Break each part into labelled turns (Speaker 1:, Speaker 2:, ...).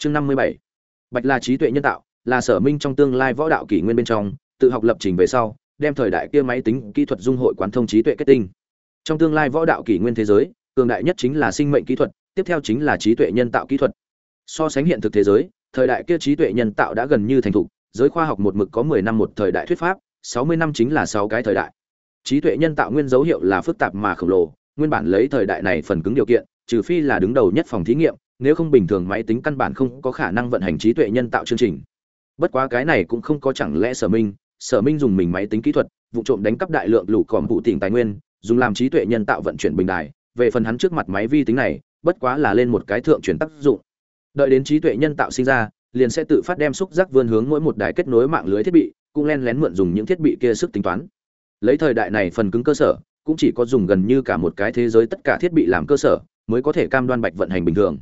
Speaker 1: chương năm mươi bảy. Bạch là trí tuệ nhân tạo, là sở minh trong tương lai võ đạo kỷ nguyên bên trong, tự học lập trình về sau, đem thời đại kia máy tính, kỹ thuật dung hội quán thông trí tuệ kết tinh. Trong tương lai võ đạo kỷ nguyên thế giới, cường đại nhất chính là sinh mệnh kỹ thuật, tiếp theo chính là trí tuệ nhân tạo kỹ thuật. So sánh hiện thực thế giới, thời đại kia trí tuệ nhân tạo đã gần như thành thục, giới khoa học một mực có mười năm một thời đại thuyết pháp, sáu mươi năm chính là sáu cái thời đại. Trí tuệ nhân tạo nguyên dấu hiệu là phức tạp mà khổng lồ, nguyên bản lấy thời đại này phần cứng điều kiện, trừ phi là đứng đầu nhất phòng thí nghiệm nếu không bình thường máy tính căn bản không có khả năng vận hành trí tuệ nhân tạo chương trình. Bất quá cái này cũng không có chẳng lẽ sở minh sở minh dùng mình máy tính kỹ thuật, vụ trộm đánh cắp đại lượng lũ còm vụ tỉnh tài nguyên, dùng làm trí tuệ nhân tạo vận chuyển bình đài, về phần hắn trước mặt máy vi tính này, bất quá là lên một cái thượng chuyển tác dụng. Đợi đến trí tuệ nhân tạo sinh ra, liền sẽ tự phát đem xúc giác vươn hướng mỗi một đài kết nối mạng lưới thiết bị, cũng len lén mượn dùng những thiết bị kia sức tính toán. Lấy thời đại này phần cứng cơ sở, cũng chỉ có dùng gần như cả một cái thế giới tất cả thiết bị làm cơ sở, mới có thể cam đoan bạch vận hành bình thường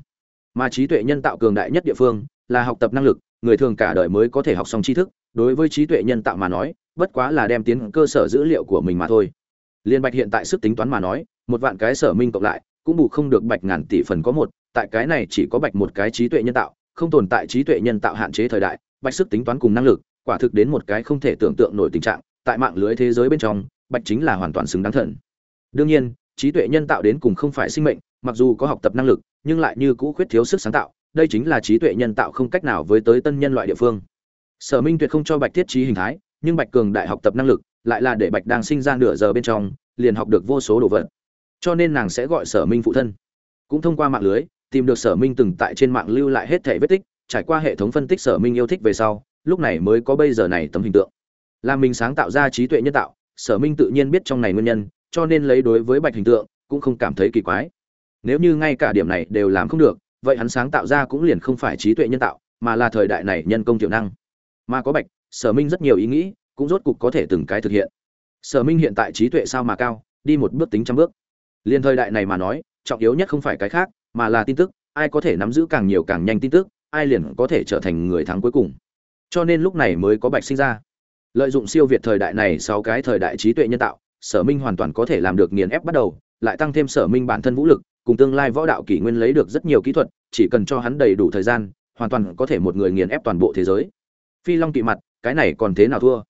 Speaker 1: mà trí tuệ nhân tạo cường đại nhất địa phương là học tập năng lực, người thường cả đời mới có thể học xong tri thức, đối với trí tuệ nhân tạo mà nói, bất quá là đem tiến cơ sở dữ liệu của mình mà thôi. Liên bạch hiện tại sức tính toán mà nói, một vạn cái sở minh cộng lại, cũng bù không được bạch ngàn tỷ phần có một, tại cái này chỉ có bạch một cái trí tuệ nhân tạo, không tồn tại trí tuệ nhân tạo hạn chế thời đại, bạch sức tính toán cùng năng lực, quả thực đến một cái không thể tưởng tượng nổi tình trạng, tại mạng lưới thế giới bên trong, bạch chính là hoàn toàn xứng đáng thần. Đương nhiên, trí tuệ nhân tạo đến cùng không phải sinh mệnh, mặc dù có học tập năng lực nhưng lại như cũ khuyết thiếu sức sáng tạo, đây chính là trí tuệ nhân tạo không cách nào với tới tân nhân loại địa phương. Sở minh tuyệt không cho bạch thiết trí hình thái, nhưng bạch cường đại học tập năng lực, lại là để bạch đang sinh ra nửa giờ bên trong, liền học được vô số đồ vật. Cho nên nàng sẽ gọi sở minh phụ thân. Cũng thông qua mạng lưới, tìm được sở minh từng tại trên mạng lưu lại hết thể vết tích, trải qua hệ thống phân tích sở minh yêu thích về sau, lúc này mới có bây giờ này tấm hình tượng. Là mình sáng tạo ra trí tuệ nhân tạo, sở minh tự nhiên biết trong này nguyên nhân, cho nên lấy đối với bạch hình tượng, cũng không cảm thấy kỳ quái nếu như ngay cả điểm này đều làm không được, vậy hắn sáng tạo ra cũng liền không phải trí tuệ nhân tạo, mà là thời đại này nhân công tiểu năng. Mà có bạch, sở minh rất nhiều ý nghĩ, cũng rốt cục có thể từng cái thực hiện. Sở minh hiện tại trí tuệ sao mà cao, đi một bước tính trăm bước. Liên thời đại này mà nói, trọng yếu nhất không phải cái khác, mà là tin tức, ai có thể nắm giữ càng nhiều càng nhanh tin tức, ai liền có thể trở thành người thắng cuối cùng. Cho nên lúc này mới có bạch sinh ra. Lợi dụng siêu việt thời đại này sau cái thời đại trí tuệ nhân tạo, sở minh hoàn toàn có thể làm được nghiền ép bắt đầu, lại tăng thêm sở minh bản thân vũ lực cùng tương lai võ đạo kỷ nguyên lấy được rất nhiều kỹ thuật, chỉ cần cho hắn đầy đủ thời gian, hoàn toàn có thể một người nghiền ép toàn bộ thế giới. Phi long kỵ mặt, cái này còn thế nào thua?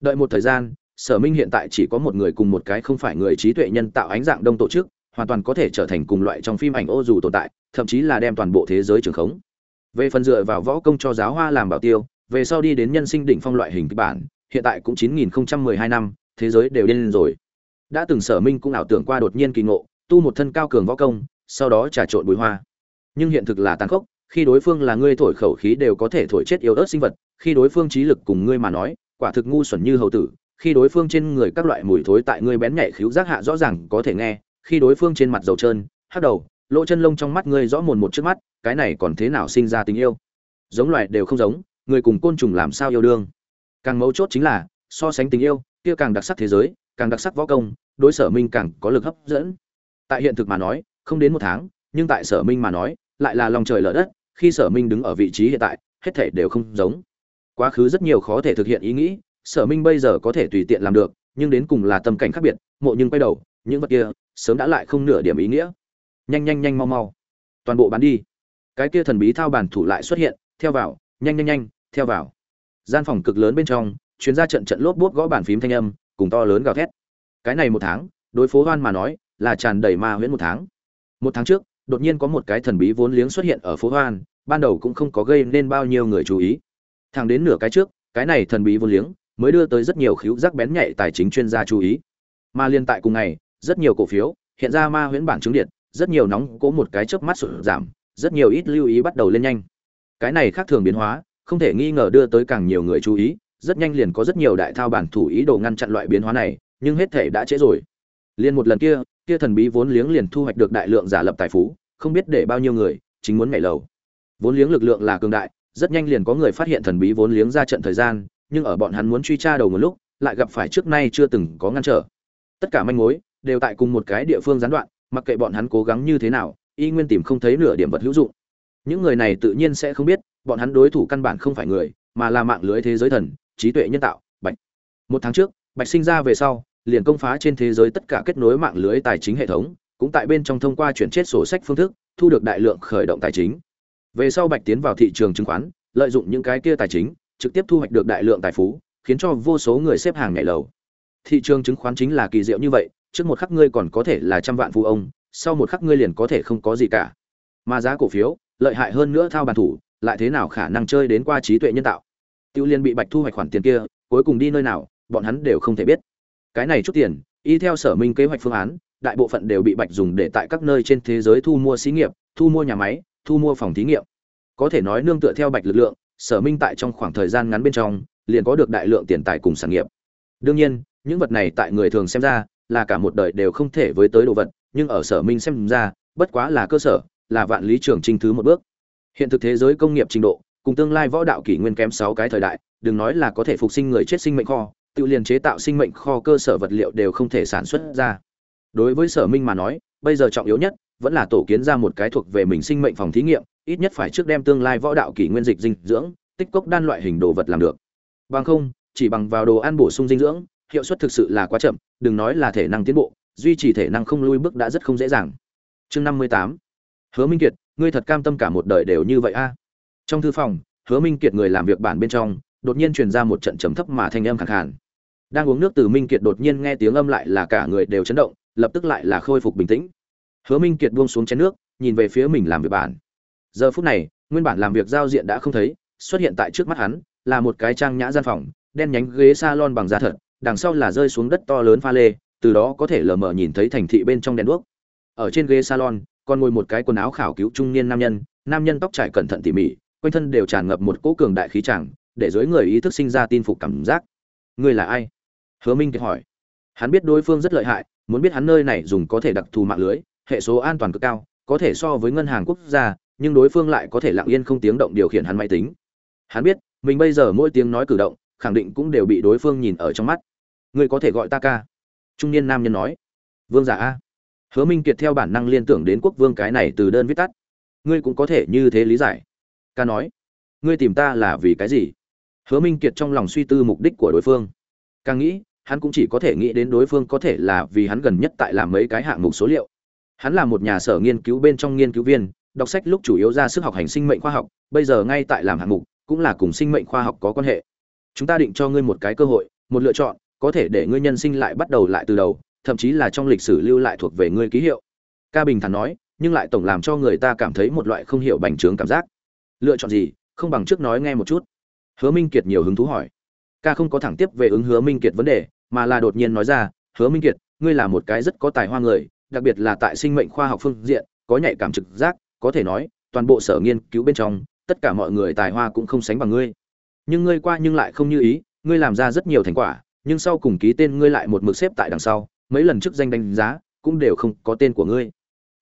Speaker 1: Đợi một thời gian, sở minh hiện tại chỉ có một người cùng một cái không phải người trí tuệ nhân tạo ánh dạng đông tổ chức, hoàn toàn có thể trở thành cùng loại trong phim ảnh ô dù tồn tại, thậm chí là đem toàn bộ thế giới trường khống. Về phần dựa vào võ công cho giáo hoa làm bảo tiêu, về sau đi đến nhân sinh đỉnh phong loại hình kịch bản, hiện tại cũng 9012 năm, thế giới đều điên lên rồi. Đã từng sở minh cũng ảo tưởng qua đột nhiên kỳ ngộ tu một thân cao cường võ công, sau đó trà trộn bụi hoa. Nhưng hiện thực là tàn khốc, khi đối phương là ngươi thổi khẩu khí đều có thể thổi chết yếu ớt sinh vật, khi đối phương trí lực cùng ngươi mà nói, quả thực ngu xuẩn như hầu tử, khi đối phương trên người các loại mùi thối tại ngươi bén nhạy khíu giác hạ rõ ràng có thể nghe, khi đối phương trên mặt dầu trơn, hắc đầu, lỗ chân lông trong mắt ngươi rõ mồn một trước mắt, cái này còn thế nào sinh ra tình yêu? Giống loài đều không giống, người cùng côn trùng làm sao yêu đương? Càng mấu chốt chính là, so sánh tình yêu, kia càng đặc sắc thế giới, càng đặc sắc võ công, đối sở minh càng có lực hấp dẫn tại hiện thực mà nói, không đến một tháng, nhưng tại sở minh mà nói, lại là lòng trời lở đất, khi sở minh đứng ở vị trí hiện tại, hết thể đều không giống. Quá khứ rất nhiều khó thể thực hiện ý nghĩ, sở minh bây giờ có thể tùy tiện làm được, nhưng đến cùng là tâm cảnh khác biệt, mộ nhưng quay đầu, những vật kia, sớm đã lại không nửa điểm ý nghĩa. Nhanh nhanh nhanh, mau mau. Toàn bộ bán đi. Cái kia thần bí thao bàn thủ lại xuất hiện, theo vào, nhanh nhanh nhanh, theo vào. Gian phòng cực lớn bên trong chuyến ra trận trận lốp bốt gõ bàn phím thanh âm, cùng to lớn gào thét. Cái này một tháng, đối phố hoan mà nói là tràn đầy ma huyễn một tháng. Một tháng trước, đột nhiên có một cái thần bí vốn liếng xuất hiện ở phố hoan, ban đầu cũng không có gây nên bao nhiêu người chú ý. Thẳng đến nửa cái trước, cái này thần bí vốn liếng mới đưa tới rất nhiều khíu giác bén nhạy tài chính chuyên gia chú ý. Mà liên tại cùng ngày, rất nhiều cổ phiếu, hiện ra ma huyễn bản chứng điện, rất nhiều nóng cố một cái chớp mắt sụt giảm, rất nhiều ít lưu ý bắt đầu lên nhanh. Cái này khác thường biến hóa, không thể nghi ngờ đưa tới càng nhiều người chú ý, rất nhanh liền có rất nhiều đại thao bản thủ ý đồ ngăn chặn loại biến hóa này, nhưng hết thể đã trễ rồi. Liên một lần kia kia thần bí vốn liếng liền thu hoạch được đại lượng giả lập tài phú, không biết để bao nhiêu người, chính muốn nhảy lầu. Vốn liếng lực lượng là cường đại, rất nhanh liền có người phát hiện thần bí vốn liếng ra trận thời gian, nhưng ở bọn hắn muốn truy tra đầu một lúc, lại gặp phải trước nay chưa từng có ngăn trở. Tất cả manh mối, đều tại cùng một cái địa phương gián đoạn, mặc kệ bọn hắn cố gắng như thế nào, y nguyên tìm không thấy nửa điểm vật hữu dụng. Những người này tự nhiên sẽ không biết, bọn hắn đối thủ căn bản không phải người, mà là mạng lưới thế giới thần, trí tuệ nhân tạo, bạch. Một tháng trước, bạch sinh ra về sau liền công phá trên thế giới tất cả kết nối mạng lưới tài chính hệ thống, cũng tại bên trong thông qua chuyển chết sổ sách phương thức, thu được đại lượng khởi động tài chính. Về sau bạch tiến vào thị trường chứng khoán, lợi dụng những cái kia tài chính, trực tiếp thu hoạch được đại lượng tài phú, khiến cho vô số người xếp hàng nhảy lầu. Thị trường chứng khoán chính là kỳ diệu như vậy, trước một khắc ngươi còn có thể là trăm vạn phú ông, sau một khắc ngươi liền có thể không có gì cả. Mà giá cổ phiếu, lợi hại hơn nữa thao bàn thủ, lại thế nào khả năng chơi đến qua trí tuệ nhân tạo? Tiêu liên bị bạch thu hoạch khoản tiền kia, cuối cùng đi nơi nào, bọn hắn đều không thể biết cái này chút tiền, y theo sở minh kế hoạch phương án, đại bộ phận đều bị bạch dùng để tại các nơi trên thế giới thu mua xí nghiệp, thu mua nhà máy, thu mua phòng thí nghiệm. Có thể nói nương tựa theo bạch lực lượng, sở minh tại trong khoảng thời gian ngắn bên trong, liền có được đại lượng tiền tài cùng sản nghiệp. Đương nhiên, những vật này tại người thường xem ra là cả một đời đều không thể với tới đồ vật, nhưng ở sở minh xem ra, bất quá là cơ sở, là vạn lý trường trinh thứ một bước. Hiện thực thế giới công nghiệp trình độ, cùng tương lai võ đạo kỷ nguyên kém sáu cái thời đại, đừng nói là có thể phục sinh người chết sinh mệnh kho tự liền chế tạo sinh mệnh kho cơ sở vật liệu đều không thể sản xuất ra. Đối với sở minh mà nói, bây giờ trọng yếu nhất vẫn là tổ kiến ra một cái thuộc về mình sinh mệnh phòng thí nghiệm, ít nhất phải trước đem tương lai võ đạo kỷ nguyên dịch dinh dưỡng, tích cốc đan loại hình đồ vật làm được. Bằng không, chỉ bằng vào đồ ăn bổ sung dinh dưỡng, hiệu suất thực sự là quá chậm, đừng nói là thể năng tiến bộ, duy trì thể năng không lui bước đã rất không dễ dàng. Chương năm mươi tám. Hứa minh kiệt, ngươi thật cam tâm cả một đời đều như vậy a. Trong thư phòng, hứa minh kiệt người làm việc bản bên trong đột nhiên truyền ra một trận trầm thấp mà thanh âm khẳng khàn. Đang uống nước từ minh kiệt đột nhiên nghe tiếng âm lại là cả người đều chấn động, lập tức lại là khôi phục bình tĩnh. Hứa minh kiệt buông xuống chén nước, nhìn về phía mình làm việc bản. Giờ phút này, nguyên bản làm việc giao diện đã không thấy, xuất hiện tại trước mắt hắn, là một cái trang nhã gian phòng, đen nhánh ghế salon bằng da thật, đằng sau là rơi xuống đất to lớn pha lê, từ đó có thể lờ mờ nhìn thấy thành thị bên trong đèn đuốc. Ở trên ghế salon, còn ngồi một cái quần áo khảo cứu trung niên nam nhân nam nhân tóc trải cẩn thận tỉ mỉ, quanh thân đều tràn ngập một cỗ cường đại khí chẳng để dưới người ý thức sinh ra tin phục cảm giác. Ngươi là ai? Hứa minh kiệt hỏi. Hắn biết đối phương rất lợi hại, muốn biết hắn nơi này dùng có thể đặc thù mạng lưới, hệ số an toàn cực cao, có thể so với ngân hàng quốc gia, nhưng đối phương lại có thể lặng yên không tiếng động điều khiển hắn máy tính. Hắn biết, mình bây giờ mỗi tiếng nói cử động, khẳng định cũng đều bị đối phương nhìn ở trong mắt. Ngươi có thể gọi ta ca. Trung niên nam nhân nói. Vương giả a. Hứa minh kiệt theo bản năng liên tưởng đến quốc vương cái này từ đơn viết tắt. Ngươi cũng có thể như thế lý giải. Ca nói. Ngươi tìm ta là vì cái gì? Hứa minh kiệt trong lòng suy tư mục đích của đối phương. Càng nghĩ, hắn cũng chỉ có thể nghĩ đến đối phương có thể là vì hắn gần nhất tại làm mấy cái hạng mục số liệu. Hắn là một nhà sở nghiên cứu bên trong nghiên cứu viên, đọc sách lúc chủ yếu ra sức học hành sinh mệnh khoa học, bây giờ ngay tại làm hạng mục, cũng là cùng sinh mệnh khoa học có quan hệ. Chúng ta định cho ngươi một cái cơ hội, một lựa chọn, có thể để ngươi nhân sinh lại bắt đầu lại từ đầu, thậm chí là trong lịch sử lưu lại thuộc về ngươi ký hiệu. Ca bình thản nói, nhưng lại tổng làm cho người ta cảm thấy một loại không hiểu bành trướng cảm giác. Lựa chọn gì? Không bằng trước nói nghe một chút hứa minh kiệt nhiều hứng thú hỏi. Ca không có thẳng tiếp về ứng hứa minh kiệt vấn đề, mà là đột nhiên nói ra, hứa minh kiệt, ngươi là một cái rất có tài hoa người, đặc biệt là tại sinh mệnh khoa học phương diện, có nhạy cảm trực giác, có thể nói, toàn bộ sở nghiên cứu bên trong, tất cả mọi người tài hoa cũng không sánh bằng ngươi. Nhưng ngươi qua nhưng lại không như ý, ngươi làm ra rất nhiều thành quả, nhưng sau cùng ký tên ngươi lại một mực xếp tại đằng sau, mấy lần chức danh đánh giá cũng đều không có tên của ngươi.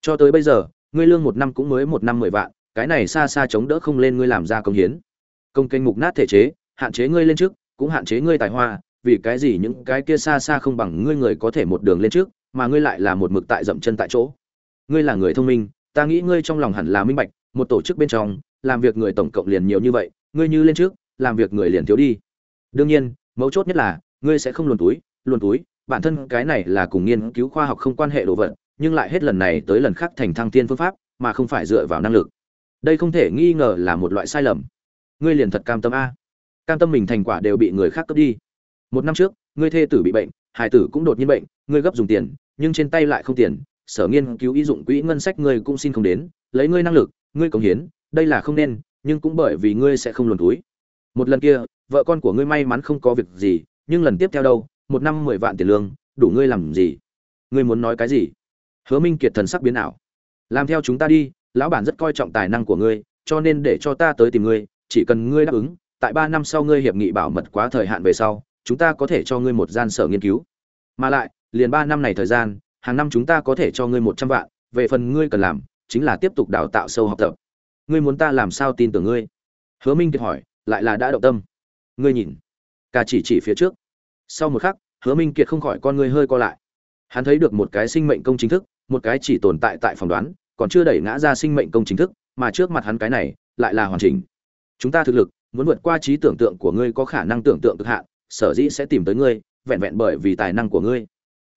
Speaker 1: Cho tới bây giờ, ngươi lương một năm cũng mới một năm mười vạn, cái này xa xa chống đỡ không lên ngươi làm ra công hiến công kênh mục nát thể chế, hạn chế ngươi lên trước, cũng hạn chế ngươi tài hoa, vì cái gì những cái kia xa xa không bằng ngươi người có thể một đường lên trước, mà ngươi lại là một mực tại dậm chân tại chỗ. Ngươi là người thông minh, ta nghĩ ngươi trong lòng hẳn là minh bạch, một tổ chức bên trong, làm việc người tổng cộng liền nhiều như vậy, ngươi như lên trước, làm việc người liền thiếu đi. Đương nhiên, mấu chốt nhất là, ngươi sẽ không luồn túi luồn túi, bản thân cái này là cùng nghiên cứu khoa học không quan hệ đồ vật, nhưng lại hết lần này tới lần khác thành thăng tiên phương pháp, mà không phải dựa vào năng lực. Đây không thể nghi ngờ là một loại sai lầm ngươi liền thật cam tâm a. Cam tâm mình thành quả đều bị người khác cướp đi. Một năm trước, ngươi thê tử bị bệnh, hải tử cũng đột nhiên bệnh, ngươi gấp dùng tiền, nhưng trên tay lại không tiền, sở nghiên cứu ý dụng quỹ ngân sách ngươi cũng xin không đến, lấy ngươi năng lực, ngươi cống hiến, đây là không nên, nhưng cũng bởi vì ngươi sẽ không luồn túi. Một lần kia, vợ con của ngươi may mắn không có việc gì, nhưng lần tiếp theo đâu, một năm mười vạn tiền lương, đủ ngươi làm gì? Ngươi muốn nói cái gì? Hứa minh kiệt thần sắc biến ảo. Làm theo chúng ta đi, lão bản rất coi trọng tài năng của ngươi, cho nên để cho ta tới tìm ngươi chỉ cần ngươi đáp ứng, tại ba năm sau ngươi hiệp nghị bảo mật quá thời hạn về sau, chúng ta có thể cho ngươi một gian sở nghiên cứu. Mà lại, liền ba năm này thời gian, hàng năm chúng ta có thể cho ngươi một trăm vạn, về phần ngươi cần làm, chính là tiếp tục đào tạo sâu học tập. Ngươi muốn ta làm sao tin tưởng ngươi? Hứa minh kiệt hỏi, lại là đã động tâm. Ngươi nhìn cả chỉ chỉ phía trước. Sau một khắc, hứa minh kiệt không khỏi con ngươi hơi co lại. Hắn thấy được một cái sinh mệnh công chính thức, một cái chỉ tồn tại tại phỏng đoán, còn chưa đẩy ngã ra sinh mệnh công chính thức, mà trước mặt hắn cái này, lại là hoàn chỉnh chúng ta thực lực, muốn vượt qua trí tưởng tượng của ngươi có khả năng tưởng tượng cực hạn, sở dĩ sẽ tìm tới ngươi, vẹn vẹn bởi vì tài năng của ngươi.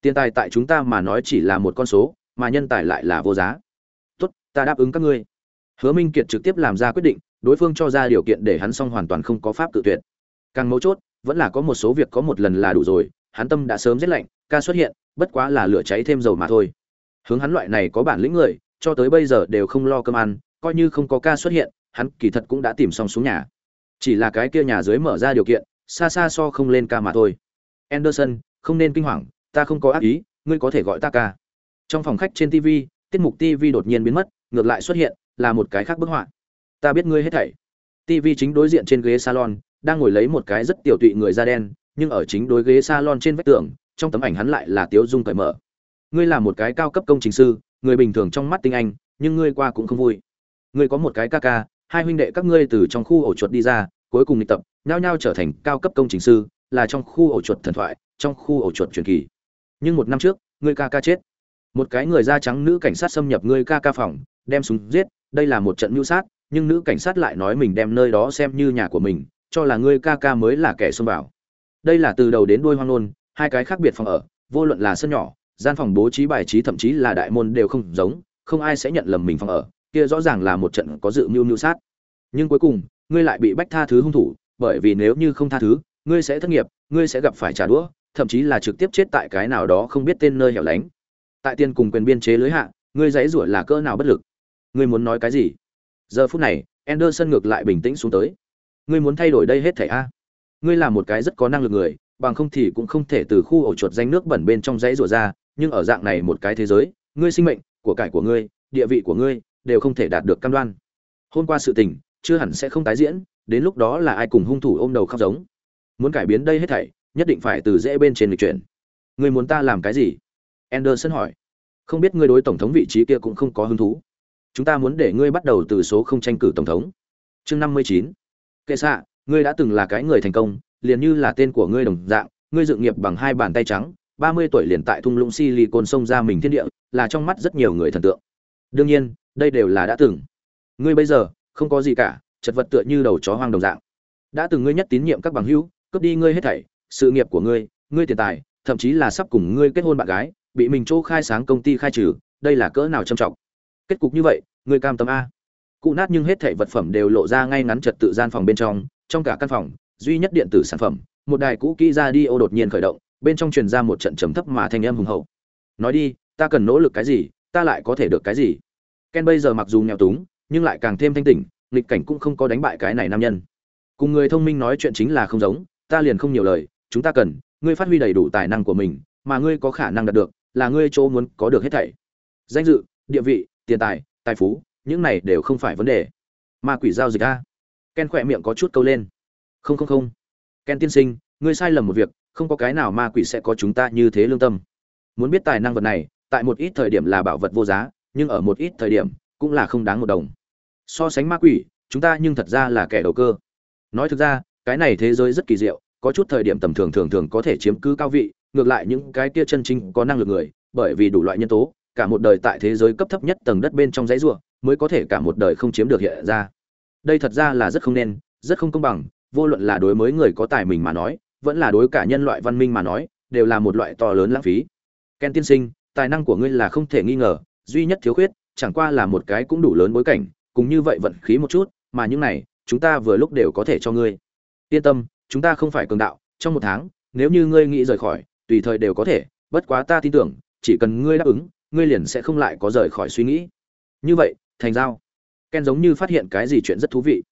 Speaker 1: Tiền tài tại chúng ta mà nói chỉ là một con số, mà nhân tài lại là vô giá. Tốt, ta đáp ứng các ngươi. Hứa minh kiệt trực tiếp làm ra quyết định, đối phương cho ra điều kiện để hắn xong hoàn toàn không có pháp tự tuyệt. Càng mấu chốt, vẫn là có một số việc có một lần là đủ rồi, hắn tâm đã sớm rét lạnh, ca xuất hiện, bất quá là lửa cháy thêm dầu mà thôi. Hướng hắn loại này có bản lĩnh người, cho tới bây giờ đều không lo cơm ăn, coi như không có ca xuất hiện hắn kỳ thật cũng đã tìm xong xuống nhà. Chỉ là cái kia nhà dưới mở ra điều kiện, xa xa so không lên ca mà thôi. Anderson, không nên kinh hoàng, ta không có ác ý, ngươi có thể gọi ta ca. Trong phòng khách trên tv tiết mục tv đột nhiên biến mất, ngược lại xuất hiện, là một cái khác bức họa. Ta biết ngươi hết thảy. Tv chính đối diện trên ghế salon, đang ngồi lấy một cái rất tiểu tụy người da đen, nhưng ở chính đối ghế salon trên vách tường, trong tấm ảnh hắn lại là tiếu dung cởi mở. Ngươi là một cái cao cấp công trình sư, người bình thường trong mắt tinh anh, nhưng ngươi qua cũng không vui. Ngươi có một cái ca ca hai huynh đệ các ngươi từ trong khu ổ chuột đi ra, cuối cùng lịch tập, nhao nhao trở thành cao cấp công trình sư, là trong khu ổ chuột thần thoại, trong khu ổ chuột truyền kỳ. Nhưng một năm trước, ngươi ca ca chết. Một cái người da trắng nữ cảnh sát xâm nhập ngươi ca ca phòng, đem súng giết, đây là một trận mưu sát, nhưng nữ cảnh sát lại nói mình đem nơi đó xem như nhà của mình, cho là ngươi ca ca mới là kẻ xông vào. Đây là từ đầu đến đuôi hoang nôn hai cái khác biệt phòng ở, vô luận là sân nhỏ, gian phòng bố trí bài trí thậm chí là đại môn đều không giống, không ai sẽ nhận lầm mình phòng ở kia rõ ràng là một trận có dự mưu mưu sát. Nhưng cuối cùng, ngươi lại bị bách tha thứ hung thủ, bởi vì nếu như không tha thứ, ngươi sẽ thất nghiệp, ngươi sẽ gặp phải trả đũa, thậm chí là trực tiếp chết tại cái nào đó không biết tên nơi hẻo lánh. Tại tiên cùng quyền biên chế lưới hạ, ngươi dãy rủa là cỡ nào bất lực? Ngươi muốn nói cái gì? Giờ phút này, anderson ngược lại bình tĩnh xuống tới. Ngươi muốn thay đổi đây hết thảy a? Ngươi là một cái rất có năng lực người, bằng không thì cũng không thể từ khu ổ chuột danh nước bẩn bên trong dãy rủa ra, nhưng ở dạng này một cái thế giới, ngươi sinh mệnh của cải của ngươi, địa vị của ngươi đều không thể đạt được cam đoan. Hôm qua sự tình, chưa hẳn sẽ không tái diễn, đến lúc đó là ai cùng hung thủ ôm đầu khóc giống. Muốn cải biến đây hết thảy, nhất định phải từ dễ bên trên lịch chuyển. Ngươi muốn ta làm cái gì? Anderson hỏi. Không biết ngươi đối tổng thống vị trí kia cũng không có hứng thú. Chúng ta muốn để ngươi bắt đầu từ số không tranh cử tổng thống. Chương năm mươi chín. Kệ xạ, ngươi đã từng là cái người thành công, liền như là tên của ngươi đồng dạng, ngươi dựng nghiệp bằng hai bàn tay trắng, ba mươi tuổi liền tại thung lũng silicon sông ra mình thiên địa, là trong mắt rất nhiều người thần tượng. Đương nhiên đây đều là đã từng. Ngươi bây giờ, không có gì cả, chật vật tựa như đầu chó hoang đồng dạng. Đã từng ngươi nhất tín nhiệm các bằng hữu, cướp đi ngươi hết thảy, sự nghiệp của ngươi ngươi tiền tài, thậm chí là sắp cùng ngươi kết hôn bạn gái, bị mình chỗ khai sáng công ty khai trừ, đây là cỡ nào trầm trọng. Kết cục như vậy, ngươi cam tâm a. Cụ nát nhưng hết thảy vật phẩm đều lộ ra ngay ngắn trật tự gian phòng bên trong trong cả căn phòng, duy nhất điện tử sản phẩm, một đài cũ kỹ ra đi ô đột nhiên khởi động, bên trong truyền ra một trận trầm thấp mà thanh âm hùng hậu. Nói đi, ta cần nỗ lực cái gì, ta lại có thể được cái gì? Ken bây giờ mặc dù nghèo túng, nhưng lại càng thêm thanh tỉnh, nghịch cảnh cũng không có đánh bại cái này nam nhân. Cùng người thông minh nói chuyện chính là không giống, ta liền không nhiều lời, chúng ta cần, ngươi phát huy đầy đủ tài năng của mình, mà ngươi có khả năng đạt được, là ngươi chỗ muốn có được hết thảy. Danh dự, địa vị, tiền tài tài phú, những này đều không phải vấn đề. Ma quỷ giao dịch a. Ken khỏe miệng có chút câu lên. Không không không. Ken tiên sinh, ngươi sai lầm một việc, không có cái nào ma quỷ sẽ có chúng ta như thế lương tâm. Muốn biết tài năng vật này, tại một ít thời điểm là bảo vật vô giá nhưng ở một ít thời điểm, cũng là không đáng một đồng. So sánh ma quỷ, chúng ta nhưng thật ra là kẻ đầu cơ. Nói thực ra, cái này thế giới rất kỳ diệu, có chút thời điểm tầm thường thường thường có thể chiếm cứ cao vị, ngược lại những cái kia chân chính có năng lực người, bởi vì đủ loại nhân tố, cả một đời tại thế giới cấp thấp nhất tầng đất bên trong dãy ruộng mới có thể cả một đời không chiếm được hiện ra. Đây thật ra là rất không nên, rất không công bằng, vô luận là đối với người có tài mình mà nói, vẫn là đối cả nhân loại văn minh mà nói, đều là một loại to lớn lãng phí. Ken tiên sinh, tài năng của ngươi là không thể nghi ngờ duy nhất thiếu khuyết, chẳng qua là một cái cũng đủ lớn bối cảnh, cùng như vậy vận khí một chút, mà những này, chúng ta vừa lúc đều có thể cho ngươi. Yên tâm, chúng ta không phải cường đạo, trong một tháng, nếu như ngươi nghĩ rời khỏi, tùy thời đều có thể, bất quá ta tin tưởng, chỉ cần ngươi đáp ứng, ngươi liền sẽ không lại có rời khỏi suy nghĩ. Như vậy, thành giao. Ken giống như phát hiện cái gì chuyện rất thú vị.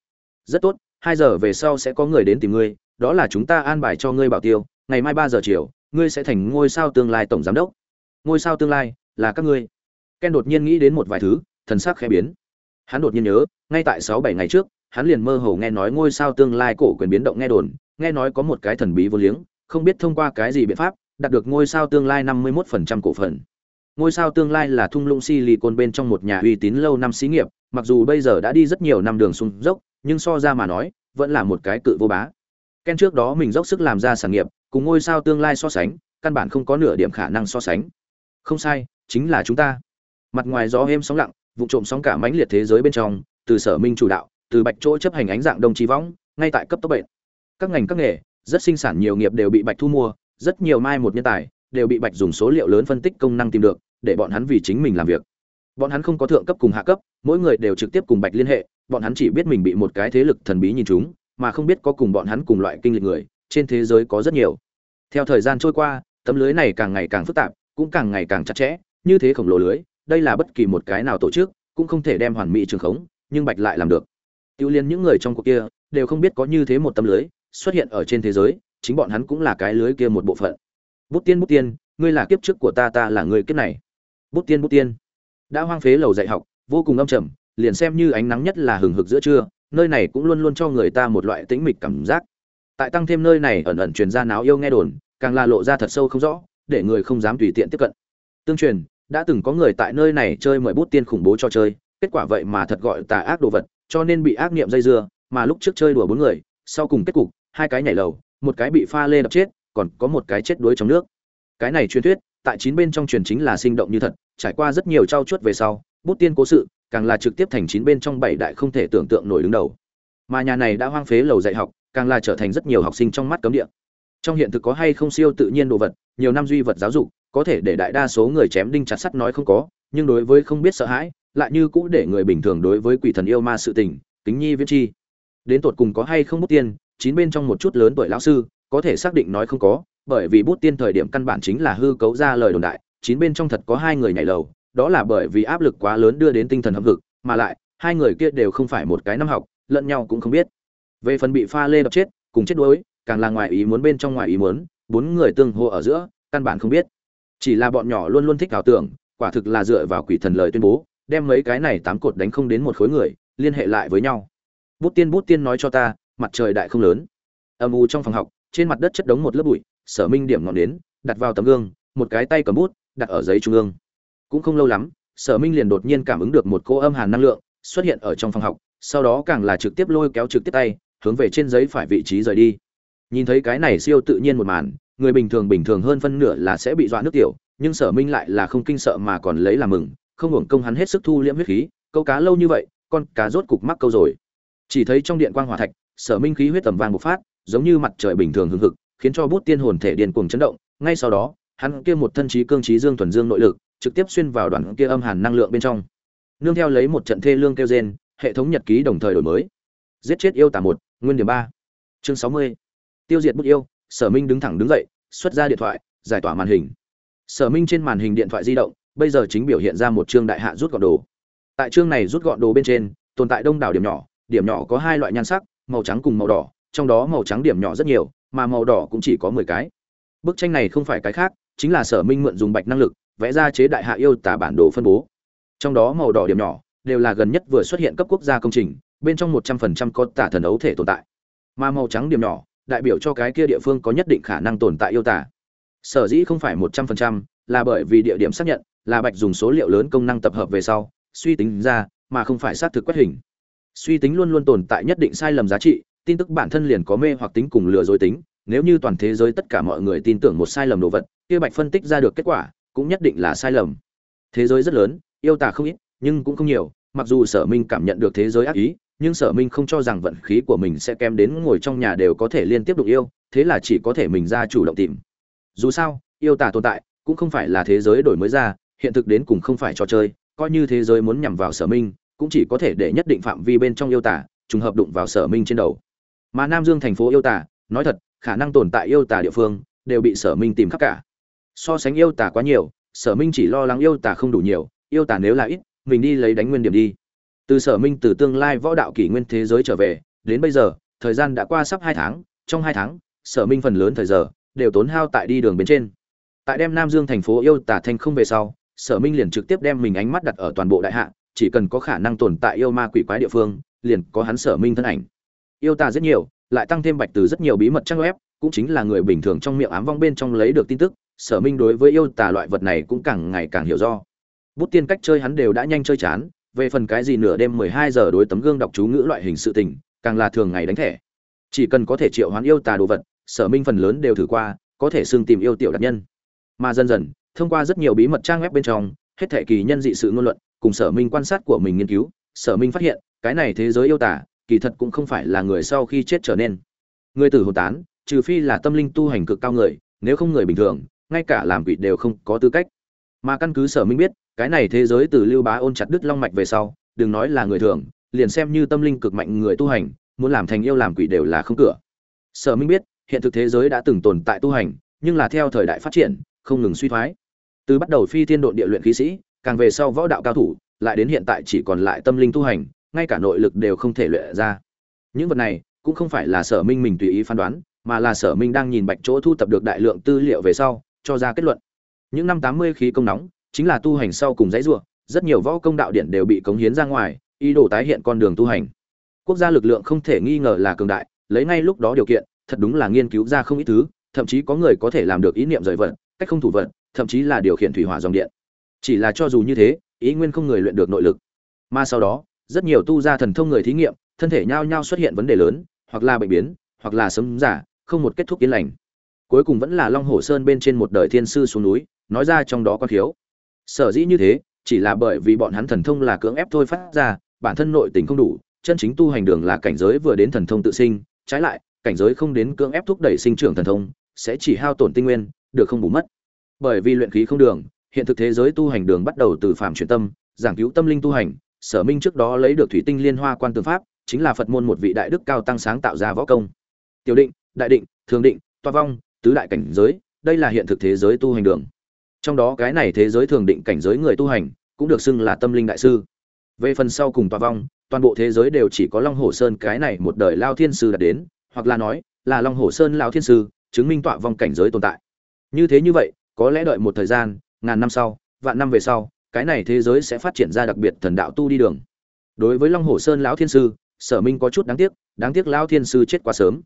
Speaker 1: Rất tốt, hai giờ về sau sẽ có người đến tìm ngươi, đó là chúng ta an bài cho ngươi bảo tiêu, ngày mai ba giờ chiều, ngươi sẽ thành ngôi sao tương lai tổng giám đốc. Ngôi sao tương lai là các ngươi ken đột nhiên nghĩ đến một vài thứ, thần sắc khẽ biến. Hắn đột nhiên nhớ, ngay tại sáu bảy ngày trước, hắn liền mơ hồ nghe nói ngôi sao tương lai cổ quyền biến động nghe đồn, nghe nói có một cái thần bí vô liếng, không biết thông qua cái gì biện pháp, đạt được ngôi sao tương lai năm mươi 51% cổ phần. Ngôi sao tương lai là thung lũng silicon bên trong một nhà uy tín lâu năm xí nghiệp, mặc dù bây giờ đã đi rất nhiều năm đường xuống dốc, nhưng so ra mà nói, vẫn là một cái cự vô bá. Ken trước đó mình dốc sức làm ra sản nghiệp, cùng ngôi sao tương lai so sánh, căn bản không có nửa điểm khả năng so sánh. Không sai, chính là chúng ta mặt ngoài gió êm sóng lặng vụ trộm sóng cả mãnh liệt thế giới bên trong, từ sở minh chủ đạo, từ bạch chỗ chấp hành ánh dạng đồng trí võng, ngay tại cấp tốc bệnh. Các ngành các nghề, rất sinh sản nhiều nghiệp đều bị bạch thu mua, rất nhiều mai một nhân tài đều bị bạch dùng số liệu lớn phân tích công năng tìm được, để bọn hắn vì chính mình làm việc. Bọn hắn không có thượng cấp cùng hạ cấp, mỗi người đều trực tiếp cùng bạch liên hệ, bọn hắn chỉ biết mình bị một cái thế lực thần bí nhìn chúng, mà không biết có cùng bọn hắn cùng loại kinh lịch người, trên thế giới có rất nhiều. Theo thời gian trôi qua, tấm lưới này càng ngày càng phức tạp, cũng càng ngày càng chặt chẽ, như thế khổng lồ lưới đây là bất kỳ một cái nào tổ chức, cũng không thể đem hoàn mỹ trường khống, nhưng bạch lại làm được. Tiêu liên những người trong cuộc kia, đều không biết có như thế một tấm lưới xuất hiện ở trên thế giới, chính bọn hắn cũng là cái lưới kia một bộ phận. Bút tiên bút tiên, ngươi là kiếp trước của ta ta là người kiếp này. Bút tiên bút tiên. Đã hoang phế lầu dạy học, vô cùng âm trầm, liền xem như ánh nắng nhất là hừng hực giữa trưa, nơi này cũng luôn luôn cho người ta một loại tĩnh mịch cảm giác. Tại tăng thêm nơi này ẩn ẩn truyền ra náo yêu nghe đồn, càng là lộ ra thật sâu không rõ, để người không dám tùy tiện tiếp cận. Tương truyền đã từng có người tại nơi này chơi mời bút tiên khủng bố cho chơi, kết quả vậy mà thật gọi tà ác đồ vật, cho nên bị ác niệm dây dưa, mà lúc trước chơi đùa bốn người, sau cùng kết cục, hai cái nhảy lầu, một cái bị pha lê đập chết, còn có một cái chết đuối trong nước. Cái này truyền thuyết, tại chín bên trong truyền chính là sinh động như thật, trải qua rất nhiều trao chuốt về sau, bút tiên cố sự, càng là trực tiếp thành chín bên trong bảy đại không thể tưởng tượng nổi đứng đầu. Mà nhà này đã hoang phế lầu dạy học, càng là trở thành rất nhiều học sinh trong mắt cấm địa. Trong hiện thực có hay không siêu tự nhiên đồ vật, nhiều năm duy vật giáo dục có thể để đại đa số người chém đinh chặt sắt nói không có, nhưng đối với không biết sợ hãi, lại như cũ để người bình thường đối với quỷ thần yêu ma sự tình, kính nhi viết chi. Đến tột cùng có hay không bút tiên, chín bên trong một chút lớn tuổi lão sư, có thể xác định nói không có, bởi vì bút tiên thời điểm căn bản chính là hư cấu ra lời đồn đại, chín bên trong thật có hai người nhảy lầu, đó là bởi vì áp lực quá lớn đưa đến tinh thần hâm vực mà lại, hai người kia đều không phải một cái năm học, lẫn nhau cũng không biết. Về phần bị pha lê đập chết, cùng chết đuối, càng là ngoài ý muốn bên trong ngoài ý muốn, bốn người tương hô ở giữa, căn bản không biết chỉ là bọn nhỏ luôn luôn thích ảo tưởng, quả thực là dựa vào quỷ thần lời tuyên bố, đem mấy cái này tám cột đánh không đến một khối người, liên hệ lại với nhau. Bút tiên bút tiên nói cho ta, mặt trời đại không lớn. Âm u trong phòng học, trên mặt đất chất đống một lớp bụi, sở minh điểm ngọn đến đặt vào tấm gương, một cái tay cầm bút, đặt ở giấy trung ương. Cũng không lâu lắm, sở minh liền đột nhiên cảm ứng được một cô âm hàn năng lượng, xuất hiện ở trong phòng học, sau đó càng là trực tiếp lôi kéo trực tiếp tay, hướng về trên giấy phải vị trí rời đi. Nhìn thấy cái này siêu tự nhiên một màn người bình thường bình thường hơn phân nửa là sẽ bị dọa nước tiểu, nhưng sở minh lại là không kinh sợ mà còn lấy làm mừng, không hưởng công hắn hết sức thu liễm huyết khí, câu cá lâu như vậy, con cá rốt cục mắc câu rồi. Chỉ thấy trong điện quang hỏa thạch, sở minh khí huyết tầm vàng một phát, giống như mặt trời bình thường hưng hực, khiến cho bút tiên hồn thể điện cuồng chấn động. Ngay sau đó, hắn kia một thân trí cương trí dương thuần dương nội lực, trực tiếp xuyên vào đoàn kia âm hàn năng lượng bên trong. Nương theo lấy một trận thê lương kêu gen hệ thống nhật ký đồng thời đổi mới. Giết chết yêu tả một, nguyên điểm ba. Chương sáu mươi. Tiêu diệt bút yêu sở minh đứng thẳng đứng dậy, xuất ra điện thoại, giải tỏa màn hình. Sở minh trên màn hình điện thoại di động, bây giờ chính biểu hiện ra một chương đại hạ rút gọn đồ. Tại chương này rút gọn đồ bên trên, tồn tại đông đảo điểm nhỏ điểm nhỏ có hai loại nhan sắc, màu trắng cùng màu đỏ, trong đó màu trắng điểm nhỏ rất nhiều, mà màu đỏ cũng chỉ có mười cái. Bức tranh này không phải cái khác, chính là sở minh mượn dùng bạch năng lực, vẽ ra chế đại hạ yêu tả bản đồ phân bố. Trong đó màu đỏ điểm nhỏ đều là gần nhất vừa xuất hiện cấp quốc gia công trình, bên trong một trăm phần trăm có tả thần ấu thể tồn tại. Mà màu trắng điểm nhỏ đại biểu cho cái kia địa phương có nhất định khả năng tồn tại yêu tả. Sở dĩ không phải một trăm phần trăm, là bởi vì địa điểm xác nhận, là bạch dùng số liệu lớn công năng tập hợp về sau, suy tính ra, mà không phải xác thực quét hình. Suy tính luôn luôn tồn tại nhất định sai lầm giá trị, tin tức bản thân liền có mê hoặc tính cùng lừa dối tính, nếu như toàn thế giới tất cả mọi người tin tưởng một sai lầm đồ vật, kia bạch phân tích ra được kết quả, cũng nhất định là sai lầm. Thế giới rất lớn, yêu tả không ít, nhưng cũng không nhiều, mặc dù sở minh cảm nhận được thế giới ác ý nhưng sở minh không cho rằng vận khí của mình sẽ kém đến ngồi trong nhà đều có thể liên tiếp đụng yêu, thế là chỉ có thể mình ra chủ động tìm. Dù sao, yêu tả tồn tại, cũng không phải là thế giới đổi mới ra, hiện thực đến cùng không phải trò chơi, coi như thế giới muốn nhằm vào sở minh, cũng chỉ có thể để nhất định phạm vi bên trong yêu tả trùng hợp đụng vào sở minh trên đầu. Mà nam dương thành phố yêu tả nói thật, khả năng tồn tại yêu tả địa phương, đều bị sở minh tìm khắp cả. So sánh yêu tả quá nhiều, sở minh chỉ lo lắng yêu tả không đủ nhiều, yêu tả nếu là ít, mình đi lấy đánh nguyên điểm đi từ sở minh từ tương lai võ đạo kỷ nguyên thế giới trở về, đến bây giờ, thời gian đã qua sắp hai tháng, trong hai tháng, sở minh phần lớn thời giờ, đều tốn hao tại đi đường bên trên. Tại đem nam dương thành phố yêu tả thanh không về sau, sở minh liền trực tiếp đem mình ánh mắt đặt ở toàn bộ đại hạ, chỉ cần có khả năng tồn tại yêu ma quỷ quái địa phương, liền có hắn sở minh thân ảnh. Yêu tả rất nhiều, lại tăng thêm bạch từ rất nhiều bí mật trang web, cũng chính là người bình thường trong miệng ám vong bên trong lấy được tin tức, sở minh đối với yêu tả loại vật này cũng càng ngày càng hiểu do. Bút tiên cách chơi hắn đều đã nhanh chơi chán về phần cái gì nửa đêm mười hai giờ đối tấm gương đọc chú ngữ loại hình sự tình, càng là thường ngày đánh thẻ. Chỉ cần có thể triệu hoán yêu tà đồ vật, sở minh phần lớn đều thử qua, có thể xương tìm yêu tiểu đặc nhân. Mà dần dần, thông qua rất nhiều bí mật trang web bên trong, hết thể kỳ nhân dị sự ngôn luận, cùng sở minh quan sát của mình nghiên cứu, sở minh phát hiện, cái này thế giới yêu tả kỳ thật cũng không phải là người sau khi chết trở nên. Người tử hồn tán, trừ phi là tâm linh tu hành cực cao người, nếu không người bình thường, ngay cả làm quỷ đều không có tư cách. Mà căn cứ sở minh biết cái này thế giới từ lưu bá ôn chặt đứt long mạch về sau, đừng nói là người thường, liền xem như tâm linh cực mạnh người tu hành, muốn làm thành yêu làm quỷ đều là không cửa. Sở minh biết, hiện thực thế giới đã từng tồn tại tu hành, nhưng là theo thời đại phát triển, không ngừng suy thoái. Từ bắt đầu phi thiên độn địa luyện khí sĩ, càng về sau võ đạo cao thủ, lại đến hiện tại chỉ còn lại tâm linh tu hành, ngay cả nội lực đều không thể luyện ra. Những vật này, cũng không phải là sở minh mình tùy ý phán đoán, mà là sở minh đang nhìn bạch chỗ thu tập được đại lượng tư liệu về sau, cho ra kết luận. Những năm tám mươi khí công nóng chính là tu hành sau cùng dãy ruộng rất nhiều võ công đạo điển đều bị cống hiến ra ngoài, ý đồ tái hiện con đường tu hành. Quốc gia lực lượng không thể nghi ngờ là cường đại, lấy ngay lúc đó điều kiện, thật đúng là nghiên cứu ra không ít thứ, thậm chí có người có thể làm được ý niệm rời vận, cách không thủ vận, thậm chí là điều khiển thủy hỏa dòng điện. Chỉ là cho dù như thế, ý nguyên không người luyện được nội lực. Mà sau đó, rất nhiều tu gia thần thông người thí nghiệm, thân thể nhao nhao xuất hiện vấn đề lớn, hoặc là bệnh biến, hoặc là sấm giả, không một kết thúc yên lành. Cuối cùng vẫn là long hồ sơn bên trên một đời thiên sư xuống núi, nói ra trong đó có thiếu sở dĩ như thế, chỉ là bởi vì bọn hắn thần thông là cưỡng ép thôi phát ra, bản thân nội tình không đủ, chân chính tu hành đường là cảnh giới vừa đến thần thông tự sinh, trái lại, cảnh giới không đến cưỡng ép thúc đẩy sinh trưởng thần thông, sẽ chỉ hao tổn tinh nguyên, được không bù mất. Bởi vì luyện khí không đường, hiện thực thế giới tu hành đường bắt đầu từ phạm chuyển tâm, giảng cứu tâm linh tu hành, sở minh trước đó lấy được thủy tinh liên hoa quan tư pháp, chính là phật môn một vị đại đức cao tăng sáng tạo ra võ công. Tiểu định, đại định, thường định, toa vong, tứ đại cảnh giới, đây là hiện thực thế giới tu hành đường trong đó cái này thế giới thường định cảnh giới người tu hành, cũng được xưng là tâm linh đại sư. Về phần sau cùng tòa vong, toàn bộ thế giới đều chỉ có long hồ sơn cái này một đời lao thiên sư đạt đến, hoặc là nói, là long hồ sơn lao thiên sư, chứng minh tọa vong cảnh giới tồn tại. Như thế như vậy, có lẽ đợi một thời gian, ngàn năm sau, vạn năm về sau, cái này thế giới sẽ phát triển ra đặc biệt thần đạo tu đi đường. Đối với long hồ sơn lão thiên sư, sở minh có chút đáng tiếc đáng tiếc lao thiên sư chết quá sớm.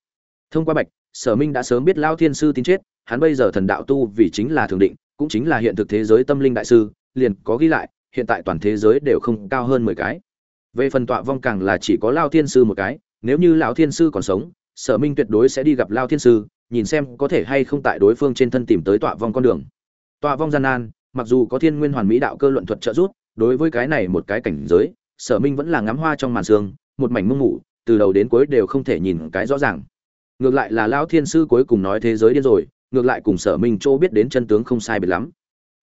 Speaker 1: Thông qua bạch, sở minh đã sớm biết lao thiên sư tin chết, hắn bây giờ thần đạo tu vì chính là thường định cũng chính là hiện thực thế giới tâm linh đại sư, liền có ghi lại, hiện tại toàn thế giới đều không cao hơn mười cái. Về phần tọa vong càng là chỉ có lao thiên sư một cái, nếu như lão thiên sư còn sống, sở minh tuyệt đối sẽ đi gặp lao thiên sư, nhìn xem có thể hay không tại đối phương trên thân tìm tới tọa vong con đường. Tọa vong gian nan, mặc dù có thiên nguyên hoàn mỹ đạo cơ luận thuật trợ giúp, đối với cái này một cái cảnh giới, sở minh vẫn là ngắm hoa trong màn sương, một mảnh mông mủ, từ đầu đến cuối đều không thể nhìn cái rõ ràng. Ngược lại là lão thiên sư cuối cùng nói thế giới điên rồi ngược lại cùng sở minh châu biết đến chân tướng không sai biệt lắm.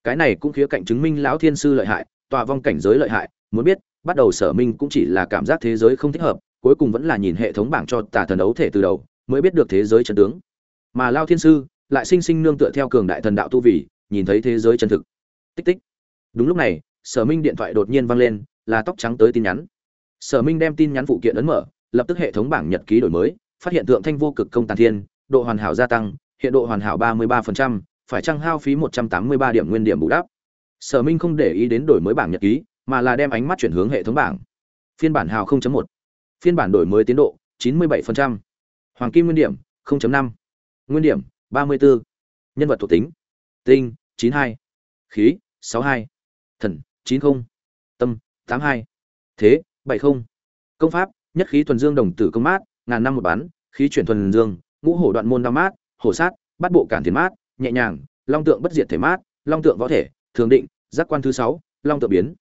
Speaker 1: Cái này cũng khía cạnh chứng minh lão thiên sư lợi hại, tòa vong cảnh giới lợi hại, muốn biết, bắt đầu sở minh cũng chỉ là cảm giác thế giới không thích hợp, cuối cùng vẫn là nhìn hệ thống bảng cho tà thần đấu thể từ đầu, mới biết được thế giới chân tướng. Mà lao thiên sư lại sinh sinh nương tựa theo cường đại thần đạo tu vì, nhìn thấy thế giới chân thực. Tích tích. Đúng lúc này, sở minh điện thoại đột nhiên vang lên, là tóc trắng tới tin nhắn. Sở minh đem tin nhắn phụ kiện ấn mở, lập tức hệ thống bảng nhật ký đổi mới, phát hiện thượng thanh vô cực công tàn thiên, độ hoàn hảo gia tăng hiện độ hoàn hảo 33%, phải chăng hao phí một trăm tám mươi ba điểm nguyên điểm bù đắp sở minh không để ý đến đổi mới bảng nhật ký mà là đem ánh mắt chuyển hướng hệ thống bảng phiên bản hào 0.1 phiên bản đổi mới tiến độ 97%. hoàng kim nguyên điểm 0.5 nguyên điểm 34. nhân vật thuộc tính tinh 92. khí 62. thần 90. tâm 82. thế 70. công pháp nhất khí thuần dương đồng tử công mát ngàn năm một bán khí chuyển thuần dương ngũ hổ đoạn môn đao mát hổ sát, bắt bộ cản thiền mát, nhẹ nhàng, long tượng bất diệt thể mát, long tượng võ thể, thường định, giác quan thứ sáu, long tượng biến.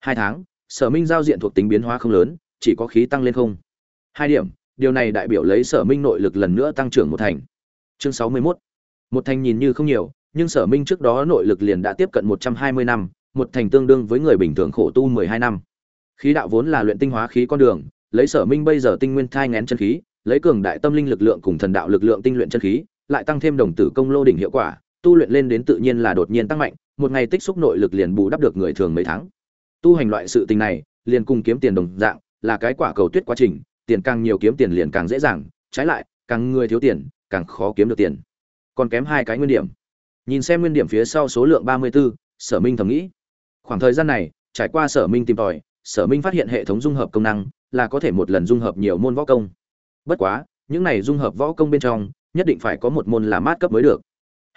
Speaker 1: Hai tháng, sở minh giao diện thuộc tính biến hóa không lớn, chỉ có khí tăng lên không. Hai điểm, điều này đại biểu lấy sở minh nội lực lần nữa tăng trưởng một thành. Chương sáu mươi mốt. Một thành nhìn như không nhiều, nhưng sở minh trước đó nội lực liền đã tiếp cận một trăm hai mươi năm, một thành tương đương với người bình thường khổ tu mười hai năm. Khí đạo vốn là luyện tinh hóa khí con đường, lấy sở minh bây giờ tinh nguyên thai ngén chân khí, lấy cường đại tâm linh lực lượng cùng thần đạo lực lượng tinh luyện chân khí lại tăng thêm đồng tử công lô đỉnh hiệu quả tu luyện lên đến tự nhiên là đột nhiên tăng mạnh một ngày tích xúc nội lực liền bù đắp được người thường mấy tháng. Tu hành loại sự tình này liền cùng kiếm tiền đồng dạng là cái quả cầu tuyết quá trình tiền càng nhiều kiếm tiền liền càng dễ dàng trái lại càng người thiếu tiền càng khó kiếm được tiền. Còn kém hai cái nguyên điểm. Nhìn xem nguyên điểm phía sau số lượng ba mươi 34, sở minh thầm nghĩ. Khoảng thời gian này trải qua sở minh tìm tòi sở minh phát hiện hệ thống dung hợp công năng là có thể một lần dung hợp nhiều môn võ công. Bất quá những này dung hợp võ công bên trong nhất định phải có một môn là mát cấp mới được.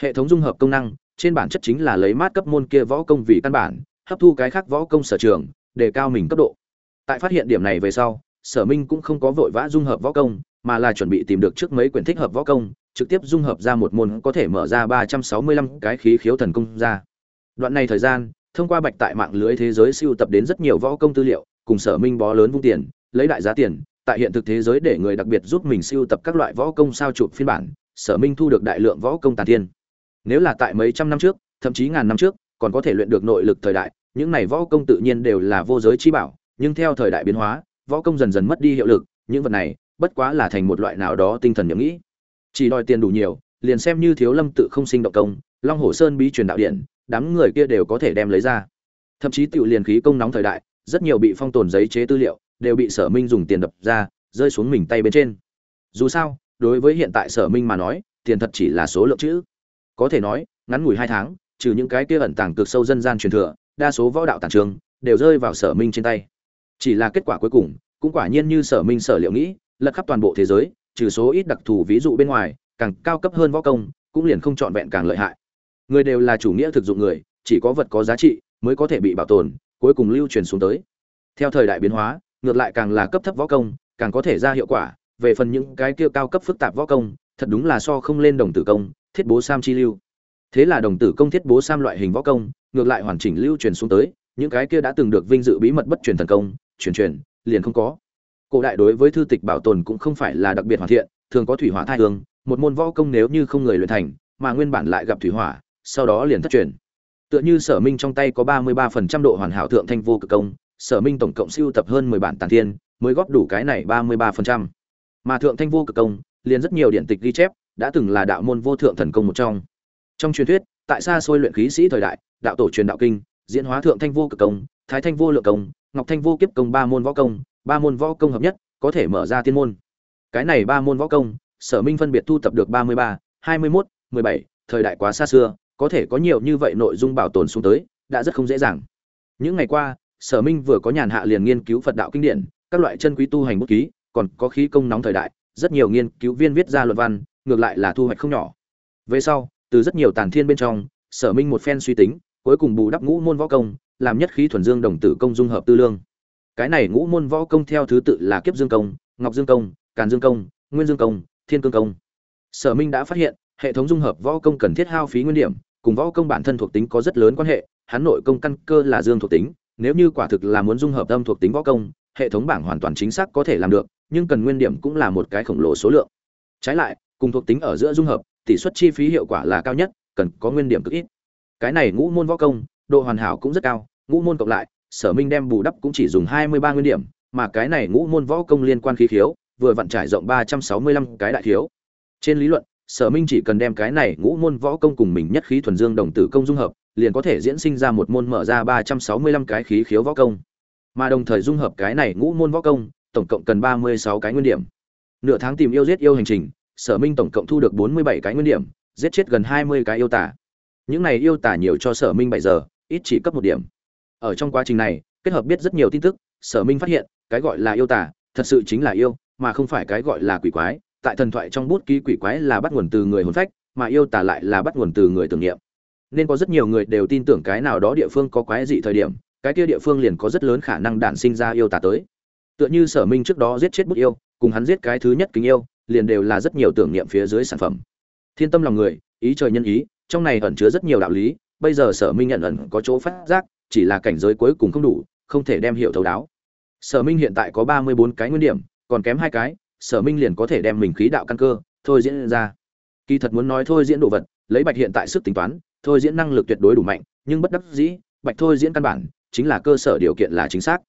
Speaker 1: Hệ thống dung hợp công năng, trên bản chất chính là lấy mát cấp môn kia võ công vì căn bản, hấp thu cái khác võ công sở trường, để cao mình cấp độ. Tại phát hiện điểm này về sau, sở minh cũng không có vội vã dung hợp võ công, mà là chuẩn bị tìm được trước mấy quyển thích hợp võ công, trực tiếp dung hợp ra một môn có thể mở ra ba trăm sáu mươi lăm cái khí khiếu thần công ra. Đoạn này thời gian, thông qua bạch tại mạng lưới thế giới siêu tập đến rất nhiều võ công tư liệu, cùng sở minh bó lớn vung tiền, lấy đại giá tiền tại hiện thực thế giới để người đặc biệt giúp mình siêu tập các loại võ công sao chụp phiên bản, sở minh thu được đại lượng võ công tàn thiên. Nếu là tại mấy trăm năm trước, thậm chí ngàn năm trước, còn có thể luyện được nội lực thời đại, những này võ công tự nhiên đều là vô giới chi bảo, nhưng theo thời đại biến hóa, võ công dần dần mất đi hiệu lực, những vật này bất quá là thành một loại nào đó tinh thần nhậm nghĩ. Chỉ đòi tiền đủ nhiều, liền xem như thiếu lâm tự không sinh động công, long hồ sơn bí truyền đạo điện, đám người kia đều có thể đem lấy ra. Thậm chí tự liền khí công nóng thời đại, rất nhiều bị phong tồn giấy chế tư liệu đều bị sở minh dùng tiền đập ra, rơi xuống mình tay bên trên. Dù sao, đối với hiện tại sở minh mà nói, tiền thật chỉ là số lượng chữ. Có thể nói, ngắn ngủi hai tháng, trừ những cái kia ẩn tàng cực sâu dân gian truyền thừa, đa số võ đạo tàng trường, đều rơi vào sở minh trên tay. Chỉ là kết quả cuối cùng, cũng quả nhiên như sở minh sở liệu nghĩ, lật khắp toàn bộ thế giới, trừ số ít đặc thù ví dụ bên ngoài, càng cao cấp hơn võ công, cũng liền không trọn vẹn càng lợi hại. Người đều là chủ nghĩa thực dụng người, chỉ có vật có giá trị, mới có thể bị bảo tồn, cuối cùng lưu truyền xuống tới. Theo thời đại biến hóa ngược lại càng là cấp thấp võ công, càng có thể ra hiệu quả. Về phần những cái kia cao cấp phức tạp võ công, thật đúng là so không lên đồng tử công, thiết bố sam chi lưu. Thế là đồng tử công thiết bố sam loại hình võ công, ngược lại hoàn chỉnh lưu truyền xuống tới, những cái kia đã từng được vinh dự bí mật bất truyền thần công, truyền truyền, liền không có. Cổ đại đối với thư tịch bảo tồn cũng không phải là đặc biệt hoàn thiện, thường có thủy hỏa thai hương, một môn võ công nếu như không người luyện thành, mà nguyên bản lại gặp thủy hỏa, sau đó liền thất truyền. Tựa như sở minh trong tay có ba mươi ba phần trăm độ hoàn hảo thượng thanh vô cực công sở minh tổng cộng siêu tập hơn mười bản tàn thiên, mới góp đủ cái này ba mươi ba phần trăm. Mà thượng thanh vô cực công, liền rất nhiều điện tịch ghi chép, đã từng là đạo môn vô thượng thần công một trong. Trong truyền thuyết, tại xa xôi luyện khí sĩ thời đại, đạo tổ truyền đạo kinh, diễn hóa thượng thanh vô cực công, thái thanh vô lượng công, ngọc thanh vô kiếp công ba môn võ công, ba môn võ công hợp nhất, có thể mở ra tiên môn. Cái này ba môn võ công, sở minh phân biệt thu tập được ba mươi ba, hai mươi mốt, mười bảy, thời đại quá xa xưa, có thể có nhiều như vậy nội dung bảo tồn xuống tới, đã rất không dễ dàng. Những ngày qua sở minh vừa có nhàn hạ liền nghiên cứu phật đạo kinh điển, các loại chân quý tu hành bút ký, còn có khí công nóng thời đại, rất nhiều nghiên cứu viên viết ra luận văn, ngược lại là thu hoạch không nhỏ. Về sau, từ rất nhiều tàn thiên bên trong, sở minh một phen suy tính, cuối cùng bù đắp ngũ môn võ công, làm nhất khí thuần dương đồng tử công dung hợp tư lương. Cái này ngũ môn võ công theo thứ tự là kiếp dương công, ngọc dương công, càn dương công, nguyên dương công, thiên cương công. Sở minh đã phát hiện, hệ thống dung hợp võ công cần thiết hao phí nguyên điểm, cùng võ công bản thân thuộc tính có rất lớn quan hệ, hắn nội công căn cơ là dương thuộc tính nếu như quả thực là muốn dung hợp âm thuộc tính võ công, hệ thống bảng hoàn toàn chính xác có thể làm được, nhưng cần nguyên điểm cũng là một cái khổng lồ số lượng. Trái lại, cùng thuộc tính ở giữa dung hợp, tỷ suất chi phí hiệu quả là cao nhất, cần có nguyên điểm cực ít. Cái này ngũ môn võ công, độ hoàn hảo cũng rất cao, ngũ môn cộng lại, sở minh đem bù đắp cũng chỉ dùng hai mươi ba nguyên điểm, mà cái này ngũ môn võ công liên quan khí khiếu, vừa vặn trải rộng ba trăm sáu mươi lăm cái đại khiếu. Trên lý luận, sở minh chỉ cần đem cái này ngũ môn võ công cùng mình nhất khí thuần dương đồng tử công dung hợp liền có thể diễn sinh ra một môn mở ra ba trăm sáu mươi lăm cái khí khiếu võ công. Mà đồng thời dung hợp cái này ngũ môn võ công, tổng cộng cần ba mươi sáu cái nguyên điểm. Nửa tháng tìm yêu giết yêu hành trình, sở minh tổng cộng thu được bốn mươi bảy cái nguyên điểm, giết chết gần hai mươi cái yêu tả những này yêu tả nhiều cho sở minh bảy giờ, ít chỉ cấp một điểm. Ở trong quá trình này, kết hợp biết rất nhiều tin tức, sở minh phát hiện, cái gọi là yêu tả thật sự chính là yêu, mà không phải cái gọi là quỷ quái. Tại thần thoại trong bút ký quỷ quái là bắt nguồn từ người hồn phách, mà yêu tả lại là bắt nguồn từ người tưởng niệm nên có rất nhiều người đều tin tưởng cái nào đó địa phương có quái dị thời điểm, cái kia địa phương liền có rất lớn khả năng đản sinh ra yêu tà tới. Tựa như sở minh trước đó giết chết bút yêu, cùng hắn giết cái thứ nhất kính yêu, liền đều là rất nhiều tưởng niệm phía dưới sản phẩm. Thiên tâm lòng người, ý trời nhân ý, trong này ẩn chứa rất nhiều đạo lý, bây giờ sở minh nhận ẩn có chỗ phát giác, chỉ là cảnh giới cuối cùng không đủ, không thể đem hiệu thấu đáo. Sở minh hiện tại có ba mươi bốn cái nguyên điểm, còn kém hai cái, sở minh liền có thể đem mình khí đạo căn cơ thôi diễn ra. Kỳ thật muốn nói thôi diễn đồ vật, lấy bạch hiện tại sức tính toán thôi diễn năng lực tuyệt đối đủ mạnh, nhưng bất đắc dĩ, bạch thôi diễn căn bản chính là cơ sở điều kiện là chính xác.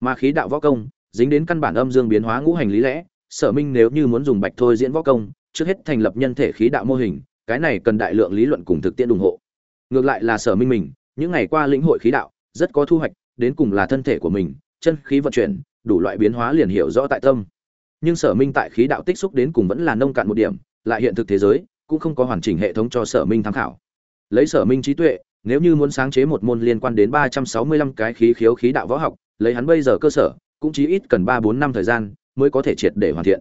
Speaker 1: Mà khí đạo võ công, dính đến căn bản âm dương biến hóa ngũ hành lý lẽ, sở minh nếu như muốn dùng bạch thôi diễn võ công, trước hết thành lập nhân thể khí đạo mô hình, cái này cần đại lượng lý luận cùng thực tiễn ủng hộ. Ngược lại là sở minh mình, những ngày qua lĩnh hội khí đạo, rất có thu hoạch, đến cùng là thân thể của mình, chân khí vận chuyển, đủ loại biến hóa liền hiểu rõ tại tâm. Nhưng sở minh tại khí đạo tích xúc đến cùng vẫn là nông cạn một điểm, lại hiện thực thế giới, cũng không có hoàn chỉnh hệ thống cho sở minh tham khảo lấy sở minh trí tuệ, nếu như muốn sáng chế một môn liên quan đến ba trăm sáu mươi lăm cái khí khiếu khí đạo võ học, lấy hắn bây giờ cơ sở, cũng chỉ ít cần ba bốn năm thời gian mới có thể triệt để hoàn thiện.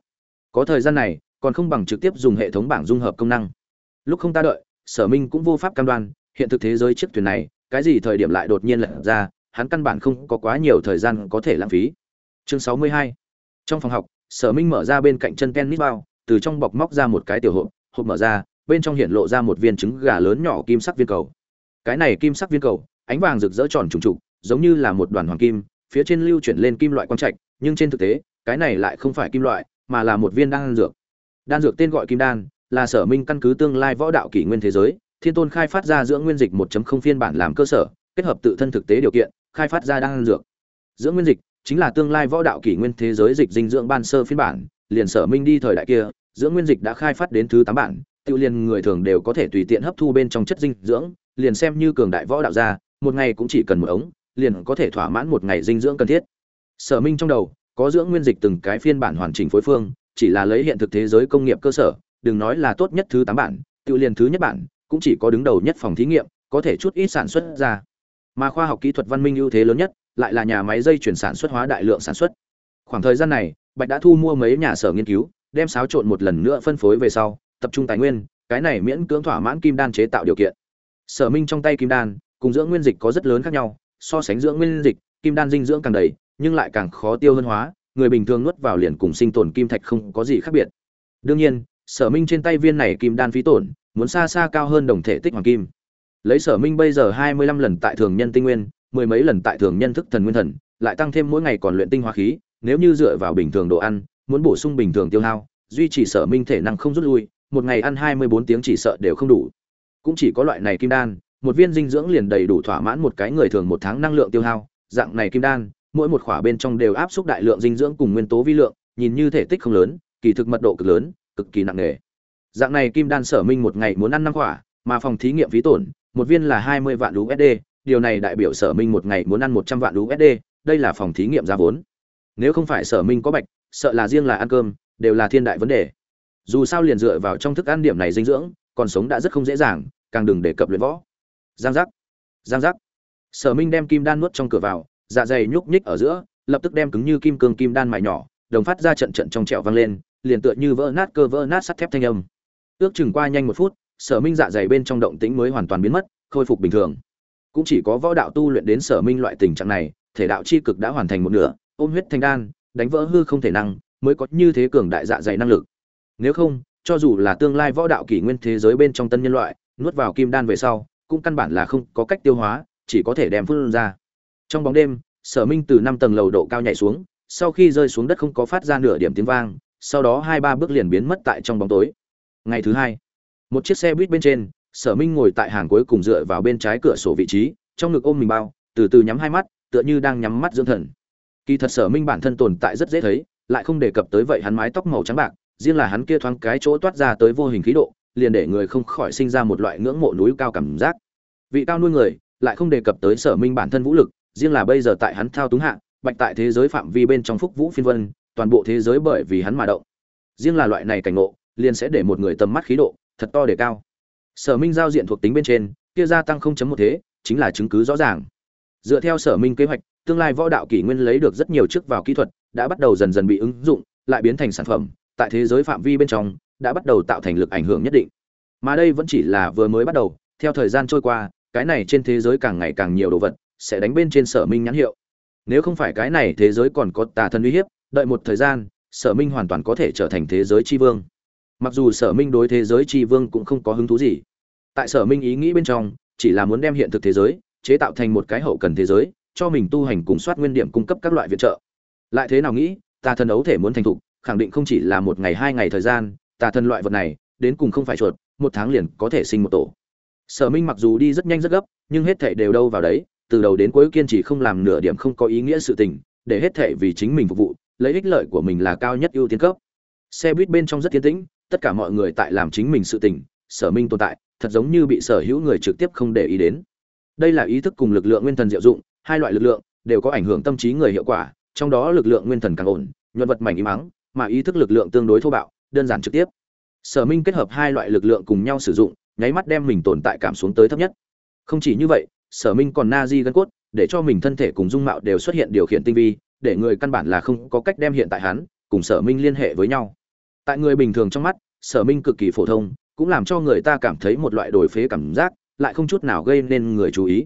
Speaker 1: Có thời gian này, còn không bằng trực tiếp dùng hệ thống bảng dung hợp công năng. Lúc không ta đợi, sở minh cũng vô pháp cam đoan, hiện thực thế giới chiếc thuyền này, cái gì thời điểm lại đột nhiên lật ra, hắn căn bản không có quá nhiều thời gian có thể lãng phí. Chương sáu mươi hai. Trong phòng học, sở minh mở ra bên cạnh chân tennis bao, từ trong bọc móc ra một cái tiểu hộp hộp mở ra bên trong hiện lộ ra một viên trứng gà lớn nhỏ kim sắc viên cầu. Cái này kim sắc viên cầu, ánh vàng rực rỡ tròn trùng trục, giống như là một đoàn hoàng kim, phía trên lưu chuyển lên kim loại quang trạch, nhưng trên thực tế, cái này lại không phải kim loại, mà là một viên đan dược. Đan dược tên gọi kim đan, là sở minh căn cứ tương lai võ đạo kỷ nguyên thế giới, thiên tôn khai phát ra dưỡng nguyên dịch 1.0 phiên bản làm cơ sở, kết hợp tự thân thực tế điều kiện, khai phát ra đan dược. Dưỡng nguyên dịch, chính là tương lai võ đạo kỷ nguyên thế giới dịch dinh dưỡng ban sơ phiên bản, liền sở minh đi thời đại kia dưỡng nguyên dịch đã khai phát đến thứ tám bản tự liền người thường đều có thể tùy tiện hấp thu bên trong chất dinh dưỡng, liền xem như cường đại võ đạo gia, một ngày cũng chỉ cần một ống, liền có thể thỏa mãn một ngày dinh dưỡng cần thiết. Sở minh trong đầu, có dưỡng nguyên dịch từng cái phiên bản hoàn chỉnh phối phương, chỉ là lấy hiện thực thế giới công nghiệp cơ sở, đừng nói là tốt nhất thứ tám bản, tự liền thứ nhất bản, cũng chỉ có đứng đầu nhất phòng thí nghiệm, có thể chút ít sản xuất ra. Mà khoa học kỹ thuật văn minh ưu thế lớn nhất, lại là nhà máy dây chuyển sản xuất hóa đại lượng sản xuất. Khoảng thời gian này, bạch đã thu mua mấy nhà sở nghiên cứu, đem xáo trộn một lần nữa phân phối về sau tập trung tài nguyên, cái này miễn cưỡng thỏa mãn kim đan chế tạo điều kiện. Sở minh trong tay kim đan, cùng dưỡng nguyên dịch có rất lớn khác nhau, so sánh dưỡng nguyên dịch, kim đan dinh dưỡng càng đầy, nhưng lại càng khó tiêu hơn hóa, người bình thường nuốt vào liền cùng sinh tồn kim thạch không có gì khác biệt. Đương nhiên, sở minh trên tay viên này kim đan phí tổn, muốn xa xa cao hơn đồng thể tích hoàng kim. Lấy sở minh bây giờ hai mươi lăm lần tại thường nhân tinh nguyên, mười mấy lần tại thường nhân thức thần nguyên thần, lại tăng thêm mỗi ngày còn luyện tinh hóa khí, nếu như dựa vào bình thường đồ ăn, muốn bổ sung bình thường tiêu hao, duy trì sở minh thể năng không rút lui một ngày ăn hai mươi bốn tiếng chỉ sợ đều không đủ. Cũng chỉ có loại này kim đan, một viên dinh dưỡng liền đầy đủ thỏa mãn một cái người thường một tháng năng lượng tiêu hao. Dạng này kim đan, mỗi một khỏa bên trong đều áp suất đại lượng dinh dưỡng cùng nguyên tố vi lượng, nhìn như thể tích không lớn, kỳ thực mật độ cực lớn, cực kỳ nặng nề. Dạng này kim đan sở minh một ngày muốn ăn năm khỏa, mà phòng thí nghiệm phí tổn, một viên là hai mươi vạn usd điều này đại biểu sở minh một ngày muốn ăn một trăm vạn usd đây là phòng thí nghiệm giá vốn. Nếu không phải sở minh có bạch, sợ là riêng là ăn cơm, đều là thiên đại vấn đề dù sao liền dựa vào trong thức ăn điểm này dinh dưỡng, còn sống đã rất không dễ dàng, càng đừng đề cập luyện võ. Giang giác giang giác. Sở minh đem kim đan nuốt trong cửa vào dạ dày nhúc nhích ở giữa, lập tức đem cứng như kim cương kim đan mài nhỏ, đồng phát ra trận trận trong trẹo vang lên, liền tựa như vỡ nát cơ vỡ nát sắt thép thanh âm. Ước chừng qua nhanh một phút, sở minh dạ dày bên trong động tĩnh mới hoàn toàn biến mất, khôi phục bình thường. Cũng chỉ có võ đạo tu luyện đến sở minh loại tình trạng này, thể đạo chi cực đã hoàn thành một nửa, ôm huyết thanh đan, đánh vỡ hư không thể năng, mới có như thế cường đại dạ dày năng lực nếu không, cho dù là tương lai võ đạo kỷ nguyên thế giới bên trong tân nhân loại, nuốt vào kim đan về sau, cũng căn bản là không có cách tiêu hóa, chỉ có thể đem phun ra. Trong bóng đêm, sở minh từ năm tầng lầu độ cao nhảy xuống, sau khi rơi xuống đất không có phát ra nửa điểm tiếng vang, sau đó hai ba bước liền biến mất tại trong bóng tối. Ngày thứ hai, một chiếc xe buýt bên trên, sở minh ngồi tại hàng cuối cùng dựa vào bên trái cửa sổ vị trí, trong ngực ôm mình bao, từ từ nhắm hai mắt, tựa như đang nhắm mắt dưỡng thần. Kỳ thật sở minh bản thân tồn tại rất dễ thấy, lại không đề cập tới vậy hắn mái tóc màu trắng bạc riêng là hắn kia thoáng cái chỗ toát ra tới vô hình khí độ, liền để người không khỏi sinh ra một loại ngưỡng mộ núi cao cảm giác. Vị cao nuôi người lại không đề cập tới sở minh bản thân vũ lực, riêng là bây giờ tại hắn thao túng hạ, bạch tại thế giới phạm vi bên trong phúc vũ phiên vân, toàn bộ thế giới bởi vì hắn mà động. Riêng là loại này cảnh ngộ, liền sẽ để một người tầm mắt khí độ thật to để cao. Sở minh giao diện thuộc tính bên trên, kia gia tăng không chấm một thế, chính là chứng cứ rõ ràng. Dựa theo sở minh kế hoạch, tương lai võ đạo kỷ nguyên lấy được rất nhiều chức vào kỹ thuật, đã bắt đầu dần dần bị ứng dụng, lại biến thành sản phẩm tại thế giới phạm vi bên trong, đã bắt đầu tạo thành lực ảnh hưởng nhất định. Mà đây vẫn chỉ là vừa mới bắt đầu, theo thời gian trôi qua, cái này trên thế giới càng ngày càng nhiều đồ vật sẽ đánh bên trên sở minh nhãn hiệu. Nếu không phải cái này thế giới còn có tà thân uy hiếp, đợi một thời gian, sở minh hoàn toàn có thể trở thành thế giới tri vương. Mặc dù sở minh đối thế giới tri vương cũng không có hứng thú gì. Tại sở minh ý nghĩ bên trong, chỉ là muốn đem hiện thực thế giới chế tạo thành một cái hậu cần thế giới, cho mình tu hành cùng soát nguyên điểm cung cấp các loại viện trợ. Lại thế nào nghĩ, tà thần ấu thể muốn thành thục khẳng định không chỉ là một ngày hai ngày thời gian, tà thần loại vật này, đến cùng không phải chuột, một tháng liền có thể sinh một tổ. Sở minh mặc dù đi rất nhanh rất gấp, nhưng hết thệ đều đâu vào đấy, từ đầu đến cuối kiên trì không làm nửa điểm không có ý nghĩa sự tình, để hết thệ vì chính mình phục vụ, lấy ích lợi của mình là cao nhất ưu tiên cấp. Xe buýt bên trong rất tiến tĩnh, tất cả mọi người tại làm chính mình sự tình, sở minh tồn tại, thật giống như bị sở hữu người trực tiếp không để ý đến. Đây là ý thức cùng lực lượng nguyên thần diệu dụng, hai loại lực lượng đều có ảnh hưởng tâm trí người hiệu quả, trong đó lực lượng nguyên thần càng ổn, nhuận vật mảnh im mắng mà ý thức lực lượng tương đối thô bạo, đơn giản trực tiếp. Sở minh kết hợp hai loại lực lượng cùng nhau sử dụng, nháy mắt đem mình tồn tại cảm xuống tới thấp nhất. Không chỉ như vậy, sở minh còn na di gân cốt, để cho mình thân thể cùng dung mạo đều xuất hiện điều khiển tinh vi, để người căn bản là không có cách đem hiện tại hắn cùng sở minh liên hệ với nhau. Tại người bình thường trong mắt, sở minh cực kỳ phổ thông, cũng làm cho người ta cảm thấy một loại đổi phế cảm giác, lại không chút nào gây nên người chú ý.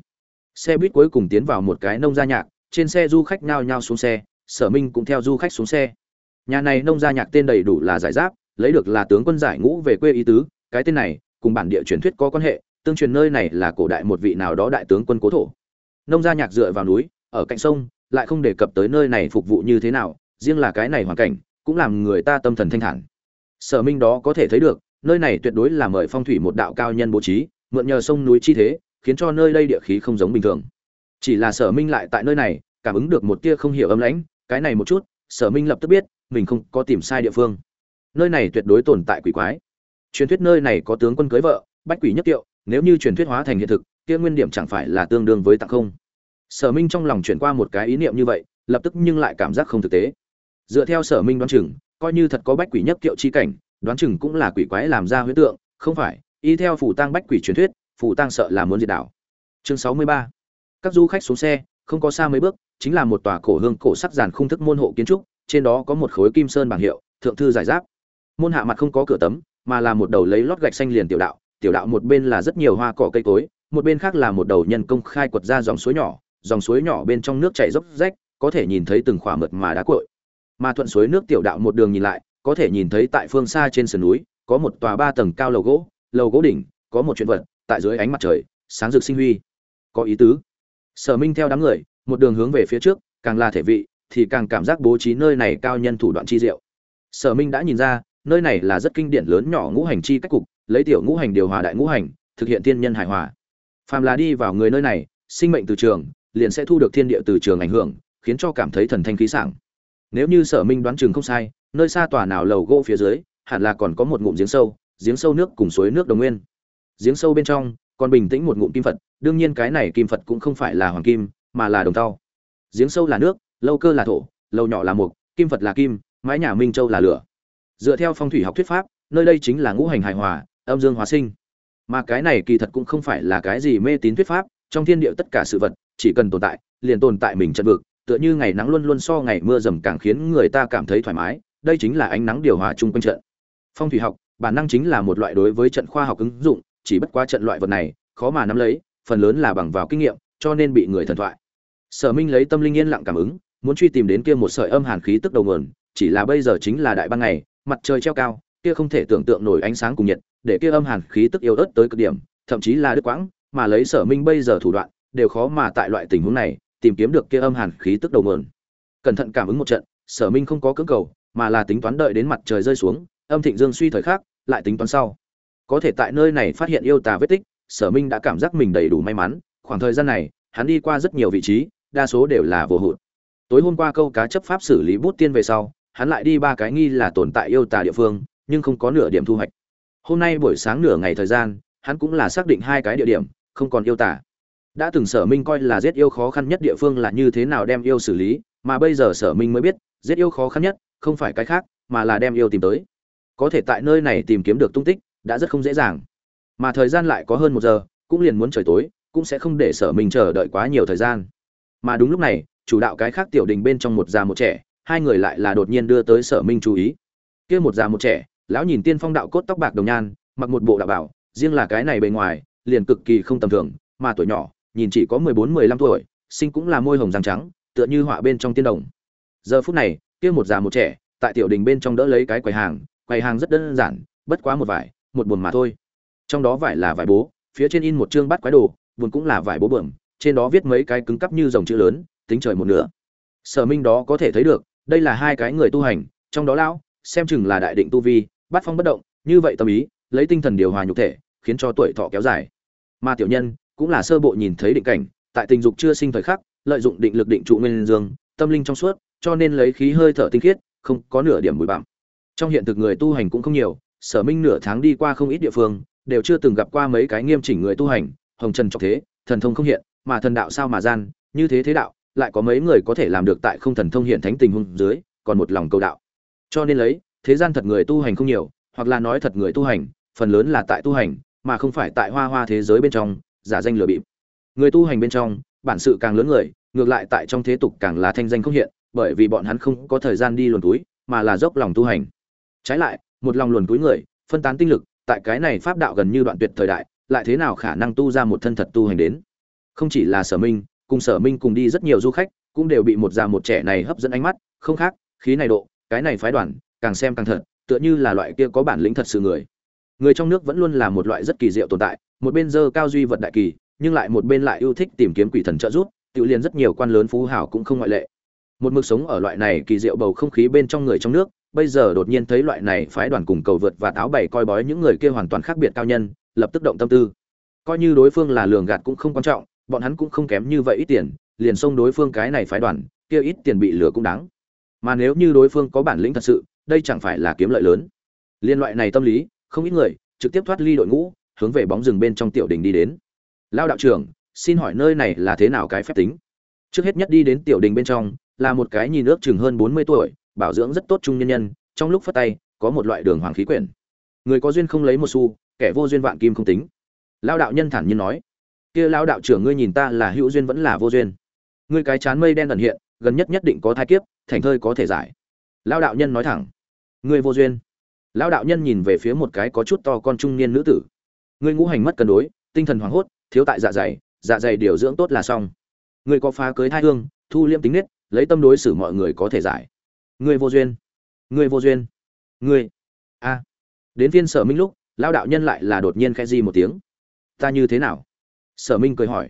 Speaker 1: Xe buýt cuối cùng tiến vào một cái nông gia nhạc, trên xe du khách nhao nhao xuống xe, sở minh cũng theo du khách xuống xe nhà này nông gia nhạc tên đầy đủ là giải giáp, lấy được là tướng quân giải ngũ về quê ý tứ. Cái tên này, cùng bản địa truyền thuyết có quan hệ, tương truyền nơi này là cổ đại một vị nào đó đại tướng quân cố thổ. Nông gia nhạc dựa vào núi, ở cạnh sông, lại không đề cập tới nơi này phục vụ như thế nào, riêng là cái này hoàn cảnh, cũng làm người ta tâm thần thanh thản. Sở minh đó có thể thấy được, nơi này tuyệt đối là mời phong thủy một đạo cao nhân bố trí, mượn nhờ sông núi chi thế, khiến cho nơi đây địa khí không giống bình thường. Chỉ là sở minh lại tại nơi này, cảm ứng được một tia không hiểu âm lãnh, cái này một chút, sở minh lập tức biết mình không có tìm sai địa phương. Nơi này tuyệt đối tồn tại quỷ quái. Truyền thuyết nơi này có tướng quân cưới vợ, bách quỷ nhất tiệu, nếu như truyền thuyết hóa thành hiện thực, kia nguyên điểm chẳng phải là tương đương với tặng không? Sở minh trong lòng chuyển qua một cái ý niệm như vậy, lập tức nhưng lại cảm giác không thực tế. Dựa theo sở minh đoán chừng, coi như thật có bách quỷ nhất tiệu chi cảnh, đoán chừng cũng là quỷ quái làm ra huyễn tượng, không phải, y theo phủ tăng bách quỷ truyền thuyết phủ tăng sợ là muốn diệt đảo. Chương sáu mươi ba. Các du khách xuống xe, không có xa mấy bước, chính là một tòa cổ hương cổ sắc giàn khung thức môn hộ kiến trúc trên đó có một khối kim sơn bảng hiệu, thượng thư giải giáp. Môn hạ mặt không có cửa tấm, mà là một đầu lấy lót gạch xanh liền tiểu đạo. Tiểu đạo một bên là rất nhiều hoa cỏ cây cối, một bên khác là một đầu nhân công khai quật ra dòng suối nhỏ. Dòng suối nhỏ bên trong nước chảy dốc rách, có thể nhìn thấy từng khỏa mượt mà đá cội mà thuận suối nước tiểu đạo một đường nhìn lại, có thể nhìn thấy tại phương xa trên sườn núi, có một tòa ba tầng cao lầu gỗ lầu gỗ đỉnh, có một chuyện vật, tại dưới ánh mặt trời, sáng rực sinh huy. Có ý tứ. Sở minh theo đám người, một đường hướng về phía trước, càng là thể vị thì càng cảm giác bố trí nơi này cao nhân thủ đoạn chi diệu. Sở minh đã nhìn ra, nơi này là rất kinh điển lớn nhỏ ngũ hành chi cách cục, lấy tiểu ngũ hành điều hòa đại ngũ hành, thực hiện thiên nhân hài hòa. Phàm là đi vào người nơi này, sinh mệnh từ trường, liền sẽ thu được thiên địa từ trường ảnh hưởng, khiến cho cảm thấy thần thanh khí sảng. Nếu như sở minh đoán chừng không sai, nơi xa tòa nào lầu gỗ phía dưới, hẳn là còn có một ngụm giếng sâu giếng sâu nước cùng suối nước đồng nguyên. Giếng sâu bên trong, còn bình tĩnh một ngụm kim phật, đương nhiên cái này kim phật cũng không phải là hoàng kim, mà là đồng tao giếng sâu là nước lâu cơ là thổ, lâu nhỏ là mục, kim phật là kim, mái nhà minh châu là lửa. Dựa theo phong thủy học thuyết pháp, nơi đây chính là ngũ hành hài hòa, âm dương hóa sinh. Mà cái này kỳ thật cũng không phải là cái gì mê tín thuyết pháp, trong thiên địa tất cả sự vật, chỉ cần tồn tại, liền tồn tại mình trận vực, tựa như ngày nắng luôn luôn so ngày mưa dầm càng khiến người ta cảm thấy thoải mái, đây chính là ánh nắng điều hòa chung quanh trận. Phong thủy học, bản năng chính là một loại đối với trận khoa học ứng dụng, chỉ bất quá trận loại vật này, khó mà nắm lấy, phần lớn là bằng vào kinh nghiệm, cho nên bị người thần thoại. Sở minh lấy tâm linh yên lặng cảm ứng muốn truy tìm đến kia một sợi âm hàn khí tức đầu nguồn, chỉ là bây giờ chính là đại ban ngày, mặt trời treo cao, kia không thể tưởng tượng nổi ánh sáng cùng nhiệt, để kia âm hàn khí tức yếu ớt tới cực điểm, thậm chí là đứt quãng, mà lấy sở minh bây giờ thủ đoạn, đều khó mà tại loại tình huống này, tìm kiếm được kia âm hàn khí tức đầu nguồn. Cẩn thận cảm ứng một trận, sở minh không có cưỡng cầu, mà là tính toán đợi đến mặt trời rơi xuống, âm thịnh dương suy thời khắc, lại tính toán sau. Có thể tại nơi này phát hiện yêu tà vết tích, sở minh đã cảm giác mình đầy đủ may mắn, khoảng thời gian này, hắn đi qua rất nhiều vị trí, đa số đều là vô hụt tối hôm qua câu cá chấp pháp xử lý bút tiên về sau, hắn lại đi ba cái nghi là tồn tại yêu tả địa phương, nhưng không có nửa điểm thu hoạch. Hôm nay buổi sáng nửa ngày thời gian, hắn cũng là xác định hai cái địa điểm, không còn yêu tả. đã từng sở minh coi là giết yêu khó khăn nhất địa phương là như thế nào đem yêu xử lý, mà bây giờ sở minh mới biết, giết yêu khó khăn nhất, không phải cái khác, mà là đem yêu tìm tới. Có thể tại nơi này tìm kiếm được tung tích, đã rất không dễ dàng. Mà thời gian lại có hơn một giờ, cũng liền muốn trời tối, cũng sẽ không để sở minh chờ đợi quá nhiều thời gian. Mà đúng lúc này chủ đạo cái khác tiểu đình bên trong một già một trẻ, hai người lại là đột nhiên đưa tới sở minh chú ý. Kia một già một trẻ, lão nhìn tiên phong đạo cốt tóc bạc đồng nhan, mặc một bộ đạo bảo, riêng là cái này bề ngoài, liền cực kỳ không tầm thường, mà tuổi nhỏ, nhìn chỉ có mười bốn, mười lăm tuổi, sinh cũng là môi hồng răng trắng, tựa như họa bên trong tiên đồng. Giờ phút này, kia một già một trẻ, tại tiểu đình bên trong đỡ lấy cái quầy hàng quầy hàng rất đơn giản, bất quá một vải, một buồn mà thôi. Trong đó vải là vải bố, phía trên in một chương bắt quái đồ, buồn cũng là vải bố bẩm, trên đó viết mấy cái cứng cắp như dòng chữ lớn tính trời một nửa. Sở minh đó có thể thấy được, đây là hai cái người tu hành, trong đó lão, xem chừng là đại định tu vi bắt phong bất động, như vậy tâm ý, lấy tinh thần điều hòa nhục thể, khiến cho tuổi thọ kéo dài. Mà tiểu nhân, cũng là sơ bộ nhìn thấy định cảnh, tại tình dục chưa sinh thời khắc, lợi dụng định lực định trụ nguyên dương, tâm linh trong suốt, cho nên lấy khí hơi thở tinh khiết, không có nửa điểm bụi bặm. Trong hiện thực người tu hành cũng không nhiều, sở minh nửa tháng đi qua không ít địa phương, đều chưa từng gặp qua mấy cái nghiêm chỉnh người tu hành, hồng trần trọng thế, thần thông không hiện, mà thần đạo sao mà gian, như thế thế đạo lại có mấy người có thể làm được tại không thần thông hiện thánh tình huống dưới, còn một lòng cầu đạo. Cho nên lấy, thế gian thật người tu hành không nhiều, hoặc là nói thật người tu hành, phần lớn là tại tu hành, mà không phải tại hoa hoa thế giới bên trong, giả danh lừa bịp. Người tu hành bên trong, bản sự càng lớn người, ngược lại tại trong thế tục càng là thanh danh không hiện, bởi vì bọn hắn không có thời gian đi luồn túi, mà là dốc lòng tu hành. Trái lại, một lòng luồn túi người, phân tán tinh lực, tại cái này pháp đạo gần như đoạn tuyệt thời đại, lại thế nào khả năng tu ra một thân thật tu hành đến? Không chỉ là sở minh cùng sở minh cùng đi rất nhiều du khách, cũng đều bị một già một trẻ này hấp dẫn ánh mắt. Không khác, khí này độ, cái này phái đoàn, càng xem càng thật, tựa như là loại kia có bản lĩnh thật sự người. Người trong nước vẫn luôn là một loại rất kỳ diệu tồn tại, một bên dơ cao duy vật đại kỳ, nhưng lại một bên lại yêu thích tìm kiếm quỷ thần trợ giúp, tự liền rất nhiều quan lớn phú hảo cũng không ngoại lệ. Một mực sống ở loại này kỳ diệu bầu không khí bên trong người trong nước, bây giờ đột nhiên thấy loại này phái đoàn cùng cầu vượt và táo bày coi bói những người kia hoàn toàn khác biệt cao nhân, lập tức động tâm tư. Coi như đối phương là lường gạt cũng không quan trọng bọn hắn cũng không kém như vậy ít tiền, liền xông đối phương cái này phái đoàn, kia ít tiền bị lừa cũng đáng. Mà nếu như đối phương có bản lĩnh thật sự, đây chẳng phải là kiếm lợi lớn. Liên loại này tâm lý, không ít người trực tiếp thoát ly đội ngũ, hướng về bóng rừng bên trong tiểu đình đi đến. Lao đạo trưởng, xin hỏi nơi này là thế nào cái phép tính? Trước hết nhất đi đến tiểu đình bên trong, là một cái nhìn ước chừng hơn bốn mươi tuổi, bảo dưỡng rất tốt trung nhân nhân, trong lúc phất tay, có một loại đường hoàng khí quyển. Người có duyên không lấy một xu, kẻ vô duyên vạn kim không tính. Lao đạo nhân thản nhiên nói kia lão đạo trưởng ngươi nhìn ta là hữu duyên vẫn là vô duyên. Ngươi cái chán mây đen ẩn hiện, gần nhất nhất định có thai kiếp, thành thơi có thể giải. Lão đạo nhân nói thẳng. Ngươi vô duyên. Lão đạo nhân nhìn về phía một cái có chút to con trung niên nữ tử. Ngươi ngũ hành mất cân đối, tinh thần hoảng hốt, thiếu tại dạ dày dạ dày điều dưỡng tốt là xong. Ngươi có phá cưới thai hương, thu liêm tính nết, lấy tâm đối xử mọi người có thể giải. Ngươi vô duyên. Ngươi vô duyên. Ngươi. A. Đến phiên sở minh lúc, lão đạo nhân lại là đột nhiên khẽ di một tiếng. Ta như thế nào? Sở minh cười hỏi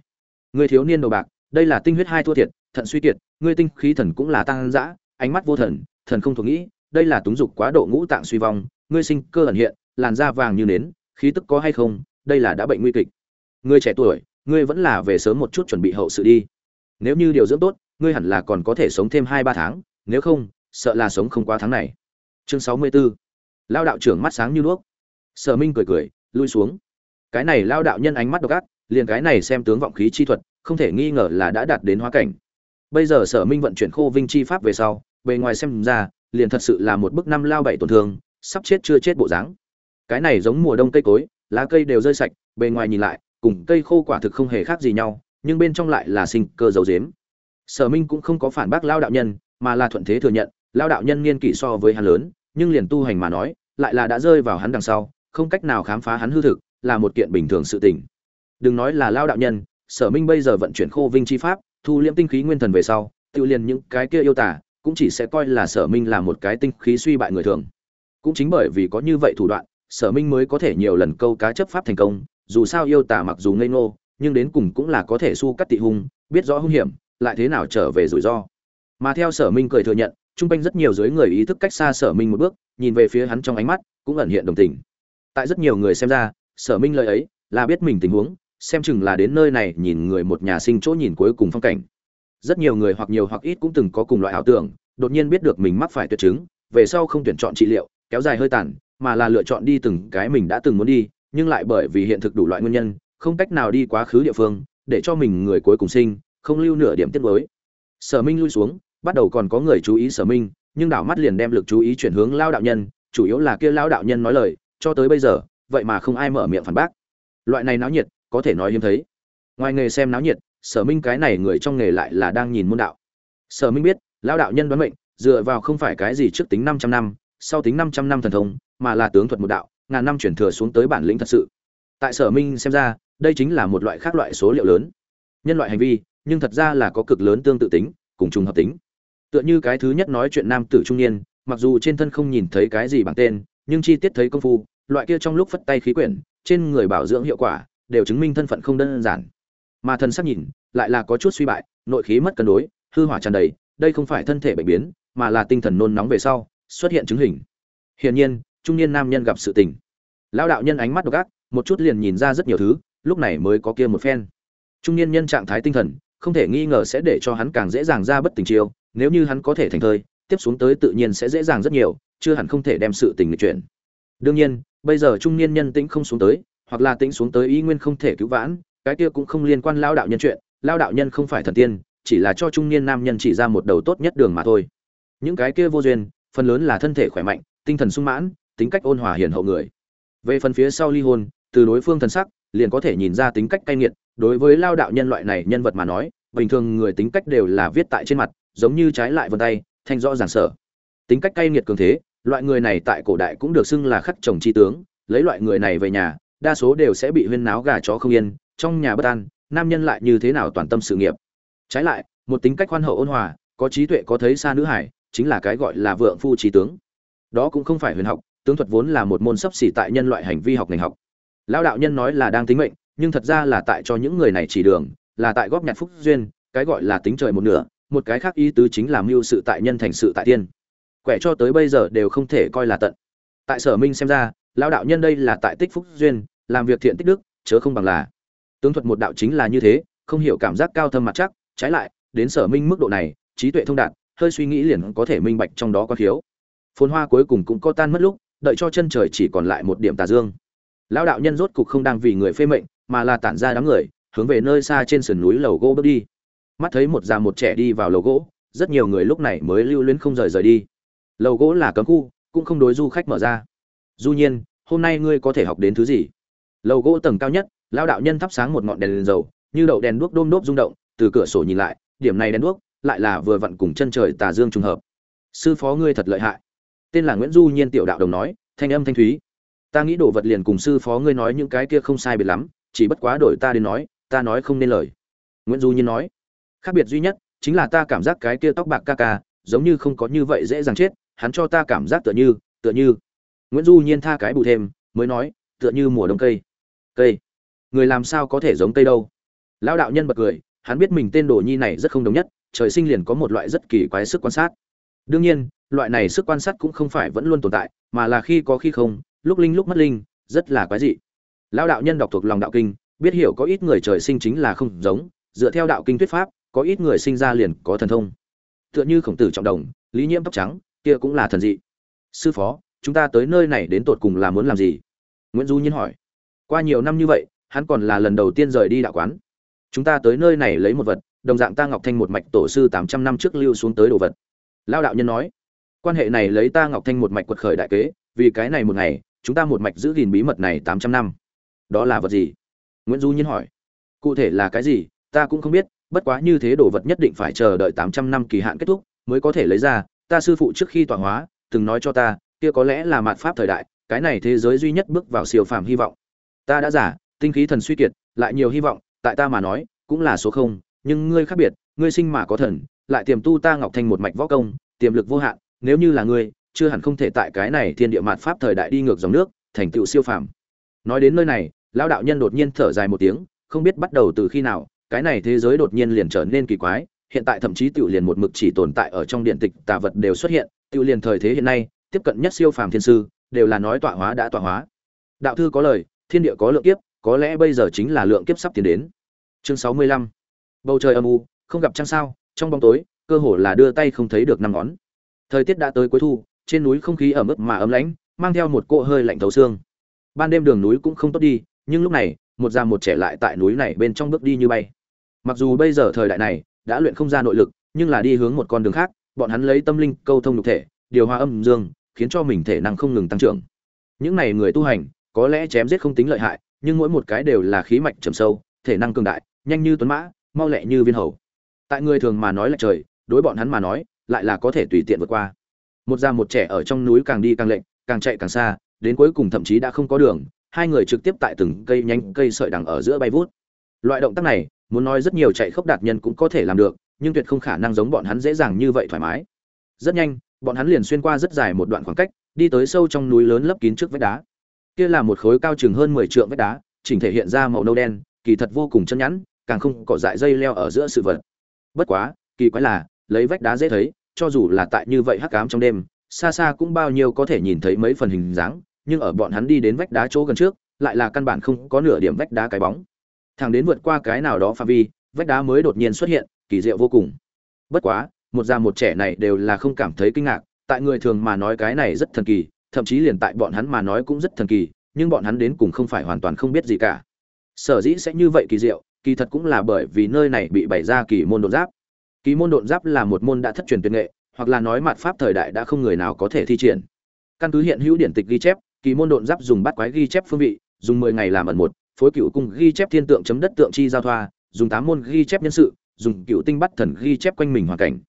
Speaker 1: người thiếu niên đầu bạc, đây là tinh huyết hai thua thiệt, thận suy kiệt, ngươi tinh khí thần cũng là tăng dã, ánh mắt vô thần thần không thuộc nghĩ, đây là túng dục quá độ ngũ tạng suy vong, ngươi sinh cơ ẩn hiện, làn da vàng như nến, khí tức có hay không, đây là đã bệnh nguy kịch. Ngươi trẻ tuổi, ngươi vẫn là về sớm một chút chuẩn bị hậu sự đi. Nếu như điều dưỡng tốt, ngươi hẳn là còn có thể sống thêm hai ba tháng, nếu không, sợ là sống không qua tháng này. Chương sáu mươi 64. lao đạo trưởng mắt sáng như đuốc. Sở minh cười cười, lui xuống. Cái này lao đạo nhân ánh mắt độc ác liền cái này xem tướng vọng khí chi thuật, không thể nghi ngờ là đã đạt đến hóa cảnh. Bây giờ sở minh vận chuyển khô vinh chi pháp về sau, bề ngoài xem ra, liền thật sự là một bức năm lao bảy tổn thương, sắp chết chưa chết bộ dáng. Cái này giống mùa đông cây cối, lá cây đều rơi sạch, bề ngoài nhìn lại, cùng cây khô quả thực không hề khác gì nhau, nhưng bên trong lại là sinh cơ dấu dếm sở minh cũng không có phản bác lao đạo nhân, mà là thuận thế thừa nhận, lao đạo nhân niên kỷ so với hắn lớn, nhưng liền tu hành mà nói, lại là đã rơi vào hắn đằng sau, không cách nào khám phá hắn hư thực, là một kiện bình thường sự tình đừng nói là lao đạo nhân, sở minh bây giờ vận chuyển khô vinh chi pháp, thu liễm tinh khí nguyên thần về sau, tự liền những cái kia yêu tả cũng chỉ sẽ coi là sở minh là một cái tinh khí suy bại người thường. Cũng chính bởi vì có như vậy thủ đoạn, sở minh mới có thể nhiều lần câu cá chấp pháp thành công, dù sao yêu tả mặc dù ngây ngô, nhưng đến cùng cũng là có thể su cắt tị hung, biết rõ hung hiểm, lại thế nào trở về rủi ro. Mà theo sở minh cười thừa nhận chung quanh rất nhiều dưới người ý thức cách xa sở minh một bước, nhìn về phía hắn trong ánh mắt, cũng ẩn hiện đồng tình. Tại rất nhiều người xem ra, sở minh lời ấy là biết mình tình huống xem chừng là đến nơi này nhìn người một nhà sinh chỗ nhìn cuối cùng phong cảnh. Rất nhiều người hoặc nhiều hoặc ít cũng từng có cùng loại ảo tưởng, đột nhiên biết được mình mắc phải tuyệt chứng, về sau không tuyển chọn trị liệu, kéo dài hơi tàn, mà là lựa chọn đi từng cái mình đã từng muốn đi, nhưng lại bởi vì hiện thực đủ loại nguyên nhân, không cách nào đi quá khứ địa phương, để cho mình người cuối cùng sinh, không lưu nửa điểm tiết mới. Sở minh lui xuống, bắt đầu còn có người chú ý sở minh, nhưng đảo mắt liền đem lực chú ý chuyển hướng lao đạo nhân, chủ yếu là kia lao đạo nhân nói lời, cho tới bây giờ, vậy mà không ai mở miệng phản bác. Loại này náo nhiệt có thể nói hiếm thấy. Ngoài nghề xem náo nhiệt, sở minh cái này người trong nghề lại là đang nhìn môn đạo. Sở minh biết lao đạo nhân đoán mệnh, dựa vào không phải cái gì trước tính 500 năm, sau tính 500 năm thần thông, mà là tướng thuật một đạo, ngàn năm chuyển thừa xuống tới bản lĩnh thật sự. Tại sở minh xem ra, đây chính là một loại khác loại số liệu lớn. Nhân loại hành vi, nhưng thật ra là có cực lớn tương tự tính, cùng trùng hợp tính. Tựa như cái thứ nhất nói chuyện nam tử trung niên, mặc dù trên thân không nhìn thấy cái gì bằng tên, nhưng chi tiết thấy công phu, loại kia trong lúc phất tay khí quyển, trên người bảo dưỡng hiệu quả đều chứng minh thân phận không đơn giản. Mà thần sắc nhìn, lại là có chút suy bại, nội khí mất cân đối, hư hỏa tràn đầy, đây không phải thân thể bệnh biến, mà là tinh thần nôn nóng về sau, xuất hiện chứng hình. Hiển nhiên, trung niên nam nhân gặp sự tình. Lão đạo nhân ánh mắt độc ác, một chút liền nhìn ra rất nhiều thứ, lúc này mới có kia một phen. Trung niên nhân trạng thái tinh thần, không thể nghi ngờ sẽ để cho hắn càng dễ dàng ra bất tình chiêu, nếu như hắn có thể thành thơi, tiếp xuống tới tự nhiên sẽ dễ dàng rất nhiều, chưa hẳn không thể đem sự tình người chuyển. Đương nhiên, bây giờ trung niên nhân tĩnh không xuống tới hoặc là tính xuống tới ý nguyên không thể cứu vãn, cái kia cũng không liên quan lao đạo nhân chuyện lao đạo nhân không phải thần tiên, chỉ là cho trung niên nam nhân chỉ ra một đầu tốt nhất đường mà thôi. Những cái kia vô duyên, phần lớn là thân thể khỏe mạnh, tinh thần sung mãn, tính cách ôn hòa hiền hậu người. Về phần phía sau ly hôn, từ đối phương thần sắc, liền có thể nhìn ra tính cách cay nghiệt, đối với lao đạo nhân loại này nhân vật mà nói, bình thường người tính cách đều là viết tại trên mặt, giống như trái lại vân tay, thanh rõ ràng sở. Tính cách cay nghiệt cường thế, loại người này tại cổ đại cũng được xưng là khắc chồng chi tướng, lấy loại người này về nhà đa số đều sẽ bị huyên náo gà chó không yên, trong nhà bất an, nam nhân lại như thế nào toàn tâm sự nghiệp. Trái lại, một tính cách khoan hậu ôn hòa, có trí tuệ có thấy xa nữ hải, chính là cái gọi là vượng phu trí tướng. Đó cũng không phải huyền học, tướng thuật vốn là một môn sấp xỉ tại nhân loại hành vi học ngành học. Lão đạo nhân nói là đang tính mệnh, nhưng thật ra là tại cho những người này chỉ đường, là tại góp nhặt phúc duyên, cái gọi là tính trời một nửa, một cái khác ý tứ chính là mưu sự tại nhân thành sự tại tiên. Quẻ cho tới bây giờ đều không thể coi là tận. Tại sở minh xem ra, lão đạo nhân đây là tại tích phúc duyên làm việc thiện tích đức, chớ không bằng là. Tướng thuật một đạo chính là như thế, không hiểu cảm giác cao thâm mặt chắc, trái lại, đến sở minh mức độ này, trí tuệ thông đạt, hơi suy nghĩ liền có thể minh bạch trong đó có thiếu phồn hoa cuối cùng cũng có tan mất lúc, đợi cho chân trời chỉ còn lại một điểm tà dương. Lão đạo nhân rốt cục không đang vì người phê mệnh, mà là tản ra đám người, hướng về nơi xa trên sườn núi lầu gỗ bước đi. Mắt thấy một già một trẻ đi vào lầu gỗ, rất nhiều người lúc này mới lưu luyến không rời rời đi. Lầu gỗ là cấm khu, cũng không đối du khách mở ra. Du nhiên, hôm nay ngươi có thể học đến thứ gì? Lầu gỗ tầng cao nhất lao đạo nhân thắp sáng một ngọn đèn, lên dầu như đậu đèn đuốc đôm đốp rung động từ cửa sổ nhìn lại điểm này đèn đuốc lại là vừa vặn cùng chân trời tà dương trùng hợp. Sư phó ngươi thật lợi hại. Tên là nguyễn du nhiên tiểu đạo đồng nói thanh âm thanh thúy. Ta nghĩ đồ vật liền cùng sư phó ngươi nói những cái kia không sai biệt lắm chỉ bất quá đổi ta đến nói ta nói không nên lời. Nguyễn du nhiên nói khác biệt duy nhất chính là ta cảm giác cái kia tóc bạc ca ca giống như không có như vậy dễ dàng chết hắn cho ta cảm giác tựa như tựa như. Nguyễn du nhiên tha cái bù thêm mới nói tựa như mùa đông cây cây. Người làm sao có thể giống cây đâu? Lão đạo nhân bật cười, hắn biết mình tên đồ nhi này rất không đồng nhất, trời sinh liền có một loại rất kỳ quái sức quan sát. Đương nhiên, loại này sức quan sát cũng không phải vẫn luôn tồn tại, mà là khi có khi không, lúc linh lúc mất linh, rất là quái dị. Lão đạo nhân đọc thuộc lòng đạo kinh, biết hiểu có ít người trời sinh chính là không giống, dựa theo đạo kinh thuyết pháp, có ít người sinh ra liền có thần thông. Tựa như khổng tử trọng đồng, lý nhiễm tóc trắng, kia cũng là thần dị. Sư phó, chúng ta tới nơi này đến tột cùng là muốn làm gì? Nguyễn du nhiên hỏi qua nhiều năm như vậy, hắn còn là lần đầu tiên rời đi đạo quán. Chúng ta tới nơi này lấy một vật, đồng dạng ta ngọc thanh một mạch tổ sư tám trăm năm trước lưu xuống tới đồ vật. Lao đạo nhân nói, quan hệ này lấy ta ngọc thanh một mạch quật khởi đại kế, vì cái này một ngày, chúng ta một mạch giữ gìn bí mật này tám trăm năm. Đó là vật gì? Nguyễn du nhiên hỏi. Cụ thể là cái gì, ta cũng không biết, bất quá như thế đồ vật nhất định phải chờ đợi tám trăm năm kỳ hạn kết thúc, mới có thể lấy ra. Ta sư phụ trước khi tọa hóa, từng nói cho ta, kia có lẽ là mạt pháp thời đại, cái này thế giới duy nhất bước vào siêu phàm hy vọng ta đã giả, tinh khí thần suy kiệt, lại nhiều hy vọng, tại ta mà nói, cũng là số không, nhưng ngươi khác biệt, ngươi sinh mà có thần, lại tiềm tu ta ngọc thành một mạch võ công, tiềm lực vô hạn, nếu như là ngươi, chưa hẳn không thể tại cái này thiên địa mạt pháp thời đại đi ngược dòng nước, thành tựu siêu phàm. Nói đến nơi này, lão đạo nhân đột nhiên thở dài một tiếng, không biết bắt đầu từ khi nào, cái này thế giới đột nhiên liền trở nên kỳ quái, hiện tại thậm chí tiểu liền một mực chỉ tồn tại ở trong điện tịch tà vật đều xuất hiện tiểu liền thời thế hiện nay, tiếp cận nhất siêu phàm thiên sư, đều là nói tọa hóa đã tọa hóa. Đạo thư có lời thiên địa có lượng kiếp, có lẽ bây giờ chính là lượng kiếp sắp tiến đến. Chương sáu mươi lăm. Bầu trời âm u, không gặp trăng sao, trong bóng tối, cơ hồ là đưa tay không thấy được năm ngón. Thời tiết đã tới cuối thu, trên núi không khí ẩm ướt mà ấm lãnh, mang theo một cỗ hơi lạnh thấu xương. Ban đêm đường núi cũng không tốt đi, nhưng lúc này, một già một trẻ lại tại núi này bên trong bước đi như bay. Mặc dù bây giờ thời đại này, đã luyện không ra nội lực, nhưng là đi hướng một con đường khác, bọn hắn lấy tâm linh câu thông nhục thể, điều hòa âm dương, khiến cho mình thể năng không ngừng tăng trưởng. Những này người tu hành có lẽ chém giết không tính lợi hại, nhưng mỗi một cái đều là khí mạch trầm sâu, thể năng cường đại, nhanh như tuấn mã, mau lẹ như viên hầu. Tại người thường mà nói là trời, đối bọn hắn mà nói, lại là có thể tùy tiện vượt qua. Một già một trẻ ở trong núi càng đi càng lệnh càng chạy càng xa, đến cuối cùng thậm chí đã không có đường, hai người trực tiếp tại từng cây nhanh cây sợi đằng ở giữa bay vút. Loại động tác này, muốn nói rất nhiều chạy khốc đạt nhân cũng có thể làm được, nhưng tuyệt không khả năng giống bọn hắn dễ dàng như vậy thoải mái. Rất nhanh, bọn hắn liền xuyên qua rất dài một đoạn khoảng cách, đi tới sâu trong núi lớn lấp kín trước vách đá kia là một khối cao chừng hơn mười trượng vách đá, chỉnh thể hiện ra màu nâu đen, kỳ thật vô cùng chân nhẵn, càng không có dại dây leo ở giữa sự vật. Bất quá, kỳ quái là, lấy vách đá dễ thấy, cho dù là tại như vậy hắc ám trong đêm, xa xa cũng bao nhiêu có thể nhìn thấy mấy phần hình dáng, nhưng ở bọn hắn đi đến vách đá chỗ gần trước, lại là căn bản không có nửa điểm vách đá cái bóng. Thằng đến vượt qua cái nào đó phạm vi, vách đá mới đột nhiên xuất hiện, kỳ diệu vô cùng. Bất quá, một già một trẻ này đều là không cảm thấy kinh ngạc, tại người thường mà nói cái này rất thần kỳ thậm chí liền tại bọn hắn mà nói cũng rất thần kỳ, nhưng bọn hắn đến cùng không phải hoàn toàn không biết gì cả. Sở dĩ sẽ như vậy kỳ diệu, kỳ thật cũng là bởi vì nơi này bị bày ra kỳ môn đột giáp. Kỳ môn đột giáp là một môn đã thất truyền tuyệt nghệ, hoặc là nói mặt pháp thời đại đã không người nào có thể thi triển. Căn cứ hiện hữu điển tịch ghi chép, kỳ môn đột giáp dùng bắt quái ghi chép phương vị, dùng mười ngày làm ẩn một, phối cựu cung ghi chép thiên tượng chấm đất tượng chi giao thoa, dùng tám môn ghi chép nhân sự, dùng cựu tinh bắt thần ghi chép quanh mình hoàn cảnh.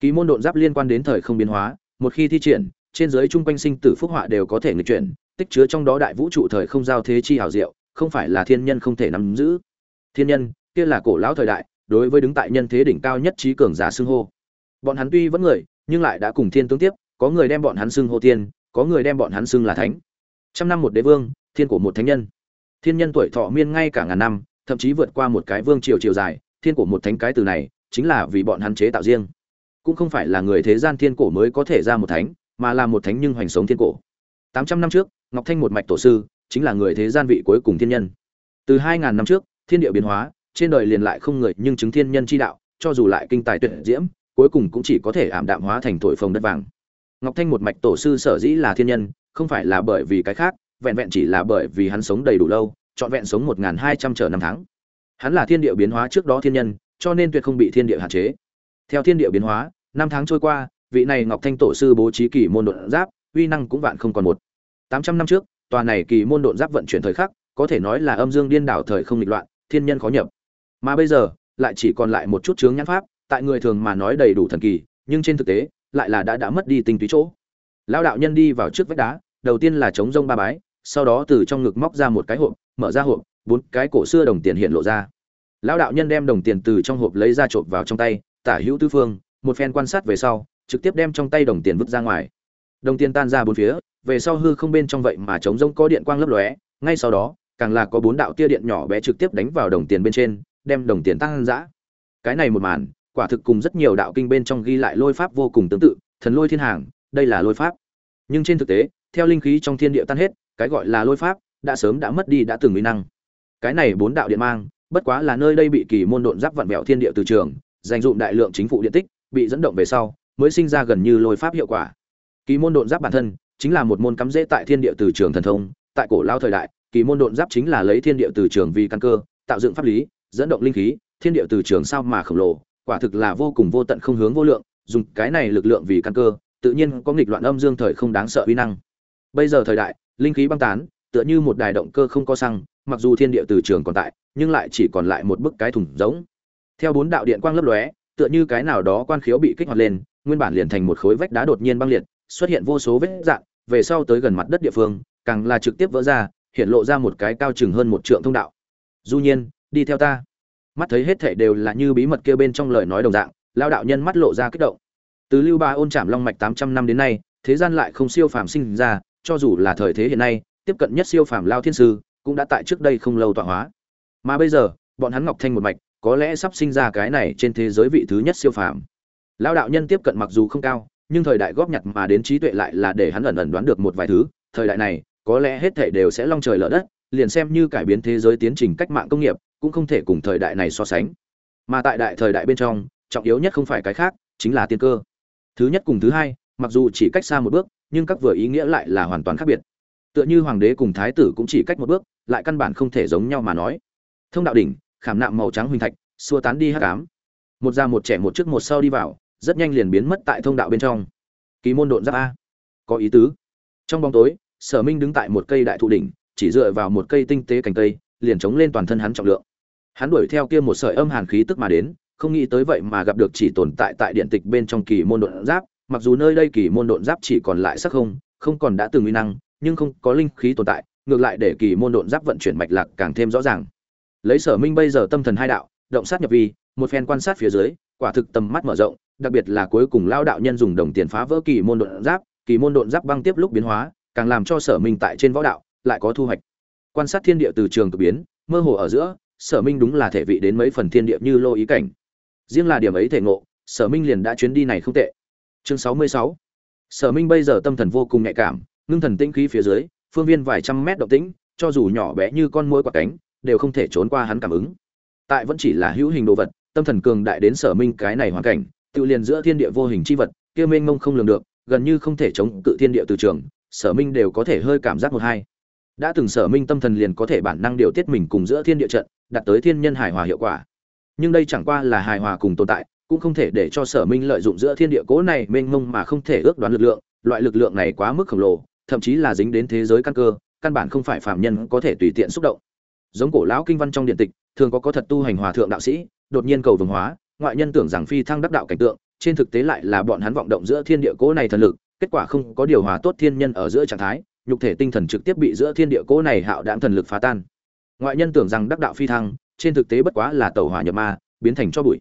Speaker 1: Kỳ môn đột giáp liên quan đến thời không biến hóa, một khi thi triển trên giới chung quanh sinh tử phúc họa đều có thể nghịch chuyển, tích chứa trong đó đại vũ trụ thời không giao thế chi hảo diệu, không phải là thiên nhân không thể nắm giữ. Thiên nhân, kia là cổ lão thời đại, đối với đứng tại nhân thế đỉnh cao nhất trí cường giả xưng hô. Bọn hắn tuy vẫn người, nhưng lại đã cùng thiên tướng tiếp, có người đem bọn hắn xưng hô tiên có người đem bọn hắn xưng là thánh. Trăm năm một đế vương, thiên của một thánh nhân. Thiên nhân tuổi thọ miên ngay cả ngàn năm, thậm chí vượt qua một cái vương triều triều dài, thiên của một thánh cái từ này, chính là vì bọn hắn chế tạo riêng. Cũng không phải là người thế gian thiên cổ mới có thể ra một thánh mà là một thánh nhưng hoành sống thiên cổ. Tám trăm năm trước, ngọc thanh một mạch tổ sư, chính là người thế gian vị cuối cùng thiên nhân. Từ 2000 năm trước, thiên địa biến hóa, trên đời liền lại không người nhưng chứng thiên nhân chi đạo, cho dù lại kinh tài tuyệt diễm, cuối cùng cũng chỉ có thể ảm đạm hóa thành thổi phồng đất vàng. Ngọc thanh một mạch tổ sư sở dĩ là thiên nhân, không phải là bởi vì cái khác, vẹn vẹn chỉ là bởi vì hắn sống đầy đủ lâu, trọn vẹn sống một hai trăm trở năm tháng. Hắn là thiên địa biến hóa trước đó thiên nhân, cho nên tuyệt không bị thiên địa hạn chế. Theo thiên địa biến hóa, năm tháng trôi qua vị này ngọc thanh tổ sư bố trí kỳ môn đột giáp, uy năng cũng vạn không còn một. Tám trăm năm trước, tòa này kỳ môn đột giáp vận chuyển thời khắc, có thể nói là âm dương điên đảo thời không nghịch loạn, thiên nhân khó nhập. Mà bây giờ, lại chỉ còn lại một chút chướng nhãn pháp, tại người thường mà nói đầy đủ thần kỳ, nhưng trên thực tế, lại là đã đã mất đi tinh túy chỗ. Lão đạo nhân đi vào trước vách đá, đầu tiên là chống rông ba bái, sau đó từ trong ngực móc ra một cái hộp, mở ra hộp, bốn cái cổ xưa đồng tiền hiện lộ ra. Lão đạo nhân đem đồng tiền từ trong hộp lấy ra trộm vào trong tay, tả hữu tư phương, một phen quan sát về sau trực tiếp đem trong tay đồng tiền vứt ra ngoài. Đồng tiền tan ra bốn phía, về sau hư không bên trong vậy mà trống rông có điện quang lấp lóe, ngay sau đó, càng là có bốn đạo tia điện nhỏ bé trực tiếp đánh vào đồng tiền bên trên, đem đồng tiền tăng dã cái này một màn, quả thực cùng rất nhiều đạo kinh bên trong ghi lại lôi pháp vô cùng tương tự, thần lôi thiên hàng, đây là lôi pháp. Nhưng trên thực tế, theo linh khí trong thiên địa tan hết, cái gọi là lôi pháp, đã sớm đã mất đi đã từng uy năng. Cái này bốn đạo điện mang, bất quá là nơi đây bị kỳ môn độn giáp vặn vẹo thiên địa từ trường, dành dụm đại lượng chính phủ điện tích, bị dẫn động về sau mới sinh ra gần như lôi pháp hiệu quả. Kỳ môn độn giáp bản thân chính là một môn cắm rễ tại thiên địa từ trường thần thông, tại cổ lao thời đại, kỳ môn độn giáp chính là lấy thiên địa từ trường vì căn cơ, tạo dựng pháp lý, dẫn động linh khí, thiên địa từ trường sao mà khổng lồ, quả thực là vô cùng vô tận không hướng vô lượng, dùng cái này lực lượng vì căn cơ, tự nhiên có nghịch loạn âm dương thời không đáng sợ uy năng. Bây giờ thời đại, linh khí băng tán, tựa như một đài động cơ không có xăng, mặc dù thiên địa từ trường còn tại, nhưng lại chỉ còn lại một bức cái thùng giống theo bốn đạo điện quang lấp lóe, tựa như cái nào đó quan khiếu bị kích hoạt lên nguyên bản liền thành một khối vách đá đột nhiên băng liệt, xuất hiện vô số vết dạn, về sau tới gần mặt đất địa phương, càng là trực tiếp vỡ ra, hiện lộ ra một cái cao chừng hơn một trượng thông đạo. Du nhiên, đi theo ta. Mắt thấy hết thảy đều là như bí mật kia bên trong lời nói đồng dạng, lão đạo nhân mắt lộ ra kích động. Từ lưu ba ôn trảm long mạch tám trăm năm đến nay, thế gian lại không siêu phàm sinh ra, cho dù là thời thế hiện nay, tiếp cận nhất siêu phàm lao thiên sư, cũng đã tại trước đây không lâu tọa hóa. Mà bây giờ, bọn hắn ngọc thanh một mạch, có lẽ sắp sinh ra cái này trên thế giới vị thứ nhất siêu phàm lao đạo nhân tiếp cận mặc dù không cao, nhưng thời đại góp nhặt mà đến trí tuệ lại là để hắn ẩn ẩn đoán được một vài thứ. Thời đại này, có lẽ hết thể đều sẽ long trời lở đất, liền xem như cải biến thế giới tiến trình cách mạng công nghiệp, cũng không thể cùng thời đại này so sánh. Mà tại đại thời đại bên trong, trọng yếu nhất không phải cái khác, chính là tiên cơ. Thứ nhất cùng thứ hai, mặc dù chỉ cách xa một bước, nhưng các vừa ý nghĩa lại là hoàn toàn khác biệt. Tựa như hoàng đế cùng thái tử cũng chỉ cách một bước, lại căn bản không thể giống nhau mà nói. Thông đạo đỉnh, khảm nạm màu trắng huỳnh thạch, xua tán đi hắc ám. Một già một trẻ một trước một sau đi vào rất nhanh liền biến mất tại thông đạo bên trong. Kỳ môn độn giáp a. Có ý tứ. Trong bóng tối, sở minh đứng tại một cây đại thụ đỉnh, chỉ dựa vào một cây tinh tế cành cây, liền chống lên toàn thân hắn trọng lượng. Hắn đuổi theo kia một sợi âm hàn khí tức mà đến, không nghĩ tới vậy mà gặp được chỉ tồn tại tại điện tịch bên trong kỳ môn độn giáp, mặc dù nơi đây kỳ môn độn giáp chỉ còn lại sắc không không còn đã từng uy năng, nhưng không có linh khí tồn tại, ngược lại để kỳ môn độn giáp vận chuyển mạch lạc càng thêm rõ ràng. Lấy sở minh bây giờ tâm thần hai đạo, động sát nhập vi, một phen quan sát phía dưới, quả thực tầm mắt mở rộng đặc biệt là cuối cùng lao đạo nhân dùng đồng tiền phá vỡ kỳ môn độn giáp, kỳ môn độn giáp băng tiếp lúc biến hóa, càng làm cho sở minh tại trên võ đạo lại có thu hoạch. Quan sát thiên địa từ trường cực biến, mơ hồ ở giữa, sở minh đúng là thể vị đến mấy phần thiên địa như lô ý cảnh. Riêng là điểm ấy thể ngộ, sở minh liền đã chuyến đi này không tệ. Chương sáu mươi sáu. Sở minh bây giờ tâm thần vô cùng nhạy cảm, ngưng thần tĩnh khí phía dưới, phương viên vài trăm mét động tĩnh, cho dù nhỏ bé như con muỗi quả cánh, đều không thể trốn qua hắn cảm ứng. Tại vẫn chỉ là hữu hình đồ vật, tâm thần cường đại đến sở minh cái này hoàn cảnh tự liền giữa thiên địa vô hình chi vật, kia mênh mông không lường được, gần như không thể chống cự thiên địa từ trường, sở minh đều có thể hơi cảm giác một hai. Đã từng sở minh tâm thần liền có thể bản năng điều tiết mình cùng giữa thiên địa trận, đạt tới thiên nhân hài hòa hiệu quả. Nhưng đây chẳng qua là hài hòa cùng tồn tại, cũng không thể để cho sở minh lợi dụng giữa thiên địa cố này mênh mông mà không thể ước đoán lực lượng, loại lực lượng này quá mức khổng lồ, thậm chí là dính đến thế giới căn cơ, căn bản không phải phạm nhân có thể tùy tiện xúc động. Giống cổ lão kinh văn trong điện tịch, thường có có thật tu hành hòa thượng đạo sĩ, đột nhiên cầu vùng hóa ngoại nhân tưởng rằng phi thăng đắc đạo cảnh tượng, trên thực tế lại là bọn hắn vọng động giữa thiên địa cố này thần lực, kết quả không có điều hòa tốt thiên nhân ở giữa trạng thái, nhục thể tinh thần trực tiếp bị giữa thiên địa cố này hạo đạm thần lực phá tan. Ngoại nhân tưởng rằng đắc đạo phi thăng, trên thực tế bất quá là tẩu hỏa nhập ma, biến thành cho bụi.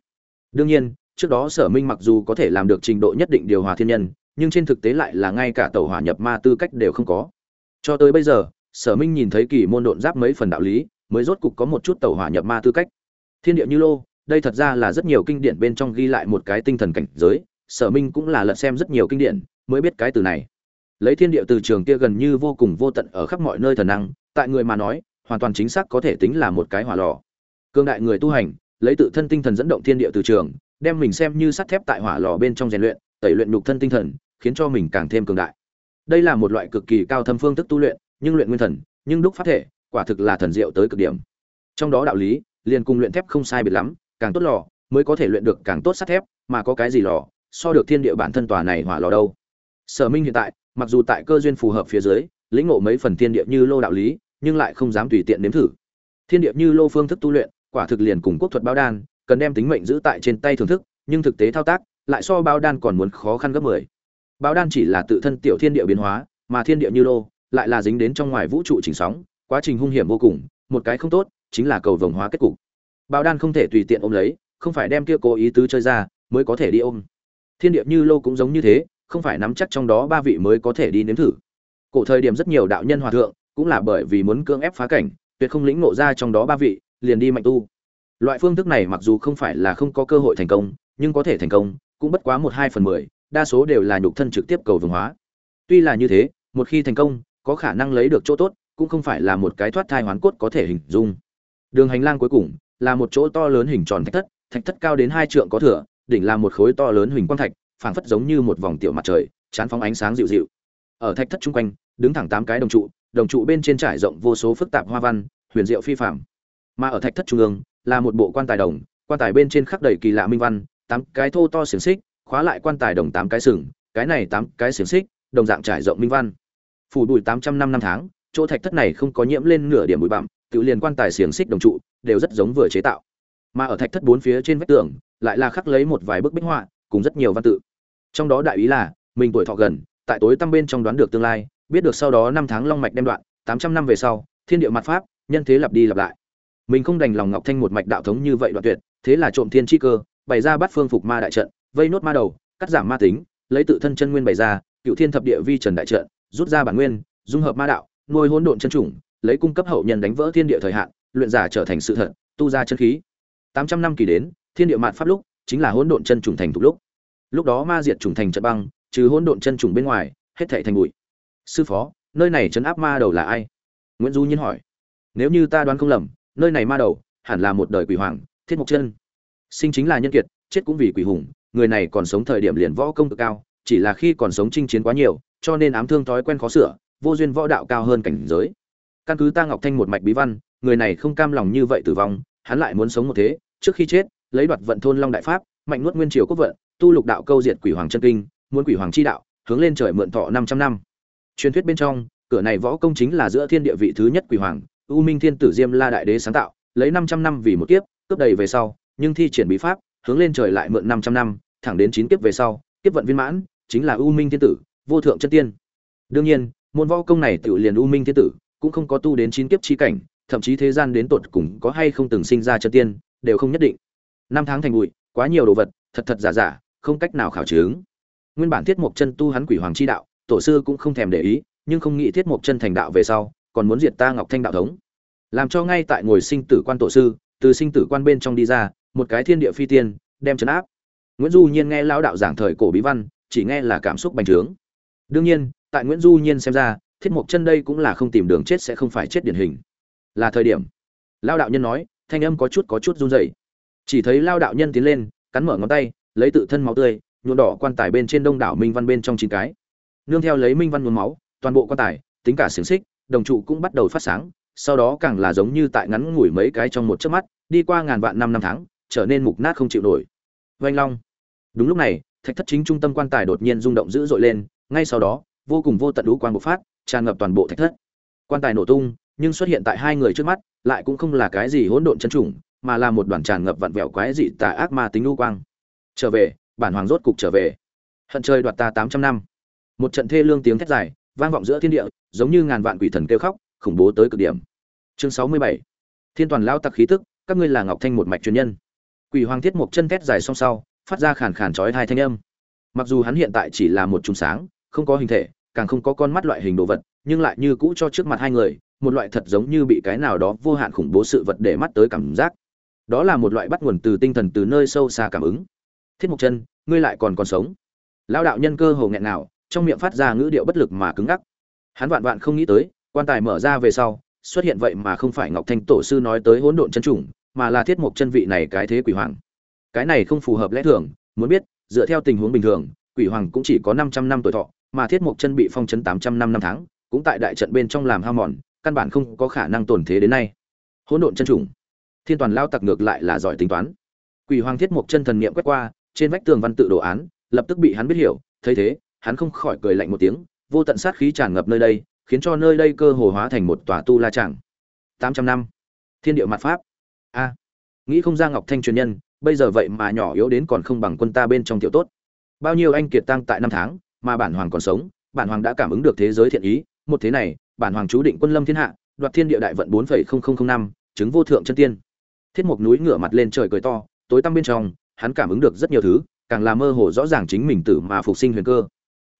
Speaker 1: Đương nhiên, trước đó sở minh mặc dù có thể làm được trình độ nhất định điều hòa thiên nhân, nhưng trên thực tế lại là ngay cả tẩu hỏa nhập ma tư cách đều không có. Cho tới bây giờ, sở minh nhìn thấy kỳ môn độn giáp mấy phần đạo lý, mới rốt cục có một chút tẩu hỏa nhập ma tư cách. Thiên địa như lô đây thật ra là rất nhiều kinh điển bên trong ghi lại một cái tinh thần cảnh giới, sở minh cũng là lật xem rất nhiều kinh điển, mới biết cái từ này. Lấy thiên địa từ trường kia gần như vô cùng vô tận ở khắp mọi nơi thần năng, tại người mà nói, hoàn toàn chính xác có thể tính là một cái hỏa lò. Cương đại người tu hành, lấy tự thân tinh thần dẫn động thiên địa từ trường, đem mình xem như sắt thép tại hỏa lò bên trong rèn luyện, tẩy luyện nhục thân tinh thần, khiến cho mình càng thêm cường đại. Đây là một loại cực kỳ cao thâm phương thức tu luyện, nhưng luyện nguyên thần, nhưng đúc phát thể, quả thực là thần diệu tới cực điểm. Trong đó đạo lý, liền cùng luyện thép không sai biệt lắm càng tốt lò, mới có thể luyện được càng tốt sắt thép, mà có cái gì lò, so được thiên địa bản thân tòa này hỏa lò đâu. Sở minh hiện tại, mặc dù tại cơ duyên phù hợp phía dưới, lĩnh ngộ mấy phần thiên địa như lô đạo lý, nhưng lại không dám tùy tiện nếm thử. Thiên địa như lô phương thức tu luyện, quả thực liền cùng quốc thuật bao đan, cần đem tính mệnh giữ tại trên tay thưởng thức, nhưng thực tế thao tác, lại so bao đan còn muốn khó khăn gấp mười. Bao đan chỉ là tự thân tiểu thiên địa biến hóa, mà thiên địa như lô lại là dính đến trong ngoài vũ trụ chỉnh sóng, quá trình hung hiểm vô cùng, một cái không tốt, chính là cầu vồng hóa kết cục bao đan không thể tùy tiện ôm lấy, không phải đem kia cố ý tứ chơi ra, mới có thể đi ôm. Thiên địa như lô cũng giống như thế, không phải nắm chắc trong đó ba vị mới có thể đi nếm thử. Cổ thời điểm rất nhiều đạo nhân hòa thượng, cũng là bởi vì muốn cưỡng ép phá cảnh, tuyệt không lĩnh ngộ ra trong đó ba vị, liền đi mạnh tu. Loại phương thức này mặc dù không phải là không có cơ hội thành công, nhưng có thể thành công, cũng bất quá một hai phần mười, đa số đều là nhục thân trực tiếp cầu vừng hóa. Tuy là như thế, một khi thành công, có khả năng lấy được chỗ tốt, cũng không phải là một cái thoát thai hoán cốt có thể hình dung. Đường hành lang cuối cùng là một chỗ to lớn hình tròn thạch thất thạch thất cao đến hai trượng có thửa, đỉnh là một khối to lớn huỳnh quang thạch, phảng phất giống như một vòng tiểu mặt trời, chán phóng ánh sáng dịu dịu ở thạch thất chung quanh, đứng thẳng tám cái đồng trụ đồng trụ bên trên trải rộng vô số phức tạp hoa văn, huyền diệu phi phàm. mà ở thạch thất trung ương, là một bộ quan tài đồng, quan tài bên trên khắc đầy kỳ lạ minh văn, tám cái thô to xiềng xích, khóa lại quan tài đồng tám cái sừng, cái này tám cái xiềng xích, đồng dạng trải rộng minh văn phủ bụi tám trăm năm năm tháng, chỗ thạch thất này không có nhiễm lên nửa điểm bụi bặm tự liền quan tài xiềng xích đồng trụ, đều rất giống vừa chế tạo. Mà ở thạch thất bốn phía trên vách tường, lại là khắc lấy một vài bức bích họa, cùng rất nhiều văn tự. Trong đó đại ý là, mình tuổi thọ gần, tại tối tăm bên trong đoán được tương lai, biết được sau đó năm tháng long mạch đem đoạn, tám trăm năm về sau, thiên địa mặt pháp, nhân thế lặp đi lặp lại. Mình không đành lòng ngọc thanh một mạch đạo thống như vậy đoạn tuyệt, thế là trộm thiên chi cơ, bày ra bắt phương phục ma đại trận, vây nốt ma đầu, cắt giảm ma tính, lấy tự thân chân nguyên bày ra, cựu thiên thập địa vi trần đại trận, rút ra bản nguyên, dung hợp ma đạo, nuôi hỗn độn chân chủng lấy cung cấp hậu nhân đánh vỡ thiên địa thời hạn, luyện giả trở thành sự thật, tu ra chân khí. Tám trăm năm kỳ đến, thiên địa mạt pháp lúc, chính là hỗn độn chân trùng thành thục lúc. Lúc đó ma diệt trùng thành trận băng, trừ hỗn độn chân trùng bên ngoài, hết thảy thành bụi. Sư phó, nơi này chấn áp ma đầu là ai? Nguyễn du nhiên hỏi. Nếu như ta đoán không lầm, nơi này ma đầu hẳn là một đời quỷ hoàng, thiết mộc chân. Sinh chính là nhân kiệt, chết cũng vì quỷ hùng, người này còn sống thời điểm liền võ công cực cao, chỉ là khi còn sống chinh chiến quá nhiều, cho nên ám thương thói quen khó sửa, vô duyên võ đạo cao hơn cảnh giới căn cứ ta ngọc thanh một mạch bí văn, người này không cam lòng như vậy tử vong, hắn lại muốn sống một thế, trước khi chết, lấy đoạt vận thôn long đại pháp, mạnh nuốt nguyên triều quốc vận, tu lục đạo câu diệt quỷ hoàng chân kinh, muốn quỷ hoàng chi đạo, hướng lên trời mượn thọ 500 năm. Truyền thuyết bên trong, cửa này võ công chính là giữa thiên địa vị thứ nhất quỷ hoàng, u minh thiên tử diêm la đại đế sáng tạo, lấy 500 năm vì một kiếp, cướp đầy về sau, nhưng thi triển bí pháp, hướng lên trời lại mượn 500 năm, thẳng đến chín kiếp về sau, kiếp vận viên mãn, chính là u minh thiên tử, vô thượng chân tiên. Đương nhiên, môn võ công này tự liền u minh thiên tử cũng không có tu đến chín kiếp chi cảnh, thậm chí thế gian đến tột cùng có hay không từng sinh ra chân tiên, đều không nhất định. Năm tháng thành bụi, quá nhiều đồ vật, thật thật giả giả, không cách nào khảo chứng. Nguyên bản thiết mộc chân tu hắn quỷ hoàng chi đạo, tổ sư cũng không thèm để ý, nhưng không nghĩ thiết mộc chân thành đạo về sau, còn muốn diệt ta ngọc thanh đạo thống. Làm cho ngay tại ngồi sinh tử quan tổ sư, từ sinh tử quan bên trong đi ra, một cái thiên địa phi tiên, đem chấn áp. Nguyễn du nhiên nghe lão đạo giảng thời cổ bí văn, chỉ nghe là cảm xúc bành trướng. Đương nhiên, tại nguyễn du nhiên xem ra thiết mộc chân đây cũng là không tìm đường chết sẽ không phải chết điển hình. Là thời điểm. Lao đạo nhân nói, thanh âm có chút có chút run rẩy. Chỉ thấy lao đạo nhân tiến lên, cắn mở ngón tay, lấy tự thân máu tươi, nhuộm đỏ quan tài bên trên đông đảo minh văn bên trong chín cái. Nương theo lấy minh văn nhuộm máu, toàn bộ quan tài, tính cả xiềng xích, đồng trụ cũng bắt đầu phát sáng, sau đó càng là giống như tại ngắn ngủi mấy cái trong một chớp mắt, đi qua ngàn vạn năm năm tháng, trở nên mục nát không chịu nổi. Vanh long. Đúng lúc này, thạch thất chính trung tâm quan tài đột nhiên rung động dữ dội lên, ngay sau đó, vô cùng vô tận lũ quang bộc phát tràn ngập toàn bộ thạch thất. Quan tài nổ tung, nhưng xuất hiện tại hai người trước mắt, lại cũng không là cái gì hỗn độn chân trùng mà là một đoàn tràn ngập vặn vẹo quái dị tà ác ma tính lưu quang. Trở về, bản hoàng rốt cục trở về. Hận chơi đoạt ta tám trăm năm. Một trận thê lương tiếng thét dài, vang vọng giữa thiên địa, giống như ngàn vạn quỷ thần kêu khóc, khủng bố tới cực điểm. Chương sáu mươi bảy. Thiên toàn lao tặc khí tức, các ngươi là ngọc thanh một mạch truyền nhân. Quỷ hoàng thiết một chân thét dài song sau, phát ra khàn khàn chói hai thanh âm. Mặc dù hắn hiện tại chỉ là một chùm sáng, không có hình thể càng không có con mắt loại hình đồ vật, nhưng lại như cũ cho trước mặt hai người, một loại thật giống như bị cái nào đó vô hạn khủng bố sự vật để mắt tới cảm giác. Đó là một loại bắt nguồn từ tinh thần từ nơi sâu xa cảm ứng. Thiết mộc chân, ngươi lại còn còn sống? Lao đạo nhân cơ hồ nghẹn nào, trong miệng phát ra ngữ điệu bất lực mà cứng ngắc. Hắn vạn vạn không nghĩ tới, quan tài mở ra về sau, xuất hiện vậy mà không phải ngọc thanh tổ sư nói tới hỗn độn chân trùng mà là thiết mục chân vị này cái thế quỷ hoàng. Cái này không phù hợp lẽ thường, muốn biết, dựa theo tình huống bình thường, quỷ hoàng cũng chỉ có 500 năm tuổi thọ mà thiết mục chân bị phong chấn 800 năm năm tháng, cũng tại đại trận bên trong làm hao mòn, căn bản không có khả năng tồn thế đến nay. Hỗn độn chân trùng. Thiên toàn lao tặc ngược lại là giỏi tính toán. Quỷ hoàng thiết mục chân thần niệm quét qua, trên vách tường văn tự đồ án, lập tức bị hắn biết hiểu, thấy thế, hắn không khỏi cười lạnh một tiếng, vô tận sát khí tràn ngập nơi đây, khiến cho nơi đây cơ hồ hóa thành một tòa tu la chẳng. tám trăm năm. Thiên địa mặt pháp. A. Nghĩ không ra ngọc thanh truyền nhân, bây giờ vậy mà nhỏ yếu đến còn không bằng quân ta bên trong tiểu tốt. Bao nhiêu anh kiệt tăng tại năm tháng mà bản hoàng còn sống, bản hoàng đã cảm ứng được thế giới thiện ý, một thế này, bản hoàng chú định quân lâm thiên hạ, đoạt thiên địa đại vận bốn phẩy không không không năm, chứng vô thượng chân tiên. Thiết mục núi ngửa mặt lên trời cười to, tối tăm bên trong, hắn cảm ứng được rất nhiều thứ, càng là mơ hồ rõ ràng chính mình tử mà phục sinh huyền cơ.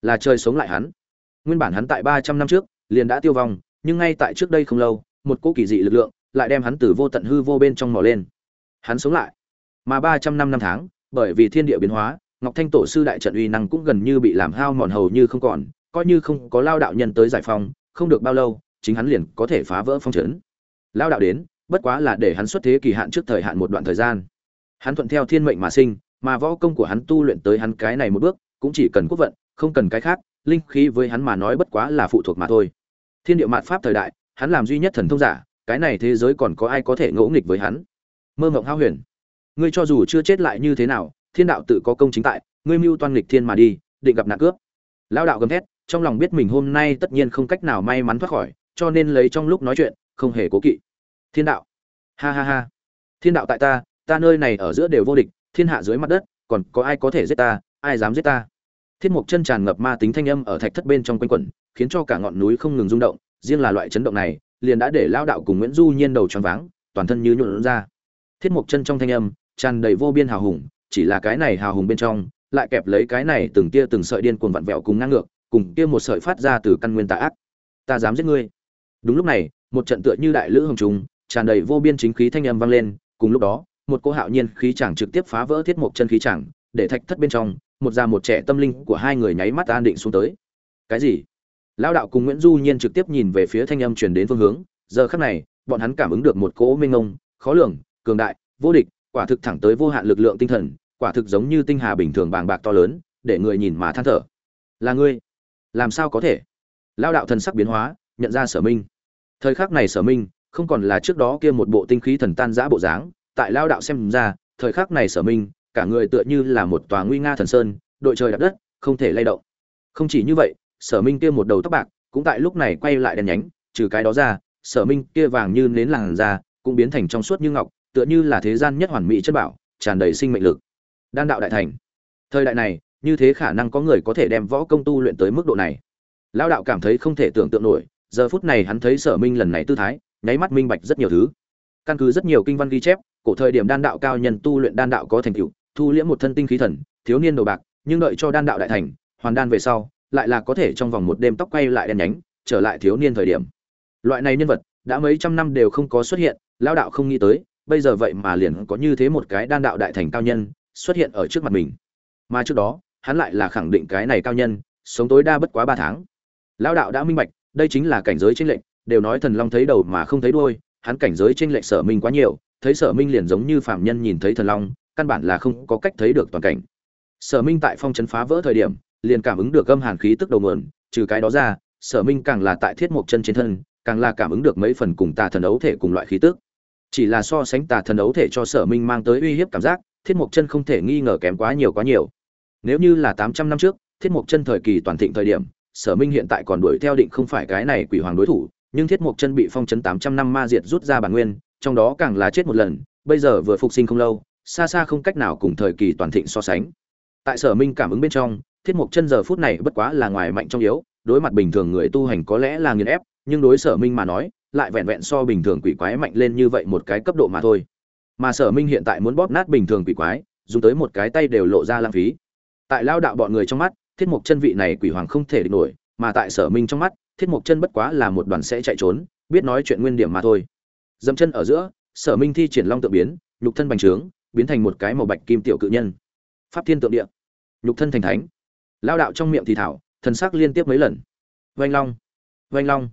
Speaker 1: Là trời sống lại hắn. Nguyên bản hắn tại ba trăm năm trước, liền đã tiêu vong, nhưng ngay tại trước đây không lâu, một cỗ kỳ dị lực lượng lại đem hắn từ vô tận hư vô bên trong mò lên. Hắn sống lại. Mà ba trăm năm năm tháng, bởi vì thiên địa biến hóa ngọc thanh tổ sư đại trận uy năng cũng gần như bị làm hao mòn hầu như không còn, coi như không có lao đạo nhân tới giải phong không được bao lâu, chính hắn liền có thể phá vỡ phong trấn. Lao đạo đến, bất quá là để hắn xuất thế kỳ hạn trước thời hạn một đoạn thời gian. Hắn thuận theo thiên mệnh mà sinh, mà võ công của hắn tu luyện tới hắn cái này một bước, cũng chỉ cần quốc vận, không cần cái khác, linh khí với hắn mà nói bất quá là phụ thuộc mà thôi. Thiên địa mạt pháp thời đại, hắn làm duy nhất thần thông giả, cái này thế giới còn có ai có thể ngỗ nghịch với hắn? Mơ mộng hao huyền, ngươi cho dù chưa chết lại như thế nào thiên đạo tự có công chính tại, ngươi mưu toan nghịch thiên mà đi, định gặp nạn cướp. Lao đạo gầm thét, trong lòng biết mình hôm nay tất nhiên không cách nào may mắn thoát khỏi, cho nên lấy trong lúc nói chuyện, không hề cố kỵ. Thiên đạo. Ha ha ha. Thiên đạo tại ta ta nơi này ở giữa đều vô địch, thiên hạ dưới mặt đất, còn có ai có thể giết ta, ai dám giết ta? Thiết mục chân tràn ngập ma tính thanh âm ở thạch thất bên trong quanh quẩn, khiến cho cả ngọn núi không ngừng rung động, riêng là loại chấn động này, liền đã để lao đạo cùng nguyễn du nhiên đầu choáng váng, toàn thân như nhuộn ra. Thiết mục chân trong thanh âm, tràn đầy vô biên hào hùng chỉ là cái này hào hùng bên trong, lại kẹp lấy cái này từng tia từng sợi điên cuồng vặn vẹo cùng ngang ngược, cùng kia một sợi phát ra từ căn nguyên tà ác. Ta dám giết ngươi. Đúng lúc này, một trận tựa như đại lữ hồng trùng, tràn đầy vô biên chính khí thanh âm vang lên, cùng lúc đó, một cô hạo nhiên khí chẳng trực tiếp phá vỡ thiết mộc chân khí chẳng để thạch thất bên trong, một già một trẻ tâm linh của hai người nháy mắt an định xuống tới. Cái gì? Lão đạo cùng nguyễn du nhiên trực tiếp nhìn về phía thanh âm truyền đến phương hướng, giờ khắc này, bọn hắn cảm ứng được một cỗ minh ngông, khó lường, cường đại, vô địch quả thực thẳng tới vô hạn lực lượng tinh thần, quả thực giống như tinh hà bình thường bàng bạc to lớn, để người nhìn mà than thở. Là ngươi? Làm sao có thể? Lão đạo thần sắc biến hóa, nhận ra sở minh. Thời khắc này sở minh, không còn là trước đó kia một bộ tinh khí thần tan giã bộ dáng, tại lao đạo xem ra, thời khắc này sở minh, cả người tựa như là một tòa nguy nga thần sơn, đội trời đạp đất, không thể lay động. Không chỉ như vậy, sở minh kia một đầu tóc bạc, cũng tại lúc này quay lại đèn nhánh, trừ cái đó ra, sở minh kia vàng như nến làn da, cũng biến thành trong suốt như ngọc tựa như là thế gian nhất hoàn mỹ chất bảo, tràn đầy sinh mệnh lực. Đan đạo đại thành. Thời đại này, như thế khả năng có người có thể đem võ công tu luyện tới mức độ này. Lao đạo cảm thấy không thể tưởng tượng nổi, giờ phút này hắn thấy sở minh lần này tư thái, nháy mắt minh bạch rất nhiều thứ. Căn cứ rất nhiều kinh văn ghi chép, cổ thời điểm đan đạo cao nhân tu luyện đan đạo có thành tựu, thu liễm một thân tinh khí thần, thiếu niên đồ bạc, nhưng đợi cho đan đạo đại thành, hoàn đan về sau, lại là có thể trong vòng một đêm tóc quay lại đen nhánh, trở lại thiếu niên thời điểm. Loại này nhân vật, đã mấy trăm năm đều không có xuất hiện lao đạo không nghĩ tới bây giờ vậy mà liền có như thế một cái đan đạo đại thành cao nhân xuất hiện ở trước mặt mình. Mà trước đó, hắn lại là khẳng định cái này cao nhân, sống tối đa bất quá ba tháng. Lão đạo đã minh bạch, đây chính là cảnh giới tranh lệch, đều nói thần long thấy đầu mà không thấy đuôi, hắn cảnh giới tranh lệch sở minh quá nhiều, thấy sở minh liền giống như phạm nhân nhìn thấy thần long, căn bản là không có cách thấy được toàn cảnh. Sở minh tại phong trấn phá vỡ thời điểm, liền cảm ứng được âm hàn khí tức đầu nguồn, trừ cái đó ra, sở minh càng là tại thiết mộc chân trên thân, càng là cảm ứng được mấy phần cùng tà thần ấu thể cùng loại khí tức chỉ là so sánh tà thần ấu thể cho sở minh mang tới uy hiếp cảm giác, thiết mộc chân không thể nghi ngờ kém quá nhiều quá nhiều. Nếu như là tám trăm năm trước, thiết mộc chân thời kỳ toàn thịnh thời điểm, sở minh hiện tại còn đuổi theo định không phải cái này quỷ hoàng đối thủ, nhưng thiết mộc chân bị phong chấn tám trăm năm ma diệt rút ra bản nguyên, trong đó càng là chết một lần, bây giờ vừa phục sinh không lâu, xa xa không cách nào cùng thời kỳ toàn thịnh so sánh. Tại sở minh cảm ứng bên trong, thiết mục chân giờ phút này bất quá là ngoài mạnh trong yếu, đối mặt bình thường người tu hành có lẽ là nghiền ép, nhưng đối sở minh mà nói lại vẹn vẹn so bình thường quỷ quái mạnh lên như vậy một cái cấp độ mà thôi. Mà sở minh hiện tại muốn bóp nát bình thường quỷ quái, dùng tới một cái tay đều lộ ra lãng phí. Tại lao đạo bọn người trong mắt, thiết mục chân vị này quỷ hoàng không thể địch nổi, mà tại sở minh trong mắt, thiết mục chân bất quá là một đoàn sẽ chạy trốn, biết nói chuyện nguyên điểm mà thôi. Dẫm chân ở giữa, sở minh thi triển long tự biến, nhục thân bành trướng, biến thành một cái màu bạch kim tiểu cự nhân. Pháp thiên tượng địa. Nhục thân thành thánh. Lao đạo trong miệng thì thảo, thần sắc liên tiếp mấy lần. Vanh long. Vanh long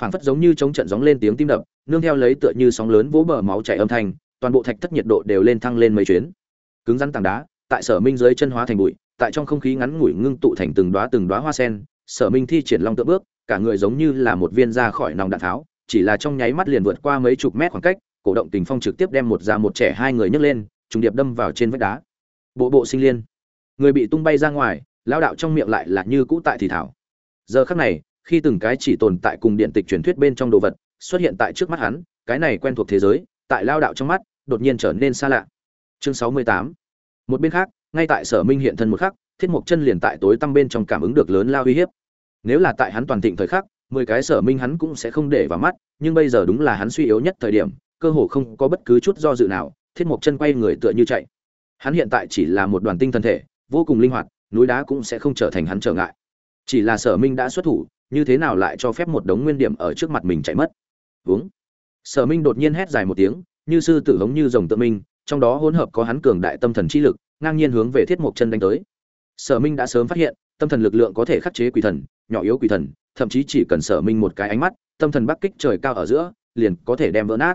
Speaker 1: phảng phất giống như chống trận gióng lên tiếng tim đập, nương theo lấy tựa như sóng lớn vỗ bờ máu chảy âm thanh, toàn bộ thạch thất nhiệt độ đều lên thăng lên mấy chuyến. Cứng rắn tảng đá, tại sở minh dưới chân hóa thành bụi, tại trong không khí ngắn ngủi ngưng tụ thành từng đóa từng đóa hoa sen, sở minh thi triển long tự bước, cả người giống như là một viên ra khỏi nòng đạn tháo, chỉ là trong nháy mắt liền vượt qua mấy chục mét khoảng cách, cổ động tình phong trực tiếp đem một già một trẻ hai người nhấc lên, trùng điệp đâm vào trên vách đá. Bộ bộ sinh liên. Người bị tung bay ra ngoài lao đạo trong miệng lại là như cũ tại thì thảo. Giờ khắc này khi từng cái chỉ tồn tại cùng điện tịch truyền thuyết bên trong đồ vật xuất hiện tại trước mắt hắn, cái này quen thuộc thế giới, tại lao đạo trong mắt, đột nhiên trở nên xa lạ. Chương sáu mươi tám. Một bên khác, ngay tại sở minh hiện thân một khắc, thiết mộc chân liền tại tối tăm bên trong cảm ứng được lớn lao uy hiếp. Nếu là tại hắn toàn thịnh thời khắc, mười cái sở minh hắn cũng sẽ không để vào mắt, nhưng bây giờ đúng là hắn suy yếu nhất thời điểm, cơ hồ không có bất cứ chút do dự nào, thiết mộc chân quay người tựa như chạy. Hắn hiện tại chỉ là một đoàn tinh thần thể, vô cùng linh hoạt, núi đá cũng sẽ không trở thành hắn trở ngại. Chỉ là sở minh đã xuất thủ như thế nào lại cho phép một đống nguyên điểm ở trước mặt mình chạy mất? Uống sở minh đột nhiên hét dài một tiếng, như sư tử hống như rồng tự minh trong đó hỗn hợp có hắn cường đại tâm thần chi lực, ngang nhiên hướng về thiết mộc chân đánh tới. Sở minh đã sớm phát hiện, tâm thần lực lượng có thể khắc chế quỷ thần, nhỏ yếu quỷ thần, thậm chí chỉ cần sở minh một cái ánh mắt, tâm thần bắc kích trời cao ở giữa, liền có thể đem vỡ nát.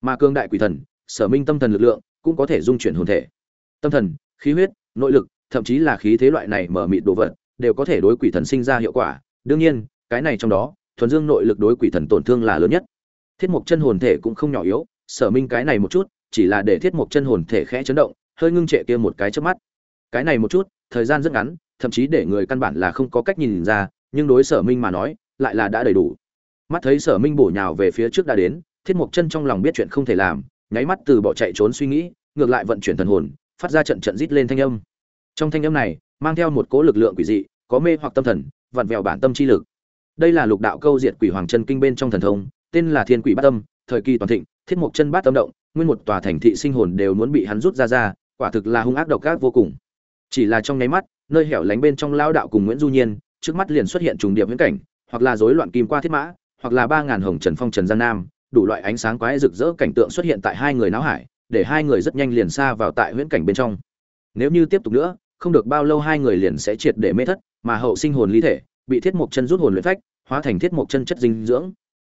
Speaker 1: Mà cường đại quỷ thần, sở minh tâm thần lực lượng cũng có thể dung chuyển hồn thể. Tâm thần, khí huyết, nội lực, thậm chí là khí thế loại này mở mịt đồ vật, đều có thể đối quỷ thần sinh ra hiệu quả đương nhiên, cái này trong đó, thuần dương nội lực đối quỷ thần tổn thương là lớn nhất. Thiết mục chân hồn thể cũng không nhỏ yếu, sở minh cái này một chút, chỉ là để thiết mục chân hồn thể khẽ chấn động, hơi ngưng trệ kia một cái trước mắt. Cái này một chút, thời gian rất ngắn, thậm chí để người căn bản là không có cách nhìn ra, nhưng đối sở minh mà nói, lại là đã đầy đủ. Mắt thấy sở minh bổ nhào về phía trước đã đến, thiết mục chân trong lòng biết chuyện không thể làm, nháy mắt từ bỏ chạy trốn suy nghĩ, ngược lại vận chuyển thần hồn, phát ra trận trận rít lên thanh âm. Trong thanh âm này, mang theo một cỗ lực lượng quỷ dị, có mê hoặc tâm thần vặn vẹo bản tâm chi lực. Đây là lục đạo câu diệt quỷ hoàng chân kinh bên trong thần thông, tên là thiên quỷ bát tâm, thời kỳ toàn thịnh, thiết mục chân bát tâm động, nguyên một tòa thành thị sinh hồn đều muốn bị hắn rút ra ra, quả thực là hung ác độc ác vô cùng. Chỉ là trong nháy mắt, nơi hẻo lánh bên trong lao đạo cùng nguyễn du nhiên, trước mắt liền xuất hiện trùng điệp viễn cảnh, hoặc là rối loạn kim qua thiết mã, hoặc là ba ngàn hồng trần phong trần giang nam, đủ loại ánh sáng quái rực rỡ cảnh tượng xuất hiện tại hai người náo hải, để hai người rất nhanh liền xa vào tại huyễn cảnh bên trong. Nếu như tiếp tục nữa, không được bao lâu hai người liền sẽ triệt để mê thất mà hậu sinh hồn ly thể, bị thiết mục chân rút hồn luyện phách, hóa thành thiết mục chân chất dinh dưỡng.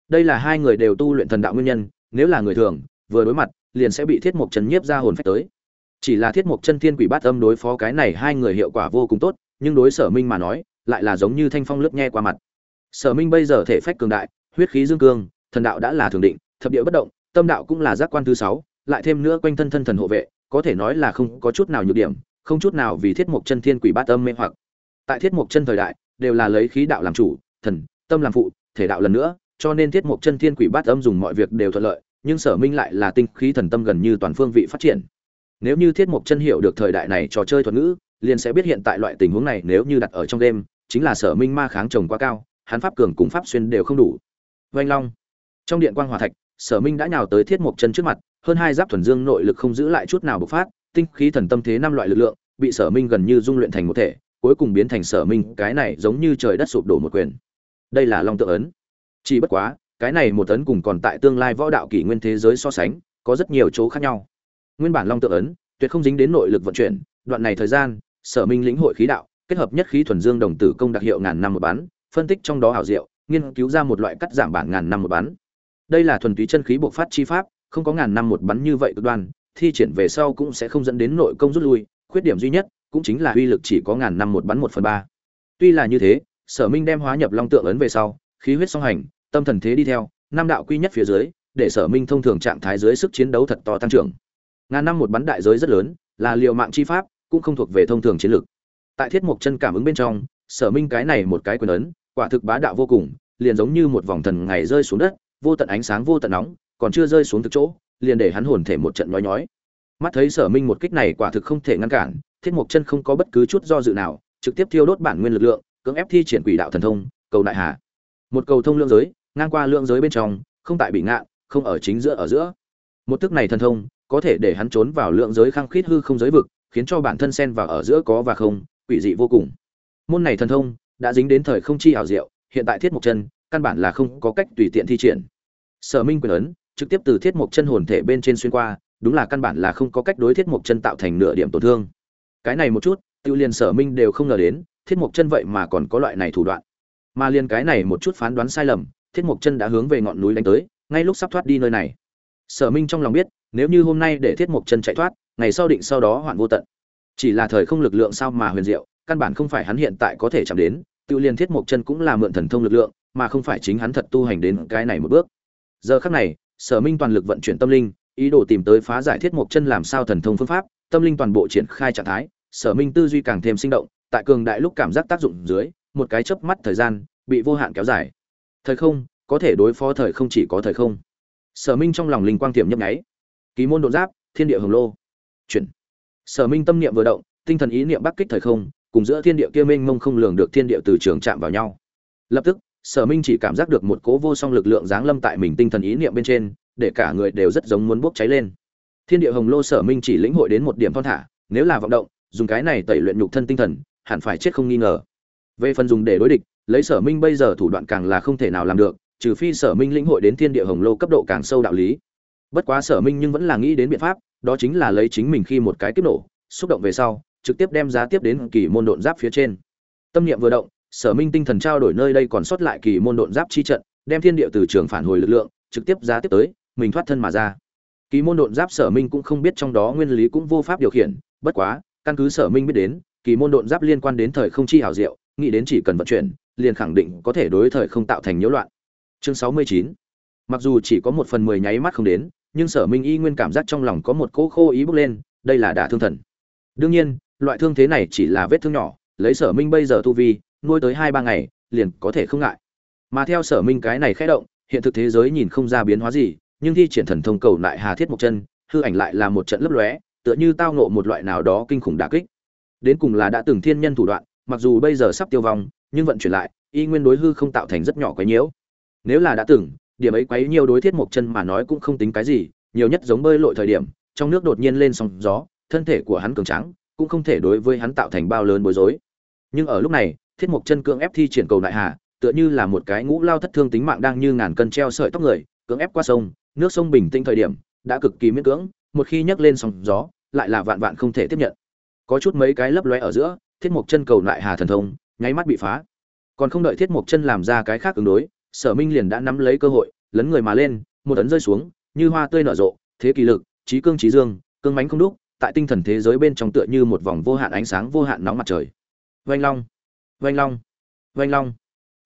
Speaker 1: Đây là hai người đều tu luyện thần đạo nguyên nhân, nếu là người thường, vừa đối mặt, liền sẽ bị thiết mục chân nhiếp ra hồn phách tới. Chỉ là thiết mục chân thiên quỷ bát âm đối phó cái này hai người hiệu quả vô cùng tốt, nhưng đối sở minh mà nói, lại là giống như thanh phong lướt nhe qua mặt. Sở minh bây giờ thể phách cường đại, huyết khí dương cương, thần đạo đã là thường định, thập địa bất động, tâm đạo cũng là giác quan thứ sáu, lại thêm nữa quanh thân thân thần hộ vệ, có thể nói là không có chút nào nhược điểm, không chút nào vì thiết mục chân thiên quỷ bát âm mê hoặc tại thiết mục chân thời đại, đều là lấy khí đạo làm chủ, thần, tâm làm phụ, thể đạo lần nữa, cho nên thiết mục chân thiên quỷ bát âm dùng mọi việc đều thuận lợi, nhưng sở minh lại là tinh khí thần tâm gần như toàn phương vị phát triển. Nếu như thiết mục chân hiểu được thời đại này trò chơi thuật ngữ, liền sẽ biết hiện tại loại tình huống này nếu như đặt ở trong đêm, chính là sở minh ma kháng chồng quá cao, hắn pháp cường cùng pháp xuyên đều không đủ. Vanh long. Trong điện quan hòa thạch, sở minh đã nhào tới thiết mục chân trước mặt, hơn hai giáp thuần dương nội lực không giữ lại chút nào bộc phát, tinh khí thần tâm thế năm loại lực lượng, bị sở minh gần như dung luyện thành một thể cuối cùng biến thành sở minh, cái này giống như trời đất sụp đổ một quyền. Đây là long Tượng ấn. Chỉ bất quá, cái này một ấn cùng còn tại tương lai võ đạo kỷ nguyên thế giới so sánh, có rất nhiều chỗ khác nhau. Nguyên bản long Tượng ấn, tuyệt không dính đến nội lực vận chuyển, đoạn này thời gian, sở minh lĩnh hội khí đạo, kết hợp nhất khí thuần dương đồng tử công đặc hiệu ngàn năm một bắn phân tích trong đó hảo diệu, nghiên cứu ra một loại cắt giảm bản ngàn năm một bắn đây là thuần túy chân khí bộc phát chi pháp, không có ngàn năm một bắn như vậy cực đoan, thi triển về sau cũng sẽ không dẫn đến nội công rút lui, khuyết điểm duy nhất cũng chính là uy lực chỉ có ngàn năm một bắn một phần ba. Tuy là như thế, sở minh đem hóa nhập long tượng ấn về sau, khí huyết song hành, tâm thần thế đi theo, năm đạo quy nhất phía dưới, để sở minh thông thường trạng thái dưới sức chiến đấu thật to tăng trưởng. Ngàn năm một bắn đại giới rất lớn, là liều mạng chi pháp, cũng không thuộc về thông thường chiến lược tại thiết mục chân cảm ứng bên trong, sở minh cái này một cái quyền ấn, quả thực bá đạo vô cùng, liền giống như một vòng thần ngày rơi xuống đất, vô tận ánh sáng vô tận nóng, còn chưa rơi xuống thực chỗ, liền để hắn hồn thể một trận nhói nhói. Mắt thấy sở minh một kích này quả thực không thể ngăn cản thiết mục chân không có bất cứ chút do dự nào, trực tiếp thiêu đốt bản nguyên lực lượng, cưỡng ép thi triển quỷ đạo thần thông, cầu đại hà. Một cầu thông lượng giới, ngang qua lượng giới bên trong, không tại bị ngạn, không ở chính giữa ở giữa. Một tức này thần thông, có thể để hắn trốn vào lượng giới khăng khít hư không giới vực, khiến cho bản thân xen vào ở giữa có và không, quỷ dị vô cùng. Môn này thần thông, đã dính đến thời không chi ảo diệu, hiện tại thiết mục chân, căn bản là không có cách tùy tiện thi triển. Sở minh quyền ấn, trực tiếp từ thiết mục chân hồn thể bên trên xuyên qua, đúng là căn bản là không có cách đối thiết mục chân tạo thành nửa điểm tổn thương cái này một chút, tiêu liền sở minh đều không ngờ đến, thiết mục chân vậy mà còn có loại này thủ đoạn. Mà liền cái này một chút phán đoán sai lầm, thiết mục chân đã hướng về ngọn núi đánh tới, ngay lúc sắp thoát đi nơi này. Sở minh trong lòng biết, nếu như hôm nay để thiết mộc chân chạy thoát, ngày sau định sau đó hoạn vô tận. Chỉ là thời không lực lượng sao mà huyền diệu, căn bản không phải hắn hiện tại có thể chạm đến tự liên thiết mộc chân cũng là mượn thần thông lực lượng, mà không phải chính hắn thật tu hành đến cái này một bước. Giờ khắc này, sở minh toàn lực vận chuyển tâm linh, ý đồ tìm tới phá giải thiết mộc chân làm sao thần thông phương pháp tâm linh toàn bộ triển khai trạng thái, sở minh tư duy càng thêm sinh động, tại cường đại lúc cảm giác tác dụng dưới, một cái chớp mắt thời gian bị vô hạn kéo dài. Thời không, có thể đối phó thời không chỉ có thời không. Sở minh trong lòng linh quang tiềm nhấp nháy. Ký môn đột giáp, thiên địa hồng lô. Chuyển. Sở minh tâm niệm vừa động, tinh thần ý niệm bắc kích thời không, cùng giữa thiên địa kia mênh mông không lường được thiên địa từ trường chạm vào nhau. Lập tức, sở minh chỉ cảm giác được một cố vô song lực lượng giáng lâm tại mình tinh thần ý niệm bên trên, để cả người đều rất giống muốn bốc cháy lên thiên địa hồng lô sở minh chỉ lĩnh hội đến một điểm thon thả, nếu là vọng động, dùng cái này tẩy luyện nhục thân tinh thần, hẳn phải chết không nghi ngờ. Về phần dùng để đối địch, lấy sở minh bây giờ thủ đoạn càng là không thể nào làm được, trừ phi sở minh lĩnh hội đến thiên địa hồng lô cấp độ càng sâu đạo lý. Bất quá sở minh nhưng vẫn là nghĩ đến biện pháp, đó chính là lấy chính mình khi một cái kiếp nổ, xúc động về sau, trực tiếp đem giá tiếp đến kỳ môn độn giáp phía trên. Tâm niệm vừa động, sở minh tinh thần trao đổi nơi đây còn sót lại kỳ môn độn giáp chi trận, đem thiên địa từ trường phản hồi lực lượng, trực tiếp giá tiếp tới, mình thoát thân mà ra kỳ môn độn giáp sở minh cũng không biết trong đó nguyên lý cũng vô pháp điều khiển, bất quá, căn cứ sở minh biết đến kỳ môn độn giáp liên quan đến thời không chi hảo diệu, nghĩ đến chỉ cần vận chuyển, liền khẳng định có thể đối thời không tạo thành nhiễu loạn. Chương sáu mươi chín. Mặc dù chỉ có một phần mười nháy mắt không đến, nhưng sở minh y nguyên cảm giác trong lòng có một cỗ khô ý bốc lên, đây là đả thương thần. Đương nhiên, loại thương thế này chỉ là vết thương nhỏ, lấy sở minh bây giờ tu vi, nuôi tới hai ba ngày, liền có thể không ngại. Mà theo sở minh cái này khẽ động, hiện thực thế giới nhìn không ra biến hóa gì nhưng thi triển thần thông cầu lại hà thiết một chân, hư ảnh lại là một trận lấp lóe, tựa như tao nộ một loại nào đó kinh khủng đả kích. Đến cùng là đã từng thiên nhân thủ đoạn, mặc dù bây giờ sắp tiêu vong, nhưng vận chuyển lại, y nguyên đối hư không tạo thành rất nhỏ quấy nhiễu. Nếu là đã từng, điểm ấy quấy nhiều đối thiết một chân mà nói cũng không tính cái gì, nhiều nhất giống bơi lội thời điểm, trong nước đột nhiên lên sóng gió, thân thể của hắn cường tráng, cũng không thể đối với hắn tạo thành bao lớn bối rối. Nhưng ở lúc này, thiết một chân cưỡng ép thi triển cầu đại hà, tựa như là một cái ngũ lao thất thương tính mạng đang như ngàn cân treo sợi tóc người, cưỡng ép qua sông nước sông bình tĩnh thời điểm, đã cực kỳ miễn cưỡng, một khi nhấc lên sóng gió, lại là vạn vạn không thể tiếp nhận. Có chút mấy cái lấp lóe ở giữa, thiết mộc chân cầu lại hà thần thông, nháy mắt bị phá. Còn không đợi thiết mộc chân làm ra cái khác ứng đối, sở minh liền đã nắm lấy cơ hội, lấn người mà lên, một tấn rơi xuống, như hoa tươi nở rộ, thế kỳ lực, trí cương trí dương, cương mánh không đúc, tại tinh thần thế giới bên trong tựa như một vòng vô hạn ánh sáng vô hạn nóng mặt trời. Vanh long! Vanh long! Vanh long!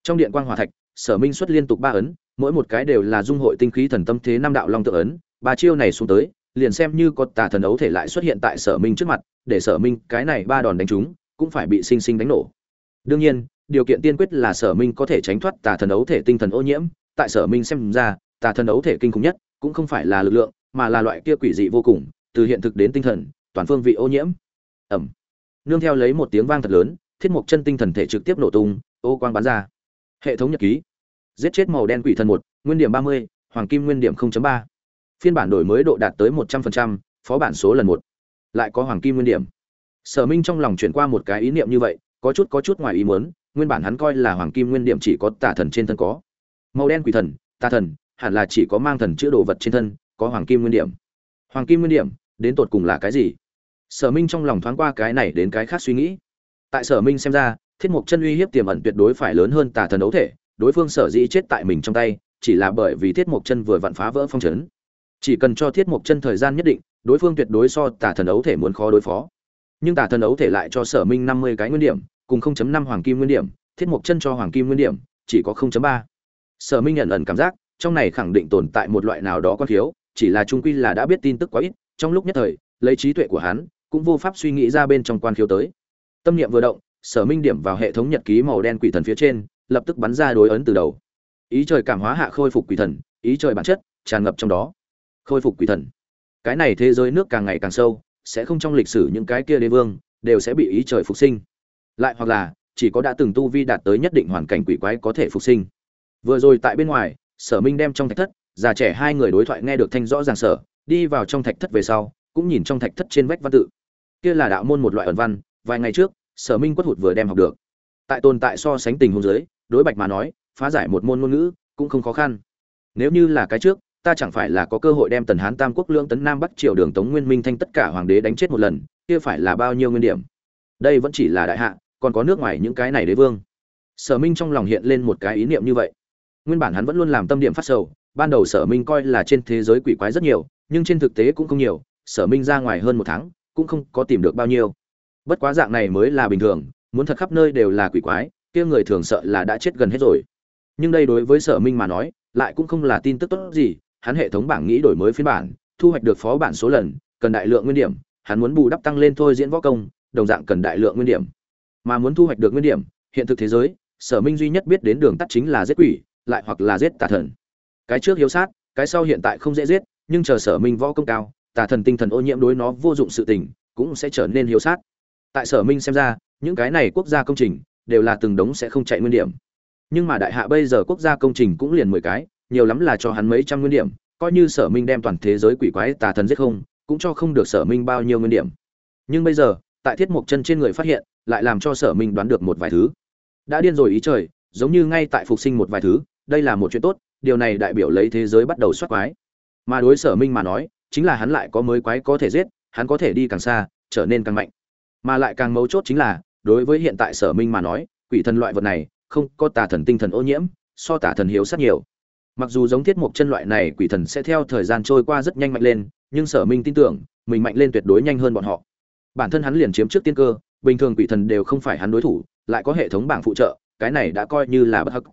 Speaker 1: Trong điện quang hòa thạch, sở minh xuất liên tục ba ấn mỗi một cái đều là dung hội tinh khí thần tâm thế năm đạo long tự ấn, ba chiêu này xuống tới, liền xem như có tà thần ấu thể lại xuất hiện tại sở minh trước mặt, để sở minh cái này ba đòn đánh chúng cũng phải bị sinh sinh đánh nổ. Đương nhiên, điều kiện tiên quyết là sở minh có thể tránh thoát tà thần ấu thể tinh thần ô nhiễm, tại sở minh xem ra, tà thần ấu thể kinh khủng nhất, cũng không phải là lực lượng, mà là loại kia quỷ dị vô cùng, từ hiện thực đến tinh thần, toàn phương vị ô nhiễm. Ẩm. Nương theo lấy một tiếng vang thật lớn, thiết mục chân tinh thần thể trực tiếp nổ tung, ô quang bắn ra. Hệ thống nhật ký giết chết màu đen quỷ thần một, nguyên điểm ba mươi, hoàng kim nguyên điểm 0.3. phiên bản đổi mới độ đạt tới một trăm linh phó bản số lần một. Lại có hoàng kim nguyên điểm. Sở minh trong lòng chuyển qua một cái ý niệm như vậy, có chút có chút ngoài ý muốn, nguyên bản hắn coi là hoàng kim nguyên điểm chỉ có tà thần trên thân có. Màu đen quỷ thần, tà thần, hẳn là chỉ có mang thần chữa đồ vật trên thân, có hoàng kim nguyên điểm. Hoàng kim nguyên điểm, đến tột cùng là cái gì? Sở minh trong lòng thoáng qua cái này đến cái khác suy nghĩ. Tại sở minh xem ra, thiết mục chân uy hiếp tiềm ẩn tuyệt đối phải lớn hơn tà thần đấu thể đối phương sở dĩ chết tại mình trong tay, chỉ là bởi vì thiết mục chân vừa vặn phá vỡ phong trấn chỉ cần cho thiết mục chân thời gian nhất định, đối phương tuyệt đối so Tả thần ấu thể muốn khó đối phó. Nhưng Tả thần ấu thể lại cho sở minh năm mươi cái nguyên điểm, cùng 0.5 hoàng kim nguyên điểm, thiết mục chân cho hoàng kim nguyên điểm, chỉ có 0.3. sở minh nhận ẩn cảm giác, trong này khẳng định tồn tại một loại nào đó quan thiếu chỉ là trung quy là đã biết tin tức quá ít, trong lúc nhất thời, lấy trí tuệ của hắn, cũng vô pháp suy nghĩ ra bên trong quan khiếu tới. Tâm niệm vừa động, sở minh điểm vào hệ thống nhật ký màu đen quỷ thần phía trên lập tức bắn ra đối ấn từ đầu. Ý trời cảm hóa hạ khôi phục quỷ thần, ý trời bản chất, tràn ngập trong đó. Khôi phục quỷ thần. Cái này thế giới nước càng ngày càng sâu, sẽ không trong lịch sử những cái kia đế vương, đều sẽ bị ý trời phục sinh. Lại hoặc là, chỉ có đã từng tu vi đạt tới nhất định hoàn cảnh quỷ quái có thể phục sinh. Vừa rồi tại bên ngoài, sở minh đem trong thạch thất, già trẻ hai người đối thoại nghe được thanh rõ ràng sở, đi vào trong thạch thất về sau, cũng nhìn trong thạch thất trên vách văn tự. Kia là đạo môn một loại ẩn văn, vài ngày trước, sở minh quất hụt vừa đem học được. Tại tồn tại so sánh tình huống giới đối bạch mà nói, phá giải một môn ngôn ngữ cũng không khó khăn. Nếu như là cái trước, ta chẳng phải là có cơ hội đem tần hán tam quốc lương tấn nam bắc triều đường tống nguyên minh thanh tất cả hoàng đế đánh chết một lần, kia phải là bao nhiêu nguyên điểm? Đây vẫn chỉ là đại hạ, còn có nước ngoài những cái này đế vương. Sở minh trong lòng hiện lên một cái ý niệm như vậy. Nguyên bản hắn vẫn luôn làm tâm điểm phát sầu, ban đầu sở minh coi là trên thế giới quỷ quái rất nhiều, nhưng trên thực tế cũng không nhiều, sở minh ra ngoài hơn một tháng, cũng không có tìm được bao nhiêu. Bất quá dạng này mới là bình thường, muốn thật khắp nơi đều là quỷ quái kia người thường sợ là đã chết gần hết rồi. Nhưng đây đối với sở minh mà nói, lại cũng không là tin tức tốt gì, hắn hệ thống bảng nghĩ đổi mới phiên bản, thu hoạch được phó bản số lần, cần đại lượng nguyên điểm, hắn muốn bù đắp tăng lên thôi diễn võ công, đồng dạng cần đại lượng nguyên điểm. Mà muốn thu hoạch được nguyên điểm, hiện thực thế giới, sở minh duy nhất biết đến đường tắt chính là giết quỷ, lại hoặc là giết tà thần. Cái trước hiếu sát, cái sau hiện tại không dễ giết, nhưng chờ sở minh võ công cao, tà thần tinh thần ô nhiễm đối nó vô dụng sự tình, cũng sẽ trở nên hiếu sát. Tại sở minh xem ra, những cái này quốc gia công trình đều là từng đống sẽ không chạy nguyên điểm. Nhưng mà đại hạ bây giờ quốc gia công trình cũng liền mười cái, nhiều lắm là cho hắn mấy trăm nguyên điểm, coi như sở minh đem toàn thế giới quỷ quái tà thần giết không, cũng cho không được sở minh bao nhiêu nguyên điểm. Nhưng bây giờ, tại thiết mộc chân trên người phát hiện, lại làm cho sở minh đoán được một vài thứ. Đã điên rồi ý trời, giống như ngay tại phục sinh một vài thứ, đây là một chuyện tốt, điều này đại biểu lấy thế giới bắt đầu soát quái. Mà đối sở minh mà nói, chính là hắn lại có mới quái có thể giết, hắn có thể đi càng xa, trở nên càng mạnh. Mà lại càng mấu chốt chính là đối với hiện tại sở minh mà nói, quỷ thần loại vật này, không có tà thần tinh thần ô nhiễm, so tà thần hiếu sát nhiều. Mặc dù giống thiết mục chân loại này quỷ thần sẽ theo thời gian trôi qua rất nhanh mạnh lên, nhưng sở minh tin tưởng, mình mạnh lên tuyệt đối nhanh hơn bọn họ. Bản thân hắn liền chiếm trước tiên cơ, bình thường quỷ thần đều không phải hắn đối thủ, lại có hệ thống bảng phụ trợ, cái này đã coi như là bất hắc.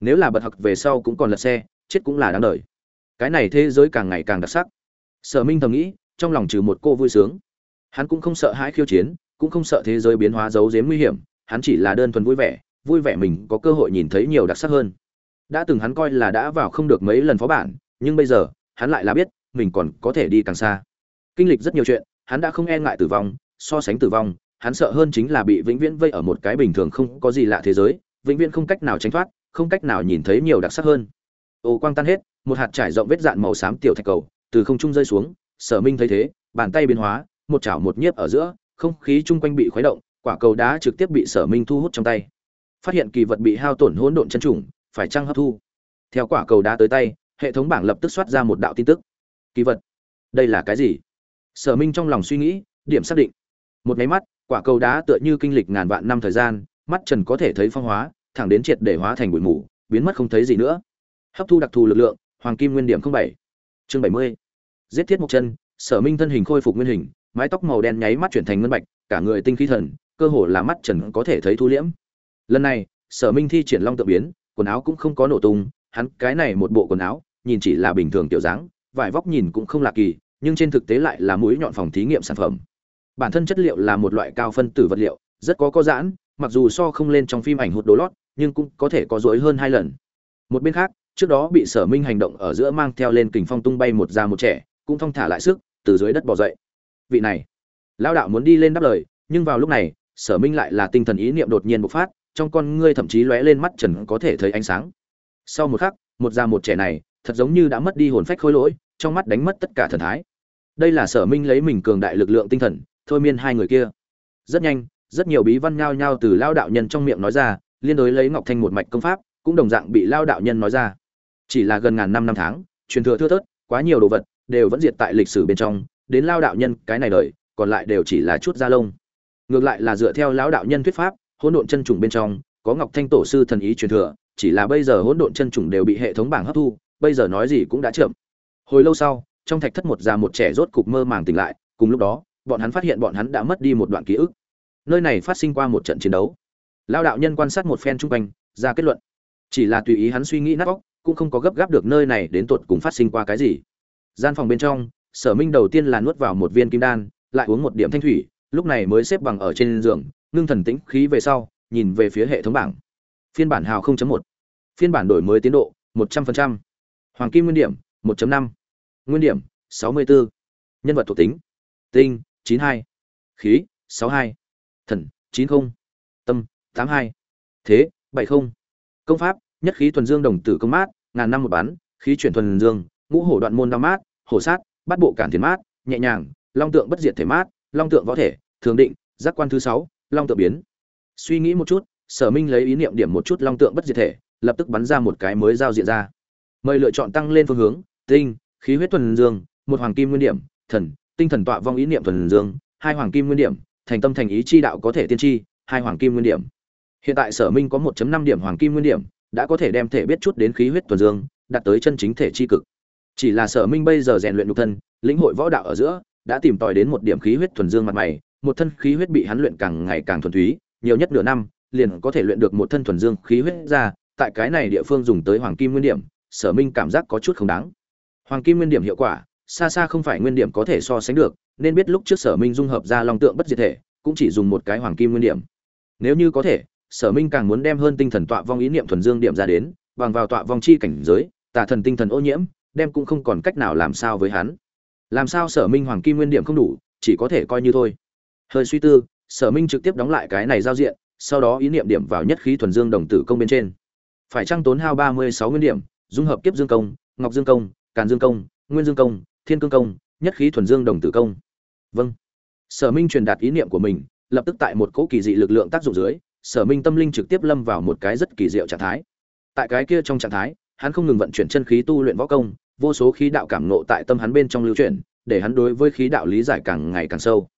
Speaker 1: Nếu là bất hắc về sau cũng còn lật xe, chết cũng là đáng đời. Cái này thế giới càng ngày càng đặc sắc. Sở minh thầm nghĩ, trong lòng trừ một cô vui sướng. Hắn cũng không sợ hãi khiêu chiến cũng không sợ thế giới biến hóa giấu giếm nguy hiểm, hắn chỉ là đơn thuần vui vẻ vui vẻ mình có cơ hội nhìn thấy nhiều đặc sắc hơn. Đã từng hắn coi là đã vào không được mấy lần phó bản, nhưng bây giờ, hắn lại là biết, mình còn có thể đi càng xa. Kinh lịch rất nhiều chuyện, hắn đã không e ngại tử vong, so sánh tử vong, hắn sợ hơn chính là bị vĩnh viễn vây ở một cái bình thường không có gì lạ thế giới, vĩnh viễn không cách nào tránh thoát, không cách nào nhìn thấy nhiều đặc sắc hơn. Ô quang tan hết, một hạt trải rộng vết dạn màu xám tiểu thạch cầu, từ không trung rơi xuống, sở minh thấy thế, bàn tay biến hóa, một chảo một nhiếp ở giữa không khí chung quanh bị khuấy động, quả cầu đá trực tiếp bị sở minh thu hút trong tay. Phát hiện kỳ vật bị hao tổn hỗn độn chân trùng phải chăng hấp thu? Theo quả cầu đá tới tay, hệ thống bảng lập tức soát ra một đạo tin tức. Kỳ vật? Đây là cái gì? Sở minh trong lòng suy nghĩ, điểm xác định. Một máy mắt, quả cầu đá tựa như kinh lịch ngàn vạn năm thời gian, mắt trần có thể thấy phong hóa, thẳng đến triệt để hóa thành bụi mù, biến mất không thấy gì nữa. Hấp thu đặc thù lực lượng, hoàng kim nguyên điểm bảy. Chương bảy mươi. Giết thiết một chân, sở minh thân hình khôi phục nguyên hình mái tóc màu đen nháy mắt chuyển thành ngân bạch, cả người tinh khí thần, cơ hồ là mắt trần có thể thấy thu liễm. Lần này, sở minh thi triển long tự biến, quần áo cũng không có nổ tung, hắn cái này một bộ quần áo, nhìn chỉ là bình thường tiểu dáng, vải vóc nhìn cũng không lạ kỳ, nhưng trên thực tế lại là mũi nhọn phòng thí nghiệm sản phẩm. Bản thân chất liệu là một loại cao phân tử vật liệu, rất có có giãn, mặc dù so không lên trong phim ảnh hụt đồ lót, nhưng cũng có thể có dối hơn hai lần. Một bên khác, trước đó bị sở minh hành động ở giữa mang theo lên kình phong tung bay một ra một trẻ, cũng thong thả lại sức, từ dưới đất bò dậy vị này. Lao đạo muốn đi lên đáp lời, nhưng vào lúc này, sở minh lại là tinh thần ý niệm đột nhiên bộc phát, trong con ngươi thậm chí lóe lên mắt trần có thể thấy ánh sáng. Sau một khắc, một già một trẻ này, thật giống như đã mất đi hồn phách khôi lỗi, trong mắt đánh mất tất cả thần thái. Đây là sở minh lấy mình cường đại lực lượng tinh thần, thôi miên hai người kia. Rất nhanh, rất nhiều bí văn nhao nhao từ lao đạo nhân trong miệng nói ra, liên đối lấy ngọc thanh một mạch công pháp, cũng đồng dạng bị lao đạo nhân nói ra. Chỉ là gần ngàn năm năm tháng, truyền thừa thưa thớt, quá nhiều đồ vật, đều vẫn diệt tại lịch sử bên trong đến lao đạo nhân, cái này đời, còn lại đều chỉ là chút da lông. Ngược lại là dựa theo lão đạo nhân thuyết pháp, hỗn độn chân trùng bên trong, có ngọc thanh tổ sư thần ý truyền thừa, chỉ là bây giờ hỗn độn chân trùng đều bị hệ thống bảng hấp thu, bây giờ nói gì cũng đã chậm. Hồi lâu sau, trong thạch thất một già một trẻ rốt cục mơ màng tỉnh lại, cùng lúc đó, bọn hắn phát hiện bọn hắn đã mất đi một đoạn ký ức. Nơi này phát sinh qua một trận chiến đấu. Lao đạo nhân quan sát một phen chung quanh, ra kết luận. Chỉ là tùy ý hắn suy nghĩ nát óc, cũng không có gấp gáp được nơi này đến tột cùng phát sinh qua cái gì. Gian phòng bên trong sở minh đầu tiên là nuốt vào một viên kim đan, lại uống một điểm thanh thủy, lúc này mới xếp bằng ở trên giường, ngưng thần tĩnh khí về sau, nhìn về phía hệ thống bảng phiên bản hào 0.1 phiên bản đổi mới tiến độ 100%. hoàng kim nguyên điểm 1.5 nguyên điểm 64. nhân vật thuộc tính, tinh 92. khí 62. thần 90. tâm 82. thế 70. công pháp, nhất khí thuần dương đồng tử công mát, ngàn năm một bán, khí chuyển thuần dương, ngũ hổ đoạn môn đao mát, hổ sát bắt bộ cản thiền mát, nhẹ nhàng, long tượng bất diệt thể mát, long tượng võ thể, thường định, giác quan thứ sáu, long tượng biến. Suy nghĩ một chút, sở minh lấy ý niệm điểm một chút long tượng bất diệt thể, lập tức bắn ra một cái mới giao diện ra. Mời lựa chọn tăng lên phương hướng, tinh, khí huyết thuần dương, một hoàng kim nguyên điểm, thần, tinh thần tọa vong ý niệm thuần dương, hai hoàng kim nguyên điểm, thành tâm thành ý chi đạo có thể tiên tri, hai hoàng kim nguyên điểm. Hiện tại sở minh có 1 năm điểm hoàng kim nguyên điểm, đã có thể đem thể biết chút đến khí huyết thuần dương, đạt tới chân chính thể chi cực chỉ là sở minh bây giờ rèn luyện nhục thân, lĩnh hội võ đạo ở giữa, đã tìm tòi đến một điểm khí huyết thuần dương mặt mày, một thân khí huyết bị hắn luyện càng ngày càng thuần túy, nhiều nhất nửa năm, liền có thể luyện được một thân thuần dương khí huyết ra, tại cái này địa phương dùng tới hoàng kim nguyên điểm, sở minh cảm giác có chút không đáng. Hoàng kim nguyên điểm hiệu quả, xa xa không phải nguyên điểm có thể so sánh được, nên biết lúc trước sở minh dung hợp ra long tượng bất diệt thể, cũng chỉ dùng một cái hoàng kim nguyên điểm. Nếu như có thể, sở minh càng muốn đem hơn tinh thần tọa vong ý niệm thuần dương điểm ra đến, bằng vào tọa vong chi cảnh giới tả thần tinh thần ô nhiễm đem cũng không còn cách nào làm sao với hắn. Làm sao sở minh hoàng kim nguyên điểm không đủ, chỉ có thể coi như thôi. Hơi suy tư, sở minh trực tiếp đóng lại cái này giao diện, sau đó ý niệm điểm vào nhất khí thuần dương đồng tử công bên trên. Phải trăng tốn hao ba mươi sáu nguyên điểm, dung hợp kiếp dương công, ngọc dương công, càn dương công, nguyên dương công, thiên cương công, nhất khí thuần dương đồng tử công. Vâng. Sở minh truyền đạt ý niệm của mình, lập tức tại một cỗ kỳ dị lực lượng tác dụng dưới, sở minh tâm linh trực tiếp lâm vào một cái rất kỳ diệu trạng thái. Tại cái kia trong trạng thái hắn không ngừng vận chuyển chân khí tu luyện võ công, vô số khí đạo cảm ngộ tại tâm hắn bên trong lưu chuyển, để hắn đối với khí đạo lý giải càng ngày càng sâu.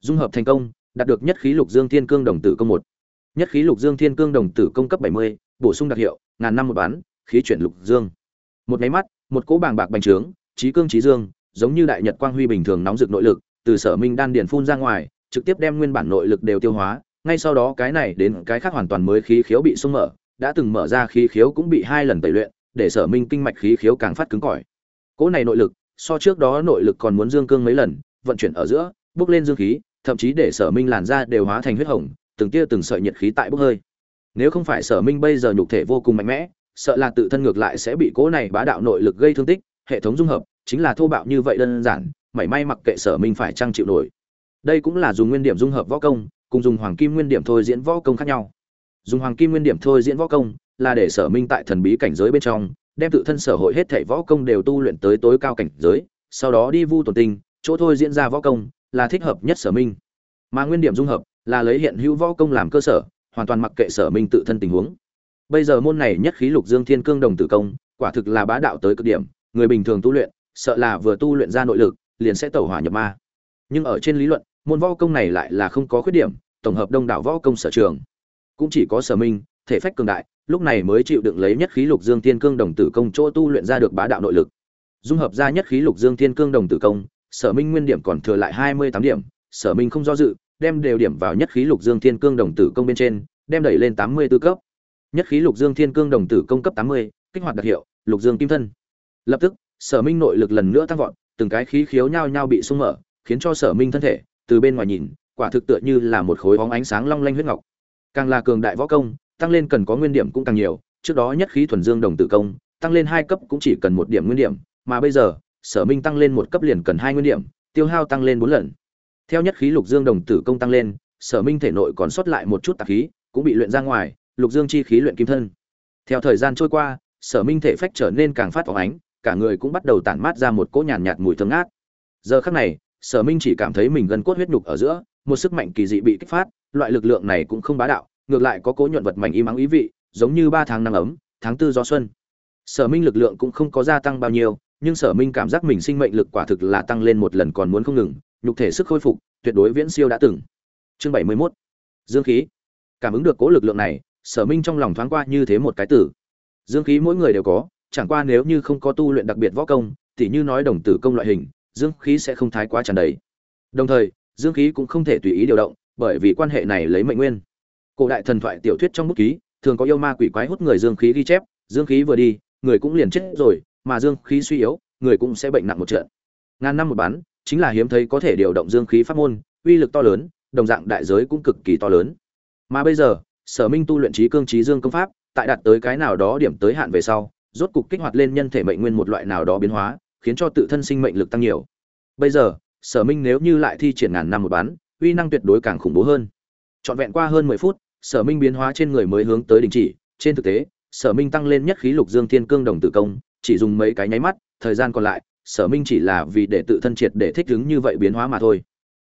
Speaker 1: Dung hợp thành công, đạt được nhất khí lục dương thiên cương đồng tử công một. Nhất khí lục dương thiên cương đồng tử công cấp bảy mươi, bổ sung đặc hiệu, ngàn năm một bán, khí chuyển lục dương. Một máy mắt, một cỗ bàng bạc bành trướng, trí cương trí dương, giống như đại nhật quang huy bình thường nóng rực nội lực, từ sở minh đan điền phun ra ngoài, trực tiếp đem nguyên bản nội lực đều tiêu hóa, ngay sau đó cái này đến cái khác hoàn toàn mới khí khiếu bị xung mở, đã từng mở ra khí khiếu cũng bị hai lần tẩy luyện để sở minh kinh mạch khí khiếu càng phát cứng cỏi. Cỗ này nội lực, so trước đó nội lực còn muốn dương cương mấy lần, vận chuyển ở giữa bước lên dương khí, thậm chí để sở minh làn da đều hóa thành huyết hồng, từng tia từng sợi nhiệt khí tại bốc hơi. Nếu không phải sở minh bây giờ nhục thể vô cùng mạnh mẽ, sợ là tự thân ngược lại sẽ bị cỗ này bá đạo nội lực gây thương tích, hệ thống dung hợp, chính là thô bạo như vậy đơn giản, mảy may mặc kệ sở minh phải trang chịu nổi. Đây cũng là dùng nguyên điểm dung hợp võ công, cùng dùng hoàng kim nguyên điểm thôi diễn võ công khác nhau. Dùng hoàng kim nguyên điểm thôi diễn võ công là để sở minh tại thần bí cảnh giới bên trong, đem tự thân sở hội hết thảy võ công đều tu luyện tới tối cao cảnh giới, sau đó đi vu tồn tinh, chỗ thôi diễn ra võ công, là thích hợp nhất sở minh. Mà nguyên điểm dung hợp, là lấy hiện hữu võ công làm cơ sở, hoàn toàn mặc kệ sở minh tự thân tình huống. Bây giờ môn này nhất khí lục dương thiên cương đồng tử công, quả thực là bá đạo tới cực điểm, người bình thường tu luyện, sợ là vừa tu luyện ra nội lực, liền sẽ tẩu hỏa nhập ma. Nhưng ở trên lý luận, môn võ công này lại là không có khuyết điểm, tổng hợp đông đảo võ công sở trường. Cũng chỉ có sở minh, thể phách cường đại lúc này mới chịu đựng lấy nhất khí lục dương thiên cương đồng tử công chỗ tu luyện ra được bá đạo nội lực. Dung hợp ra nhất khí lục dương thiên cương đồng tử công, sở minh nguyên điểm còn thừa lại hai mươi tám điểm, sở minh không do dự, đem đều điểm vào nhất khí lục dương thiên cương đồng tử công bên trên, đem đẩy lên tám mươi tư cấp. Nhất khí lục dương thiên cương đồng tử công cấp tám mươi, kích hoạt đặc hiệu, lục dương kim thân. Lập tức, sở minh nội lực lần nữa tăng vọt, từng cái khí khiếu nhao nhao bị sung mở, khiến cho sở minh thân thể, từ bên ngoài nhìn, quả thực tựa như là một khối bóng ánh sáng long lanh huyết ngọc. Càng là cường đại võ công tăng lên cần có nguyên điểm cũng càng nhiều trước đó nhất khí thuần dương đồng tử công tăng lên hai cấp cũng chỉ cần một điểm nguyên điểm mà bây giờ sở minh tăng lên một cấp liền cần hai nguyên điểm tiêu hao tăng lên bốn lần. Theo nhất khí lục dương đồng tử công tăng lên sở minh thể nội còn sót lại một chút tạp khí cũng bị luyện ra ngoài lục dương chi khí luyện kim thân. Theo thời gian trôi qua sở minh thể phách trở nên càng phát phóng ánh cả người cũng bắt đầu tản mát ra một cỗ nhàn nhạt, nhạt mùi thơm ngát. Giờ khắc này sở minh chỉ cảm thấy mình gần cốt huyết nhục ở giữa một sức mạnh kỳ dị bị kích phát loại lực lượng này cũng không bá đạo ngược lại có cố nhuận vật mảnh y mắng ý vị, giống như ba tháng nắng ấm, tháng tư gió xuân. Sở minh lực lượng cũng không có gia tăng bao nhiêu, nhưng sở minh cảm giác mình sinh mệnh lực quả thực là tăng lên một lần còn muốn không ngừng, nhục thể sức khôi phục, tuyệt đối viễn siêu đã từng. Chương bảy mươi 71. dương khí. Cảm ứng được cố lực lượng này, sở minh trong lòng thoáng qua như thế một cái tử. Dương khí mỗi người đều có, chẳng qua nếu như không có tu luyện đặc biệt võ công, tỉ như nói đồng tử công loại hình, dương khí sẽ không thái quá tràn đầy. Đồng thời, dương khí cũng không thể tùy ý điều động, bởi vì quan hệ này lấy mệnh nguyên cổ đại thần thoại tiểu thuyết trong bút ký, thường có yêu ma quỷ quái hút người dương khí ghi chép, dương khí vừa đi, người cũng liền chết rồi, mà dương khí suy yếu, người cũng sẽ bệnh nặng một trận. Ngàn năm một bán, chính là hiếm thấy có thể điều động dương khí pháp môn, uy lực to lớn, đồng dạng đại giới cũng cực kỳ to lớn. Mà bây giờ, sở minh tu luyện trí cương trí dương công pháp, tại đạt tới cái nào đó điểm tới hạn về sau, rốt cục kích hoạt lên nhân thể mệnh nguyên một loại nào đó biến hóa, khiến cho tự thân sinh mệnh lực tăng nhiều. Bây giờ, sở minh nếu như lại thi triển ngàn năm một bán, uy năng tuyệt đối càng khủng bố hơn. Trọn vẹn qua hơn mười phút sở minh biến hóa trên người mới hướng tới đình chỉ. Trên thực tế, sở minh tăng lên nhất khí lục dương thiên cương đồng tử công, chỉ dùng mấy cái nháy mắt, thời gian còn lại, sở minh chỉ là vì để tự thân triệt để thích ứng như vậy biến hóa mà thôi.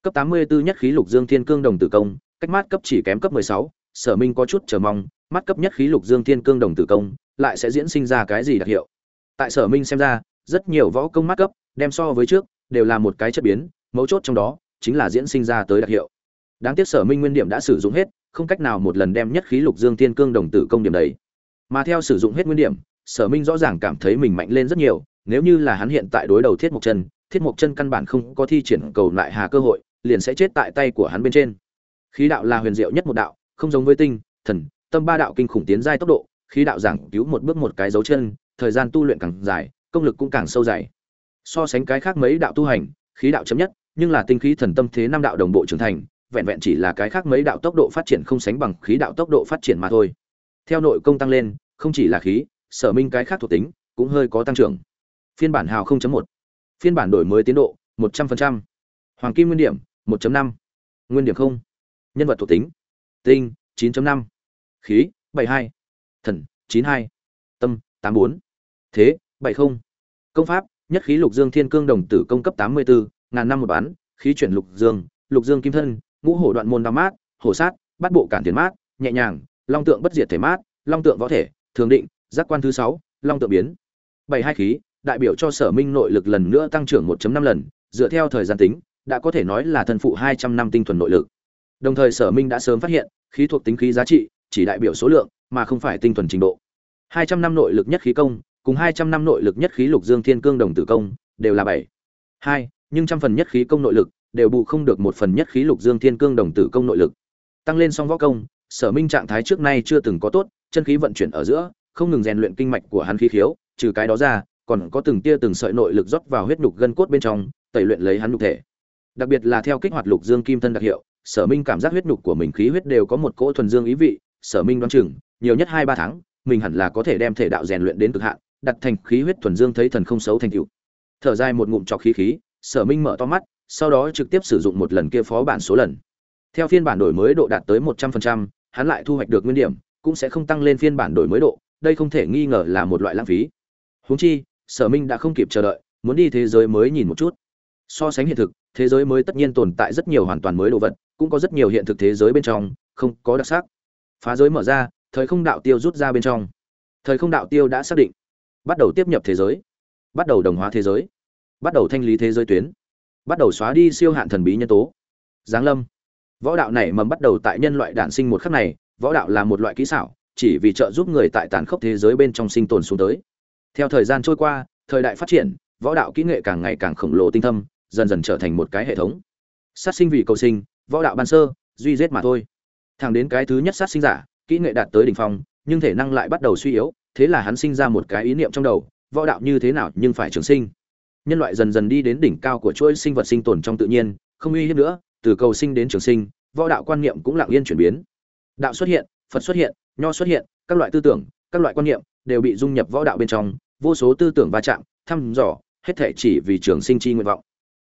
Speaker 1: Cấp tám mươi 84 nhất khí lục dương thiên cương đồng tử công, cách mát cấp chỉ kém cấp mười sáu, sở minh có chút chờ mong mắt cấp nhất khí lục dương thiên cương đồng tử công, lại sẽ diễn sinh ra cái gì đặc hiệu. Tại sở minh xem ra, rất nhiều võ công mắt cấp, đem so với trước, đều là một cái chất biến, mấu chốt trong đó, chính là diễn sinh ra tới đặc hiệu. Đáng tiếc sở minh nguyên điểm đã sử dụng hết không cách nào một lần đem nhất khí lục dương thiên cương đồng tử công điểm đấy. Mà theo sử dụng hết nguyên điểm, sở minh rõ ràng cảm thấy mình mạnh lên rất nhiều, nếu như là hắn hiện tại đối đầu thiết mộc chân, thiết mộc chân căn bản không có thi triển cầu lại hà cơ hội, liền sẽ chết tại tay của hắn bên trên. Khí đạo là huyền diệu nhất một đạo, không giống với tinh, thần, tâm ba đạo kinh khủng tiến giai tốc độ, khí đạo giảng cứu một bước một cái dấu chân, thời gian tu luyện càng dài, công lực cũng càng sâu dày. So sánh cái khác mấy đạo tu hành, khí đạo chấm nhất, nhưng là tinh khí thần tâm thế năm đạo đồng bộ trưởng thành vẹn vẹn chỉ là cái khác mấy đạo tốc độ phát triển không sánh bằng khí đạo tốc độ phát triển mà thôi theo nội công tăng lên không chỉ là khí sở minh cái khác thuộc tính cũng hơi có tăng trưởng phiên bản hào 0.1 phiên bản đổi mới tiến độ 100%. hoàng kim nguyên điểm 1.5. nguyên điểm không nhân vật thuộc tính tinh 9.5. khí 72. thần 92. tâm 84. thế 70. công pháp nhất khí lục dương thiên cương đồng tử công cấp 84, ngàn năm một bán khí chuyển lục dương lục dương kim thân ngũ hổ đoạn môn đao mát, hổ sát, bắt bộ cản tiền mát, nhẹ nhàng, long tượng bất diệt thể mát, long tượng võ thể, thường định, giác quan thứ sáu, long tượng biến. Bảy hai khí, đại biểu cho sở minh nội lực lần nữa tăng trưởng 1 năm lần, dựa theo thời gian tính, đã có thể nói là thần phụ hai trăm năm tinh thuần nội lực. Đồng thời sở minh đã sớm phát hiện, khí thuộc tính khí giá trị, chỉ đại biểu số lượng, mà không phải tinh thuần trình độ. Hai trăm năm nội lực nhất khí công, cùng hai trăm năm nội lực nhất khí lục dương thiên cương đồng tử công, đều là bảy. Hai, nhưng trăm phần nhất khí công nội lực đều bù không được một phần nhất khí lục dương thiên cương đồng tử công nội lực. Tăng lên song võ công, sở minh trạng thái trước nay chưa từng có tốt, chân khí vận chuyển ở giữa, không ngừng rèn luyện kinh mạch của hắn khí khiếu, trừ cái đó ra, còn có từng tia từng sợi nội lực rót vào huyết nhục gân cốt bên trong, tẩy luyện lấy hắn nhục thể. Đặc biệt là theo kích hoạt lục dương kim thân đặc hiệu, sở minh cảm giác huyết nhục của mình khí huyết đều có một cỗ thuần dương ý vị, sở minh đoán chừng, nhiều nhất hai ba tháng, mình hẳn là có thể đem thể đạo rèn luyện đến cực hạn, đặt thành khí huyết thuần dương thấy thần không xấu thành cựu thở dài một ngụm trọc khí khí, sở minh mở to mắt sau đó trực tiếp sử dụng một lần kia phó bản số lần. Theo phiên bản đổi mới độ đạt tới một trăm phần trăm, hắn lại thu hoạch được nguyên điểm, cũng sẽ không tăng lên phiên bản đổi mới độ, đây không thể nghi ngờ là một loại lãng phí. Huống chi, sở minh đã không kịp chờ đợi, muốn đi thế giới mới nhìn một chút. So sánh hiện thực, thế giới mới tất nhiên tồn tại rất nhiều hoàn toàn mới đồ vật, cũng có rất nhiều hiện thực thế giới bên trong, không có đặc sắc. Phá giới mở ra, thời không đạo tiêu rút ra bên trong. Thời không đạo tiêu đã xác định. Bắt đầu tiếp nhập thế giới. Bắt đầu đồng hóa thế giới. Bắt đầu thanh lý thế giới tuyến bắt đầu xóa đi siêu hạn thần bí nhân tố. Giáng lâm. Võ đạo này mầm bắt đầu tại nhân loại đản sinh một khắc này, võ đạo là một loại kỹ xảo, chỉ vì trợ giúp người tại tàn khốc thế giới bên trong sinh tồn xuống tới. Theo thời gian trôi qua, thời đại phát triển, võ đạo kỹ nghệ càng ngày càng khổng lồ tinh thâm, dần dần trở thành một cái hệ thống. Sát sinh vì cầu sinh, võ đạo ban sơ, duy giết mà thôi. Thẳng đến cái thứ nhất sát sinh giả, kỹ nghệ đạt tới đỉnh phong, nhưng thể năng lại bắt đầu suy yếu, thế là hắn sinh ra một cái ý niệm trong đầu, võ đạo như thế nào nhưng phải trường sinh nhân loại dần dần đi đến đỉnh cao của chuỗi sinh vật sinh tồn trong tự nhiên, không uy hiếp nữa, từ cầu sinh đến trường sinh, võ đạo quan niệm cũng lặng yên chuyển biến. Đạo xuất hiện, phật xuất hiện, nho xuất hiện, các loại tư tưởng, các loại quan niệm đều bị dung nhập võ đạo bên trong, vô số tư tưởng va chạm, thăm dò, hết thể chỉ vì trường sinh chi nguyện vọng.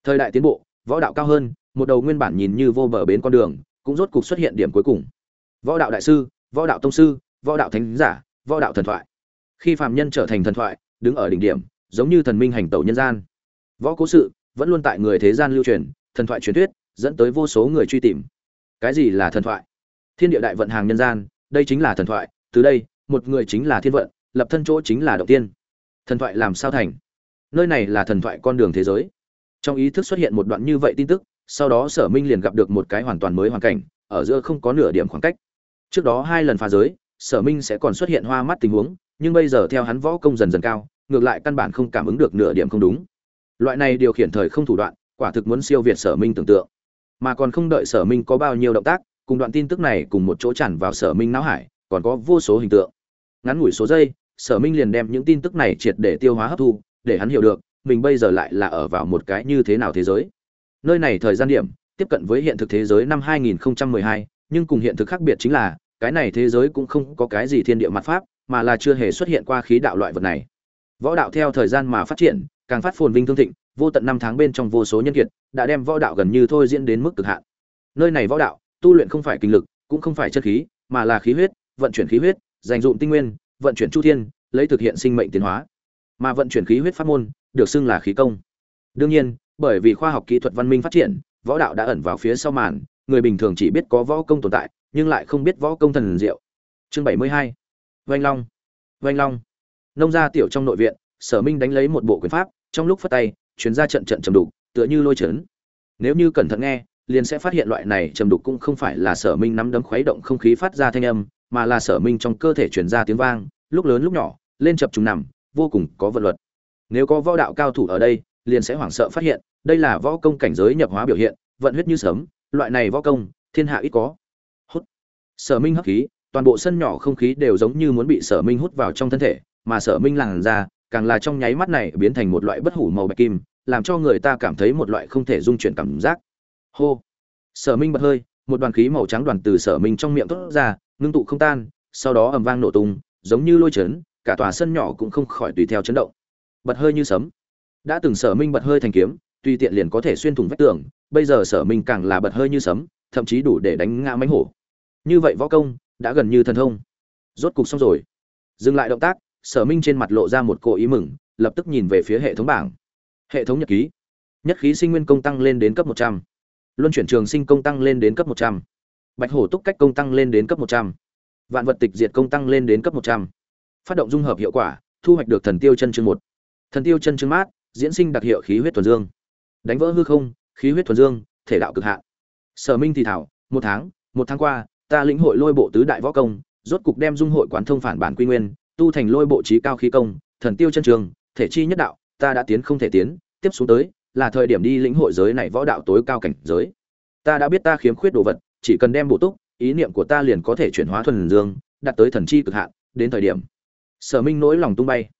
Speaker 1: Thời đại tiến bộ, võ đạo cao hơn, một đầu nguyên bản nhìn như vô bờ bến con đường, cũng rốt cục xuất hiện điểm cuối cùng. Võ đạo đại sư, võ đạo tông sư, võ đạo thánh giả, võ đạo thần thoại. Khi phạm nhân trở thành thần thoại, đứng ở đỉnh điểm giống như thần minh hành tẩu nhân gian. Võ cố sự vẫn luôn tại người thế gian lưu truyền, thần thoại truyền thuyết dẫn tới vô số người truy tìm. Cái gì là thần thoại? Thiên địa đại vận hàng nhân gian, đây chính là thần thoại, từ đây, một người chính là thiên vận, lập thân chỗ chính là động tiên. Thần thoại làm sao thành? Nơi này là thần thoại con đường thế giới. Trong ý thức xuất hiện một đoạn như vậy tin tức, sau đó sở minh liền gặp được một cái hoàn toàn mới hoàn cảnh, ở giữa không có nửa điểm khoảng cách. Trước đó hai lần phá giới, sở minh sẽ còn xuất hiện hoa mắt tình huống, nhưng bây giờ theo hắn võ công dần dần cao ngược lại căn bản không cảm ứng được nửa điểm không đúng. Loại này điều khiển thời không thủ đoạn quả thực muốn siêu việt sở minh tưởng tượng. Mà còn không đợi sở minh có bao nhiêu động tác cùng đoạn tin tức này cùng một chỗ tràn vào sở minh não hải còn có vô số hình tượng. Ngắn ngủi số giây sở minh liền đem những tin tức này triệt để tiêu hóa hấp thu để hắn hiểu được mình bây giờ lại là ở vào một cái như thế nào thế giới. Nơi này thời gian điểm tiếp cận với hiện thực thế giới năm 2012, nhưng cùng hiện thực khác biệt chính là cái này thế giới cũng không có cái gì thiên địa mặt pháp mà là chưa hề xuất hiện qua khí đạo loại vật này võ đạo theo thời gian mà phát triển, càng phát phồn vinh thương thịnh, vô tận năm tháng bên trong vô số nhân kiệt đã đem võ đạo gần như thôi diễn đến mức cực hạn. Nơi này võ đạo, tu luyện không phải kinh lực, cũng không phải chất khí, mà là khí huyết, vận chuyển khí huyết, dành dụng tinh nguyên, vận chuyển chu thiên, lấy thực hiện sinh mệnh tiến hóa. Mà vận chuyển khí huyết pháp môn, được xưng là khí công. Đương nhiên, bởi vì khoa học kỹ thuật văn minh phát triển, võ đạo đã ẩn vào phía sau màn, người bình thường chỉ biết có võ công tồn tại, nhưng lại không biết võ công thần diệu. Chương bảy mươi hai. Long. Vành long nông gia tiểu trong nội viện, sở minh đánh lấy một bộ quyền pháp, trong lúc phát tay chuyến ra trận trận trầm đục, tựa như lôi chấn. Nếu như cẩn thận nghe, liền sẽ phát hiện loại này trầm đục cũng không phải là sở minh nắm đấm khuấy động không khí phát ra thanh âm, mà là sở minh trong cơ thể truyền ra tiếng vang, lúc lớn lúc nhỏ, lên chập trùng nằm, vô cùng có vận luật. Nếu có võ đạo cao thủ ở đây, liền sẽ hoảng sợ phát hiện, đây là võ công cảnh giới nhập hóa biểu hiện, vận huyết như sớm loại này võ công, thiên hạ ít có. Hút. Sở minh hấp khí, toàn bộ sân nhỏ không khí đều giống như muốn bị sở minh hút vào trong thân thể mà sở minh làn ra, càng là trong nháy mắt này biến thành một loại bất hủ màu bạch kim, làm cho người ta cảm thấy một loại không thể dung chuyển cảm giác. Hô! Sở minh bật hơi, một đoàn khí màu trắng đoàn từ sở minh trong miệng thốt ra, ngưng tụ không tan, sau đó ầm vang nổ tung, giống như lôi chấn, cả tòa sân nhỏ cũng không khỏi tùy theo chấn động. Bật hơi như sấm. Đã từng sở minh bật hơi thành kiếm tùy tiện liền có thể xuyên thủng vách tường, bây giờ sở minh càng là bật hơi như sấm, thậm chí đủ để đánh ngã mánh hổ. Như vậy võ công, đã gần như thần thông. Rốt cục xong rồi. Dừng lại động tác sở minh trên mặt lộ ra một cỗ ý mừng, lập tức nhìn về phía hệ thống bảng. Hệ thống nhật ký. Nhất khí sinh nguyên công tăng lên đến cấp một trăm. Luân chuyển trường sinh công tăng lên đến cấp một trăm. Bạch hổ túc cách công tăng lên đến cấp một trăm. Vạn vật tịch diệt công tăng lên đến cấp một trăm. Phát động dung hợp hiệu quả, thu hoạch được thần tiêu chân chương một. Thần tiêu chân chương mát, diễn sinh đặc hiệu khí huyết thuần dương. Đánh vỡ hư không, khí huyết thuần dương, thể đạo cực hạn. Sở minh thì thảo, một tháng một tháng qua, ta lĩnh hội lôi bộ tứ đại võ công, rốt cục đem dung hội quán thông phản bản quy nguyên tu thành lôi bộ trí cao khí công, thần tiêu chân trường, thể chi nhất đạo, ta đã tiến không thể tiến, tiếp xuống tới, là thời điểm đi lĩnh hội giới này võ đạo tối cao cảnh giới. Ta đã biết ta khiếm khuyết đồ vật, chỉ cần đem bổ túc, ý niệm của ta liền có thể chuyển hóa thuần dương, đạt tới thần chi cực hạn, đến thời điểm. Sở minh nỗi lòng tung bay.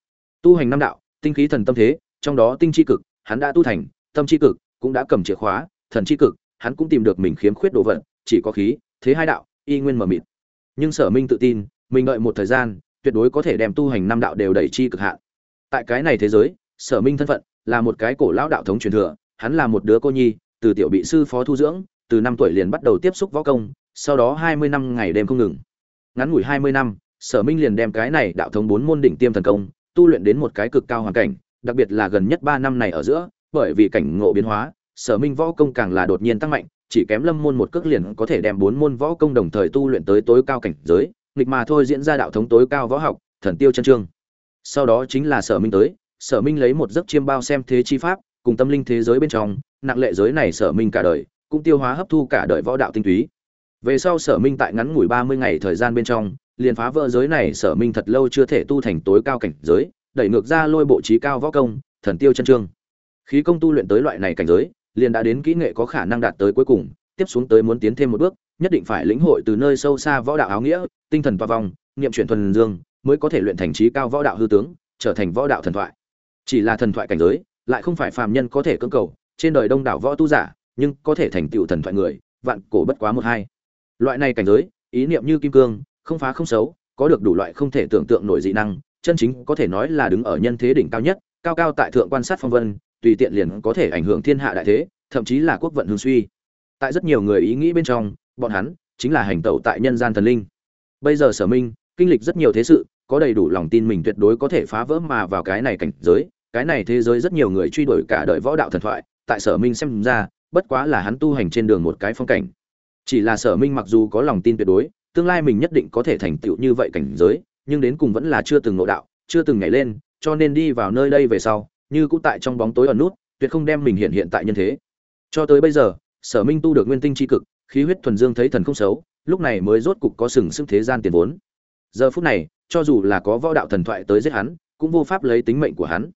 Speaker 1: Tu hành năm đạo, tinh khí thần tâm thế, trong đó tinh chi cực, hắn đã tu thành, tâm chi cực cũng đã cầm chìa khóa, thần chi cực, hắn cũng tìm được mình khiếm khuyết đồ vật, chỉ có khí, thế hai đạo, y nguyên mờ mịt. Nhưng sở minh tự tin, mình đợi một thời gian tuyệt đối có thể đem tu hành năm đạo đều đẩy chi cực hạn. Tại cái này thế giới, sở minh thân phận là một cái cổ lão đạo thống truyền thừa, hắn là một đứa cô nhi, từ tiểu bị sư phó thu dưỡng, từ năm tuổi liền bắt đầu tiếp xúc võ công, sau đó hai mươi năm ngày đêm không ngừng. Ngắn ngủi hai mươi năm, sở minh liền đem cái này đạo thống bốn môn đỉnh tiêm thần công, tu luyện đến một cái cực cao hoàn cảnh, đặc biệt là gần nhất ba năm này ở giữa, bởi vì cảnh ngộ biến hóa, sở minh võ công càng là đột nhiên tăng mạnh, chỉ kém lâm môn một cước liền có thể đem bốn môn võ công đồng thời tu luyện tới tối cao cảnh giới nghịch mà thôi diễn ra đạo thống tối cao võ học, thần tiêu chân trương. Sau đó chính là sở minh tới, sở minh lấy một giấc chiêm bao xem thế chi pháp, cùng tâm linh thế giới bên trong, nặng lệ giới này sở minh cả đời, cũng tiêu hóa hấp thu cả đời võ đạo tinh túy. Về sau sở minh tại ngắn ngủi ba mươi ngày thời gian bên trong, liền phá vỡ giới này sở minh thật lâu chưa thể tu thành tối cao cảnh giới, đẩy ngược ra lôi bộ trí cao võ công, thần tiêu chân trương. Khí công tu luyện tới loại này cảnh giới, liền đã đến kỹ nghệ có khả năng đạt tới cuối cùng, tiếp xuống tới muốn tiến thêm một bước nhất định phải lĩnh hội từ nơi sâu xa võ đạo áo nghĩa, tinh thần và vòng niệm chuyển thuần dương, mới có thể luyện thành trí cao võ đạo hư tướng, trở thành võ đạo thần thoại. Chỉ là thần thoại cảnh giới, lại không phải phàm nhân có thể cưỡng cầu, trên đời đông đảo võ tu giả, nhưng có thể thành tựu thần thoại người, vạn cổ bất quá một hai. Loại này cảnh giới, ý niệm như kim cương, không phá không xấu, có được đủ loại không thể tưởng tượng nổi dị năng, chân chính có thể nói là đứng ở nhân thế đỉnh cao nhất, cao cao tại thượng quan sát phong vân, tùy tiện liền có thể ảnh hưởng thiên hạ đại thế, thậm chí là quốc vận hương suy. Tại rất nhiều người ý nghĩ bên trong bọn hắn chính là hành tẩu tại nhân gian thần linh. Bây giờ sở minh, kinh lịch rất nhiều thế sự, có đầy đủ lòng tin mình tuyệt đối có thể phá vỡ mà vào cái này cảnh giới, cái này thế giới rất nhiều người truy đuổi cả đời võ đạo thần thoại, tại sở minh xem ra, bất quá là hắn tu hành trên đường một cái phong cảnh. Chỉ là sở minh mặc dù có lòng tin tuyệt đối, tương lai mình nhất định có thể thành tựu như vậy cảnh giới, nhưng đến cùng vẫn là chưa từng ngộ đạo, chưa từng nhảy lên, cho nên đi vào nơi đây về sau, như cũng tại trong bóng tối ẩn nút, tuyệt không đem mình hiện hiện tại nhân thế. Cho tới bây giờ, sở minh tu được nguyên tinh chi cực khí huyết thuần dương thấy thần không xấu, lúc này mới rốt cục có sừng sững thế gian tiền vốn. Giờ phút này, cho dù là có võ đạo thần thoại tới giết hắn, cũng vô pháp lấy tính mệnh của hắn.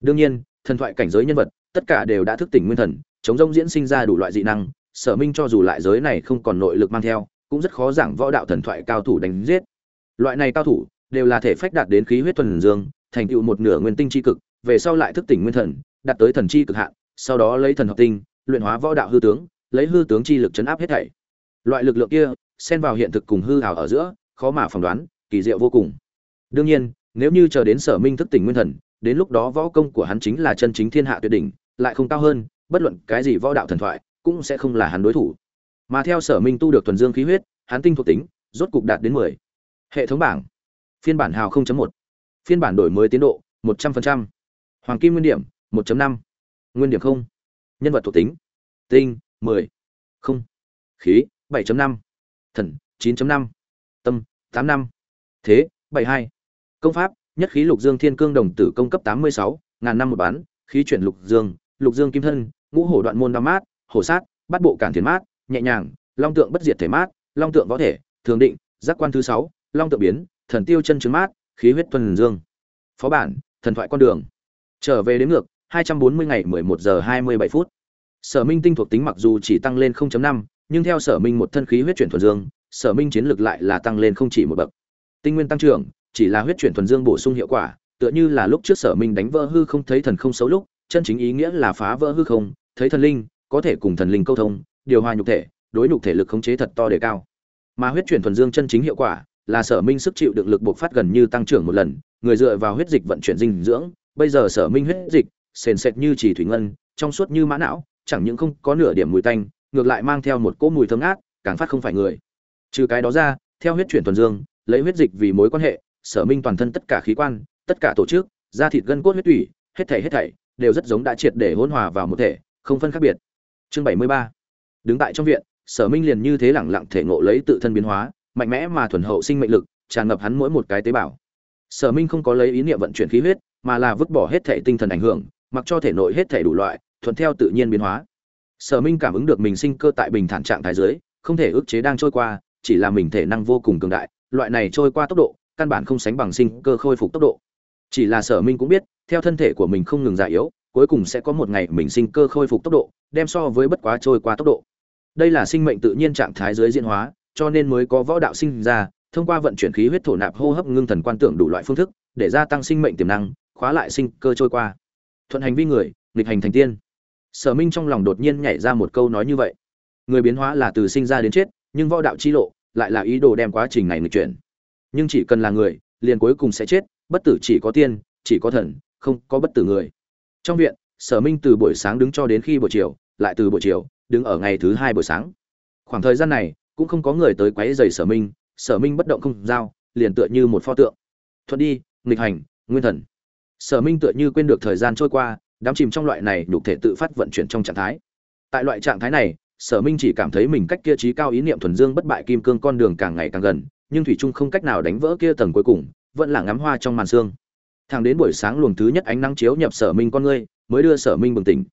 Speaker 1: Đương nhiên, thần thoại cảnh giới nhân vật, tất cả đều đã thức tỉnh nguyên thần, chống rông diễn sinh ra đủ loại dị năng, sở minh cho dù lại giới này không còn nội lực mang theo, cũng rất khó giảng võ đạo thần thoại cao thủ đánh giết. Loại này cao thủ, đều là thể phách đạt đến khí huyết thuần dương, thành tựu một nửa nguyên tinh chi cực, về sau lại thức tỉnh nguyên thần, đạt tới thần chi cực hạn, sau đó lấy thần hợp tinh, luyện hóa võ đạo hư tướng lấy hư tướng chi lực chấn áp hết thảy. Loại lực lượng kia, xen vào hiện thực cùng hư ảo ở giữa, khó mà phỏng đoán, kỳ diệu vô cùng. Đương nhiên, nếu như chờ đến sở minh thức tỉnh nguyên thần, đến lúc đó võ công của hắn chính là chân chính thiên hạ tuyệt đỉnh, lại không cao hơn, bất luận cái gì võ đạo thần thoại, cũng sẽ không là hắn đối thủ. Mà theo sở minh tu được thuần dương khí huyết, hắn tinh thuộc tính, rốt cục đạt đến mười. Hệ thống bảng. Phiên bản hào 0.1 phiên bản đổi mới tiến độ 100%. hoàng kim nguyên điểm 1.5. nguyên điểm không. Nhân vật thuộc tính. Tinh. 10. không khí 7.5. thần 9.5. tâm 8 năm thế 72. công pháp nhất khí lục dương thiên cương đồng tử công cấp 86, ngàn năm một bán khí chuyển lục dương lục dương kim thân ngũ hổ đoạn môn đam mát hổ sát bắt bộ cản thiền mát nhẹ nhàng long tượng bất diệt thể mát long tượng võ thể thường định giác quan thứ 6, long tượng biến thần tiêu chân chứng mát khí huyết tuần dương phó bản thần thoại con đường trở về đến ngược 240 ngày 11 giờ 27 phút. Sở Minh tinh thuộc tính mặc dù chỉ tăng lên 0.5, nhưng theo Sở Minh một thân khí huyết chuyển thuần dương, Sở Minh chiến lực lại là tăng lên không chỉ một bậc. Tinh nguyên tăng trưởng, chỉ là huyết chuyển thuần dương bổ sung hiệu quả, tựa như là lúc trước Sở Minh đánh vỡ hư không thấy thần không xấu lúc, chân chính ý nghĩa là phá vỡ hư không, thấy thần linh, có thể cùng thần linh câu thông, điều hòa nhục thể, đối nhục thể lực khống chế thật to đề cao. Mà huyết chuyển thuần dương chân chính hiệu quả, là Sở Minh sức chịu đựng lực bộc phát gần như tăng trưởng một lần, người dựa vào huyết dịch vận chuyển dinh dưỡng, bây giờ Sở Minh huyết dịch sền sệt như chỉ thủy ngân, trong suốt như mã não, chẳng những không có nửa điểm mùi tanh, ngược lại mang theo một cỗ mùi thơm ngát, càng phát không phải người. Trừ cái đó ra, theo huyết chuyển thuần dương, lấy huyết dịch vì mối quan hệ, Sở Minh toàn thân tất cả khí quan, tất cả tổ chức, da thịt gân cốt huyết tủy, hết thảy hết thảy đều rất giống đã triệt để hỗn hòa vào một thể, không phân khác biệt. Chương 73. Đứng tại trong viện, Sở Minh liền như thế lẳng lặng thể ngộ lấy tự thân biến hóa, mạnh mẽ mà thuần hậu sinh mệnh lực, tràn ngập hắn mỗi một cái tế bào. Sở Minh không có lấy ý niệm vận chuyển khí huyết, mà là vứt bỏ hết thể tinh thần ảnh hưởng, mặc cho thể nội hết thể đủ loại, thuận theo tự nhiên biến hóa. Sở Minh cảm ứng được mình sinh cơ tại bình thản trạng thái dưới, không thể ức chế đang trôi qua, chỉ là mình thể năng vô cùng cường đại, loại này trôi qua tốc độ, căn bản không sánh bằng sinh cơ khôi phục tốc độ. Chỉ là Sở Minh cũng biết, theo thân thể của mình không ngừng già yếu, cuối cùng sẽ có một ngày mình sinh cơ khôi phục tốc độ, đem so với bất quá trôi qua tốc độ. Đây là sinh mệnh tự nhiên trạng thái dưới diễn hóa, cho nên mới có võ đạo sinh ra, thông qua vận chuyển khí huyết thổ nạp hô hấp ngưng thần quan tưởng đủ loại phương thức, để gia tăng sinh mệnh tiềm năng, khóa lại sinh cơ trôi qua. Thuận hành vi người, nghịch hành thành tiên. Sở Minh trong lòng đột nhiên nhảy ra một câu nói như vậy. Người biến hóa là từ sinh ra đến chết, nhưng võ đạo chi lộ lại là ý đồ đem quá trình này nghịch chuyển. Nhưng chỉ cần là người, liền cuối cùng sẽ chết, bất tử chỉ có tiên, chỉ có thần, không có bất tử người. Trong viện, Sở Minh từ buổi sáng đứng cho đến khi buổi chiều, lại từ buổi chiều, đứng ở ngày thứ hai buổi sáng. Khoảng thời gian này, cũng không có người tới quấy rầy Sở Minh, Sở Minh bất động không giao, liền tựa như một pho tượng. Thuận đi, nghịch hành, nguyên thần. Sở Minh tựa như quên được thời gian trôi qua, đắm chìm trong loại này nhục thể tự phát vận chuyển trong trạng thái. Tại loại trạng thái này, Sở Minh chỉ cảm thấy mình cách kia trí cao ý niệm thuần dương bất bại kim cương con đường càng ngày càng gần, nhưng thủy chung không cách nào đánh vỡ kia tầng cuối cùng, vẫn là ngắm hoa trong màn sương. Thẳng đến buổi sáng luồng thứ nhất ánh nắng chiếu nhập Sở Minh con ngươi, mới đưa Sở Minh bừng tỉnh.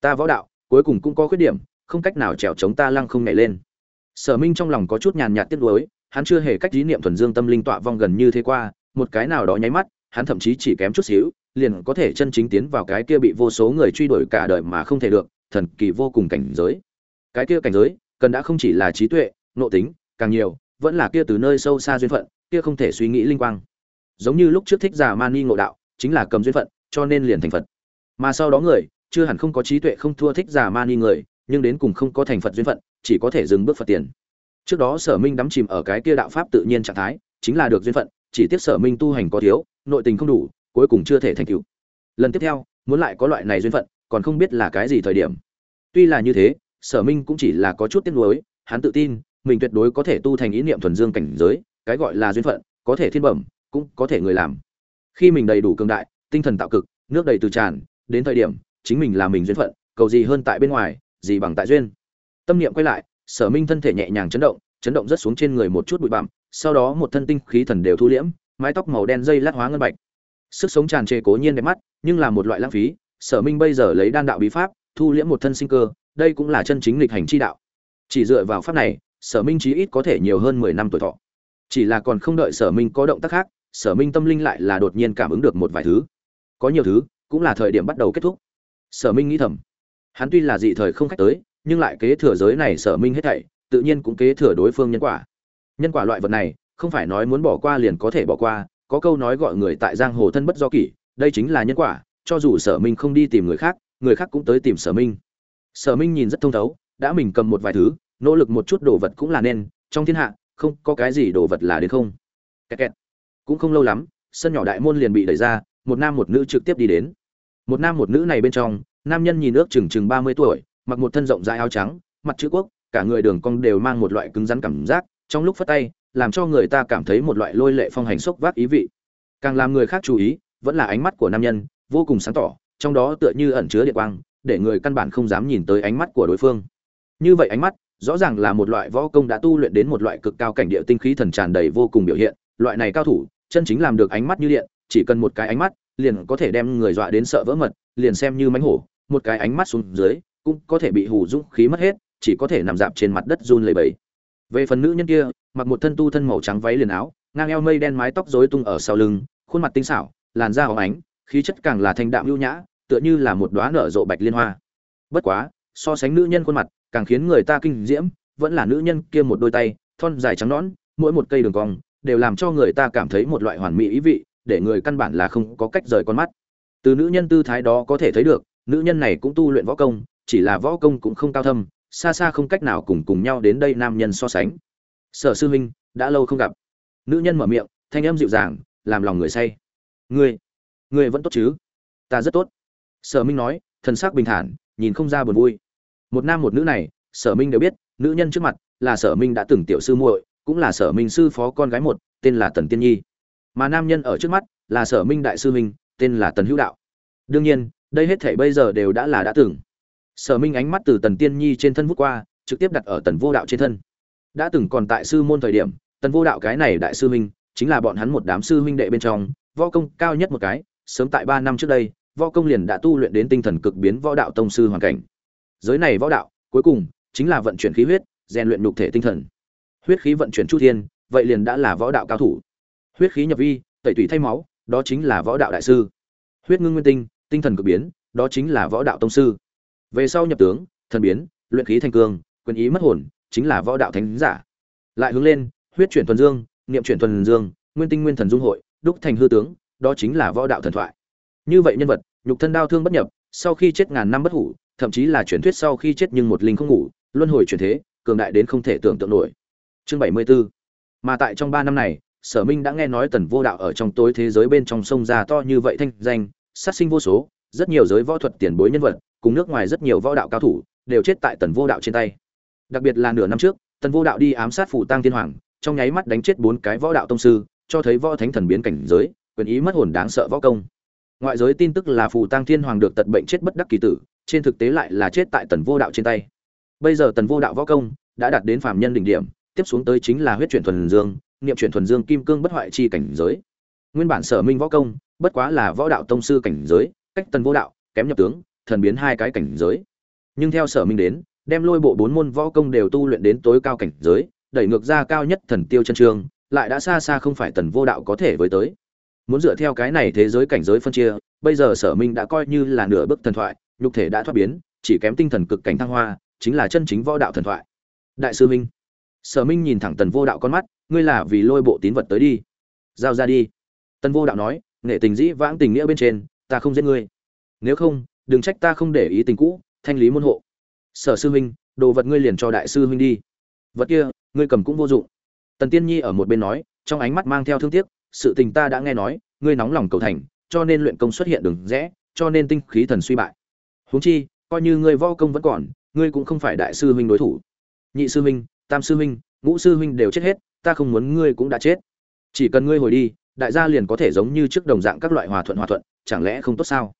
Speaker 1: Ta võ đạo, cuối cùng cũng có khuyết điểm, không cách nào trèo chống ta lăng không nhảy lên. Sở Minh trong lòng có chút nhàn nhạt tiếc nuối, hắn chưa hề cách ý niệm thuần dương tâm linh tọa vong gần như thế qua, một cái nào đó nháy mắt, hắn thậm chí chỉ kém chút xíu, liền có thể chân chính tiến vào cái kia bị vô số người truy đuổi cả đời mà không thể được, thần kỳ vô cùng cảnh giới. Cái kia cảnh giới, cần đã không chỉ là trí tuệ, nội tính, càng nhiều, vẫn là kia từ nơi sâu xa duyên phận, kia không thể suy nghĩ linh quang. Giống như lúc trước thích giả Mani ngộ đạo, chính là cầm duyên phận, cho nên liền thành Phật. Mà sau đó người, chưa hẳn không có trí tuệ không thua thích giả Mani người, nhưng đến cùng không có thành Phật duyên phận, chỉ có thể dừng bước Phật tiền. Trước đó Sở Minh đắm chìm ở cái kia đạo pháp tự nhiên trạng thái, chính là được duyên phận, chỉ tiếc Sở Minh tu hành có thiếu, nội tình không đủ, cuối cùng chưa thể thành tựu. Lần tiếp theo, muốn lại có loại này duyên phận, còn không biết là cái gì thời điểm. Tuy là như thế, Sở Minh cũng chỉ là có chút tiếc nuối, hắn tự tin, mình tuyệt đối có thể tu thành ý niệm thuần dương cảnh giới, cái gọi là duyên phận, có thể thiên bẩm, cũng có thể người làm. Khi mình đầy đủ cường đại, tinh thần tạo cực, nước đầy từ tràn, đến thời điểm, chính mình là mình duyên phận, cầu gì hơn tại bên ngoài, gì bằng tại duyên. Tâm niệm quay lại, Sở Minh thân thể nhẹ nhàng chấn động, chấn động rất xuống trên người một chút bụi bặm, sau đó một thân tinh khí thần đều thu liễm, mái tóc màu đen dây lát hóa ngân bạch. Sức sống tràn trề cố nhiên đẹp mắt, nhưng là một loại lãng phí, Sở Minh bây giờ lấy đan đạo bí pháp, thu liễm một thân sinh cơ, đây cũng là chân chính lịch hành chi đạo. Chỉ dựa vào pháp này, Sở Minh chí ít có thể nhiều hơn 10 năm tuổi thọ. Chỉ là còn không đợi Sở Minh có động tác khác, Sở Minh tâm linh lại là đột nhiên cảm ứng được một vài thứ. Có nhiều thứ, cũng là thời điểm bắt đầu kết thúc. Sở Minh nghĩ thầm, hắn tuy là dị thời không khách tới, nhưng lại kế thừa giới này Sở Minh hết thảy, tự nhiên cũng kế thừa đối phương nhân quả. Nhân quả loại vật này, không phải nói muốn bỏ qua liền có thể bỏ qua, có câu nói gọi người tại giang hồ thân bất do kỷ, đây chính là nhân quả, cho dù Sở Minh không đi tìm người khác, người khác cũng tới tìm Sở Minh. Sở Minh nhìn rất thông thấu, đã mình cầm một vài thứ, nỗ lực một chút đồ vật cũng là nên, trong thiên hạ, không có cái gì đồ vật là đến không. Kẹt kẹt. Cũng không lâu lắm, sân nhỏ đại môn liền bị đẩy ra, một nam một nữ trực tiếp đi đến. Một nam một nữ này bên trong, nam nhân nhìn ước chừng chừng 30 tuổi, mặc một thân rộng dài áo trắng, mặt chữ quốc, cả người đường cong đều mang một loại cứng rắn cảm giác, trong lúc phất tay, làm cho người ta cảm thấy một loại lôi lệ phong hành sốc vác ý vị. Càng làm người khác chú ý, vẫn là ánh mắt của nam nhân, vô cùng sáng tỏ, trong đó tựa như ẩn chứa điện quang, để người căn bản không dám nhìn tới ánh mắt của đối phương. Như vậy ánh mắt, rõ ràng là một loại võ công đã tu luyện đến một loại cực cao cảnh địa tinh khí thần tràn đầy vô cùng biểu hiện, loại này cao thủ, chân chính làm được ánh mắt như điện, chỉ cần một cái ánh mắt, liền có thể đem người dọa đến sợ vỡ mật, liền xem như mánh hổ, một cái ánh mắt xuống dưới, cũng có thể bị hù dũng khí mất hết, chỉ có thể nằm dạp trên mặt đất run lẩy bẩy. Về phần nữ nhân kia, mặc một thân tu thân màu trắng váy liền áo, ngang eo mây đen mái tóc rối tung ở sau lưng, khuôn mặt tinh xảo, làn da óng ánh, khí chất càng là thanh đạm ưu nhã, tựa như là một đóa nở rộ bạch liên hoa. Bất quá so sánh nữ nhân khuôn mặt càng khiến người ta kinh diễm vẫn là nữ nhân kia một đôi tay thon dài trắng nõn mỗi một cây đường cong đều làm cho người ta cảm thấy một loại hoàn mỹ ý vị để người căn bản là không có cách rời con mắt. Từ nữ nhân tư thái đó có thể thấy được nữ nhân này cũng tu luyện võ công chỉ là võ công cũng không cao thâm xa xa không cách nào cùng cùng nhau đến đây nam nhân so sánh sở sư huynh, đã lâu không gặp. Nữ nhân mở miệng, thanh âm dịu dàng, làm lòng người say. Ngươi ngươi vẫn tốt chứ? Ta rất tốt. Sở minh nói, thần sắc bình thản, nhìn không ra buồn vui. Một nam một nữ này, sở minh đều biết, nữ nhân trước mặt là sở minh đã từng tiểu sư muội, cũng là sở minh sư phó con gái một, tên là tần tiên nhi. Mà nam nhân ở trước mắt là sở minh đại sư minh tên là tần hữu đạo. Đương nhiên, đây hết thể bây giờ đều đã là đã từng. Sở minh ánh mắt từ tần tiên nhi trên thân vút qua, trực tiếp đặt ở tần vô đạo trên thân đã từng còn tại sư môn thời điểm, tần vô đạo cái này đại sư minh chính là bọn hắn một đám sư huynh đệ bên trong, võ công cao nhất một cái, sớm tại ba năm trước đây, võ công liền đã tu luyện đến tinh thần cực biến võ đạo tông sư hoàn cảnh. Giới này võ đạo, cuối cùng, chính là vận chuyển khí huyết, rèn luyện nhục thể tinh thần. Huyết khí vận chuyển chu thiên, vậy liền đã là võ đạo cao thủ. Huyết khí nhập vi, tẩy tủy thay máu, đó chính là võ đạo đại sư. Huyết ngưng nguyên tinh tinh thần cực biến, đó chính là võ đạo tông sư. Về sau nhập tướng, thần biến, luyện khí thành cương quyền ý mất hồn chính là võ đạo thánh giả. Lại hướng lên, huyết chuyển thuần dương, niệm chuyển thuần dương, nguyên tinh nguyên thần dung hội, đúc thành hư tướng, đó chính là võ đạo thần thoại. Như vậy nhân vật, nhục thân đau thương bất nhập, sau khi chết ngàn năm bất hủ, thậm chí là truyền thuyết sau khi chết nhưng một linh không ngủ, luân hồi chuyển thế, cường đại đến không thể tưởng tượng nổi. Chương bảy mươi 74 mà tại trong ba năm này, sở minh đã nghe nói tần vô đạo ở trong tối thế giới bên trong sông già to như vậy thanh danh, sát sinh vô số, rất nhiều giới võ thuật tiền bối nhân vật, cùng nước ngoài rất nhiều võ đạo cao thủ, đều chết tại tần vô đạo trên tay đặc biệt là nửa năm trước, tần vô đạo đi ám sát phủ tăng thiên hoàng, trong nháy mắt đánh chết bốn cái võ đạo tông sư, cho thấy võ thánh thần biến cảnh giới, quyền ý mất hồn đáng sợ võ công. Ngoại giới tin tức là phù tăng thiên hoàng được tật bệnh chết bất đắc kỳ tử, trên thực tế lại là chết tại tần vô đạo trên tay. Bây giờ tần vô đạo võ công đã đạt đến phạm nhân đỉnh điểm, tiếp xuống tới chính là huyết chuyển thuần dương, niệm chuyển thuần dương kim cương bất hoại chi cảnh giới. Nguyên bản sở minh võ công, bất quá là võ đạo tông sư cảnh giới, cách tần vô đạo kém nhập tướng, thần biến hai cái cảnh giới. Nhưng theo sở minh đến đem lôi bộ bốn môn võ công đều tu luyện đến tối cao cảnh giới, đẩy ngược ra cao nhất thần tiêu chân trường, lại đã xa xa không phải tần vô đạo có thể với tới. Muốn dựa theo cái này thế giới cảnh giới phân chia, bây giờ sở minh đã coi như là nửa bước thần thoại, nhục thể đã thoát biến, chỉ kém tinh thần cực cảnh thăng hoa, chính là chân chính võ đạo thần thoại. Đại sư minh, sở minh nhìn thẳng tần vô đạo con mắt, ngươi là vì lôi bộ tín vật tới đi. Giao ra đi. Tần vô đạo nói, nghệ tình dĩ vãng tình nghĩa bên trên, ta không giết ngươi. Nếu không, đừng trách ta không để ý tình cũ, thanh lý môn hộ sở sư huynh, đồ vật ngươi liền cho đại sư huynh đi. Vật kia, ngươi cầm cũng vô dụng. Tần tiên nhi ở một bên nói, trong ánh mắt mang theo thương tiếc, sự tình ta đã nghe nói, ngươi nóng lòng cầu thành, cho nên luyện công xuất hiện đường rẽ, cho nên tinh khí thần suy bại. Huống chi, coi như ngươi võ công vẫn còn, ngươi cũng không phải đại sư huynh đối thủ. Nhị sư huynh, tam sư huynh, ngũ sư huynh đều chết hết, ta không muốn ngươi cũng đã chết. Chỉ cần ngươi hồi đi, đại gia liền có thể giống như trước đồng dạng các loại hòa thuận hòa thuận, chẳng lẽ không tốt sao?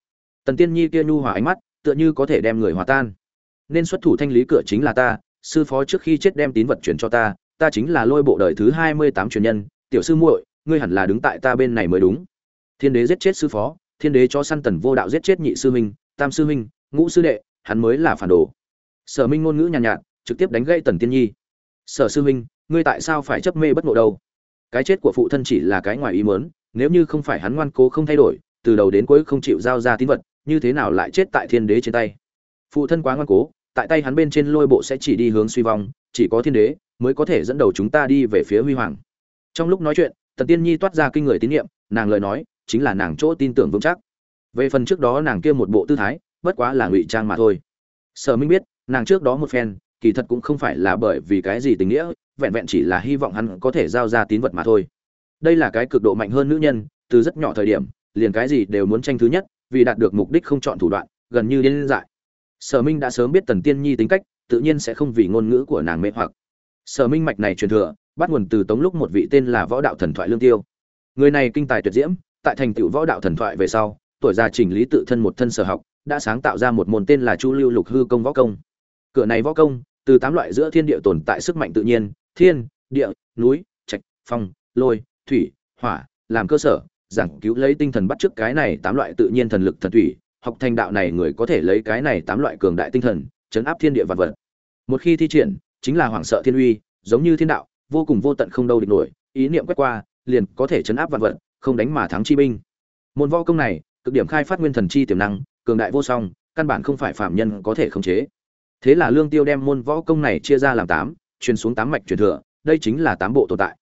Speaker 1: Tần tiên nhi kia nhu hòa ánh mắt, tựa như có thể đem người hòa tan nên xuất thủ thanh lý cửa chính là ta sư phó trước khi chết đem tín vật chuyển cho ta ta chính là lôi bộ đời thứ hai mươi tám truyền nhân tiểu sư muội ngươi hẳn là đứng tại ta bên này mới đúng. Thiên đế giết chết sư phó thiên đế cho săn tần vô đạo giết chết nhị sư minh tam sư minh ngũ sư đệ hắn mới là phản đồ. Sở minh ngôn ngữ nhàn nhạt, nhạt trực tiếp đánh gây tần tiên nhi. Sở sư minh ngươi tại sao phải chấp mê bất ngộ đâu? Cái chết của phụ thân chỉ là cái ngoài ý mớn nếu như không phải hắn ngoan cố không thay đổi từ đầu đến cuối không chịu giao ra tín vật như thế nào lại chết tại thiên đế trên tay? Phụ thân quá ngoan cố tại tay hắn bên trên lôi bộ sẽ chỉ đi hướng suy vong, chỉ có thiên đế mới có thể dẫn đầu chúng ta đi về phía huy hoàng. Trong lúc nói chuyện, tần tiên nhi toát ra kinh người tín nhiệm nàng lời nói chính là nàng chỗ tin tưởng vững chắc. Về phần trước đó nàng kia một bộ tư thái, bất quá là ngụy trang mà thôi. Sở minh biết, nàng trước đó một phen, kỳ thật cũng không phải là bởi vì cái gì tình nghĩa, vẹn vẹn chỉ là hy vọng hắn có thể giao ra tín vật mà thôi. Đây là cái cực độ mạnh hơn nữ nhân, từ rất nhỏ thời điểm, liền cái gì đều muốn tranh thứ nhất, vì đạt được mục đích không chọn thủ đoạn, gần như điên dại sở minh đã sớm biết tần tiên nhi tính cách, tự nhiên sẽ không vì ngôn ngữ của nàng mê hoặc. Sở minh mạch này truyền thừa, bắt nguồn từ tống lúc một vị tên là võ đạo thần thoại lương tiêu. Người này kinh tài tuyệt diễm, tại thành tựu võ đạo thần thoại về sau, tuổi già chỉnh lý tự thân một thân sở học, đã sáng tạo ra một môn tên là chu lưu lục hư công võ công. Cửa này võ công, từ tám loại giữa thiên địa tồn tại sức mạnh tự nhiên, thiên, địa, núi, trạch, phong, lôi, thủy, hỏa, làm cơ sở, giảng cứu lấy tinh thần bắt trước cái này tám loại tự nhiên thần lực thần thủy học thành đạo này người có thể lấy cái này tám loại cường đại tinh thần, chấn áp thiên địa vật vật. Một khi thi triển, chính là hoàng sợ thiên uy, giống như thiên đạo, vô cùng vô tận không đâu địch nổi, ý niệm quét qua, liền có thể chấn áp vật vật, không đánh mà thắng chi binh. Môn võ công này, cực điểm khai phát nguyên thần chi tiềm năng, cường đại vô song, căn bản không phải phạm nhân có thể khống chế. Thế là lương tiêu đem môn võ công này chia ra làm tám, truyền xuống tám mạch truyền thừa, đây chính là tám bộ tồn tại.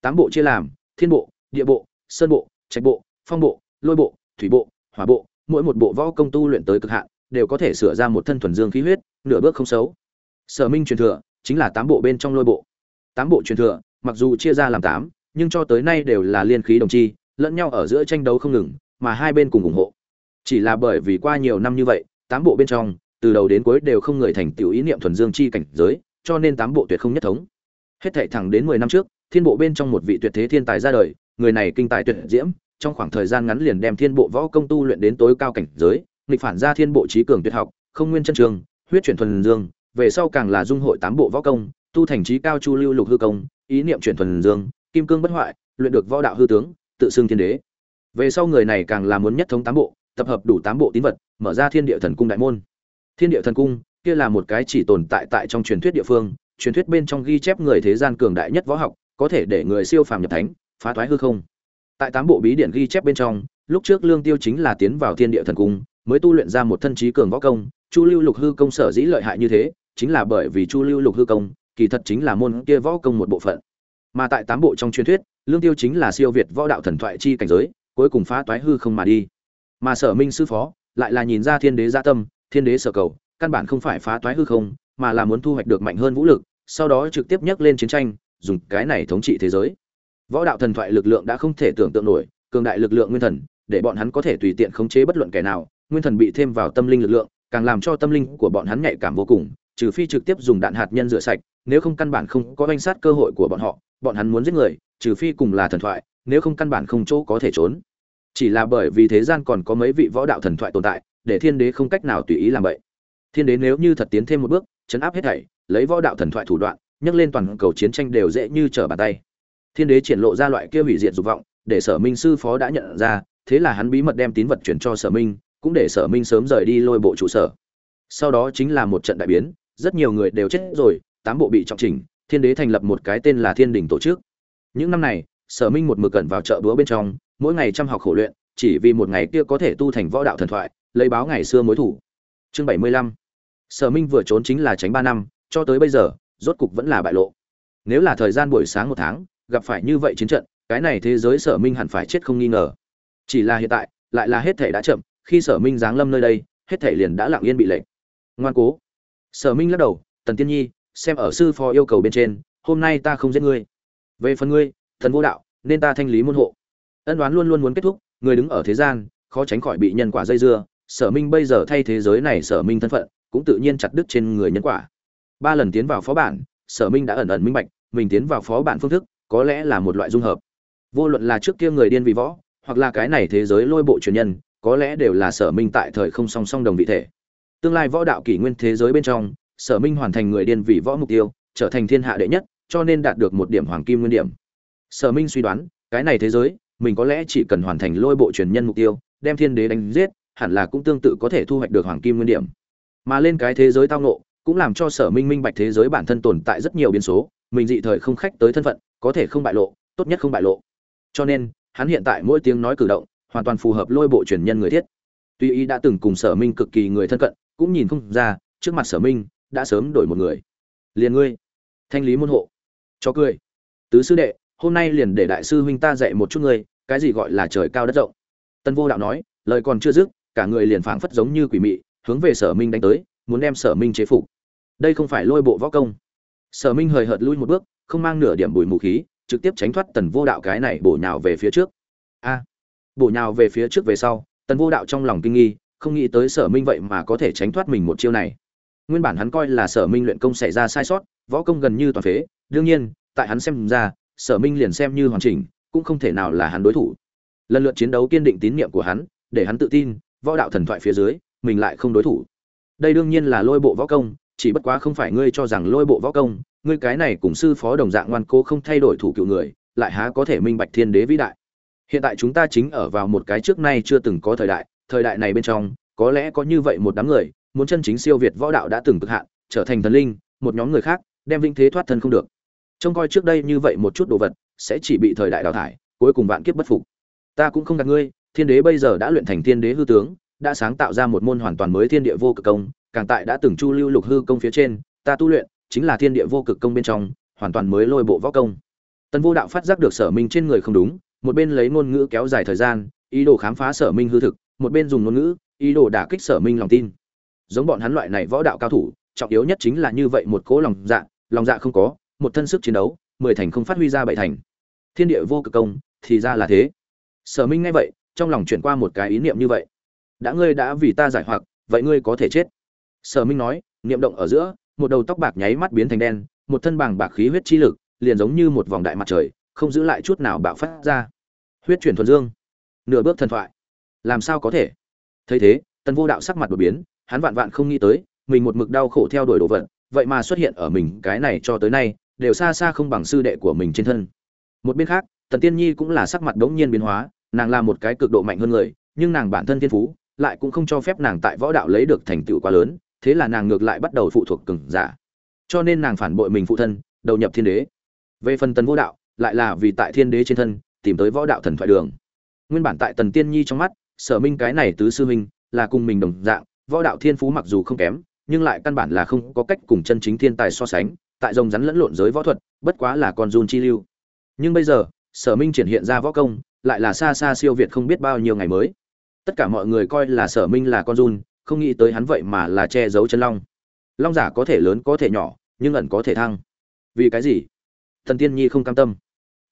Speaker 1: Tám bộ chia làm, thiên bộ, địa bộ, sơn bộ, trạch bộ, phong bộ, lôi bộ, thủy bộ, hỏa bộ mỗi một bộ võ công tu luyện tới cực hạn, đều có thể sửa ra một thân thuần dương khí huyết, nửa bước không xấu. Sở minh truyền thừa, chính là tám bộ bên trong lôi bộ. Tám bộ truyền thừa, mặc dù chia ra làm tám, nhưng cho tới nay đều là liên khí đồng chi, lẫn nhau ở giữa tranh đấu không ngừng, mà hai bên cùng ủng hộ. Chỉ là bởi vì qua nhiều năm như vậy, tám bộ bên trong, từ đầu đến cuối đều không người thành tiểu ý niệm thuần dương chi cảnh giới, cho nên tám bộ tuyệt không nhất thống. Hết thảy thẳng đến mười năm trước, thiên bộ bên trong một vị tuyệt thế thiên tài ra đời, người này kinh tài tuyệt diễm trong khoảng thời gian ngắn liền đem thiên bộ võ công tu luyện đến tối cao cảnh giới, nghịch phản ra thiên bộ trí cường tuyệt học, không nguyên chân trường, huyết chuyển thuần dương, về sau càng là dung hội tám bộ võ công, tu thành trí cao chu lưu lục hư công, ý niệm chuyển thuần dương, kim cương bất hoại, luyện được võ đạo hư tướng, tự xưng thiên đế. Về sau người này càng là muốn nhất thống tám bộ, tập hợp đủ tám bộ tín vật, mở ra thiên địa thần cung đại môn. Thiên địa thần cung, kia là một cái chỉ tồn tại tại trong truyền thuyết địa phương, truyền thuyết bên trong ghi chép người thế gian cường đại nhất võ học, có thể để người siêu phàm nhập thánh, phá thoái hư không tại tám bộ bí điển ghi chép bên trong, lúc trước lương tiêu chính là tiến vào thiên địa thần cung, mới tu luyện ra một thân trí cường võ công, chu lưu lục hư công sở dĩ lợi hại như thế, chính là bởi vì chu lưu lục hư công, kỳ thật chính là môn kia võ công một bộ phận. Mà tại tám bộ trong truyền thuyết, lương tiêu chính là siêu việt võ đạo thần thoại chi cảnh giới, cuối cùng phá toái hư không mà đi. Mà sở minh sư phó lại là nhìn ra thiên đế gia tâm, thiên đế sở cầu, căn bản không phải phá toái hư không, mà là muốn thu hoạch được mạnh hơn vũ lực, sau đó trực tiếp nhắc lên chiến tranh, dùng cái này thống trị thế giới võ đạo thần thoại lực lượng đã không thể tưởng tượng nổi, cường đại lực lượng nguyên thần, để bọn hắn có thể tùy tiện khống chế bất luận kẻ nào, nguyên thần bị thêm vào tâm linh lực lượng, càng làm cho tâm linh của bọn hắn nhạy cảm vô cùng, trừ phi trực tiếp dùng đạn hạt nhân rửa sạch, nếu không căn bản không có danh sát cơ hội của bọn họ, bọn hắn muốn giết người, trừ phi cùng là thần thoại, nếu không căn bản không chỗ có thể trốn. Chỉ là bởi vì thế gian còn có mấy vị võ đạo thần thoại tồn tại, để thiên đế không cách nào tùy ý làm vậy. Thiên đế nếu như thật tiến thêm một bước, chấn áp hết thảy, lấy võ đạo thần thoại thủ đoạn, nhấc lên toàn cầu chiến tranh đều dễ như trở bàn tay thiên đế triển lộ ra loại kia hủy diệt dục vọng, để sở minh sư phó đã nhận ra, thế là hắn bí mật đem tín vật chuyển cho sở minh, cũng để sở minh sớm rời đi lôi bộ trụ sở. Sau đó chính là một trận đại biến, rất nhiều người đều chết rồi, tám bộ bị trọng trình thiên đế thành lập một cái tên là thiên đình tổ chức. Những năm này, sở minh một mực cẩn vào chợ búa bên trong, mỗi ngày chăm học khổ luyện, chỉ vì một ngày kia có thể tu thành võ đạo thần thoại, lấy báo ngày xưa mối thủ. Chương bảy mươi lăm. Sở minh vừa trốn chính là tránh ba năm, cho tới bây giờ, rốt cục vẫn là bại lộ. Nếu là thời gian buổi sáng một tháng gặp phải như vậy chiến trận, cái này thế giới sở minh hẳn phải chết không nghi ngờ. Chỉ là hiện tại, lại là hết thể đã chậm, khi sở minh giáng lâm nơi đây, hết thể liền đã lặng yên bị lệnh ngoan cố. Sở minh lắc đầu, tần tiên nhi, xem ở sư phó yêu cầu bên trên, hôm nay ta không giết ngươi. Về phần ngươi, thần vô đạo, nên ta thanh lý môn hộ. Ân đoán luôn luôn muốn kết thúc, người đứng ở thế gian, khó tránh khỏi bị nhân quả dây dưa. Sở minh bây giờ thay thế giới này sở minh thân phận, cũng tự nhiên chặt đứt trên người nhân quả. Ba lần tiến vào phó bản, sở minh đã ẩn ẩn minh bạch, mình tiến vào phó bản phương thức có lẽ là một loại dung hợp. Vô luận là trước kia người điên vì võ, hoặc là cái này thế giới lôi bộ truyền nhân, có lẽ đều là sở minh tại thời không song song đồng vị thể. Tương lai võ đạo kỷ nguyên thế giới bên trong, sở minh hoàn thành người điên vì võ mục tiêu, trở thành thiên hạ đệ nhất, cho nên đạt được một điểm hoàng kim nguyên điểm. Sở minh suy đoán, cái này thế giới, mình có lẽ chỉ cần hoàn thành lôi bộ truyền nhân mục tiêu, đem thiên đế đánh giết, hẳn là cũng tương tự có thể thu hoạch được hoàng kim nguyên điểm. Mà lên cái thế giới tao nộ cũng làm cho sở minh minh bạch thế giới bản thân tồn tại rất nhiều biến số, mình dị thời không khách tới thân phận có thể không bại lộ, tốt nhất không bại lộ. Cho nên, hắn hiện tại mỗi tiếng nói cử động, hoàn toàn phù hợp lôi bộ truyền nhân người thiết. Tuy y đã từng cùng sở minh cực kỳ người thân cận, cũng nhìn không ra, trước mặt sở minh đã sớm đổi một người. Liền ngươi, thanh lý môn hộ. Cho cười. Tứ sư đệ, hôm nay liền để đại sư huynh ta dạy một chút ngươi, cái gì gọi là trời cao đất rộng. Tân vô đạo nói, lời còn chưa dứt, cả người liền phảng phất giống như quỷ mị, hướng về sở minh đánh tới, muốn đem sở minh chế phục. Đây không phải lôi bộ võ công. Sở minh hời hợt lui một bước không mang nửa điểm bụi mù khí, trực tiếp tránh thoát tần vô đạo cái này bổ nhào về phía trước. A. Bổ nhào về phía trước về sau, tần vô đạo trong lòng kinh nghi, không nghĩ tới sở minh vậy mà có thể tránh thoát mình một chiêu này. Nguyên bản hắn coi là sở minh luyện công xảy ra sai sót, võ công gần như toàn phế, đương nhiên, tại hắn xem ra, sở minh liền xem như hoàn chỉnh, cũng không thể nào là hắn đối thủ. Lần lượt chiến đấu kiên định tín nhiệm của hắn, để hắn tự tin, võ đạo thần thoại phía dưới, mình lại không đối thủ. Đây đương nhiên là lôi bộ võ công chỉ bất quá không phải ngươi cho rằng lôi bộ võ công, ngươi cái này cùng sư phó đồng dạng ngoan cố không thay đổi thủ cựu người, lại há có thể minh bạch thiên đế vĩ đại. Hiện tại chúng ta chính ở vào một cái trước nay chưa từng có thời đại thời đại này bên trong, có lẽ có như vậy một đám người, muốn chân chính siêu việt võ đạo đã từng cực hạn, trở thành thần linh, một nhóm người khác, đem vinh thế thoát thân không được. Trông coi trước đây như vậy một chút đồ vật, sẽ chỉ bị thời đại đào thải, cuối cùng vạn kiếp bất phục. Ta cũng không gạt ngươi, thiên đế bây giờ đã luyện thành thiên đế hư tướng, đã sáng tạo ra một môn hoàn toàn mới thiên địa vô cực công càng tại đã từng chu lưu lục hư công phía trên, ta tu luyện, chính là thiên địa vô cực công bên trong, hoàn toàn mới lôi bộ võ công. Tần vô đạo phát giác được sở minh trên người không đúng, một bên lấy ngôn ngữ kéo dài thời gian, ý đồ khám phá sở minh hư thực, một bên dùng ngôn ngữ, ý đồ đả kích sở minh lòng tin. Giống bọn hắn loại này võ đạo cao thủ, trọng yếu nhất chính là như vậy một cố lòng dạ lòng dạ không có, một thân sức chiến đấu, mười thành không phát huy ra bảy thành. Thiên địa vô cực công, thì ra là thế. Sở minh nghe vậy, trong lòng chuyển qua một cái ý niệm như vậy. Đã ngươi đã vì ta giải hoặc, vậy ngươi có thể chết sở minh nói, niệm động ở giữa, một đầu tóc bạc nháy mắt biến thành đen, một thân bàng bạc khí huyết chi lực, liền giống như một vòng đại mặt trời, không giữ lại chút nào bạo phát ra. Huyết chuyển thuần dương, nửa bước thần thoại. Làm sao có thể? Thấy thế, tần vô đạo sắc mặt đột biến, hắn vạn vạn không nghĩ tới, mình một mực đau khổ theo đuổi đồ vật, vậy mà xuất hiện ở mình, cái này cho tới nay, đều xa xa không bằng sư đệ của mình trên thân. Một bên khác, tần tiên nhi cũng là sắc mặt đống nhiên biến hóa, nàng là một cái cực độ mạnh hơn người, nhưng nàng bản thân thiên phú, lại cũng không cho phép nàng tại võ đạo lấy được thành tựu quá lớn thế là nàng ngược lại bắt đầu phụ thuộc cường giả. Cho nên nàng phản bội mình phụ thân, đầu nhập thiên đế. Về phần tần vô đạo, lại là vì tại thiên đế trên thân, tìm tới võ đạo thần thoại đường. Nguyên bản tại tần tiên nhi trong mắt, sở minh cái này tứ sư minh là cùng mình đồng dạng, võ đạo thiên phú mặc dù không kém, nhưng lại căn bản là không có cách cùng chân chính thiên tài so sánh, tại rồng rắn lẫn lộn giới võ thuật, bất quá là con run chi lưu. Nhưng bây giờ, sở minh triển hiện ra võ công, lại là xa xa siêu việt không biết bao nhiêu ngày mới. Tất cả mọi người coi là sở minh là con run không nghĩ tới hắn vậy mà là che giấu chân long. Long giả có thể lớn có thể nhỏ, nhưng ẩn có thể thăng. Vì cái gì? Thần tiên nhi không cam tâm.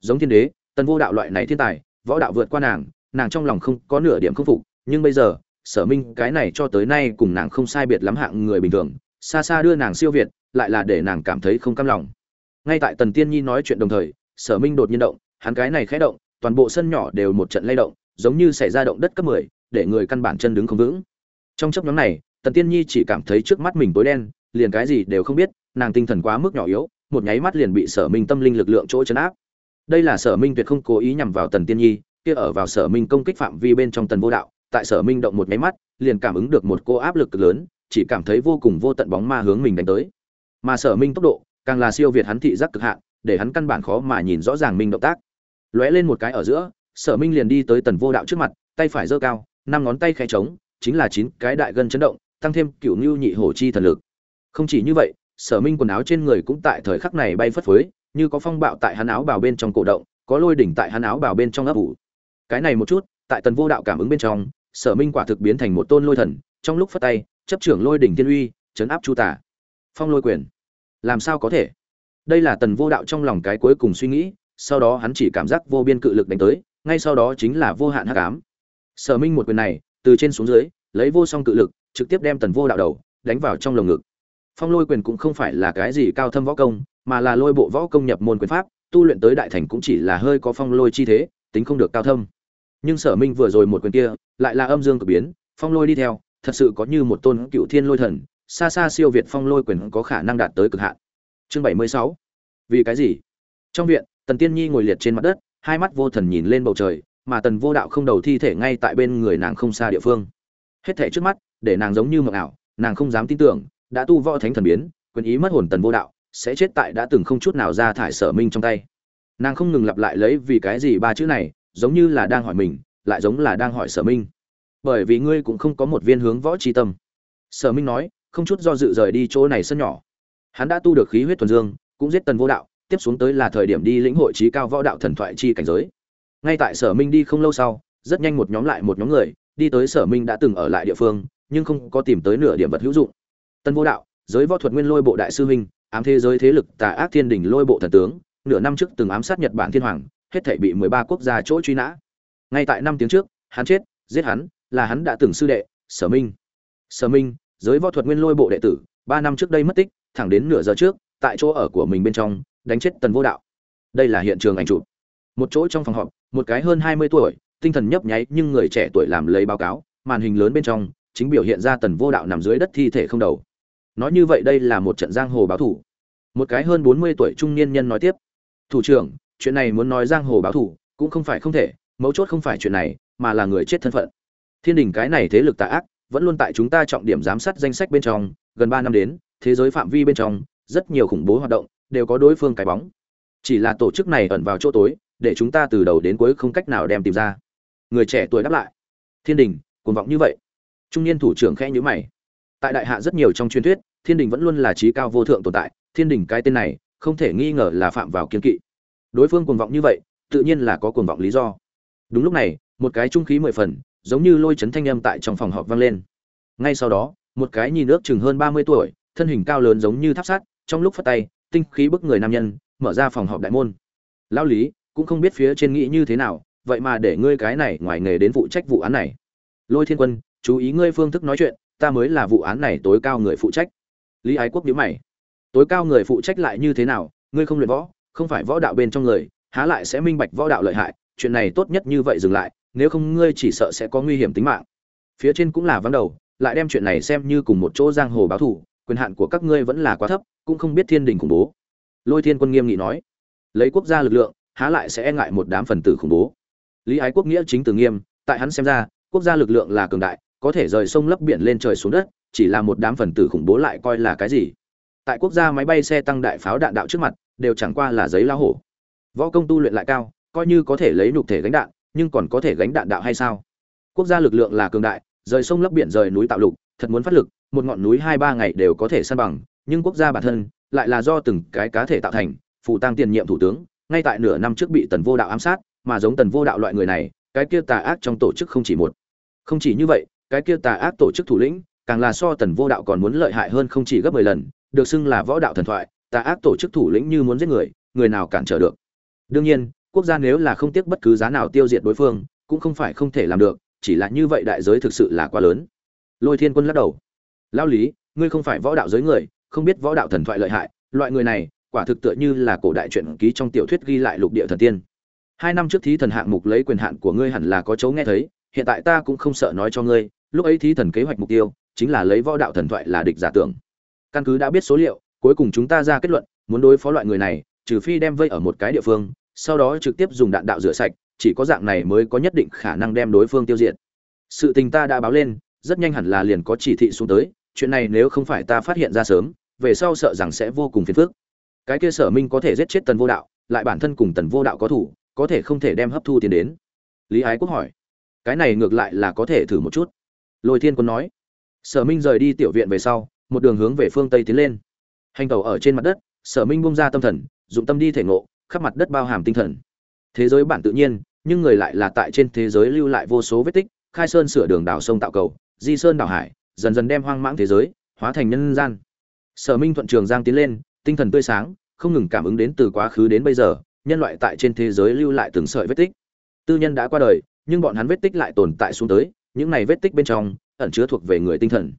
Speaker 1: Giống thiên đế, tần vô đạo loại này thiên tài, võ đạo vượt qua nàng nàng trong lòng không có nửa điểm không phục. Nhưng bây giờ, sở minh cái này cho tới nay cùng nàng không sai biệt lắm hạng người bình thường, xa xa đưa nàng siêu việt, lại là để nàng cảm thấy không cam lòng. Ngay tại tần tiên nhi nói chuyện đồng thời, sở minh đột nhiên động, hắn cái này khẽ động, toàn bộ sân nhỏ đều một trận lay động, giống như xảy ra động đất cấp mười, để người căn bản chân đứng không vững trong chấp nhóm này, tần tiên nhi chỉ cảm thấy trước mắt mình tối đen, liền cái gì đều không biết, nàng tinh thần quá mức nhỏ yếu, một nháy mắt liền bị sở minh tâm linh lực lượng chỗ chấn áp. Đây là sở minh tuyệt không cố ý nhằm vào tần tiên nhi, kia ở vào sở minh công kích phạm vi bên trong tần vô đạo, tại sở minh động một nháy mắt, liền cảm ứng được một cô áp lực cực lớn, chỉ cảm thấy vô cùng vô tận bóng ma hướng mình đánh tới. Mà sở minh tốc độ, càng là siêu việt hắn thị giác cực hạn, để hắn căn bản khó mà nhìn rõ ràng minh động tác. Lóe lên một cái ở giữa, sở minh liền đi tới tần vô đạo trước mặt, tay phải giơ cao, năm ngón tay khe trống chính là chín cái đại gân chấn động, tăng thêm cựu ngưu nhị hổ chi thần lực. Không chỉ như vậy, sở minh quần áo trên người cũng tại thời khắc này bay phất phới, như có phong bạo tại hắn áo bào bên trong cổ động, có lôi đỉnh tại hắn áo bào bên trong ấp ủ. Cái này một chút, tại tần vô đạo cảm ứng bên trong, sở minh quả thực biến thành một tôn lôi thần, trong lúc phất tay, chấp trưởng lôi đỉnh thiên uy, chấn áp chu tả phong lôi quyền. Làm sao có thể? Đây là tần vô đạo trong lòng cái cuối cùng suy nghĩ, sau đó hắn chỉ cảm giác vô biên cự lực đánh tới, ngay sau đó chính là vô hạn hắc ám. Sở minh một quyền này từ trên xuống dưới, lấy vô song cự lực, trực tiếp đem tần vô đạo đầu đánh vào trong lồng ngực. Phong lôi quyền cũng không phải là cái gì cao thâm võ công, mà là lôi bộ võ công nhập môn quyền pháp, tu luyện tới đại thành cũng chỉ là hơi có phong lôi chi thế, tính không được cao thâm. Nhưng sở minh vừa rồi một quyền kia, lại là âm dương cực biến, phong lôi đi theo, thật sự có như một tôn cựu thiên lôi thần, xa xa siêu việt phong lôi quyền có khả năng đạt tới cực hạn. Chương bảy mươi sáu. Vì cái gì? Trong viện, tần tiên nhi ngồi liệt trên mặt đất, hai mắt vô thần nhìn lên bầu trời mà tần vô đạo không đầu thi thể ngay tại bên người nàng không xa địa phương. Hết thể trước mắt, để nàng giống như mộng ảo, nàng không dám tin tưởng, đã tu võ thánh thần biến, quyền ý mất hồn tần vô đạo, sẽ chết tại đã từng không chút nào ra thải sở minh trong tay. Nàng không ngừng lặp lại lấy vì cái gì ba chữ này, giống như là đang hỏi mình, lại giống là đang hỏi sở minh. Bởi vì ngươi cũng không có một viên hướng võ tri tâm. Sở minh nói, không chút do dự rời đi chỗ này sân nhỏ. Hắn đã tu được khí huyết thuần dương, cũng giết tần vô đạo, tiếp xuống tới là thời điểm đi lĩnh hội trí cao võ đạo thần thoại chi cảnh giới ngay tại sở minh đi không lâu sau, rất nhanh một nhóm lại một nhóm người, đi tới sở minh đã từng ở lại địa phương, nhưng không có tìm tới nửa điểm vật hữu dụng. Tân vô đạo, giới võ thuật nguyên lôi bộ đại sư huynh, ám thế giới thế lực tà ác thiên đình lôi bộ thần tướng, nửa năm trước từng ám sát nhật bản thiên hoàng, hết thể bị mười ba quốc gia chỗ truy nã. Ngay tại năm tiếng trước, hắn chết, giết hắn, là hắn đã từng sư đệ, sở minh. Sở minh, giới võ thuật nguyên lôi bộ đệ tử, ba năm trước đây mất tích, thẳng đến nửa giờ trước, tại chỗ ở của mình bên trong, đánh chết tần vô đạo. Đây là hiện trường ảnh chụp. Một chỗ trong phòng họp một cái hơn hai mươi tuổi, tinh thần nhấp nháy nhưng người trẻ tuổi làm lấy báo cáo, màn hình lớn bên trong, chính biểu hiện ra tần vô đạo nằm dưới đất thi thể không đầu. Nói như vậy đây là một trận giang hồ báo thủ. Một cái hơn bốn mươi tuổi trung niên nhân nói tiếp. Thủ trưởng, chuyện này muốn nói giang hồ báo thủ, cũng không phải không thể, mấu chốt không phải chuyện này, mà là người chết thân phận. Thiên đình cái này thế lực tà ác, vẫn luôn tại chúng ta trọng điểm giám sát danh sách bên trong, gần ba năm đến, thế giới phạm vi bên trong, rất nhiều khủng bố hoạt động, đều có đối phương cái bóng. Chỉ là tổ chức này ẩn vào chỗ tối để chúng ta từ đầu đến cuối không cách nào đem tìm ra. Người trẻ tuổi đáp lại, thiên đình, cuồng vọng như vậy. Trung niên thủ trưởng khẽ nhíu mày. Tại đại hạ rất nhiều trong truyền thuyết, thiên đình vẫn luôn là trí cao vô thượng tồn tại, thiên đình cái tên này, không thể nghi ngờ là phạm vào kiên kỵ. Đối phương cuồng vọng như vậy, tự nhiên là có cuồng vọng lý do. Đúng lúc này, một cái trung khí mười phần, giống như lôi chấn thanh âm tại trong phòng họp vang lên. Ngay sau đó, một cái nhìn ước chừng hơn ba mươi tuổi, thân hình cao lớn giống như tháp sắt, trong lúc phát tay, tinh khí bức người nam nhân, mở ra phòng họp đại môn. Lão lý cũng không biết phía trên nghĩ như thế nào, vậy mà để ngươi cái này ngoài nghề đến phụ trách vụ án này. Lôi thiên quân, chú ý ngươi phương thức nói chuyện, ta mới là vụ án này tối cao người phụ trách. Lý ái quốc nhíu mày. Tối cao người phụ trách lại như thế nào, ngươi không luyện võ, không phải võ đạo bên trong người, há lại sẽ minh bạch võ đạo lợi hại, chuyện này tốt nhất như vậy dừng lại, nếu không ngươi chỉ sợ sẽ có nguy hiểm tính mạng. Phía trên cũng là vắng đầu, lại đem chuyện này xem như cùng một chỗ giang hồ báo thù, quyền hạn của các ngươi vẫn là quá thấp, cũng không biết thiên đình khủng bố. Lôi thiên quân nghiêm nghị nói. Lấy quốc gia lực lượng há lại sẽ e ngại một đám phần tử khủng bố. Lý ái quốc nghĩa chính từ nghiêm, tại hắn xem ra, quốc gia lực lượng là cường đại, có thể rời sông lấp biển lên trời xuống đất, chỉ là một đám phần tử khủng bố lại coi là cái gì? Tại quốc gia máy bay xe tăng đại pháo đạn đạo trước mặt, đều chẳng qua là giấy lao hổ. Võ công tu luyện lại cao, coi như có thể lấy nhục thể gánh đạn, nhưng còn có thể gánh đạn đạo hay sao? Quốc gia lực lượng là cường đại, rời sông lấp biển rời núi tạo lục, thật muốn phát lực, một ngọn núi hai ba ngày đều có thể san bằng, nhưng quốc gia bản thân lại là do từng cái cá thể tạo thành phụ tăng tiền nhiệm thủ tướng ngay tại nửa năm trước bị tần vô đạo ám sát, mà giống tần vô đạo loại người này, cái kia tà ác trong tổ chức không chỉ một. Không chỉ như vậy, cái kia tà ác tổ chức thủ lĩnh, càng là so tần vô đạo còn muốn lợi hại hơn không chỉ gấp mười lần, được xưng là võ đạo thần thoại, tà ác tổ chức thủ lĩnh như muốn giết người người nào cản trở được. Đương nhiên, quốc gia nếu là không tiếc bất cứ giá nào tiêu diệt đối phương, cũng không phải không thể làm được, chỉ là như vậy đại giới thực sự là quá lớn. Lôi thiên quân lắc đầu. Lao lý, ngươi không phải võ đạo giới người, không biết võ đạo thần thoại lợi hại, loại người này quả thực tựa như là cổ đại truyện ký trong tiểu thuyết ghi lại lục địa thần tiên. Hai năm trước thí thần hạng mục lấy quyền hạn của ngươi hẳn là có chấu nghe thấy, hiện tại ta cũng không sợ nói cho ngươi, lúc ấy thí thần kế hoạch mục tiêu chính là lấy võ đạo thần thoại là địch giả tưởng. Căn cứ đã biết số liệu, cuối cùng chúng ta ra kết luận, muốn đối phó loại người này, trừ phi đem vây ở một cái địa phương, sau đó trực tiếp dùng đạn đạo rửa sạch, chỉ có dạng này mới có nhất định khả năng đem đối phương tiêu diệt. Sự tình ta đã báo lên, rất nhanh hẳn là liền có chỉ thị xuống tới, chuyện này nếu không phải ta phát hiện ra sớm, về sau sợ rằng sẽ vô cùng phiền phức cái kia sở minh có thể giết chết tần vô đạo, lại bản thân cùng tần vô đạo có thủ, có thể không thể đem hấp thu tiền đến. Lý ái quốc hỏi. Cái này ngược lại là có thể thử một chút. Lôi thiên quân nói. Sở minh rời đi tiểu viện về sau, một đường hướng về phương tây tiến lên. Hành tàu ở trên mặt đất, sở minh bung ra tâm thần, dụng tâm đi thể ngộ, khắp mặt đất bao hàm tinh thần. Thế giới bản tự nhiên, nhưng người lại là tại trên thế giới lưu lại vô số vết tích, khai sơn sửa đường đào sông tạo cầu, di sơn đào hải, dần dần đem hoang mãng thế giới hóa thành nhân gian. Sở minh thuận trường giang tiến lên tinh thần tươi sáng, không ngừng cảm ứng đến từ quá khứ đến bây giờ, nhân loại tại trên thế giới lưu lại từng sợi vết tích. Tư nhân đã qua đời, nhưng bọn hắn vết tích lại tồn tại xuống tới, những này vết tích bên trong ẩn chứa thuộc về người tinh thần.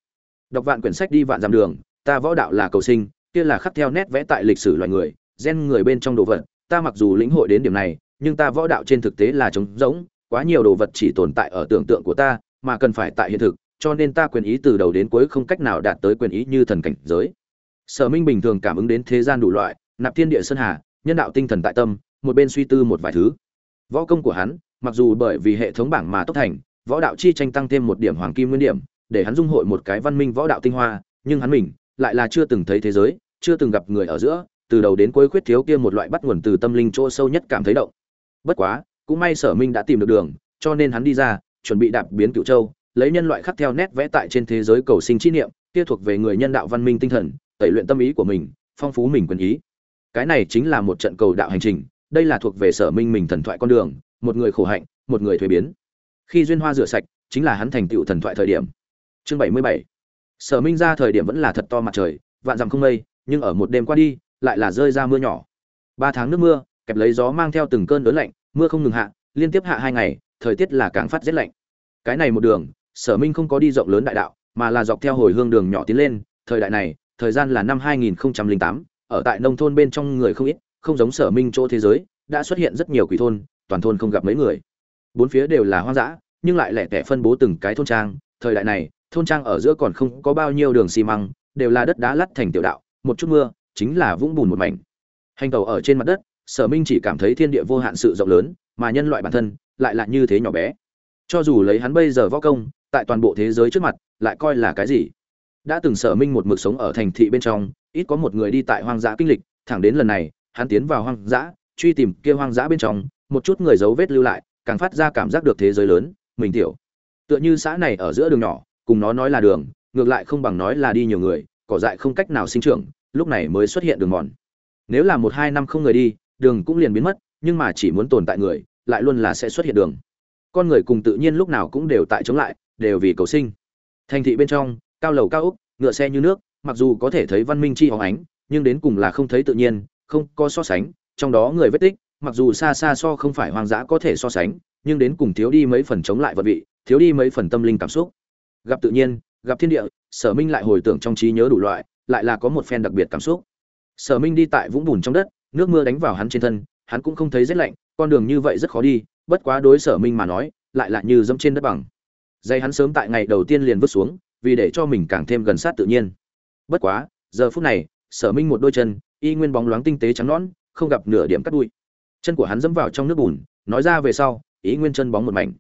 Speaker 1: Đọc vạn quyển sách đi vạn dặm đường, ta võ đạo là cầu sinh, kia là khắc theo nét vẽ tại lịch sử loài người, gen người bên trong đồ vật, ta mặc dù lĩnh hội đến điểm này, nhưng ta võ đạo trên thực tế là trống rỗng, quá nhiều đồ vật chỉ tồn tại ở tưởng tượng của ta, mà cần phải tại hiện thực, cho nên ta quyền ý từ đầu đến cuối không cách nào đạt tới quyền ý như thần cảnh giới sở minh bình thường cảm ứng đến thế gian đủ loại, nạp thiên địa sơn hà, nhân đạo tinh thần tại tâm, một bên suy tư một vài thứ. Võ công của hắn, mặc dù bởi vì hệ thống bảng mà tốc thành, võ đạo chi tranh tăng thêm một điểm hoàng kim nguyên điểm, để hắn dung hội một cái văn minh võ đạo tinh hoa, nhưng hắn mình lại là chưa từng thấy thế giới, chưa từng gặp người ở giữa, từ đầu đến cuối khuyết thiếu kia một loại bắt nguồn từ tâm linh chỗ sâu nhất cảm thấy động. Bất quá, cũng may sở minh đã tìm được đường, cho nên hắn đi ra, chuẩn bị đạp biến cựu châu, lấy nhân loại khắc theo nét vẽ tại trên thế giới cầu sinh chi niệm, kia thuộc về người nhân đạo văn minh tinh thần tẩy luyện tâm ý của mình, phong phú mình quyền ý. Cái này chính là một trận cầu đạo hành trình, đây là thuộc về sở minh mình thần thoại con đường, một người khổ hạnh, một người thuế biến. Khi duyên hoa rửa sạch, chính là hắn thành tựu thần thoại thời điểm. Chương bảy mươi bảy. Sở minh ra thời điểm vẫn là thật to mặt trời, vạn dặm không mây, nhưng ở một đêm qua đi, lại là rơi ra mưa nhỏ. Ba tháng nước mưa, kẹp lấy gió mang theo từng cơn lớn lạnh, mưa không ngừng hạ, liên tiếp hạ hai ngày, thời tiết là càng phát rét lạnh. Cái này một đường, sở minh không có đi rộng lớn đại đạo, mà là dọc theo hồi hương đường nhỏ tiến lên, thời đại này thời gian là năm 2008, ở tại nông thôn bên trong người không ít không giống sở minh chỗ thế giới đã xuất hiện rất nhiều quỷ thôn toàn thôn không gặp mấy người. Bốn phía đều là hoang dã nhưng lại lẻ tẻ phân bố từng cái thôn trang. Thời đại này thôn trang ở giữa còn không có bao nhiêu đường xi măng đều là đất đá lát thành tiểu đạo một chút mưa chính là vũng bùn một mảnh. Hành tàu ở trên mặt đất sở minh chỉ cảm thấy thiên địa vô hạn sự rộng lớn mà nhân loại bản thân lại là như thế nhỏ bé. Cho dù lấy hắn bây giờ võ công tại toàn bộ thế giới trước mặt lại coi là cái gì? Đã từng sở minh một mực sống ở thành thị bên trong, ít có một người đi tại hoang dã kinh lịch, thẳng đến lần này, hắn tiến vào hoang dã, truy tìm kia hoang dã bên trong, một chút người dấu vết lưu lại, càng phát ra cảm giác được thế giới lớn, mình tiểu. Tựa như xã này ở giữa đường nhỏ, cùng nó nói là đường, ngược lại không bằng nói là đi nhiều người, cỏ dại không cách nào sinh trưởng, lúc này mới xuất hiện đường mòn. Nếu là một hai năm không người đi, đường cũng liền biến mất, nhưng mà chỉ muốn tồn tại người, lại luôn là sẽ xuất hiện đường. Con người cùng tự nhiên lúc nào cũng đều tại chống lại, đều vì cầu sinh. Thành thị bên trong cao lầu cao úc, ngựa xe như nước, mặc dù có thể thấy văn minh chi hóng ánh, nhưng đến cùng là không thấy tự nhiên, không có so sánh, trong đó người vết tích, mặc dù xa xa so không phải hoang dã có thể so sánh, nhưng đến cùng thiếu đi mấy phần chống lại vật vị, thiếu đi mấy phần tâm linh cảm xúc. Gặp tự nhiên, gặp thiên địa, sở minh lại hồi tưởng trong trí nhớ đủ loại, lại là có một phen đặc biệt cảm xúc. Sở minh đi tại vũng bùn trong đất, nước mưa đánh vào hắn trên thân, hắn cũng không thấy rét lạnh, con đường như vậy rất khó đi, bất quá đối sở minh mà nói, lại là như dẫm trên đất bằng. Dây hắn sớm tại ngày đầu tiên liền vứt xuống vì để cho mình càng thêm gần sát tự nhiên. Bất quá, giờ phút này, sở minh một đôi chân, y nguyên bóng loáng tinh tế trắng nõn, không gặp nửa điểm cắt đuôi. Chân của hắn dẫm vào trong nước bùn, nói ra về sau ý nguyên chân bóng một mảnh.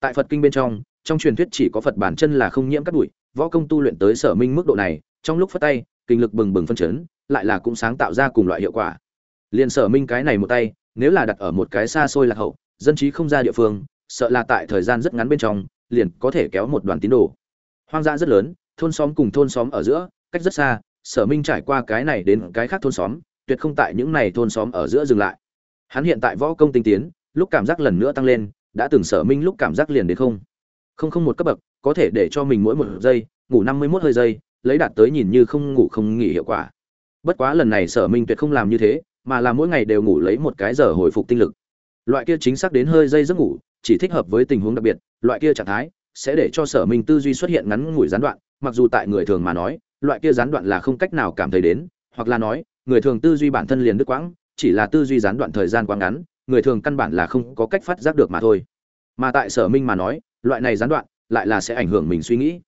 Speaker 1: Tại phật kinh bên trong trong truyền thuyết chỉ có phật bản chân là không nhiễm cắt bụi võ công tu luyện tới sở minh mức độ này, trong lúc phất tay, kinh lực bừng bừng phân chấn, lại là cũng sáng tạo ra cùng loại hiệu quả. Liền sở minh cái này một tay, nếu là đặt ở một cái xa xôi lạc hậu, dân trí không ra địa phương, sợ là tại thời gian rất ngắn bên trong, liền có thể kéo một đoàn tín đồ hoang dã rất lớn, thôn xóm cùng thôn xóm ở giữa, cách rất xa, sở minh trải qua cái này đến cái khác thôn xóm, tuyệt không tại những này thôn xóm ở giữa dừng lại. Hắn hiện tại võ công tinh tiến, lúc cảm giác lần nữa tăng lên, đã từng sở minh lúc cảm giác liền đến không. Không không một cấp bậc, có thể để cho mình mỗi một giây, ngủ năm mươi mốt hơi giây, lấy đạt tới nhìn như không ngủ không nghỉ hiệu quả. Bất quá lần này sở minh tuyệt không làm như thế, mà là mỗi ngày đều ngủ lấy một cái giờ hồi phục tinh lực. Loại kia chính xác đến hơi giây giấc ngủ, chỉ thích hợp với tình huống đặc biệt, loại kia trạng thái sẽ để cho sở minh tư duy xuất hiện ngắn ngủi gián đoạn, mặc dù tại người thường mà nói, loại kia gián đoạn là không cách nào cảm thấy đến, hoặc là nói, người thường tư duy bản thân liền đứt quãng, chỉ là tư duy gián đoạn thời gian quá ngắn, người thường căn bản là không có cách phát giác được mà thôi. Mà tại sở minh mà nói, loại này gián đoạn lại là sẽ ảnh hưởng mình suy nghĩ.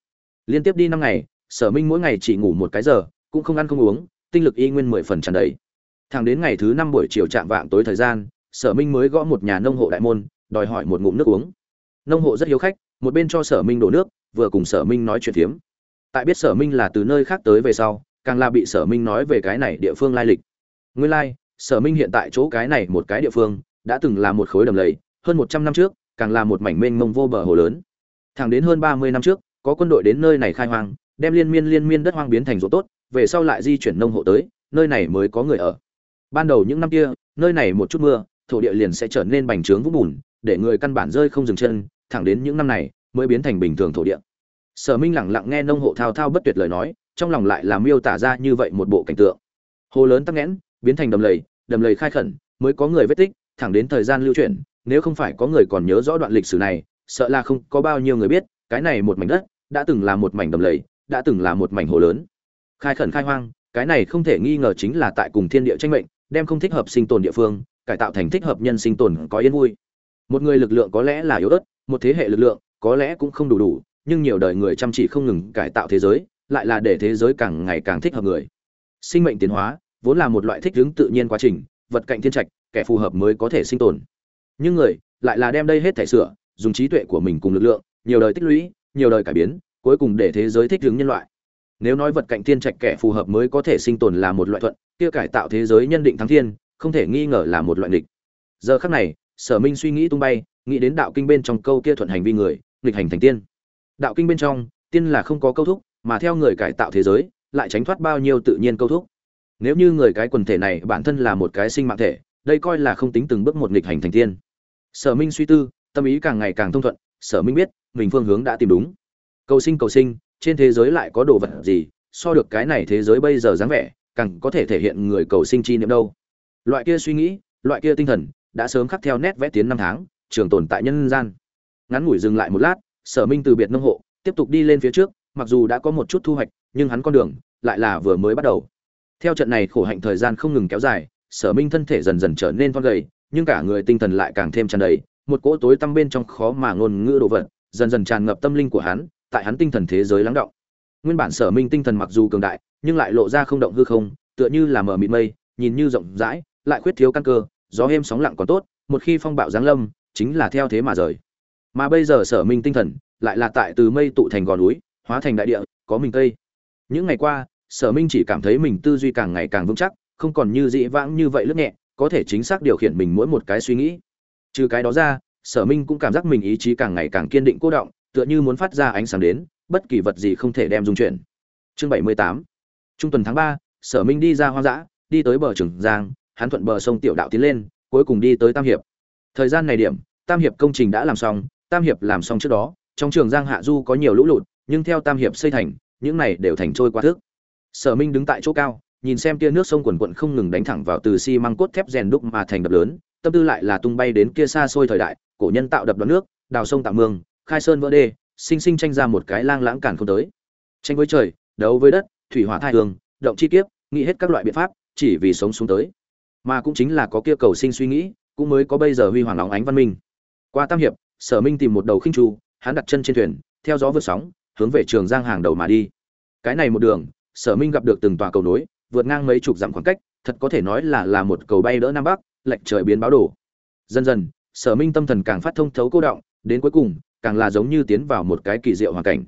Speaker 1: Liên tiếp đi năm ngày, sở minh mỗi ngày chỉ ngủ một cái giờ, cũng không ăn không uống, tinh lực y nguyên mười phần tràn đầy. Thẳng đến ngày thứ năm buổi chiều chạm vạng tối thời gian, sở minh mới gõ một nhà nông hộ đại môn, đòi hỏi một ngụm nước uống. Nông hộ rất hiếu khách một bên cho sở minh đổ nước, vừa cùng sở minh nói chuyện phiếm. Tại biết sở minh là từ nơi khác tới về sau, càng là bị sở minh nói về cái này địa phương lai lịch. Nguyên lai, sở minh hiện tại chỗ cái này một cái địa phương, đã từng là một khối đầm lầy, hơn một trăm năm trước, càng là một mảnh mênh mông vô bờ hồ lớn. Thẳng đến hơn ba mươi năm trước, có quân đội đến nơi này khai hoang, đem liên miên liên miên đất hoang biến thành ruộng tốt, về sau lại di chuyển nông hộ tới, nơi này mới có người ở. Ban đầu những năm kia, nơi này một chút mưa, thổ địa liền sẽ trở nên bành trướng vũng bùn, để người căn bản rơi không dừng chân thẳng đến những năm này mới biến thành bình thường thổ địa. Sở minh lẳng lặng nghe nông hộ thao thao bất tuyệt lời nói, trong lòng lại làm miêu tả ra như vậy một bộ cảnh tượng. Hồ lớn tắc nghẽn, biến thành đầm lầy đầm lầy khai khẩn, mới có người vết tích, thẳng đến thời gian lưu chuyển, nếu không phải có người còn nhớ rõ đoạn lịch sử này, sợ là không có bao nhiêu người biết, cái này một mảnh đất đã từng là một mảnh đầm lầy, đã từng là một mảnh hồ lớn. Khai khẩn khai hoang, cái này không thể nghi ngờ chính là tại cùng thiên địa tranh mệnh, đem không thích hợp sinh tồn địa phương, cải tạo thành thích hợp nhân sinh tồn có yên vui. Một người lực lượng có lẽ là yếu ớt một thế hệ lực lượng, có lẽ cũng không đủ đủ, nhưng nhiều đời người chăm chỉ không ngừng cải tạo thế giới, lại là để thế giới càng ngày càng thích hợp người. Sinh mệnh tiến hóa, vốn là một loại thích ứng tự nhiên quá trình, vật cạnh thiên trạch, kẻ phù hợp mới có thể sinh tồn. Nhưng người lại là đem đây hết thể sửa, dùng trí tuệ của mình cùng lực lượng, nhiều đời tích lũy, nhiều đời cải biến, cuối cùng để thế giới thích ứng nhân loại. Nếu nói vật cạnh thiên trạch kẻ phù hợp mới có thể sinh tồn là một loại thuận, kia cải tạo thế giới nhân định thắng thiên, không thể nghi ngờ là một loại địch giờ khắc này sở minh suy nghĩ tung bay, nghĩ đến đạo kinh bên trong câu kia thuận hành vi người, nghịch hành thành tiên. Đạo kinh bên trong, tiên là không có câu thúc, mà theo người cải tạo thế giới, lại tránh thoát bao nhiêu tự nhiên câu thúc. Nếu như người cái quần thể này bản thân là một cái sinh mạng thể, đây coi là không tính từng bước một nghịch hành thành tiên. Sở minh suy tư, tâm ý càng ngày càng thông thuận, sở minh biết, mình phương hướng đã tìm đúng. Cầu sinh cầu sinh, trên thế giới lại có đồ vật gì, so được cái này thế giới bây giờ dáng vẻ, càng có thể thể hiện người cầu sinh chi niệm đâu. Loại kia suy nghĩ, loại kia tinh thần đã sớm khắc theo nét vẽ tiến năm tháng, trường tồn tại nhân gian. Ngắn ngủi dừng lại một lát, sở minh từ biệt nông hộ, tiếp tục đi lên phía trước, mặc dù đã có một chút thu hoạch, nhưng hắn con đường lại là vừa mới bắt đầu. Theo trận này khổ hạnh thời gian không ngừng kéo dài, sở minh thân thể dần dần trở nên thon gầy, nhưng cả người tinh thần lại càng thêm tràn đầy, một cỗ tối tăm bên trong khó mà ngôn ngữ đồ vật, dần dần tràn ngập tâm linh của hắn, tại hắn tinh thần thế giới lắng động. Nguyên bản sở minh tinh thần mặc dù cường đại, nhưng lại lộ ra không động hư không, tựa như là mở mịt mây, nhìn như rộng rãi, lại khuyết thiếu căn cơ gió êm sóng lặng còn tốt, một khi phong bạo giáng lâm, chính là theo thế mà rời. Mà bây giờ sở minh tinh thần lại là tại từ mây tụ thành gò núi, hóa thành đại địa, có mình tây những ngày qua, sở minh chỉ cảm thấy mình tư duy càng ngày càng vững chắc, không còn như dĩ vãng như vậy lướt nhẹ, có thể chính xác điều khiển mình mỗi một cái suy nghĩ. Trừ cái đó ra, sở minh cũng cảm giác mình ý chí càng ngày càng kiên định cố động, tựa như muốn phát ra ánh sáng đến, bất kỳ vật gì không thể đem dung chuyển. Chương bảy mươi tám. Trung tuần tháng ba, sở minh đi ra hoang dã, đi tới bờ trường giang hắn thuận bờ sông tiểu đạo tiến lên, cuối cùng đi tới tam hiệp. Thời gian này điểm, tam hiệp công trình đã làm xong, tam hiệp làm xong trước đó, trong trường giang hạ du có nhiều lũ lụt, nhưng theo tam hiệp xây thành, những này đều thành trôi qua thức. Sở minh đứng tại chỗ cao, nhìn xem tia nước sông quần quận không ngừng đánh thẳng vào từ xi măng cốt thép rèn đúc mà thành đập lớn, tâm tư lại là tung bay đến kia xa xôi thời đại, cổ nhân tạo đập đoạn nước, đào sông tạo mương, khai sơn vỡ đê, sinh sinh tranh ra một cái lang lãng cản không tới. Tranh với trời, đấu với đất, thủy hỏa thai hương, động chi kiếp, nghĩ hết các loại biện pháp, chỉ vì sống xuống tới mà cũng chính là có kia cầu sinh suy nghĩ, cũng mới có bây giờ huy hoàng óng ánh văn minh. Qua tam hiệp, sở minh tìm một đầu khinh tru hắn đặt chân trên thuyền, theo gió vượt sóng, hướng về trường giang hàng đầu mà đi. Cái này một đường, sở minh gặp được từng tòa cầu nối, vượt ngang mấy chục dặm khoảng cách, thật có thể nói là là một cầu bay đỡ nam bắc, lệch trời biến báo đổ dần dần, sở minh tâm thần càng phát thông thấu cô động, đến cuối cùng, càng là giống như tiến vào một cái kỳ diệu hoàn cảnh.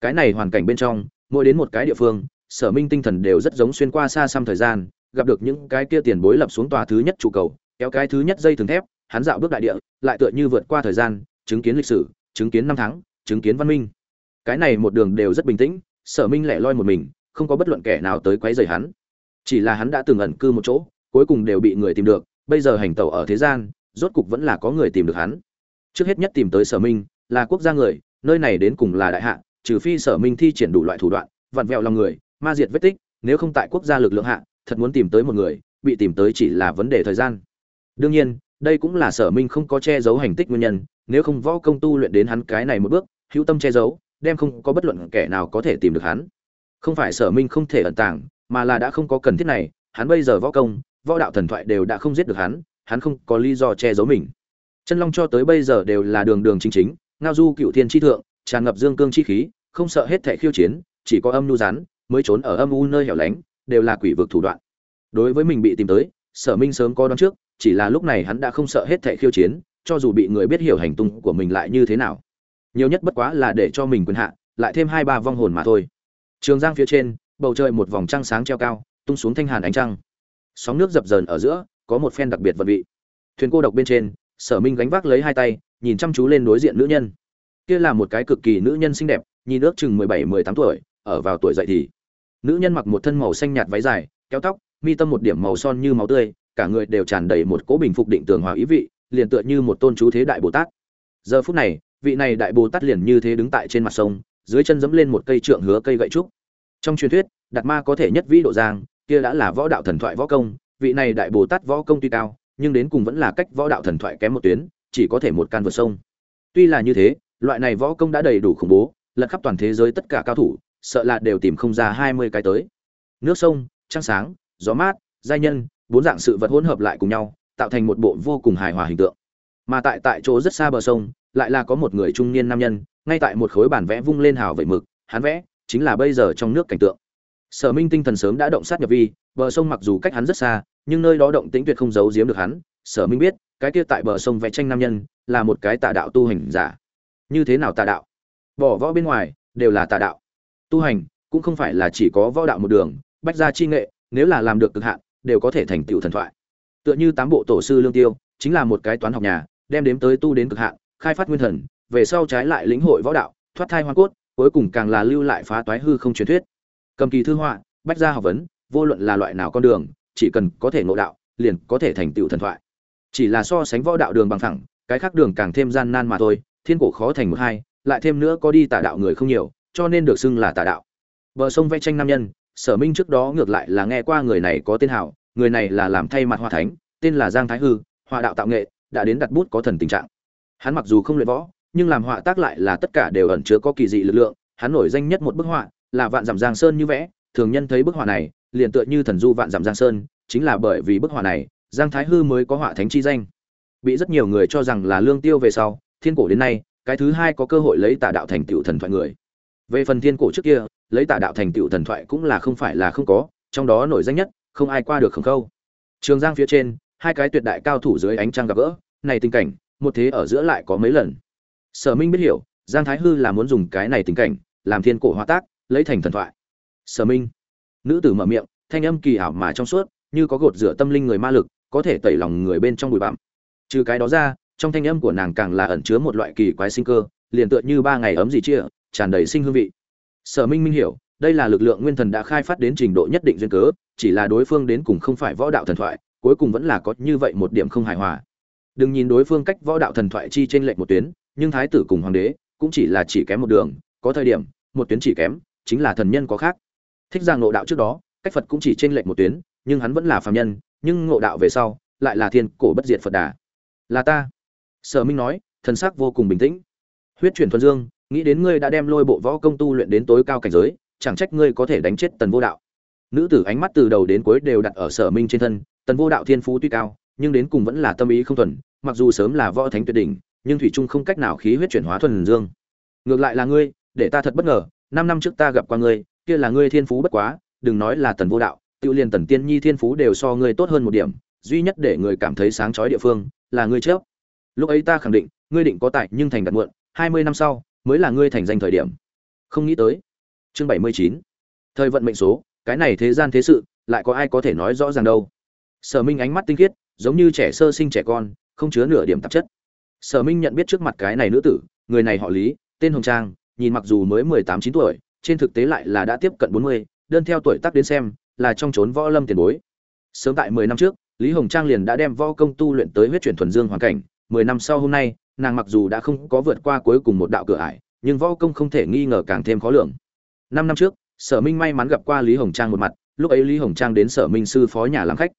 Speaker 1: Cái này hoàn cảnh bên trong, mỗi đến một cái địa phương, sở minh tinh thần đều rất giống xuyên qua xa xăm thời gian gặp được những cái kia tiền bối lập xuống tòa thứ nhất trụ cầu, kéo cái thứ nhất dây thường thép, hắn dạo bước đại địa, lại tựa như vượt qua thời gian, chứng kiến lịch sử, chứng kiến năm tháng, chứng kiến văn minh. Cái này một đường đều rất bình tĩnh, sở minh lẻ loi một mình, không có bất luận kẻ nào tới quấy rầy hắn. Chỉ là hắn đã từng ẩn cư một chỗ, cuối cùng đều bị người tìm được, bây giờ hành tẩu ở thế gian, rốt cục vẫn là có người tìm được hắn. Trước hết nhất tìm tới sở minh, là quốc gia người, nơi này đến cùng là đại hạ, trừ phi sở minh thi triển đủ loại thủ đoạn, vặn vẹo lòng người, ma diệt vết tích, nếu không tại quốc gia lực lượng hạ thật muốn tìm tới một người, bị tìm tới chỉ là vấn đề thời gian. Đương nhiên, đây cũng là sở minh không có che giấu hành tích nguyên nhân, nếu không võ công tu luyện đến hắn cái này một bước, hữu tâm che giấu, đem không có bất luận kẻ nào có thể tìm được hắn. Không phải sở minh không thể ẩn tàng, mà là đã không có cần thiết này, hắn bây giờ võ công, võ đạo thần thoại đều đã không giết được hắn hắn không có lý do che giấu mình. Chân long cho tới bây giờ đều là đường đường chính chính, ngao du, cựu thiên tri thượng, tràn ngập dương cương chi khí, không sợ hết thẻ khiêu chiến, chỉ có âm nu rắn, mới trốn ở âm u nơi hẻo lánh đều là quỷ vực thủ đoạn. Đối với mình bị tìm tới, sở minh sớm có đón trước, chỉ là lúc này hắn đã không sợ hết thẻ khiêu chiến, cho dù bị người biết hiểu hành tung của mình lại như thế nào. Nhiều nhất bất quá là để cho mình quyền hạ, lại thêm hai ba vong hồn mà thôi. Trường giang phía trên, bầu trời một vòng trăng sáng treo cao, tung xuống thanh hàn ánh trăng. Sóng nước dập dờn ở giữa, có một phen đặc biệt vận vị. Thuyền cô độc bên trên, sở minh gánh vác lấy hai tay, nhìn chăm chú lên đối diện nữ nhân. Kia là một cái cực kỳ nữ nhân xinh đẹp, nhìn ước chừng mười bảy, mười tám tuổi, ở vào tuổi dậy thì nữ nhân mặc một thân màu xanh nhạt váy dài, kéo tóc, mi tâm một điểm màu son như máu tươi, cả người đều tràn đầy một cỗ bình phục định tường hòa ý vị, liền tựa như một tôn chú thế đại bồ tát. Giờ phút này, vị này đại bồ tát liền như thế đứng tại trên mặt sông, dưới chân dẫm lên một cây trượng hứa cây gậy trúc. Trong truyền thuyết, đạt ma có thể nhất vĩ độ giang, kia đã là võ đạo thần thoại võ công, vị này đại bồ tát võ công tuy cao, nhưng đến cùng vẫn là cách võ đạo thần thoại kém một tuyến, chỉ có thể một can vượt sông. Tuy là như thế, loại này võ công đã đầy đủ khủng bố, lật khắp toàn thế giới tất cả cao thủ sợ là đều tìm không ra hai mươi cái tới. Nước sông, trăng sáng, gió mát, giai nhân, bốn dạng sự vật hỗn hợp lại cùng nhau, tạo thành một bộ vô cùng hài hòa hình tượng. Mà tại tại chỗ rất xa bờ sông, lại là có một người trung niên nam nhân, ngay tại một khối bản vẽ vung lên hào vẩy mực, hắn vẽ, chính là bây giờ trong nước cảnh tượng. Sở minh tinh thần sớm đã động sát nhập vi, bờ sông mặc dù cách hắn rất xa, nhưng nơi đó động tĩnh tuyệt không giấu giếm được hắn. Sở minh biết, cái kia tại bờ sông vẽ tranh nam nhân, là một cái tà đạo tu hành giả. Như thế nào tà đạo? Bỏ võ bên ngoài, đều là tà đạo tu hành, cũng không phải là chỉ có võ đạo một đường, bách gia chi nghệ, nếu là làm được cực hạn, đều có thể thành tựu thần thoại. Tựa như tám bộ tổ sư lương tiêu, chính là một cái toán học nhà, đem đếm tới tu đến cực hạn, khai phát nguyên thần, về sau trái lại lĩnh hội võ đạo, thoát thai hoa cốt, cuối cùng càng là lưu lại phá toái hư không truyền thuyết. Cầm kỳ thư họa, bách gia học vấn, vô luận là loại nào con đường, chỉ cần có thể ngộ đạo, liền có thể thành tựu thần thoại. Chỉ là so sánh võ đạo đường bằng thẳng cái khác đường càng thêm gian nan mà thôi, thiên cổ khó thành một hai, lại thêm nữa có đi tà đạo người không nhiều cho nên được xưng là tà đạo. Bờ sông vẽ tranh nam nhân, sở minh trước đó ngược lại là nghe qua người này có tên hảo, người này là làm thay mặt hoa thánh, tên là giang thái hư họa đạo tạo nghệ, đã đến đặt bút có thần tình trạng. Hắn mặc dù không luyện võ, nhưng làm họa tác lại là tất cả đều ẩn chứa có kỳ dị lực lượng, hắn nổi danh nhất một bức họa là vạn dặm giang sơn như vẽ, thường nhân thấy bức họa này, liền tựa như thần du vạn dặm giang sơn, chính là bởi vì bức họa này, giang thái hư mới có họa thánh chi danh. Bị rất nhiều người cho rằng là lương tiêu về sau, thiên cổ đến nay, cái thứ hai có cơ hội lấy tà đạo thành tựu thần thoại người về phần thiên cổ trước kia, lấy tà đạo thành tựu thần thoại cũng là không phải là không có, trong đó nổi danh nhất, không ai qua được khổng khâu. Trường giang phía trên, hai cái tuyệt đại cao thủ dưới ánh trăng gặp gỡ, này tình cảnh, một thế ở giữa lại có mấy lần. Sở minh biết hiểu, giang thái hư là muốn dùng cái này tình cảnh, làm thiên cổ hóa tác, lấy thành thần thoại. Sở minh. Nữ tử mở miệng, thanh âm kỳ ảo mà trong suốt, như có gột rửa tâm linh người ma lực, có thể tẩy lòng người bên trong bụi bặm. Trừ cái đó ra, trong thanh âm của nàng càng là ẩn chứa một loại kỳ quái sinh cơ, liền tựa như ba ngày ấm gì chia tràn đầy sinh hương vị. Sở minh minh hiểu, đây là lực lượng nguyên thần đã khai phát đến trình độ nhất định duyên cớ, chỉ là đối phương đến cùng không phải võ đạo thần thoại, cuối cùng vẫn là có như vậy một điểm không hài hòa. Đừng nhìn đối phương cách võ đạo thần thoại chi trên lệnh một tuyến, nhưng thái tử cùng hoàng đế cũng chỉ là chỉ kém một đường, có thời điểm, một tuyến chỉ kém, chính là thần nhân có khác. Thích giang ngộ đạo trước đó, cách phật cũng chỉ trên lệnh một tuyến, nhưng hắn vẫn là phàm nhân, nhưng ngộ đạo về sau, lại là thiên cổ bất diệt phật đà. Là ta. Sở minh nói, thần sắc vô cùng bình tĩnh. Huyết chuyển thuần dương nghĩ đến ngươi đã đem lôi bộ võ công tu luyện đến tối cao cảnh giới, chẳng trách ngươi có thể đánh chết tần vô đạo. Nữ tử ánh mắt từ đầu đến cuối đều đặt ở sở minh trên thân, tần vô đạo thiên phú tuy cao, nhưng đến cùng vẫn là tâm ý không thuần, mặc dù sớm là võ thánh tuyệt đỉnh, nhưng thủy trung không cách nào khí huyết chuyển hóa thuần dương. Ngược lại là ngươi, để ta thật bất ngờ, năm năm trước ta gặp qua ngươi, kia là ngươi thiên phú bất quá, đừng nói là tần vô đạo, tự liền tần tiên nhi thiên phú đều so ngươi tốt hơn một điểm, duy nhất để người cảm thấy sáng chói địa phương, là ngươi trước lúc ấy ta khẳng định, ngươi định có tài nhưng thành đặt muộn, hai mươi năm sau mới là ngươi thành danh thời điểm. Không nghĩ tới. Chương bảy mươi chín. Thời vận mệnh số, cái này thế gian thế sự, lại có ai có thể nói rõ ràng đâu. Sở minh ánh mắt tinh khiết, giống như trẻ sơ sinh trẻ con, không chứa nửa điểm tạp chất. Sở minh nhận biết trước mặt cái này nữ tử, người này họ lý, tên hồng trang, nhìn mặc dù mới mười tám chín tuổi, trên thực tế lại là đã tiếp cận bốn mươi, đơn theo tuổi tác đến xem, là trong trốn võ lâm tiền bối. Sớm tại mười năm trước, lý hồng trang liền đã đem võ công tu luyện tới huyết chuyển thuần dương hoàn cảnh, mười năm sau hôm nay nàng mặc dù đã không có vượt qua cuối cùng một đạo cửa ải, nhưng võ công không thể nghi ngờ càng thêm khó lường. Năm năm trước, sở minh may mắn gặp qua lý hồng trang một mặt, lúc ấy lý hồng trang đến sở minh sư phó nhà làm khách.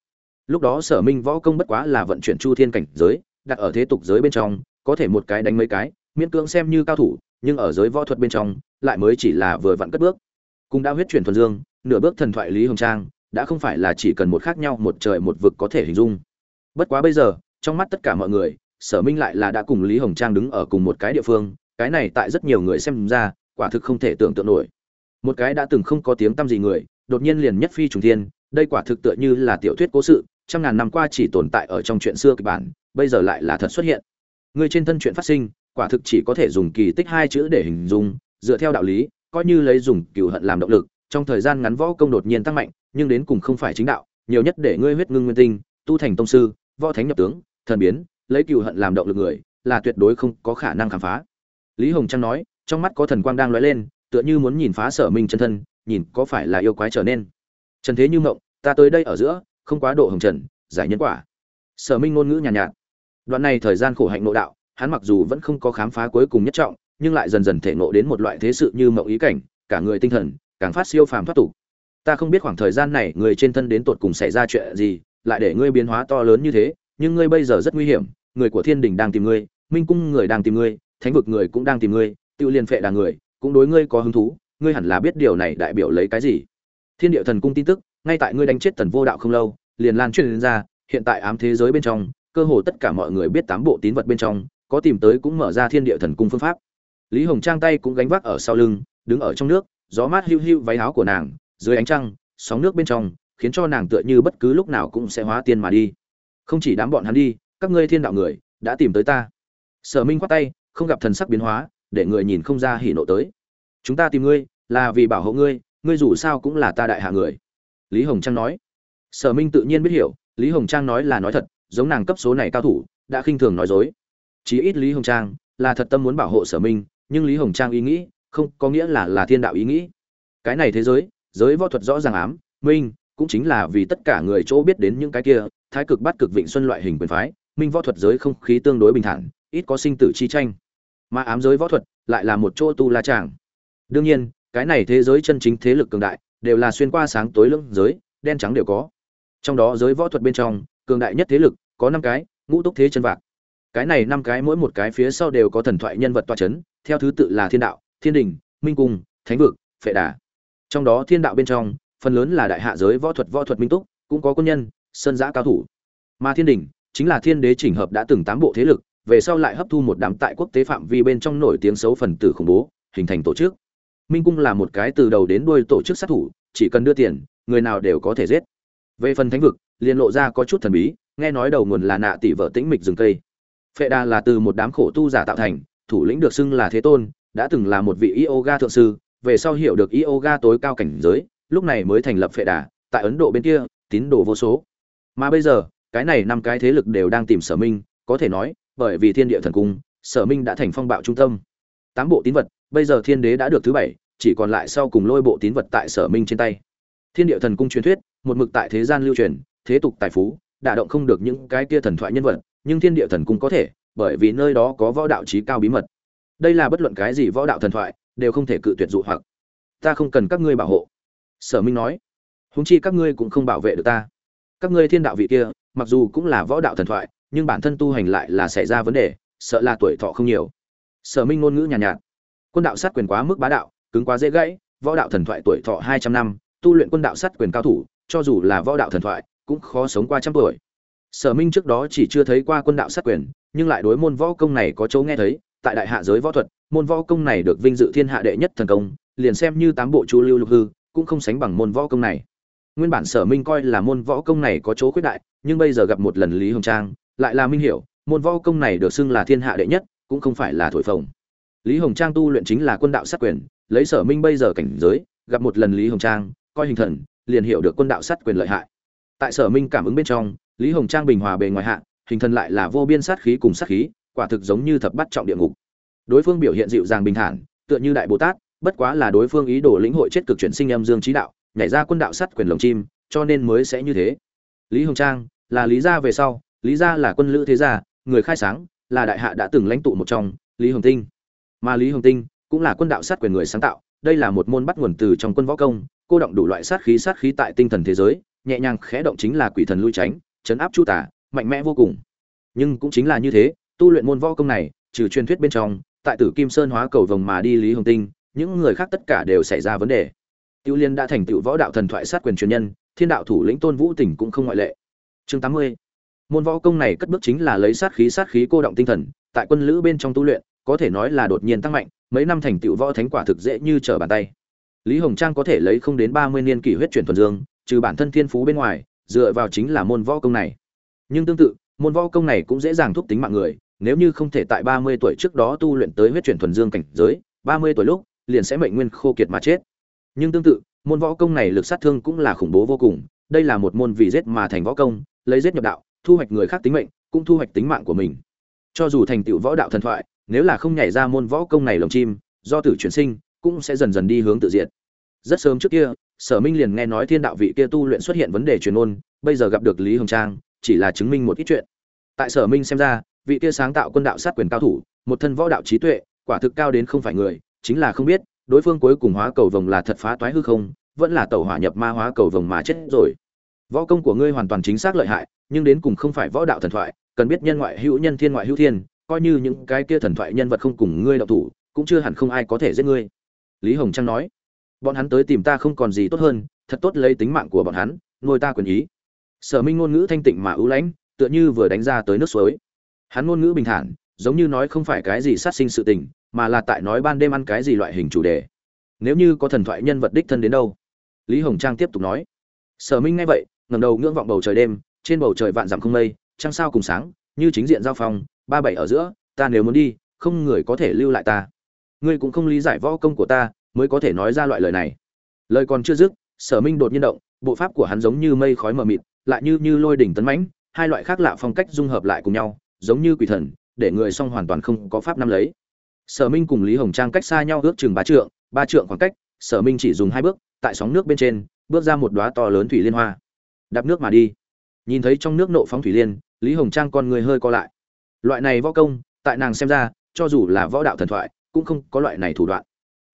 Speaker 1: Lúc đó sở minh võ công bất quá là vận chuyển chu thiên cảnh giới, đặt ở thế tục giới bên trong, có thể một cái đánh mấy cái, miễn cưỡng xem như cao thủ, nhưng ở giới võ thuật bên trong, lại mới chỉ là vừa vặn cất bước. Cũng đã huyết chuyển thuần dương, nửa bước thần thoại lý hồng trang, đã không phải là chỉ cần một khác nhau, một trời một vực có thể hình dung. Bất quá bây giờ, trong mắt tất cả mọi người sở minh lại là đã cùng lý hồng trang đứng ở cùng một cái địa phương, cái này tại rất nhiều người xem ra, quả thực không thể tưởng tượng nổi. Một cái đã từng không có tiếng tăm gì người, đột nhiên liền nhất phi trùng thiên, đây quả thực tựa như là tiểu thuyết cố sự, trăm ngàn năm qua chỉ tồn tại ở trong chuyện xưa kịch bản, bây giờ lại là thật xuất hiện. Người trên thân chuyện phát sinh, quả thực chỉ có thể dùng kỳ tích hai chữ để hình dung, dựa theo đạo lý, coi như lấy dùng cừu hận làm động lực, trong thời gian ngắn võ công đột nhiên tăng mạnh, nhưng đến cùng không phải chính đạo, nhiều nhất để ngươi huyết ngưng nguyên tinh, tu thành tông sư, võ thánh nhập tướng, thần biến lấy cừu hận làm động lực người là tuyệt đối không có khả năng khám phá. Lý hồng trang nói trong mắt có thần quang đang lóe lên tựa như muốn nhìn phá sở minh chân thân nhìn có phải là yêu quái trở nên. Trần thế như mộng ta tới đây ở giữa không quá độ hồng trần giải nhân quả. Sở minh ngôn ngữ nhàn nhạt, nhạt. Đoạn này thời gian khổ hạnh nội đạo hắn mặc dù vẫn không có khám phá cuối cùng nhất trọng nhưng lại dần dần thể ngộ đến một loại thế sự như mộng ý cảnh cả người tinh thần càng phát siêu phàm thoát tục. Ta không biết khoảng thời gian này người trên thân đến tột cùng xảy ra chuyện gì lại để ngươi biến hóa to lớn như thế nhưng ngươi bây giờ rất nguy hiểm người của thiên đình đang tìm ngươi, minh cung người đang tìm ngươi, thánh vực người cũng đang tìm ngươi Tự liên phệ đà người, cũng đối ngươi có hứng thú, ngươi hẳn là biết điều này đại biểu lấy cái gì. Thiên địa thần cung tin tức, ngay tại ngươi đánh chết tần vô đạo không lâu, liền lan truyền ra, hiện tại ám thế giới bên trong, cơ hồ tất cả mọi người biết tám bộ tín vật bên trong, có tìm tới cũng mở ra thiên địa thần cung phương pháp. Lý hồng trang tay cũng gánh vác ở sau lưng, đứng ở trong nước, gió mát hiu hiu váy áo của nàng, dưới ánh trăng, sóng nước bên trong, khiến cho nàng tựa như bất cứ lúc nào cũng sẽ hóa tiên mà đi. Không chỉ đám bọn hắn đi các ngươi thiên đạo người, đã tìm tới ta. Sở minh khoát tay, không gặp thần sắc biến hóa, để người nhìn không ra hỉ nộ tới. Chúng ta tìm ngươi, là vì bảo hộ ngươi ngươi dù sao cũng là ta đại hạ người. Lý hồng trang nói. Sở minh tự nhiên biết hiểu, lý hồng trang nói là nói thật, giống nàng cấp số này cao thủ, đã khinh thường nói dối. Chí ít lý hồng trang là thật tâm muốn bảo hộ sở minh, nhưng lý hồng trang ý nghĩ, không có nghĩa là là thiên đạo ý nghĩ. Cái này thế giới giới võ thuật rõ ràng ám, minh, cũng chính là vì tất cả người chỗ biết đến những cái kia, thái cực bắt cực vịnh xuân loại hình quyền phái minh võ thuật giới không khí tương đối bình thản, ít có sinh tử chi tranh. Mà ám giới võ thuật lại là một chỗ tu la tràng đương nhiên, cái này thế giới chân chính thế lực cường đại đều là xuyên qua sáng tối lưng giới, đen trắng đều có. Trong đó giới võ thuật bên trong, cường đại nhất thế lực có năm cái, ngũ túc thế chân vạc. Cái này năm cái mỗi một cái phía sau đều có thần thoại nhân vật toa c h ấ n theo thứ tự là thiên đạo, thiên đình, minh cung, thánh vực, phệ đà. Trong đó thiên đạo bên trong, phần lớn là đại hạ giới võ thuật võ thuật minh túc, cũng có quân nhân, sơn giã cao thủ. Mà thiên đình chính là thiên đế chỉnh hợp đã từng tám bộ thế lực, về sau lại hấp thu một đám tại quốc tế phạm vi bên trong nổi tiếng xấu phần tử khủng bố, hình thành tổ chức. Minh cung là một cái từ đầu đến đuôi tổ chức sát thủ, chỉ cần đưa tiền, người nào đều có thể giết. Về phần thánh vực, liền lộ ra có chút thần bí, nghe nói đầu nguồn là nạ tỷ vợ tĩnh mịch rừng cây. Phệ đà là từ một đám khổ tu giả tạo thành, thủ lĩnh được xưng là thế tôn, đã từng là một vị yoga thượng sư, về sau hiểu được yoga tối cao cảnh giới, lúc này mới thành lập phệ đà, tại ấn độ bên kia, tín đồ vô số. Mà bây giờ cái này năm cái thế lực đều đang tìm sở minh, có thể nói, bởi vì thiên địa thần cung, sở minh đã thành phong bạo trung tâm. Tám bộ tín vật, bây giờ thiên đế đã được thứ bảy, chỉ còn lại sau cùng lôi bộ tín vật tại sở minh trên tay. Thiên địa thần cung truyền thuyết, một mực tại thế gian lưu truyền, thế tục tài phú, đả động không được những cái kia thần thoại nhân vật, nhưng thiên địa thần cung có thể, bởi vì nơi đó có võ đạo trí cao bí mật. Đây là bất luận cái gì võ đạo thần thoại, đều không thể cự tuyệt dụ hoặc. Ta không cần các ngươi bảo hộ. Sở minh nói. Húng chi các ngươi cũng không bảo vệ được ta. Các ngươi thiên đạo vị kia mặc dù cũng là võ đạo thần thoại nhưng bản thân tu hành lại là xảy ra vấn đề sợ là tuổi thọ không nhiều. Sở minh ngôn ngữ nhàn nhạt, nhạt. Quân đạo sát quyền quá mức bá đạo cứng quá dễ gãy võ đạo thần thoại tuổi thọ hai trăm năm tu luyện quân đạo sát quyền cao thủ cho dù là võ đạo thần thoại cũng khó sống qua trăm tuổi. Sở minh trước đó chỉ chưa thấy qua quân đạo sát quyền nhưng lại đối môn võ công này có chỗ nghe thấy tại đại hạ giới võ thuật môn võ công này được vinh dự thiên hạ đệ nhất thần công liền xem như tám bộ chu lưu lục hư cũng không sánh bằng môn võ công này nguyên bản sở minh coi là môn võ công này có chỗ khuyết đại, nhưng bây giờ gặp một lần lý hồng trang, lại là minh hiểu, môn võ công này được xưng là thiên hạ đệ nhất, cũng không phải là thổi phồng. Lý hồng trang tu luyện chính là quân đạo sát quyền, lấy sở minh bây giờ cảnh giới, gặp một lần lý hồng trang, coi hình thần, liền hiểu được quân đạo sát quyền lợi hại. Tại sở minh cảm ứng bên trong, lý hồng trang bình hòa bề ngoài hạ, hình thần lại là vô biên sát khí cùng sát khí, quả thực giống như thập bắt trọng địa ngục. Đối phương biểu hiện dịu dàng bình thản, tựa như đại bồ tát, bất quá là đối phương ý đồ lĩnh hội chết cực chuyển sinh âm dương trí đạo nhảy ra quân đạo sắt quyền lồng chim, cho nên mới sẽ như thế. Lý hồng trang, là lý gia về sau, lý gia là quân lữ thế gia, người khai sáng, là đại hạ đã từng lãnh tụ một trong, lý hồng tinh. Mà lý hồng tinh cũng là quân đạo sát quyền người sáng tạo, đây là một môn bắt nguồn từ trong quân võ công, cô động đủ loại sát khí sát khí tại tinh thần thế giới, nhẹ nhàng khẽ động chính là quỷ thần lui tránh, chấn áp chu tả mạnh mẽ vô cùng. Nhưng cũng chính là như thế, tu luyện môn võ công này, trừ truyền thuyết bên trong, tại tử kim sơn hóa cầu vồng mà đi lý hồng tinh, những người khác tất cả đều xảy ra vấn đề tiêu liên đã thành tựu võ đạo thần thoại sát quyền truyền nhân, thiên đạo thủ lĩnh tôn vũ tỉnh cũng không ngoại lệ. Chương tám mươi, môn võ công này cất bước chính là lấy sát khí sát khí cô động tinh thần, tại quân lữ bên trong tu luyện, có thể nói là đột nhiên tăng mạnh, mấy năm thành tựu võ thánh quả thực dễ như trở bàn tay. Lý hồng trang có thể lấy không đến ba mươi niên kỷ huyết chuyển thuần dương, trừ bản thân thiên phú bên ngoài, dựa vào chính là môn võ công này. Nhưng tương tự, môn võ công này cũng dễ dàng thúc tính mạng người, nếu như không thể tại ba mươi tuổi trước đó tu luyện tới huyết chuyển thuần dương cảnh giới, ba mươi tuổi lúc, liền sẽ mệnh nguyên khô kiệt mà chết nhưng tương tự, môn võ công này lực sát thương cũng là khủng bố vô cùng. Đây là một môn vì giết mà thành võ công, lấy giết nhập đạo, thu hoạch người khác tính mệnh, cũng thu hoạch tính mạng của mình. Cho dù thành tựu võ đạo thần thoại, nếu là không nhảy ra môn võ công này lồng chim, do tử chuyển sinh, cũng sẽ dần dần đi hướng tự diệt. Rất sớm trước kia, sở minh liền nghe nói thiên đạo vị kia tu luyện xuất hiện vấn đề truyền ôn, bây giờ gặp được lý hồng trang, chỉ là chứng minh một ít chuyện. Tại sở minh xem ra, vị kia sáng tạo quân đạo sát quyền cao thủ, một thân võ đạo trí tuệ, quả thực cao đến không phải người, chính là không biết đối phương cuối cùng hóa cầu vồng là thật phá toái hư không, vẫn là tẩu hỏa nhập ma hóa cầu vồng mà chết rồi. Võ công của ngươi hoàn toàn chính xác lợi hại, nhưng đến cùng không phải võ đạo thần thoại, cần biết nhân ngoại hữu nhân thiên ngoại hữu thiên, coi như những cái kia thần thoại nhân vật không cùng ngươi đạo thủ, cũng chưa hẳn không ai có thể giết ngươi. Lý hồng trang nói. Bọn hắn tới tìm ta không còn gì tốt hơn, thật tốt lấy tính mạng của bọn hắn, nuôi ta quyền ý. Sở minh ngôn ngữ thanh tịnh mà ưu lãnh, tựa như vừa đánh ra tới nước suối. Hắn ngôn ngữ bình thản, giống như nói không phải cái gì sát sinh sự tình mà là tại nói ban đêm ăn cái gì loại hình chủ đề. Nếu như có thần thoại nhân vật đích thân đến đâu? Lý hồng trang tiếp tục nói. Sở minh nghe vậy, ngẩng đầu ngưỡng vọng bầu trời đêm, trên bầu trời vạn dặm không mây, trăng sao cùng sáng, như chính diện giao phong, ba bảy ở giữa, ta nếu muốn đi, không người có thể lưu lại ta. Ngươi cũng không lý giải võ công của ta, mới có thể nói ra loại lời này. Lời còn chưa dứt, sở minh đột nhiên động, bộ pháp của hắn giống như mây khói mờ mịt, lại như như lôi đỉnh tấn mãnh, hai loại khác lạ phong cách dung hợp lại cùng nhau, giống như quỷ thần, để người song hoàn toàn không có pháp năm lấy sở minh cùng lý hồng trang cách xa nhau ước chừng ba trượng ba trượng khoảng cách, sở minh chỉ dùng hai bước, tại sóng nước bên trên, bước ra một đóa to lớn thủy liên hoa. Đạp nước mà đi. Nhìn thấy trong nước nộ phóng thủy liên, lý hồng trang con người hơi co lại. Loại này võ công, tại nàng xem ra, cho dù là võ đạo thần thoại, cũng không có loại này thủ đoạn.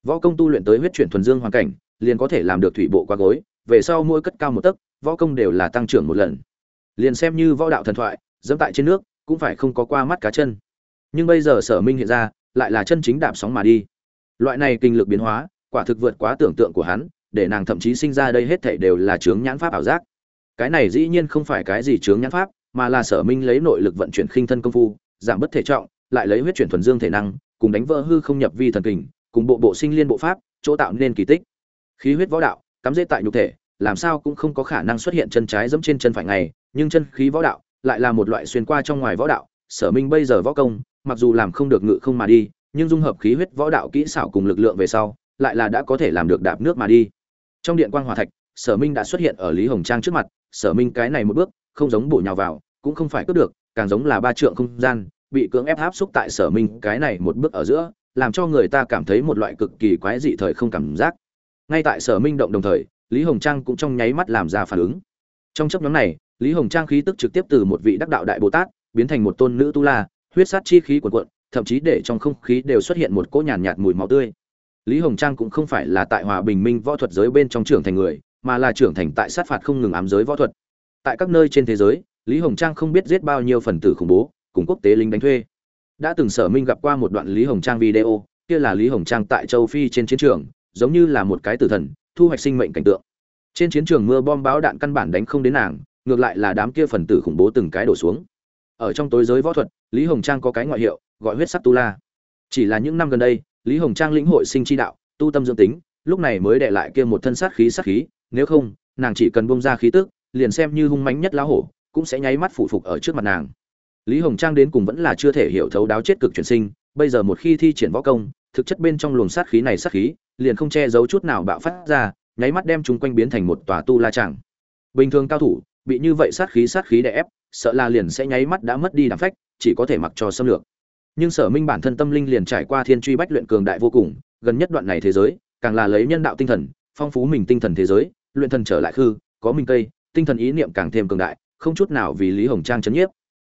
Speaker 1: Võ công tu luyện tới huyết chuyển thuần dương hoàn cảnh, liền có thể làm được thủy bộ qua gối, về sau mỗi cất cao một tấc, võ công đều là tăng trưởng một lần. Liền xem như võ đạo thần thoại, dẫm tại trên nước, cũng phải không có qua mắt cá chân. Nhưng bây giờ sở minh hiện ra lại là chân chính đạp sóng mà đi. Loại này kinh lực biến hóa, quả thực vượt quá tưởng tượng của hắn, để nàng thậm chí sinh ra đây hết thảy đều là chướng nhãn pháp ảo giác. Cái này dĩ nhiên không phải cái gì chướng nhãn pháp, mà là sở minh lấy nội lực vận chuyển khinh thân công phu, giảm bất thể trọng, lại lấy huyết chuyển thuần dương thể năng, cùng đánh vỡ hư không nhập vi thần kình, cùng bộ bộ sinh liên bộ pháp, chỗ tạo nên kỳ tích. Khí huyết võ đạo, cắm dễ tại nhục thể, làm sao cũng không có khả năng xuất hiện chân trái dẫm trên chân phải ngày, nhưng chân khí võ đạo lại là một loại xuyên qua trong ngoài võ đạo, sở minh bây giờ võ công mặc dù làm không được ngự không mà đi, nhưng dung hợp khí huyết võ đạo kỹ xảo cùng lực lượng về sau, lại là đã có thể làm được đạp nước mà đi. Trong điện quang hòa thạch, sở minh đã xuất hiện ở lý hồng trang trước mặt, sở minh cái này một bước, không giống bổ nhào vào, cũng không phải cướp được, càng giống là ba trượng không gian, bị cưỡng ép áp xúc tại sở minh cái này một bước ở giữa, làm cho người ta cảm thấy một loại cực kỳ quái dị thời không cảm giác. Ngay tại sở minh động đồng thời, lý hồng trang cũng trong nháy mắt làm ra phản ứng. Trong chốc ngắn này, lý hồng trang khí tức trực tiếp từ một vị đắc đạo đại bồ tát, biến thành một tôn nữ tu la huyết sát chi khí cuồn cuộn thậm chí để trong không khí đều xuất hiện một cỗ nhàn nhạt, nhạt mùi máu tươi. Lý hồng trang cũng không phải là tại hòa bình minh võ thuật giới bên trong trưởng thành người mà là trưởng thành tại sát phạt không ngừng ám giới võ thuật. Tại các nơi trên thế giới lý hồng trang không biết giết bao nhiêu phần tử khủng bố cùng quốc tế lính đánh thuê. Đã từng sở minh gặp qua một đoạn lý hồng trang video kia là lý hồng trang tại châu phi trên chiến trường giống như là một cái tử thần thu hoạch sinh mệnh cảnh tượng. Trên chiến trường mưa bom báo đạn căn bản đánh không đến nàng ngược lại là đám kia phần tử khủng bố từng cái đổ xuống ở trong tối giới võ thuật, lý hồng trang có cái ngoại hiệu, gọi huyết sắc tu la. Chỉ là những năm gần đây, lý hồng trang lĩnh hội sinh chi đạo, tu tâm dưỡng tính, lúc này mới để lại kia một thân sát khí sát khí, nếu không, nàng chỉ cần bông ra khí tức, liền xem như hung mãnh nhất lá hổ, cũng sẽ nháy mắt phủ phục ở trước mặt nàng. Lý hồng trang đến cùng vẫn là chưa thể hiểu thấu đáo chết cực chuyển sinh, bây giờ một khi thi triển võ công, thực chất bên trong luồng sát khí này sát khí, liền không che giấu chút nào bạo phát ra, nháy mắt đem chúng quanh biến thành một tòa tu la chẳng bình thường cao thủ, bị như vậy sát khí sát khí đè ép sợ là liền sẽ nháy mắt đã mất đi đàm phách, chỉ có thể mặc cho xâm lược. Nhưng sở minh bản thân tâm linh liền trải qua thiên truy bách luyện cường đại vô cùng, gần nhất đoạn này thế giới, càng là lấy nhân đạo tinh thần, phong phú mình tinh thần thế giới, luyện thần trở lại khư, có mình cây, tinh thần ý niệm càng thêm cường đại, không chút nào vì lý hồng trang chấn nhiếp.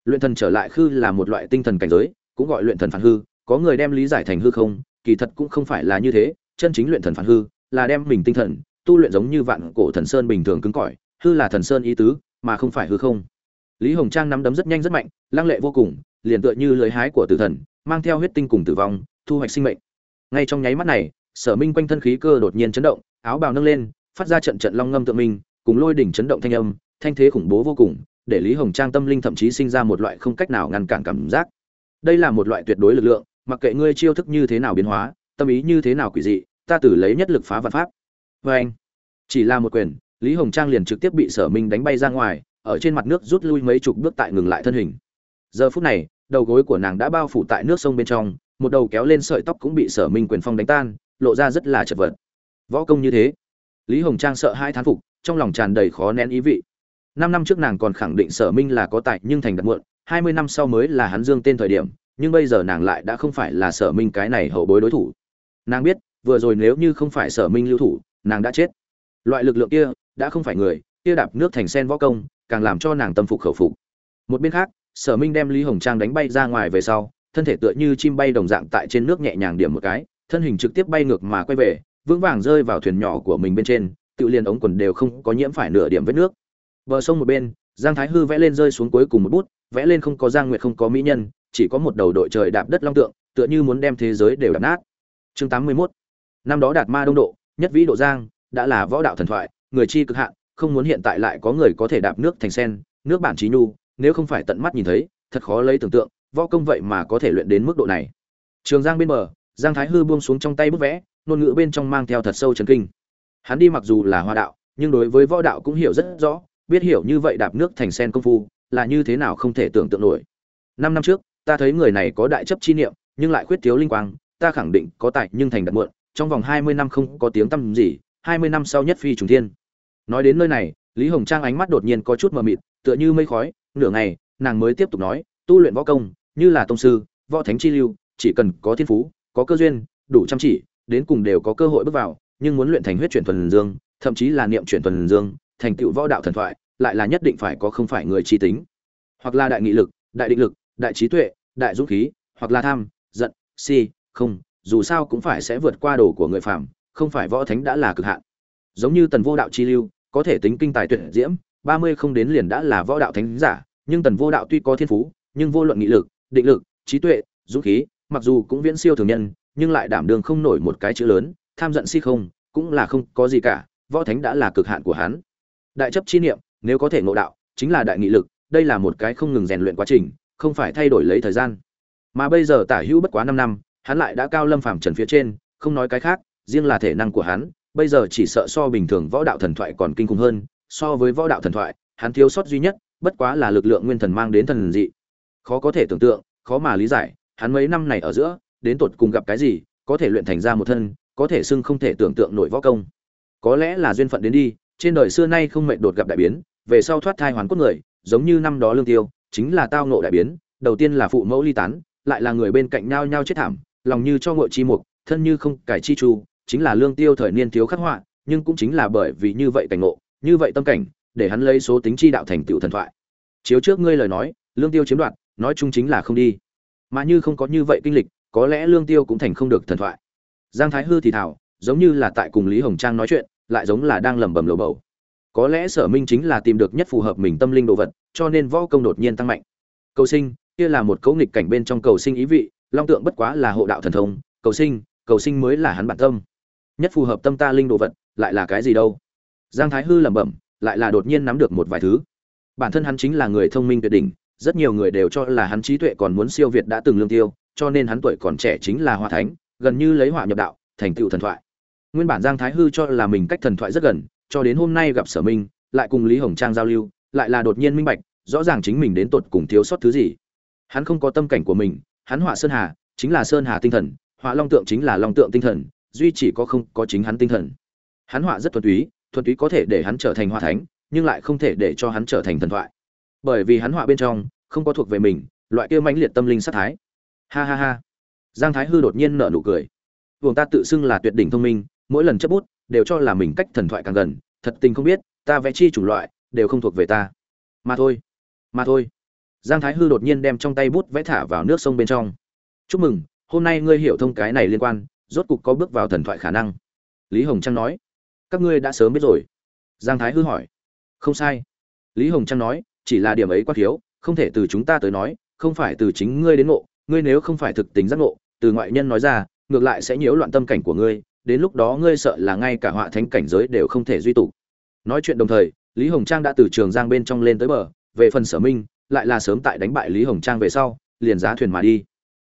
Speaker 1: Luyện thần trở lại khư là một loại tinh thần cảnh giới, cũng gọi luyện thần phản hư, có người đem lý giải thành hư không, kỳ thật cũng không phải là như thế, chân chính luyện thần phản hư là đem mình tinh thần, tu luyện giống như vạn cổ thần sơn bình thường cứng cỏi, hư là thần sơn ý tứ, mà không phải hư không lý hồng trang nắm đấm rất nhanh rất mạnh, lăng lệ vô cùng, liền tựa như lưới hái của tử thần, mang theo huyết tinh cùng tử vong, thu hoạch sinh mệnh. Ngay trong nháy mắt này, sở minh quanh thân khí cơ đột nhiên chấn động, áo bào nâng lên, phát ra trận trận long ngâm tượng minh cùng lôi đỉnh chấn động thanh âm, thanh thế khủng bố vô cùng, để lý hồng trang tâm linh thậm chí sinh ra một loại không cách nào ngăn cản cảm giác. Đây là một loại tuyệt đối lực lượng, mặc kệ ngươi chiêu thức như thế nào biến hóa, tâm ý như thế nào quỷ dị, ta tử lấy nhất lực phá vạn pháp. Vê anh chỉ là một quyền, lý hồng trang liền trực tiếp bị sở minh đánh bay ra ngoài ở trên mặt nước rút lui mấy chục bước tại ngừng lại thân hình. Giờ phút này, đầu gối của nàng đã bao phủ tại nước sông bên trong, một đầu kéo lên sợi tóc cũng bị sở minh quyền phong đánh tan, lộ ra rất là chật vật. Võ công như thế, lý hồng trang sợ hai thán phục, trong lòng tràn đầy khó nén ý vị. Năm năm trước nàng còn khẳng định sở minh là có tài nhưng thành đặt muộn, hai mươi năm sau mới là hắn dương tên thời điểm, nhưng bây giờ nàng lại đã không phải là sở minh cái này hậu bối đối thủ. Nàng biết, vừa rồi nếu như không phải sở minh lưu thủ, nàng đã chết. Loại lực lượng kia, đã không phải người, kia đạp nước thành sen võ công càng làm cho nàng tâm phục khẩu phục. Một bên khác, sở minh đem lý hồng trang đánh bay ra ngoài về sau, thân thể tựa như chim bay đồng dạng tại trên nước nhẹ nhàng điểm một cái, thân hình trực tiếp bay ngược mà quay về, vững vàng rơi vào thuyền nhỏ của mình bên trên, tự liền ống quần đều không có nhiễm phải nửa điểm vết nước. Bờ sông một bên, giang thái hư vẽ lên rơi xuống cuối cùng một bút, vẽ lên không có giang nguyệt, không có mỹ nhân, chỉ có một đầu đội trời đạp đất long tượng, tựa như muốn đem thế giới đều đạp nát. Chương tám mươi 81 năm đó đạt ma đông độ, nhất vĩ độ giang, đã là võ đạo thần thoại, người chi cực hạn không muốn hiện tại lại có người có thể đạp nước thành sen, nước bản trí nhu, nếu không phải tận mắt nhìn thấy, thật khó lấy tưởng tượng, võ công vậy mà có thể luyện đến mức độ này. Trường giang bên bờ, giang thái hư buông xuống trong tay bút vẽ, ngôn ngữ bên trong mang theo thật sâu trần kinh. Hắn đi mặc dù là hoa đạo, nhưng đối với võ đạo cũng hiểu rất rõ, biết hiểu như vậy đạp nước thành sen công phu là như thế nào không thể tưởng tượng nổi. Năm năm trước, ta thấy người này có đại chấp chi niệm, nhưng lại khuyết thiếu linh quang, ta khẳng định có tài nhưng thành đặt muộn, trong vòng hai mươi năm không có tiếng tăm gì, hai mươi năm sau nhất phi trùng thiên nói đến nơi này, lý hồng trang ánh mắt đột nhiên có chút mờ mịt, tựa như mây khói, nửa ngày, nàng mới tiếp tục nói, tu luyện võ công, như là tông sư, võ thánh chi lưu, chỉ cần có thiên phú, có cơ duyên, đủ chăm chỉ, đến cùng đều có cơ hội bước vào, nhưng muốn luyện thành huyết chuyển thuần dương, thậm chí là niệm chuyển thuần dương, thành tựu võ đạo thần thoại, lại là nhất định phải có không phải người chi tính. Hoặc là đại nghị lực, đại định lực, đại trí tuệ, đại dũng khí, hoặc là tham, giận, si, không, dù sao cũng phải sẽ vượt qua đồ của người phàm, không phải võ thánh đã là cực hạn giống như tần vô đạo chi lưu, có thể tính kinh tài tuyệt diễm, ba mươi không đến liền đã là võ đạo thánh giả, nhưng tần vô đạo tuy có thiên phú, nhưng vô luận nghị lực, định lực, trí tuệ, dũng khí, mặc dù cũng viễn siêu thường nhân, nhưng lại đảm đường không nổi một cái chữ lớn, tham giận si không, cũng là không có gì cả, võ thánh đã là cực hạn của hắn. Đại chấp chi niệm, nếu có thể ngộ đạo, chính là đại nghị lực, đây là một cái không ngừng rèn luyện quá trình, không phải thay đổi lấy thời gian. Mà bây giờ tả hữu bất quá năm năm, hắn lại đã cao lâm phàm trần phía trên, không nói cái khác, riêng là thể năng của hắn bây giờ chỉ sợ so bình thường võ đạo thần thoại còn kinh khủng hơn, so với võ đạo thần thoại, hắn thiếu sót duy nhất, bất quá là lực lượng nguyên thần mang đến thần dị. Khó có thể tưởng tượng, khó mà lý giải, hắn mấy năm này ở giữa, đến tột cùng gặp cái gì, có thể luyện thành ra một thân, có thể xưng không thể tưởng tượng nổi võ công. Có lẽ là duyên phận đến đi, trên đời xưa nay không mệnh đột gặp đại biến, về sau thoát thai hoàn cốt người, giống như năm đó lương tiêu, chính là tao nộ đại biến, đầu tiên là phụ mẫu ly tán, lại là người bên cạnh nhau nhau chết thảm, lòng như cho ngội chi mục, thân như không cải chi chu chính là lương tiêu thời niên thiếu khắc họa, nhưng cũng chính là bởi vì như vậy cảnh ngộ, như vậy tâm cảnh, để hắn lấy số tính chi đạo thành tựu thần thoại. Chiếu trước ngươi lời nói, lương tiêu chiếm đoạt, nói chung chính là không đi. Mà như không có như vậy kinh lịch, có lẽ lương tiêu cũng thành không được thần thoại. Giang thái hư thì thảo, giống như là tại cùng lý hồng trang nói chuyện, lại giống là đang lẩm bẩm lầu bầu. Có lẽ sở minh chính là tìm được nhất phù hợp mình tâm linh đồ vật, cho nên võ công đột nhiên tăng mạnh. Cầu sinh, kia là một cấu nghịch cảnh bên trong cầu sinh ý vị, long tượng bất quá là hộ đạo thần thông, cầu sinh cầu sinh mới là hắn bản tâm nhất phù hợp tâm ta linh đồ vật, lại là cái gì đâu? Giang thái hư lẩm bẩm, lại là đột nhiên nắm được một vài thứ. Bản thân hắn chính là người thông minh tuyệt đỉnh, rất nhiều người đều cho là hắn trí tuệ còn muốn siêu việt đã từng lương tiêu, cho nên hắn tuổi còn trẻ chính là hoa thánh, gần như lấy họa nhập đạo, thành tựu thần thoại. Nguyên bản giang thái hư cho là mình cách thần thoại rất gần, cho đến hôm nay gặp sở minh, lại cùng lý hồng trang giao lưu, lại là đột nhiên minh bạch, rõ ràng chính mình đến tột cùng thiếu sót thứ gì. Hắn không có tâm cảnh của mình, hắn họa sơn hà, chính là sơn hà tinh thần họa long tượng chính là long tượng tinh thần duy chỉ có không có chính hắn tinh thần. Hắn họa rất thuần túy thuần túy có thể để hắn trở thành hoa thánh, nhưng lại không thể để cho hắn trở thành thần thoại. Bởi vì hắn họa bên trong, không có thuộc về mình, loại kia mãnh liệt tâm linh sát thái. Ha ha ha. Giang thái hư đột nhiên nở nụ cười. Vùng ta tự xưng là tuyệt đỉnh thông minh, mỗi lần chấp bút, đều cho là mình cách thần thoại càng gần, thật tình không biết, ta vẽ chi chủng loại, đều không thuộc về ta. Mà thôi mà thôi. Giang thái hư đột nhiên đem trong tay bút vẽ thả vào nước sông bên trong. Chúc mừng, hôm nay ngươi hiểu thông cái này liên quan rốt cục có bước vào thần thoại khả năng. Lý hồng trang nói, các ngươi đã sớm biết rồi. Giang thái hư hỏi, không sai. Lý hồng trang nói, chỉ là điểm ấy quá thiếu, không thể từ chúng ta tới nói, không phải từ chính ngươi đến ngộ, ngươi nếu không phải thực tính giác ngộ, từ ngoại nhân nói ra, ngược lại sẽ nhiễu loạn tâm cảnh của ngươi, đến lúc đó ngươi sợ là ngay cả họa thánh cảnh giới đều không thể duy tụ. Nói chuyện đồng thời, lý hồng trang đã từ trường giang bên trong lên tới bờ, về phần sở minh, lại là sớm tại đánh bại lý hồng trang về sau, liền giá thuyền mà đi.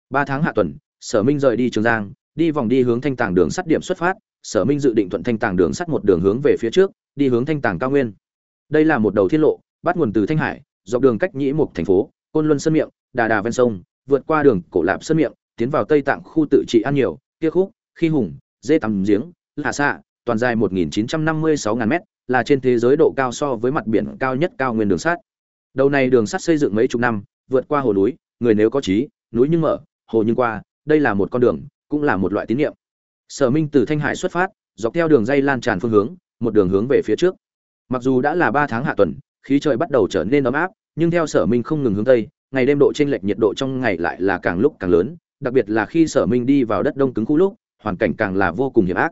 Speaker 1: Ba tháng hạ tuần, sở minh rời đi trường giang đi vòng đi hướng thanh tàng đường sắt điểm xuất phát, sở minh dự định thuận thanh tàng đường sắt một đường hướng về phía trước, đi hướng thanh tàng cao nguyên. Đây là một đầu thiên lộ, bắt nguồn từ thanh hải, dọc đường cách nhĩ mục thành phố, côn luân Sơn miệng, đà đà ven sông, vượt qua đường cổ lạp Sơn miệng, tiến vào tây tạng khu tự trị ăn nhiều, kia khúc, khi hùng, dê tầm giếng hạ xạ, toàn dài 1.956 ngàn mét, là trên thế giới độ cao so với mặt biển cao nhất cao nguyên đường sắt. Đầu này đường sắt xây dựng mấy chục năm, vượt qua hồ núi, người nếu có trí, núi nhưng mở, hồ nhưng qua, đây là một con đường cũng là một loại tín nhiệm sở minh từ thanh hải xuất phát, dọc theo đường dây lan tràn phương hướng, một đường hướng về phía trước. Mặc dù đã là ba tháng hạ tuần, khí trời bắt đầu trở nên ấm áp, nhưng theo sở minh không ngừng hướng tây, ngày đêm độ chênh lệch nhiệt độ trong ngày lại là càng lúc càng lớn, đặc biệt là khi sở minh đi vào đất đông cứng khu lúc, hoàn cảnh càng là vô cùng hiểm ác.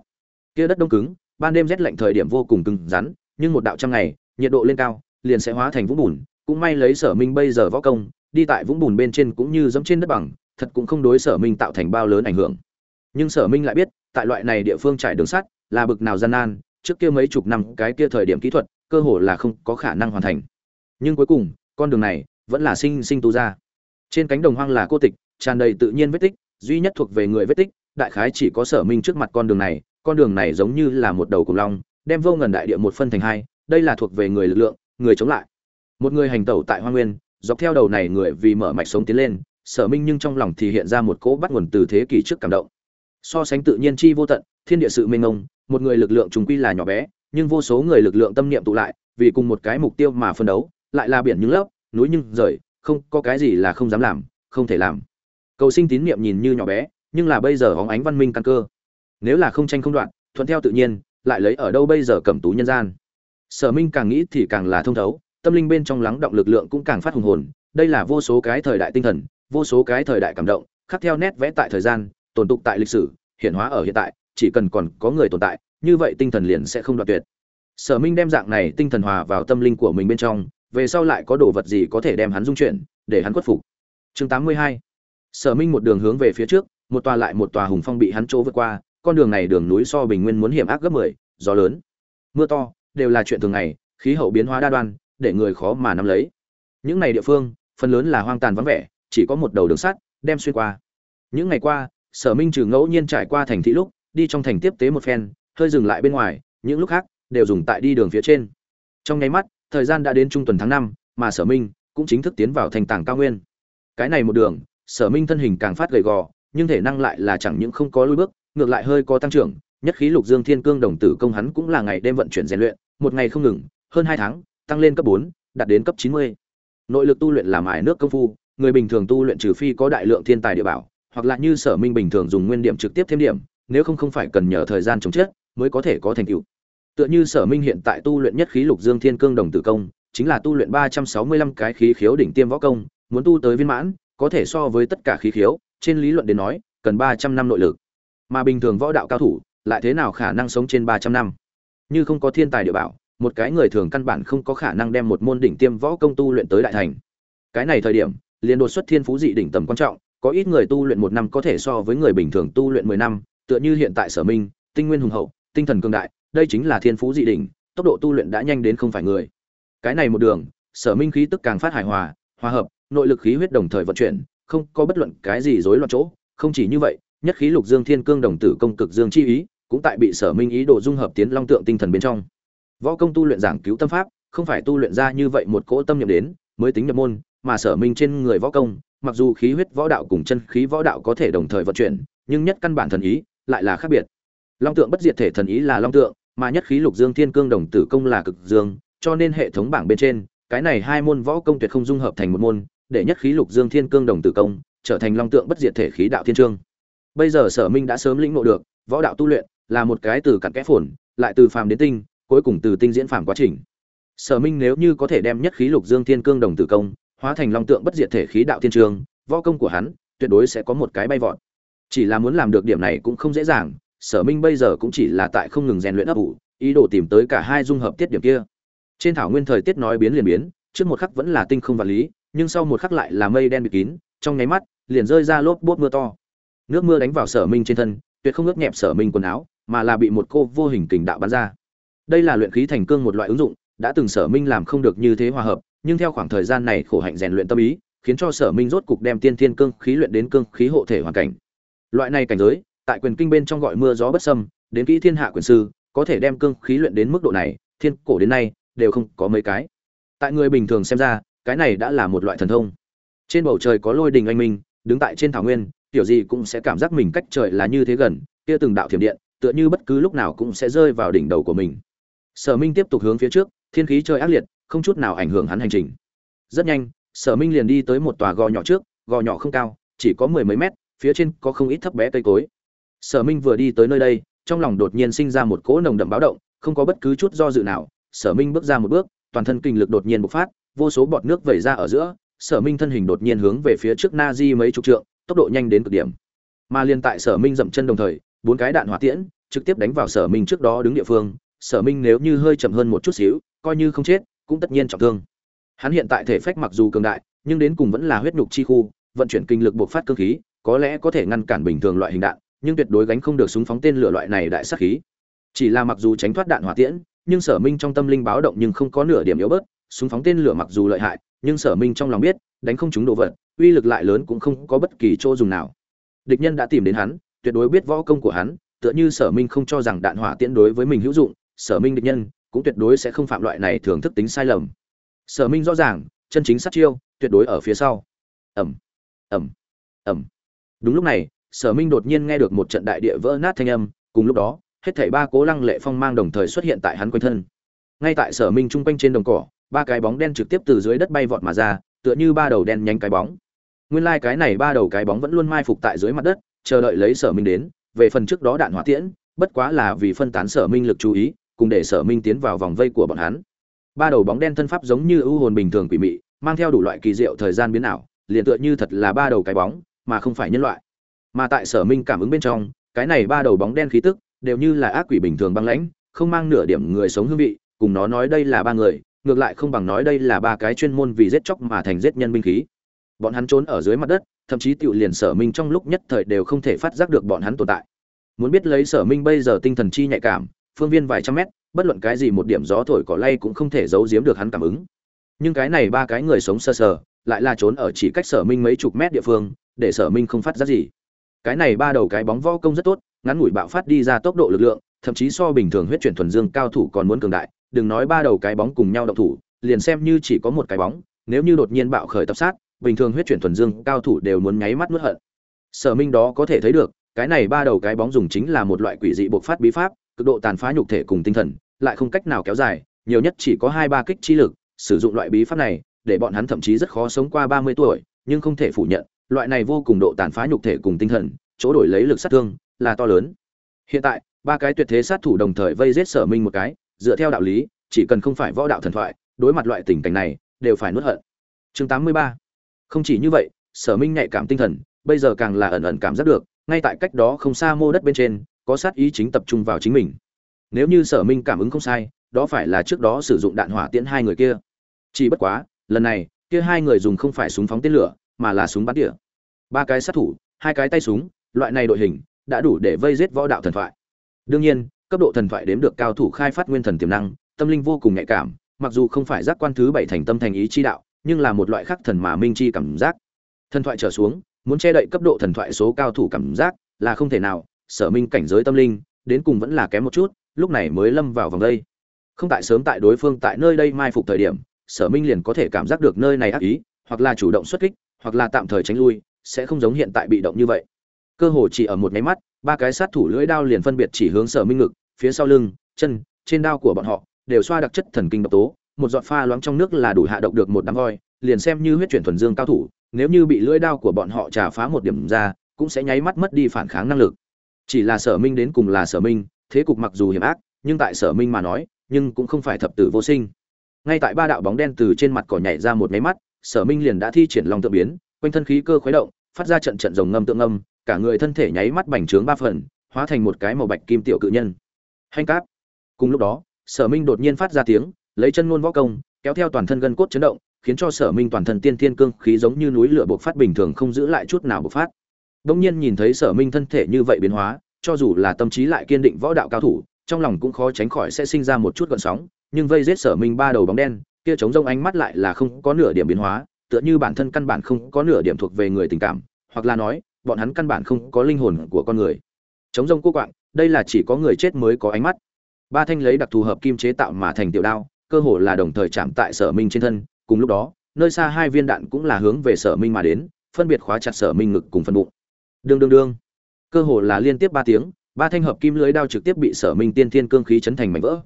Speaker 1: Kia đất đông cứng, ban đêm rét lạnh thời điểm vô cùng cứng rắn, nhưng một đạo trăm ngày, nhiệt độ lên cao, liền sẽ hóa thành vũng bùn. Cũng may lấy sở minh bây giờ võ công, đi tại vũng bùn bên trên cũng như giống trên đất bằng, thật cũng không đối sở minh tạo thành bao lớn ảnh hưởng nhưng sở minh lại biết, tại loại này địa phương trải đường sắt là bực nào gian nan, trước kia mấy chục năm, cái kia thời điểm kỹ thuật, cơ hồ là không có khả năng hoàn thành. Nhưng cuối cùng, con đường này vẫn là sinh sinh tu ra. Trên cánh đồng hoang là cô tịch, tràn đầy tự nhiên vết tích, duy nhất thuộc về người vết tích, đại khái chỉ có sở minh trước mặt con đường này, con đường này giống như là một đầu cùng long, đem vô ngần đại địa một phân thành hai, đây là thuộc về người lực lượng, người chống lại. Một người hành tẩu tại hoa nguyên, dọc theo đầu này người vì mở mạch sống tiến lên, sở minh nhưng trong lòng thì hiện ra một cỗ bắt nguồn từ thế kỷ trước cảm động so sánh tự nhiên chi vô tận, thiên địa sự mênh mông, một người lực lượng trùng quy là nhỏ bé, nhưng vô số người lực lượng tâm niệm tụ lại, vì cùng một cái mục tiêu mà phân đấu, lại là biển những lớp, núi nhưng rời, không, có cái gì là không dám làm, không thể làm. Cầu sinh tín niệm nhìn như nhỏ bé, nhưng là bây giờ hóng ánh văn minh căn cơ. Nếu là không tranh không đoạn, thuận theo tự nhiên, lại lấy ở đâu bây giờ cầm tú nhân gian? Sở minh càng nghĩ thì càng là thông thấu, tâm linh bên trong lắng động lực lượng cũng càng phát hùng hồn, đây là vô số cái thời đại tinh thần, vô số cái thời đại cảm động, khắc theo nét vẽ tại thời gian tồn tục tại lịch sử hiện hóa ở hiện tại chỉ cần còn có người tồn tại như vậy tinh thần liền sẽ không đoạn tuyệt. Sở minh đem dạng này tinh thần hòa vào tâm linh của mình bên trong về sau lại có đồ vật gì có thể đem hắn dung chuyển để hắn khuất phục. Chương 82 sở minh một đường hướng về phía trước một tòa lại một tòa hùng phong bị hắn chỗ vượt qua con đường này đường núi so bình nguyên muốn hiểm ác gấp 10, gió lớn. Mưa to đều là chuyện thường ngày khí hậu biến hóa đa đoan để người khó mà nắm lấy. Những ngày địa phương phần lớn là hoang tàn vắng vẻ chỉ có một đầu đường sắt đem xuyên qua. Những ngày qua sở minh trừ ngẫu nhiên trải qua thành thị lúc, đi trong thành tiếp tế một phen, hơi dừng lại bên ngoài, những lúc khác, đều dùng tại đi đường phía trên. Trong nháy mắt, thời gian đã đến trung tuần tháng năm, mà sở minh cũng chính thức tiến vào thành tảng cao nguyên. Cái này một đường, sở minh thân hình càng phát gầy gò, nhưng thể năng lại là chẳng những không có lui bước, ngược lại hơi có tăng trưởng, nhất khí lục dương thiên cương đồng tử công hắn cũng là ngày đêm vận chuyển rèn luyện, một ngày không ngừng, hơn hai tháng, tăng lên cấp bốn, đạt đến cấp chín mươi. Nội lực tu luyện làm ải nước công phu, người bình thường tu luyện trừ phi có đại lượng thiên tài địa bảo hoặc là như sở minh bình thường dùng nguyên điểm trực tiếp thêm điểm, nếu không không phải cần nhờ thời gian chống chết, mới có thể có thành tựu. Tựa như sở minh hiện tại tu luyện nhất khí lục dương thiên cương đồng tử công, chính là tu luyện ba trăm sáu mươi lăm cái khí khiếu đỉnh tiêm võ công, muốn tu tới viên mãn, có thể so với tất cả khí khiếu, trên lý luận đến nói, cần ba trăm năm nội lực. Mà bình thường võ đạo cao thủ, lại thế nào khả năng sống trên ba trăm năm? Như không có thiên tài địa bảo, một cái người thường căn bản không có khả năng đem một môn đỉnh tiêm võ công tu luyện tới đại thành. Cái này thời điểm liền đột xuất thiên phú dị đỉnh tầm quan trọng có ít người tu luyện một năm có thể so với người bình thường tu luyện mười năm, tựa như hiện tại sở minh, tinh nguyên hùng hậu, tinh thần cường đại, đây chính là thiên phú dị đỉnh, tốc độ tu luyện đã nhanh đến không phải người. Cái này một đường, sở minh khí tức càng phát hài hòa hòa hợp, nội lực khí huyết đồng thời vận chuyển, không có bất luận cái gì rối loạn chỗ, không chỉ như vậy, nhất khí lục dương thiên cương đồng tử công cực dương chi ý, cũng tại bị sở minh ý đồ dung hợp tiến long tượng tinh thần bên trong. Võ công tu luyện giảng cứu tâm pháp, không phải tu luyện ra như vậy một cỗ tâm nhập đến, mới tính nhập môn, mà sở minh trên người võ công mặc dù khí huyết võ đạo cùng chân khí võ đạo có thể đồng thời vận chuyển, nhưng nhất căn bản thần ý lại là khác biệt. Long tượng bất diệt thể thần ý là long tượng, mà nhất khí lục dương thiên cương đồng tử công là cực dương, cho nên hệ thống bảng bên trên, cái này hai môn võ công tuyệt không dung hợp thành một môn, để nhất khí lục dương thiên cương đồng tử công trở thành long tượng bất diệt thể khí đạo thiên trương. Bây giờ sở minh đã sớm lĩnh ngộ được, võ đạo tu luyện là một cái từ cặn kẽ phồn, lại từ phàm đến tinh, cuối cùng từ tinh diễn phàm quá trình. Sở minh nếu như có thể đem nhất khí lục dương thiên cương đồng tử công hóa thành long tượng bất diệt thể khí đạo thiên trường, võ công của hắn tuyệt đối sẽ có một cái bay vọt. Chỉ là muốn làm được điểm này cũng không dễ dàng, sở minh bây giờ cũng chỉ là tại không ngừng rèn luyện ấp ủ, ý đồ tìm tới cả hai dung hợp tiết điểm kia. Trên thảo nguyên thời tiết nói biến liền biến, trước một khắc vẫn là tinh không vật lý, nhưng sau một khắc lại là mây đen bịt kín, trong nháy mắt, liền rơi ra lốp bốt mưa to. Nước mưa đánh vào sở minh trên thân, tuyệt không ướt nhẹp sở minh quần áo, mà là bị một cô vô hình kình đạo bắn ra. Đây là luyện khí thành cương một loại ứng dụng, đã từng sở minh làm không được như thế hòa hợp nhưng theo khoảng thời gian này khổ hạnh rèn luyện tâm ý, khiến cho sở minh rốt cục đem tiên thiên cương khí luyện đến cương khí hộ thể hoàn cảnh. Loại này cảnh giới, tại quyền kinh bên trong gọi mưa gió bất sâm đến kỹ thiên hạ quyền sư, có thể đem cương khí luyện đến mức độ này, thiên cổ đến nay, đều không có mấy cái. Tại người bình thường xem ra, cái này đã là một loại thần thông. Trên bầu trời có lôi đình anh minh, đứng tại trên thảo nguyên, tiểu gì cũng sẽ cảm giác mình cách trời là như thế gần, kia từng đạo thiểm điện, tựa như bất cứ lúc nào cũng sẽ rơi vào đỉnh đầu của mình. Sở minh tiếp tục hướng phía trước, thiên khí trời ác liệt không chút nào ảnh hưởng hắn hành trình. Rất nhanh, sở minh liền đi tới một tòa gò nhỏ trước, gò nhỏ không cao, chỉ có mười mấy mét, phía trên có không ít thấp bé cây cối. Sở minh vừa đi tới nơi đây, trong lòng đột nhiên sinh ra một cỗ nồng đậm báo động, không có bất cứ chút do dự nào, sở minh bước ra một bước, toàn thân kinh lực đột nhiên bộc phát, vô số bọt nước vẩy ra ở giữa, sở minh thân hình đột nhiên hướng về phía trước na di mấy chục trượng, tốc độ nhanh đến cực điểm. Mà liên tại sở minh dậm chân đồng thời, bốn cái đạn hỏa tiễn trực tiếp đánh vào sở minh trước đó đứng địa phương, sở minh nếu như hơi chậm hơn một chút xíu, coi như không chết cũng tất nhiên trọng thương. Hắn hiện tại thể phách mặc dù cường đại, nhưng đến cùng vẫn là huyết nhục chi khu, vận chuyển kinh lực buộc phát cơ khí, có lẽ có thể ngăn cản bình thường loại hình đạn, nhưng tuyệt đối gánh không được súng phóng tên lửa loại này đại sát khí. Chỉ là mặc dù tránh thoát đạn hỏa tiễn, nhưng sở minh trong tâm linh báo động nhưng không có nửa điểm yếu bớt, súng phóng tên lửa mặc dù lợi hại, nhưng sở minh trong lòng biết, đánh không trúng đồ vật, uy lực lại lớn cũng không có bất kỳ chỗ dùng nào. Địch nhân đã tìm đến hắn, tuyệt đối biết võ công của hắn, tựa như sở minh không cho rằng đạn hỏa tiễn đối với mình hữu dụng, sở minh địch nhân cũng tuyệt đối sẽ không phạm loại này thường thức tính sai lầm. Sở minh rõ ràng, chân chính sát chiêu, tuyệt đối ở phía sau. Ẩm ẩm ẩm đúng lúc này, sở minh đột nhiên nghe được một trận đại địa vỡ nát thanh âm, cùng lúc đó, hết thảy ba cố lăng lệ phong mang đồng thời xuất hiện tại hắn quanh thân. Ngay tại sở minh trung quanh trên đồng cỏ, ba cái bóng đen trực tiếp từ dưới đất bay vọt mà ra, tựa như ba đầu đen nhánh cái bóng. Nguyên lai cái này ba đầu cái bóng vẫn luôn mai phục tại dưới mặt đất, chờ đợi lấy sở minh đến, về phần trước đó đạn hỏa tiễn, bất quá là vì phân tán sở minh lực chú ý cùng để sở minh tiến vào vòng vây của bọn hắn. Ba đầu bóng đen thân pháp giống như ưu hồn bình thường quỷ mị, mang theo đủ loại kỳ diệu thời gian biến ảo, liền tựa như thật là ba đầu cái bóng, mà không phải nhân loại. Mà tại sở minh cảm ứng bên trong, cái này ba đầu bóng đen khí tức đều như là ác quỷ bình thường băng lãnh, không mang nửa điểm người sống hương vị, cùng nó nói đây là ba người, ngược lại không bằng nói đây là ba cái chuyên môn vì giết chóc mà thành giết nhân binh khí. Bọn hắn trốn ở dưới mặt đất, thậm chí tự liền sở minh trong lúc nhất thời đều không thể phát giác được bọn hắn tồn tại. Muốn biết lấy sở minh bây giờ tinh thần chi nhạy cảm phương viên vài trăm mét bất luận cái gì một điểm gió thổi cỏ lay cũng không thể giấu giếm được hắn cảm ứng. Nhưng cái này ba cái người sống sơ sờ, sờ lại là trốn ở chỉ cách sở minh mấy chục mét địa phương để sở minh không phát giác gì. Cái này ba đầu cái bóng vo công rất tốt ngắn ngủi bạo phát đi ra tốc độ lực lượng thậm chí so bình thường huyết chuyển thuần dương cao thủ còn muốn cường đại. Đừng nói ba đầu cái bóng cùng nhau động thủ liền xem như chỉ có một cái bóng nếu như đột nhiên bạo khởi tập sát bình thường huyết chuyển thuần dương cao thủ đều muốn nháy mắt nuốt hận. Sở minh đó có thể thấy được cái này ba đầu cái bóng dùng chính là một loại quỷ dị bộc phát bí pháp cực độ tàn phá nhục thể cùng tinh thần, lại không cách nào kéo dài, nhiều nhất chỉ có hai ba kích chi lực, sử dụng loại bí pháp này, để bọn hắn thậm chí rất khó sống qua ba mươi tuổi, nhưng không thể phủ nhận, loại này vô cùng độ tàn phá nhục thể cùng tinh thần, chỗ đổi lấy lực sát thương, là to lớn hiện tại, ba cái tuyệt thế sát thủ đồng thời vây giết sở minh một cái, dựa theo đạo lý, chỉ cần không phải võ đạo thần thoại, đối mặt loại tình cảnh này, đều phải nuốt hận chương 83. không chỉ như vậy, sở minh nhạy cảm tinh thần, bây giờ càng là ẩn ẩn cảm giác được, ngay tại cách đó không xa mô đất bên trên có sát ý chính tập trung vào chính mình. Nếu như sở minh cảm ứng không sai, đó phải là trước đó sử dụng đạn hỏa tiễn hai người kia. Chỉ bất quá, lần này, kia hai người dùng không phải súng phóng tên lửa, mà là súng bắn tỉa. Ba cái sát thủ, hai cái tay súng, loại này đội hình, đã đủ để vây giết võ đạo thần thoại. Đương nhiên, cấp độ thần thoại đếm được cao thủ khai phát nguyên thần tiềm năng, tâm linh vô cùng nhạy cảm, mặc dù không phải giác quan thứ bảy thành tâm thành ý chi đạo, nhưng là một loại khác thần mà minh chi cảm giác. Thần thoại trở xuống, muốn che đậy cấp độ thần thoại số cao thủ cảm giác là không thể nào sở minh cảnh giới tâm linh, đến cùng vẫn là kém một chút, lúc này mới lâm vào vòng đây. Không tại sớm tại đối phương tại nơi đây mai phục thời điểm, sở minh liền có thể cảm giác được nơi này ác ý, hoặc là chủ động xuất kích, hoặc là tạm thời tránh lui, sẽ không giống hiện tại bị động như vậy. Cơ hồ chỉ ở một nháy mắt, ba cái sát thủ lưỡi đao liền phân biệt chỉ hướng sở minh ngực, phía sau lưng, chân, trên đao của bọn họ, đều xoa đặc chất thần kinh độc tố, một giọt pha loãng trong nước là đủ hạ độc được một đám voi, liền xem như huyết chuyển thuần dương cao thủ, nếu như bị lưỡi đao của bọn họ trà phá một điểm ra, cũng sẽ nháy mắt mất đi phản kháng năng lực chỉ là sở minh đến cùng là sở minh, thế cục mặc dù hiểm ác, nhưng tại sở minh mà nói, nhưng cũng không phải thập tử vô sinh. Ngay tại ba đạo bóng đen từ trên mặt cỏ nhảy ra một nháy mắt, sở minh liền đã thi triển lòng tự biến, quanh thân khí cơ khuấy động, phát ra trận trận rồng ngâm tượng ngâm, cả người thân thể nháy mắt bành trướng ba phần, hóa thành một cái màu bạch kim tiểu cự nhân. Hanh cáp cùng lúc đó, sở minh đột nhiên phát ra tiếng, lấy chân ngôn võ công, kéo theo toàn thân gân cốt chấn động, khiến cho sở minh toàn thân tiên thiên cương khí giống như núi lửa bộc phát bình thường không giữ lại chút nào bộc phát đông nhiên nhìn thấy sở minh thân thể như vậy biến hóa, cho dù là tâm trí lại kiên định võ đạo cao thủ, trong lòng cũng khó tránh khỏi sẽ sinh ra một chút gọn sóng, nhưng vây giết sở minh ba đầu bóng đen, kia chống rông ánh mắt lại là không có nửa điểm biến hóa, tựa như bản thân căn bản không có nửa điểm thuộc về người tình cảm, hoặc là nói, bọn hắn căn bản không có linh hồn của con người. Chống rông cô quạng, đây là chỉ có người chết mới có ánh mắt. Ba thanh lấy đặc thù hợp kim chế tạo mà thành tiểu đao, cơ hồ là đồng thời chạm tại sở minh trên thân, cùng lúc đó, nơi xa hai viên đạn cũng là hướng về sở minh mà đến, phân biệt khóa chặt sở minh ngực cùng phân bụng đương đương đương. Cơ hồ là liên tiếp ba tiếng, ba thanh hợp kim lưới đao trực tiếp bị sở minh tiên thiên cương khí chấn thành mảnh vỡ.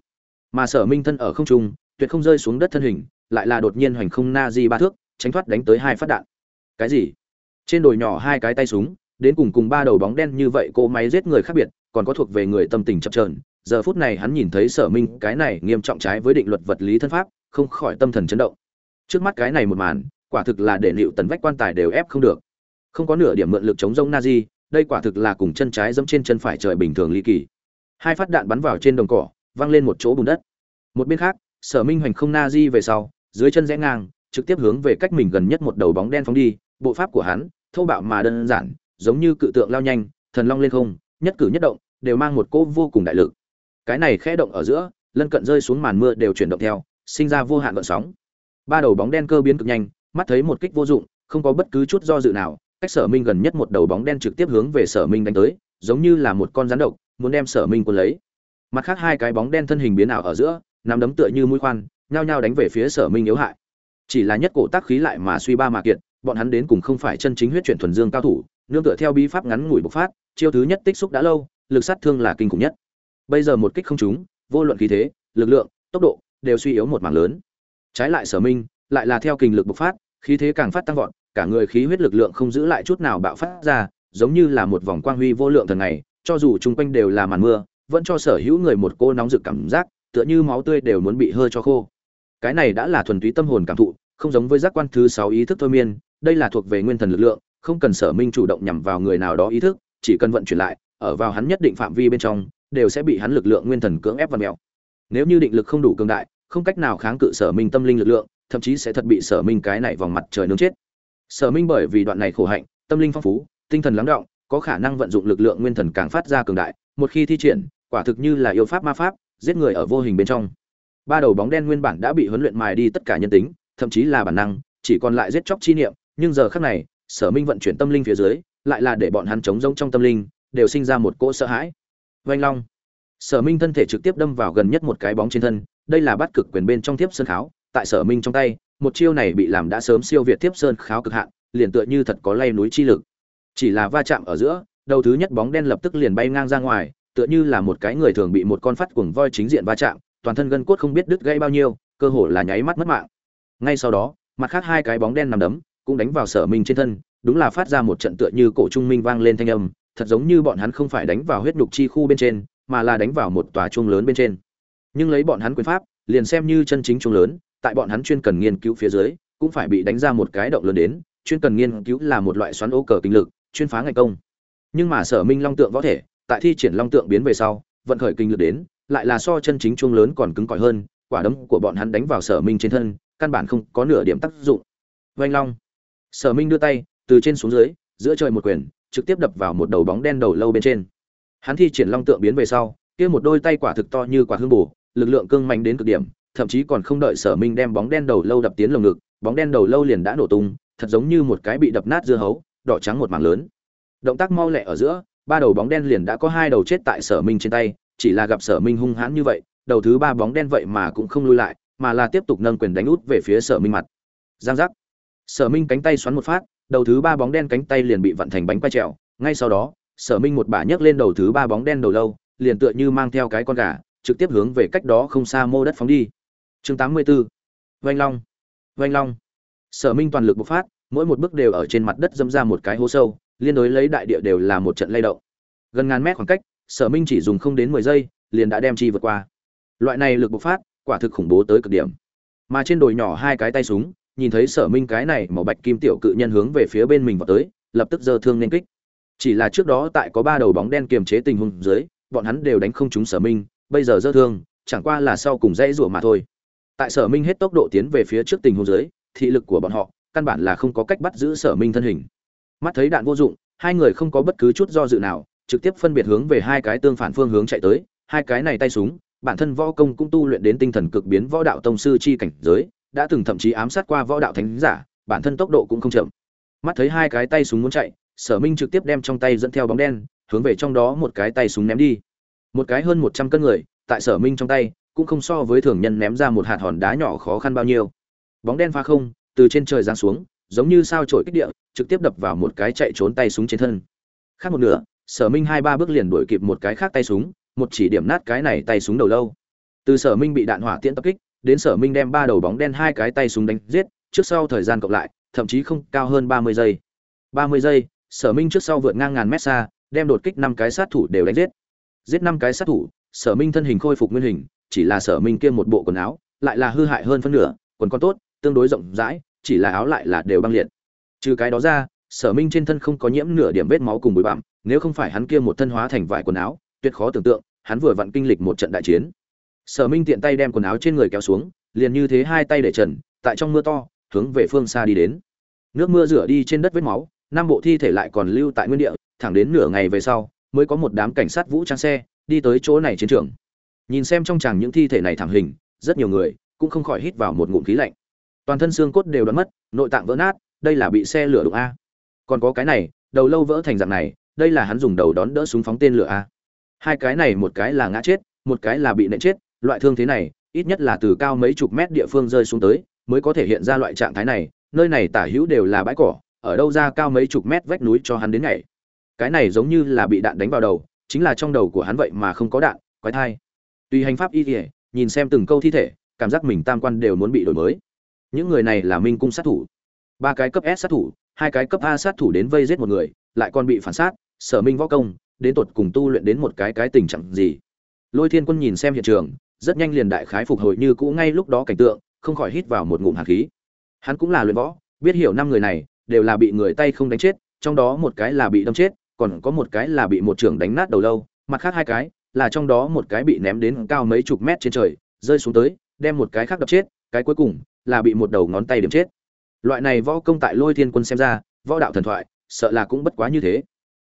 Speaker 1: Mà sở minh thân ở không trung, tuyệt không rơi xuống đất thân hình, lại là đột nhiên hoành không na di ba thước, tránh thoát đánh tới hai phát đạn. Cái gì? Trên đồi nhỏ hai cái tay súng, đến cùng cùng ba đầu bóng đen như vậy, cỗ máy giết người khác biệt, còn có thuộc về người tâm tình chập trờn giờ phút này hắn nhìn thấy sở minh, cái này nghiêm trọng trái với định luật vật lý thân pháp, không khỏi tâm thần chấn động. Trước mắt cái này một màn, quả thực là để liệu tần vách quan tài đều ép không được không có nửa điểm mượn lực chống rông na di đây quả thực là cùng chân trái dẫm trên chân phải trời bình thường ly kỳ. Hai phát đạn bắn vào trên đồng cỏ, văng lên một chỗ bùn đất. Một bên khác, sở minh hoành không na di về sau, dưới chân rẽ ngang, trực tiếp hướng về cách mình gần nhất một đầu bóng đen phóng đi, bộ pháp của hắn, thô bạo mà đơn giản, giống như cự tượng lao nhanh, thần long lên không, nhất cử nhất động, đều mang một cỗ vô cùng đại lực. Cái này khẽ động ở giữa, lân cận rơi xuống màn mưa đều chuyển động theo, sinh ra vô hạn vận sóng. Ba đầu bóng đen cơ biến cực nhanh, mắt thấy một kích vô dụng, không có bất cứ chút do dự nào cách sở minh gần nhất một đầu bóng đen trực tiếp hướng về sở minh đánh tới, giống như là một con rắn độc, muốn đem sở minh quân lấy. Mặt khác hai cái bóng đen thân hình biến ảo ở giữa, nắm đấm tựa như mũi khoan, nhao nhao đánh về phía sở minh yếu hại. Chỉ là nhất cổ tác khí lại mà suy ba mà kiệt, bọn hắn đến cùng không phải chân chính huyết chuyển thuần dương cao thủ, nương tựa theo bi pháp ngắn ngủi bộc phát, chiêu thứ nhất tích xúc đã lâu, lực sát thương là kinh khủng nhất. Bây giờ một kích không trúng, vô luận khí thế, lực lượng, tốc độ, đều suy yếu một mảng lớn. Trái lại sở minh, lại là theo kinh lực bộc phát, khí thế càng phát tăng vọt cả người khí huyết lực lượng không giữ lại chút nào bạo phát ra, giống như là một vòng quang huy vô lượng thần ngày. cho dù chung quanh đều là màn mưa, vẫn cho sở hữu người một cô nóng rực cảm giác, tựa như máu tươi đều muốn bị hơi cho khô cái này đã là thuần túy tâm hồn cảm thụ, không giống với giác quan thứ sáu ý thức thôi miên, đây là thuộc về nguyên thần lực lượng, không cần sở minh chủ động nhằm vào người nào đó ý thức, chỉ cần vận chuyển lại, ở vào hắn nhất định phạm vi bên trong, đều sẽ bị hắn lực lượng nguyên thần cưỡng ép vặn mèo nếu như định lực không đủ cường đại, không cách nào kháng cự sở minh tâm linh lực lượng, thậm chí sẽ thật bị sở minh cái này vòng mặt trời nướng chết sở minh bởi vì đoạn này khổ hạnh, tâm linh phong phú, tinh thần lắng động, có khả năng vận dụng lực lượng nguyên thần càng phát ra cường đại, một khi thi triển, quả thực như là yêu pháp ma pháp, giết người ở vô hình bên trong. Ba đầu bóng đen nguyên bản đã bị huấn luyện mài đi tất cả nhân tính, thậm chí là bản năng, chỉ còn lại giết chóc chi niệm, nhưng giờ khắc này, sở minh vận chuyển tâm linh phía dưới, lại là để bọn hắn chống rông trong tâm linh, đều sinh ra một cỗ sợ hãi. Vanh long. Sở minh thân thể trực tiếp đâm vào gần nhất một cái bóng trên thân, đây là bắt cực quyền bên trong tiếp sơn kháo, tại sở minh trong tay một chiêu này bị làm đã sớm siêu việt tiếp sơn kháo cực hạn, liền tựa như thật có lay núi chi lực. Chỉ là va chạm ở giữa, đầu thứ nhất bóng đen lập tức liền bay ngang ra ngoài, tựa như là một cái người thường bị một con phát cuồng voi chính diện va chạm, toàn thân gân cốt không biết đứt gãy bao nhiêu, cơ hồ là nháy mắt mất mạng. Ngay sau đó, mặt khác hai cái bóng đen nằm đấm, cũng đánh vào sở minh trên thân, đúng là phát ra một trận tựa như cổ trung minh vang lên thanh âm, thật giống như bọn hắn không phải đánh vào huyết nhục chi khu bên trên, mà là đánh vào một tòa chuông lớn bên trên. Nhưng lấy bọn hắn quyền pháp, liền xem như chân chính chuông lớn tại bọn hắn chuyên cần nghiên cứu phía dưới, cũng phải bị đánh ra một cái động lớn đến, chuyên cần nghiên cứu là một loại xoắn ô cờ kinh lực, chuyên phá ngày công. Nhưng mà sở minh long tượng võ thể, tại thi triển long tượng biến về sau, vận khởi kinh lực đến, lại là so chân chính chuông lớn còn cứng cỏi hơn, quả đấm của bọn hắn đánh vào sở minh trên thân, căn bản không có nửa điểm tác dụng. Vanh long. Sở minh đưa tay, từ trên xuống dưới, giữa trời một quyền trực tiếp đập vào một đầu bóng đen đầu lâu bên trên. Hắn thi triển long tượng biến về sau, kia một đôi tay quả thực to như quả hương bù, lực lượng cương mạnh đến cực điểm thậm chí còn không đợi sở minh đem bóng đen đầu lâu đập tiến lồng ngực, bóng đen đầu lâu liền đã nổ tung, thật giống như một cái bị đập nát dưa hấu, đỏ trắng một mảng lớn. Động tác mau lẹ ở giữa, ba đầu bóng đen liền đã có hai đầu chết tại sở minh trên tay, chỉ là gặp sở minh hung hãn như vậy, đầu thứ ba bóng đen vậy mà cũng không lui lại, mà là tiếp tục nâng quyền đánh út về phía sở minh mặt. Giang giác. Sở minh cánh tay xoắn một phát, đầu thứ ba bóng đen cánh tay liền bị vặn thành bánh quay trèo. Ngay sau đó, sở minh một bả nhấc lên đầu thứ ba bóng đen đầu lâu, liền tựa như mang theo cái con gà, trực tiếp hướng về cách đó không xa mô đất phóng đi chương tám mươi 84. vanh long. Vanh long. Sở minh toàn lực bộc phát, mỗi một bước đều ở trên mặt đất dâm ra một cái hố sâu, liên đối lấy đại địa đều là một trận lay động. Gần ngàn mét khoảng cách, sở minh chỉ dùng không đến mười giây, liền đã đem chi vượt qua. Loại này lực bộc phát, quả thực khủng bố tới cực điểm. Mà trên đồi nhỏ hai cái tay súng, nhìn thấy sở minh cái này màu bạch kim tiểu cự nhân hướng về phía bên mình vào tới, lập tức giơ thương nên kích. Chỉ là trước đó tại có ba đầu bóng đen kiềm chế tình huống dưới, bọn hắn đều đánh không trúng sở minh, bây giờ giơ thương, chẳng qua là sau cùng dãy rủa mà thôi tại sở minh hết tốc độ tiến về phía trước tình huống dưới, thị lực của bọn họ căn bản là không có cách bắt giữ sở minh thân hình. Mắt thấy đạn vô dụng, hai người không có bất cứ chút do dự nào, trực tiếp phân biệt hướng về hai cái tương phản phương hướng chạy tới. Hai cái này tay súng, bản thân võ công cũng tu luyện đến tinh thần cực biến võ đạo tông sư chi cảnh giới, đã từng thậm chí ám sát qua võ đạo thánh giả, bản thân tốc độ cũng không chậm. Mắt thấy hai cái tay súng muốn chạy, sở minh trực tiếp đem trong tay dẫn theo bóng đen, hướng về trong đó một cái tay súng ném đi. Một cái hơn một trăm cân người, tại sở minh trong tay cũng không so với thường nhân ném ra một hạt hòn đá nhỏ khó khăn bao nhiêu. Bóng đen pha không, từ trên trời giáng xuống, giống như sao trổi kích địa, trực tiếp đập vào một cái chạy trốn tay súng trên thân. Khác một nửa, sở minh hai ba bước liền đuổi kịp một cái khác tay súng, một chỉ điểm nát cái này tay súng đầu lâu. Từ sở minh bị đạn hỏa tiễn tập kích, đến sở minh đem ba đầu bóng đen hai cái tay súng đánh giết, trước sau thời gian cộng lại, thậm chí không cao hơn ba mươi giây. Ba mươi giây, sở minh trước sau vượt ngang ngàn mét xa, đem đột kích năm cái sát thủ đều đánh giết. Giết năm cái sát thủ, sở minh thân hình khôi phục nguyên hình chỉ là sở minh kia một bộ quần áo, lại là hư hại hơn phân nửa, quần con tốt, tương đối rộng rãi, chỉ là áo lại là đều băng liệt. Trừ cái đó ra, sở minh trên thân không có nhiễm nửa điểm vết máu cùng bụi bặm, nếu không phải hắn kia một thân hóa thành vải quần áo, tuyệt khó tưởng tượng, hắn vừa vặn kinh lịch một trận đại chiến. Sở minh tiện tay đem quần áo trên người kéo xuống, liền như thế hai tay để trần, tại trong mưa to, hướng về phương xa đi đến. Nước mưa rửa đi trên đất vết máu, năm bộ thi thể lại còn lưu tại nguyên địa, thẳng đến nửa ngày về sau, mới có một đám cảnh sát vũ trang xe, đi tới chỗ này chiến trường nhìn xem trong chàng những thi thể này thảm hình, rất nhiều người cũng không khỏi hít vào một ngụm khí lạnh. Toàn thân xương cốt đều đã mất, nội tạng vỡ nát, đây là bị xe lửa đụng a. Còn có cái này, đầu lâu vỡ thành dạng này, đây là hắn dùng đầu đón đỡ súng phóng tên lửa a. Hai cái này một cái là ngã chết, một cái là bị nện chết, loại thương thế này, ít nhất là từ cao mấy chục mét địa phương rơi xuống tới, mới có thể hiện ra loại trạng thái này, nơi này tả hữu đều là bãi cỏ, ở đâu ra cao mấy chục mét vách núi cho hắn đến ngày cái này giống như là bị đạn đánh vào đầu, chính là trong đầu của hắn vậy mà không có đạn, quái thai tùy hành pháp y kỉa nhìn xem từng câu thi thể, cảm giác mình tam quan đều muốn bị đổi mới. Những người này là minh cung sát thủ. Ba cái cấp s sát thủ, hai cái cấp a sát thủ đến vây giết một người, lại còn bị phản sát, sở minh võ công, đến tột cùng tu luyện đến một cái cái tình trạng gì. Lôi thiên quân nhìn xem hiện trường, rất nhanh liền đại khái phục hồi như cũ ngay lúc đó cảnh tượng, không khỏi hít vào một ngụm hạt khí. Hắn cũng là luyện võ, biết hiểu năm người này, đều là bị người tay không đánh chết, trong đó một cái là bị đâm chết, còn có một cái là bị một trưởng đánh nát đầu lâu, mặt khác hai cái là trong đó một cái bị ném đến cao mấy chục mét trên trời, rơi xuống tới, đem một cái khác đập chết, cái cuối cùng là bị một đầu ngón tay điểm chết. Loại này võ công tại lôi thiên quân xem ra, võ đạo thần thoại, sợ là cũng bất quá như thế.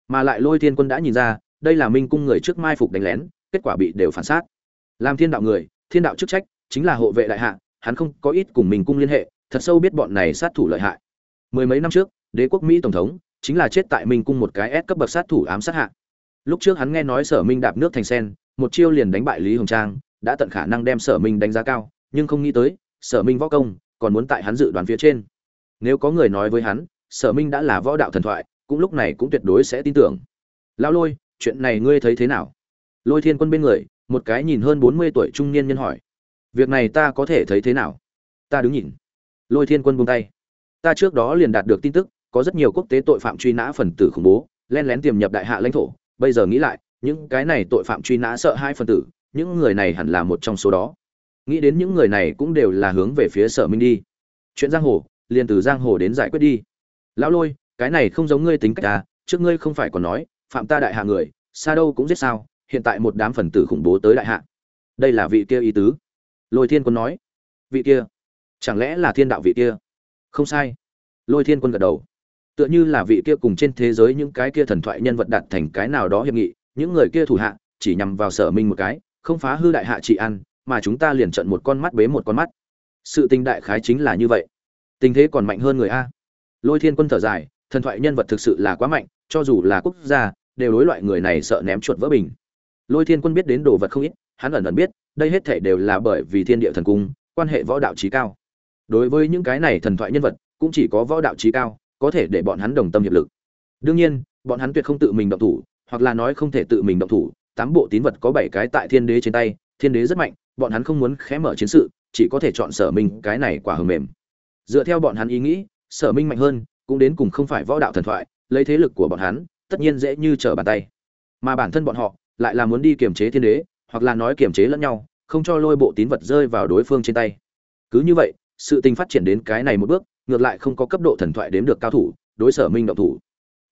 Speaker 1: Mà lại lôi thiên quân đã nhìn ra, đây là minh cung người trước mai phục đánh lén, kết quả bị đều phản sát làm thiên đạo người, thiên đạo chức trách, chính là hộ vệ đại hạ, hắn không có ít cùng mình cung liên hệ, thật sâu biết bọn này sát thủ lợi hại. Mười mấy năm trước, đế quốc mỹ tổng thống, chính là chết tại minh cung một cái S cấp bậc sát thủ ám sát hạ lúc trước hắn nghe nói sở minh đạp nước thành sen, một chiêu liền đánh bại lý hồng trang, đã tận khả năng đem sở minh đánh giá cao, nhưng không nghĩ tới, sở minh võ công còn muốn tại hắn dự đoán phía trên. Nếu có người nói với hắn, sở minh đã là võ đạo thần thoại, cũng lúc này cũng tuyệt đối sẽ tin tưởng. Lão lôi, chuyện này ngươi thấy thế nào? Lôi thiên quân bên người, một cái nhìn hơn bốn mươi tuổi trung niên nhân hỏi. Việc này ta có thể thấy thế nào? Ta đứng nhìn. Lôi thiên quân buông tay. Ta trước đó liền đạt được tin tức, có rất nhiều quốc tế tội phạm truy nã phần tử khủng bố, len lén tiềm nhập đại hạ lãnh thổ bây giờ nghĩ lại, những cái này tội phạm truy nã sợ hai phần tử, những người này hẳn là một trong số đó. Nghĩ đến những người này cũng đều là hướng về phía sở minh đi. Chuyện giang hồ, liền từ giang hồ đến giải quyết đi. Lão lôi, cái này không giống ngươi tính cách ta, trước ngươi không phải còn nói, phạm ta đại hạ người, xa đâu cũng giết sao, hiện tại một đám phần tử khủng bố tới đại hạ. Đây là vị kia ý tứ. Lôi thiên quân nói. Vị kia? Chẳng lẽ là thiên đạo vị kia? Không sai. Lôi thiên quân gật đầu tựa như là vị kia cùng trên thế giới những cái kia thần thoại nhân vật đạt thành cái nào đó hiệp nghị, những người kia thủ hạ, chỉ nhằm vào sở minh một cái, không phá hư đại hạ trị ăn mà chúng ta liền trận một con mắt bế một con mắt. Sự tình đại khái chính là như vậy. Tình thế còn mạnh hơn người a. Lôi thiên quân thở dài, thần thoại nhân vật thực sự là quá mạnh, cho dù là quốc gia, đều đối loại người này sợ ném chuột vỡ bình. Lôi thiên quân biết đến đồ vật không ít, hắn ẩn ẩn biết, đây hết thể đều là bởi vì thiên địa thần cung, quan hệ võ đạo trí cao. Đối với những cái này thần thoại nhân vật, cũng chỉ có võ đạo trí cao có thể để bọn hắn đồng tâm hiệp lực. Đương nhiên, bọn hắn tuyệt không tự mình động thủ, hoặc là nói không thể tự mình động thủ. Tám bộ tín vật có bảy cái tại thiên đế trên tay, thiên đế rất mạnh, bọn hắn không muốn khẽ mở chiến sự, chỉ có thể chọn sở minh cái này quả hờ mềm. Dựa theo bọn hắn ý nghĩ, sở minh mạnh hơn, cũng đến cùng không phải võ đạo thần thoại, lấy thế lực của bọn hắn, tất nhiên dễ như trở bàn tay. Mà bản thân bọn họ, lại là muốn đi kiềm chế thiên đế, hoặc là nói kiềm chế lẫn nhau, không cho lôi bộ tín vật rơi vào đối phương trên tay. Cứ như vậy, sự tình phát triển đến cái này một bước ngược lại không có cấp độ thần thoại đếm được cao thủ, đối sở minh động thủ.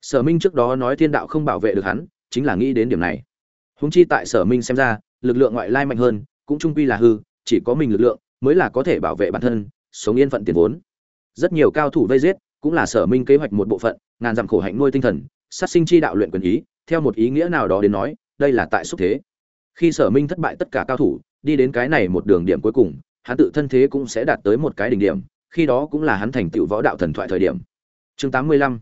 Speaker 1: Sở minh trước đó nói thiên đạo không bảo vệ được hắn, chính là nghĩ đến điểm này. Húng chi tại sở minh xem ra, lực lượng ngoại lai mạnh hơn, cũng trung quy là hư, chỉ có mình lực lượng mới là có thể bảo vệ bản thân, sống yên phận tiền vốn. Rất nhiều cao thủ vây giết, cũng là sở minh kế hoạch một bộ phận, ngàn dặm khổ hạnh nuôi tinh thần, sát sinh chi đạo luyện quyền ý, theo một ý nghĩa nào đó đến nói, đây là tại xúc thế. Khi sở minh thất bại tất cả cao thủ, đi đến cái này một đường điểm cuối cùng, hắn tự thân thế cũng sẽ đạt tới một cái đỉnh điểm khi đó cũng là hắn thành tựu võ đạo thần thoại thời điểm. Chương tám mươi lăm.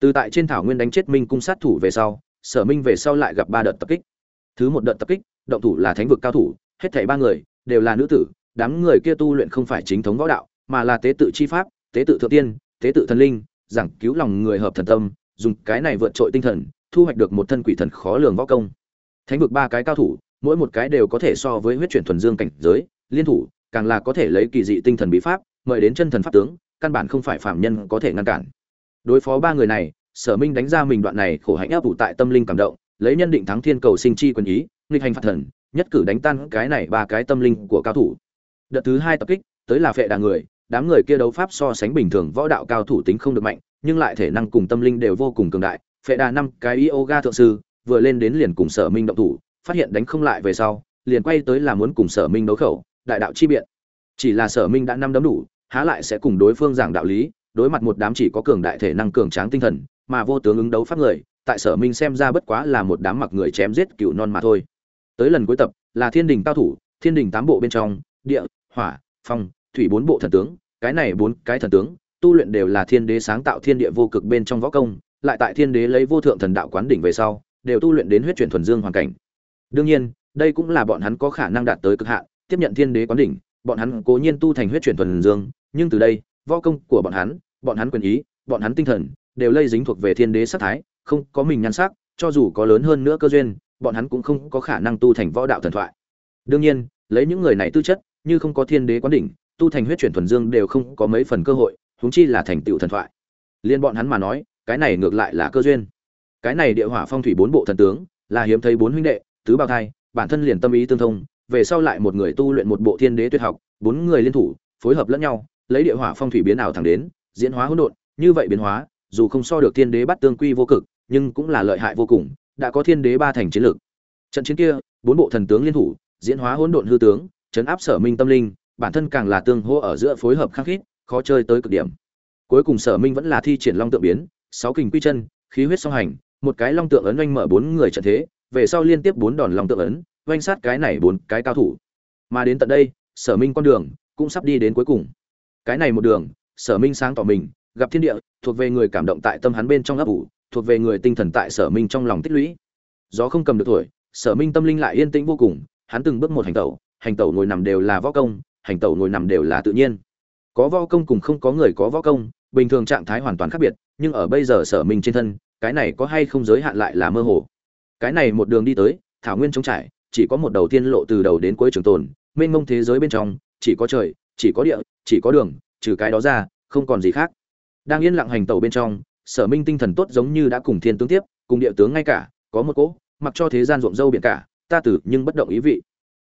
Speaker 1: Từ tại trên thảo nguyên đánh chết minh cung sát thủ về sau, sở minh về sau lại gặp ba đợt tập kích. Thứ một đợt tập kích, động thủ là thánh vực cao thủ, hết thảy ba người đều là nữ tử, đám người kia tu luyện không phải chính thống võ đạo, mà là tế tự chi pháp, tế tự thượng tiên, tế tự thần linh, giảng cứu lòng người hợp thần tâm, dùng cái này vượt trội tinh thần, thu hoạch được một thân quỷ thần khó lường võ công. Thánh vực ba cái cao thủ, mỗi một cái đều có thể so với huyết chuyển thuần dương cảnh giới, liên thủ, càng là có thể lấy kỳ dị tinh thần bí pháp mời đến chân thần pháp tướng, căn bản không phải phạm nhân có thể ngăn cản. Đối phó ba người này, sở minh đánh ra mình đoạn này khổ hạnh áp ủ tại tâm linh cảm động, lấy nhân định thắng thiên cầu sinh chi quân ý, nghịch hành phạt thần, nhất cử đánh tan cái này ba cái tâm linh của cao thủ. Đợt thứ hai tập kích, tới là phệ đà người, đám người kia đấu pháp so sánh bình thường võ đạo cao thủ tính không được mạnh, nhưng lại thể năng cùng tâm linh đều vô cùng cường đại. Phệ đà năm, cái yoga thượng sư, vừa lên đến liền cùng sở minh động thủ, phát hiện đánh không lại về sau, liền quay tới là muốn cùng sở minh đấu khẩu, đại đạo chi biện. Chỉ là sở minh đã năm đấm đủ há lại sẽ cùng đối phương giảng đạo lý, đối mặt một đám chỉ có cường đại thể năng cường tráng tinh thần, mà vô tướng ứng đấu pháp người, tại sở minh xem ra bất quá là một đám mặc người chém giết cựu non mà thôi. Tới lần cuối tập, là thiên đình cao thủ, thiên đình tám bộ bên trong, địa, hỏa, phong, thủy bốn bộ thần tướng, cái này bốn cái thần tướng, tu luyện đều là thiên đế sáng tạo thiên địa vô cực bên trong võ công, lại tại thiên đế lấy vô thượng thần đạo quán đỉnh về sau, đều tu luyện đến huyết chuyển thuần dương hoàn cảnh. Đương nhiên, đây cũng là bọn hắn có khả năng đạt tới cực hạn, tiếp nhận thiên đế quán đỉnh, bọn hắn cố nhiên tu thành huyết chuyển thuần dương nhưng từ đây, võ công của bọn hắn bọn hắn quyền ý, bọn hắn tinh thần, đều lây dính thuộc về thiên đế sát thái, không có mình nhan sắc, cho dù có lớn hơn nữa cơ duyên, bọn hắn cũng không có khả năng tu thành võ đạo thần thoại. Đương nhiên, lấy những người này tư chất, như không có thiên đế quán đỉnh, tu thành huyết chuyển thuần dương đều không có mấy phần cơ hội, huống chi là thành tựu thần thoại. Liên bọn hắn mà nói, cái này ngược lại là cơ duyên. Cái này địa hỏa phong thủy bốn bộ thần tướng, là hiếm thấy bốn huynh đệ, tứ bào thai, bản thân liền tâm ý tương thông, về sau lại một người tu luyện một bộ thiên đế tuyệt học, bốn người liên thủ, phối hợp lẫn nhau lấy địa hỏa phong thủy biến ảo thẳng đến, diễn hóa hỗn độn, như vậy biến hóa, dù không so được thiên đế bắt tương quy vô cực, nhưng cũng là lợi hại vô cùng, đã có thiên đế ba thành chiến lực trận chiến kia, bốn bộ thần tướng liên thủ, diễn hóa hỗn độn hư tướng, chấn áp sở minh tâm linh, bản thân càng là tương hỗ ở giữa phối hợp khắc khít, khó chơi tới cực điểm. Cuối cùng sở minh vẫn là thi triển long tượng biến, sáu kình quy chân, khí huyết song hành, một cái long tượng ấn oanh mở bốn người trận thế, về sau liên tiếp bốn đòn long tượng ấn, oanh sát cái này bốn cái cao thủ. Mà đến tận đây, sở minh con đường cũng sắp đi đến cuối cùng cái này một đường, sở minh sáng tỏ mình, gặp thiên địa, thuộc về người cảm động tại tâm hắn bên trong ấp ủ, thuộc về người tinh thần tại sở minh trong lòng tích lũy. Gió không cầm được tuổi sở minh tâm linh lại yên tĩnh vô cùng, hắn từng bước một hành tẩu hành tẩu ngồi nằm đều là võ công, hành tẩu ngồi nằm đều là tự nhiên. Có võ công cùng không có người có võ công, bình thường trạng thái hoàn toàn khác biệt, nhưng ở bây giờ sở minh trên thân, cái này có hay không giới hạn lại là mơ hồ. Cái này một đường đi tới, thảo nguyên trống trải, chỉ có một đầu tiên lộ từ đầu đến cuối trường tồn, mênh mông thế giới bên trong, chỉ có trời, chỉ có địa chỉ có đường, trừ cái đó ra, không còn gì khác. Đang yên lặng hành tẩu bên trong, sở minh tinh thần tốt giống như đã cùng thiên tướng tiếp, cùng địa tướng ngay cả, có một cỗ, mặc cho thế gian ruộng dâu biển cả, ta tử nhưng bất động ý vị.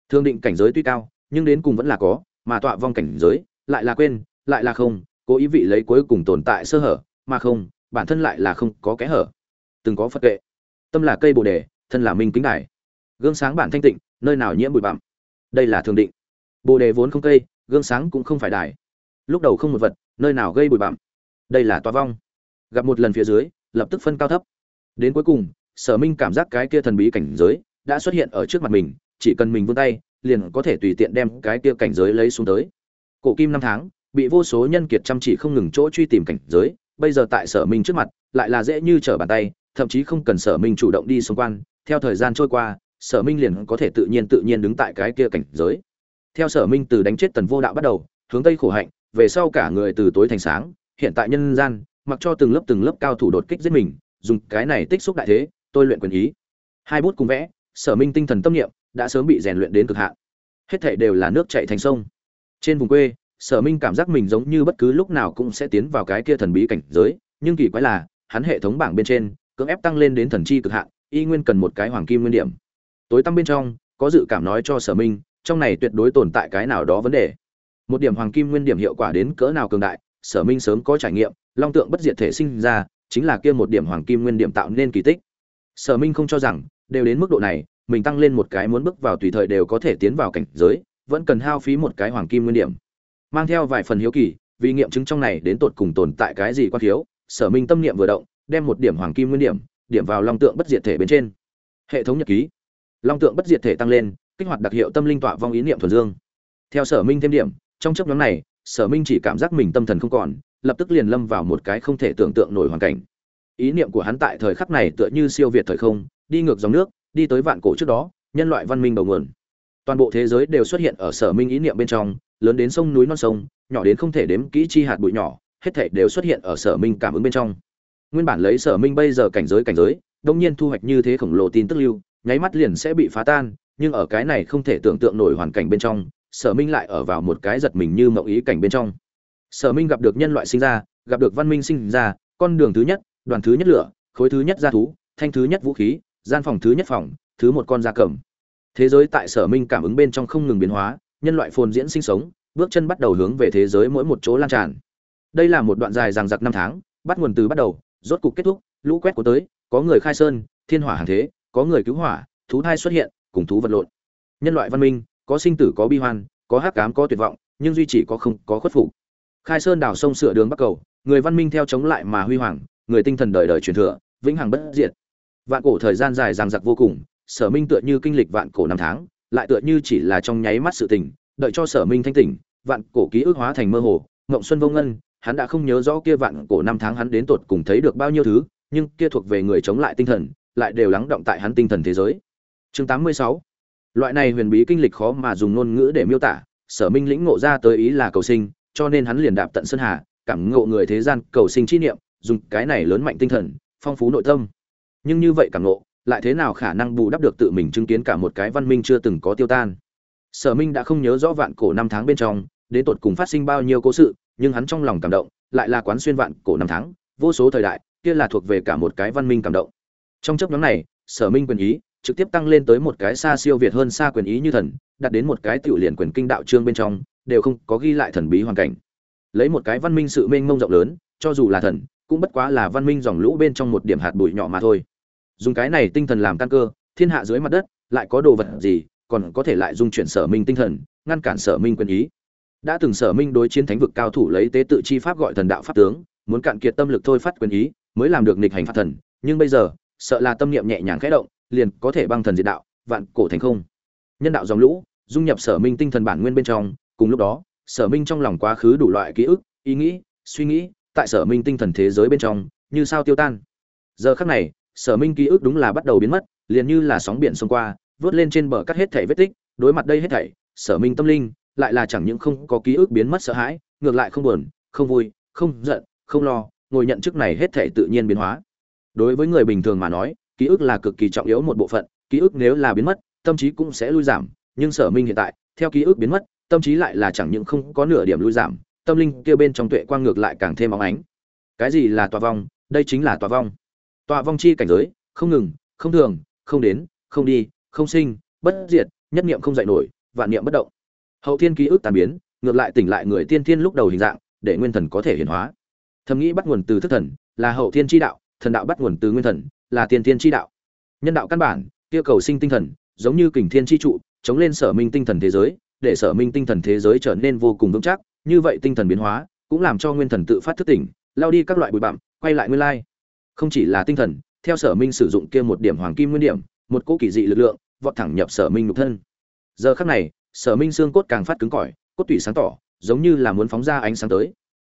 Speaker 1: Thương định cảnh giới tuy cao, nhưng đến cùng vẫn là có, mà tọa vong cảnh giới, lại là quên, lại là không, cố ý vị lấy cuối cùng tồn tại sơ hở, mà không, bản thân lại là không có kẽ hở. Từng có phật kệ. Tâm là cây bồ đề, thân là minh kính đài. Gương sáng bản thanh tịnh, nơi nào nhiễm bụi bặm. Đây là thường định. Bồ đề vốn không cây gương sáng cũng không phải đài. Lúc đầu không một vật nơi nào gây bụi bặm. Đây là toa vong. Gặp một lần phía dưới lập tức phân cao thấp. Đến cuối cùng sở minh cảm giác cái kia thần bí cảnh giới đã xuất hiện ở trước mặt mình chỉ cần mình vươn tay liền có thể tùy tiện đem cái kia cảnh giới lấy xuống tới. Cổ kim năm tháng bị vô số nhân kiệt chăm chỉ không ngừng chỗ truy tìm cảnh giới bây giờ tại sở minh trước mặt lại là dễ như trở bàn tay thậm chí không cần sở minh chủ động đi xung quanh, theo thời gian trôi qua sở minh liền có thể tự nhiên tự nhiên đứng tại cái kia cảnh giới theo sở minh từ đánh chết tần vô đạo bắt đầu, hướng tây khổ hạnh, về sau cả người từ tối thành sáng, hiện tại nhân gian, mặc cho từng lớp từng lớp cao thủ đột kích giết mình, dùng cái này tích xúc đại thế, tôi luyện quyền ý. Hai bút cùng vẽ, sở minh tinh thần tâm niệm đã sớm bị rèn luyện đến cực hạn. Hết thảy đều là nước chảy thành sông. Trên vùng quê, sở minh cảm giác mình giống như bất cứ lúc nào cũng sẽ tiến vào cái kia thần bí cảnh giới, nhưng kỳ quái là, hắn hệ thống bảng bên trên, cưỡng ép tăng lên đến thần chi cực hạn, y nguyên cần một cái hoàng kim nguyên điểm. Tối tăm bên trong, có dự cảm nói cho sở minh trong này tuyệt đối tồn tại cái nào đó vấn đề. Một điểm hoàng kim nguyên điểm hiệu quả đến cỡ nào cường đại, sở minh sớm có trải nghiệm, long tượng bất diệt thể sinh ra, chính là kia một điểm hoàng kim nguyên điểm tạo nên kỳ tích. Sở minh không cho rằng, đều đến mức độ này, mình tăng lên một cái muốn bước vào tùy thời đều có thể tiến vào cảnh giới, vẫn cần hao phí một cái hoàng kim nguyên điểm. Mang theo vài phần hiếu kỳ, vì nghiệm chứng trong này đến tột cùng tồn tại cái gì quan thiếu, sở minh tâm niệm vừa động, đem một điểm hoàng kim nguyên điểm điểm vào long tượng bất diệt thể bên trên. Hệ thống nhật ký. Long tượng bất diệt thể tăng lên kích hoạt đặc hiệu tâm linh tọa vong ý niệm thuần dương. Theo sở minh thêm điểm, trong chấp nhóm này, sở minh chỉ cảm giác mình tâm thần không còn, lập tức liền lâm vào một cái không thể tưởng tượng nổi hoàn cảnh. Ý niệm của hắn tại thời khắc này tựa như siêu việt thời không, đi ngược dòng nước, đi tới vạn cổ trước đó, nhân loại văn minh đầu nguồn. Toàn bộ thế giới đều xuất hiện ở sở minh ý niệm bên trong, lớn đến sông núi non sông, nhỏ đến không thể đếm kỹ chi hạt bụi nhỏ, hết thể đều xuất hiện ở sở minh cảm ứng bên trong. Nguyên bản lấy sở minh bây giờ cảnh giới cảnh giới, đông nhiên thu hoạch như thế khổng lồ tin tức lưu, nháy mắt liền sẽ bị phá tan nhưng ở cái này không thể tưởng tượng nổi hoàn cảnh bên trong, sở minh lại ở vào một cái giật mình như mộng ý cảnh bên trong. Sở minh gặp được nhân loại sinh ra, gặp được văn minh sinh ra, con đường thứ nhất, đoàn thứ nhất lửa, khối thứ nhất gia thú, thanh thứ nhất vũ khí, gian phòng thứ nhất phòng, thứ một con da cầm. Thế giới tại sở minh cảm ứng bên trong không ngừng biến hóa, nhân loại phồn diễn sinh sống, bước chân bắt đầu hướng về thế giới mỗi một chỗ lan tràn. Đây là một đoạn dài ràng giặc năm tháng, bắt nguồn từ bắt đầu, rốt cục kết thúc, lũ quét của tới, có người khai sơn, thiên hỏa hàng thế, có người cứu hỏa, thú thai xuất hiện cùng thú vật lộn. Nhân loại văn minh, có sinh tử có bi hoan, có hắc cám có tuyệt vọng, nhưng duy chỉ có không, có khuất phục. Khai sơn đào sông sửa đường bắc cầu, người văn minh theo chống lại mà huy hoàng, người tinh thần đời đời truyền thừa, vĩnh hằng bất diệt. Vạn cổ thời gian dài ràng giặc vô cùng, sở minh tựa như kinh lịch vạn cổ năm tháng, lại tựa như chỉ là trong nháy mắt sự tình đợi cho sở minh thanh tỉnh, vạn cổ ký ức hóa thành mơ hồ. Ngộng xuân vô ngân, hắn đã không nhớ rõ kia vạn cổ năm tháng hắn đến tột cùng thấy được bao nhiêu thứ, nhưng kia thuộc về người chống lại tinh thần, lại đều lắng động tại hắn tinh thần thế giới chương 86 loại này huyền bí kinh lịch khó mà dùng ngôn ngữ để miêu tả, sở minh lĩnh ngộ ra tới ý là cầu sinh, cho nên hắn liền đạp tận sơn hà, cảm ngộ người thế gian cầu sinh chi niệm, dùng cái này lớn mạnh tinh thần, phong phú nội tâm. Nhưng như vậy cảm ngộ, lại thế nào khả năng bù đắp được tự mình chứng kiến cả một cái văn minh chưa từng có tiêu tan? Sở minh đã không nhớ rõ vạn cổ năm tháng bên trong, đến tột cùng phát sinh bao nhiêu cố sự, nhưng hắn trong lòng cảm động, lại là quán xuyên vạn cổ năm tháng, vô số thời đại, kia là thuộc về cả một cái văn minh cảm động. Trong chấp nhóm này, sở minh quyền ý trực tiếp tăng lên tới một cái xa siêu việt hơn xa quyền ý như thần, đạt đến một cái tiểu liền quyền kinh đạo trương bên trong, đều không có ghi lại thần bí hoàn cảnh. Lấy một cái văn minh sự mênh mông rộng lớn, cho dù là thần, cũng bất quá là văn minh dòng lũ bên trong một điểm hạt bụi nhỏ mà thôi. Dùng cái này tinh thần làm căn cơ, thiên hạ dưới mặt đất, lại có đồ vật gì, còn có thể lại dung chuyển sở minh tinh thần, ngăn cản sở minh quyền ý. Đã từng sở minh đối chiến thánh vực cao thủ lấy tế tự chi pháp gọi thần đạo pháp tướng, muốn cạn kiệt tâm lực thôi phát quyền ý, mới làm được nghịch hành phát thần, nhưng bây giờ, sợ là tâm niệm nhẹ nhàng khẽ động liền có thể băng thần diệt đạo, vạn cổ thành không. Nhân đạo dòng lũ, dung nhập sở minh tinh thần bản nguyên bên trong, cùng lúc đó, sở minh trong lòng quá khứ đủ loại ký ức, ý nghĩ, suy nghĩ, tại sở minh tinh thần thế giới bên trong, như sao tiêu tan. Giờ khắc này, sở minh ký ức đúng là bắt đầu biến mất, liền như là sóng biển xông qua, vớt lên trên bờ cắt hết thảy vết tích, đối mặt đây hết thảy, sở minh tâm linh lại là chẳng những không có ký ức biến mất sợ hãi, ngược lại không buồn, không vui, không giận, không lo, ngồi nhận chức này hết thảy tự nhiên biến hóa. Đối với người bình thường mà nói ký ức là cực kỳ trọng yếu một bộ phận, ký ức nếu là biến mất, tâm trí cũng sẽ lui giảm, nhưng sở minh hiện tại, theo ký ức biến mất, tâm trí lại là chẳng những không có nửa điểm lui giảm, tâm linh kia bên trong tuệ quang ngược lại càng thêm óng ánh. Cái gì là tòa vong? Đây chính là tòa vong. Tòa vong chi cảnh giới, không ngừng, không thường, không đến, không đi, không sinh, bất diệt, nhất niệm không dậy nổi, vạn niệm bất động. Hậu thiên ký ức tàn biến, ngược lại tỉnh lại người tiên thiên lúc đầu hình dạng, để nguyên thần có thể hiển hóa. Thầm nghĩ bắt nguồn từ thức thần, là hậu thiên chi đạo, thần đạo bắt nguồn từ nguyên thần là tiên thiên chi đạo. Nhân đạo căn bản, kia cầu sinh tinh thần, giống như kình thiên chi trụ, chống lên sở minh tinh thần thế giới, để sở minh tinh thần thế giới trở nên vô cùng vững chắc. Như vậy tinh thần biến hóa, cũng làm cho nguyên thần tự phát thức tỉnh, lao đi các loại bụi bặm, quay lại nguyên lai. Không chỉ là tinh thần, theo sở minh sử dụng kia một điểm hoàng kim nguyên điểm, một cỗ kỳ dị lực lượng, vọt thẳng nhập sở minh nhục thân. Giờ khắc này, sở minh xương cốt càng phát cứng cỏi, cốt tủy sáng tỏ, giống như là muốn phóng ra ánh sáng tới.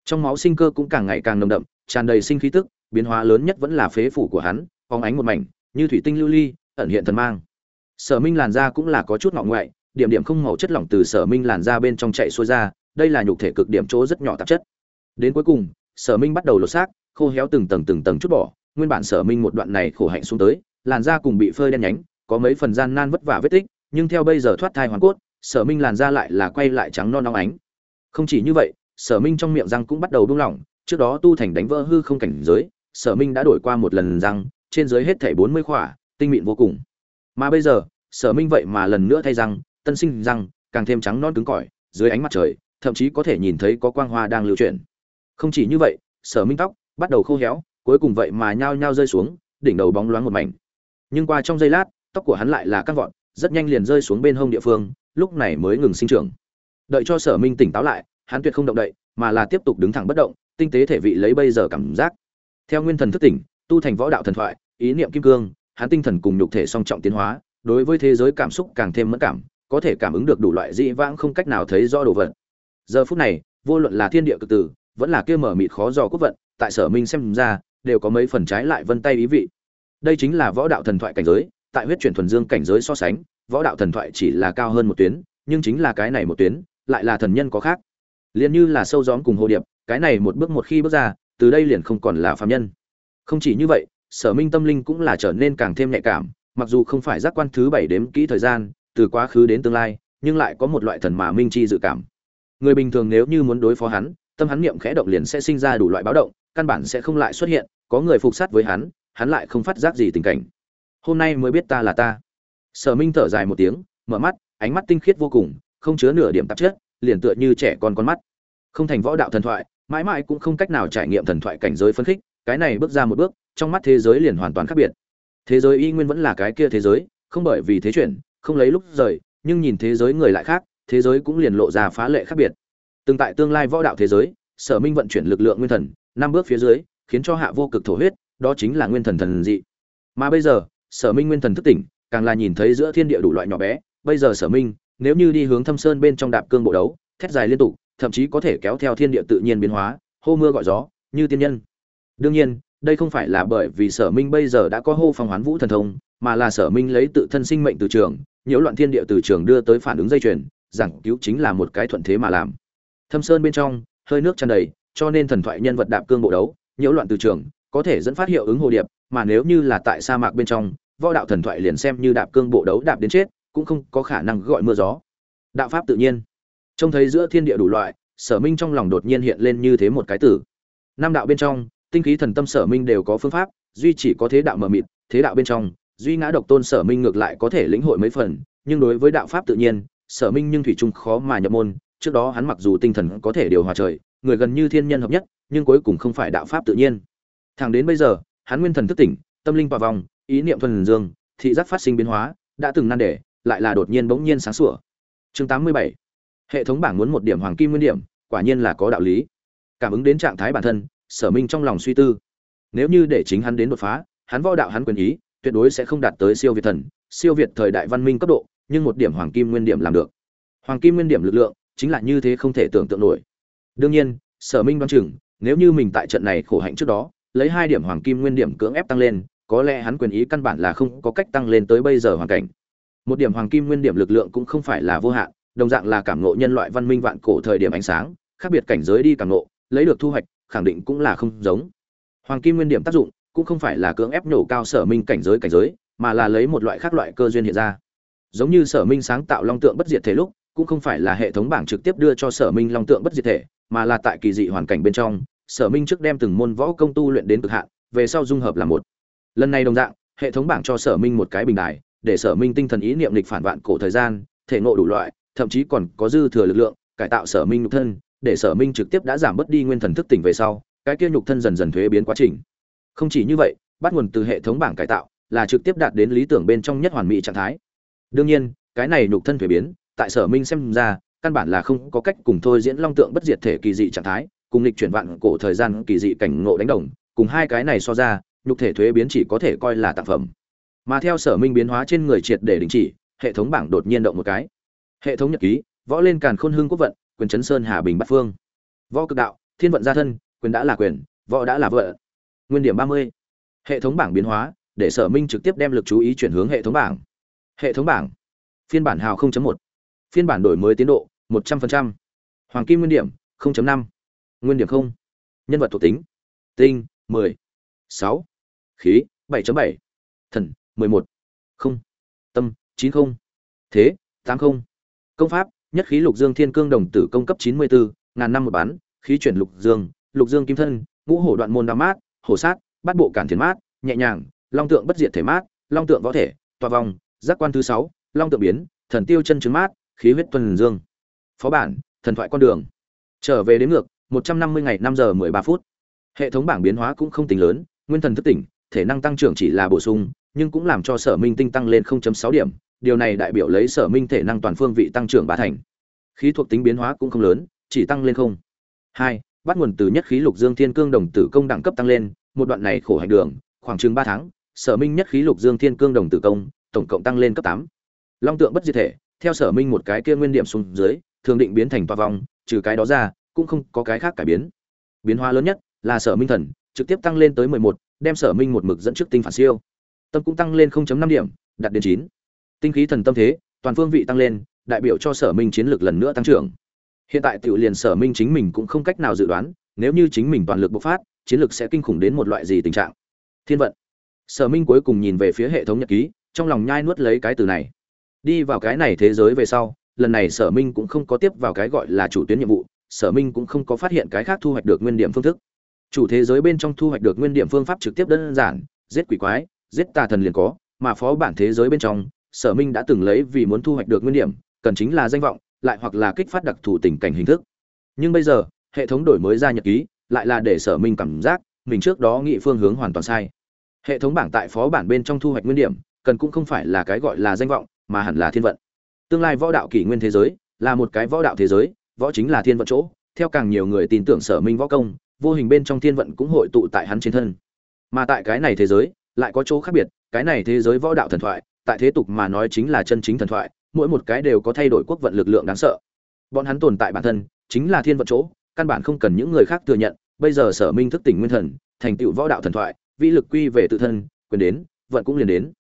Speaker 1: Trong máu sinh cơ cũng càng ngày càng nồng đậm, tràn đầy sinh khí tức, biến hóa lớn nhất vẫn là phế phủ của hắn phóng ánh một mảnh, như thủy tinh lưu ly, ẩn hiện thần mang. Sở minh làn da cũng là có chút ngọ ngoại, điểm điểm không màu chất lỏng từ sở minh làn da bên trong chạy xuôi ra, đây là nhục thể cực điểm chỗ rất nhỏ tạp chất. Đến cuối cùng, sở minh bắt đầu lột xác, khô héo từng tầng từng tầng chút bỏ, nguyên bản sở minh một đoạn này khổ hạnh xuống tới, làn da cùng bị phơi đen nhánh, có mấy phần gian nan vất vả vết tích, nhưng theo bây giờ thoát thai hoàn cốt, sở minh làn da lại là quay lại trắng non nóng ánh. Không chỉ như vậy, sở minh trong miệng răng cũng bắt đầu buông lỏng, trước đó tu thành đánh vỡ hư không cảnh giới, sở minh đã đổi qua một lần răng trên dưới hết thảy bốn mươi khỏa, tinh mịn vô cùng. Mà bây giờ, sở minh vậy mà lần nữa thay răng, tân sinh răng, càng thêm trắng non cứng cỏi, dưới ánh mặt trời, thậm chí có thể nhìn thấy có quang hoa đang lưu chuyển. Không chỉ như vậy, sở minh tóc bắt đầu khô héo, cuối cùng vậy mà nhao nhao rơi xuống, đỉnh đầu bóng loáng một mảnh. Nhưng qua trong giây lát, tóc của hắn lại là căng vọt, rất nhanh liền rơi xuống bên hông địa phương, lúc này mới ngừng sinh trưởng. Đợi cho sở minh tỉnh táo lại, hắn tuyệt không động đậy, mà là tiếp tục đứng thẳng bất động, tinh tế thể vị lấy bây giờ cảm giác. Theo nguyên thần thức tỉnh tu thành võ đạo thần thoại, ý niệm kim cương, hắn tinh thần cùng nhục thể song trọng tiến hóa, đối với thế giới cảm xúc càng thêm mẫn cảm, có thể cảm ứng được đủ loại dị vãng không cách nào thấy rõ đồ vật. Giờ phút này, vô luận là thiên địa cực tử, vẫn là kia mở mịt khó dò quốc vận, tại sở minh xem ra, đều có mấy phần trái lại vân tay ý vị. Đây chính là võ đạo thần thoại cảnh giới, tại huyết chuyển thuần dương cảnh giới so sánh, võ đạo thần thoại chỉ là cao hơn một tuyến, nhưng chính là cái này một tuyến, lại là thần nhân có khác. Liền như là sâu gióm cùng hồ điệp, cái này một bước một khi bước ra, từ đây liền không còn là phạm nhân không chỉ như vậy, sở minh tâm linh cũng là trở nên càng thêm nhạy cảm, mặc dù không phải giác quan thứ bảy đếm kỹ thời gian, từ quá khứ đến tương lai, nhưng lại có một loại thần mà minh chi dự cảm. Người bình thường nếu như muốn đối phó hắn, tâm hắn niệm khẽ động liền sẽ sinh ra đủ loại báo động, căn bản sẽ không lại xuất hiện, có người phục sát với hắn hắn lại không phát giác gì tình cảnh. Hôm nay mới biết ta là ta. Sở minh thở dài một tiếng, mở mắt, ánh mắt tinh khiết vô cùng, không chứa nửa điểm tạp chất, liền tựa như trẻ con con mắt. Không thành võ đạo thần thoại, mãi mãi cũng không cách nào trải nghiệm thần thoại cảnh giới phân khích cái này bước ra một bước, trong mắt thế giới liền hoàn toàn khác biệt. Thế giới y nguyên vẫn là cái kia thế giới, không bởi vì thế chuyển, không lấy lúc rời, nhưng nhìn thế giới người lại khác, thế giới cũng liền lộ ra phá lệ khác biệt. Từng tại tương lai võ đạo thế giới, sở minh vận chuyển lực lượng nguyên thần, năm bước phía dưới, khiến cho hạ vô cực thổ huyết, đó chính là nguyên thần thần dị. Mà bây giờ, sở minh nguyên thần thức tỉnh, càng là nhìn thấy giữa thiên địa đủ loại nhỏ bé, bây giờ sở minh, nếu như đi hướng thâm sơn bên trong đạp cương bộ đấu, thét dài liên tục, thậm chí có thể kéo theo thiên địa tự nhiên biến hóa, hô mưa gọi gió, như tiên nhân đương nhiên, đây không phải là bởi vì sở minh bây giờ đã có hô phong hoán vũ thần thông, mà là sở minh lấy tự thân sinh mệnh từ trường, nhiễu loạn thiên địa từ trường đưa tới phản ứng dây chuyền, giảng cứu chính là một cái thuận thế mà làm. Thâm sơn bên trong, hơi nước tràn đầy, cho nên thần thoại nhân vật đạp cương bộ đấu, nhiễu loạn từ trường, có thể dẫn phát hiệu ứng hồ điệp, mà nếu như là tại sa mạc bên trong, võ đạo thần thoại liền xem như đạp cương bộ đấu đạp đến chết, cũng không có khả năng gọi mưa gió. Đạo pháp tự nhiên. Trông thấy giữa thiên địa đủ loại, sở minh trong lòng đột nhiên hiện lên như thế một cái tử. Nam đạo bên trong tinh khí thần tâm sở minh đều có phương pháp, duy chỉ có thế đạo mờ mịt, thế đạo bên trong, duy ngã độc tôn sở minh ngược lại có thể lĩnh hội mấy phần, nhưng đối với đạo pháp tự nhiên, sở minh nhưng thủy trung khó mà nhập môn, trước đó hắn mặc dù tinh thần có thể điều hòa trời, người gần như thiên nhân hợp nhất, nhưng cuối cùng không phải đạo pháp tự nhiên. Thẳng đến bây giờ, hắn nguyên thần thức tỉnh, tâm linh và vòng ý niệm thuần dương, thị giác phát sinh biến hóa, đã từng nan đề, lại là đột nhiên bỗng nhiên sáng sủa. Chương 87. hệ thống bảng muốn một điểm hoàng kim nguyên điểm, quả nhiên là có đạo lý. Cảm ứng đến trạng thái bản thân sở minh trong lòng suy tư. Nếu như để chính hắn đến đột phá, hắn võ đạo hắn quyền ý, tuyệt đối sẽ không đạt tới siêu việt thần, siêu việt thời đại văn minh cấp độ, nhưng một điểm hoàng kim nguyên điểm làm được. Hoàng kim nguyên điểm lực lượng, chính là như thế không thể tưởng tượng nổi. Đương nhiên, sở minh đoán chừng, nếu như mình tại trận này khổ hạnh trước đó, lấy hai điểm hoàng kim nguyên điểm cưỡng ép tăng lên, có lẽ hắn quyền ý căn bản là không có cách tăng lên tới bây giờ hoàn cảnh. Một điểm hoàng kim nguyên điểm lực lượng cũng không phải là vô hạn, đồng dạng là cảm ngộ nhân loại văn minh vạn cổ thời điểm ánh sáng, khác biệt cảnh giới đi cảm ngộ, lấy được thu hoạch khẳng định cũng là không giống. Hoàng kim nguyên điểm tác dụng cũng không phải là cưỡng ép nổ cao sở minh cảnh giới cảnh giới, mà là lấy một loại khác loại cơ duyên hiện ra. Giống như sở minh sáng tạo long tượng bất diệt thể lúc, cũng không phải là hệ thống bảng trực tiếp đưa cho sở minh long tượng bất diệt thể, mà là tại kỳ dị hoàn cảnh bên trong, sở minh trước đem từng môn võ công tu luyện đến cực hạn, về sau dung hợp là một. Lần này đồng dạng, hệ thống bảng cho sở minh một cái bình đài, để sở minh tinh thần ý niệm lịch phản vạn cổ thời gian, thể ngộ đủ loại, thậm chí còn có dư thừa lực lượng, cải tạo sở minh nhục thân để sở minh trực tiếp đã giảm bớt đi nguyên thần thức tỉnh về sau, cái kia nhục thân dần dần thuế biến quá trình. Không chỉ như vậy, bắt nguồn từ hệ thống bảng cải tạo là trực tiếp đạt đến lý tưởng bên trong nhất hoàn mỹ trạng thái. Đương nhiên, cái này nhục thân thuế biến, tại sở minh xem ra, căn bản là không có cách cùng thôi diễn long tượng bất diệt thể kỳ dị trạng thái, cùng lịch chuyển vạn cổ thời gian kỳ dị cảnh ngộ đánh đồng, cùng hai cái này so ra, nhục thể thuế biến chỉ có thể coi là tạp phẩm. Mà theo sở minh biến hóa trên người triệt để đình chỉ, hệ thống bảng đột nhiên động một cái. Hệ thống nhật ký, võ lên càn khôn hưng quốc vận quyền chấn sơn hà bình bát phương võ cực đạo, thiên vận gia thân, quyền đã là quyền, võ đã là vợ nguyên điểm ba mươi hệ thống bảng biến hóa, để sở minh trực tiếp đem lực chú ý chuyển hướng hệ thống bảng hệ thống bảng phiên bản hào 0.1 phiên bản đổi mới tiến độ 100%. hoàng kim nguyên điểm 0.5 nguyên điểm không nhân vật thuộc tính tinh 10. 6. khí 7.7. thần 11. không tâm 90. thế 80. công pháp nhất khí lục dương thiên cương đồng tử công cấp 94, ngàn năm một bán khí chuyển lục dương lục dương kim thân ngũ hổ đoạn môn đam mát hổ sát bát bộ cản thiền mát nhẹ nhàng long tượng bất diệt thể mát long tượng võ thể toa vòng giác quan thứ sáu long tượng biến thần tiêu chân trứng mát khí huyết tuần dương. Phó bản thần thoại con đường. Trở về đến ngược một trăm năm mươi ngày năm giờ mười ba phút. Hệ thống bảng biến hóa cũng không tính lớn nguyên thần thức tỉnh thể năng tăng trưởng chỉ là bổ sung nhưng cũng làm cho sở minh tinh tăng lên 0.6 điểm điều này đại biểu lấy sở minh thể năng toàn phương vị tăng trưởng ba thành. Khí thuộc tính biến hóa cũng không lớn, chỉ tăng lên không. Hai, bắt nguồn từ nhất khí lục dương thiên cương đồng tử công đẳng cấp tăng lên, một đoạn này khổ hành đường, khoảng chừng ba tháng, sở minh nhất khí lục dương thiên cương đồng tử công, tổng cộng tăng lên cấp tám. Long tượng bất diệt thể, theo sở minh một cái kia nguyên điểm xuống dưới, thường định biến thành toa vong, trừ cái đó ra, cũng không có cái khác cải biến. Biến hóa lớn nhất là sở minh thần, trực tiếp tăng lên tới mười một, đem sở minh một mực dẫn trước tinh phản siêu. Tâm cũng tăng lên 0.5 điểm, đạt đến chín tinh khí thần tâm thế, toàn phương vị tăng lên, đại biểu cho sở minh chiến lược lần nữa tăng trưởng. Hiện tại tiểu liền sở minh chính mình cũng không cách nào dự đoán, nếu như chính mình toàn lực bộc phát, chiến lược sẽ kinh khủng đến một loại gì tình trạng. Thiên vận. Sở minh cuối cùng nhìn về phía hệ thống nhật ký, trong lòng nhai nuốt lấy cái từ này. Đi vào cái này thế giới về sau, lần này sở minh cũng không có tiếp vào cái gọi là chủ tuyến nhiệm vụ, sở minh cũng không có phát hiện cái khác thu hoạch được nguyên điểm phương thức. Chủ thế giới bên trong thu hoạch được nguyên điểm phương pháp trực tiếp đơn giản, giết quỷ quái, giết tà thần liền có, mà phó bản thế giới bên trong sở minh đã từng lấy vì muốn thu hoạch được nguyên điểm, cần chính là danh vọng, lại hoặc là kích phát đặc thù tình cảnh hình thức. Nhưng bây giờ, hệ thống đổi mới ra nhật ký, lại là để sở minh cảm giác mình trước đó nghĩ phương hướng hoàn toàn sai. Hệ thống bảng tại phó bản bên trong thu hoạch nguyên điểm, cần cũng không phải là cái gọi là danh vọng, mà hẳn là thiên vận. Tương lai võ đạo kỷ nguyên thế giới, là một cái võ đạo thế giới, võ chính là thiên vận chỗ. Theo càng nhiều người tin tưởng sở minh võ công, vô hình bên trong thiên vận cũng hội tụ tại hắn trên thân. Mà tại cái này thế giới, lại có chỗ khác biệt, cái này thế giới võ đạo thần thoại tại thế tục mà nói chính là chân chính thần thoại, mỗi một cái đều có thay đổi quốc vận lực lượng đáng sợ. Bọn hắn tồn tại bản thân, chính là thiên vận chỗ, căn bản không cần những người khác thừa nhận, bây giờ sở minh thức tỉnh nguyên thần, thành tựu võ đạo thần thoại, vĩ lực quy về tự thân, quyền đến, vận cũng liền đến.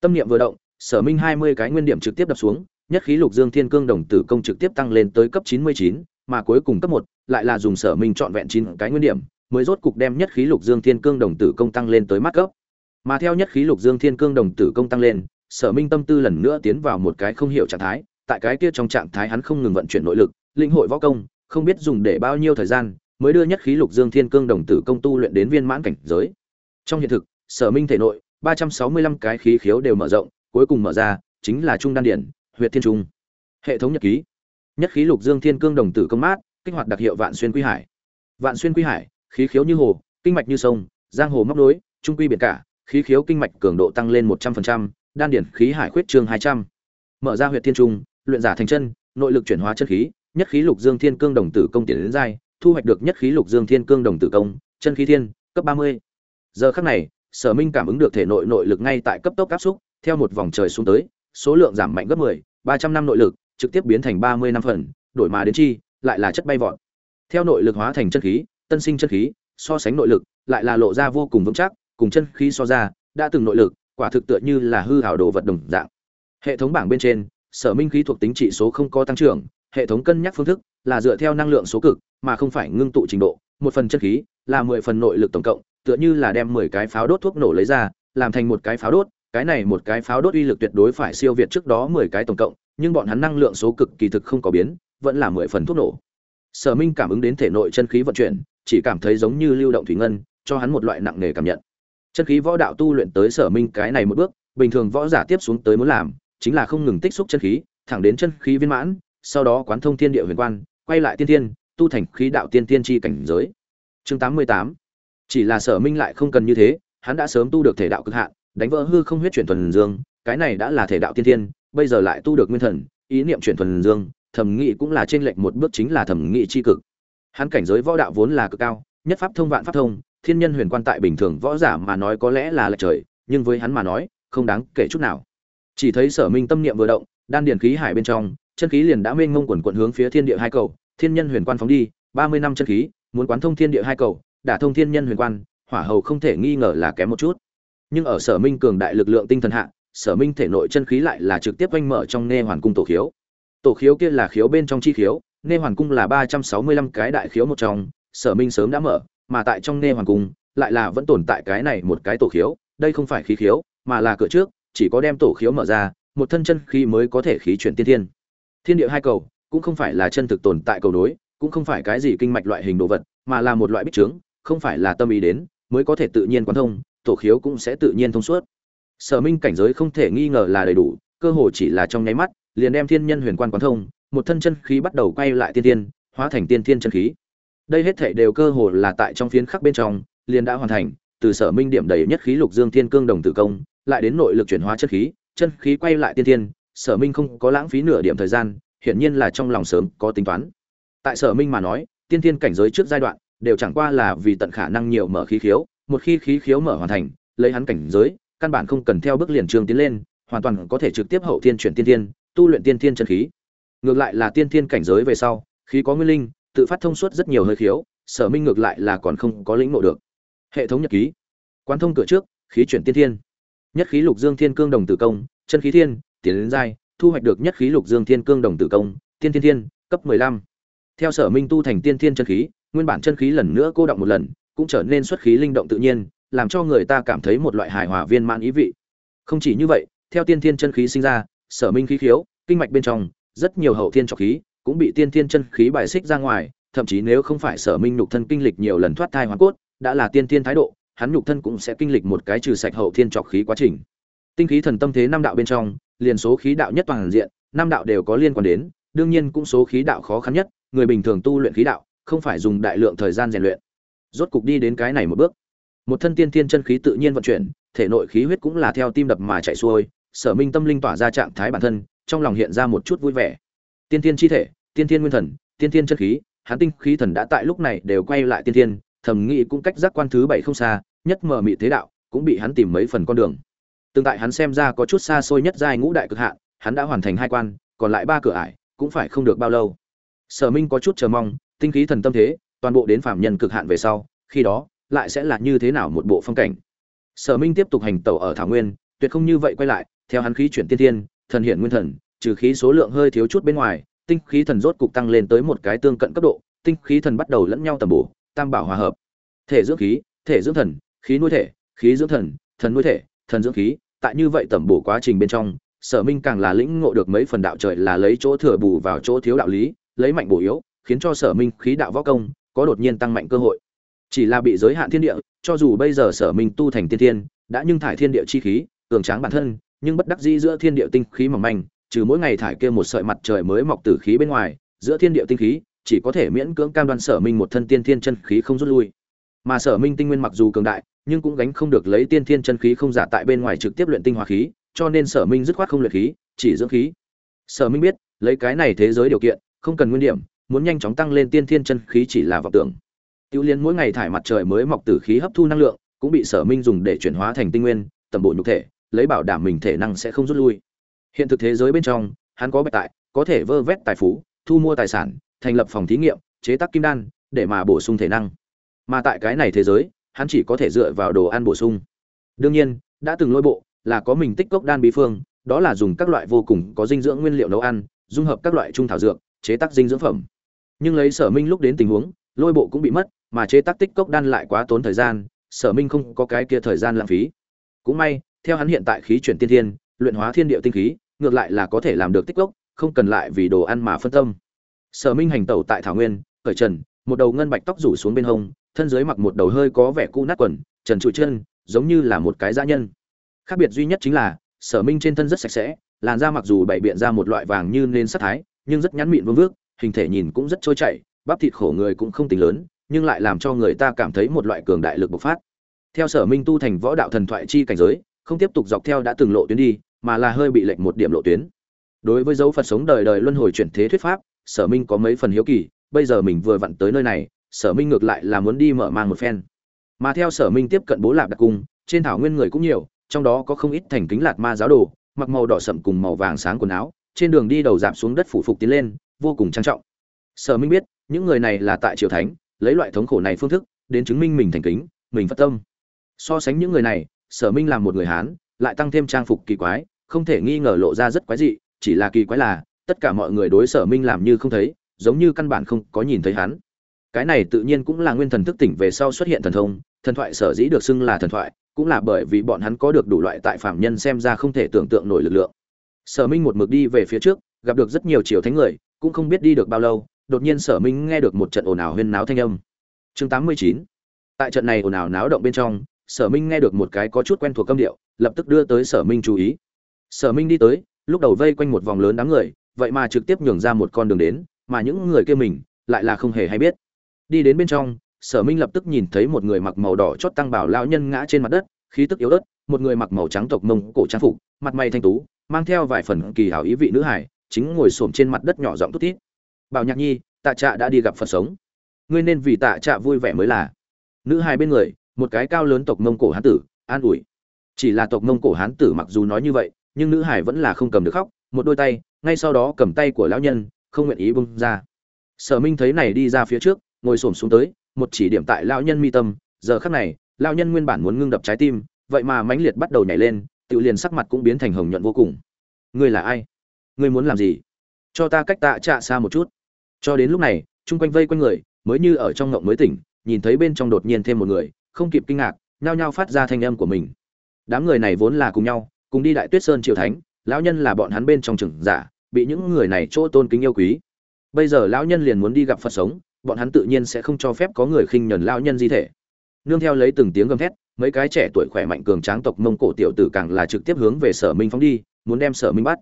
Speaker 1: Tâm niệm vừa động, sở minh hai mươi cái nguyên điểm trực tiếp đập xuống, nhất khí lục dương thiên cương đồng tử công trực tiếp tăng lên tới cấp chín mươi chín, mà cuối cùng cấp một, lại là dùng sở minh trọn vẹn chín cái nguyên điểm, mới rốt cục đem nhất khí lục dương thiên cương đồng tử công tăng lên tới mắt cấp. Mà theo nhất khí lục dương thiên cương đồng tử công tăng lên sở minh tâm tư lần nữa tiến vào một cái không hiểu trạng thái, tại cái kia trong trạng thái hắn không ngừng vận chuyển nội lực, linh hội võ công, không biết dùng để bao nhiêu thời gian, mới đưa nhất khí lục dương thiên cương đồng tử công tu luyện đến viên mãn cảnh giới. Trong hiện thực, sở minh thể nội, ba trăm sáu mươi lăm cái khí khiếu đều mở rộng, cuối cùng mở ra, chính là trung đan điển huyện thiên trung. Hệ thống nhật ký. Nhất khí lục dương thiên cương đồng tử công mát, kích hoạt đặc hiệu vạn xuyên quy hải. Vạn xuyên quy hải, khí khiếu như hồ, kinh mạch như sông, giang hồ móc nối, trung quy biển cả, khí khiếu kinh mạch cường độ tăng lên một trăm phần trăm đan điển khí hải khuyết chương hai trăm. Mở ra huyệt thiên trung, luyện giả thành chân, nội lực chuyển hóa chân khí, nhất khí lục dương thiên cương đồng tử công tiền đến giai, thu hoạch được nhất khí lục dương thiên cương đồng tử công, chân khí thiên, cấp ba mươi. Giờ khắc này, sở minh cảm ứng được thể nội nội lực ngay tại cấp tốc áp xúc, theo một vòng trời xuống tới, số lượng giảm mạnh gấp mười, ba trăm năm nội lực, trực tiếp biến thành ba mươi năm phần, đổi mà đến chi, lại là chất bay vọt. Theo nội lực hóa thành chân khí, tân sinh chân khí, so sánh nội lực, lại là lộ ra vô cùng vững chắc, cùng chân khí so ra, đã từng nội lực quả thực tựa như là hư hảo đồ vật đồng dạng. Hệ thống bảng bên trên, sở minh khí thuộc tính trị số không có tăng trưởng, hệ thống cân nhắc phương thức là dựa theo năng lượng số cực, mà không phải ngưng tụ trình độ, một phần chân khí là mười phần nội lực tổng cộng, tựa như là đem mười cái pháo đốt thuốc nổ lấy ra, làm thành một cái pháo đốt, cái này một cái pháo đốt uy lực tuyệt đối phải siêu việt trước đó mười cái tổng cộng, nhưng bọn hắn năng lượng số cực kỳ thực không có biến, vẫn là mười phần thuốc nổ. Sở minh cảm ứng đến thể nội chân khí vận chuyển, chỉ cảm thấy giống như lưu động thủy ngân, cho hắn một loại nặng nề cảm nhận chân khí võ đạo tu luyện tới sở minh cái này một bước, bình thường võ giả tiếp xuống tới muốn làm, chính là không ngừng tích xúc chân khí, thẳng đến chân khí viên mãn, sau đó quán thông thiên địa huyền quan, quay lại tiên thiên, tu thành khí đạo tiên tiên tri cảnh giới. Chương tám mươi tám. Chỉ là sở minh lại không cần như thế, hắn đã sớm tu được thể đạo cực hạn, đánh vỡ hư không huyết chuyển thuần dương, cái này đã là thể đạo tiên thiên, bây giờ lại tu được nguyên thần, ý niệm chuyển thuần dương, thẩm nghị cũng là trên lệnh một bước chính là thẩm nghị chi cực. Hắn cảnh giới võ đạo vốn là cực cao, nhất pháp thông vạn pháp thông thiên nhân huyền quan tại bình thường võ giả mà nói có lẽ là lệch trời, nhưng với hắn mà nói, không đáng kể chút nào. Chỉ thấy sở minh tâm niệm vừa động, đan điền khí hải bên trong, chân khí liền đã mênh ngông quần quận hướng phía thiên địa hai cầu, thiên nhân huyền quan phóng đi, ba mươi năm chân khí, muốn quán thông thiên địa hai cầu, đả thông thiên nhân huyền quan, hỏa hầu không thể nghi ngờ là kém một chút. Nhưng ở sở minh cường đại lực lượng tinh thần hạ, sở minh thể nội chân khí lại là trực tiếp oanh mở trong nghe hoàn cung tổ khiếu. Tổ khiếu kia là khiếu bên trong chi khiếu nghe hoàn cung là ba trăm sáu mươi lăm cái đại khiếu một trong, sở minh sớm đã mở mà tại trong nghe hoàng cung, lại là vẫn tồn tại cái này một cái tổ khiếu, đây không phải khí khiếu, mà là cửa trước, chỉ có đem tổ khiếu mở ra, một thân chân khí mới có thể khí chuyển tiên thiên. Thiên địa hai cầu, cũng không phải là chân thực tồn tại cầu nối, cũng không phải cái gì kinh mạch loại hình đồ vật, mà là một loại bích trướng, không phải là tâm ý đến, mới có thể tự nhiên quán thông, tổ khiếu cũng sẽ tự nhiên thông suốt. Sở minh cảnh giới không thể nghi ngờ là đầy đủ, cơ hồ chỉ là trong nháy mắt, liền đem thiên nhân huyền quan quán thông, một thân chân khí bắt đầu quay lại tiên tiên hóa thành tiên thiên chân khí đây hết thảy đều cơ hồ là tại trong phiến khắc bên trong, liền đã hoàn thành, từ sở minh điểm đầy nhất khí lục dương thiên cương đồng tử công, lại đến nội lực chuyển hóa chất khí, chân khí quay lại tiên thiên, sở minh không có lãng phí nửa điểm thời gian, hiển nhiên là trong lòng sớm có tính toán. Tại sở minh mà nói, tiên thiên cảnh giới trước giai đoạn, đều chẳng qua là vì tận khả năng nhiều mở khí khiếu, một khi khí khiếu mở hoàn thành, lấy hắn cảnh giới, căn bản không cần theo bước liền trường tiến lên, hoàn toàn có thể trực tiếp hậu thiên chuyển tiên thiên, tu luyện tiên thiên chân khí. Ngược lại là tiên thiên cảnh giới về sau, khí có nguyên linh tự phát thông suốt rất nhiều hơi khiếu, sở minh ngược lại là còn không có lĩnh ngộ được. Hệ thống nhật ký. Quán thông cửa trước, khí chuyển tiên thiên. Nhất khí lục dương thiên cương đồng tử công, chân khí thiên, tiến đến giai, thu hoạch được nhất khí lục dương thiên cương đồng tử công, tiên thiên thiên, cấp mười lăm. Theo sở minh tu thành tiên thiên chân khí, nguyên bản chân khí lần nữa cô động một lần, cũng trở nên xuất khí linh động tự nhiên, làm cho người ta cảm thấy một loại hài hòa viên mãn ý vị. Không chỉ như vậy, theo tiên thiên chân khí sinh ra, sở minh khí khiếu, kinh mạch bên trong, rất nhiều hậu thiên trọc khí cũng bị tiên thiên chân khí bài xích ra ngoài, thậm chí nếu không phải sở minh nhục thân kinh lịch nhiều lần thoát thai hoàn cốt, đã là tiên thiên thái độ, hắn nhục thân cũng sẽ kinh lịch một cái trừ sạch hậu thiên trọc khí quá trình. Tinh khí thần tâm thế năm đạo bên trong, liền số khí đạo nhất toàn diện, năm đạo đều có liên quan đến, đương nhiên cũng số khí đạo khó khăn nhất, người bình thường tu luyện khí đạo, không phải dùng đại lượng thời gian rèn luyện. Rốt cục đi đến cái này một bước. Một thân tiên thiên chân khí tự nhiên vận chuyển, thể nội khí huyết cũng là theo tim đập mà chạy xuôi, sở minh tâm linh tỏa ra trạng thái bản thân, trong lòng hiện ra một chút vui vẻ tiên thiên chi thể, tiên thiên nguyên thần, tiên thiên chân khí, hắn tinh khí thần đã tại lúc này đều quay lại tiên thiên, thầm nghĩ cũng cách giác quan thứ bảy không xa, nhất mờ mị thế đạo, cũng bị hắn tìm mấy phần con đường. Tương tại hắn xem ra có chút xa xôi nhất giai ngũ đại cực hạn, hắn đã hoàn thành hai quan, còn lại ba cửa ải, cũng phải không được bao lâu. Sở minh có chút chờ mong, tinh khí thần tâm thế, toàn bộ đến phạm nhân cực hạn về sau, khi đó, lại sẽ là như thế nào một bộ phong cảnh. Sở minh tiếp tục hành tẩu ở thảo nguyên, tuyệt không như vậy quay lại, theo hắn khí chuyển tiên tiên thần hiện nguyên thần trừ khí số lượng hơi thiếu chút bên ngoài, tinh khí thần rốt cục tăng lên tới một cái tương cận cấp độ, tinh khí thần bắt đầu lẫn nhau tầm bổ, tam bảo hòa hợp. Thể dưỡng khí, thể dưỡng thần, khí nuôi thể, khí dưỡng thần thần nuôi thể, thần dưỡng khí, tại như vậy tầm bổ quá trình bên trong, sở minh càng là lĩnh ngộ được mấy phần đạo trời là lấy chỗ thừa bù vào chỗ thiếu đạo lý, lấy mạnh bổ yếu, khiến cho sở minh khí đạo võ công có đột nhiên tăng mạnh cơ hội. Chỉ là bị giới hạn thiên địa, cho dù bây giờ sở minh tu thành tiên thiên, đã nhưng thải thiên địa chi khí, cường tráng bản thân, nhưng bất đắc dĩ giữa thiên địa tinh khí mỏng manh trừ mỗi ngày thải kia một sợi mặt trời mới mọc từ khí bên ngoài, giữa thiên địa tinh khí, chỉ có thể miễn cưỡng cam đoan sở minh một thân tiên thiên chân khí không rút lui. Mà sở minh tinh nguyên mặc dù cường đại, nhưng cũng gánh không được lấy tiên thiên chân khí không giả tại bên ngoài trực tiếp luyện tinh hóa khí, cho nên sở minh dứt khoát không luyện khí, chỉ dưỡng khí. Sở minh biết, lấy cái này thế giới điều kiện, không cần nguyên điểm, muốn nhanh chóng tăng lên tiên thiên chân khí chỉ là vọng tưởng. Tiêu liên mỗi ngày thải mặt trời mới mọc từ khí hấp thu năng lượng, cũng bị sở minh dùng để chuyển hóa thành tinh nguyên, tầm bộ nhục thể, lấy bảo đảm mình thể năng sẽ không rút lui hiện thực thế giới bên trong, hắn có bạch tại, có thể vơ vét tài phú, thu mua tài sản, thành lập phòng thí nghiệm, chế tác kim đan, để mà bổ sung thể năng. Mà tại cái này thế giới, hắn chỉ có thể dựa vào đồ ăn bổ sung. Đương nhiên, đã từng lôi bộ, là có mình tích cốc đan bí phương, đó là dùng các loại vô cùng có dinh dưỡng nguyên liệu nấu ăn, dung hợp các loại trung thảo dược, chế tác dinh dưỡng phẩm. Nhưng lấy sở minh lúc đến tình huống, lôi bộ cũng bị mất, mà chế tác tích cốc đan lại quá tốn thời gian, sở minh không có cái kia thời gian lãng phí. Cũng may, theo hắn hiện tại khí chuyển tiên thiên, luyện hóa thiên địa tinh khí ngược lại là có thể làm được tích gốc không cần lại vì đồ ăn mà phân tâm. Sở minh hành tẩu tại thảo nguyên khởi trần, một đầu ngân bạch tóc rủ xuống bên hông, thân dưới mặc một đầu hơi có vẻ cũ nát quần, trần trụi chân, giống như là một cái dã nhân. Khác biệt duy nhất chính là, sở minh trên thân rất sạch sẽ, làn da mặc dù bày biện ra một loại vàng như nên sắc thái, nhưng rất nhắn mịn vương vước, hình thể nhìn cũng rất trôi chảy, bắp thịt khổ người cũng không tính lớn, nhưng lại làm cho người ta cảm thấy một loại cường đại lực bộc phát. Theo sở minh tu thành võ đạo thần thoại chi cảnh giới, không tiếp tục dọc theo đã từng lộ tuyến đi mà là hơi bị lệch một điểm lộ tuyến. Đối với dấu phật sống đời đời luân hồi chuyển thế thuyết pháp, sở minh có mấy phần hiếu kỳ, bây giờ mình vừa vặn tới nơi này, sở minh ngược lại là muốn đi mở mang một phen. Mà theo sở minh tiếp cận bố lạp đặc cung, trên thảo nguyên người cũng nhiều, trong đó có không ít thành kính lạt ma giáo đồ, mặc màu đỏ sậm cùng màu vàng sáng quần áo, trên đường đi đầu dạp xuống đất phủ phục tiến lên, vô cùng trang trọng. Sở minh biết, những người này là tại triều thánh, lấy loại thống khổ này phương thức, đến chứng minh mình thành kính, mình phát tâm. So sánh những người này, sở minh làm một người hán, lại tăng thêm trang phục kỳ quái không thể nghi ngờ lộ ra rất quái dị, chỉ là kỳ quái là, tất cả mọi người đối sở minh làm như không thấy, giống như căn bản không có nhìn thấy hắn. Cái này tự nhiên cũng là nguyên thần thức tỉnh về sau xuất hiện thần thông, thần thoại sở dĩ được xưng là thần thoại, cũng là bởi vì bọn hắn có được đủ loại tại phạm nhân xem ra không thể tưởng tượng nổi lực lượng. Sở minh một mực đi về phía trước, gặp được rất nhiều triều thánh người, cũng không biết đi được bao lâu, đột nhiên sở minh nghe được một trận ồn ào huyên náo thanh âm. Chương tám mươi chín, tại trận này ồn ào náo động bên trong, sở minh nghe được một cái có chút quen thuộc câm điệu, lập tức đưa tới sở minh chú ý sở minh đi tới, lúc đầu vây quanh một vòng lớn đám người, vậy mà trực tiếp nhường ra một con đường đến, mà những người kia mình, lại là không hề hay biết. Đi đến bên trong, sở minh lập tức nhìn thấy một người mặc màu đỏ chót tăng bảo lao nhân ngã trên mặt đất, khí tức yếu ớt, một người mặc màu trắng tộc mông cổ trang phục, mặt mày thanh tú, mang theo vài phần kỳ hảo ý vị nữ hải chính ngồi xổm trên mặt đất nhỏ giọng tút tít bảo nhạc nhi, tạ trạ đã đi gặp phật sống. Ngươi nên vì tạ trạ vui vẻ mới là. Nữ hai bên người, một cái cao lớn tộc mông cổ hán tử, an ủi. Chỉ là tộc mông cổ hán tử mặc dù nói như vậy nhưng nữ hải vẫn là không cầm được khóc, một đôi tay, ngay sau đó cầm tay của lão nhân, không nguyện ý bung ra. Sở minh thấy này đi ra phía trước, ngồi xổm xuống tới, một chỉ điểm tại lão nhân mi tâm. Giờ khắc này, lão nhân nguyên bản muốn ngưng đập trái tim, vậy mà mãnh liệt bắt đầu nhảy lên, tự liền sắc mặt cũng biến thành hồng nhuận vô cùng. Ngươi là ai? Ngươi muốn làm gì? Cho ta cách tạ trạ xa một chút. Cho đến lúc này, chung quanh vây quanh người, mới như ở trong ngộng mới tỉnh, nhìn thấy bên trong đột nhiên thêm một người, không kịp kinh ngạc, nhao nhao phát ra thanh âm của mình. Đám người này vốn là cùng nhau cùng đi đại tuyết sơn triều thánh, lão nhân là bọn hắn bên trong trưởng giả, bị những người này chỗ tôn kính yêu quý. Bây giờ lão nhân liền muốn đi gặp phật sống, bọn hắn tự nhiên sẽ không cho phép có người khinh nhẫn lão nhân di thể. Nương theo lấy từng tiếng gầm thét, mấy cái trẻ tuổi khỏe mạnh cường tráng tộc mông cổ tiểu tử càng là trực tiếp hướng về sở minh phóng đi, muốn đem sở minh bắt.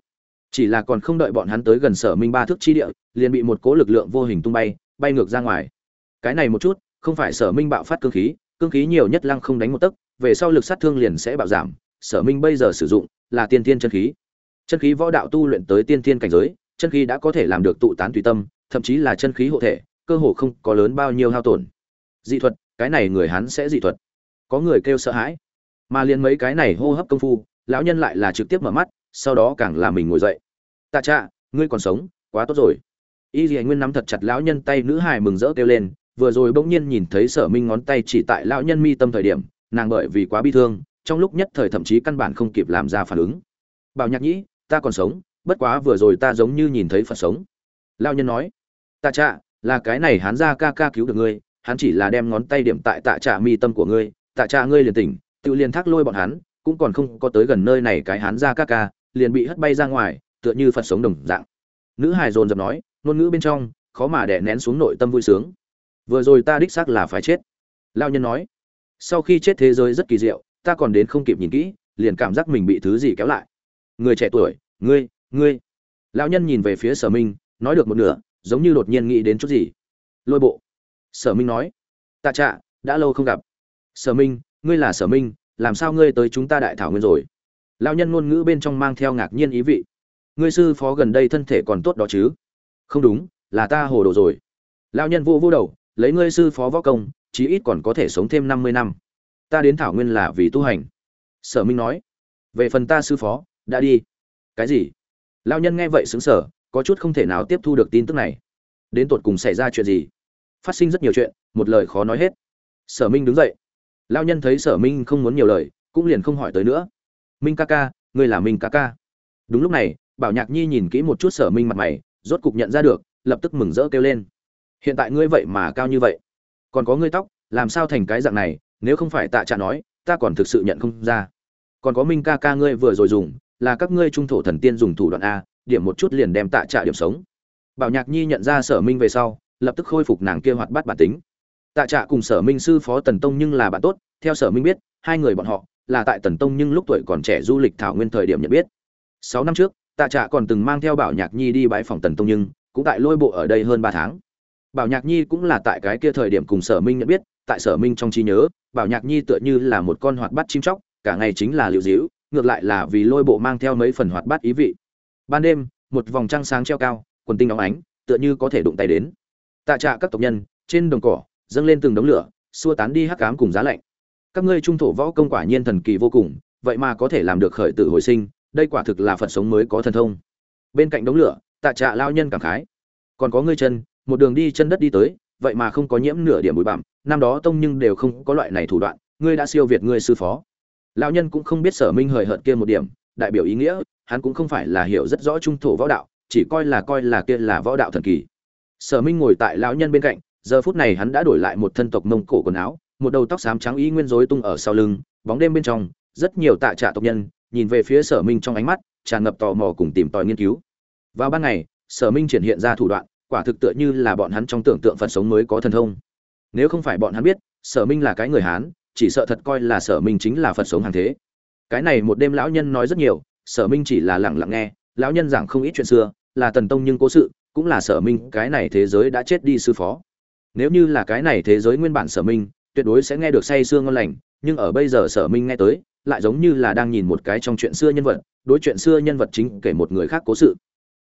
Speaker 1: Chỉ là còn không đợi bọn hắn tới gần sở minh ba thước chi địa, liền bị một cố lực lượng vô hình tung bay bay ngược ra ngoài. Cái này một chút, không phải sở minh bạo phát cương khí cương khí nhiều nhất lăng không đánh một tấc, về sau lực sát thương liền sẽ bạo giảm sở minh bây giờ sử dụng là tiên tiên chân khí. Chân khí võ đạo tu luyện tới tiên tiên cảnh giới, chân khí đã có thể làm được tụ tán tùy tâm, thậm chí là chân khí hộ thể, cơ hồ không có lớn bao nhiêu hao tổn. Dị thuật, cái này người hắn sẽ dị thuật. Có người kêu sợ hãi. Mà liền mấy cái này hô hấp công phu, lão nhân lại là trực tiếp mở mắt, sau đó càng là mình ngồi dậy. Tạ trạ ngươi còn sống, quá tốt rồi. Y dì nguyên nắm thật chặt lão nhân tay, nữ hài mừng rỡ kêu lên, vừa rồi bỗng nhiên nhìn thấy sở minh ngón tay chỉ tại lão nhân mi tâm thời điểm, nàng bởi vì quá bi thương trong lúc nhất thời thậm chí căn bản không kịp làm ra phản ứng. Bảo nhạc nhĩ, ta còn sống, bất quá vừa rồi ta giống như nhìn thấy phật sống. Lão nhân nói tạ trạ, là cái này hắn ra ca ca cứu được ngươi, hắn chỉ là đem ngón tay điểm tại tạ trạ mi tâm của ngươi, tạ trạ ngươi liền tỉnh, tự liền thác lôi bọn hắn, cũng còn không có tới gần nơi này cái hắn ra ca ca, liền bị hất bay ra ngoài, tựa như phật sống đồng dạng. Nữ hài dồn dập nói, ngôn ngữ bên trong, khó mà đè nén xuống nội tâm vui sướng. Vừa rồi ta đích xác là phải chết. Lao nhân nói, sau khi chết thế giới rất kỳ diệu ta còn đến không kịp nhìn kỹ, liền cảm giác mình bị thứ gì kéo lại. Người trẻ tuổi, ngươi ngươi. Lão nhân nhìn về phía sở minh, nói được một nửa, giống như đột nhiên nghĩ đến chút gì. Lôi bộ. Sở minh nói. Tạ trạ, đã lâu không gặp. Sở minh, ngươi là sở minh, làm sao ngươi tới chúng ta đại thảo nguyên rồi? Lão nhân ngôn ngữ bên trong mang theo ngạc nhiên ý vị. Ngươi sư phó gần đây thân thể còn tốt đó chứ? Không đúng, là ta hồ đồ rồi. Lão nhân vô vô đầu, lấy ngươi sư phó võ công, chí ít còn có thể sống thêm năm mươi năm ta đến thảo nguyên là vì tu hành. Sở minh nói, về phần ta sư phó, đã đi. Cái gì? Lão nhân nghe vậy xứng sở có chút không thể nào tiếp thu được tin tức này. Đến tột cùng xảy ra chuyện gì? Phát sinh rất nhiều chuyện, một lời khó nói hết. Sở minh đứng dậy. Lão nhân thấy sở minh không muốn nhiều lời, cũng liền không hỏi tới nữa. Minh ca ca, ngươi là minh ca ca. Đúng lúc này, bảo nhạc nhi nhìn kỹ một chút sở minh mặt mày, rốt cục nhận ra được, lập tức mừng rỡ kêu lên. Hiện tại ngươi vậy mà cao như vậy. Còn có ngươi tóc, làm sao thành cái dạng này? Nếu không phải tạ trạ nói, ta còn thực sự nhận không ra. Còn có minh ca ca ngươi vừa rồi dùng, là các ngươi trung thổ thần tiên dùng thủ đoạn a, điểm một chút liền đem tạ trạ điểm sống. Bảo nhạc nhi nhận ra sở minh về sau, lập tức khôi phục nàng kia hoạt bát bản tính. Tạ trạ cùng sở minh sư phó tần tông nhưng là bạn tốt, theo sở minh biết, hai người bọn họ là tại tần tông nhưng lúc tuổi còn trẻ du lịch thảo nguyên thời điểm nhận biết. Sáu năm trước, tạ trạ còn từng mang theo bảo nhạc nhi đi bãi phòng tần tông nhưng cũng tại lôi bộ ở đây hơn ba tháng. Bảo nhạc nhi cũng là tại cái kia thời điểm cùng sở minh nhận biết tại sở minh trong trí nhớ, bảo nhạc nhi tựa như là một con hoạt bát chim chóc, cả ngày chính là liệu dĩu ngược lại là vì lôi bộ mang theo mấy phần hoạt bát ý vị. Ban đêm, một vòng trăng sáng treo cao, quần tinh óng ánh, tựa như có thể đụng tay đến. Tạ trạ các tộc nhân, trên đồng cỏ, dâng lên từng đống lửa, xua tán đi hắc cám cùng giá lạnh. Các ngươi trung thổ võ công quả nhiên thần kỳ vô cùng, vậy mà có thể làm được khởi tử hồi sinh, đây quả thực là phật sống mới có thần thông. Bên cạnh đống lửa, tạ trạ lao nhân cảm khái. Còn có ngươi chân, một đường đi chân đất đi tới vậy mà không có nhiễm nửa điểm bụi bặm, năm đó tông nhưng đều không có loại này thủ đoạn, ngươi đã siêu việt ngươi sư phó. Lão nhân cũng không biết sở minh hời hợt kia một điểm, đại biểu ý nghĩa, hắn cũng không phải là hiểu rất rõ trung thổ võ đạo, chỉ coi là coi là kia là võ đạo thần kỳ. Sở minh ngồi tại lão nhân bên cạnh, giờ phút này hắn đã đổi lại một thân tộc mông cổ quần áo, một đầu tóc xám trắng y nguyên rối tung ở sau lưng, bóng đêm bên trong, rất nhiều tạ trạ tộc nhân, nhìn về phía sở minh trong ánh mắt, tràn ngập tò mò cùng tìm tòi nghiên cứu. Vào ban ngày, sở minh triển hiện ra thủ đoạn quả thực tựa như là bọn hắn trong tưởng tượng phật sống mới có thần thông. Nếu không phải bọn hắn biết, sở minh là cái người hán, chỉ sợ thật coi là sở minh chính là phật sống hàng thế. Cái này một đêm lão nhân nói rất nhiều, sở minh chỉ là lẳng lặng nghe, lão nhân giảng không ít chuyện xưa, là tần tông nhưng cố sự, cũng là sở minh, cái này thế giới đã chết đi sư phó. Nếu như là cái này thế giới nguyên bản sở minh, tuyệt đối sẽ nghe được say sương ngon lành, nhưng ở bây giờ sở minh nghe tới, lại giống như là đang nhìn một cái trong chuyện xưa nhân vật, đối chuyện xưa nhân vật chính kể một người khác cố sự.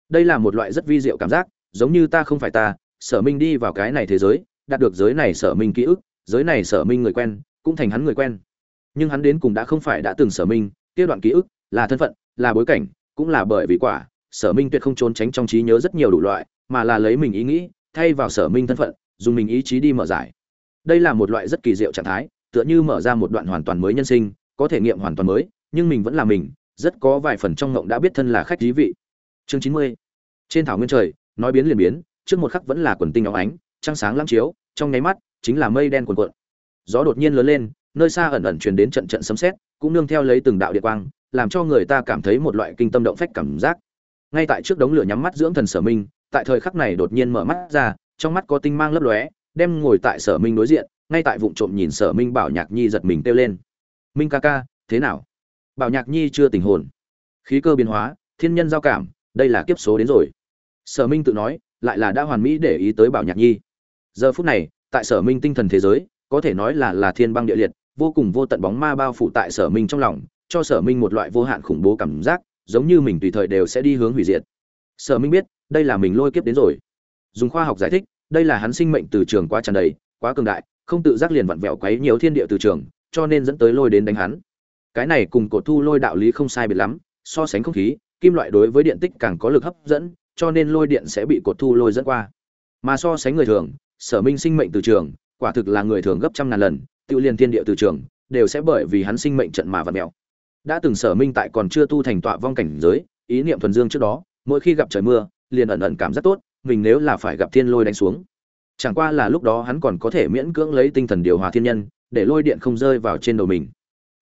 Speaker 1: Đây là một loại rất vi diệu cảm giác giống như ta không phải ta, sở minh đi vào cái này thế giới, đạt được giới này sở minh ký ức, giới này sở minh người quen, cũng thành hắn người quen. Nhưng hắn đến cùng đã không phải đã từng sở minh, kia đoạn ký ức là thân phận, là bối cảnh, cũng là bởi vì quả, sở minh tuyệt không trốn tránh trong trí nhớ rất nhiều đủ loại, mà là lấy mình ý nghĩ, thay vào sở minh thân phận, dùng mình ý chí đi mở giải. Đây là một loại rất kỳ diệu trạng thái, tựa như mở ra một đoạn hoàn toàn mới nhân sinh, có thể nghiệm hoàn toàn mới, nhưng mình vẫn là mình, rất có vài phần trong ngộng đã biết thân là khách thí vị. Chương chín mươi. Trên thảo nguyên trời nói biến liền biến, trước một khắc vẫn là quần tinh óng ánh, trăng sáng lăng chiếu, trong nháy mắt, chính là mây đen cuồn cuộn. Gió đột nhiên lớn lên, nơi xa ẩn ẩn truyền đến trận trận sấm sét, cũng nương theo lấy từng đạo điện quang, làm cho người ta cảm thấy một loại kinh tâm động phách cảm giác. Ngay tại trước đống lửa nhắm mắt dưỡng thần sở minh, tại thời khắc này đột nhiên mở mắt ra, trong mắt có tinh mang lấp lóe, đem ngồi tại sở minh đối diện, ngay tại vụng trộm nhìn sở minh bảo nhạc nhi giật mình kêu lên. Minh ca ca, thế nào? Bảo nhạc nhi chưa tình hồn. Khí cơ biến hóa, thiên nhân giao cảm, đây là kiếp số đến rồi sở minh tự nói, lại là đã hoàn mỹ để ý tới bảo nhạc nhi. Giờ phút này, tại sở minh tinh thần thế giới, có thể nói là là thiên băng địa liệt, vô cùng vô tận bóng ma bao phủ tại sở minh trong lòng, cho sở minh một loại vô hạn khủng bố cảm giác, giống như mình tùy thời đều sẽ đi hướng hủy diệt. Sở minh biết, đây là mình lôi kiếp đến rồi. Dùng khoa học giải thích, đây là hắn sinh mệnh từ trường quá tràn đầy, quá cường đại, không tự giác liền vặn vẹo quấy nhiều thiên địa từ trường, cho nên dẫn tới lôi đến đánh hắn. Cái này cùng cột thu lôi đạo lý không sai biệt lắm, so sánh không khí, kim loại đối với điện tích càng có lực hấp dẫn cho nên lôi điện sẽ bị cột thu lôi dẫn qua. Mà so sánh người thường, sở minh sinh mệnh từ trường, quả thực là người thường gấp trăm ngàn lần, tự liên thiên địa từ trường, đều sẽ bởi vì hắn sinh mệnh trận mà vật mèo. Đã từng sở minh tại còn chưa tu thành tọa vong cảnh giới, ý niệm thuần dương trước đó, mỗi khi gặp trời mưa, liền ẩn ẩn cảm rất tốt, mình nếu là phải gặp thiên lôi đánh xuống. Chẳng qua là lúc đó hắn còn có thể miễn cưỡng lấy tinh thần điều hòa thiên nhân, để lôi điện không rơi vào trên đầu mình.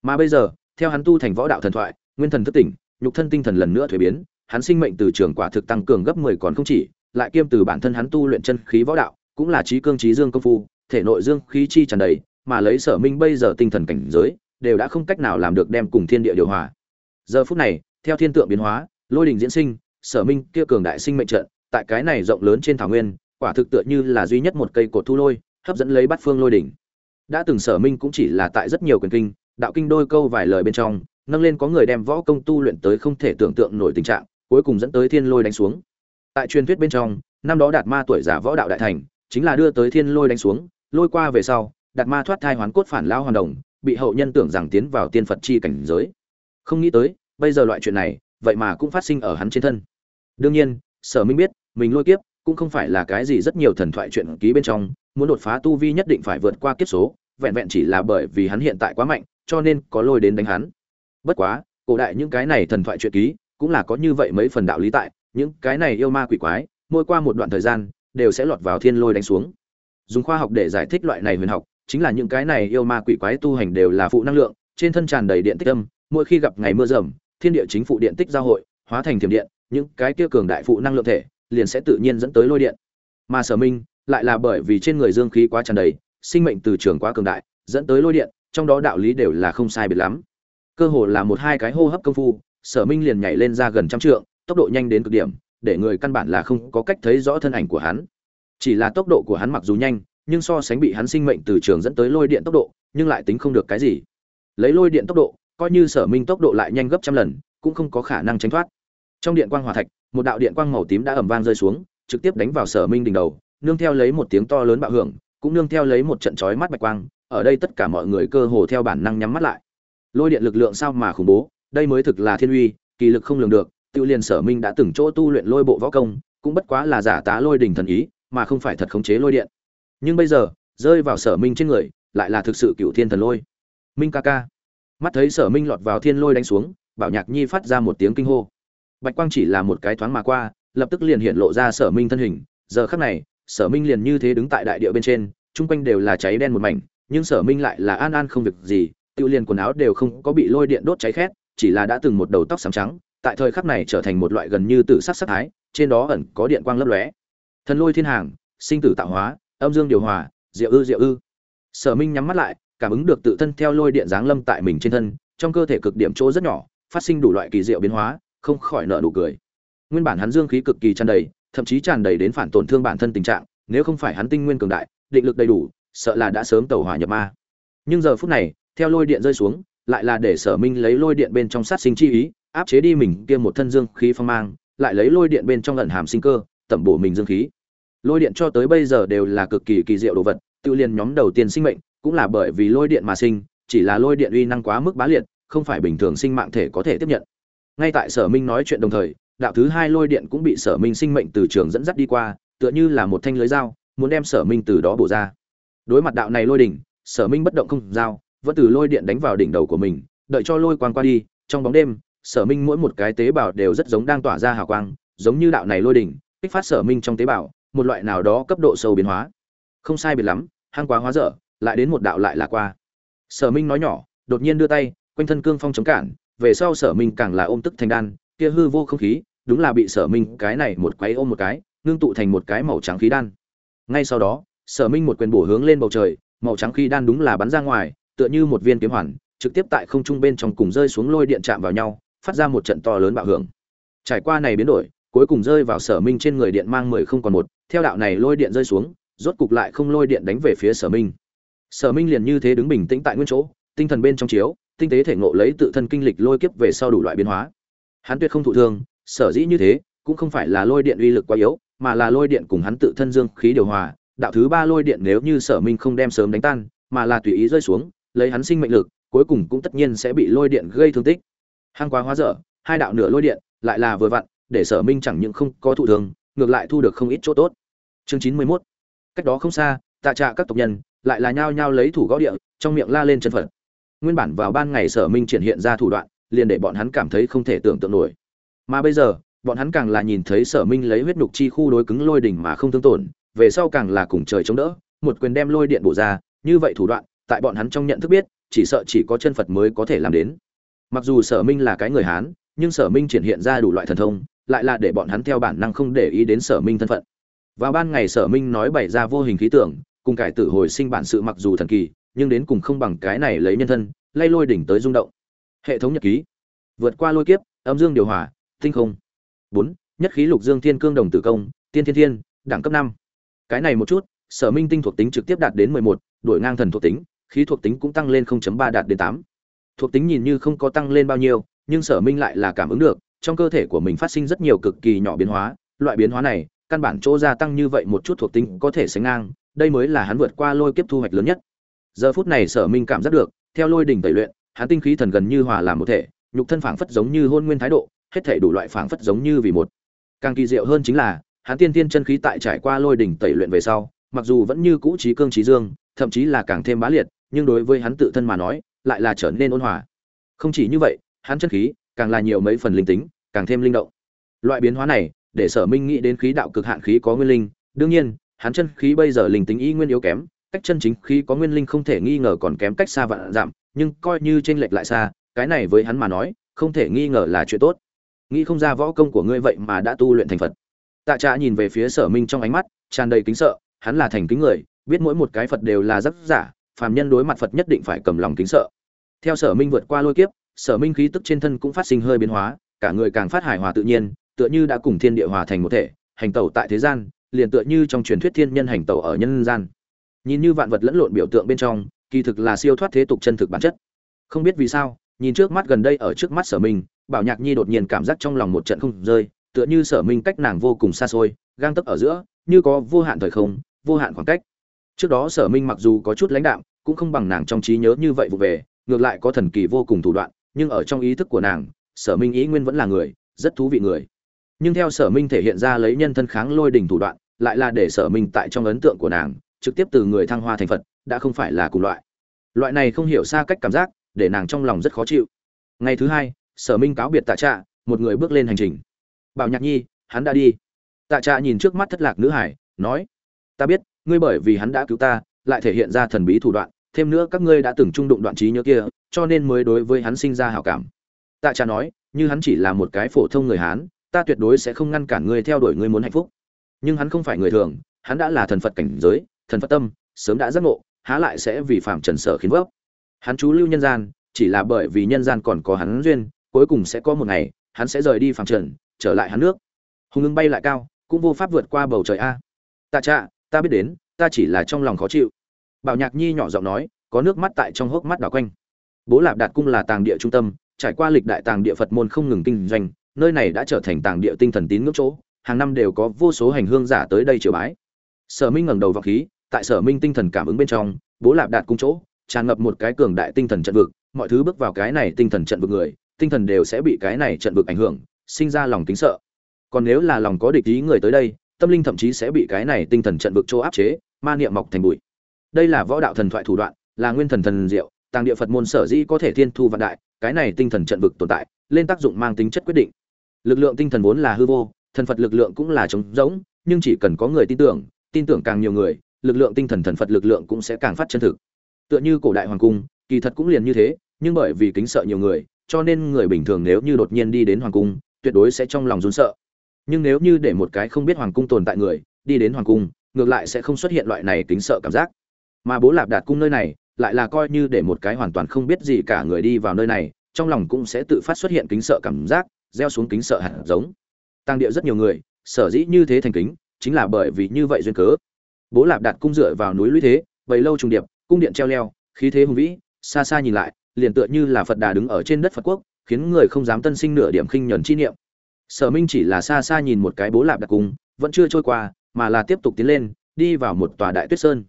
Speaker 1: Mà bây giờ, theo hắn tu thành võ đạo thần thoại, nguyên thần thất tỉnh, nhục thân tinh thần lần nữa thuế biến hắn sinh mệnh từ trường quả thực tăng cường gấp 10 còn không chỉ, lại kiêm từ bản thân hắn tu luyện chân khí võ đạo, cũng là trí cương trí dương công phu, thể nội dương khí chi tràn đầy, mà lấy sở minh bây giờ tinh thần cảnh giới, đều đã không cách nào làm được đem cùng thiên địa điều hòa. Giờ phút này, theo thiên tượng biến hóa, lôi đình diễn sinh, sở minh kia cường đại sinh mệnh trận, tại cái này rộng lớn trên thảo nguyên, quả thực tựa như là duy nhất một cây cột thu lôi, hấp dẫn lấy bát phương lôi đỉnh đã từng sở minh cũng chỉ là tại rất nhiều quyền kinh, đạo kinh đôi câu vài lời bên trong, nâng lên có người đem võ công tu luyện tới không thể tưởng tượng nổi tình trạng cuối cùng dẫn tới thiên lôi đánh xuống. Tại truyền thuyết bên trong, năm đó đạt ma tuổi giả võ đạo đại thành, chính là đưa tới thiên lôi đánh xuống, lôi qua về sau, đạt ma thoát thai hoán cốt phản lao hoàn đồng, bị hậu nhân tưởng rằng tiến vào tiên phật chi cảnh giới. Không nghĩ tới, bây giờ loại chuyện này, vậy mà cũng phát sinh ở hắn trên thân. Đương nhiên, sở minh biết, mình lôi kiếp cũng không phải là cái gì rất nhiều thần thoại chuyện ký bên trong, muốn đột phá tu vi nhất định phải vượt qua kiếp số, vẹn vẹn chỉ là bởi vì hắn hiện tại quá mạnh, cho nên có lôi đến đánh hắn. Bất quá, cổ đại những cái này thần thoại chuyện ký cũng là có như vậy mấy phần đạo lý tại, những cái này yêu ma quỷ quái, mỗi qua một đoạn thời gian, đều sẽ lọt vào thiên lôi đánh xuống. Dùng khoa học để giải thích loại này huyền học, chính là những cái này yêu ma quỷ quái tu hành đều là phụ năng lượng, trên thân tràn đầy điện tích âm, mỗi khi gặp ngày mưa rầm, thiên địa chính phụ điện tích giao hội, hóa thành thiểm điện, những cái kia cường đại phụ năng lượng thể, liền sẽ tự nhiên dẫn tới lôi điện. Mà sở minh lại là bởi vì trên người dương khí quá tràn đầy, sinh mệnh từ trường quá cường đại, dẫn tới lôi điện, trong đó đạo lý đều là không sai biệt lắm. Cơ hồ là một hai cái hô hấp công phu sở minh liền nhảy lên ra gần trăm trượng, tốc độ nhanh đến cực điểm, để người căn bản là không có cách thấy rõ thân ảnh của hắn. Chỉ là tốc độ của hắn mặc dù nhanh, nhưng so sánh bị hắn sinh mệnh từ trường dẫn tới lôi điện tốc độ, nhưng lại tính không được cái gì. Lấy lôi điện tốc độ, coi như sở minh tốc độ lại nhanh gấp trăm lần, cũng không có khả năng tránh thoát. Trong điện quang hòa thạch, một đạo điện quang màu tím đã ầm vang rơi xuống, trực tiếp đánh vào sở minh đỉnh đầu, nương theo lấy một tiếng to lớn bạo hưởng, cũng nương theo lấy một trận chói mắt bạch quang, ở đây tất cả mọi người cơ hồ theo bản năng nhắm mắt lại. Lôi điện lực lượng sao mà khủng bố? Đây mới thực là thiên uy, kỳ lực không lường được tự liền sở minh đã từng chỗ tu luyện lôi bộ võ công, cũng bất quá là giả tá lôi đỉnh thần ý, mà không phải thật khống chế lôi điện. Nhưng bây giờ, rơi vào sở minh trên người, lại là thực sự cựu thiên thần lôi. Minh ca ca. Mắt thấy sở minh lọt vào thiên lôi đánh xuống, bảo nhạc nhi phát ra một tiếng kinh hô. Bạch quang chỉ là một cái thoáng mà qua, lập tức liền hiện lộ ra sở minh thân hình. Giờ khắc này, sở minh liền như thế đứng tại đại địa bên trên, chung quanh đều là cháy đen một mảnh, nhưng sở minh lại là an an không việc gì tự liền quần áo đều không có bị lôi điện đốt cháy khét chỉ là đã từng một đầu tóc xám trắng, tại thời khắc này trở thành một loại gần như tử sắc sắc thái, trên đó ẩn có điện quang lấp lóe. Thần lôi thiên hàng, sinh tử tạo hóa, âm dương điều hòa, diệu ư diệu ư. Sở minh nhắm mắt lại, cảm ứng được tự thân theo lôi điện giáng lâm tại mình trên thân, trong cơ thể cực điểm chỗ rất nhỏ, phát sinh đủ loại kỳ diệu biến hóa, không khỏi nở nụ cười. Nguyên bản hắn dương khí cực kỳ tràn đầy, thậm chí tràn đầy đến phản tổn thương bản thân tình trạng, nếu không phải hắn tinh nguyên cường đại, định lực đầy đủ, sợ là đã sớm tẩu hỏa nhập ma. Nhưng giờ phút này, theo lôi điện rơi xuống lại là để sở minh lấy lôi điện bên trong sát sinh chi ý, áp chế đi mình kia một thân dương khí phong mang, lại lấy lôi điện bên trong ẩn hàm sinh cơ, tẩm bổ mình dương khí. Lôi điện cho tới bây giờ đều là cực kỳ kỳ diệu đồ vật tự liền nhóm đầu tiên sinh mệnh cũng là bởi vì lôi điện mà sinh, chỉ là lôi điện uy năng quá mức bá liệt, không phải bình thường sinh mạng thể có thể tiếp nhận. Ngay tại sở minh nói chuyện đồng thời, đạo thứ hai lôi điện cũng bị sở minh sinh mệnh từ trường dẫn dắt đi qua, tựa như là một thanh lưới dao, muốn đem sở minh từ đó bổ ra. Đối mặt đạo này lôi đỉnh, sở minh bất động không dao vẫn từ lôi điện đánh vào đỉnh đầu của mình, đợi cho lôi quang qua đi, trong bóng đêm, sở minh mỗi một cái tế bào đều rất giống đang tỏa ra hào quang, giống như đạo này lôi đỉnh, kích phát sở minh trong tế bào, một loại nào đó cấp độ sâu biến hóa. Không sai biệt lắm, hang quá hóa dở, lại đến một đạo lại là qua. Sở minh nói nhỏ, đột nhiên đưa tay, quanh thân cương phong chống cản, về sau sở minh càng là ôm tức thành đan, kia hư vô không khí, đúng là bị sở minh cái này một quấy ôm một cái, ngưng tụ thành một cái màu trắng khí đan. Ngay sau đó, sở minh một quyền bổ hướng lên bầu trời, màu trắng khí đan đúng là bắn ra ngoài tựa như một viên kiếm hoàn, trực tiếp tại không trung bên trong cùng rơi xuống lôi điện chạm vào nhau, phát ra một trận to lớn bạo hưởng. Trải qua này biến đổi, cuối cùng rơi vào sở minh trên người điện mang mười không còn một, theo đạo này lôi điện rơi xuống, rốt cục lại không lôi điện đánh về phía sở minh. Sở minh liền như thế đứng bình tĩnh tại nguyên chỗ, tinh thần bên trong chiếu, tinh tế thể ngộ lấy tự thân kinh lịch lôi kiếp về sau đủ loại biến hóa. Hắn tuyệt không thụ thương, sở dĩ như thế, cũng không phải là lôi điện uy lực quá yếu, mà là lôi điện cùng hắn tự thân dương khí điều hòa. Đạo thứ ba lôi điện nếu như sở minh không đem sớm đánh tan, mà là tùy ý rơi xuống lấy hắn sinh mệnh lực, cuối cùng cũng tất nhiên sẽ bị lôi điện gây thương tích. Hang quá hóa dở, hai đạo nửa lôi điện lại là vừa vặn, để sở minh chẳng những không có thụ thương, ngược lại thu được không ít chỗ tốt. Chương chín mươi 91 cách đó không xa, tạ trạ các tộc nhân lại là nhao nhao lấy thủ gõ địa, trong miệng la lên chân phật. Nguyên bản vào ban ngày sở minh triển hiện ra thủ đoạn, liền để bọn hắn cảm thấy không thể tưởng tượng nổi. Mà bây giờ, bọn hắn càng là nhìn thấy sở minh lấy huyết nục chi khu đối cứng lôi đỉnh mà không thương tổn, về sau càng là cùng trời chống đỡ, một quyền đem lôi điện bổ ra, như vậy thủ đoạn tại bọn hắn trong nhận thức biết, chỉ sợ chỉ có chân phật mới có thể làm đến. Mặc dù sở minh là cái người hán, nhưng sở minh triển hiện ra đủ loại thần thông, lại là để bọn hắn theo bản năng không để ý đến sở minh thân phận. Vào ban ngày sở minh nói bày ra vô hình khí tượng, cùng cải tử hồi sinh bản sự mặc dù thần kỳ, nhưng đến cùng không bằng cái này lấy nhân thân, lay lôi đỉnh tới rung động. Hệ thống nhật ký. Vượt qua lôi kiếp, âm dương điều hòa, tinh không. Bốn, nhất khí lục dương thiên cương đồng tử công, tiên thiên thiên, đẳng cấp năm. Cái này một chút, sở minh tinh thuộc tính trực tiếp đạt đến mười một, đổi ngang thần thuộc tính khí thuộc tính cũng tăng lên 0.3 đạt đến 8. thuộc tính nhìn như không có tăng lên bao nhiêu, nhưng sở minh lại là cảm ứng được, trong cơ thể của mình phát sinh rất nhiều cực kỳ nhỏ biến hóa. Loại biến hóa này, căn bản chỗ gia tăng như vậy một chút thuộc tính có thể sánh ngang, đây mới là hắn vượt qua lôi kiếp thu hoạch lớn nhất. Giờ phút này sở minh cảm giác được, theo lôi đỉnh tẩy luyện, hắn tinh khí thần gần như hòa làm một thể, nhục thân phảng phất giống như hôn nguyên thái độ, hết thảy đủ loại phảng phất giống như vì một. Càng kỳ diệu hơn chính là, hắn tiên tiên chân khí tại trải qua lôi đỉnh tẩy luyện về sau, mặc dù vẫn như cũ trí cương trí dương, thậm chí là càng thêm bá liệt nhưng đối với hắn tự thân mà nói, lại là trở nên ôn hòa. Không chỉ như vậy, hắn chân khí càng là nhiều mấy phần linh tính, càng thêm linh động. Loại biến hóa này, để sở minh nghĩ đến khí đạo cực hạn khí có nguyên linh, đương nhiên, hắn chân khí bây giờ linh tính y nguyên yếu kém, cách chân chính khí có nguyên linh không thể nghi ngờ còn kém cách xa vạn giảm, nhưng coi như trên lệch lại xa, cái này với hắn mà nói, không thể nghi ngờ là chuyện tốt. Nghĩ không ra võ công của ngươi vậy mà đã tu luyện thành phật. Tạ trạ nhìn về phía sở minh trong ánh mắt, tràn đầy kính sợ, hắn là thành kính người, biết mỗi một cái phật đều là rất giả phàm nhân đối mặt phật nhất định phải cầm lòng kính sợ. Theo sở minh vượt qua lôi kiếp, sở minh khí tức trên thân cũng phát sinh hơi biến hóa, cả người càng phát hài hòa tự nhiên, tựa như đã cùng thiên địa hòa thành một thể, hành tẩu tại thế gian, liền tựa như trong truyền thuyết thiên nhân hành tẩu ở nhân gian. Nhìn như vạn vật lẫn lộn biểu tượng bên trong, kỳ thực là siêu thoát thế tục chân thực bản chất. Không biết vì sao, nhìn trước mắt gần đây ở trước mắt sở minh, bảo nhạc nhi đột nhiên cảm giác trong lòng một trận không rơi, tựa như sở minh cách nàng vô cùng xa xôi, gang tấc ở giữa, như có vô hạn thời không, vô hạn khoảng cách trước đó sở minh mặc dù có chút lãnh đạm, cũng không bằng nàng trong trí nhớ như vậy vụ về, ngược lại có thần kỳ vô cùng thủ đoạn, nhưng ở trong ý thức của nàng, sở minh ý nguyên vẫn là người, rất thú vị người. Nhưng theo sở minh thể hiện ra lấy nhân thân kháng lôi đình thủ đoạn, lại là để sở minh tại trong ấn tượng của nàng, trực tiếp từ người thăng hoa thành phật, đã không phải là cùng loại. Loại này không hiểu xa cách cảm giác, để nàng trong lòng rất khó chịu. Ngày thứ hai, sở minh cáo biệt tạ trạ, một người bước lên hành trình. Bảo nhạc nhi, hắn đã đi. Tạ trạ nhìn trước mắt thất lạc nữ hải, nói, ta biết ngươi bởi vì hắn đã cứu ta, lại thể hiện ra thần bí thủ đoạn, thêm nữa các ngươi đã từng trung đụng đoạn trí nhớ kia, cho nên mới đối với hắn sinh ra hảo cảm. Tạ trà nói, như hắn chỉ là một cái phổ thông người hán, ta tuyệt đối sẽ không ngăn cản ngươi theo đuổi ngươi muốn hạnh phúc. Nhưng hắn không phải người thường, hắn đã là thần phật cảnh giới, thần phật tâm, sớm đã giác ngộ, há lại sẽ vì phạm trần sở khiến vấp. Hắn chú lưu nhân gian, chỉ là bởi vì nhân gian còn có hắn duyên, cuối cùng sẽ có một ngày, hắn sẽ rời đi phạm trần, trở lại hắn nước. Hùng ưng bay lại cao, cũng vô pháp vượt qua bầu trời a. Tạ trạ ta biết đến, ta chỉ là trong lòng khó chịu. Bảo nhạc nhi nhỏ giọng nói, có nước mắt tại trong hốc mắt đảo quanh. Bố lạp đạt cung là tàng địa trung tâm, trải qua lịch đại tàng địa phật môn không ngừng kinh doanh, nơi này đã trở thành tàng địa tinh thần tín ngưỡng chỗ, hàng năm đều có vô số hành hương giả tới đây triều bái. Sở minh ngẩng đầu vào khí, tại sở minh tinh thần cảm ứng bên trong, bố lạp đạt cung chỗ, tràn ngập một cái cường đại tinh thần trận vực, mọi thứ bước vào cái này tinh thần trận vực người, tinh thần đều sẽ bị cái này trận vực ảnh hưởng, sinh ra lòng kính sợ. Còn nếu là lòng có địch ý người tới đây tâm linh thậm chí sẽ bị cái này tinh thần trận vực chỗ áp chế, ma niệm mọc thành bụi. Đây là võ đạo thần thoại thủ đoạn, là nguyên thần thần diệu, tàng địa phật môn sở dĩ có thể thiên thu vạn đại, cái này tinh thần trận vực tồn tại, lên tác dụng mang tính chất quyết định. Lực lượng tinh thần vốn là hư vô, thần phật lực lượng cũng là trống rỗng, nhưng chỉ cần có người tin tưởng tin tưởng càng nhiều người, lực lượng tinh thần thần phật lực lượng cũng sẽ càng phát chân thực. Tựa như cổ đại hoàng cung, kỳ thật cũng liền như thế, nhưng bởi vì kính sợ nhiều người, cho nên người bình thường nếu như đột nhiên đi đến hoàng cung, tuyệt đối sẽ trong lòng run sợ nhưng nếu như để một cái không biết hoàng cung tồn tại người đi đến hoàng cung, ngược lại sẽ không xuất hiện loại này kính sợ cảm giác. Mà bố lạp đạt cung nơi này lại là coi như để một cái hoàn toàn không biết gì cả người đi vào nơi này, trong lòng cũng sẽ tự phát xuất hiện kính sợ cảm giác, gieo xuống kính sợ hạt giống. Tăng địa rất nhiều người, sở dĩ như thế thành kính, chính là bởi vì như vậy duyên cớ. Bố lạp đạt cung dựa vào núi lũy thế bầy lâu trùng điệp, cung điện treo leo, khí thế hùng vĩ, xa xa nhìn lại, liền tựa như là phật đà đứng ở trên đất phật quốc, khiến người không dám tân sinh nửa điểm khinh nhẫn chi niệm sở minh chỉ là xa xa nhìn một cái bố lạp đặt cung, vẫn chưa trôi qua, mà là tiếp tục tiến lên, đi vào một tòa đại tuyết sơn.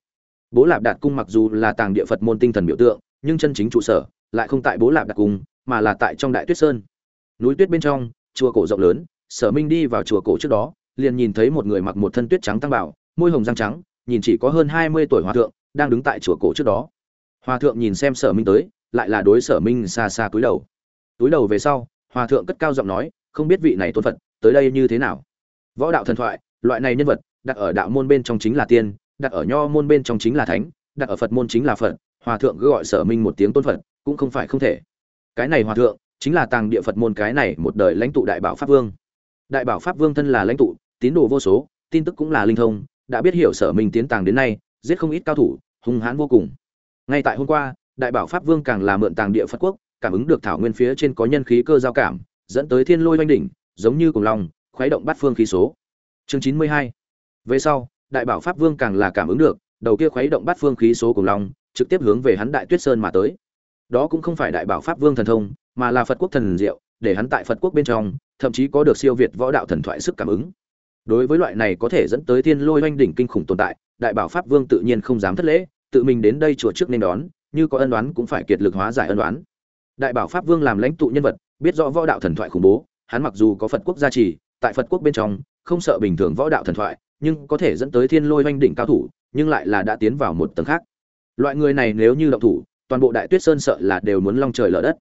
Speaker 1: Bố lạp đạt cung mặc dù là tàng địa phật môn tinh thần biểu tượng, nhưng chân chính trụ sở lại không tại bố lạp đạt cung, mà là tại trong đại tuyết sơn. Núi tuyết bên trong, chùa cổ rộng lớn, sở minh đi vào chùa cổ trước đó, liền nhìn thấy một người mặc một thân tuyết trắng tăng bảo, môi hồng răng trắng, nhìn chỉ có hơn hai mươi tuổi hòa thượng, đang đứng tại chùa cổ trước đó. Hòa thượng nhìn xem sở minh tới, lại là đối sở minh xa xa cúi đầu. Túi đầu về sau, hòa thượng cất cao giọng nói không biết vị này tôn phật tới đây như thế nào. Võ đạo thần thoại, loại này nhân vật, đặt ở đạo môn bên trong chính là tiên, đặt ở nho môn bên trong chính là thánh, đặt ở phật môn chính là phật, hòa thượng cứ gọi sở minh một tiếng tôn phật, cũng không phải không thể. Cái này hòa thượng, chính là tàng địa phật môn cái này một đời lãnh tụ đại bảo pháp vương. Đại bảo pháp vương thân là lãnh tụ, tín đồ vô số, tin tức cũng là linh thông, đã biết hiểu sở minh tiến tàng đến nay, giết không ít cao thủ, hung hãn vô cùng. Ngay tại hôm qua, đại bảo pháp vương càng là mượn tàng địa phật quốc, cảm ứng được thảo nguyên phía trên có nhân khí cơ giao cảm dẫn tới thiên lôi oanh đỉnh, giống như cùng lòng khuấy động bát phương khí số. Chương chín mươi hai. Về sau, đại bảo pháp vương càng là cảm ứng được, đầu kia khuấy động bát phương khí số cùng long, trực tiếp hướng về hắn đại tuyết sơn mà tới. Đó cũng không phải đại bảo pháp vương thần thông, mà là phật quốc thần diệu, để hắn tại phật quốc bên trong, thậm chí có được siêu việt võ đạo thần thoại sức cảm ứng. Đối với loại này có thể dẫn tới thiên lôi oanh đỉnh kinh khủng tồn tại, đại bảo pháp vương tự nhiên không dám thất lễ, tự mình đến đây chùa trước nên đón, như có ân đoán cũng phải kiệt lực hóa giải ân đoán đại bảo pháp vương làm lãnh tụ nhân vật biết rõ võ đạo thần thoại khủng bố, hắn mặc dù có phật quốc gia trì, tại phật quốc bên trong, không sợ bình thường võ đạo thần thoại, nhưng có thể dẫn tới thiên lôi oanh đỉnh cao thủ, nhưng lại là đã tiến vào một tầng khác. Loại người này nếu như động thủ, toàn bộ đại tuyết sơn sợ là đều muốn long trời lở đất.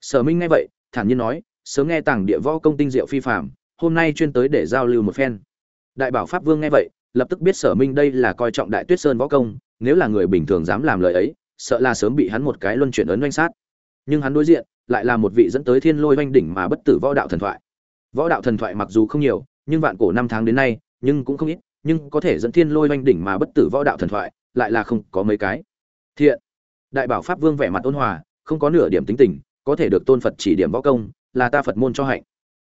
Speaker 1: Sở minh nghe vậy, thản nhiên nói, sớm nghe tàng địa võ công tinh diệu phi phạm hôm nay chuyên tới để giao lưu một phen. Đại bảo pháp vương nghe vậy, lập tức biết sở minh đây là coi trọng đại tuyết sơn võ công, nếu là người bình thường dám làm lời ấy, sợ là sớm bị hắn một cái luân chuyển ấn oanh sát. Nhưng hắn đối diện lại là một vị dẫn tới thiên lôi oanh đỉnh mà bất tử võ đạo thần thoại. Võ đạo thần thoại mặc dù không nhiều, nhưng vạn cổ năm tháng đến nay, nhưng cũng không ít, nhưng có thể dẫn thiên lôi oanh đỉnh mà bất tử võ đạo thần thoại, lại là không có mấy cái. Thiện. Đại bảo pháp vương vẻ mặt ôn hòa, không có nửa điểm tính tình, có thể được tôn phật chỉ điểm võ công, là ta phật môn cho hạnh.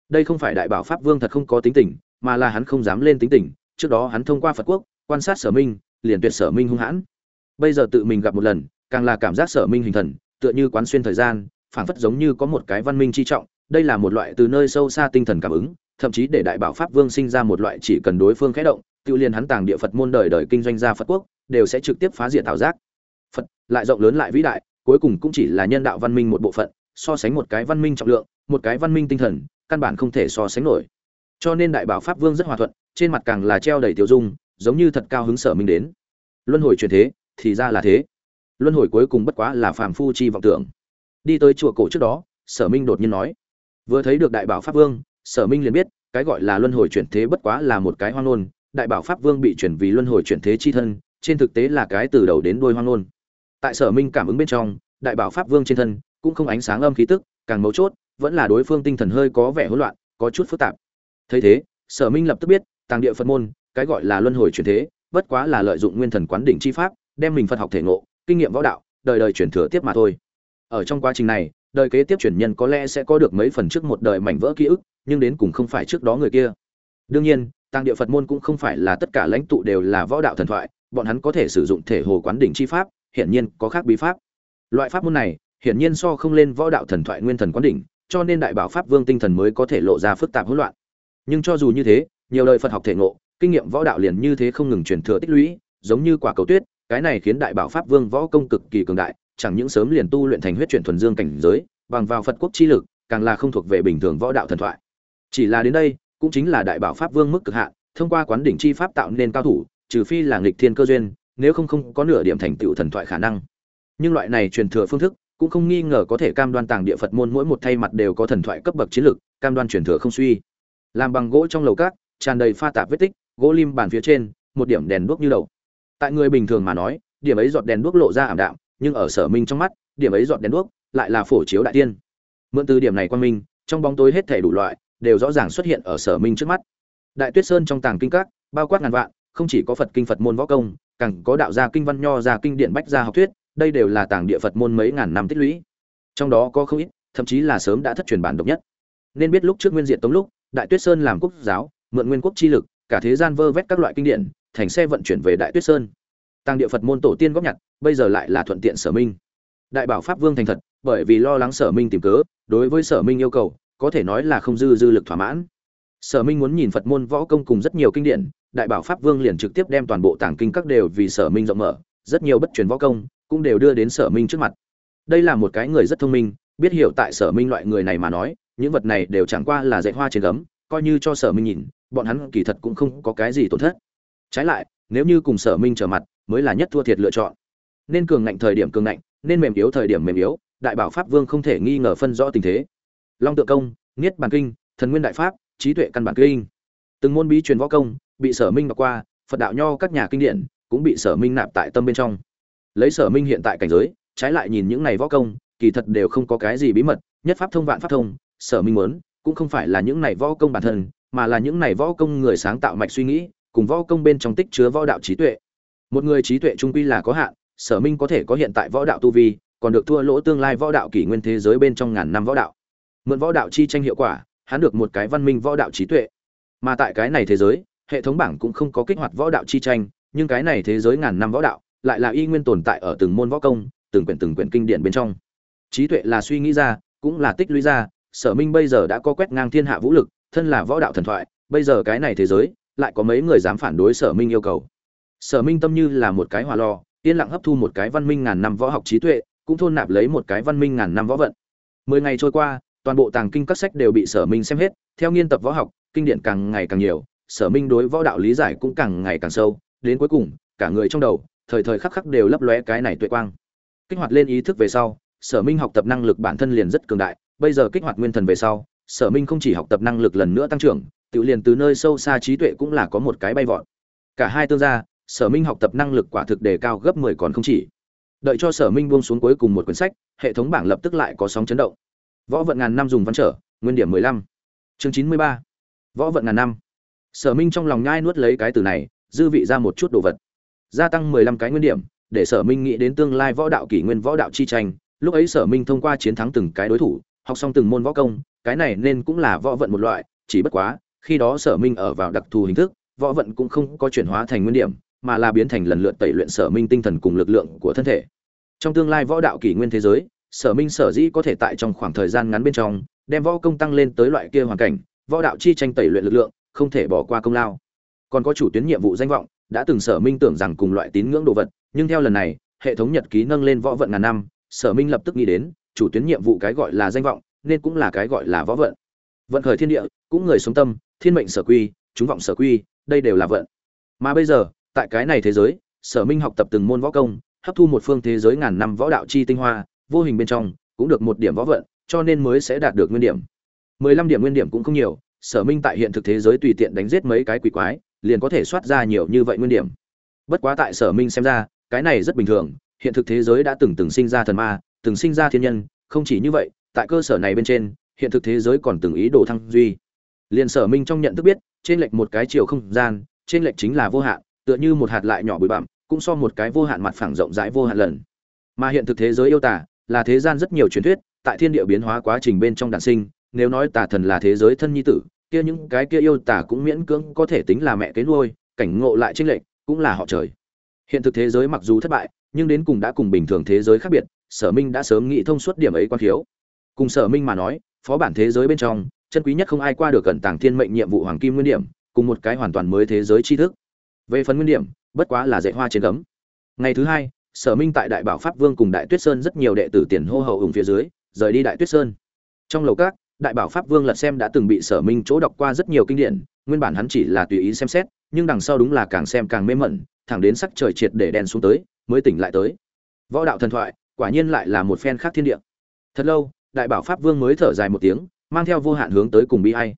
Speaker 1: Đây không phải đại bảo pháp vương thật không có tính tình, mà là hắn không dám lên tính tình, trước đó hắn thông qua phật quốc, quan sát sở minh, liền tuyệt sở minh hung hãn. Bây giờ tự mình gặp một lần, càng là cảm giác sở minh hình thần, tựa như quán xuyên thời gian phảng phất giống như có một cái văn minh chi trọng, đây là một loại từ nơi sâu xa tinh thần cảm ứng, thậm chí để đại bảo pháp vương sinh ra một loại chỉ cần đối phương khẽ động, tự liền hắn tàng địa phật môn đời đời kinh doanh ra phật quốc, đều sẽ trực tiếp phá diệt tạo giác. Phật, lại rộng lớn lại vĩ đại, cuối cùng cũng chỉ là nhân đạo văn minh một bộ phận, so sánh một cái văn minh trọng lượng, một cái văn minh tinh thần, căn bản không thể so sánh nổi. Cho nên đại bảo pháp vương rất hòa thuận, trên mặt càng là treo đầy tiêu dung, giống như thật cao hứng sở minh đến. Luân hồi truyền thế, thì ra là thế. Luân hồi cuối cùng bất quá là phàm phu chi vọng tưởng đi tới chùa cổ trước đó, sở minh đột nhiên nói, vừa thấy được đại bảo pháp vương, sở minh liền biết, cái gọi là luân hồi chuyển thế bất quá là một cái hoang ngôn, đại bảo pháp vương bị chuyển vì luân hồi chuyển thế chi thân, trên thực tế là cái từ đầu đến đuôi hoang ngôn. Tại sở minh cảm ứng bên trong, đại bảo pháp vương trên thân cũng không ánh sáng âm khí tức, càng mấu chốt, vẫn là đối phương tinh thần hơi có vẻ hỗn loạn, có chút phức tạp. Thấy thế, sở minh lập tức biết, tàng địa phật môn, cái gọi là luân hồi chuyển thế, bất quá là lợi dụng nguyên thần quán đỉnh chi pháp, đem mình phật học thể ngộ, kinh nghiệm võ đạo, đời đời chuyển thừa tiếp mà thôi ở trong quá trình này, đời kế tiếp chuyển nhân có lẽ sẽ có được mấy phần trước một đời mảnh vỡ ký ức, nhưng đến cùng không phải trước đó người kia. Đương nhiên tăng địa phật môn cũng không phải là tất cả lãnh tụ đều là võ đạo thần thoại, bọn hắn có thể sử dụng thể hồ quán đỉnh chi pháp, hiển nhiên có khác bí pháp. Loại pháp môn này, hiển nhiên so không lên võ đạo thần thoại nguyên thần quán đỉnh, cho nên đại bảo pháp vương tinh thần mới có thể lộ ra phức tạp hỗn loạn. Nhưng cho dù như thế, nhiều đời phật học thể ngộ, kinh nghiệm võ đạo liền như thế không ngừng truyền thừa tích lũy, giống như quả cầu tuyết, cái này khiến đại bảo pháp vương võ công cực kỳ cường đại chẳng những sớm liền tu luyện thành huyết chuyển thuần dương cảnh giới, bằng vào phật quốc chi lực, càng là không thuộc về bình thường võ đạo thần thoại. Chỉ là đến đây, cũng chính là đại bảo pháp vương mức cực hạn, thông qua quán đỉnh chi pháp tạo nên cao thủ, trừ phi là nghịch thiên cơ duyên, nếu không không có nửa điểm thành tựu thần thoại khả năng. Nhưng loại này truyền thừa phương thức, cũng không nghi ngờ có thể cam đoan tàng địa phật môn mỗi một thay mặt đều có thần thoại cấp bậc chiến lực, cam đoan truyền thừa không suy. Làm bằng gỗ trong lầu cát, tràn đầy pha tạp vết tích, gỗ lim bàn phía trên, một điểm đèn đuốc như đầu. Tại người bình thường mà nói, điểm ấy giọt đèn đuốc lộ ra ảm đạm nhưng ở sở minh trong mắt, điểm ấy dọn đèn đuốc lại là phổ chiếu đại tiên. Mượn từ điểm này quan minh, trong bóng tối hết thể đủ loại đều rõ ràng xuất hiện ở sở minh trước mắt. Đại tuyết sơn trong tàng kinh các, bao quát ngàn vạn, không chỉ có phật kinh phật môn võ công, càng có đạo gia kinh văn nho gia kinh điển bách gia học thuyết, đây đều là tàng địa phật môn mấy ngàn năm tích lũy. Trong đó có không ít, thậm chí là sớm đã thất truyền bản độc nhất. Nên biết lúc trước nguyên diện tống lúc, đại tuyết sơn làm quốc giáo, mượn nguyên quốc chi lực, cả thế gian vơ vét các loại kinh điển, thành xe vận chuyển về đại tuyết sơn tăng địa phật môn tổ tiên góp nhặt, bây giờ lại là thuận tiện sở minh. Đại bảo pháp vương thành thật, bởi vì lo lắng sở minh tìm cớ, đối với sở minh yêu cầu, có thể nói là không dư dư lực thỏa mãn. Sở minh muốn nhìn phật môn võ công cùng rất nhiều kinh điển, đại bảo pháp vương liền trực tiếp đem toàn bộ tàng kinh các đều vì sở minh rộng mở, rất nhiều bất truyền võ công cũng đều đưa đến sở minh trước mặt. Đây là một cái người rất thông minh, biết hiểu tại sở minh loại người này mà nói, những vật này đều chẳng qua là dạy hoa trên gấm, coi như cho sở minh nhìn, bọn hắn kỳ thật cũng không có cái gì tổn thất. Trái lại nếu như cùng sở minh trở mặt, mới là nhất thua thiệt lựa chọn. Nên cường ngạnh thời điểm cường ngạnh, nên mềm yếu thời điểm mềm yếu, đại bảo pháp vương không thể nghi ngờ phân rõ tình thế. Long tượng công, niết bàn kinh, thần nguyên đại pháp, trí tuệ căn bản kinh. Từng môn bí truyền võ công, bị sở minh đọc qua, phật đạo nho các nhà kinh điển, cũng bị sở minh nạp tại tâm bên trong. Lấy sở minh hiện tại cảnh giới, trái lại nhìn những này võ công, kỳ thật đều không có cái gì bí mật, nhất pháp thông vạn pháp thông, sở minh muốn, cũng không phải là những này võ công bản thân, mà là những này võ công người sáng tạo mạch suy nghĩ cùng võ công bên trong tích chứa võ đạo trí tuệ. Một người trí tuệ trung quy là có hạn, sở minh có thể có hiện tại võ đạo tu vi, còn được thua lỗ tương lai võ đạo kỷ nguyên thế giới bên trong ngàn năm võ đạo. Mượn võ đạo chi tranh hiệu quả, hắn được một cái văn minh võ đạo trí tuệ. Mà tại cái này thế giới, hệ thống bảng cũng không có kích hoạt võ đạo chi tranh, nhưng cái này thế giới ngàn năm võ đạo lại là y nguyên tồn tại ở từng môn võ công, từng quyển từng quyển kinh điển bên trong. Trí tuệ là suy nghĩ ra, cũng là tích lũy ra, sở minh bây giờ đã có quét ngang thiên hạ vũ lực, thân là võ đạo thần thoại, bây giờ cái này thế giới lại có mấy người dám phản đối sở minh yêu cầu. Sở minh tâm như là một cái hòa lò, yên lặng hấp thu một cái văn minh ngàn năm võ học trí tuệ, cũng thôn nạp lấy một cái văn minh ngàn năm võ vận. Mười ngày trôi qua, toàn bộ tàng kinh các sách đều bị sở minh xem hết, theo nghiên tập võ học, kinh điển càng ngày càng nhiều, sở minh đối võ đạo lý giải cũng càng ngày càng sâu, đến cuối cùng, cả người trong đầu, thời thời khắc khắc đều lấp lóe cái này tuệ quang. Kích hoạt lên ý thức về sau, sở minh học tập năng lực bản thân liền rất cường đại, bây giờ kích hoạt nguyên thần về sau, sở minh không chỉ học tập năng lực lần nữa tăng trưởng tự liền từ nơi sâu xa trí tuệ cũng là có một cái bay vọt. Cả hai tương gia, sở minh học tập năng lực quả thực đề cao gấp mười còn không chỉ. Đợi cho sở minh buông xuống cuối cùng một quyển sách, hệ thống bảng lập tức lại có sóng chấn động. Võ vận ngàn năm dùng văn trở, nguyên điểm mười lăm. Chương chín mươi ba. Võ vận ngàn năm. Sở minh trong lòng nhai nuốt lấy cái từ này, dư vị ra một chút đồ vật. Gia tăng mười lăm cái nguyên điểm, để sở minh nghĩ đến tương lai võ đạo kỷ nguyên võ đạo chi tranh. Lúc ấy sở minh thông qua chiến thắng từng cái đối thủ, học xong từng môn võ công, cái này nên cũng là võ vận một loại, chỉ bất quá khi đó sở minh ở vào đặc thù hình thức, võ vận cũng không có chuyển hóa thành nguyên điểm, mà là biến thành lần lượt tẩy luyện sở minh tinh thần cùng lực lượng của thân thể. Trong tương lai võ đạo kỷ nguyên thế giới, sở minh sở dĩ có thể tại trong khoảng thời gian ngắn bên trong, đem võ công tăng lên tới loại kia hoàn cảnh, võ đạo chi tranh tẩy luyện lực lượng, không thể bỏ qua công lao. Còn có chủ tuyến nhiệm vụ danh vọng, đã từng sở minh tưởng rằng cùng loại tín ngưỡng đồ vật, nhưng theo lần này, hệ thống nhật ký nâng lên võ vận ngàn năm, sở minh lập tức nghĩ đến, chủ tuyến nhiệm vụ cái gọi là danh vọng, nên cũng là cái gọi là võ vận. Vận khởi thiên địa, cũng người sống tâm thiên mệnh sở quy, chúng vọng sở quy, đây đều là vận. Mà bây giờ, tại cái này thế giới, sở minh học tập từng môn võ công, hấp thu một phương thế giới ngàn năm võ đạo chi tinh hoa, vô hình bên trong, cũng được một điểm võ vận, cho nên mới sẽ đạt được nguyên điểm. Mười lăm điểm nguyên điểm cũng không nhiều, sở minh tại hiện thực thế giới tùy tiện đánh giết mấy cái quỷ quái, liền có thể soát ra nhiều như vậy nguyên điểm. Bất quá tại sở minh xem ra, cái này rất bình thường, hiện thực thế giới đã từng từng sinh ra thần ma, từng sinh ra thiên nhân, không chỉ như vậy, tại cơ sở này bên trên, hiện thực thế giới còn từng ý đồ thăng duy liền sở minh trong nhận thức biết, trên lệch một cái chiều không gian, trên lệch chính là vô hạn, tựa như một hạt lại nhỏ bụi bặm, cũng so một cái vô hạn mặt phẳng rộng rãi vô hạn lần. Mà hiện thực thế giới yêu tả là thế gian rất nhiều truyền thuyết, tại thiên địa biến hóa quá trình bên trong đản sinh, nếu nói tà thần là thế giới thân nhi tử, kia những cái kia yêu tả cũng miễn cưỡng có thể tính là mẹ kế nuôi, cảnh ngộ lại trên lệch, cũng là họ trời. Hiện thực thế giới mặc dù thất bại, nhưng đến cùng đã cùng bình thường thế giới khác biệt, sở minh đã sớm nghĩ thông suốt điểm ấy quan thiếu. Cùng sở minh mà nói, phó bản thế giới bên trong chân quý nhất không ai qua được cẩn tàng thiên mệnh nhiệm vụ hoàng kim nguyên điểm, cùng một cái hoàn toàn mới thế giới tri thức. Về phần nguyên điểm, bất quá là dạy hoa trên gấm. Ngày thứ hai, sở minh tại đại bảo pháp vương cùng đại tuyết sơn rất nhiều đệ tử tiền hô hậu ủng phía dưới, rời đi đại tuyết sơn. Trong lầu các, đại bảo pháp vương lật xem đã từng bị sở minh chỗ đọc qua rất nhiều kinh điển, nguyên bản hắn chỉ là tùy ý xem xét, nhưng đằng sau đúng là càng xem càng mê mẩn, thẳng đến sắc trời triệt để đen xuống tới, mới tỉnh lại tới. Võ đạo thần thoại, quả nhiên lại là một phen khác thiên địa. Thật lâu, đại bảo pháp vương mới thở dài một tiếng mang theo vô hạn hướng tới cùng bi ai.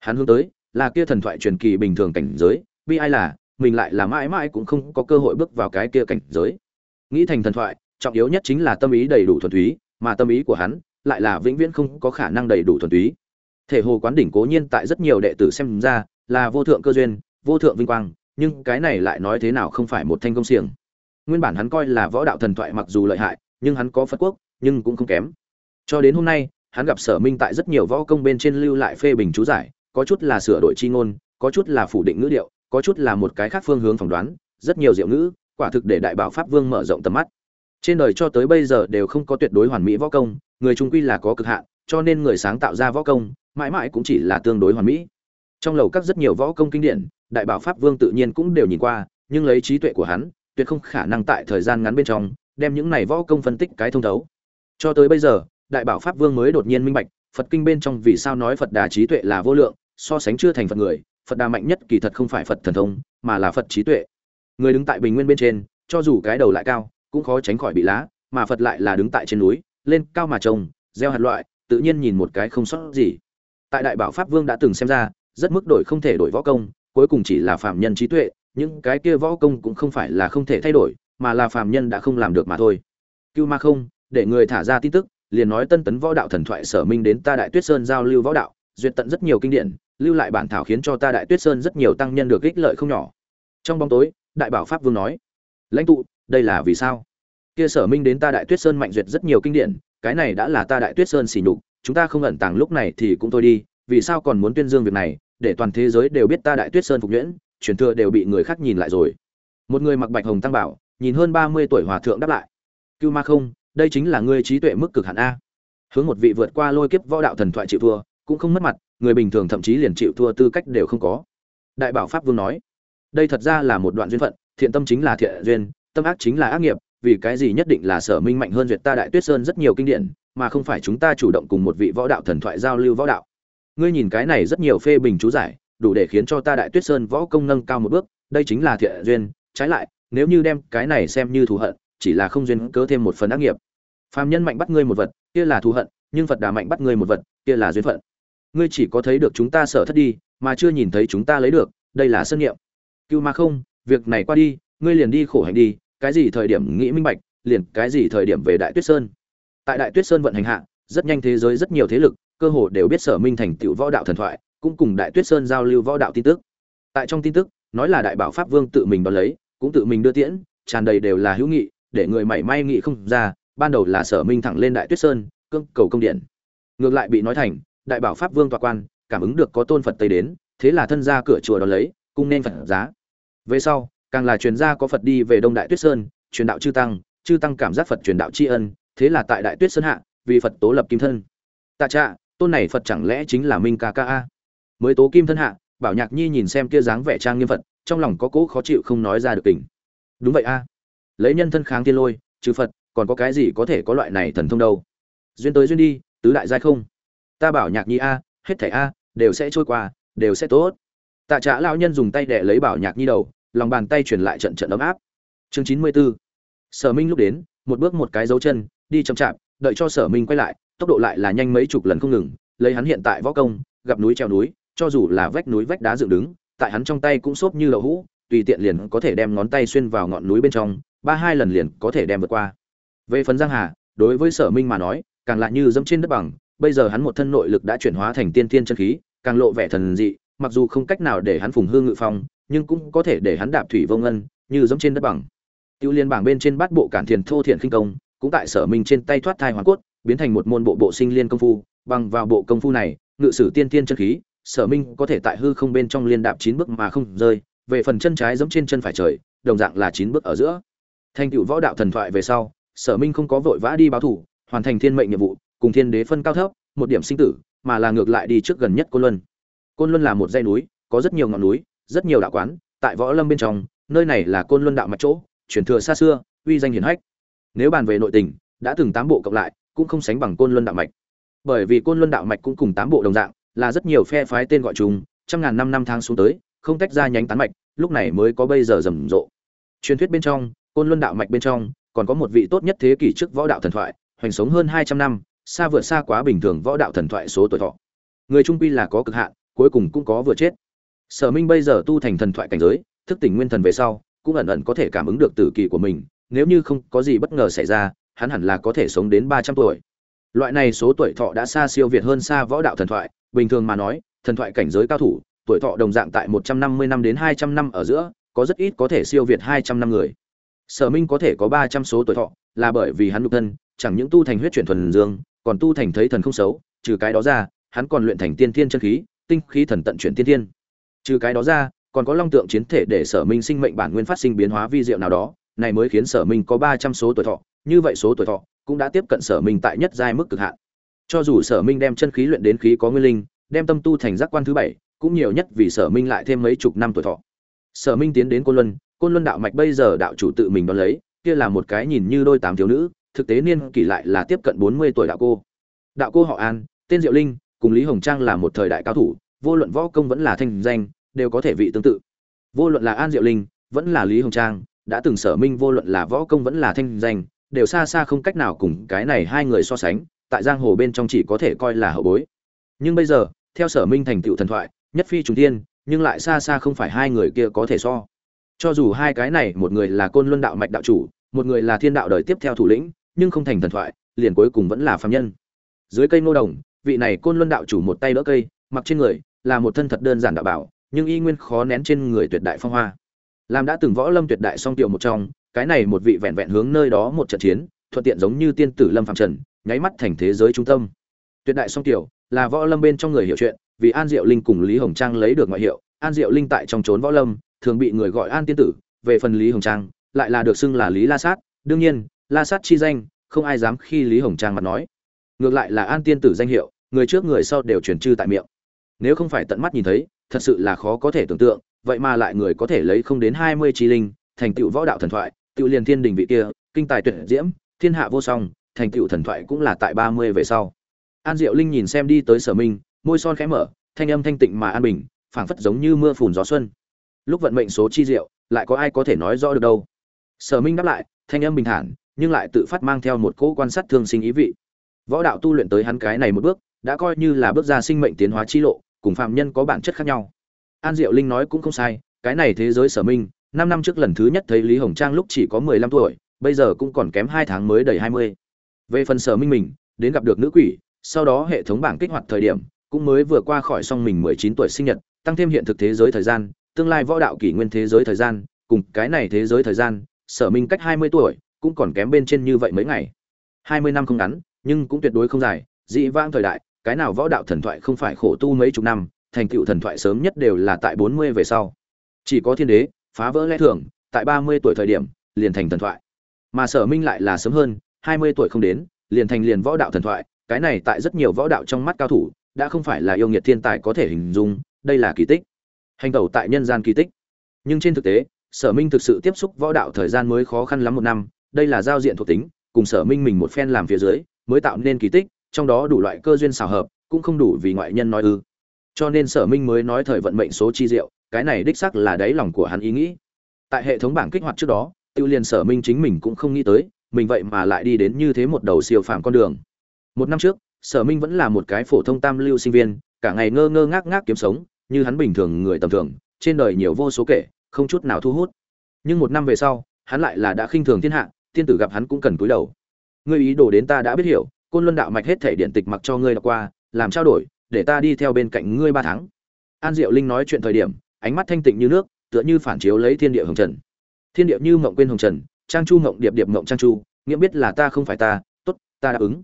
Speaker 1: Hắn hướng tới là kia thần thoại truyền kỳ bình thường cảnh giới, bi ai là, mình lại là mãi mãi cũng không có cơ hội bước vào cái kia cảnh giới. Nghĩ thành thần thoại, trọng yếu nhất chính là tâm ý đầy đủ thuần túy, mà tâm ý của hắn lại là vĩnh viễn không có khả năng đầy đủ thuần túy. Thể hồ quán đỉnh cố nhiên tại rất nhiều đệ tử xem ra là vô thượng cơ duyên, vô thượng vinh quang, nhưng cái này lại nói thế nào không phải một thanh công xiềng. Nguyên bản hắn coi là võ đạo thần thoại mặc dù lợi hại, nhưng hắn có phật quốc, nhưng cũng không kém. Cho đến hôm nay hắn gặp sở minh tại rất nhiều võ công bên trên lưu lại phê bình chú giải, có chút là sửa đổi chi ngôn, có chút là phủ định ngữ điệu, có chút là một cái khác phương hướng phỏng đoán, rất nhiều diệu ngữ, quả thực để đại bảo pháp vương mở rộng tầm mắt. Trên đời cho tới bây giờ đều không có tuyệt đối hoàn mỹ võ công, người trung quy là có cực hạn, cho nên người sáng tạo ra võ công, mãi mãi cũng chỉ là tương đối hoàn mỹ. Trong lầu các rất nhiều võ công kinh điển, đại bảo pháp vương tự nhiên cũng đều nhìn qua, nhưng lấy trí tuệ của hắn, tuyệt không khả năng tại thời gian ngắn bên trong, đem những này võ công phân tích cái thông thấu. Cho tới bây giờ đại bảo pháp vương mới đột nhiên minh bạch, phật kinh bên trong vì sao nói phật đà trí tuệ là vô lượng, so sánh chưa thành phật người, phật đà mạnh nhất kỳ thật không phải phật thần thông, mà là phật trí tuệ. Người đứng tại bình nguyên bên trên, cho dù cái đầu lại cao, cũng khó tránh khỏi bị lá, mà phật lại là đứng tại trên núi, lên cao mà trồng gieo hạt loại, tự nhiên nhìn một cái không sót gì. Tại đại bảo pháp vương đã từng xem ra, rất mức đổi không thể đổi võ công, cuối cùng chỉ là phạm nhân trí tuệ, những cái kia võ công cũng không phải là không thể thay đổi, mà là phạm nhân đã không làm được mà thôi. Cưu ma không, để người thả ra tin tức liền nói tân tấn võ đạo thần thoại sở minh đến ta đại tuyết sơn giao lưu võ đạo, duyệt tận rất nhiều kinh điển, lưu lại bản thảo khiến cho ta đại tuyết sơn rất nhiều tăng nhân được ích lợi không nhỏ. Trong bóng tối, đại bảo pháp vương nói, lãnh tụ, đây là vì sao? Kia sở minh đến ta đại tuyết sơn mạnh duyệt rất nhiều kinh điển, cái này đã là ta đại tuyết sơn xỉ nhục, chúng ta không ẩn tàng lúc này thì cũng thôi đi, vì sao còn muốn tuyên dương việc này, để toàn thế giới đều biết ta đại tuyết sơn phục nhuyễn, truyền thừa đều bị người khác nhìn lại rồi. Một người mặc bạch hồng tăng bảo, nhìn hơn ba mươi tuổi hòa thượng đáp lại, cưu ma không đây chính là ngươi trí tuệ mức cực hạn a. Hướng một vị vượt qua lôi kiếp võ đạo thần thoại chịu thua, cũng không mất mặt, người bình thường thậm chí liền chịu thua tư cách đều không có. Đại bảo pháp vương nói, đây thật ra là một đoạn duyên phận, thiện tâm chính là thiện duyên, tâm ác chính là ác nghiệp, vì cái gì nhất định là sở minh mạnh hơn duyệt ta đại tuyết sơn rất nhiều kinh điển, mà không phải chúng ta chủ động cùng một vị võ đạo thần thoại giao lưu võ đạo. Ngươi nhìn cái này rất nhiều phê bình chú giải, đủ để khiến cho ta đại tuyết sơn võ công nâng cao một bước, đây chính là thiện duyên, trái lại, nếu như đem cái này xem như thù hận, chỉ là không duyên cớ thêm một phần ác nghiệp phàm nhân mạnh bắt ngươi một vật, kia là thù hận, nhưng phật đà mạnh bắt ngươi một vật, kia là duyên phận. Ngươi chỉ có thấy được chúng ta sợ thất đi, mà chưa nhìn thấy chúng ta lấy được, đây là sân nghiệm. Cưu ma không, việc này qua đi, ngươi liền đi khổ hành đi, cái gì thời điểm nghĩ minh bạch, liền cái gì thời điểm về đại tuyết sơn. Tại đại tuyết sơn vận hành hạ, rất nhanh thế giới rất nhiều thế lực, cơ hồ đều biết sở minh thành tựu võ đạo thần thoại, cũng cùng đại tuyết sơn giao lưu võ đạo tin tức. Tại trong tin tức, nói là đại bảo pháp vương tự mình đón lấy, cũng tự mình đưa tiễn, tràn đầy đều là hữu nghị, để người mảy may nghĩ không ra ban đầu là sở minh thẳng lên đại tuyết sơn, cương cầu công điện. Ngược lại bị nói thành, đại bảo pháp vương tọa quan, cảm ứng được có tôn phật tây đến, thế là thân ra cửa chùa đón lấy, cung nên phật giá. Về sau, càng là truyền gia có phật đi về đông đại tuyết sơn, truyền đạo chư tăng chư tăng cảm giác phật truyền đạo tri ân, thế là tại đại tuyết sơn hạ, vì phật tố lập kim thân. Tạ trạ, tôn này phật chẳng lẽ chính là minh ca ca a? Mới tố kim thân hạ, bảo nhạc nhi nhìn xem kia dáng vẻ trang nghiêm phật, trong lòng có cỗ khó chịu không nói ra được tình. Đúng vậy a. Lấy nhân thân kháng tiên lôi, trừ phật còn có cái gì có thể có loại này thần thông đâu? Duyên tới duyên đi, tứ đại giai không? Ta bảo nhạc nhi a, hết thảy a, đều sẽ trôi qua, đều sẽ tốt. Tạ trạ lão nhân dùng tay đệ lấy bảo nhạc nhi đầu, lòng bàn tay truyền lại trận trận ấm áp. Chương chín mươi 94. sở minh lúc đến, một bước một cái dấu chân, đi chậm chạp, đợi cho sở minh quay lại, tốc độ lại là nhanh mấy chục lần không ngừng, lấy hắn hiện tại võ công, gặp núi treo núi, cho dù là vách núi vách đá dựng đứng, tại hắn trong tay cũng xốp như lậu hũ, tùy tiện liền có thể đem ngón tay xuyên vào ngọn núi bên trong, ba hai lần liền có thể đem vượt qua về phần giang hà, đối với sở minh mà nói, càng lại như dẫm trên đất bằng, bây giờ hắn một thân nội lực đã chuyển hóa thành tiên tiên chân khí, càng lộ vẻ thần dị, mặc dù không cách nào để hắn phùng hương ngự phong, nhưng cũng có thể để hắn đạp thủy vô ngân, như dẫm trên đất bằng. Tiêu liên bảng bên trên bát bộ cản thiền thô thiện khinh công, cũng tại sở minh trên tay thoát thai hoàn cốt, biến thành một môn bộ bộ sinh liên công phu, bằng vào bộ công phu này, ngự sử tiên tiên chân khí, sở minh có thể tại hư không bên trong liên đạp chín bước mà không rơi, về phần chân trái giống trên chân phải trời, đồng dạng là chín bước ở giữa. Thành tựu võ đạo thần thoại về sau sở minh không có vội vã đi báo thủ, hoàn thành thiên mệnh nhiệm vụ, cùng thiên đế phân cao thấp, một điểm sinh tử, mà là ngược lại đi trước gần nhất côn luân. Côn luân là một dãy núi, có rất nhiều ngọn núi, rất nhiều đạo quán, tại võ lâm bên trong, nơi này là côn luân đạo mạch chỗ, truyền thừa xa xưa, uy danh hiển hách. Nếu bàn về nội tình, đã từng tám bộ cộng lại, cũng không sánh bằng côn luân đạo mạch. Bởi vì côn luân đạo mạch cũng cùng tám bộ đồng dạng, là rất nhiều phe phái tên gọi chung, trăm ngàn năm năm tháng xuống tới, không tách ra nhánh tán mạch, lúc này mới có bây giờ rầm rộ. Truyền thuyết bên trong, côn luân đạo mạch bên trong còn có một vị tốt nhất thế kỷ trước võ đạo thần thoại, hoành sống hơn hai trăm năm, xa vượt xa quá bình thường võ đạo thần thoại số tuổi thọ. Người trung quy là có cực hạn, cuối cùng cũng có vừa chết. Sở minh bây giờ tu thành thần thoại cảnh giới, thức tỉnh nguyên thần về sau, cũng ẩn ẩn có thể cảm ứng được tử kỳ của mình, nếu như không có gì bất ngờ xảy ra, hắn hẳn là có thể sống đến ba trăm tuổi. Loại này số tuổi thọ đã xa siêu việt hơn xa võ đạo thần thoại, bình thường mà nói, thần thoại cảnh giới cao thủ, tuổi thọ đồng dạng tại một trăm năm mươi năm đến hai trăm năm ở giữa, có rất ít có thể siêu việt hai trăm năm người sở minh có thể có ba trăm số tuổi thọ, là bởi vì hắn nhục thân, chẳng những tu thành huyết chuyển thuần dương, còn tu thành thấy thần không xấu, trừ cái đó ra, hắn còn luyện thành tiên thiên chân khí, tinh khí thần tận chuyển tiên thiên. Trừ cái đó ra, còn có long tượng chiến thể để sở minh sinh mệnh bản nguyên phát sinh biến hóa vi diệu nào đó, này mới khiến sở minh có ba trăm số tuổi thọ. Như vậy số tuổi thọ cũng đã tiếp cận sở minh tại nhất giai mức cực hạn. Cho dù sở minh đem chân khí luyện đến khí có nguyên linh, đem tâm tu thành giác quan thứ bảy, cũng nhiều nhất vì sở minh lại thêm mấy chục năm tuổi thọ. Sở minh tiến đến côn luân côn luân đạo mạch bây giờ đạo chủ tự mình đón lấy, kia là một cái nhìn như đôi tám thiếu nữ, thực tế niên kỷ lại là tiếp cận bốn mươi tuổi đạo cô. Đạo cô họ an, tên diệu linh, cùng lý hồng trang là một thời đại cao thủ, vô luận võ công vẫn là thanh danh, đều có thể vị tương tự. Vô luận là an diệu linh, vẫn là lý hồng trang, đã từng sở minh vô luận là võ công vẫn là thanh danh, đều xa xa không cách nào cùng cái này hai người so sánh, tại giang hồ bên trong chỉ có thể coi là hậu bối. Nhưng bây giờ, theo sở minh thành tựu thần thoại, nhất phi trùng tiên nhưng lại xa xa không phải hai người kia có thể so cho dù hai cái này, một người là côn luân đạo mạch đạo chủ, một người là thiên đạo đời tiếp theo thủ lĩnh, nhưng không thành thần thoại, liền cuối cùng vẫn là phàm nhân. Dưới cây ngô đồng, vị này côn luân đạo chủ một tay đỡ cây, mặc trên người, là một thân thật đơn giản đạo bảo, nhưng y nguyên khó nén trên người tuyệt đại phong hoa. Làm đã từng võ lâm tuyệt đại song tiểu một trong, cái này một vị vẹn vẹn hướng nơi đó một trận chiến, thuận tiện giống như tiên tử lâm phạm trần, nháy mắt thành thế giới trung tâm. Tuyệt đại song tiểu, là võ lâm bên trong người hiểu chuyện, vì an diệu linh cùng lý hồng trang lấy được ngoại hiệu, an diệu linh tại trong trốn võ lâm thường bị người gọi an tiên tử, về phần lý hồng trang, lại là được xưng là lý la sát. Đương nhiên, la sát chi danh, không ai dám khi lý hồng trang mặt nói. Ngược lại là an tiên tử danh hiệu, người trước người sau đều truyền trư tại miệng. Nếu không phải tận mắt nhìn thấy, thật sự là khó có thể tưởng tượng, vậy mà lại người có thể lấy không đến hai mươi chi linh, thành tựu võ đạo thần thoại, tựu liền thiên đình vị kia, kinh tài tuyển diễm, thiên hạ vô song, thành tựu thần thoại cũng là tại ba mươi về sau. An diệu linh nhìn xem đi tới sở minh, môi son khẽ mở, thanh âm thanh tịnh mà an bình, phảng phất giống như mưa phùn gió xuân lúc vận mệnh số chi diệu, lại có ai có thể nói rõ được đâu? Sở minh đáp lại, thanh âm bình thản, nhưng lại tự phát mang theo một cỗ quan sát thương sinh ý vị. Võ đạo tu luyện tới hắn cái này một bước, đã coi như là bước ra sinh mệnh tiến hóa chi lộ, cùng phạm nhân có bản chất khác nhau. An diệu linh nói cũng không sai, cái này thế giới sở minh, năm năm trước lần thứ nhất thấy lý hồng trang lúc chỉ có mười lăm tuổi, bây giờ cũng còn kém hai tháng mới đầy hai mươi. Về phần sở minh mình, đến gặp được nữ quỷ, sau đó hệ thống bảng kích hoạt thời điểm, cũng mới vừa qua khỏi xong mình mười chín tuổi sinh nhật, tăng thêm hiện thực thế giới thời gian tương lai võ đạo kỷ nguyên thế giới thời gian, cùng cái này thế giới thời gian, sở minh cách hai mươi tuổi, cũng còn kém bên trên như vậy mấy ngày. hai mươi năm không ngắn, nhưng cũng tuyệt đối không dài, dị vãng thời đại, cái nào võ đạo thần thoại không phải khổ tu mấy chục năm, thành tựu thần thoại sớm nhất đều là tại bốn mươi về sau. Chỉ có thiên đế, phá vỡ lẽ thường, tại ba mươi tuổi thời điểm, liền thành thần thoại. Mà sở minh lại là sớm hơn, hai mươi tuổi không đến, liền thành liền võ đạo thần thoại, cái này tại rất nhiều võ đạo trong mắt cao thủ, đã không phải là yêu nghiệt thiên tài có thể hình dung, đây là kỳ tích hành tẩu tại nhân gian kỳ tích. Nhưng trên thực tế, sở minh thực sự tiếp xúc võ đạo thời gian mới khó khăn lắm một năm, đây là giao diện thuộc tính, cùng sở minh mình một phen làm phía dưới, mới tạo nên kỳ tích, trong đó đủ loại cơ duyên xào hợp, cũng không đủ vì ngoại nhân nói ư. Cho nên sở minh mới nói thời vận mệnh số chi diệu, cái này đích sắc là đáy lòng của hắn ý nghĩ. Tại hệ thống bảng kích hoạt trước đó, tiêu liền sở minh chính mình cũng không nghĩ tới, mình vậy mà lại đi đến như thế một đầu siêu phàm con đường. Một năm trước, sở minh vẫn là một cái phổ thông tam lưu sinh viên, cả ngày ngơ ngơ ngác ngác kiếm sống như hắn bình thường người tầm thường, trên đời nhiều vô số kể, không chút nào thu hút. Nhưng một năm về sau, hắn lại là đã khinh thường thiên hạ, tiên tử gặp hắn cũng cần cúi đầu. Ngươi ý đồ đến ta đã biết hiểu, côn luân đạo mạch hết thể điện tịch mặc cho ngươi đọc qua, làm trao đổi, để ta đi theo bên cạnh ngươi ba tháng. An diệu linh nói chuyện thời điểm, ánh mắt thanh tịnh như nước, tựa như phản chiếu lấy thiên địa hồng trần. Thiên địa như mộng quên hồng trần, trang chu mộng điệp điệp mộng trang chu, nghĩa biết là ta không phải ta, tốt, ta đáp ứng.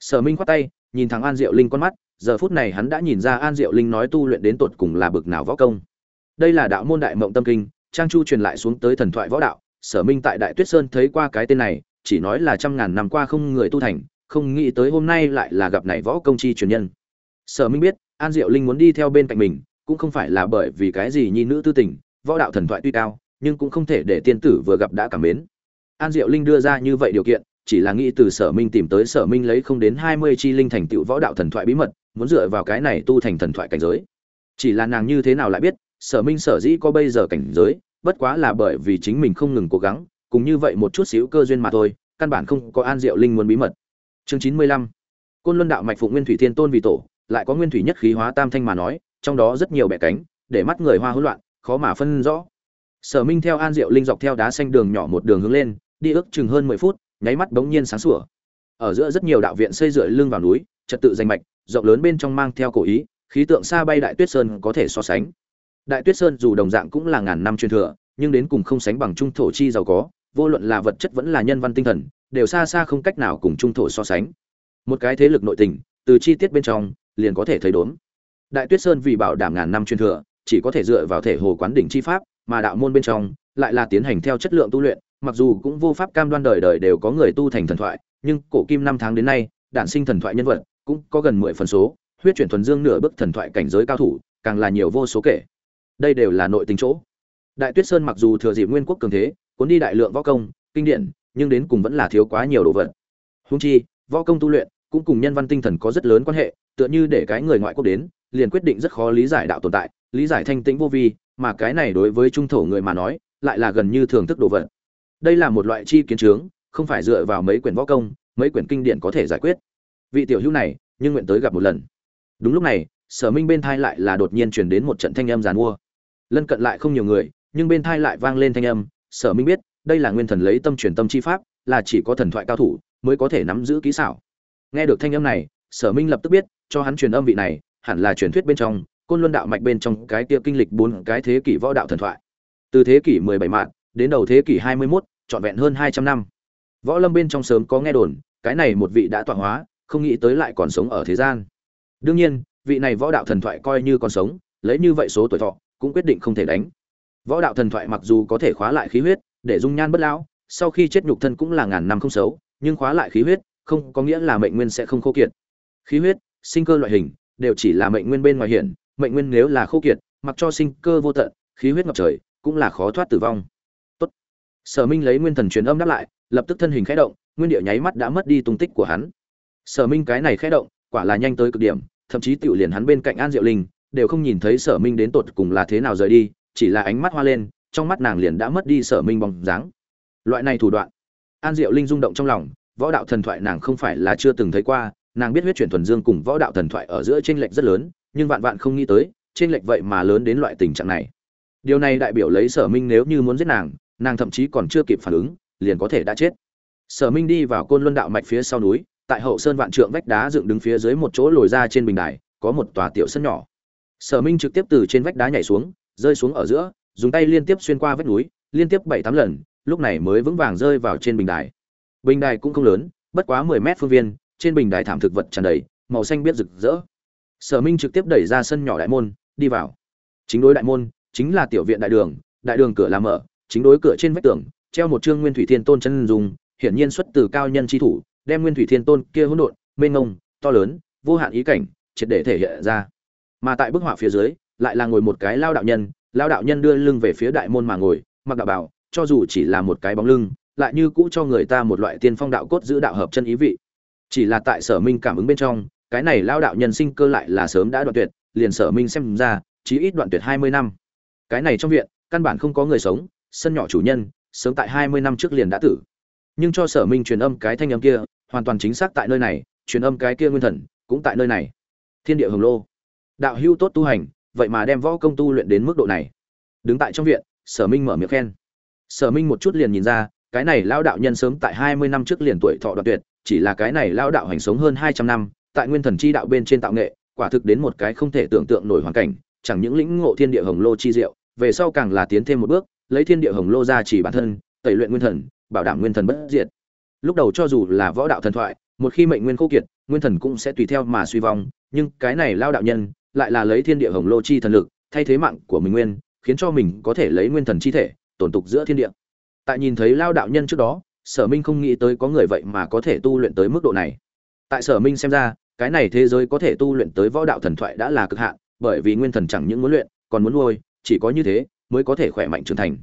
Speaker 1: Sở minh khoát tay, nhìn thẳng an diệu linh con mắt giờ phút này hắn đã nhìn ra an diệu linh nói tu luyện đến tột cùng là bực nào võ công. Đây là đạo môn đại mộng tâm kinh, trang chu truyền lại xuống tới thần thoại võ đạo, sở minh tại đại tuyết sơn thấy qua cái tên này, chỉ nói là trăm ngàn năm qua không người tu thành, không nghĩ tới hôm nay lại là gặp này võ công chi truyền nhân. Sở minh biết, an diệu linh muốn đi theo bên cạnh mình, cũng không phải là bởi vì cái gì nhi nữ tư tình, võ đạo thần thoại tuy cao, nhưng cũng không thể để tiên tử vừa gặp đã cảm mến. An diệu linh đưa ra như vậy điều kiện, chỉ là nghĩ từ sở minh tìm tới sở minh lấy không đến hai mươi chi linh thành tựu võ đạo thần thoại bí mật muốn dựa vào cái này tu thành thần thoại cảnh giới. Chỉ là nàng như thế nào lại biết, sở minh sở dĩ có bây giờ cảnh giới, bất quá là bởi vì chính mình không ngừng cố gắng, cùng như vậy một chút xíu cơ duyên mà thôi, căn bản không có an diệu linh muốn bí mật. Chương chín mươi lăm. Côn luân đạo mạch phụ nguyên thủy thiên tôn vì tổ, lại có nguyên thủy nhất khí hóa tam thanh mà nói, trong đó rất nhiều bẻ cánh, để mắt người hoa hỗn loạn, khó mà phân rõ. Sở minh theo an diệu linh dọc theo đá xanh đường nhỏ một đường hướng lên, đi ước chừng hơn mười phút, nháy mắt bỗng nhiên sáng sủa. Ở giữa rất nhiều đạo viện xây dựa lưng vào núi, trật tự danh mạch rộng lớn bên trong mang theo cổ ý, khí tượng xa bay đại tuyết sơn có thể so sánh. Đại tuyết sơn dù đồng dạng cũng là ngàn năm truyền thừa, nhưng đến cùng không sánh bằng trung thổ chi giàu có, vô luận là vật chất vẫn là nhân văn tinh thần, đều xa xa không cách nào cùng trung thổ so sánh. Một cái thế lực nội tình, từ chi tiết bên trong, liền có thể thấy đốn đại tuyết sơn vì bảo đảm ngàn năm truyền thừa, chỉ có thể dựa vào thể hồ quán đỉnh chi pháp, mà đạo môn bên trong, lại là tiến hành theo chất lượng tu luyện, mặc dù cũng vô pháp cam đoan đời đời đều có người tu thành thần thoại, nhưng cổ kim năm tháng đến nay, đản sinh thần thoại nhân vật cũng có gần mười phần số, huyết chuyển thuần dương nửa bước thần thoại cảnh giới cao thủ, càng là nhiều vô số kể. Đây đều là nội tình chỗ. Đại tuyết sơn mặc dù thừa dịp nguyên quốc cường thế, cuốn đi đại lượng võ công, kinh điển, nhưng đến cùng vẫn là thiếu quá nhiều đồ vật. Húng chi, võ công tu luyện cũng cùng nhân văn tinh thần có rất lớn quan hệ, tựa như để cái người ngoại quốc đến, liền quyết định rất khó lý giải đạo tồn tại, lý giải thanh tĩnh vô vi, mà cái này đối với trung thổ người mà nói, lại là gần như thường thức đồ vật. Đây là một loại chi kiến trướng, không phải dựa vào mấy quyển võ công, mấy quyển kinh điển có thể giải quyết vị tiểu hữu này nhưng nguyện tới gặp một lần. Đúng lúc này sở minh bên thai lại là đột nhiên chuyển đến một trận thanh âm giàn mua. Lân cận lại không nhiều người nhưng bên thai lại vang lên thanh âm sở minh biết đây là nguyên thần lấy tâm truyền tâm chi pháp là chỉ có thần thoại cao thủ mới có thể nắm giữ kỹ xảo. Nghe được thanh âm này sở minh lập tức biết cho hắn truyền âm vị này hẳn là truyền thuyết bên trong côn luân đạo mạch bên trong cái kia kinh lịch bốn cái thế kỷ võ đạo thần thoại. Từ thế kỷ mười bảy mạng đến đầu thế kỷ hai mươi 21, trọn vẹn hơn hai trăm năm. Võ lâm bên trong sớm có nghe đồn cái này một vị đã tọa hóa không nghĩ tới lại còn sống ở thế gian. Đương nhiên, vị này võ đạo thần thoại coi như còn sống, lấy như vậy số tuổi thọ, cũng quyết định không thể đánh. Võ đạo thần thoại mặc dù có thể khóa lại khí huyết, để dung nhan bất lão, sau khi chết nhục thân cũng là ngàn năm không xấu, nhưng khóa lại khí huyết, không có nghĩa là mệnh nguyên sẽ không khô kiệt. Khí huyết, sinh cơ loại hình, đều chỉ là mệnh nguyên bên ngoài hiển, mệnh nguyên nếu là khô kiệt, mặc cho sinh cơ vô tận, khí huyết ngập trời, cũng là khó thoát tử vong. Tốt. sở minh lấy nguyên thần truyền âm đáp lại, lập tức thân hình khẽ động, nguyên địa nháy mắt đã mất đi tung tích của hắn sở minh cái này khẽ động, quả là nhanh tới cực điểm, thậm chí tiểu liền hắn bên cạnh an diệu linh, đều không nhìn thấy sở minh đến tột cùng là thế nào rời đi, chỉ là ánh mắt hoa lên, trong mắt nàng liền đã mất đi sở minh bóng dáng. Loại này thủ đoạn, an diệu linh rung động trong lòng, võ đạo thần thoại nàng không phải là chưa từng thấy qua, nàng biết huyết chuyển thuần dương cùng võ đạo thần thoại ở giữa tranh lệch rất lớn, nhưng vạn vạn không nghĩ tới tranh lệch vậy mà lớn đến loại tình trạng này. Điều này đại biểu lấy sở minh nếu như muốn giết nàng nàng thậm chí còn chưa kịp phản ứng, liền có thể đã chết. Sở minh đi vào côn luân đạo mạch phía sau núi tại hậu sơn vạn trượng vách đá dựng đứng phía dưới một chỗ lồi ra trên bình đài, có một tòa tiểu sân nhỏ. Sở minh trực tiếp từ trên vách đá nhảy xuống, rơi xuống ở giữa, dùng tay liên tiếp xuyên qua vách núi, liên tiếp bảy tám lần, lúc này mới vững vàng rơi vào trên bình đài. Bình đài cũng không lớn, bất quá mười mét phương viên, trên bình đài thảm thực vật tràn đầy, màu xanh biết rực rỡ. Sở minh trực tiếp đẩy ra sân nhỏ đại môn, đi vào. Chính đối đại môn, chính là tiểu viện đại đường đại đường cửa làm mở, chính đối cửa trên vách tường, treo một trương nguyên thủy thiên tôn chân dùng hiển nhiên xuất từ cao nhân chi thủ đem nguyên thủy thiên tôn kia hỗn độn, mênh mông, to lớn, vô hạn ý cảnh, triệt để thể hiện ra. Mà tại bức họa phía dưới, lại là ngồi một cái lao đạo nhân, lao đạo nhân đưa lưng về phía đại môn mà ngồi, mặc đạo bảo, cho dù chỉ là một cái bóng lưng, lại như cũ cho người ta một loại tiên phong đạo cốt giữ đạo hợp chân ý vị. Chỉ là tại sở minh cảm ứng bên trong, cái này lao đạo nhân sinh cơ lại là sớm đã đoạn tuyệt, liền sở minh xem ra, chí ít đoạn tuyệt hai mươi năm. Cái này trong viện, căn bản không có người sống, sân nhỏ chủ nhân, sớm tại hai mươi năm trước liền đã tử. Nhưng cho sở minh truyền âm cái thanh âm kia hoàn toàn chính xác tại nơi này, truyền âm cái kia nguyên thần cũng tại nơi này. Thiên địa hồng lô. Đạo hưu tốt tu hành, vậy mà đem võ công tu luyện đến mức độ này. Đứng tại trong viện, sở minh mở miệng khen. Sở minh một chút liền nhìn ra, cái này lao đạo nhân sớm tại hai mươi năm trước liền tuổi thọ đoạn tuyệt, chỉ là cái này lao đạo hành sống hơn hai trăm năm, tại nguyên thần chi đạo bên trên tạo nghệ, quả thực đến một cái không thể tưởng tượng nổi hoàn cảnh, chẳng những lĩnh ngộ thiên địa hồng lô chi diệu, về sau càng là tiến thêm một bước, lấy thiên địa hồng lô ra chỉ bản thân, tẩy luyện nguyên thần, bảo đảm nguyên thần bất diệt lúc đầu cho dù là võ đạo thần thoại, một khi mệnh nguyên khô kiệt, nguyên thần cũng sẽ tùy theo mà suy vong, nhưng cái này lao đạo nhân lại là lấy thiên địa hồng lô chi thần lực, thay thế mạng của mình nguyên, khiến cho mình có thể lấy nguyên thần chi thể, tổn tục giữa thiên địa. Tại nhìn thấy lao đạo nhân trước đó, sở minh không nghĩ tới có người vậy mà có thể tu luyện tới mức độ này. Tại sở minh xem ra, cái này thế giới có thể tu luyện tới võ đạo thần thoại đã là cực hạn, bởi vì nguyên thần chẳng những muốn luyện, còn muốn nuôi, chỉ có như thế mới có thể khỏe mạnh trưởng thành.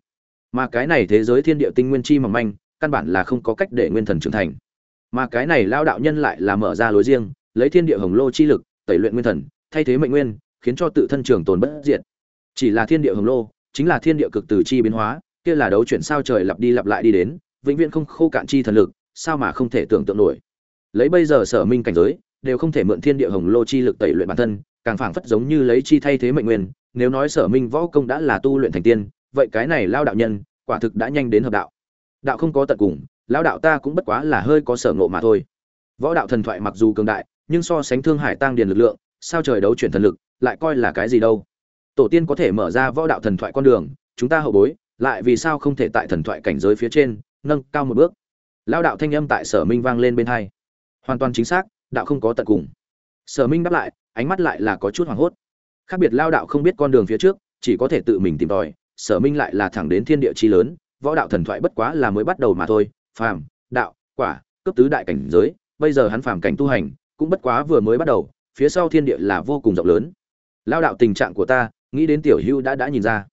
Speaker 1: Mà cái này thế giới thiên địa tinh nguyên chi mỏng manh căn bản là không có cách để nguyên thần trưởng thành. Mà cái này lao đạo nhân lại là mở ra lối riêng, lấy thiên địa hồng lô chi lực, tẩy luyện nguyên thần, thay thế mệnh nguyên, khiến cho tự thân trường tồn bất diệt. Chỉ là thiên địa hồng lô, chính là thiên địa cực từ chi biến hóa, kia là đấu chuyển sao trời lặp đi lặp lại đi đến, vĩnh viễn không khô cạn chi thần lực, sao mà không thể tưởng tượng nổi. Lấy bây giờ sở minh cảnh giới, đều không thể mượn thiên địa hồng lô chi lực tẩy luyện bản thân, càng phảng phất giống như lấy chi thay thế mệnh nguyên, nếu nói sở minh võ công đã là tu luyện thành tiên, vậy cái này lao đạo nhân, quả thực đã nhanh đến hợp đạo đạo không có tận cùng, lão đạo ta cũng bất quá là hơi có sở ngộ mà thôi. Võ đạo thần thoại mặc dù cường đại, nhưng so sánh thương hải tăng điền lực lượng, sao trời đấu chuyển thần lực, lại coi là cái gì đâu. Tổ tiên có thể mở ra võ đạo thần thoại con đường, chúng ta hậu bối, lại vì sao không thể tại thần thoại cảnh giới phía trên, nâng cao một bước. Lao đạo thanh âm tại sở minh vang lên bên hai. Hoàn toàn chính xác, đạo không có tận cùng. Sở minh đáp lại, ánh mắt lại là có chút hoảng hốt. Khác biệt lao đạo không biết con đường phía trước, chỉ có thể tự mình tìm tòi, sở minh lại là thẳng đến thiên địa chi lớn võ đạo thần thoại bất quá là mới bắt đầu mà thôi, phàm, đạo, quả, cấp tứ đại cảnh giới, bây giờ hắn phàm cảnh tu hành, cũng bất quá vừa mới bắt đầu, phía sau thiên địa là vô cùng rộng lớn. Lao đạo tình trạng của ta, nghĩ đến tiểu hưu đã đã nhìn ra.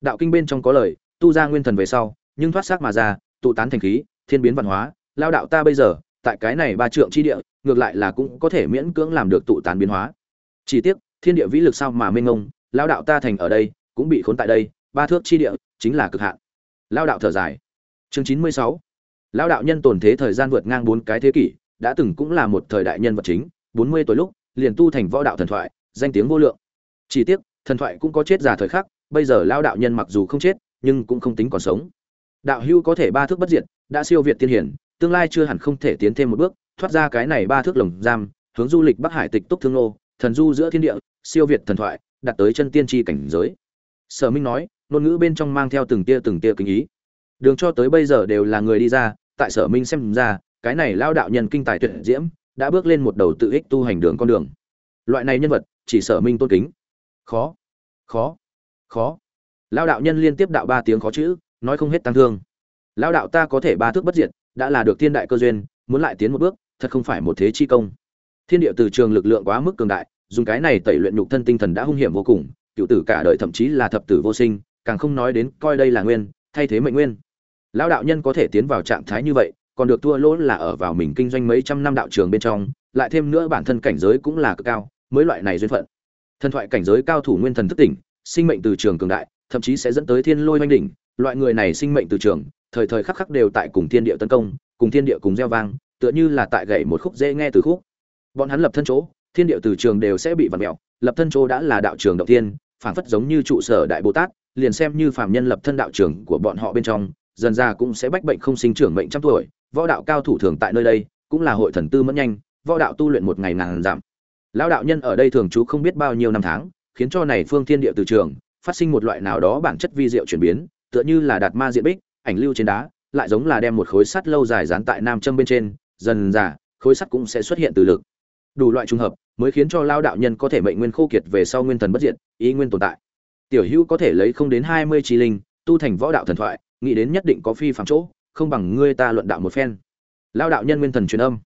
Speaker 1: Đạo kinh bên trong có lời, tu ra nguyên thần về sau, nhưng thoát xác mà ra, tụ tán thành khí, thiên biến văn hóa. Lao đạo ta bây giờ, tại cái này ba trượng chi địa, ngược lại là cũng có thể miễn cưỡng làm được tụ tán biến hóa. Chỉ tiếc, thiên địa vĩ lực sao mà mênh ngông lao đạo ta thành ở đây, cũng bị khốn tại đây, ba thước chi địa, chính là cực hạn lao đạo thở dài. Chương chín mươi sáu. Lao đạo nhân tồn thế thời gian vượt ngang bốn cái thế kỷ, đã từng cũng là một thời đại nhân vật chính, bốn mươi tuổi lúc, liền tu thành võ đạo thần thoại, danh tiếng vô lượng. Chỉ tiếc, thần thoại cũng có chết già thời khắc, bây giờ lao đạo nhân mặc dù không chết, nhưng cũng không tính còn sống. Đạo hưu có thể ba thước bất diệt, đã siêu việt tiên hiển, tương lai chưa hẳn không thể tiến thêm một bước, thoát ra cái này ba thước lồng giam, hướng du lịch bắc hải tịch túc thương nô, thần du giữa thiên địa, siêu việt thần thoại, đạt tới chân tiên tri cảnh giới. Sở minh nói ngôn ngữ bên trong mang theo từng tia từng tia kinh ý. Đường cho tới bây giờ đều là người đi ra, tại sở minh xem ra, cái này lao đạo nhân kinh tài tuyệt diễm, đã bước lên một đầu tự ích tu hành đường con đường. Loại này nhân vật, chỉ sở minh tôn kính. Khó khó khó. Lao đạo nhân liên tiếp đạo ba tiếng khó chữ, nói không hết tăng thương. Lao đạo ta có thể ba thước bất diệt, đã là được thiên đại cơ duyên, muốn lại tiến một bước, thật không phải một thế chi công. Thiên địa từ trường lực lượng quá mức cường đại, dùng cái này tẩy luyện nhục thân tinh thần đã hung hiểm vô cùng, cựu tử cả đời thậm chí là thập tử vô sinh càng không nói đến coi đây là nguyên, thay thế mệnh nguyên. Lão đạo nhân có thể tiến vào trạng thái như vậy, còn được thua lỗ là ở vào mình kinh doanh mấy trăm năm đạo trường bên trong, lại thêm nữa bản thân cảnh giới cũng là cực cao, mới loại này duyên phận. Thần thoại cảnh giới cao thủ nguyên thần thức tỉnh, sinh mệnh từ trường cường đại, thậm chí sẽ dẫn tới thiên lôi oanh đỉnh, loại người này sinh mệnh từ trường, thời thời khắc khắc đều tại cùng thiên địa tấn công, cùng thiên địa cùng gieo vang, tựa như là tại gậy một khúc dễ nghe từ khúc. Bọn hắn lập thân chỗ, thiên địa từ trường đều sẽ bị vặn mẹo, lập thân chỗ đã là đạo trường đầu tiên, phảng phất giống như trụ sở đại bồ tát liền xem như phạm nhân lập thân đạo trường của bọn họ bên trong, dần ra cũng sẽ bách bệnh không sinh trưởng mệnh trăm tuổi, võ đạo cao thủ thường tại nơi đây, cũng là hội thần tư mẫn nhanh, võ đạo tu luyện một ngày ngàn giảm lão đạo nhân ở đây thường trú không biết bao nhiêu năm tháng, khiến cho này phương thiên địa từ trường, phát sinh một loại nào đó bản chất vi diệu chuyển biến, tựa như là đạt ma diện bích, ảnh lưu trên đá, lại giống là đem một khối sắt lâu dài dán tại nam châm bên trên, dần dà khối sắt cũng sẽ xuất hiện từ lực. Đủ loại trùng hợp, mới khiến cho lão đạo nhân có thể mệnh nguyên khô kiệt về sau nguyên thần bất diệt, ý nguyên tồn tại tiểu hữu có thể lấy không đến hai mươi trí linh, tu thành võ đạo thần thoại, nghĩ đến nhất định có phi phạm chỗ, không bằng ngươi ta luận đạo một phen. Lao đạo nhân nguyên thần truyền âm.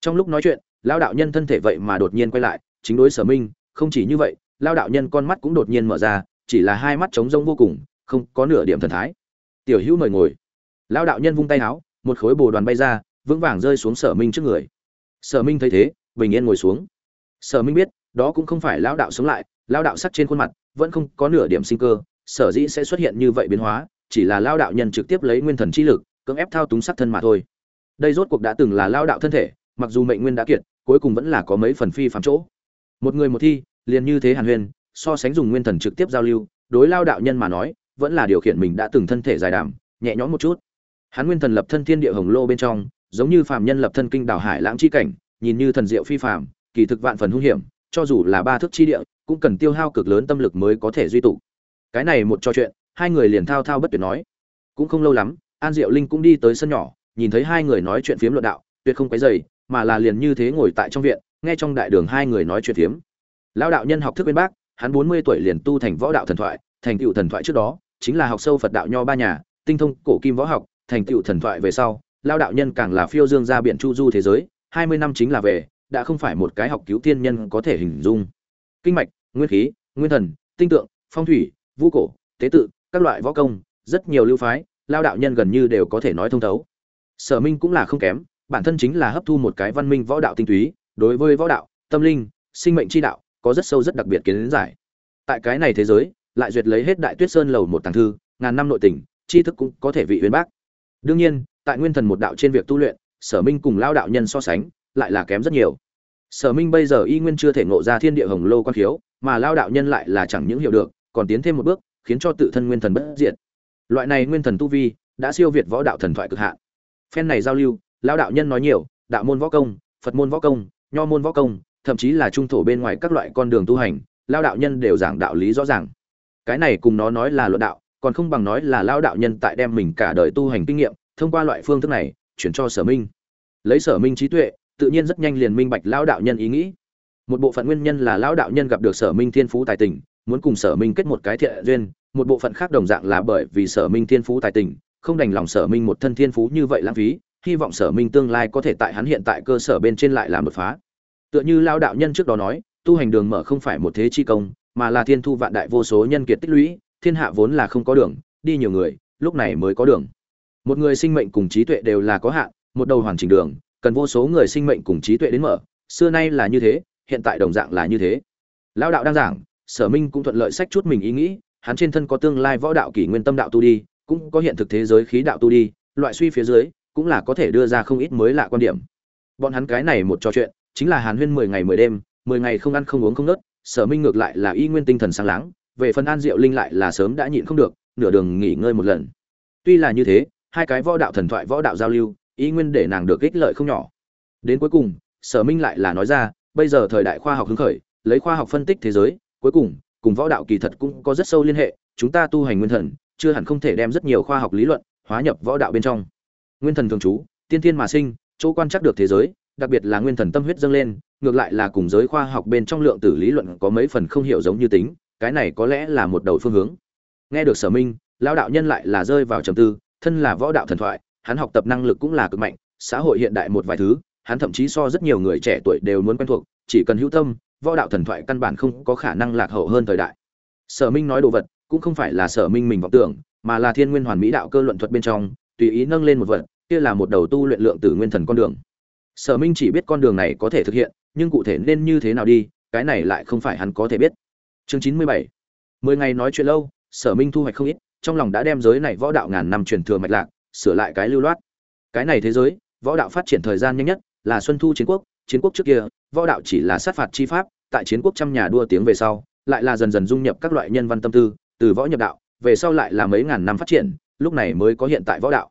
Speaker 1: Trong lúc nói chuyện lao đạo nhân thân thể vậy mà đột nhiên quay lại, chính đối sở minh, không chỉ như vậy lao đạo nhân con mắt cũng đột nhiên mở ra, chỉ là hai mắt trống rông vô cùng, không có nửa điểm thần thái. Tiểu hữu mời ngồi. Lao đạo nhân vung tay áo, một khối bồ đoàn bay ra, vững vàng rơi xuống sở minh trước người. Sở minh thấy thế, bình yên ngồi xuống. Sở minh biết, đó cũng không phải lao đạo sống lại lao đạo sắc trên khuôn mặt vẫn không có nửa điểm sinh cơ, sở dĩ sẽ xuất hiện như vậy biến hóa, chỉ là lao đạo nhân trực tiếp lấy nguyên thần chi lực, cưỡng ép thao túng sắc thân mà thôi. Đây rốt cuộc đã từng là lao đạo thân thể, mặc dù mệnh nguyên đã kiệt, cuối cùng vẫn là có mấy phần phi phạm chỗ. Một người một thi, liền như thế hàn huyền, so sánh dùng nguyên thần trực tiếp giao lưu, đối lao đạo nhân mà nói, vẫn là điều khiển mình đã từng thân thể dài đàm, nhẹ nhõm một chút. Hắn nguyên thần lập thân thiên địa hồng lô bên trong, giống như phàm nhân lập thân kinh đảo hải lãng chi cảnh, nhìn như thần diệu phi phàm, kỳ thực vạn phần hung hiểm cho dù là ba thước chi địa, cũng cần tiêu hao cực lớn tâm lực mới có thể duy tụ. Cái này một trò chuyện, hai người liền thao thao bất tuyệt nói. Cũng không lâu lắm, an diệu linh cũng đi tới sân nhỏ, nhìn thấy hai người nói chuyện phiếm luận đạo, tuyệt không quấy dày mà là liền như thế ngồi tại trong viện, nghe trong đại đường hai người nói chuyện phiếm. Lão đạo nhân học thức bên bác, hắn bốn mươi tuổi liền tu thành võ đạo thần thoại, thành tựu thần thoại trước đó, chính là học sâu phật đạo nho ba nhà, tinh thông cổ kim võ học, thành tựu thần thoại về sau lao đạo nhân càng là phiêu dương ra biển chu du thế giới, hai mươi năm chính là về đã không phải một cái học cứu thiên nhân có thể hình dung. Kinh mạch, nguyên khí, nguyên thần, tinh tượng, phong thủy vũ cổ, tế tự, các loại võ công, rất nhiều lưu phái, lao đạo nhân gần như đều có thể nói thông thấu. Sở minh cũng là không kém, bản thân chính là hấp thu một cái văn minh võ đạo tinh túy, đối với võ đạo, tâm linh, sinh mệnh chi đạo, có rất sâu rất đặc biệt kiến giải. Tại cái này thế giới, lại duyệt lấy hết đại tuyết sơn lầu một tàng thư, ngàn năm nội tình, tri thức cũng có thể vị uyên bác. Đương nhiên, tại nguyên thần một đạo trên việc tu luyện, sở minh cùng lao đạo nhân so sánh, lại là kém rất nhiều sở minh bây giờ y nguyên chưa thể ngộ ra thiên địa hồng lô quan khiếu, mà lao đạo nhân lại là chẳng những hiểu được, còn tiến thêm một bước, khiến cho tự thân nguyên thần bất diệt. Loại này nguyên thần tu vi, đã siêu việt võ đạo thần thoại cực hạn. Phen này giao lưu, lao đạo nhân nói nhiều, đạo môn võ công, phật môn võ công, nho môn võ công, thậm chí là trung thổ bên ngoài các loại con đường tu hành, lao đạo nhân đều giảng đạo lý rõ ràng. Cái này cùng nó nói là luận đạo, còn không bằng nói là lao đạo nhân tại đem mình cả đời tu hành kinh nghiệm, thông qua loại phương thức này, chuyển cho sở minh. Lấy sở minh trí tuệ tự nhiên rất nhanh liền minh bạch lão đạo nhân ý nghĩ. Một bộ phận nguyên nhân là lão đạo nhân gặp được sở minh thiên phú tài tình, muốn cùng sở minh kết một cái thiện duyên, một bộ phận khác đồng dạng là bởi vì sở minh thiên phú tài tình, không đành lòng sở minh một thân thiên phú như vậy lãng phí, hy vọng sở minh tương lai có thể tại hắn hiện tại cơ sở bên trên lại làm đột phá. Tựa như lão đạo nhân trước đó nói, tu hành đường mở không phải một thế chi công, mà là thiên thu vạn đại vô số nhân kiệt tích lũy, thiên hạ vốn là không có đường, đi nhiều người, lúc này mới có đường. Một người sinh mệnh cùng trí tuệ đều là có hạn, một đầu hoàn chỉnh đường cần vô số người sinh mệnh cùng trí tuệ đến mở, xưa nay là như thế, hiện tại đồng dạng là như thế. Lao đạo đang giảng, sở minh cũng thuận lợi sách chút mình ý nghĩ, hắn trên thân có tương lai võ đạo kỷ nguyên tâm đạo tu đi, cũng có hiện thực thế giới khí đạo tu đi, loại suy phía dưới, cũng là có thể đưa ra không ít mới lạ quan điểm. Bọn hắn cái này một trò chuyện, chính là hàn huyên mười ngày mười đêm, mười ngày không ăn không uống không nớt, sở minh ngược lại là y nguyên tinh thần sáng láng, về phần an diệu linh lại là sớm đã nhịn không được, nửa đường nghỉ ngơi một lần. Tuy là như thế, hai cái võ đạo thần thoại võ đạo giao lưu Ý nguyên để nàng được ích lợi không nhỏ. Đến cuối cùng, sở minh lại là nói ra, bây giờ thời đại khoa học hứng khởi, lấy khoa học phân tích thế giới, cuối cùng cùng võ đạo kỳ thật cũng có rất sâu liên hệ, chúng ta tu hành nguyên thần, chưa hẳn không thể đem rất nhiều khoa học lý luận, hóa nhập võ đạo bên trong. Nguyên thần thường trú, tiên thiên mà sinh, chỗ quan trắc được thế giới, đặc biệt là nguyên thần tâm huyết dâng lên, ngược lại là cùng giới khoa học bên trong lượng tử lý luận có mấy phần không hiểu giống như tính, cái này có lẽ là một đầu phương hướng. Nghe được sở minh, lão đạo nhân lại là rơi vào trầm tư, thân là võ đạo thần thoại hắn học tập năng lực cũng là cực mạnh, xã hội hiện đại một vài thứ, hắn thậm chí so rất nhiều người trẻ tuổi đều muốn quen thuộc, chỉ cần hữu tâm, võ đạo thần thoại căn bản không có khả năng lạc hậu hơn thời đại. Sở minh nói đồ vật, cũng không phải là sở minh mình vọng tưởng, mà là thiên nguyên hoàn mỹ đạo cơ luận thuật bên trong, tùy ý nâng lên một vật, kia là một đầu tu luyện lượng tử nguyên thần con đường. Sở minh chỉ biết con đường này có thể thực hiện, nhưng cụ thể nên như thế nào đi, cái này lại không phải hắn có thể biết. Chương chín mươi bảy. Mười ngày nói chuyện lâu, sở minh thu hoạch không ít, trong lòng đã đem giới này võ đạo ngàn năm truyền thừa mạch lạc sửa lại cái lưu loát. Cái này thế giới, võ đạo phát triển thời gian nhanh nhất là xuân thu chiến quốc chiến quốc trước kia, võ đạo chỉ là sát phạt chi pháp, tại chiến quốc trăm nhà đua tiếng về sau, lại là dần dần dung nhập các loại nhân văn tâm tư, từ võ nhập đạo, về sau lại là mấy ngàn năm phát triển, lúc này mới có hiện tại võ đạo.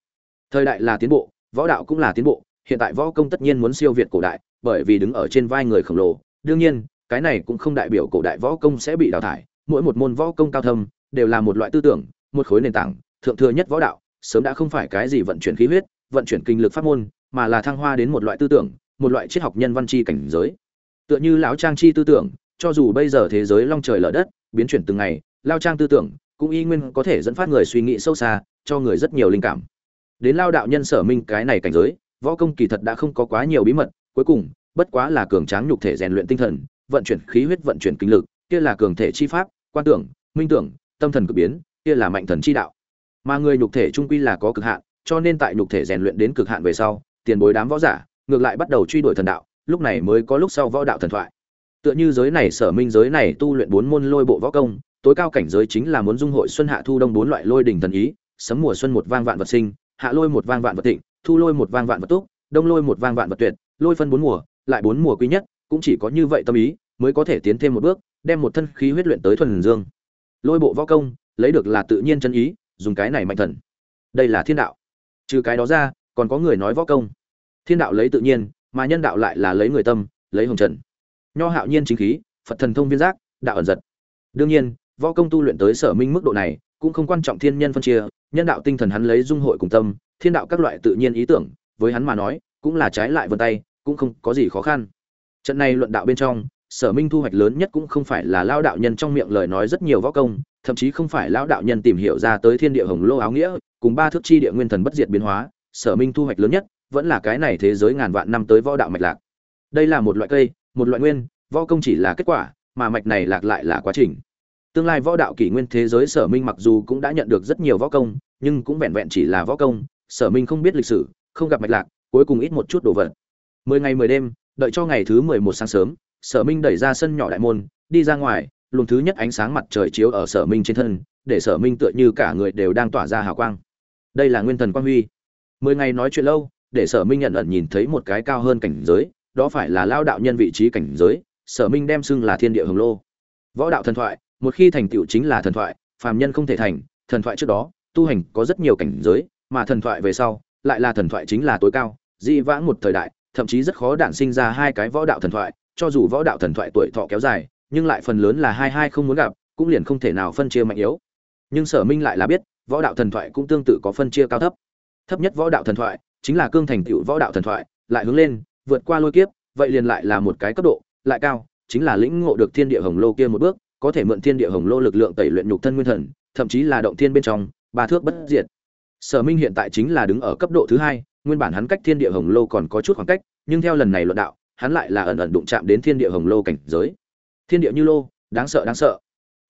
Speaker 1: Thời đại là tiến bộ, võ đạo cũng là tiến bộ, hiện tại võ công tất nhiên muốn siêu việt cổ đại, bởi vì đứng ở trên vai người khổng lồ. Đương nhiên, cái này cũng không đại biểu cổ đại võ công sẽ bị đào thải, mỗi một môn võ công cao thâm đều là một loại tư tưởng, một khối nền tảng, thượng thừa nhất võ đạo sớm đã không phải cái gì vận chuyển khí huyết, vận chuyển kinh lực pháp môn, mà là thăng hoa đến một loại tư tưởng, một loại triết học nhân văn chi cảnh giới. Tựa như lão trang chi tư tưởng, cho dù bây giờ thế giới long trời lở đất, biến chuyển từng ngày lao trang tư tưởng cũng y nguyên có thể dẫn phát người suy nghĩ sâu xa, cho người rất nhiều linh cảm. Đến lao đạo nhân sở minh cái này cảnh giới, võ công kỳ thật đã không có quá nhiều bí mật, cuối cùng, bất quá là cường tráng nhục thể rèn luyện tinh thần, vận chuyển khí huyết, vận chuyển kinh lực, kia là cường thể chi pháp, quan tưởng, minh tưởng, tâm thần cực biến, kia là mạnh thần chi đạo mà người nhục thể trung quy là có cực hạn, cho nên tại nhục thể rèn luyện đến cực hạn về sau, tiền bối đám võ giả ngược lại bắt đầu truy đuổi thần đạo, lúc này mới có lúc sau võ đạo thần thoại. Tựa như giới này sở minh giới này tu luyện bốn môn lôi bộ võ công, tối cao cảnh giới chính là muốn dung hội xuân hạ thu đông bốn loại lôi đỉnh thần ý, sấm mùa xuân một vang vạn vật sinh, hạ lôi một vang vạn vật thịnh, thu lôi một vang vạn vật túc, đông lôi một vang vạn vật tuyệt, lôi phân bốn mùa, lại bốn mùa quý nhất, cũng chỉ có như vậy tâm ý, mới có thể tiến thêm một bước, đem một thân khí huyết luyện tới thuần dương. Lôi bộ võ công, lấy được là tự nhiên chân ý dùng cái này mạnh thần. Đây là thiên đạo. Trừ cái đó ra, còn có người nói võ công. Thiên đạo lấy tự nhiên, mà nhân đạo lại là lấy người tâm, lấy hồng trần. Nho hạo nhiên chính khí, phật thần thông viên giác, đạo ẩn giật. Đương nhiên, võ công tu luyện tới sở minh mức độ này, cũng không quan trọng thiên nhân phân chia, nhân đạo tinh thần hắn lấy dung hội cùng tâm, thiên đạo các loại tự nhiên ý tưởng, với hắn mà nói, cũng là trái lại vân tay, cũng không có gì khó khăn. Trận này luận đạo bên trong sở minh thu hoạch lớn nhất cũng không phải là lao đạo nhân trong miệng lời nói rất nhiều võ công, thậm chí không phải lao đạo nhân tìm hiểu ra tới thiên địa hồng lô áo nghĩa, cùng ba thước chi địa nguyên thần bất diệt biến hóa. Sở minh thu hoạch lớn nhất vẫn là cái này thế giới ngàn vạn năm tới võ đạo mạch lạc. Đây là một loại cây, một loại nguyên, võ công chỉ là kết quả, mà mạch này lạc lại là quá trình. Tương lai võ đạo kỷ nguyên thế giới sở minh mặc dù cũng đã nhận được rất nhiều võ công, nhưng cũng vẹn vẹn chỉ là võ công. Sở minh không biết lịch sử, không gặp mạch lạc, cuối cùng ít một chút đồ vật. Mười ngày mười đêm, đợi cho ngày thứ mười một sáng sớm sở minh đẩy ra sân nhỏ đại môn, đi ra ngoài, luồng thứ nhất ánh sáng mặt trời chiếu ở sở minh trên thân, để sở minh tựa như cả người đều đang tỏa ra hào quang. Đây là nguyên thần quang huy. Mười ngày nói chuyện lâu, để sở minh nhận ẩn nhìn thấy một cái cao hơn cảnh giới, đó phải là lao đạo nhân vị trí cảnh giới, sở minh đem xưng là thiên địa hồng lô. Võ đạo thần thoại, một khi thành tựu chính là thần thoại, phàm nhân không thể thành, thần thoại trước đó, tu hành có rất nhiều cảnh giới, mà thần thoại về sau, lại là thần thoại chính là tối cao di vãng một thời đại, thậm chí rất khó đản sinh ra hai cái võ đạo thần thoại cho dù võ đạo thần thoại tuổi thọ kéo dài, nhưng lại phần lớn là hai hai không muốn gặp, cũng liền không thể nào phân chia mạnh yếu. Nhưng sở minh lại là biết, võ đạo thần thoại cũng tương tự có phân chia cao thấp. Thấp nhất võ đạo thần thoại chính là cương thành tựu võ đạo thần thoại, lại hướng lên, vượt qua lôi kiếp, vậy liền lại là một cái cấp độ, lại cao, chính là lĩnh ngộ được thiên địa hồng lô kia một bước, có thể mượn thiên địa hồng lô lực lượng tẩy luyện nhục thân nguyên thần, thậm chí là động thiên bên trong, ba thước bất diệt. Sở minh hiện tại chính là đứng ở cấp độ thứ hai, nguyên bản hắn cách thiên địa hồng lô còn có chút khoảng cách, nhưng theo lần này luận đạo hắn lại là ẩn ẩn đụng chạm đến thiên địa hồng lô cảnh giới. Thiên địa như lô, đáng sợ đáng sợ.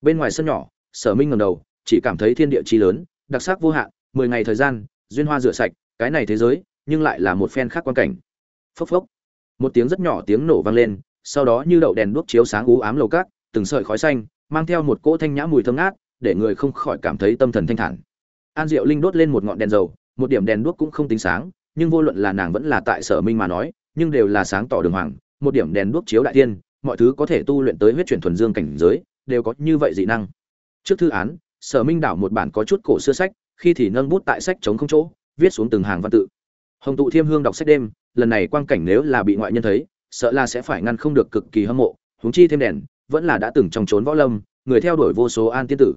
Speaker 1: Bên ngoài sân nhỏ, sở minh ngầm đầu, chỉ cảm thấy thiên địa chi lớn, đặc sắc vô hạn, mười ngày thời gian, duyên hoa rửa sạch, cái này thế giới, nhưng lại là một phen khác quan cảnh. Phốc phốc. Một tiếng rất nhỏ tiếng nổ vang lên, sau đó như đậu đèn đuốc chiếu sáng ú ám lầu cát, từng sợi khói xanh, mang theo một cỗ thanh nhã mùi thơm ngát, để người không khỏi cảm thấy tâm thần thanh thản. An diệu linh đốt lên một ngọn đèn dầu, một điểm đèn đuốc cũng không tính sáng, nhưng vô luận là nàng vẫn là tại sở minh mà nói nhưng đều là sáng tỏ đường hoàng, một điểm đèn đuốc chiếu đại thiên, mọi thứ có thể tu luyện tới huyết chuyển thuần dương cảnh giới, đều có như vậy dị năng. Trước thư án, sở minh đảo một bản có chút cổ xưa sách, khi thì nâng bút tại sách chống không chỗ, viết xuống từng hàng văn tự. Hồng tụ thiêm hương đọc sách đêm, lần này quang cảnh nếu là bị ngoại nhân thấy, sợ là sẽ phải ngăn không được cực kỳ hâm mộ, huống chi thêm đèn, vẫn là đã từng trong trốn võ lâm, người theo đuổi vô số an tiên tử.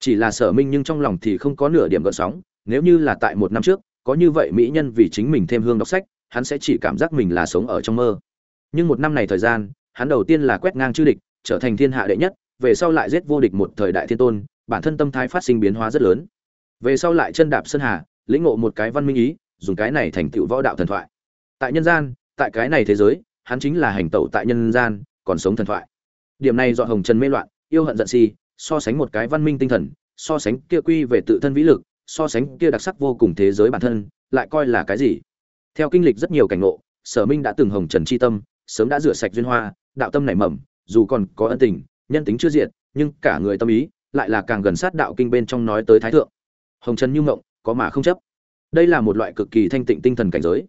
Speaker 1: Chỉ là sở minh nhưng trong lòng thì không có nửa điểm gợn sóng, nếu như là tại một năm trước, có như vậy mỹ nhân vì chính mình thêm hương đọc sách hắn sẽ chỉ cảm giác mình là sống ở trong mơ. Nhưng một năm này thời gian, hắn đầu tiên là quét ngang chư địch, trở thành thiên hạ đệ nhất, về sau lại giết vô địch một thời đại thiên tôn, bản thân tâm thái phát sinh biến hóa rất lớn. Về sau lại chân đạp sơn hà, lĩnh ngộ một cái văn minh ý, dùng cái này thành tựu võ đạo thần thoại. Tại nhân gian, tại cái này thế giới, hắn chính là hành tẩu tại nhân gian, còn sống thần thoại. Điểm này dọn hồng trần mê loạn, yêu hận giận si, so sánh một cái văn minh tinh thần, so sánh kia quy về tự thân vĩ lực, so sánh kia đặc sắc vô cùng thế giới bản thân, lại coi là cái gì? Theo kinh lịch rất nhiều cảnh ngộ, sở minh đã từng hồng trần chi tâm, sớm đã rửa sạch duyên hoa, đạo tâm nảy mầm, dù còn có ân tình, nhân tính chưa diệt, nhưng cả người tâm ý lại là càng gần sát đạo kinh bên trong nói tới thái thượng. Hồng trần như mộng, có mà không chấp. Đây là một loại cực kỳ thanh tịnh tinh thần cảnh giới.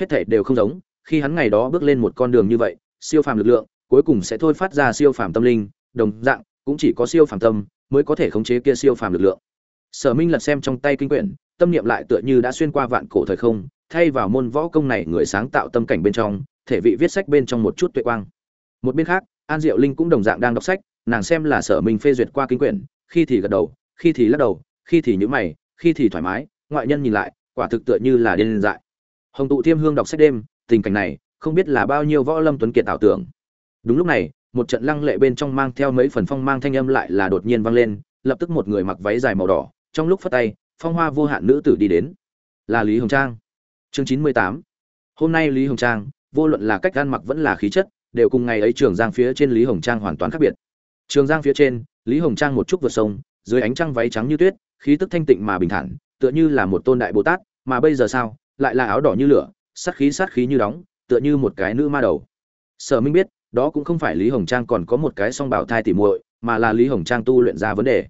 Speaker 1: Hết thể đều không giống, khi hắn ngày đó bước lên một con đường như vậy, siêu phàm lực lượng cuối cùng sẽ thôi phát ra siêu phàm tâm linh, đồng dạng, cũng chỉ có siêu phàm tâm mới có thể khống chế kia siêu phàm lực lượng. Sở minh lật xem trong tay kinh quyển, tâm niệm lại tựa như đã xuyên qua vạn cổ thời không thay vào môn võ công này người sáng tạo tâm cảnh bên trong, thể vị viết sách bên trong một chút tuệ quang. Một bên khác, an diệu linh cũng đồng dạng đang đọc sách, nàng xem là sở minh phê duyệt qua kinh quyển, khi thì gật đầu, khi thì lắc đầu, khi thì nhíu mày, khi thì thoải mái, ngoại nhân nhìn lại, quả thực tựa như là điên dại. Hồng tụ thiêm hương đọc sách đêm, tình cảnh này, không biết là bao nhiêu võ lâm tuấn kiệt ảo tưởng. Đúng lúc này, một trận lăng lệ bên trong mang theo mấy phần phong mang thanh âm lại là đột nhiên vang lên, lập tức một người mặc váy dài màu đỏ, trong lúc phất tay, phong hoa vô hạn nữ tử đi đến. Là lý hồng trang chương chín mươi tám. Hôm nay lý hồng trang, vô luận là cách ăn mặc vẫn là khí chất, đều cùng ngày ấy trường giang phía trên lý hồng trang hoàn toàn khác biệt. Trường giang phía trên, lý hồng trang một chút vượt sông, dưới ánh trăng váy trắng như tuyết, khí tức thanh tịnh mà bình thản, tựa như là một tôn đại bồ tát, mà bây giờ sao, lại là áo đỏ như lửa, sát khí sát khí như đóng, tựa như một cái nữ ma đầu. Sở minh biết, đó cũng không phải lý hồng trang còn có một cái song bảo thai tỉ muội, mà là lý hồng trang tu luyện ra vấn đề.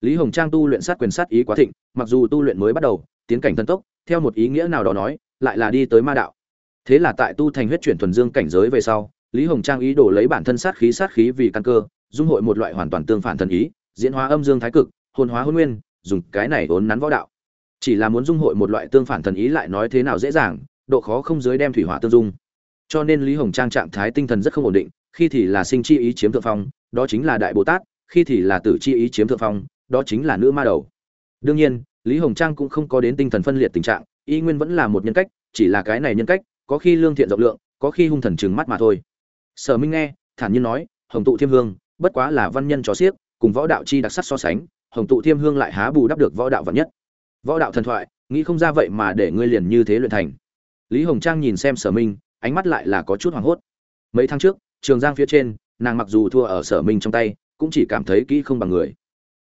Speaker 1: Lý hồng trang tu luyện sát quyền sát ý quá thịnh, mặc dù tu luyện mới bắt đầu, tiến cảnh thần tốc, theo một ý nghĩa nào đó nói lại là đi tới ma đạo. Thế là tại tu thành huyết chuyển thuần dương cảnh giới về sau, lý hồng trang ý đồ lấy bản thân sát khí sát khí vì căn cơ, dung hội một loại hoàn toàn tương phản thần ý, diễn hóa âm dương thái cực, hồn hóa hôn nguyên, dùng cái này vốn nắn võ đạo. Chỉ là muốn dung hội một loại tương phản thần ý lại nói thế nào dễ dàng, độ khó không dưới đem thủy hỏa tương dung. Cho nên lý hồng trang trạng thái tinh thần rất không ổn định, khi thì là sinh chi ý chiếm thượng phong, đó chính là đại bồ tát, khi thì là tử chi ý chiếm thượng phong, đó chính là nữ ma đầu. Đương nhiên, lý hồng trang cũng không có đến tinh thần phân liệt tình trạng y nguyên vẫn là một nhân cách, chỉ là cái này nhân cách, có khi lương thiện rộng lượng, có khi hung thần trừng mắt mà thôi. Sở minh nghe, thản nhiên nói, hồng tụ thiêm hương, bất quá là văn nhân chó xiếc, cùng võ đạo chi đặc sắc so sánh, hồng tụ thiêm hương lại há bù đắp được võ đạo vật nhất. Võ đạo thần thoại, nghĩ không ra vậy mà để ngươi liền như thế luyện thành. Lý hồng trang nhìn xem sở minh, ánh mắt lại là có chút hoảng hốt. Mấy tháng trước, trường giang phía trên, nàng mặc dù thua ở sở minh trong tay, cũng chỉ cảm thấy kỹ không bằng người.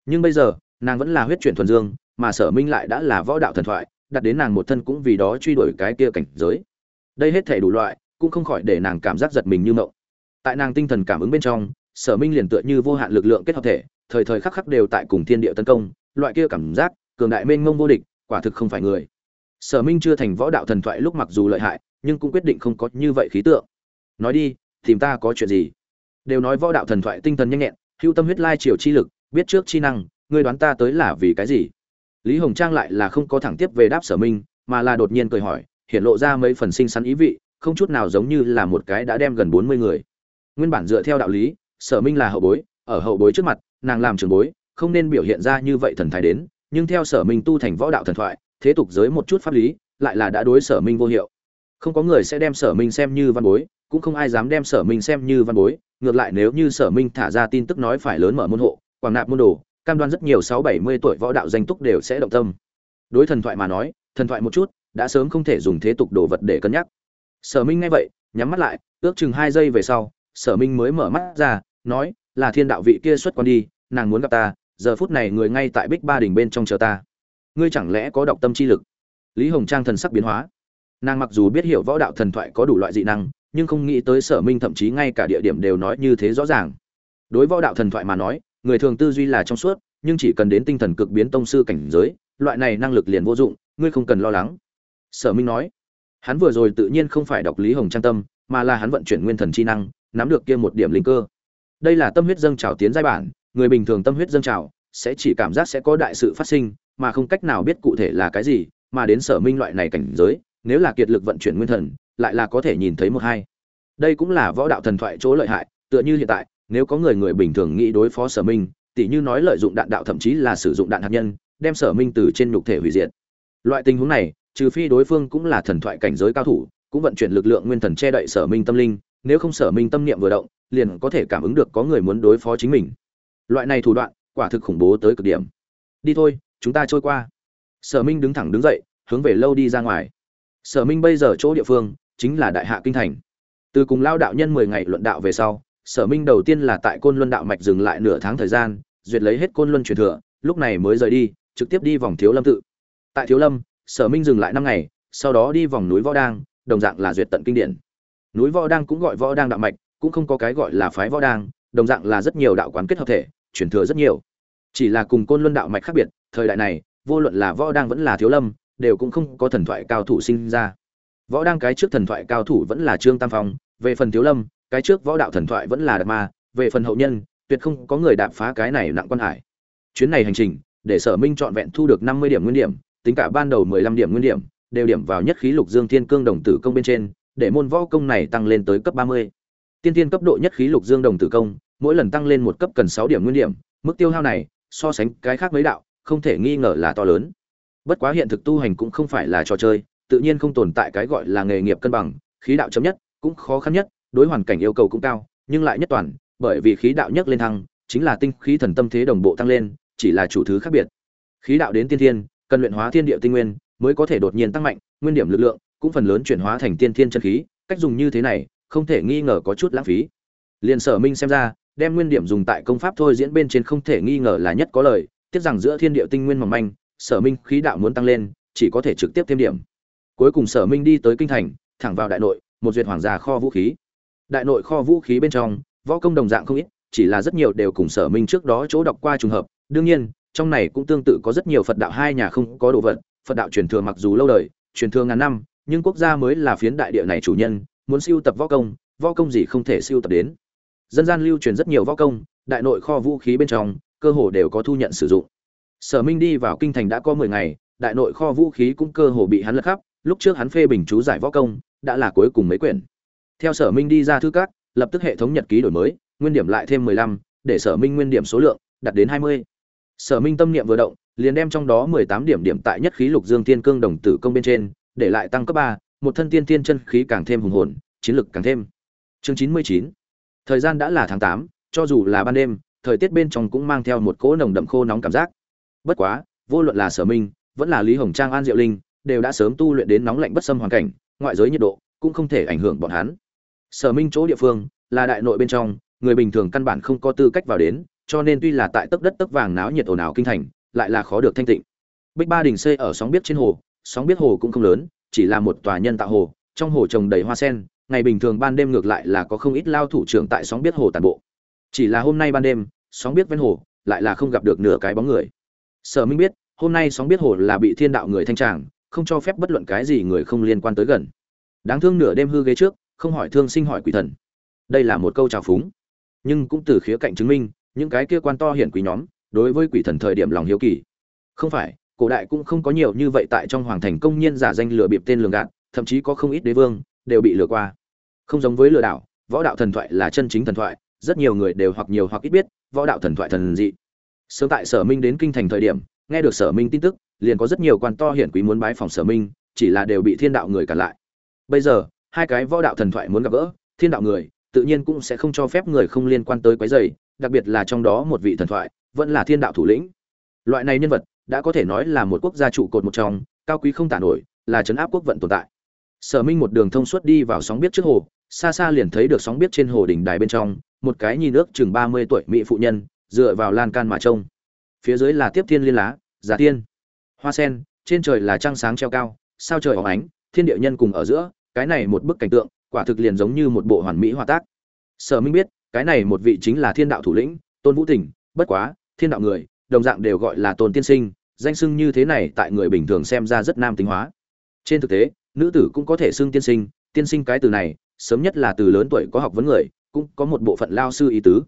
Speaker 1: Nhưng bây giờ, nàng vẫn là huyết chuyển thuần dương, mà sở minh lại đã là võ đạo thần thoại đặt đến nàng một thân cũng vì đó truy đuổi cái kia cảnh giới. Đây hết thể đủ loại, cũng không khỏi để nàng cảm giác giật mình như mộng. Tại nàng tinh thần cảm ứng bên trong, sở minh liền tựa như vô hạn lực lượng kết hợp thể, thời thời khắc khắc đều tại cùng thiên địa tấn công, loại kia cảm giác, cường đại mênh mông vô địch, quả thực không phải người. Sở minh chưa thành võ đạo thần thoại lúc mặc dù lợi hại, nhưng cũng quyết định không có như vậy khí tượng. Nói đi, tìm ta có chuyện gì? Đều nói võ đạo thần thoại tinh thần nhanh nhẹn, hưu tâm huyết lai triều chi lực, biết trước chi năng, ngươi đoán ta tới là vì cái gì? Lý hồng trang lại là không có thẳng tiếp về đáp sở minh, mà là đột nhiên cười hỏi, hiện lộ ra mấy phần sinh sắn ý vị, không chút nào giống như là một cái đã đem gần bốn mươi người. Nguyên bản dựa theo đạo lý, sở minh là hậu bối, ở hậu bối trước mặt, nàng làm trường bối, không nên biểu hiện ra như vậy thần thái đến, nhưng theo sở minh tu thành võ đạo thần thoại, thế tục giới một chút pháp lý, lại là đã đối sở minh vô hiệu. Không có người sẽ đem sở minh xem như văn bối, cũng không ai dám đem sở minh xem như văn bối, ngược lại nếu như sở minh thả ra tin tức nói phải lớn mở môn hộ, quảng nạp môn đồ cam đoan rất nhiều sáu bảy mươi tuổi võ đạo danh túc đều sẽ động tâm. Đối thần thoại mà nói, thần thoại một chút, đã sớm không thể dùng thế tục đồ vật để cân nhắc. Sở minh nghe vậy, nhắm mắt lại, ước chừng hai giây về sau, sở minh mới mở mắt ra, nói, là thiên đạo vị kia xuất quan đi, nàng muốn gặp ta, giờ phút này người ngay tại bích ba đỉnh bên trong chờ ta. Ngươi chẳng lẽ có đọc tâm chi lực? Lý hồng trang thần sắc biến hóa. Nàng mặc dù biết hiểu võ đạo thần thoại có đủ loại dị năng, nhưng không nghĩ tới sở minh thậm chí ngay cả địa điểm đều nói như thế rõ ràng. Đối võ đạo thần thoại mà nói người thường tư duy là trong suốt, nhưng chỉ cần đến tinh thần cực biến tông sư cảnh giới, loại này năng lực liền vô dụng, ngươi không cần lo lắng. Sở minh nói. Hắn vừa rồi tự nhiên không phải đọc lý hồng trang tâm, mà là hắn vận chuyển nguyên thần chi năng, nắm được kia một điểm linh cơ. Đây là tâm huyết dâng trào tiến giai bản, người bình thường tâm huyết dâng trào, sẽ chỉ cảm giác sẽ có đại sự phát sinh, mà không cách nào biết cụ thể là cái gì, mà đến sở minh loại này cảnh giới, nếu là kiệt lực vận chuyển nguyên thần, lại là có thể nhìn thấy một hai. Đây cũng là võ đạo thần thoại chỗ lợi hại, tựa như hiện tại nếu có người người bình thường nghĩ đối phó sở minh, tỉ như nói lợi dụng đạn đạo thậm chí là sử dụng đạn hạt nhân, đem sở minh từ trên nhục thể hủy diệt. Loại tình huống này, trừ phi đối phương cũng là thần thoại cảnh giới cao thủ, cũng vận chuyển lực lượng nguyên thần che đậy sở minh tâm linh, nếu không sở minh tâm niệm vừa động, liền có thể cảm ứng được có người muốn đối phó chính mình. Loại này thủ đoạn, quả thực khủng bố tới cực điểm. Đi thôi, chúng ta trôi qua. Sở minh đứng thẳng đứng dậy, hướng về lâu đi ra ngoài. Sở minh bây giờ chỗ địa phương, chính là đại hạ kinh thành. Từ cùng lao đạo nhân mười ngày luận đạo về sau sở minh đầu tiên là tại côn luân đạo mạch dừng lại nửa tháng thời gian, duyệt lấy hết côn luân truyền thừa, lúc này mới rời đi, trực tiếp đi vòng thiếu lâm tự. Tại thiếu lâm, sở minh dừng lại năm ngày, sau đó đi vòng núi võ đang đồng dạng là duyệt tận kinh điển. Núi võ đang cũng gọi võ đang đạo mạch, cũng không có cái gọi là phái võ đang đồng dạng là rất nhiều đạo quán kết hợp thể, truyền thừa rất nhiều. Chỉ là cùng côn luân đạo mạch khác biệt, thời đại này, vô luận là võ đang vẫn là thiếu lâm, đều cũng không có thần thoại cao thủ sinh ra. Võ đang cái trước thần thoại cao thủ vẫn là trương tam phong, về phần thiếu lâm cái trước võ đạo thần thoại vẫn là đạt ma, về phần hậu nhân, tuyệt không có người đạp phá cái này nặng quan hải. Chuyến này hành trình, để sở minh trọn vẹn thu được năm mươi điểm nguyên điểm, tính cả ban đầu mười lăm điểm nguyên điểm, đều điểm vào nhất khí lục dương thiên cương đồng tử công bên trên, để môn võ công này tăng lên tới cấp ba mươi. Tiên tiên cấp độ nhất khí lục dương đồng tử công, mỗi lần tăng lên một cấp cần sáu điểm nguyên điểm, mức tiêu hao này, so sánh cái khác mấy đạo, không thể nghi ngờ là to lớn. Bất quá hiện thực tu hành cũng không phải là trò chơi, tự nhiên không tồn tại cái gọi là nghề nghiệp cân bằng, khí đạo chấm nhất, cũng khó khăn nhất đối hoàn cảnh yêu cầu cũng cao, nhưng lại nhất toàn, bởi vì khí đạo nhất lên thăng, chính là tinh khí thần tâm thế đồng bộ tăng lên, chỉ là chủ thứ khác biệt. Khí đạo đến tiên thiên, cần luyện hóa thiên địa tinh nguyên, mới có thể đột nhiên tăng mạnh, nguyên điểm lực lượng cũng phần lớn chuyển hóa thành tiên thiên chân khí, cách dùng như thế này, không thể nghi ngờ có chút lãng phí. Liền sở minh xem ra, đem nguyên điểm dùng tại công pháp thôi diễn bên trên không thể nghi ngờ là nhất có lời tiếc rằng giữa thiên địa tinh nguyên mỏng manh, sở minh khí đạo muốn tăng lên, chỉ có thể trực tiếp thêm điểm. Cuối cùng sở minh đi tới kinh thành, thẳng vào đại nội, một duyệt hoàng gia kho vũ khí đại nội kho vũ khí bên trong, võ công đồng dạng không ít, chỉ là rất nhiều đều cùng sở minh trước đó chỗ đọc qua trùng hợp. Đương nhiên, trong này cũng tương tự có rất nhiều phật đạo hai nhà không có đồ vật, phật đạo truyền thừa mặc dù lâu đời, truyền thừa ngàn năm, nhưng quốc gia mới là phiến đại địa này chủ nhân, muốn siêu tập võ công võ công gì không thể siêu tập đến. Dân gian lưu truyền rất nhiều võ công, đại nội kho vũ khí bên trong, cơ hồ đều có thu nhận sử dụng. Sở minh đi vào kinh thành đã có mười ngày, đại nội kho vũ khí cũng cơ hồ bị hắn lật khắp, lúc trước hắn phê bình chú giải võ công, đã là cuối cùng mấy quyển theo sở minh đi ra thư các, lập tức hệ thống nhật ký đổi mới, nguyên điểm lại thêm mười lăm, để sở minh nguyên điểm số lượng đạt đến hai mươi. Sở minh tâm niệm vừa động, liền đem trong đó mười tám điểm điểm tại nhất khí lục dương tiên cương đồng tử công bên trên, để lại tăng cấp ba, một thân tiên tiên chân khí càng thêm hùng hồn, chiến lực càng thêm. Chương chín mươi chín. Thời gian đã là tháng tám, cho dù là ban đêm, thời tiết bên trong cũng mang theo một cỗ nồng đậm khô nóng cảm giác. Bất quá, vô luận là sở minh, vẫn là lý hồng trang, an diệu linh, đều đã sớm tu luyện đến nóng lạnh bất xâm hoàn cảnh, ngoại giới nhiệt độ cũng không thể ảnh hưởng bọn hắn sở minh chỗ địa phương, là đại nội bên trong, người bình thường căn bản không có tư cách vào đến, cho nên tuy là tại tấc đất tấc vàng náo nhiệt ồn ào kinh thành, lại là khó được thanh tịnh. Bích ba đình xây ở sóng biết trên hồ, sóng biết hồ cũng không lớn, chỉ là một tòa nhân tạo hồ, trong hồ trồng đầy hoa sen, ngày bình thường ban đêm ngược lại là có không ít lao thủ trưởng tại sóng biết hồ tàn bộ. Chỉ là hôm nay ban đêm, sóng biết ven hồ lại là không gặp được nửa cái bóng người. Sở minh biết, hôm nay sóng biết hồ là bị thiên đạo người thanh tràng, không cho phép bất luận cái gì người không liên quan tới gần. Đáng thương nửa đêm hư ghế trước không hỏi thương sinh hỏi quỷ thần. Đây là một câu trào phúng. Nhưng cũng từ khía cạnh chứng minh, những cái kia quan to hiển quý nhóm, đối với quỷ thần thời điểm lòng hiếu kỳ. Không phải, cổ đại cũng không có nhiều như vậy tại trong hoàng thành công nhiên giả danh lừa bịp tên lường gạt, thậm chí có không ít đế vương, đều bị lừa qua. Không giống với lừa đảo, võ đạo thần thoại là chân chính thần thoại, rất nhiều người đều hoặc nhiều hoặc ít biết, võ đạo thần thoại thần dị. Sớm tại sở minh đến kinh thành thời điểm, nghe được sở minh tin tức, liền có rất nhiều quan to hiển quý muốn bái phòng sở minh, chỉ là đều bị thiên đạo người cản lại. Bây giờ hai cái võ đạo thần thoại muốn gặp gỡ, thiên đạo người, tự nhiên cũng sẽ không cho phép người không liên quan tới quái dày, đặc biệt là trong đó một vị thần thoại, vẫn là thiên đạo thủ lĩnh. Loại này nhân vật, đã có thể nói là một quốc gia trụ cột một trong, cao quý không tả nổi, là trấn áp quốc vận tồn tại. Sở minh một đường thông suốt đi vào sóng biết trước hồ, xa xa liền thấy được sóng biết trên hồ đỉnh đài bên trong, một cái nhìn ước chừng ba mươi tuổi mỹ phụ nhân, dựa vào lan can mà trông. Phía dưới là tiếp thiên liên lá, giả tiên. Hoa sen, trên trời là trăng sáng treo cao, sao trời óng ánh, thiên địa nhân cùng ở giữa cái này một bức cảnh tượng, quả thực liền giống như một bộ hoàn mỹ hòa tác. Sở minh biết, cái này một vị chính là thiên đạo thủ lĩnh, tôn vũ tỉnh bất quá, thiên đạo người, đồng dạng đều gọi là tôn tiên sinh, danh xưng như thế này tại người bình thường xem ra rất nam tính hóa. Trên thực tế, nữ tử cũng có thể xưng tiên sinh tiên sinh cái từ này, sớm nhất là từ lớn tuổi có học vấn người, cũng có một bộ phận lao sư ý tứ.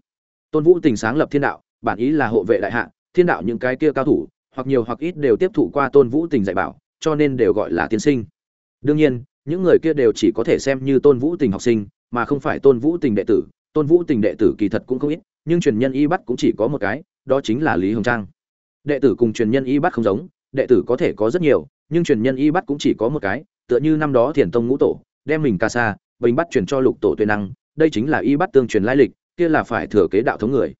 Speaker 1: Tôn vũ tình sáng lập thiên đạo, bản ý là hộ vệ đại hạ, thiên đạo những cái kia cao thủ, hoặc nhiều hoặc ít đều tiếp thụ qua tôn vũ tình dạy bảo, cho nên đều gọi là tiên sinh. Đương nhiên những người kia đều chỉ có thể xem như tôn vũ tình học sinh, mà không phải tôn vũ tình đệ tử. Tôn vũ tình đệ tử kỳ thật cũng không ít, nhưng truyền nhân y bắt cũng chỉ có một cái, đó chính là lý hồng trang. Đệ tử cùng truyền nhân y bắt không giống, đệ tử có thể có rất nhiều, nhưng truyền nhân y bắt cũng chỉ có một cái, tựa như năm đó thiền tông ngũ tổ, đem mình ca sa, bình bắt truyền cho lục tổ tuyên năng, đây chính là y bắt tương truyền lai lịch, kia là phải thừa kế đạo thống người.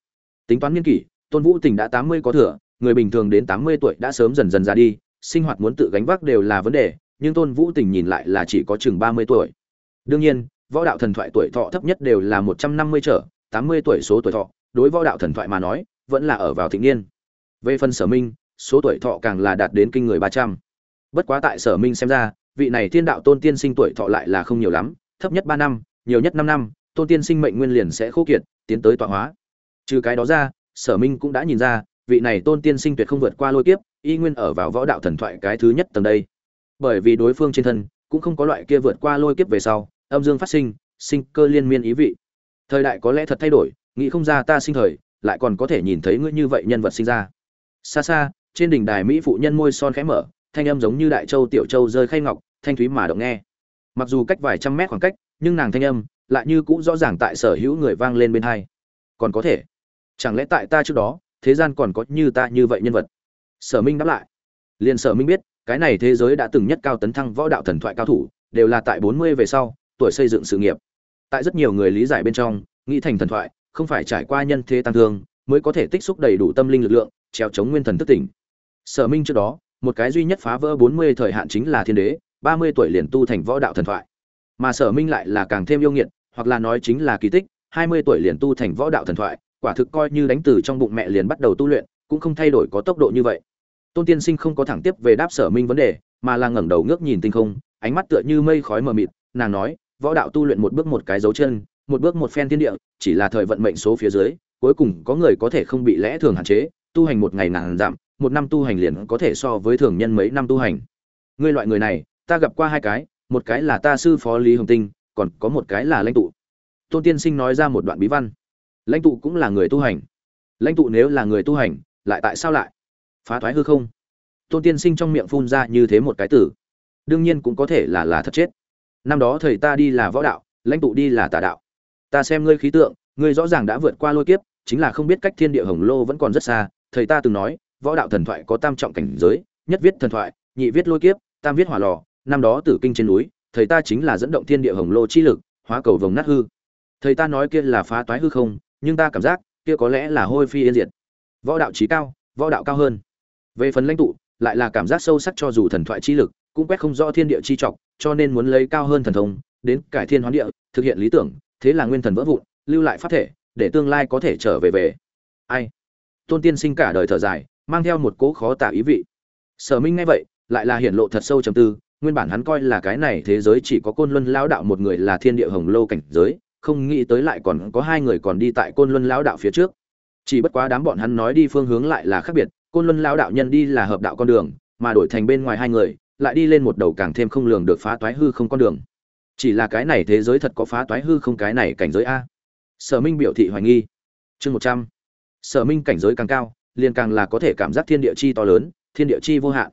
Speaker 1: Tính toán nghiên kỷ, tôn vũ tình đã tám mươi có thừa, người bình thường đến tám mươi tuổi đã sớm dần dần ra đi, sinh hoạt muốn tự gánh vác đều là vấn đề nhưng tôn vũ tình nhìn lại là chỉ có chừng ba mươi tuổi. Đương nhiên, võ đạo thần thoại tuổi thọ thấp nhất đều là một trăm năm mươi trở, tám mươi tuổi số tuổi thọ. Đối võ đạo thần thoại mà nói, vẫn là ở vào thịnh niên. Về phần sở minh, số tuổi thọ càng là đạt đến kinh người ba trăm. Bất quá tại sở minh xem ra, vị này thiên đạo tôn tiên sinh tuổi thọ lại là không nhiều lắm, thấp nhất ba năm, nhiều nhất năm năm, tôn tiên sinh mệnh nguyên liền sẽ khô kiệt, tiến tới tọa hóa. Trừ cái đó ra, sở minh cũng đã nhìn ra, vị này tôn tiên sinh tuyệt không vượt qua lôi kiếp, y nguyên ở vào võ đạo thần thoại cái thứ nhất tầng đây bởi vì đối phương trên thân cũng không có loại kia vượt qua lôi kiếp về sau âm dương phát sinh sinh cơ liên miên ý vị. Thời đại có lẽ thật thay đổi nghĩ không ra ta sinh thời lại còn có thể nhìn thấy ngươi như vậy nhân vật sinh ra. Xa xa trên đỉnh đài mỹ phụ nhân môi son khẽ mở thanh âm giống như đại châu tiểu châu rơi khay ngọc thanh thúy mà động nghe. Mặc dù cách vài trăm mét khoảng cách nhưng nàng thanh âm lại như cũng rõ ràng tại sở hữu người vang lên bên hai. Còn có thể chẳng lẽ tại ta trước đó thế gian còn có như ta như vậy nhân vật? Sở minh đáp lại. Liền Sở Minh biết, cái này thế giới đã từng nhất cao tấn thăng võ đạo thần thoại cao thủ, đều là tại 40 về sau, tuổi xây dựng sự nghiệp. Tại rất nhiều người lý giải bên trong, nghĩ thành thần thoại, không phải trải qua nhân thế tăng thương, mới có thể tích xúc đầy đủ tâm linh lực lượng, treo chống nguyên thần thức tỉnh. Sở Minh trước đó, một cái duy nhất phá vỡ 40 thời hạn chính là thiên đế, 30 tuổi liền tu thành võ đạo thần thoại. Mà Sở Minh lại là càng thêm yêu nghiệt, hoặc là nói chính là kỳ tích, 20 tuổi liền tu thành võ đạo thần thoại, quả thực coi như đánh từ trong bụng mẹ liền bắt đầu tu luyện, cũng không thay đổi có tốc độ như vậy. Tôn Tiên Sinh không có thẳng tiếp về đáp Sở Minh vấn đề, mà là ngẩng đầu ngước nhìn tinh không, ánh mắt tựa như mây khói mờ mịt, nàng nói, võ đạo tu luyện một bước một cái dấu chân, một bước một phen thiên địa, chỉ là thời vận mệnh số phía dưới, cuối cùng có người có thể không bị lẽ thường hạn chế, tu hành một ngày nàng giảm, một năm tu hành liền có thể so với thường nhân mấy năm tu hành. Ngươi loại người này, ta gặp qua hai cái, một cái là ta sư phó Lý Hồng Tinh, còn có một cái là lãnh tụ. Tôn Tiên Sinh nói ra một đoạn bí văn. Lãnh tụ cũng là người tu hành. Lãnh tụ nếu là người tu hành, lại tại sao lại phá thoái hư không? Tôn Tiên Sinh trong miệng phun ra như thế một cái tử. Đương nhiên cũng có thể là là thật chết. Năm đó thầy ta đi là võ đạo, lãnh tụ đi là tà đạo. Ta xem ngươi khí tượng, ngươi rõ ràng đã vượt qua lôi kiếp, chính là không biết cách thiên địa hồng lô vẫn còn rất xa. Thầy ta từng nói, võ đạo thần thoại có tam trọng cảnh giới, nhất viết thần thoại, nhị viết lôi kiếp, tam viết hỏa lò. Năm đó tử kinh trên núi, thầy ta chính là dẫn động thiên địa hồng lô chi lực, hóa cầu vồng nát hư. Thầy ta nói kia là phá toái hư không, nhưng ta cảm giác, kia có lẽ là hôi phi yên diệt. Võ đạo chí cao, võ đạo cao hơn. Về phần lãnh tụ, lại là cảm giác sâu sắc cho dù thần thoại chi lực, cũng quét không rõ thiên địa chi trọng, cho nên muốn lấy cao hơn thần thông, đến cải thiên hoán địa, thực hiện lý tưởng, thế là nguyên thần vỡ vụn, lưu lại pháp thể, để tương lai có thể trở về về. Ai? Tôn Tiên Sinh cả đời thở dài, mang theo một cố khó tả ý vị. Sở Minh nghe vậy, lại là hiển lộ thật sâu trầm tư, nguyên bản hắn coi là cái này thế giới chỉ có Côn Luân lão đạo một người là thiên địa hồng lâu cảnh giới, không nghĩ tới lại còn có hai người còn đi tại Côn Luân lão đạo phía trước. Chỉ bất quá đám bọn hắn nói đi phương hướng lại là khác biệt, Côn Luân lão đạo nhân đi là hợp đạo con đường, mà đổi thành bên ngoài hai người, lại đi lên một đầu càng thêm không lường được phá toái hư không con đường. Chỉ là cái này thế giới thật có phá toái hư không cái này cảnh giới a. Sở Minh biểu thị hoài nghi. Chương một trăm Sở Minh cảnh giới càng cao, liền càng là có thể cảm giác thiên địa chi to lớn, thiên địa chi vô hạn.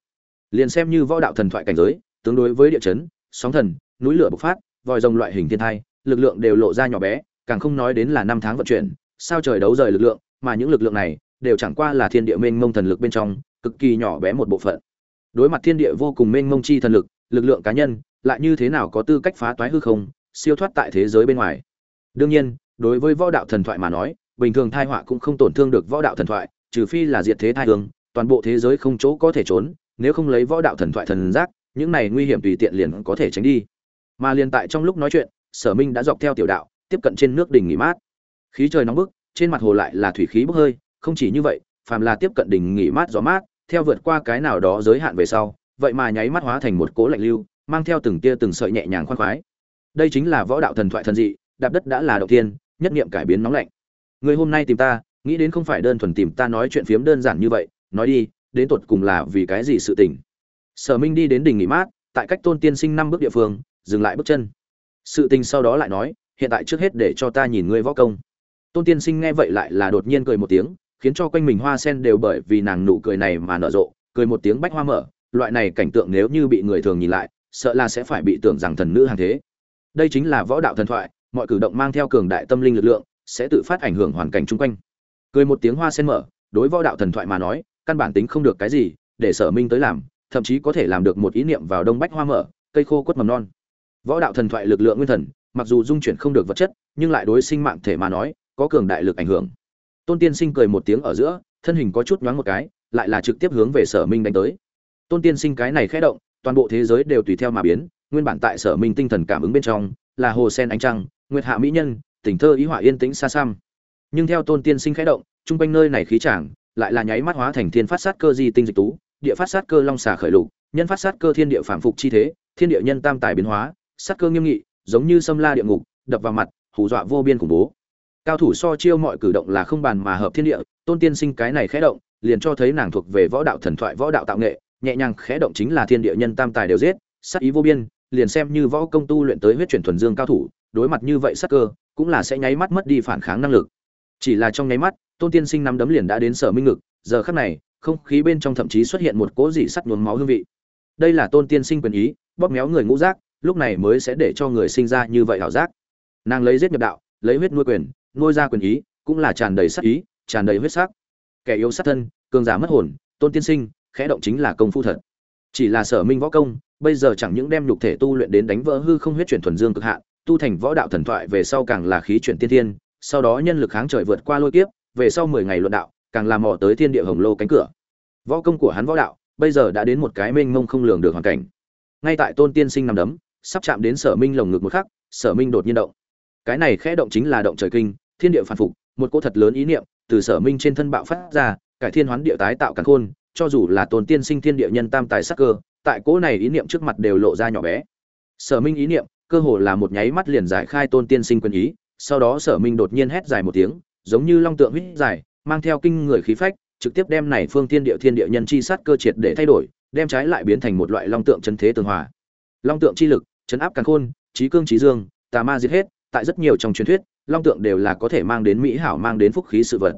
Speaker 1: Liền xem như võ đạo thần thoại cảnh giới, tương đối với địa chấn, sóng thần, núi lửa bộc phát, vòi rồng loại hình thiên thai, lực lượng đều lộ ra nhỏ bé, càng không nói đến là năm tháng vận chuyển, sao trời đấu rời lực lượng, mà những lực lượng này đều chẳng qua là thiên địa mênh mông thần lực bên trong, cực kỳ nhỏ bé một bộ phận. Đối mặt thiên địa vô cùng mênh mông chi thần lực, lực lượng cá nhân lại như thế nào có tư cách phá toái hư không, siêu thoát tại thế giới bên ngoài. Đương nhiên, đối với võ đạo thần thoại mà nói, bình thường thai họa cũng không tổn thương được võ đạo thần thoại, trừ phi là diệt thế thai hướng, toàn bộ thế giới không chỗ có thể trốn, nếu không lấy võ đạo thần thoại thần giác, những này nguy hiểm tùy tiện liền có thể tránh đi. Mà liền tại trong lúc nói chuyện, Sở Minh đã dọc theo tiểu đạo, tiếp cận trên nước đỉnh nghỉ mát. Khí trời nóng bức, trên mặt hồ lại là thủy khí bốc hơi, không chỉ như vậy, phàm là tiếp cận đỉnh nghỉ mát gió mát, theo vượt qua cái nào đó giới hạn về sau, vậy mà nháy mắt hóa thành một cỗ lạnh lưu, mang theo từng tia từng sợi nhẹ nhàng khoan khoái. Đây chính là võ đạo thần thoại thần dị, đạp đất đã là động tiên, nhất niệm cải biến nóng lạnh. Người hôm nay tìm ta, nghĩ đến không phải đơn thuần tìm ta nói chuyện phiếm đơn giản như vậy, nói đi, đến tột cùng là vì cái gì sự tình. Sở Minh đi đến đỉnh nghỉ mát, tại cách Tôn Tiên Sinh năm bước địa phương, dừng lại bước chân. Sự tình sau đó lại nói, hiện tại trước hết để cho ta nhìn ngươi võ công. Tôn Tiên Sinh nghe vậy lại là đột nhiên cười một tiếng, khiến cho quanh mình hoa sen đều bởi vì nàng nụ cười này mà nở rộ, cười một tiếng bách hoa mở, loại này cảnh tượng nếu như bị người thường nhìn lại, sợ là sẽ phải bị tưởng rằng thần nữ hàng thế. Đây chính là võ đạo thần thoại, mọi cử động mang theo cường đại tâm linh lực lượng, sẽ tự phát ảnh hưởng hoàn cảnh chung quanh. Cười một tiếng hoa sen mở, đối võ đạo thần thoại mà nói, căn bản tính không được cái gì, để Sở Minh tới làm, thậm chí có thể làm được một ý niệm vào đông bách hoa mở, cây khô quất mầm non. Võ đạo thần thoại lực lượng nguyên thần, mặc dù dung chuyển không được vật chất, nhưng lại đối sinh mạng thể mà nói, có cường đại lực ảnh hưởng. Tôn Tiên Sinh cười một tiếng ở giữa, thân hình có chút nhoáng một cái, lại là trực tiếp hướng về Sở Minh đánh tới. Tôn Tiên Sinh cái này khẽ động, toàn bộ thế giới đều tùy theo mà biến, nguyên bản tại Sở Minh tinh thần cảm ứng bên trong, là hồ sen ánh trăng, nguyệt hạ mỹ nhân, tình thơ ý họa yên tĩnh xa xăm. Nhưng theo Tôn Tiên Sinh khẽ động, trung quanh nơi này khí chàng lại là nháy mắt hóa thành thiên phát sát cơ di tinh dịch tú, địa phát sát cơ long xà khởi lục, nhân phát sát cơ thiên địa phản phục chi thế, thiên địa nhân tam tài biến hóa, sát cơ nghiêm nghị, giống như xâm la địa ngục, đập vào mặt, hù dọa vô biên khủng bố. Cao thủ so chiêu mọi cử động là không bàn mà hợp thiên địa, Tôn Tiên Sinh cái này khẽ động, liền cho thấy nàng thuộc về võ đạo thần thoại võ đạo tạo nghệ, nhẹ nhàng khẽ động chính là thiên địa nhân tam tài đều giết, sát ý vô biên, liền xem như võ công tu luyện tới huyết chuyển thuần dương cao thủ, đối mặt như vậy sát cơ, cũng là sẽ nháy mắt mất đi phản kháng năng lực. Chỉ là trong nháy mắt, Tôn Tiên Sinh nắm đấm liền đã đến Sở Minh ngực, giờ khắc này, không khí bên trong thậm chí xuất hiện một cỗ dị sắt nhuốm máu hương vị. Đây là Tôn Tiên Sinh quyền ý, bóp méo người ngũ giác, lúc này mới sẽ để cho người sinh ra như vậy hảo giác. Nàng lấy giết nhập đạo, lấy huyết nuôi quyền, nuôi ra quyền ý, cũng là tràn đầy sát ý, tràn đầy huyết sắc. Kẻ yếu sát thân, cường giả mất hồn, Tôn Tiên Sinh, khẽ động chính là công phu thật. Chỉ là sở minh võ công bây giờ chẳng những đem nhục thể tu luyện đến đánh vỡ hư không huyết chuyển thuần dương cực hạn tu thành võ đạo thần thoại về sau càng là khí chuyển tiên thiên sau đó nhân lực kháng trời vượt qua lôi kiếp về sau mười ngày luận đạo càng làm mò tới thiên địa hồng lô cánh cửa. Võ công của hắn võ đạo bây giờ đã đến một cái mênh mông không lường được hoàn cảnh. Ngay tại tôn tiên sinh nằm đấm sắp chạm đến sở minh lồng ngực một khắc sở minh đột nhiên động. Cái này khẽ động chính là động trời kinh thiên địa phản phục, một cỗ thật lớn ý niệm từ sở minh trên thân bạo phát ra, cải thiên hoán địa tái tạo càn khôn, cho dù là tôn tiên sinh thiên địa nhân tam tài sắc cơ, tại cỗ này ý niệm trước mặt đều lộ ra nhỏ bé. Sở minh ý niệm, cơ hồ là một nháy mắt liền giải khai tôn tiên sinh quyền ý, sau đó sở minh đột nhiên hét dài một tiếng, giống như long tượng huyết dài, mang theo kinh người khí phách, trực tiếp đem này phương thiên địa thiên địa nhân chi sát cơ triệt để thay đổi, đem trái lại biến thành một loại long tượng chân thế tường hòa. Long tượng chi lực, chấn áp càn khôn, trí cương trí dương, tà ma giết hết, tại rất nhiều trong truyền thuyết long tượng đều là có thể mang đến mỹ hảo, mang đến phúc khí sự vật.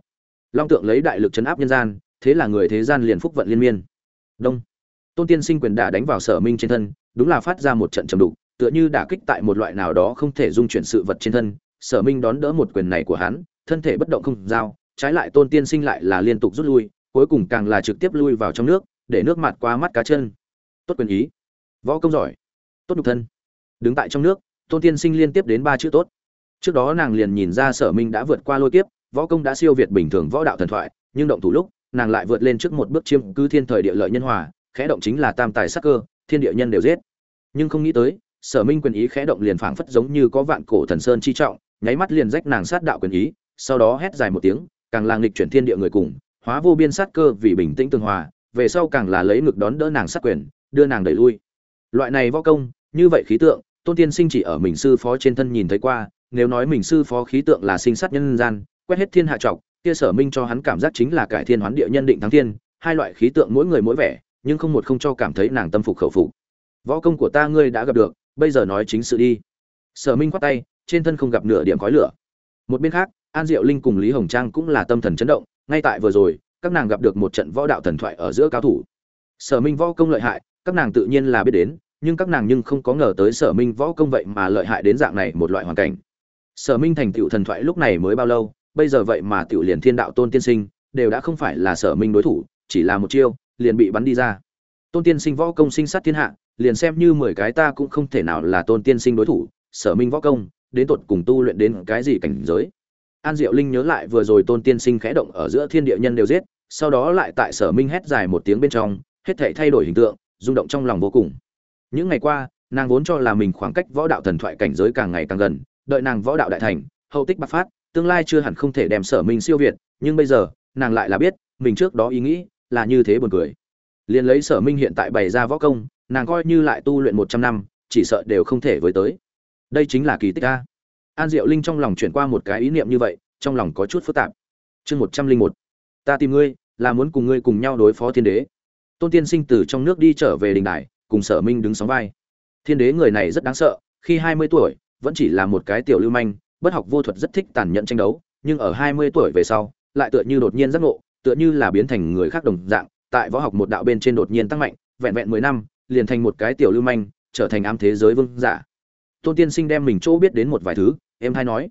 Speaker 1: Long tượng lấy đại lực chấn áp nhân gian, thế là người thế gian liền phúc vận liên miên. Đông. Tôn tiên sinh quyền đả đánh vào sở minh trên thân, đúng là phát ra một trận trầm đục, tựa như đả kích tại một loại nào đó không thể dung chuyển sự vật trên thân. Sở minh đón đỡ một quyền này của hắn, thân thể bất động không giao, trái lại tôn tiên sinh lại là liên tục rút lui, cuối cùng càng là trực tiếp lui vào trong nước, để nước mặt qua mắt cá chân. Tốt quyền ý. Võ công giỏi. Tốt nhục thân. Đứng tại trong nước, tôn tiên sinh liên tiếp đến ba chữ tốt trước đó nàng liền nhìn ra sở minh đã vượt qua lôi kiếp, võ công đã siêu việt bình thường võ đạo thần thoại, nhưng động thủ lúc, nàng lại vượt lên trước một bước chiêm cư thiên thời địa lợi nhân hòa, khẽ động chính là tam tài sắc cơ, thiên địa nhân đều giết. Nhưng không nghĩ tới, sở minh quyền ý khẽ động liền phảng phất giống như có vạn cổ thần sơn chi trọng, nháy mắt liền rách nàng sát đạo quyền ý, sau đó hét dài một tiếng, càng làng lịch chuyển thiên địa người cùng, hóa vô biên sát cơ vì bình tĩnh tương hòa, về sau càng là lấy ngực đón đỡ nàng sát quyền, đưa nàng đẩy lui. Loại này võ công, như vậy khí tượng, tôn tiên sinh chỉ ở mình sư phó trên thân nhìn thấy qua nếu nói mình sư phó khí tượng là sinh sát nhân gian, quét hết thiên hạ trọc, kia sở minh cho hắn cảm giác chính là cải thiên hoán địa nhân định thắng thiên, hai loại khí tượng mỗi người mỗi vẻ, nhưng không một không cho cảm thấy nàng tâm phục khẩu phục. Võ công của ta ngươi đã gặp được, bây giờ nói chính sự đi. Sở minh khoát tay, trên thân không gặp nửa điểm khói lửa. Một bên khác, an diệu linh cùng lý hồng trang cũng là tâm thần chấn động, ngay tại vừa rồi, các nàng gặp được một trận võ đạo thần thoại ở giữa cao thủ. Sở minh võ công lợi hại, các nàng tự nhiên là biết đến, nhưng các nàng nhưng không có ngờ tới sở minh võ công vậy mà lợi hại đến dạng này một loại hoàn cảnh sở minh thành tựu thần thoại lúc này mới bao lâu, bây giờ vậy mà tựu liền thiên đạo tôn tiên sinh, đều đã không phải là sở minh đối thủ, chỉ là một chiêu, liền bị bắn đi ra. Tôn tiên sinh võ công sinh sát thiên hạ, liền xem như mười cái ta cũng không thể nào là tôn tiên sinh đối thủ, sở minh võ công, đến tột cùng tu luyện đến cái gì cảnh giới. An diệu linh nhớ lại vừa rồi tôn tiên sinh khẽ động ở giữa thiên địa nhân đều giết, sau đó lại tại sở minh hét dài một tiếng bên trong, hết thảy thay đổi hình tượng, rung động trong lòng vô cùng. Những ngày qua, nàng vốn cho là mình khoảng cách võ đạo thần thoại cảnh giới càng ngày càng gần đợi nàng võ đạo đại thành, hậu tích bạc phát, tương lai chưa hẳn không thể đem sở minh siêu việt, nhưng bây giờ, nàng lại là biết, mình trước đó ý nghĩ là như thế buồn cười. Liền lấy sở minh hiện tại bày ra võ công, nàng coi như lại tu luyện một trăm năm, chỉ sợ đều không thể với tới. Đây chính là kỳ tích a. An diệu linh trong lòng chuyển qua một cái ý niệm như vậy, trong lòng có chút phức tạp. Chương một trăm linh một. Ta tìm ngươi, là muốn cùng ngươi cùng nhau đối phó thiên đế. Tôn tiên sinh từ trong nước đi trở về đình đài, cùng sở minh đứng sóng vai. Thiên đế người này rất đáng sợ, khi hai mươi tuổi vẫn chỉ là một cái tiểu lưu manh, bất học vô thuật rất thích tàn nhẫn tranh đấu, nhưng ở hai mươi tuổi về sau, lại tựa như đột nhiên giác ngộ, tựa như là biến thành người khác đồng dạng, tại võ học một đạo bên trên đột nhiên tăng mạnh, vẹn vẹn mười năm, liền thành một cái tiểu lưu manh, trở thành ám thế giới vương giả. Tôn tiên sinh đem mình chỗ biết đến một vài thứ, em hay nói.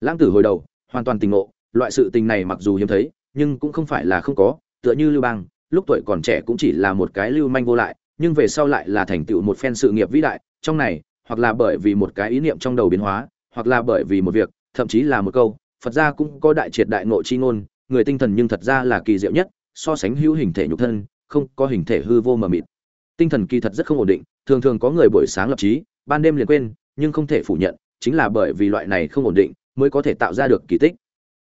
Speaker 1: Lãng tử hồi đầu, hoàn toàn tình ngộ, loại sự tình này mặc dù hiếm thấy, nhưng cũng không phải là không có, tựa như lưu bang, lúc tuổi còn trẻ cũng chỉ là một cái lưu manh vô lại, nhưng về sau lại là thành tựu một phen sự nghiệp vĩ đại, trong này hoặc là bởi vì một cái ý niệm trong đầu biến hóa, hoặc là bởi vì một việc, thậm chí là một câu, phật gia cũng có đại triệt đại ngộ chi ngôn, người tinh thần nhưng thật ra là kỳ diệu nhất, so sánh hữu hình thể nhục thân, không có hình thể hư vô mà mịt. Tinh thần kỳ thật rất không ổn định, thường thường có người buổi sáng lập trí, ban đêm liền quên, nhưng không thể phủ nhận, chính là bởi vì loại này không ổn định, mới có thể tạo ra được kỳ tích.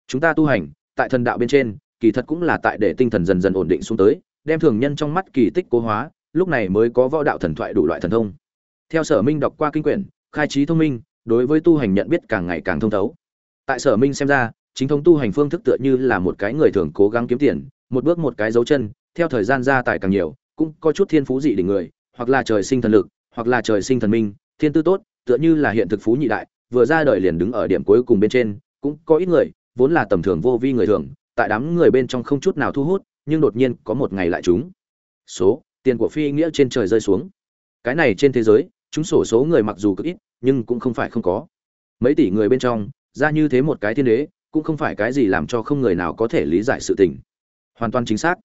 Speaker 1: Chúng ta tu hành, tại thần đạo bên trên, kỳ thật cũng là tại để tinh thần dần dần ổn định xuống tới, đem thường nhân trong mắt kỳ tích cố hóa, lúc này mới có võ đạo thần thoại đủ loại thần thông theo sở minh đọc qua kinh quyển, khai trí thông minh, đối với tu hành nhận biết càng ngày càng thông thấu. Tại sở minh xem ra, chính thống tu hành phương thức tựa như là một cái người thường cố gắng kiếm tiền, một bước một cái dấu chân, theo thời gian gia tài càng nhiều, cũng có chút thiên phú dị đỉnh người, hoặc là trời sinh thần lực, hoặc là trời sinh thần minh, thiên tư tốt, tựa như là hiện thực phú nhị đại, vừa ra đời liền đứng ở điểm cuối cùng bên trên, cũng có ít người, vốn là tầm thường vô vi người thường, tại đám người bên trong không chút nào thu hút, nhưng đột nhiên có một ngày lại chúng số, tiền của phi nghĩa trên trời rơi xuống. Cái này trên thế giới chúng sổ số người mặc dù cực ít, nhưng cũng không phải không có. Mấy tỷ người bên trong, ra như thế một cái thiên đế, cũng không phải cái gì làm cho không người nào có thể lý giải sự tình. Hoàn toàn chính xác.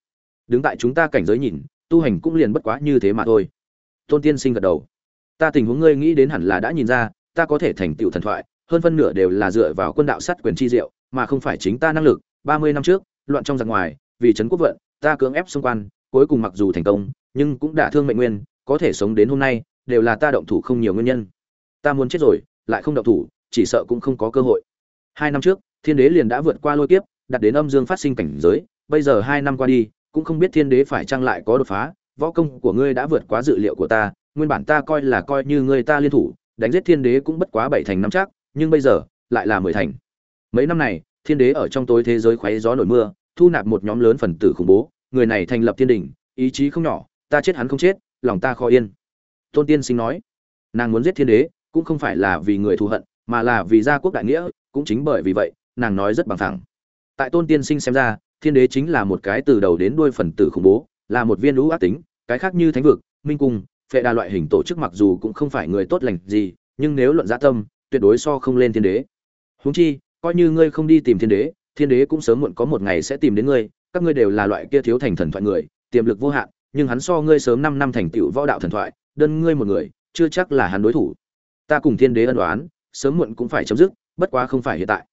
Speaker 1: Đứng tại chúng ta cảnh giới nhìn, tu hành cũng liền bất quá như thế mà thôi. Tôn tiên sinh gật đầu. Ta tình huống ngươi nghĩ đến hẳn là đã nhìn ra, ta có thể thành tựu thần thoại, hơn phân nửa đều là dựa vào quân đạo sát quyền chi diệu, mà không phải chính ta năng lực. Ba mươi năm trước, loạn trong giặc ngoài, vì trấn quốc vận, ta cưỡng ép xung quan, cuối cùng mặc dù thành công, nhưng cũng đã thương mệnh nguyên, có thể sống đến hôm nay đều là ta động thủ không nhiều nguyên nhân. Ta muốn chết rồi, lại không động thủ, chỉ sợ cũng không có cơ hội. Hai năm trước, thiên đế liền đã vượt qua lôi kiếp, đặt đến âm dương phát sinh cảnh giới, bây giờ hai năm qua đi, cũng không biết thiên đế phải trang lại có đột phá. Võ công của ngươi đã vượt quá dự liệu của ta, nguyên bản ta coi là coi như ngươi ta liên thủ, đánh giết thiên đế cũng bất quá bảy thành năm chắc, nhưng bây giờ, lại là mười thành. Mấy năm này, thiên đế ở trong tối thế giới khoáy gió nổi mưa, thu nạp một nhóm lớn phần tử khủng bố, người này thành lập thiên đình ý chí không nhỏ, ta chết hắn không chết, lòng ta khó yên tôn tiên sinh nói, nàng muốn giết thiên đế, cũng không phải là vì người thù hận, mà là vì gia quốc đại nghĩa, cũng chính bởi vì vậy, nàng nói rất bằng thẳng. Tại tôn tiên sinh xem ra, thiên đế chính là một cái từ đầu đến đuôi phần tử khủng bố, là một viên lũ ác tính, cái khác như thánh vực, minh cung, phệ đa loại hình tổ chức mặc dù cũng không phải người tốt lành gì, nhưng nếu luận gia tâm, tuyệt đối so không lên thiên đế. Huống chi, coi như ngươi không đi tìm thiên đế thiên đế cũng sớm muộn có một ngày sẽ tìm đến ngươi, các ngươi đều là loại kia thiếu thành thần thoại người, tiềm lực vô hạn, nhưng hắn so ngươi sớm năm năm thành tựu võ đạo thần thoại đơn ngươi một người, chưa chắc là hắn đối thủ. Ta cùng thiên đế ân đoán sớm muộn cũng phải chấm dứt, bất quá không phải hiện tại.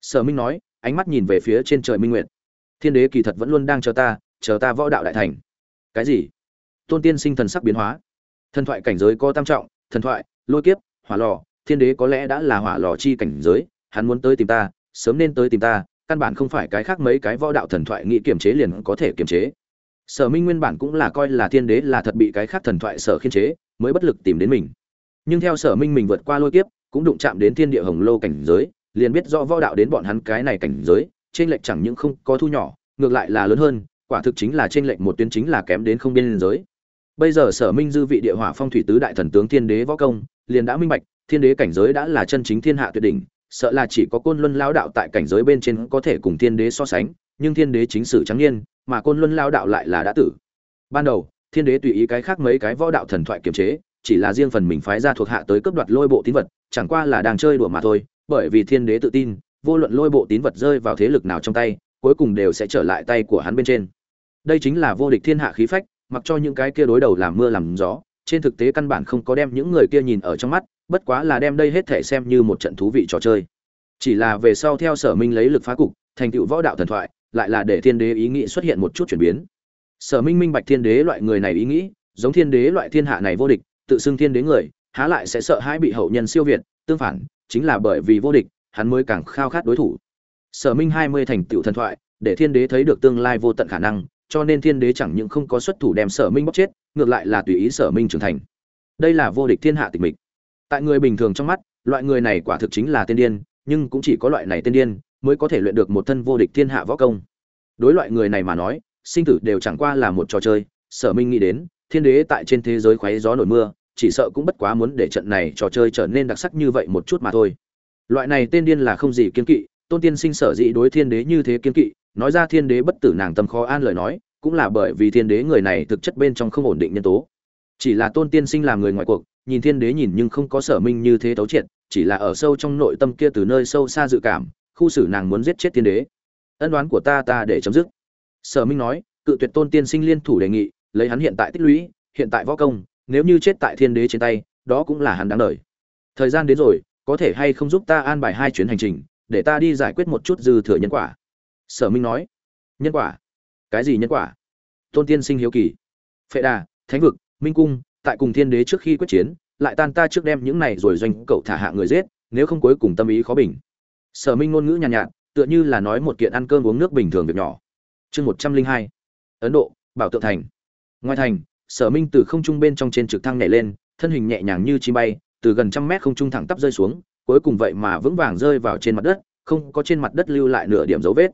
Speaker 1: Sở minh nói, ánh mắt nhìn về phía trên trời minh nguyệt. Thiên đế kỳ thật vẫn luôn đang chờ ta chờ ta võ đạo đại thành. Cái gì? Tôn tiên sinh thần sắc biến hóa. Thần thoại cảnh giới có tam trọng, thần thoại, lôi kiếp, hỏa lò, thiên đế có lẽ đã là hỏa lò chi cảnh giới, hắn muốn tới tìm ta, sớm nên tới tìm ta, căn bản không phải cái khác mấy cái võ đạo thần thoại nghĩ kiềm chế liền có thể kiềm chế sở minh nguyên bản cũng là coi là thiên đế là thật bị cái khác thần thoại sở khiên chế, mới bất lực tìm đến mình. Nhưng theo sở minh mình vượt qua lôi kiếp, cũng đụng chạm đến thiên địa hồng lô cảnh giới, liền biết rõ võ đạo đến bọn hắn cái này cảnh giới, trên lệch chẳng những không có thu nhỏ, ngược lại là lớn hơn, quả thực chính là trên lệch một tuyến chính là kém đến không biên giới. Bây giờ sở minh dư vị địa hỏa phong thủy tứ đại thần tướng thiên đế võ công, liền đã minh bạch, thiên đế cảnh giới đã là chân chính thiên hạ tuyệt đỉnh, sợ là chỉ có côn luân lao đạo tại cảnh giới bên trên có thể cùng thiên đế so sánh nhưng thiên đế chính sử trắng niên, mà côn luân lao đạo lại là đã tử. Ban đầu, thiên đế tùy ý cái khác mấy cái võ đạo thần thoại kiềm chế, chỉ là riêng phần mình phái ra thuộc hạ tới cướp đoạt lôi bộ tín vật, chẳng qua là đang chơi đùa mà thôi, bởi vì thiên đế tự tin, vô luận lôi bộ tín vật rơi vào thế lực nào trong tay, cuối cùng đều sẽ trở lại tay của hắn bên trên. Đây chính là vô địch thiên hạ khí phách, mặc cho những cái kia đối đầu làm mưa làm gió, trên thực tế căn bản không có đem những người kia nhìn ở trong mắt, bất quá là đem đây hết thể xem như một trận thú vị trò chơi. Chỉ là về sau theo sở minh lấy lực phá cục, thành tựu võ đạo thần thoại lại là để thiên đế ý nghĩ xuất hiện một chút chuyển biến. Sở minh minh bạch thiên đế loại người này ý nghĩ, giống thiên đế loại thiên hạ này vô địch, tự xưng thiên đế người, há lại sẽ sợ hãi bị hậu nhân siêu việt, tương phản, chính là bởi vì vô địch, hắn mới càng khao khát đối thủ. Sở minh hai mươi thành tựu thần thoại, để thiên đế thấy được tương lai vô tận khả năng, cho nên thiên đế chẳng những không có xuất thủ đem sở minh bóc chết, ngược lại là tùy ý sở minh trưởng thành. Đây là vô địch thiên hạ tịch mịch. Tại người bình thường trong mắt, loại người này quả thực chính là tiên điên, nhưng cũng chỉ có loại này tiên điên mới có thể luyện được một thân vô địch thiên hạ võ công. Đối loại người này mà nói, sinh tử đều chẳng qua là một trò chơi, sở minh nghĩ đến, thiên đế tại trên thế giới khoáy gió nổi mưa, chỉ sợ cũng bất quá muốn để trận này trò chơi trở nên đặc sắc như vậy một chút mà thôi. Loại này tên điên là không gì kiên kỵ, tôn tiên sinh sở dĩ đối thiên đế như thế kiên kỵ, nói ra thiên đế bất tử nàng tâm khó an lời nói, cũng là bởi vì thiên đế người này thực chất bên trong không ổn định nhân tố. Chỉ là tôn tiên sinh làm người ngoại cuộc, nhìn thiên đế nhìn nhưng không có sở minh như thế tấu triệt, chỉ là ở sâu trong nội tâm kia từ nơi sâu xa dự cảm khu xử nàng muốn giết chết tiên đế. Ân đoán của ta ta để chấm dứt. Sở minh nói, cự tuyệt tôn tiên sinh liên thủ đề nghị, lấy hắn hiện tại tích lũy, hiện tại võ công, nếu như chết tại thiên đế trên tay, đó cũng là hắn đáng đời. Thời gian đến rồi, có thể hay không giúp ta an bài hai chuyến hành trình, để ta đi giải quyết một chút dư thừa nhân quả? Sở minh nói, nhân quả? Cái gì nhân quả? Tôn tiên sinh hiếu kỳ. Phệ đà, thánh vực, minh cung, tại cùng thiên đế trước khi quyết chiến, lại tan ta trước đem những này rồi doanh cậu thả hạ người giết, nếu không cuối cùng tâm ý khó bình sở minh ngôn ngữ nhàn nhạt, nhạt tựa như là nói một kiện ăn cơm uống nước bình thường việc nhỏ. Chương một trăm linh hai ấn độ bảo tượng thành. Ngoài thành sở minh từ không trung bên trong trên trực thăng nhảy lên thân hình nhẹ nhàng như chim bay từ gần trăm mét không trung thẳng tắp rơi xuống cuối cùng vậy mà vững vàng rơi vào trên mặt đất không có trên mặt đất lưu lại nửa điểm dấu vết.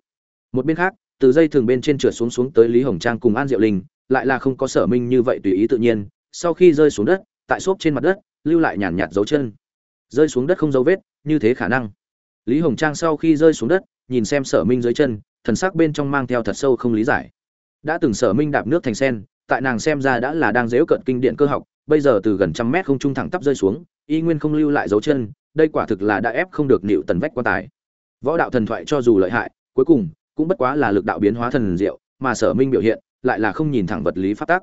Speaker 1: Một bên khác từ dây thường bên trên trượt xuống xuống tới lý hồng trang cùng an diệu linh lại là không có sở minh như vậy tùy ý tự nhiên sau khi rơi xuống đất tại xốp trên mặt đất lưu lại nhàn nhạt dấu chân. Rơi xuống đất không dấu vết như thế khả năng lý hồng trang sau khi rơi xuống đất, nhìn xem sở minh dưới chân, thần sắc bên trong mang theo thật sâu không lý giải. Đã từng sở minh đạp nước thành sen, tại nàng xem ra đã là đang dếu cận kinh điện cơ học, bây giờ từ gần trăm mét không trung thẳng tắp rơi xuống, y nguyên không lưu lại dấu chân, đây quả thực là đã ép không được nịu tần vách quan tài. Võ đạo thần thoại cho dù lợi hại, cuối cùng cũng bất quá là lực đạo biến hóa thần diệu, mà sở minh biểu hiện lại là không nhìn thẳng vật lý phát tác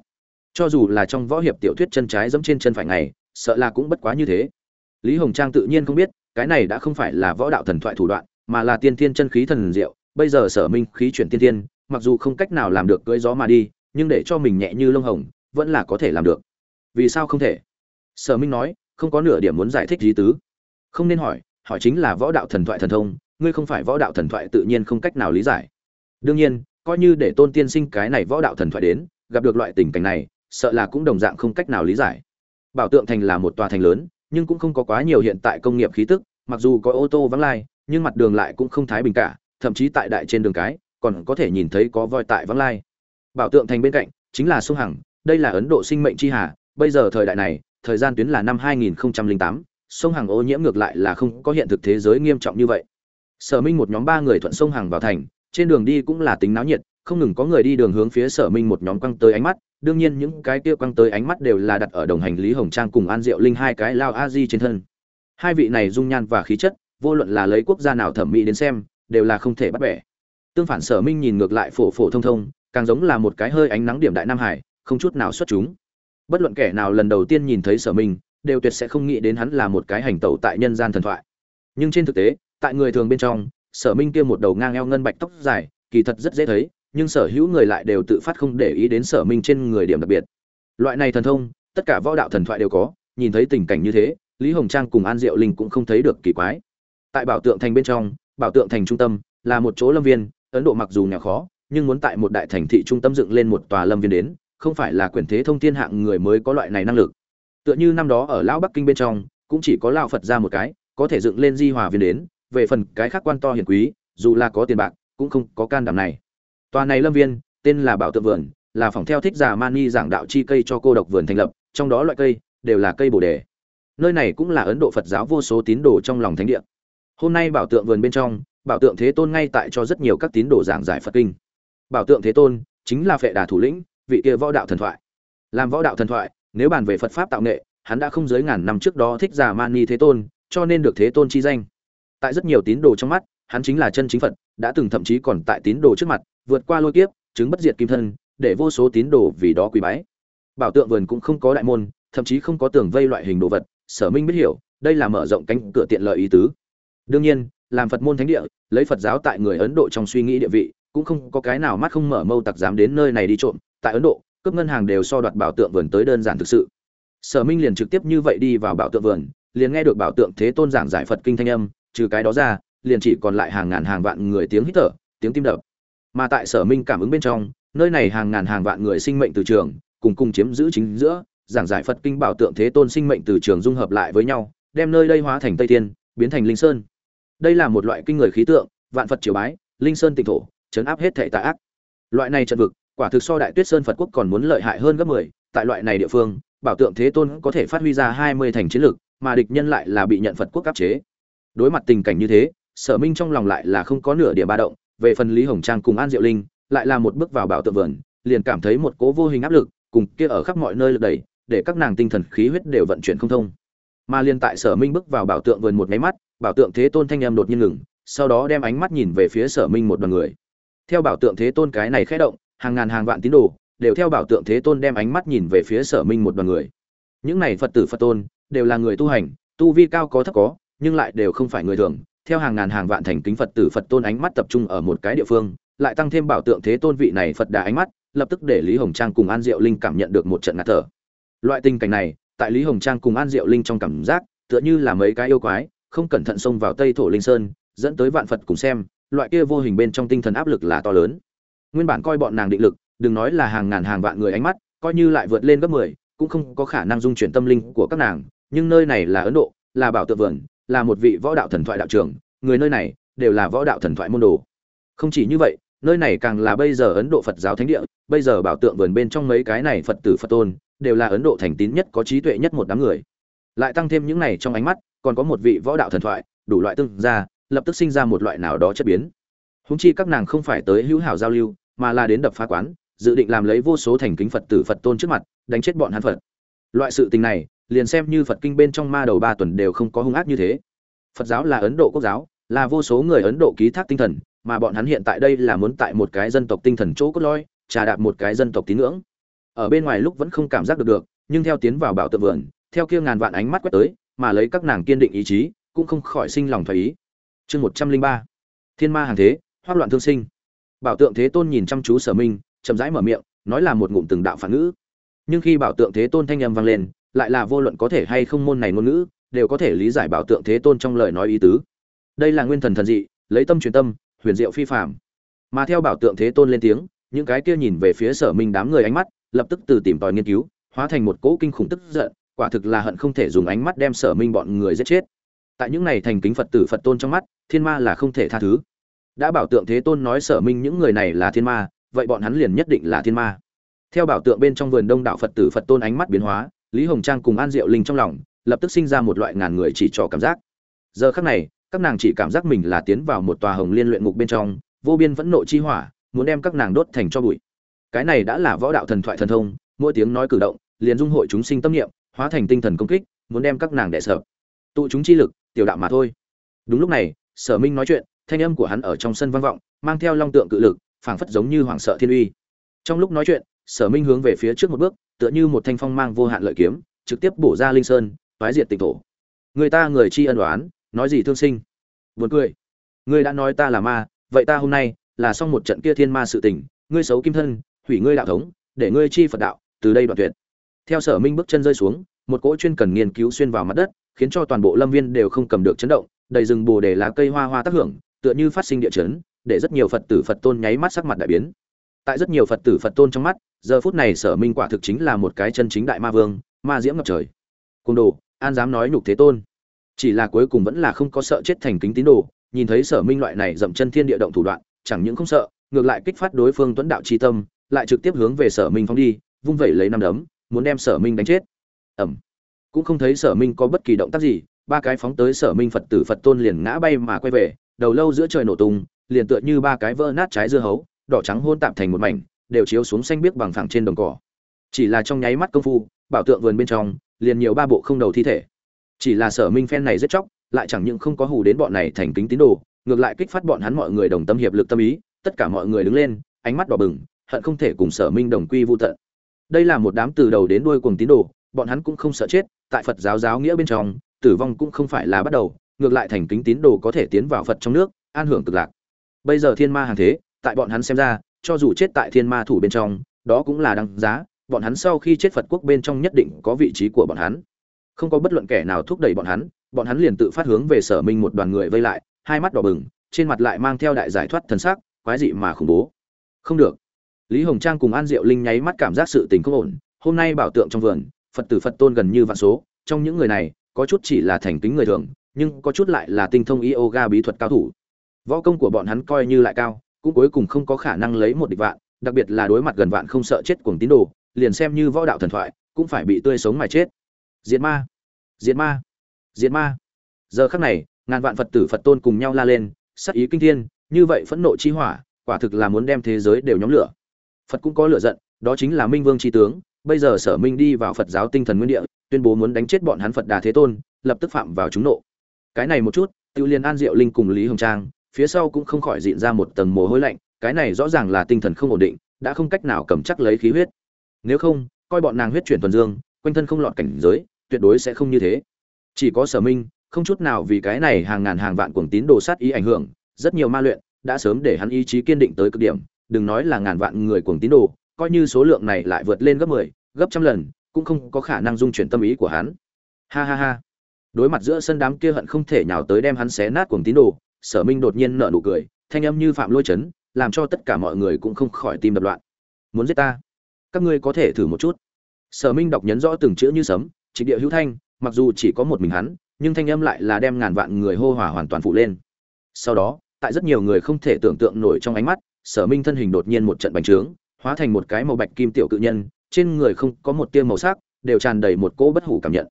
Speaker 1: cho dù là trong võ hiệp tiểu thuyết chân trái giẫm trên chân phải ngày, sợ là cũng bất quá như thế. Lý hồng trang tự nhiên không biết cái này đã không phải là võ đạo thần thoại thủ đoạn, mà là tiên thiên chân khí thần diệu. Bây giờ sở minh khí chuyển tiên thiên, mặc dù không cách nào làm được cưỡi gió mà đi, nhưng để cho mình nhẹ như lông hồng, vẫn là có thể làm được. Vì sao không thể? Sở minh nói, không có nửa điểm muốn giải thích lý tứ. Không nên hỏi hỏi chính là võ đạo thần thoại thần thông, ngươi không phải võ đạo thần thoại tự nhiên không cách nào lý giải. Đương nhiên, coi như để tôn tiên sinh cái này võ đạo thần thoại đến, gặp được loại tình cảnh này, sợ là cũng đồng dạng không cách nào lý giải. Bảo tượng thành là một tòa thành lớn nhưng cũng không có quá nhiều hiện tại công nghiệp khí tức mặc dù có ô tô vắng lai nhưng mặt đường lại cũng không thái bình cả thậm chí tại đại trên đường cái còn có thể nhìn thấy có voi tại vắng lai. Bảo tượng thành bên cạnh chính là sông hằng đây là ấn độ sinh mệnh chi hà bây giờ thời đại này thời gian tuyến là năm 2008, sông hằng ô nhiễm ngược lại là không có hiện thực thế giới nghiêm trọng như vậy. Sở minh một nhóm ba người thuận sông hằng vào thành trên đường đi cũng là tính náo nhiệt không ngừng có người đi đường hướng phía sở minh một nhóm quăng tới ánh mắt đương nhiên những cái kia quăng tới ánh mắt đều là đặt ở đồng hành lý hồng trang cùng an diệu linh hai cái lao a di trên thân. Hai vị này dung nhan và khí chất, vô luận là lấy quốc gia nào thẩm mỹ đến xem, đều là không thể bắt bẻ. Tương phản sở minh nhìn ngược lại phổ phổ thông thông, càng giống là một cái hơi ánh nắng điểm đại nam hải, không chút nào xuất chúng. Bất luận kẻ nào lần đầu tiên nhìn thấy sở minh, đều tuyệt sẽ không nghĩ đến hắn là một cái hành tẩu tại nhân gian thần thoại. Nhưng trên thực tế, tại người thường bên trong, sở minh kia một đầu ngang eo ngân bạch tóc dài, kỳ thật rất dễ thấy nhưng sở hữu người lại đều tự phát không để ý đến sở minh trên người điểm đặc biệt. Loại này thần thông, tất cả võ đạo thần thoại đều có, nhìn thấy tình cảnh như thế, lý hồng trang cùng an diệu linh cũng không thấy được kỳ quái. Tại bảo tượng thành bên trong, bảo tượng thành trung tâm là một chỗ lâm viên, ấn độ mặc dù nhà khó, nhưng muốn tại một đại thành thị trung tâm dựng lên một tòa lâm viên đến, không phải là quyền thế thông thiên hạng người mới có loại này năng lực. Tựa như năm đó ở lão bắc kinh bên trong, cũng chỉ có lão phật ra một cái, có thể dựng lên di hòa viên đến, về phần cái khác quan to hiền quý, dù là có tiền bạc, cũng không có can đảm này tòa này lâm viên, tên là bảo tượng vườn, là phòng theo thích giả mani giảng đạo chi cây cho cô độc vườn thành lập, trong đó loại cây đều là cây bồ đề. Nơi này cũng là ấn độ phật giáo vô số tín đồ trong lòng thánh địa. Hôm nay bảo tượng vườn bên trong, bảo tượng thế tôn ngay tại cho rất nhiều các tín đồ giảng giải phật kinh. Bảo tượng thế tôn chính là phệ đà thủ lĩnh, vị kia võ đạo thần thoại. Làm võ đạo thần thoại, nếu bàn về phật pháp tạo nghệ, hắn đã không dưới ngàn năm trước đó thích giả mani thế tôn, cho nên được thế tôn chi danh. Tại rất nhiều tín đồ trong mắt, hắn chính là chân chính phật, đã từng thậm chí còn tại tín đồ trước mặt vượt qua lôi kiếp, chứng bất diệt kim thân, để vô số tín đồ vì đó quý bái. Bảo tượng vườn cũng không có đại môn, thậm chí không có tường vây loại hình đồ vật, sở minh biết hiểu, đây là mở rộng cánh cửa tiện lợi ý tứ. Đương nhiên, làm phật môn thánh địa, lấy phật giáo tại người ấn độ trong suy nghĩ địa vị, cũng không có cái nào mắt không mở mâu tặc dám đến nơi này đi trộm. Tại ấn độ, cướp ngân hàng đều so đoạt bảo tượng vườn tới đơn giản thực sự. Sở minh liền trực tiếp như vậy đi vào bảo tượng vườn, liền nghe được bảo tượng thế tôn giảng giải phật kinh thanh âm, trừ cái đó ra, liền chỉ còn lại hàng ngàn hàng vạn người tiếng hít thở, tiếng tim đập mà tại sở minh cảm ứng bên trong, nơi này hàng ngàn hàng vạn người sinh mệnh từ trường, cùng cùng chiếm giữ chính giữa, giảng giải phật kinh bảo tượng thế tôn sinh mệnh từ trường dung hợp lại với nhau, đem nơi đây hóa thành tây thiên, biến thành linh sơn. Đây là một loại kinh người khí tượng, vạn phật triều bái, linh sơn tịnh thổ, chấn áp hết thệ tà ác. Loại này trận vực, quả thực so đại tuyết sơn phật quốc còn muốn lợi hại hơn gấp mười, tại loại này địa phương, bảo tượng thế tôn có thể phát huy ra hai mươi thành chiến lực mà địch nhân lại là bị nhận phật quốc áp chế. Đối mặt tình cảnh như thế, sở minh trong lòng lại là không có nửa địa ba động về phần lý hồng trang cùng an diệu linh, lại là một bước vào bảo tượng vườn, liền cảm thấy một cố vô hình áp lực cùng kia ở khắp mọi nơi lực đẩy, để các nàng tinh thần khí huyết đều vận chuyển không thông. Mà liền tại sở minh bước vào bảo tượng vườn một máy mắt, bảo tượng thế tôn thanh em đột nhiên ngừng, sau đó đem ánh mắt nhìn về phía sở minh một đoàn người. Theo bảo tượng thế tôn cái này khẽ động, hàng ngàn hàng vạn tín đồ đều theo bảo tượng thế tôn đem ánh mắt nhìn về phía sở minh một đoàn người. Những này phật tử phật tôn đều là người tu hành, tu vi cao có thấp có, nhưng lại đều không phải người thường theo hàng ngàn hàng vạn thành kính phật tử phật tôn ánh mắt tập trung ở một cái địa phương, lại tăng thêm bảo tượng thế tôn vị này phật đà ánh mắt, lập tức để lý hồng trang cùng an diệu linh cảm nhận được một trận ngạt thở. Loại tình cảnh này, tại lý hồng trang cùng an diệu linh trong cảm giác, tựa như là mấy cái yêu quái, không cẩn thận xông vào tây thổ linh sơn, dẫn tới vạn phật cùng xem, loại kia vô hình bên trong tinh thần áp lực là to lớn. Nguyên bản coi bọn nàng định lực, đừng nói là hàng ngàn hàng vạn người ánh mắt, coi như lại vượt lên gấp mười, cũng không có khả năng dung chuyển tâm linh của các nàng, nhưng nơi này là ấn độ, là bảo tượng vườn là một vị võ đạo thần thoại đạo trưởng, người nơi này đều là võ đạo thần thoại môn đồ. Không chỉ như vậy, nơi này càng là bây giờ ấn độ phật giáo thánh địa, bây giờ bảo tượng vườn bên trong mấy cái này phật tử phật tôn đều là ấn độ thành tín nhất, có trí tuệ nhất một đám người. Lại tăng thêm những này trong ánh mắt, còn có một vị võ đạo thần thoại, đủ loại tương ra lập tức sinh ra một loại nào đó chất biến. Húng chi các nàng không phải tới hữu hảo giao lưu, mà là đến đập phá quán, dự định làm lấy vô số thành kính phật tử phật tôn trước mặt, đánh chết bọn hắn phật. Loại sự tình này liền xem như phật kinh bên trong ma đầu ba tuần đều không có hung ác như thế. Phật giáo là ấn độ quốc giáo, là vô số người ấn độ ký thác tinh thần, mà bọn hắn hiện tại đây là muốn tại một cái dân tộc tinh thần chỗ cốt lõi, trà đạp một cái dân tộc tín ngưỡng. Ở bên ngoài lúc vẫn không cảm giác được được, nhưng theo tiến vào bảo tượng vườn, theo kia ngàn vạn ánh mắt quét tới, mà lấy các nàng kiên định ý chí, cũng không khỏi sinh lòng thoái ý. Chương một trăm linh ba, thiên ma hàng thế, hoác loạn thương sinh. Bảo tượng thế tôn nhìn chăm chú sở minh, chậm rãi mở miệng, nói là một ngụm từng đạo phản ngữ. Nhưng khi bảo tượng thế tôn thanh âm vang lên lại là vô luận có thể hay không môn này ngôn ngữ, đều có thể lý giải bảo tượng thế tôn trong lời nói ý tứ. Đây là nguyên thần thần dị, lấy tâm truyền tâm, huyền diệu phi phạm mà theo bảo tượng thế tôn lên tiếng, những cái kia nhìn về phía sở minh đám người ánh mắt, lập tức từ tìm tòi nghiên cứu, hóa thành một cỗ kinh khủng tức giận, quả thực là hận không thể dùng ánh mắt đem sở minh bọn người giết chết. Tại những này thành kính phật tử phật tôn trong mắt, thiên ma là không thể tha thứ. Đã bảo tượng thế tôn nói sở minh những người này là thiên ma, vậy bọn hắn liền nhất định là thiên ma. Theo bảo tượng bên trong vườn đông đạo phật tử phật tôn ánh mắt biến hóa lý hồng trang cùng an diệu linh trong lòng, lập tức sinh ra một loại ngàn người chỉ trỏ cảm giác. Giờ khắc này, các nàng chỉ cảm giác mình là tiến vào một tòa hồng liên luyện ngục bên trong, vô biên vẫn nộ chi hỏa, muốn đem các nàng đốt thành cho bụi. Cái này đã là võ đạo thần thoại thần thông, mỗi tiếng nói cử động, liền dung hội chúng sinh tâm niệm, hóa thành tinh thần công kích, muốn đem các nàng đè sợ tụ chúng chi lực, tiểu đạo mà thôi. Đúng lúc này, sở minh nói chuyện, thanh âm của hắn ở trong sân vang vọng, mang theo long tượng cự lực, phảng phất giống như hoàng sợ thiên uy. Trong lúc nói chuyện, sở minh hướng về phía trước một bước tựa như một thanh phong mang vô hạn lợi kiếm, trực tiếp bổ ra linh sơn phá diệt tịch thổ. Người ta người chi ân đoán, nói gì thương sinh? Buồn cười. Ngươi đã nói ta là ma, vậy ta hôm nay là xong một trận kia thiên ma sự tình, ngươi xấu kim thân, hủy ngươi đạo thống, để ngươi chi phật đạo, từ đây đoạn tuyệt. Theo sở minh bước chân rơi xuống, một cỗ chuyên cần nghiên cứu xuyên vào mặt đất, khiến cho toàn bộ lâm viên đều không cầm được chấn động, đầy rừng bồ đề lá cây hoa hoa tác hưởng, tựa như phát sinh địa chấn, để rất nhiều phật tử phật tôn nháy mắt sắc mặt đại biến. Tại rất nhiều phật tử phật tôn trong mắt giờ phút này sở minh quả thực chính là một cái chân chính đại ma vương, ma diễm ngập trời. Côn đồ, an dám nói nhục thế tôn. Chỉ là cuối cùng vẫn là không có sợ chết thành kính tín đồ, nhìn thấy sở minh loại này dậm chân thiên địa động thủ đoạn, chẳng những không sợ, ngược lại kích phát đối phương tuấn đạo chi tâm, lại trực tiếp hướng về sở minh phóng đi, vung vẩy lấy năm đấm, muốn đem sở minh đánh chết. Ẩm. Cũng không thấy sở minh có bất kỳ động tác gì, ba cái phóng tới sở minh phật tử phật tôn liền ngã bay mà quay về, đầu lâu giữa trời nổ tung, liền tựa như ba cái vỡ nát trái dưa hấu, đỏ trắng hôn tạm thành một mảnh đều chiếu xuống xanh biếc bằng phẳng trên đồng cỏ. Chỉ là trong nháy mắt công phu, bảo tượng vườn bên trong, liền nhiều ba bộ không đầu thi thể. Chỉ là sở minh phen này rất chóc, lại chẳng những không có hù đến bọn này thành kính tín đồ, ngược lại kích phát bọn hắn mọi người đồng tâm hiệp lực tâm ý, tất cả mọi người đứng lên, ánh mắt đỏ bừng, hận không thể cùng sở minh đồng quy vô tận. Đây là một đám từ đầu đến đuôi cùng tín đồ, bọn hắn cũng không sợ chết, tại phật giáo giáo nghĩa bên trong, tử vong cũng không phải là bắt đầu, ngược lại thành kính tín đồ có thể tiến vào phật trong nước, an hưởng cực lạc. Bây giờ thiên ma hàng thế, tại bọn hắn xem ra cho dù chết tại thiên ma thủ bên trong, đó cũng là đăng giá, bọn hắn sau khi chết phật quốc bên trong nhất định có vị trí của bọn hắn. Không có bất luận kẻ nào thúc đẩy bọn hắn bọn hắn liền tự phát hướng về sở minh một đoàn người vây lại, hai mắt đỏ bừng, trên mặt lại mang theo đại giải thoát thần sắc, quái dị mà khủng bố. Không được. Lý hồng trang cùng an diệu linh nháy mắt cảm giác sự tình không ổn, hôm nay bảo tượng trong vườn, phật tử phật tôn gần như vạn số, trong những người này, có chút chỉ là thành kính người thường, nhưng có chút lại là tinh thông yoga bí thuật cao thủ. Võ công của bọn hắn coi như lại cao cũng cuối cùng không có khả năng lấy một địch vạn, đặc biệt là đối mặt gần vạn không sợ chết cuồng tín đồ, liền xem như võ đạo thần thoại, cũng phải bị tươi sống mà chết. Diệt ma diệt ma diệt ma. Giờ khắc này, ngàn vạn phật tử phật tôn cùng nhau la lên, sắc ý kinh thiên, như vậy phẫn nộ chi hỏa, quả thực là muốn đem thế giới đều nhóm lửa. Phật cũng có lửa giận, đó chính là minh vương chi tướng, bây giờ sở minh đi vào phật giáo tinh thần nguyên địa, tuyên bố muốn đánh chết bọn hắn phật đà thế tôn, lập tức phạm vào chúng nộ. Cái này một chút tự liên an, diệu linh cùng lý hồng trang phía sau cũng không khỏi dịn ra một tầng mồ hôi lạnh cái này rõ ràng là tinh thần không ổn định đã không cách nào cầm chắc lấy khí huyết. Nếu không coi bọn nàng huyết chuyển thuần dương quanh thân không lọt cảnh giới tuyệt đối sẽ không như thế. Chỉ có sở minh không chút nào vì cái này hàng ngàn hàng vạn cuồng tín đồ sát ý ảnh hưởng rất nhiều ma luyện đã sớm để hắn ý chí kiên định tới cực điểm đừng nói là ngàn vạn người cuồng tín đồ coi như số lượng này lại vượt lên gấp 10, gấp trăm lần cũng không có khả năng dung chuyển tâm ý của hắn. Ha ha ha. Đối mặt giữa sân đám kia hận không thể nhào tới đem hắn xé nát cuồng tín đồ sở minh đột nhiên nở nụ cười, thanh âm như phạm lôi chấn, làm cho tất cả mọi người cũng không khỏi tim đập loạn. Muốn giết ta? Các ngươi có thể thử một chút. Sở minh đọc nhấn rõ từng chữ như sấm trịnh địa hữu thanh, mặc dù chỉ có một mình hắn, nhưng thanh âm lại là đem ngàn vạn người hô hỏa hoàn toàn phụ lên. Sau đó, tại rất nhiều người không thể tưởng tượng nổi trong ánh mắt, sở minh thân hình đột nhiên một trận bành trướng, hóa thành một cái màu bạch kim tiểu cự nhân, trên người không có một tia màu sắc, đều tràn đầy một cỗ bất hủ cảm nhận.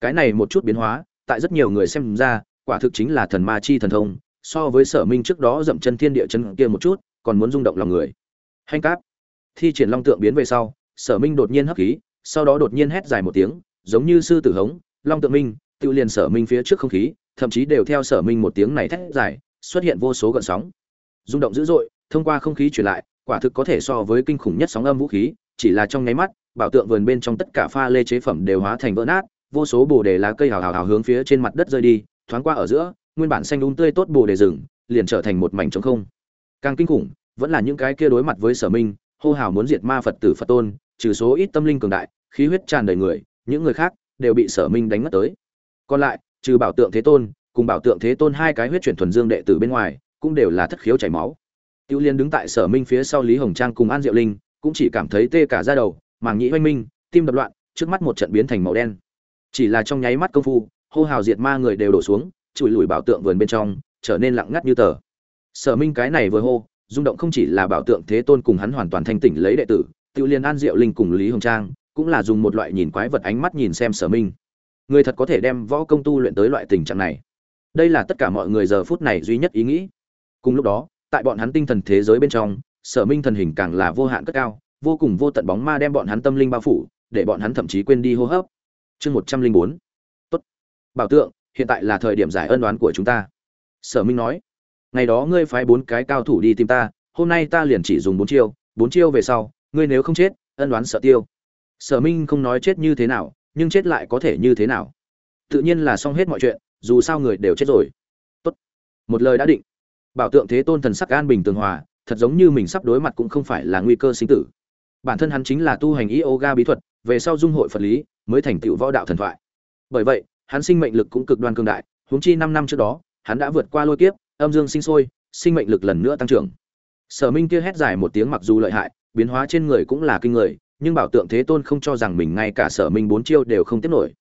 Speaker 1: Cái này một chút biến hóa, tại rất nhiều người xem ra, quả thực chính là thần ma chi thần thông so với sở minh trước đó dậm chân thiên địa chân kia một chút, còn muốn rung động lòng người. Hành cáp. Thi triển long tượng biến về sau, sở minh đột nhiên hấp khí, sau đó đột nhiên hét dài một tiếng, giống như sư tử hống, long tượng minh, tự liền sở minh phía trước không khí, thậm chí đều theo sở minh một tiếng này thét dài, xuất hiện vô số gợn sóng. Rung động dữ dội, thông qua không khí truyền lại, quả thực có thể so với kinh khủng nhất sóng âm vũ khí, chỉ là trong nháy mắt, bảo tượng vườn bên trong tất cả pha lê chế phẩm đều hóa thành vỡ nát, vô số bồ đề lá cây hào hào hào hướng phía trên mặt đất rơi đi, thoáng qua ở giữa nguyên bản xanh đúng tươi tốt bồ đề rừng, liền trở thành một mảnh trống không. Càng kinh khủng, vẫn là những cái kia đối mặt với sở minh, hô hào muốn diệt ma phật tử phật tôn, trừ số ít tâm linh cường đại, khí huyết tràn đầy người, những người khác đều bị sở minh đánh mất tới. Còn lại, trừ bảo tượng thế tôn, cùng bảo tượng thế tôn hai cái huyết chuyển thuần dương đệ tử bên ngoài, cũng đều là thất khiếu chảy máu. Tiêu liên đứng tại sở minh phía sau lý hồng trang cùng an diệu linh, cũng chỉ cảm thấy tê cả da đầu, màng nhĩ oanh minh, tim đập loạn, trước mắt một trận biến thành màu đen. Chỉ là trong nháy mắt công phu, hô hào diệt ma người đều đổ xuống chùi lùi bảo tượng vườn bên trong, trở nên lặng ngắt như tờ. Sở minh cái này vừa hô, rung động không chỉ là bảo tượng thế tôn cùng hắn hoàn toàn thanh tỉnh lấy đệ tử, tiêu liên an, diệu linh cùng lý hồng trang, cũng là dùng một loại nhìn quái vật ánh mắt nhìn xem sở minh. Người thật có thể đem võ công tu luyện tới loại tình trạng này. Đây là tất cả mọi người giờ phút này duy nhất ý nghĩ. Cùng lúc đó, tại bọn hắn tinh thần thế giới bên trong, sở minh thần hình càng là vô hạn cất cao, vô cùng vô tận bóng ma đem bọn hắn tâm linh bao phủ, để bọn hắn thậm chí quên đi hô hấp. Chương một trăm linh bốn. Tốt. Bảo tượng hiện tại là thời điểm giải ân đoán của chúng ta. Sở minh nói, ngày đó ngươi phái bốn cái cao thủ đi tìm ta, hôm nay ta liền chỉ dùng bốn chiêu bốn chiêu về sau, ngươi nếu không chết, ân đoán sợ tiêu. Sở minh không nói chết như thế nào, nhưng chết lại có thể như thế nào? Tự nhiên là xong hết mọi chuyện, dù sao người đều chết rồi. Tốt. Một lời đã định. Bảo tượng thế tôn thần sắc an bình tường hòa, thật giống như mình sắp đối mặt cũng không phải là nguy cơ sinh tử. Bản thân hắn chính là tu hành yoga bí thuật, về sau dung hội phật lý, mới thành tựu võ đạo thần thoại. Bởi vậy hắn sinh mệnh lực cũng cực đoan cương đại huống chi năm năm trước đó hắn đã vượt qua lôi kiếp âm dương sinh sôi sinh mệnh lực lần nữa tăng trưởng. Sở minh kia hét dài một tiếng mặc dù lợi hại biến hóa trên người cũng là kinh người nhưng bảo tượng thế tôn không cho rằng mình ngay cả sở minh bốn chiêu đều không tiếp nổi.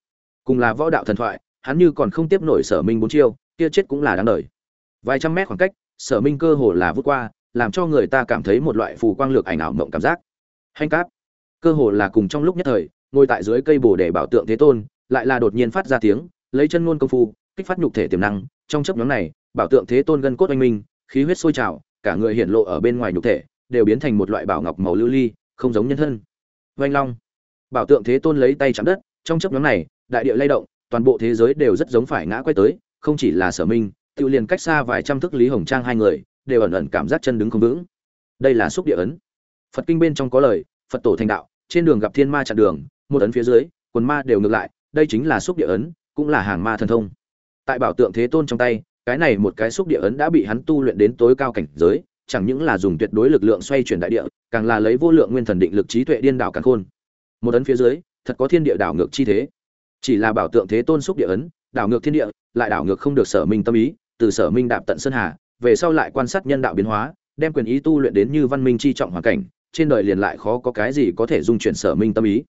Speaker 1: Cùng là võ đạo thần thoại hắn như còn không tiếp nổi sở minh bốn chiêu kia chết cũng là đáng đời. Vài trăm mét khoảng cách sở minh cơ hồ là vút qua làm cho người ta cảm thấy một loại phù quang lược ảnh ảo mộng cảm giác. Hành cát, cơ hồ là cùng trong lúc nhất thời ngồi tại dưới cây bồ để bảo tượng thế tôn lại là đột nhiên phát ra tiếng, lấy chân ngôn công phu, kích phát nhục thể tiềm năng. Trong chấp nhóm này, bảo tượng thế tôn gân cốt oanh minh, khí huyết sôi trào, cả người hiện lộ ở bên ngoài nhục thể, đều biến thành một loại bảo ngọc màu lưu ly, không giống nhân thân. Oanh long. Bảo tượng thế tôn lấy tay chạm đất, trong chấp nhóm này, đại địa lay động, toàn bộ thế giới đều rất giống phải ngã quay tới, không chỉ là sở minh, tự liền cách xa vài trăm thước lý hồng trang hai người, đều ẩn ẩn cảm giác chân đứng không vững. Đây là xúc địa ấn. Phật kinh bên trong có lời, phật tổ thành đạo, trên đường gặp thiên ma chặn đường, một ấn phía dưới, quần ma đều ngược lại đây chính là xúc địa ấn, cũng là hàng ma thần thông. Tại bảo tượng thế tôn trong tay, cái này một cái xúc địa ấn đã bị hắn tu luyện đến tối cao cảnh giới, chẳng những là dùng tuyệt đối lực lượng xoay chuyển đại địa, càng là lấy vô lượng nguyên thần định lực trí tuệ điên đảo càng khôn. Một ấn phía dưới, thật có thiên địa đảo ngược chi thế. Chỉ là bảo tượng thế tôn xúc địa ấn, đảo ngược thiên địa, lại đảo ngược không được sở minh tâm ý, từ sở minh đạp tận sơn hà, về sau lại quan sát nhân đạo biến hóa, đem quyền ý tu luyện đến như văn minh chi trọng hoàn cảnh, trên đời liền lại khó có cái gì có thể dung chuyển sở minh tâm ý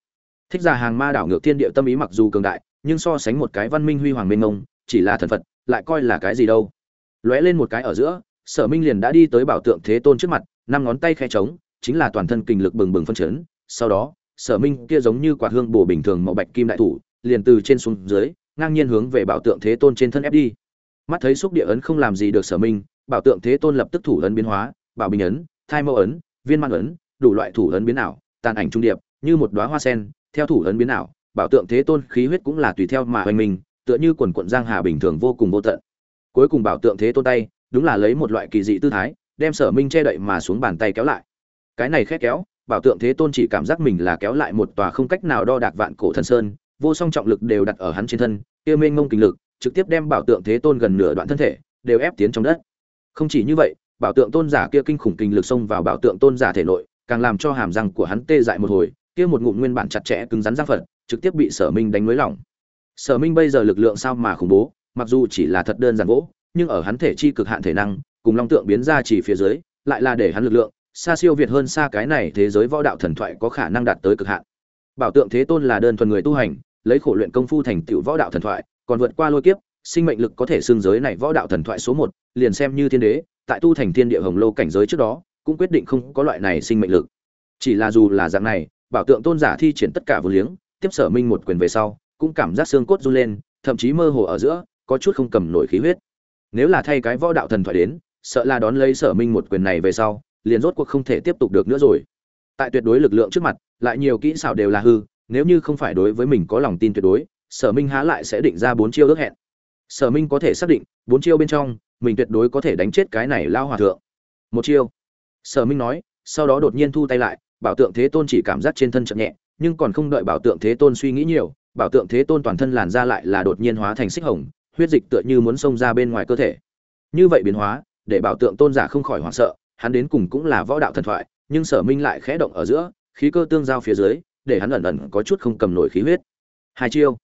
Speaker 1: thích ra hàng ma đảo ngược thiên địa tâm ý mặc dù cường đại, nhưng so sánh một cái văn minh huy hoàng minh ngông chỉ là thần phật, lại coi là cái gì đâu. Lóe lên một cái ở giữa, sở minh liền đã đi tới bảo tượng thế tôn trước mặt, năm ngón tay khe trống, chính là toàn thân kinh lực bừng bừng phân chấn. Sau đó, sở minh kia giống như quả hương bổ bình thường màu bạch kim đại thủ, liền từ trên xuống dưới, ngang nhiên hướng về bảo tượng thế tôn trên thân ép đi. Mắt thấy xúc địa ấn không làm gì được sở minh, bảo tượng thế tôn lập tức thủ ấn biến hóa, bảo bình ấn, thai mẫu ấn, viên man ấn, đủ loại thủ ấn biến ảo, tàn ảnh trung điệp, như một đóa hoa sen theo thủ ấn biến ảo, bảo tượng thế tôn khí huyết cũng là tùy theo mà hoành mình, tựa như quần quận giang hà bình thường vô cùng vô tận. Cuối cùng bảo tượng thế tôn tay, đúng là lấy một loại kỳ dị tư thái, đem sở minh che đậy mà xuống bàn tay kéo lại. Cái này khét kéo, bảo tượng thế tôn chỉ cảm giác mình là kéo lại một tòa không cách nào đo đạc vạn cổ thần sơn, vô song trọng lực đều đặt ở hắn trên thân, kia mênh mông kinh lực, trực tiếp đem bảo tượng thế tôn gần nửa đoạn thân thể, đều ép tiến trong đất. Không chỉ như vậy, bảo tượng tôn giả kia kinh khủng kinh lực xông vào bảo tượng tôn giả thể nội, càng làm cho hàm răng của hắn tê dại một hồi kia một ngụm nguyên bản chặt chẽ cứng rắn răng phật, trực tiếp bị sở minh đánh nới lỏng sở minh bây giờ lực lượng sao mà khủng bố, mặc dù chỉ là thật đơn giản gỗ, nhưng ở hắn thể chi cực hạn thể năng, cùng long tượng biến ra chỉ phía dưới, lại là để hắn lực lượng xa siêu việt hơn xa cái này thế giới võ đạo thần thoại có khả năng đạt tới cực hạn. Bảo tượng thế tôn là đơn thuần người tu hành, lấy khổ luyện công phu thành tựu võ đạo thần thoại, còn vượt qua lôi kiếp, sinh mệnh lực có thể xương giới này võ đạo thần thoại số một, liền xem như thiên đế, tại tu thành thiên địa hồng lô cảnh giới trước đó, cũng quyết định không có loại này sinh mệnh lực. Chỉ là dù là dạng này bảo tượng tôn giả thi triển tất cả vô liếng, tiếp sở minh một quyền về sau, cũng cảm giác xương cốt run lên, thậm chí mơ hồ ở giữa, có chút không cầm nổi khí huyết. Nếu là thay cái võ đạo thần thoại đến, sợ là đón lấy sở minh một quyền này về sau, liền rốt cuộc không thể tiếp tục được nữa rồi. Tại tuyệt đối lực lượng trước mặt, lại nhiều kỹ xảo đều là hư, nếu như không phải đối với mình có lòng tin tuyệt đối, sở minh há lại sẽ định ra bốn chiêu ước hẹn. Sở minh có thể xác định, bốn chiêu bên trong, mình tuyệt đối có thể đánh chết cái này lao hòa thượng. Một chiêu. Sở minh nói, sau đó đột nhiên thu tay lại bảo tượng thế tôn chỉ cảm giác trên thân chậm nhẹ, nhưng còn không đợi bảo tượng thế tôn suy nghĩ nhiều, bảo tượng thế tôn toàn thân làn ra lại là đột nhiên hóa thành xích hồng, huyết dịch tựa như muốn xông ra bên ngoài cơ thể. Như vậy biến hóa, để bảo tượng tôn giả không khỏi hoảng sợ, hắn đến cùng cũng là võ đạo thần thoại, nhưng sở minh lại khẽ động ở giữa, khí cơ tương giao phía dưới, để hắn ẩn ẩn có chút không cầm nổi khí huyết. Hai chiêu.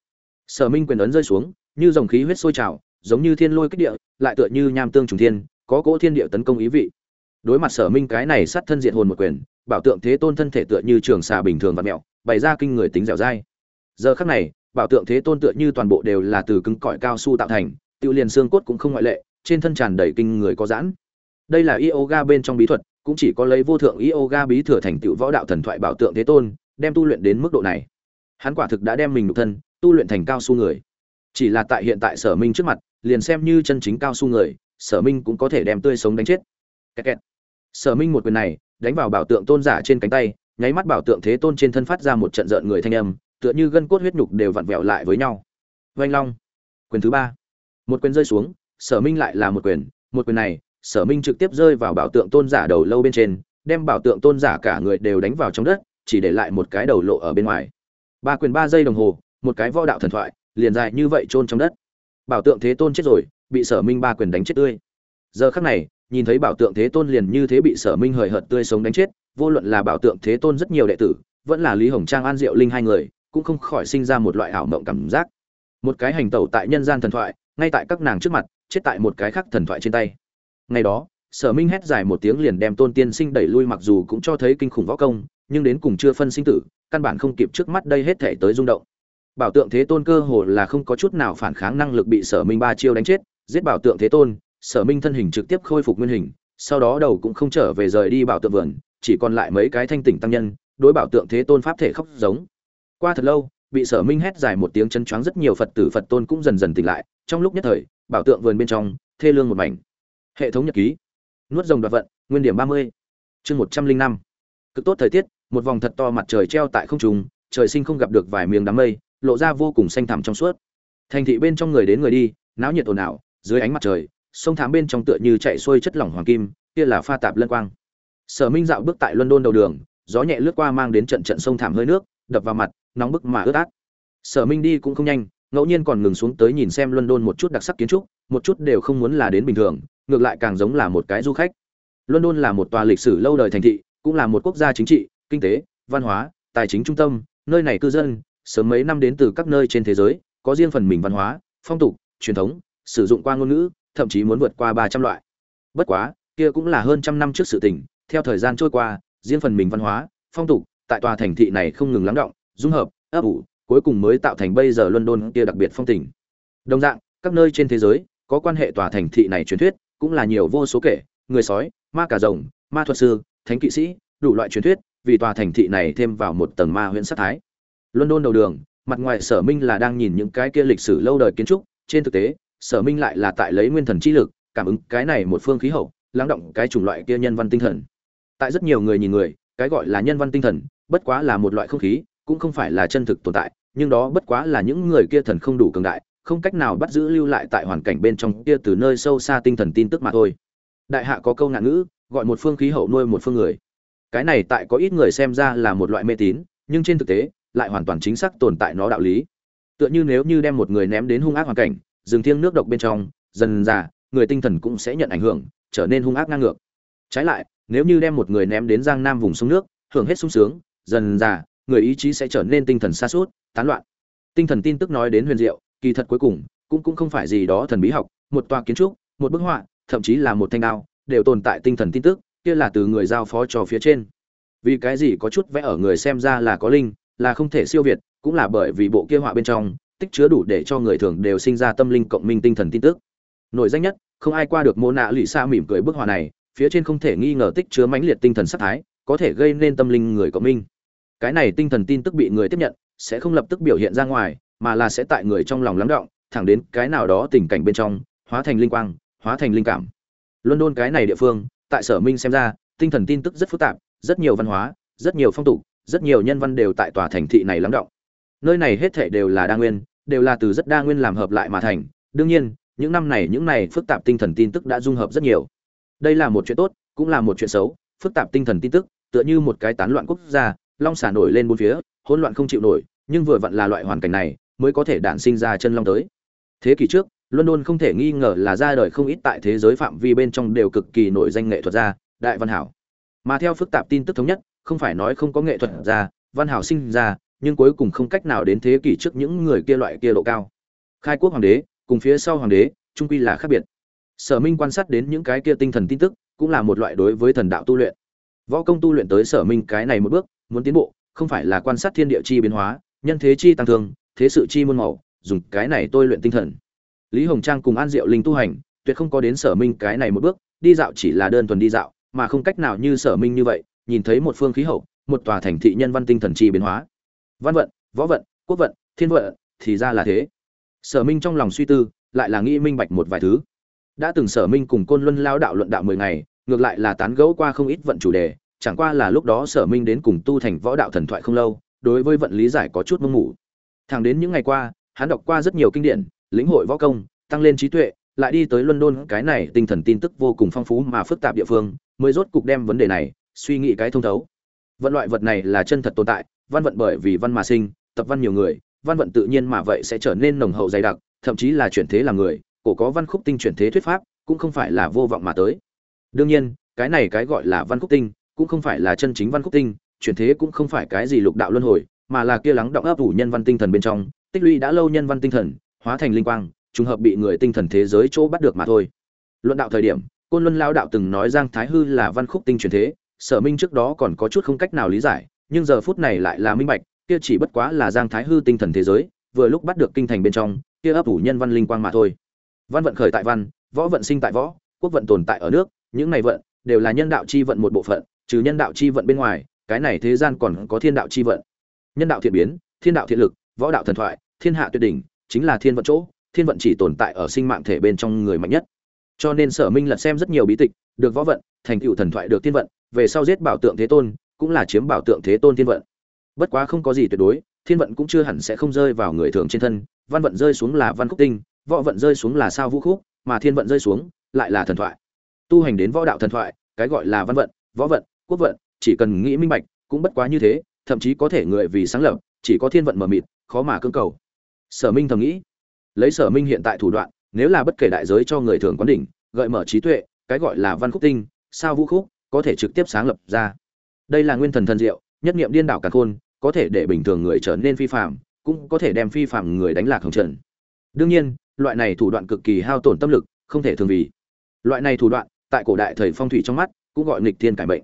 Speaker 1: Sở minh quyền ấn rơi xuống, như dòng khí huyết sôi trào, giống như thiên lôi kích địa, lại tựa như nham tương trùng thiên, có cỗ thiên địa tấn công ý vị. Đối mặt sở minh cái này sát thân diện hồn một quyền bảo tượng thế tôn thân thể tựa như trường xà bình thường và mẹo, bày ra kinh người tính dẻo dai. Giờ khắc này, bảo tượng thế tôn tựa như toàn bộ đều là từ cứng cỏi cao su tạo thành tự liền xương cốt cũng không ngoại lệ, trên thân tràn đầy kinh người có giãn. Đây là yoga bên trong bí thuật, cũng chỉ có lấy vô thượng yoga bí thừa thành tựu võ đạo thần thoại bảo tượng thế tôn, đem tu luyện đến mức độ này. Hắn quả thực đã đem mình nhục thân, tu luyện thành cao su người. Chỉ là tại hiện tại sở minh trước mặt, liền xem như chân chính cao su người, sở minh cũng có thể đem tươi sống đánh chết. Kẹt kẹt. sở minh một quyền này đánh vào bảo tượng tôn giả trên cánh tay, nháy mắt bảo tượng thế tôn trên thân phát ra một trận rợn người thanh âm, tựa như gân cốt huyết nhục đều vặn vẹo lại với nhau. Vanh long, quyền thứ ba. Một quyền rơi xuống, sở minh lại là một quyền. Một quyền này, sở minh trực tiếp rơi vào bảo tượng tôn giả đầu lâu bên trên, đem bảo tượng tôn giả cả người đều đánh vào trong đất, chỉ để lại một cái đầu lộ ở bên ngoài. Ba quyền ba giây đồng hồ, một cái võ đạo thần thoại, liền dài như vậy chôn trong đất. Bảo tượng thế tôn chết rồi, bị sở minh ba quyền đánh chết tươi. Giờ khắc này nhìn thấy bảo tượng thế tôn liền như thế bị sở minh hời hợt tươi sống đánh chết, vô luận là bảo tượng thế tôn rất nhiều đệ tử, vẫn là lý hồng trang, an diệu linh hai người, cũng không khỏi sinh ra một loại ảo mộng cảm giác. Một cái hành tẩu tại nhân gian thần thoại, ngay tại các nàng trước mặt, chết tại một cái khác thần thoại trên tay. Ngày đó, sở minh hét dài một tiếng liền đem tôn tiên sinh đẩy lui mặc dù cũng cho thấy kinh khủng võ công, nhưng đến cùng chưa phân sinh tử, căn bản không kịp trước mắt đây hết thể tới rung động. Bảo tượng thế tôn cơ hồ là không có chút nào phản kháng năng lực bị sở minh ba chiêu đánh chết, giết bảo tượng thế tôn sở minh thân hình trực tiếp khôi phục nguyên hình, sau đó đầu cũng không trở về rời đi bảo tượng vườn, chỉ còn lại mấy cái thanh tỉnh tăng nhân, đối bảo tượng thế tôn pháp thể khóc giống. Qua thật lâu, bị sở minh hét dài một tiếng chân choáng rất nhiều phật tử phật tôn cũng dần dần tỉnh lại, trong lúc nhất thời, bảo tượng vườn bên trong, thê lương một mảnh. Hệ thống nhật ký. Nuốt rồng đoạt vận, nguyên điểm ba mươi. Chương một trăm linh năm. Cực tốt thời tiết, một vòng thật to mặt trời treo tại không trung, trời sinh không gặp được vài miếng đám mây, lộ ra vô cùng xanh thẳm trong suốt. Thành thị bên trong người đến người đi, náo nhiệt ồn ào, dưới ánh mặt trời sông thám bên trong tựa như chạy xuôi chất lỏng hoàng kim, kia là pha tạp lân quang. Sở minh dạo bước tại london đầu đường, gió nhẹ lướt qua mang đến trận trận sông thảm hơi nước, đập vào mặt, nóng bức mà ướt át. Sở minh đi cũng không nhanh, ngẫu nhiên còn ngừng xuống tới nhìn xem london một chút đặc sắc kiến trúc, một chút đều không muốn là đến bình thường, ngược lại càng giống là một cái du khách. London là một tòa lịch sử lâu đời thành thị, cũng là một quốc gia chính trị, kinh tế, văn hóa, tài chính trung tâm, nơi này cư dân, sớm mấy năm đến từ các nơi trên thế giới, có riêng phần mình văn hóa, phong tục, truyền thống, sử dụng qua ngôn ngữ thậm chí muốn vượt qua ba trăm loại. Bất quá, kia cũng là hơn trăm năm trước sự tình, theo thời gian trôi qua, riêng phần mình văn hóa, phong tục, tại tòa thành thị này không ngừng lắng động, dung hợp, ấp ủ, cuối cùng mới tạo thành bây giờ london kia đặc biệt phong tình. Đồng dạng, các nơi trên thế giới, có quan hệ tòa thành thị này truyền thuyết, cũng là nhiều vô số kể, người sói, ma cà rồng, ma thuật sư, thánh kỵ sĩ, đủ loại truyền thuyết, vì tòa thành thị này thêm vào một tầng ma huyễn sát thái. London đầu đường, mặt ngoài sở minh là đang nhìn những cái kia lịch sử lâu đời kiến trúc, trên thực tế sở minh lại là tại lấy nguyên thần chi lực, cảm ứng cái này một phương khí hậu, lắng động cái chủng loại kia nhân văn tinh thần. Tại rất nhiều người nhìn người, cái gọi là nhân văn tinh thần, bất quá là một loại không khí, cũng không phải là chân thực tồn tại, nhưng đó bất quá là những người kia thần không đủ cường đại, không cách nào bắt giữ lưu lại tại hoàn cảnh bên trong kia từ nơi sâu xa tinh thần tin tức mà thôi. Đại hạ có câu ngạn ngữ, gọi một phương khí hậu nuôi một phương người. Cái này tại có ít người xem ra là một loại mê tín, nhưng trên thực tế, lại hoàn toàn chính xác tồn tại nó đạo lý. Tựa như nếu như đem một người ném đến hung ác hoàn cảnh rừng thiêng nước độc bên trong, dần già người tinh thần cũng sẽ nhận ảnh hưởng, trở nên hung ác ngang ngược. Trái lại, nếu như đem một người ném đến giang nam vùng sông nước, hưởng hết sung sướng, dần già người ý chí sẽ trở nên tinh thần xa suốt tán loạn. Tinh thần tin tức nói đến huyền diệu, kỳ thật cuối cùng, cũng cũng không phải gì đó thần bí học, một tòa kiến trúc, một bức họa, thậm chí là một thanh đao, đều tồn tại tinh thần tin tức, kia là từ người giao phó cho phía trên. Vì cái gì có chút vẽ ở người xem ra là có linh, là không thể siêu việt, cũng là bởi vì bộ kia họa bên trong tích chứa đủ để cho người thường đều sinh ra tâm linh cộng minh tinh thần tin tức. Nổi danh nhất, không ai qua được mô nạ lụy xa mỉm cười bức họa này, phía trên không thể nghi ngờ tích chứa mãnh liệt tinh thần sắc thái, có thể gây nên tâm linh người cộng minh. Cái này tinh thần tin tức bị người tiếp nhận, sẽ không lập tức biểu hiện ra ngoài, mà là sẽ tại người trong lòng lắng động, thẳng đến cái nào đó tình cảnh bên trong, hóa thành linh quang, hóa thành linh cảm. London cái này địa phương, tại sở minh xem ra, tinh thần tin tức rất phức tạp, rất nhiều văn hóa, rất nhiều phong tục, rất nhiều nhân văn đều tại tòa thành thị này lắng động. Nơi này hết thể đều là đa nguyên đều là từ rất đa nguyên làm hợp lại mà thành. Đương nhiên, những năm này, những này phức tạp tinh thần tin tức đã dung hợp rất nhiều. Đây là một chuyện tốt, cũng là một chuyện xấu. Phức tạp tinh thần tin tức, tựa như một cái tán loạn quốc gia, long xả nổi lên bốn phía, hỗn loạn không chịu nổi, nhưng vừa vặn là loại hoàn cảnh này, mới có thể đản sinh ra chân long tới. Thế kỷ trước, london không thể nghi ngờ là ra đời không ít tại thế giới phạm vi bên trong đều cực kỳ nổi danh nghệ thuật gia, đại văn hảo. Mà theo phức tạp tin tức thống nhất, không phải nói không có nghệ thuật gia, văn hảo sinh ra nhưng cuối cùng không cách nào đến thế kỷ trước những người kia loại kia độ cao. Khai quốc hoàng đế, cùng phía sau hoàng đế trung quy là khác biệt. Sở minh quan sát đến những cái kia tinh thần tin tức, cũng là một loại đối với thần đạo tu luyện. Võ công tu luyện tới sở minh cái này một bước, muốn tiến bộ, không phải là quan sát thiên địa chi biến hóa, nhân thế chi tăng thương, thế sự chi muôn màu, dùng cái này tôi luyện tinh thần. Lý hồng trang cùng an diệu linh tu hành, tuyệt không có đến sở minh cái này một bước, đi dạo chỉ là đơn thuần đi dạo, mà không cách nào như sở minh như vậy, nhìn thấy một phương khí hậu, một tòa thành thị nhân văn tinh thần chi biến hóa văn vận, võ vận, quốc vận, thiên vận, thì ra là thế. Sở minh trong lòng suy tư, lại là nghĩ minh bạch một vài thứ. Đã từng sở minh cùng côn luân lao đạo luận đạo mười ngày, ngược lại là tán gẫu qua không ít vận chủ đề, chẳng qua là lúc đó sở minh đến cùng tu thành võ đạo thần thoại không lâu, đối với vận lý giải có chút mông mủ thẳng đến những ngày qua, hắn đọc qua rất nhiều kinh điển, lĩnh hội võ công, tăng lên trí tuệ, lại đi tới london, cái này tinh thần tin tức vô cùng phong phú mà phức tạp địa phương, mới rốt cục đem vấn đề này suy nghĩ cái thông thấu. Vận loại vật này là chân thật tồn tại văn vận bởi vì văn mà sinh, tập văn nhiều người, văn vận tự nhiên mà vậy sẽ trở nên nồng hậu dày đặc, thậm chí là chuyển thế làm người, cổ có văn khúc tinh chuyển thế thuyết pháp, cũng không phải là vô vọng mà tới. Đương nhiên, cái này cái gọi là văn khúc tinh, cũng không phải là chân chính văn khúc tinh, chuyển thế cũng không phải cái gì lục đạo luân hồi, mà là kia lắng động ấp ủ nhân văn tinh thần bên trong, tích lũy đã lâu nhân văn tinh thần, hóa thành linh quang, trùng hợp bị người tinh thần thế giới chỗ bắt được mà thôi. Luận đạo thời điểm, côn luân lão đạo từng nói giang thái hư là văn khúc tinh chuyển thế, sở minh trước đó còn có chút không cách nào lý giải nhưng giờ phút này lại là minh bạch, kia chỉ bất quá là giang thái hư tinh thần thế giới, vừa lúc bắt được kinh thành bên trong, kia ấp ủ nhân văn linh quang mà thôi. Văn vận khởi tại văn, võ vận sinh tại võ, quốc vận tồn tại ở nước, những này vận đều là nhân đạo chi vận một bộ phận, trừ nhân đạo chi vận bên ngoài, cái này thế gian còn có thiên đạo chi vận. Nhân đạo thiện biến, thiên đạo thiện lực, võ đạo thần thoại, thiên hạ tuyệt đỉnh, chính là thiên vận chỗ, thiên vận chỉ tồn tại ở sinh mạng thể bên trong người mạnh nhất. Cho nên sở minh lật xem rất nhiều bí tịch, được võ vận, thành tựu thần thoại, được thiên vận, về sau giết bảo tượng thế tôn cũng là chiếm bảo tượng thế tôn thiên vận. Bất quá không có gì tuyệt đối, thiên vận cũng chưa hẳn sẽ không rơi vào người thường trên thân, văn vận rơi xuống là văn khúc tinh, võ vận rơi xuống là sao vũ khúc, mà thiên vận rơi xuống lại là thần thoại. Tu hành đến võ đạo thần thoại, cái gọi là văn vận, võ vận, quốc vận, chỉ cần nghĩ minh bạch, cũng bất quá như thế, thậm chí có thể người vì sáng lập, chỉ có thiên vận mờ mịt, khó mà cưỡng cầu. Sở minh thầm nghĩ. Lấy sở minh hiện tại thủ đoạn, nếu là bất kể đại giới cho người thường quán đỉnh, gợi mở trí tuệ, cái gọi là văn khúc tinh, sao vũ khúc, có thể trực tiếp sáng lập ra đây là nguyên thần thần diệu, nhất niệm điên đảo cả khôn, có thể để bình thường người trở nên phi phạm cũng có thể đem phi phạm người đánh lạc hồng trần. Đương nhiên, loại này thủ đoạn cực kỳ hao tổn tâm lực, không thể thường vì. Loại này thủ đoạn, tại cổ đại thời phong thủy trong mắt, cũng gọi nghịch thiên cải bệnh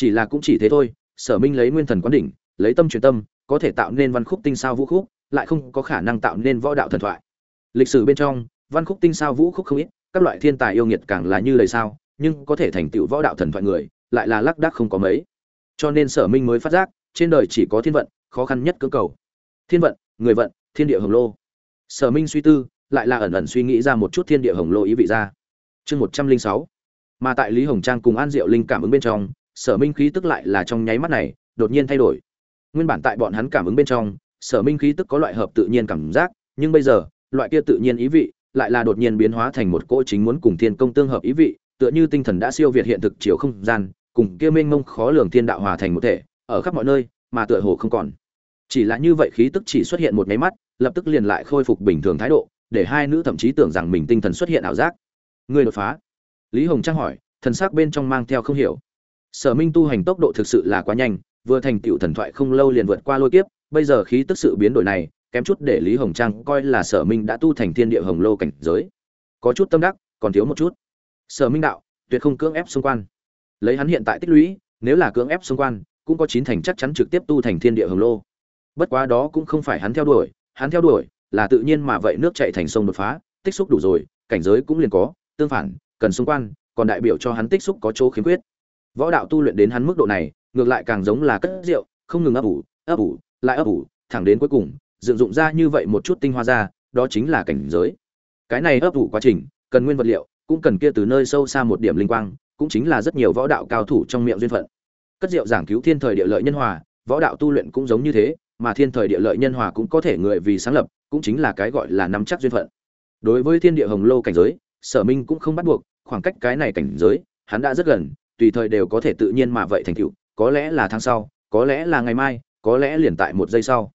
Speaker 1: chỉ là cũng chỉ thế thôi, sở minh lấy nguyên thần quán đỉnh, lấy tâm truyền tâm, có thể tạo nên văn khúc tinh sao vũ khúc, lại không có khả năng tạo nên võ đạo thần thoại. Lịch sử bên trong, văn khúc tinh sao vũ khúc không ít, các loại thiên tài yêu nghiệt càng là như lời sao, nhưng có thể thành tựu võ đạo thần thoại người, lại là lác đác không có mấy cho nên sở minh mới phát giác, trên đời chỉ có thiên vận, khó khăn nhất cưỡng cầu. Thiên vận, người vận, thiên địa hồng lô. Sở minh suy tư, lại là ẩn ẩn suy nghĩ ra một chút thiên địa hồng lô ý vị ra. Chương một trăm linh sáu. Mà tại lý hồng trang cùng an diệu linh cảm ứng bên trong, sở minh khí tức lại là trong nháy mắt này, đột nhiên thay đổi. Nguyên bản tại bọn hắn cảm ứng bên trong, sở minh khí tức có loại hợp tự nhiên cảm giác, nhưng bây giờ, loại kia tự nhiên ý vị, lại là đột nhiên biến hóa thành một cỗ chính muốn cùng thiên công tương hợp ý vị, tựa như tinh thần đã siêu việt hiện thực chiều không gian cùng kia mênh mông khó lường thiên đạo hòa thành một thể, ở khắp mọi nơi, mà tựa hồ không còn. Chỉ là như vậy khí tức chỉ xuất hiện một mấy mắt, lập tức liền lại khôi phục bình thường thái độ, để hai nữ thậm chí tưởng rằng mình tinh thần xuất hiện ảo giác. Người đột phá. Lý hồng trang hỏi, thần sắc bên trong mang theo không hiểu. Sở minh tu hành tốc độ thực sự là quá nhanh, vừa thành tựu thần thoại không lâu liền vượt qua lôi kiếp, bây giờ khí tức sự biến đổi này, kém chút để lý hồng trang coi là sở minh đã tu thành thiên địa hồng lô cảnh giới. Có chút tâm đắc, còn thiếu một chút. Sở minh đạo, tuyệt không cưỡng ép xung quan lấy hắn hiện tại tích lũy, nếu là cưỡng ép xung quan, cũng có chín thành chắc chắn trực tiếp tu thành thiên địa hồng lô. Bất quá đó cũng không phải hắn theo đuổi, hắn theo đuổi là tự nhiên mà vậy nước chạy thành sông đột phá, tích xúc đủ rồi, cảnh giới cũng liền có, tương phản, cần xung quan, còn đại biểu cho hắn tích xúc có chỗ khiếm khuyết. Võ đạo tu luyện đến hắn mức độ này, ngược lại càng giống là cất rượu, không ngừng ấp ủ ấp ủ, lại ấp ủ, thẳng đến cuối cùng, dựng dụng ra như vậy một chút tinh hoa ra, đó chính là cảnh giới. Cái này ấp ủ quá trình, cần nguyên vật liệu, cũng cần kia từ nơi sâu xa một điểm linh quang cũng chính là rất nhiều võ đạo cao thủ trong miệng duyên phận. Cất rượu giảng cứu thiên thời địa lợi nhân hòa, võ đạo tu luyện cũng giống như thế, mà thiên thời địa lợi nhân hòa cũng có thể người vì sáng lập, cũng chính là cái gọi là nắm chắc duyên phận. Đối với thiên địa hồng lô cảnh giới, sở minh cũng không bắt buộc, khoảng cách cái này cảnh giới, hắn đã rất gần, tùy thời đều có thể tự nhiên mà vậy thành tựu, có lẽ là tháng sau, có lẽ là ngày mai, có lẽ liền tại một giây sau.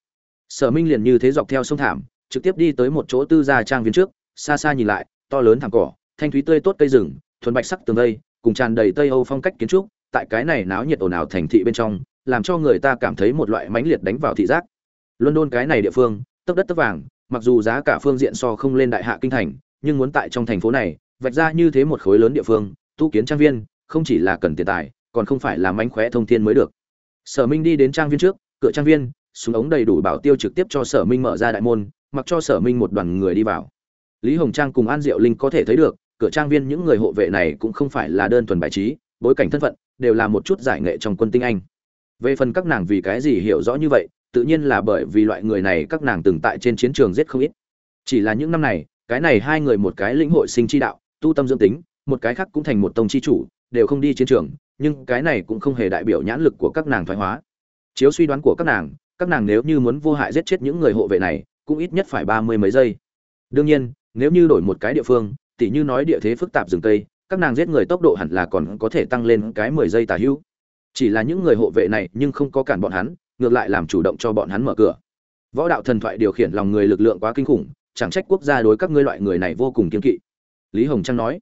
Speaker 1: Sở minh liền như thế dọc theo sông thảm, trực tiếp đi tới một chỗ tư gia trang viên trước, xa xa nhìn lại, to lớn thảm cỏ, thanh thúy tươi tốt cây rừng, thuần bạch sắc tường vây cùng tràn đầy tây âu phong cách kiến trúc, tại cái này náo nhiệt ồn ào thành thị bên trong, làm cho người ta cảm thấy một loại mãnh liệt đánh vào thị giác. London cái này địa phương, tấp đất tấp vàng, mặc dù giá cả phương diện so không lên đại hạ kinh thành, nhưng muốn tại trong thành phố này, vạch ra như thế một khối lớn địa phương, tu kiến trang viên, không chỉ là cần tiền tài, còn không phải là mánh khóe thông thiên mới được. Sở minh đi đến trang viên trước, cửa trang viên, súng ống đầy đủ bảo tiêu trực tiếp cho sở minh mở ra đại môn, mặc cho sở minh một đoàn người đi vào. Lý hồng trang cùng an diệu linh có thể thấy được cửa trang viên những người hộ vệ này cũng không phải là đơn thuần bài trí, bối cảnh thân phận đều là một chút giải nghệ trong quân tinh anh. Về phần các nàng vì cái gì hiểu rõ như vậy, tự nhiên là bởi vì loại người này các nàng từng tại trên chiến trường giết không ít. Chỉ là những năm này, cái này hai người một cái lĩnh hội sinh chi đạo, tu tâm dưỡng tính, một cái khác cũng thành một tông chi chủ, đều không đi chiến trường, nhưng cái này cũng không hề đại biểu nhãn lực của các nàng thoái hóa. Chiếu suy đoán của các nàng các nàng nếu như muốn vô hại giết chết những người hộ vệ này, cũng ít nhất phải ba mươi mấy giây. Đương nhiên, nếu như đổi một cái địa phương tỉ như nói địa thế phức tạp rừng tây các nàng giết người tốc độ hẳn là còn có thể tăng lên cái mười giây tả hữu. Chỉ là những người hộ vệ này nhưng không có cản bọn hắn, ngược lại làm chủ động cho bọn hắn mở cửa. Võ đạo thần thoại điều khiển lòng người lực lượng quá kinh khủng, chẳng trách quốc gia đối các ngươi loại người này vô cùng kiên kỵ. Lý hồng Trang nói,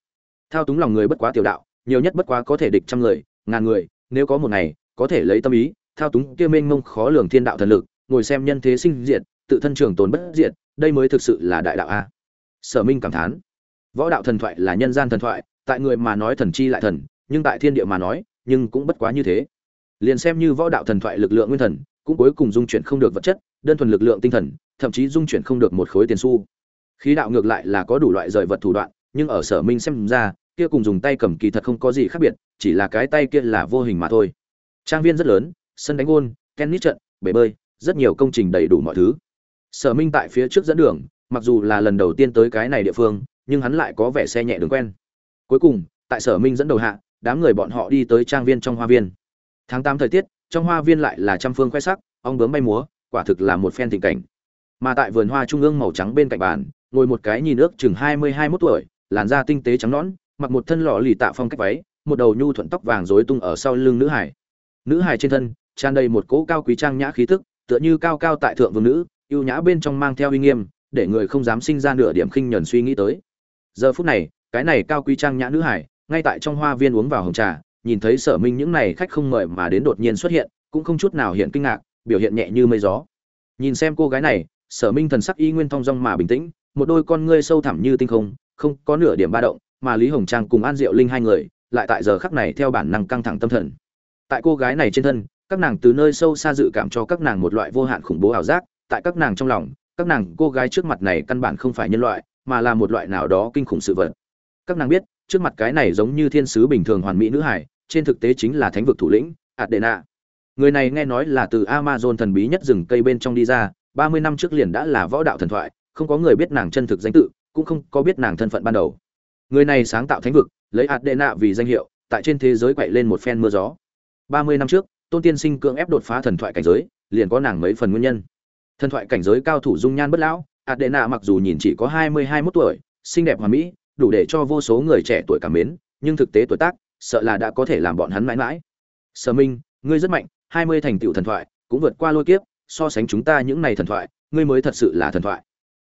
Speaker 1: thao túng lòng người bất quá tiểu đạo, nhiều nhất bất quá có thể địch trăm người, ngàn người, nếu có một ngày, có thể lấy tâm ý, thao túng kia mênh mông khó lường thiên đạo thần lực, ngồi xem nhân thế sinh diệt, tự thân trường tồn bất diệt, đây mới thực sự là đại đạo a. Sở minh cảm thán võ đạo thần thoại là nhân gian thần thoại, tại người mà nói thần chi lại thần, nhưng tại thiên địa mà nói, nhưng cũng bất quá như thế. Liền xem như võ đạo thần thoại lực lượng nguyên thần, cũng cuối cùng dung chuyển không được vật chất, đơn thuần lực lượng tinh thần, thậm chí dung chuyển không được một khối tiền xu. Khí đạo ngược lại là có đủ loại rời vật thủ đoạn, nhưng ở sở minh xem ra, kia cùng dùng tay cầm kỳ thật không có gì khác biệt, chỉ là cái tay kia là vô hình mà thôi. Trang viên rất lớn, sân đánh gôn, tennis trận, bể bơi, rất nhiều công trình đầy đủ mọi thứ. Sở minh tại phía trước dẫn đường, mặc dù là lần đầu tiên tới cái này địa phương nhưng hắn lại có vẻ xe nhẹ đường quen. Cuối cùng, tại sở minh dẫn đầu hạ, đám người bọn họ đi tới trang viên trong hoa viên. Tháng tám thời tiết, trong hoa viên lại là trăm phương khoe sắc, ong bướm bay múa, quả thực là một phen tình cảnh. Mà tại vườn hoa trung ương màu trắng bên cạnh bàn, ngồi một cái nhìn ước chừng hai mươi hai mốt tuổi, làn da tinh tế trắng nõn, mặc một thân lọ lì tạ phong cách váy, một đầu nhu thuận tóc vàng rối tung ở sau lưng nữ hải. Nữ hải trên thân, tràn đầy một cỗ cao quý trang nhã khí tức, tựa như cao cao tại thượng vương nữ, ưu nhã bên trong mang theo uy nghiêm, để người không dám sinh ra nửa điểm khinh nhẫn suy nghĩ tới giờ phút này, cái này cao quý trang nhã nữ hải, ngay tại trong hoa viên uống vào hồng trà, nhìn thấy sở minh những này khách không mời mà đến đột nhiên xuất hiện, cũng không chút nào hiện kinh ngạc, biểu hiện nhẹ như mây gió. Nhìn xem cô gái này, sở minh thần sắc y nguyên thong dong mà bình tĩnh, một đôi con ngươi sâu thẳm như tinh không không có nửa điểm ba động, mà lý hồng trang cùng an diệu linh hai người, lại tại giờ khắc này theo bản năng căng thẳng tâm thần. Tại cô gái này trên thân, các nàng từ nơi sâu xa dự cảm cho các nàng một loại vô hạn khủng bố ảo giác, tại các nàng trong lòng, các nàng cô gái trước mặt này căn bản không phải nhân loại mà là một loại nào đó kinh khủng sự vật. Các nàng biết, trước mặt cái này giống như thiên sứ bình thường hoàn mỹ nữ hải, trên thực tế chính là thánh vực thủ lĩnh adena người này nghe nói là từ amazon thần bí nhất rừng cây bên trong đi ra, ba mươi năm trước liền đã là võ đạo thần thoại, không có người biết nàng chân thực danh tự, cũng không có biết nàng thân phận ban đầu. Người này sáng tạo thánh vực, lấy adena vì danh hiệu, tại trên thế giới quậy lên một phen mưa gió. ba mươi năm trước, tôn tiên sinh cưỡng ép đột phá thần thoại cảnh giới, liền có nàng mấy phần nguyên nhân. Thần thoại cảnh giới cao thủ dung nhan bất lão adena mặc dù nhìn chỉ có hai mươi hai mốt tuổi, xinh đẹp hoàn mỹ, đủ để cho vô số người trẻ tuổi cảm mến, nhưng thực tế tuổi tác, sợ là đã có thể làm bọn hắn mãi mãi. Sở minh, ngươi rất mạnh, hai mươi thành tựu thần thoại, cũng vượt qua lôi kiếp, so sánh chúng ta những này thần thoại, ngươi mới thật sự là thần thoại.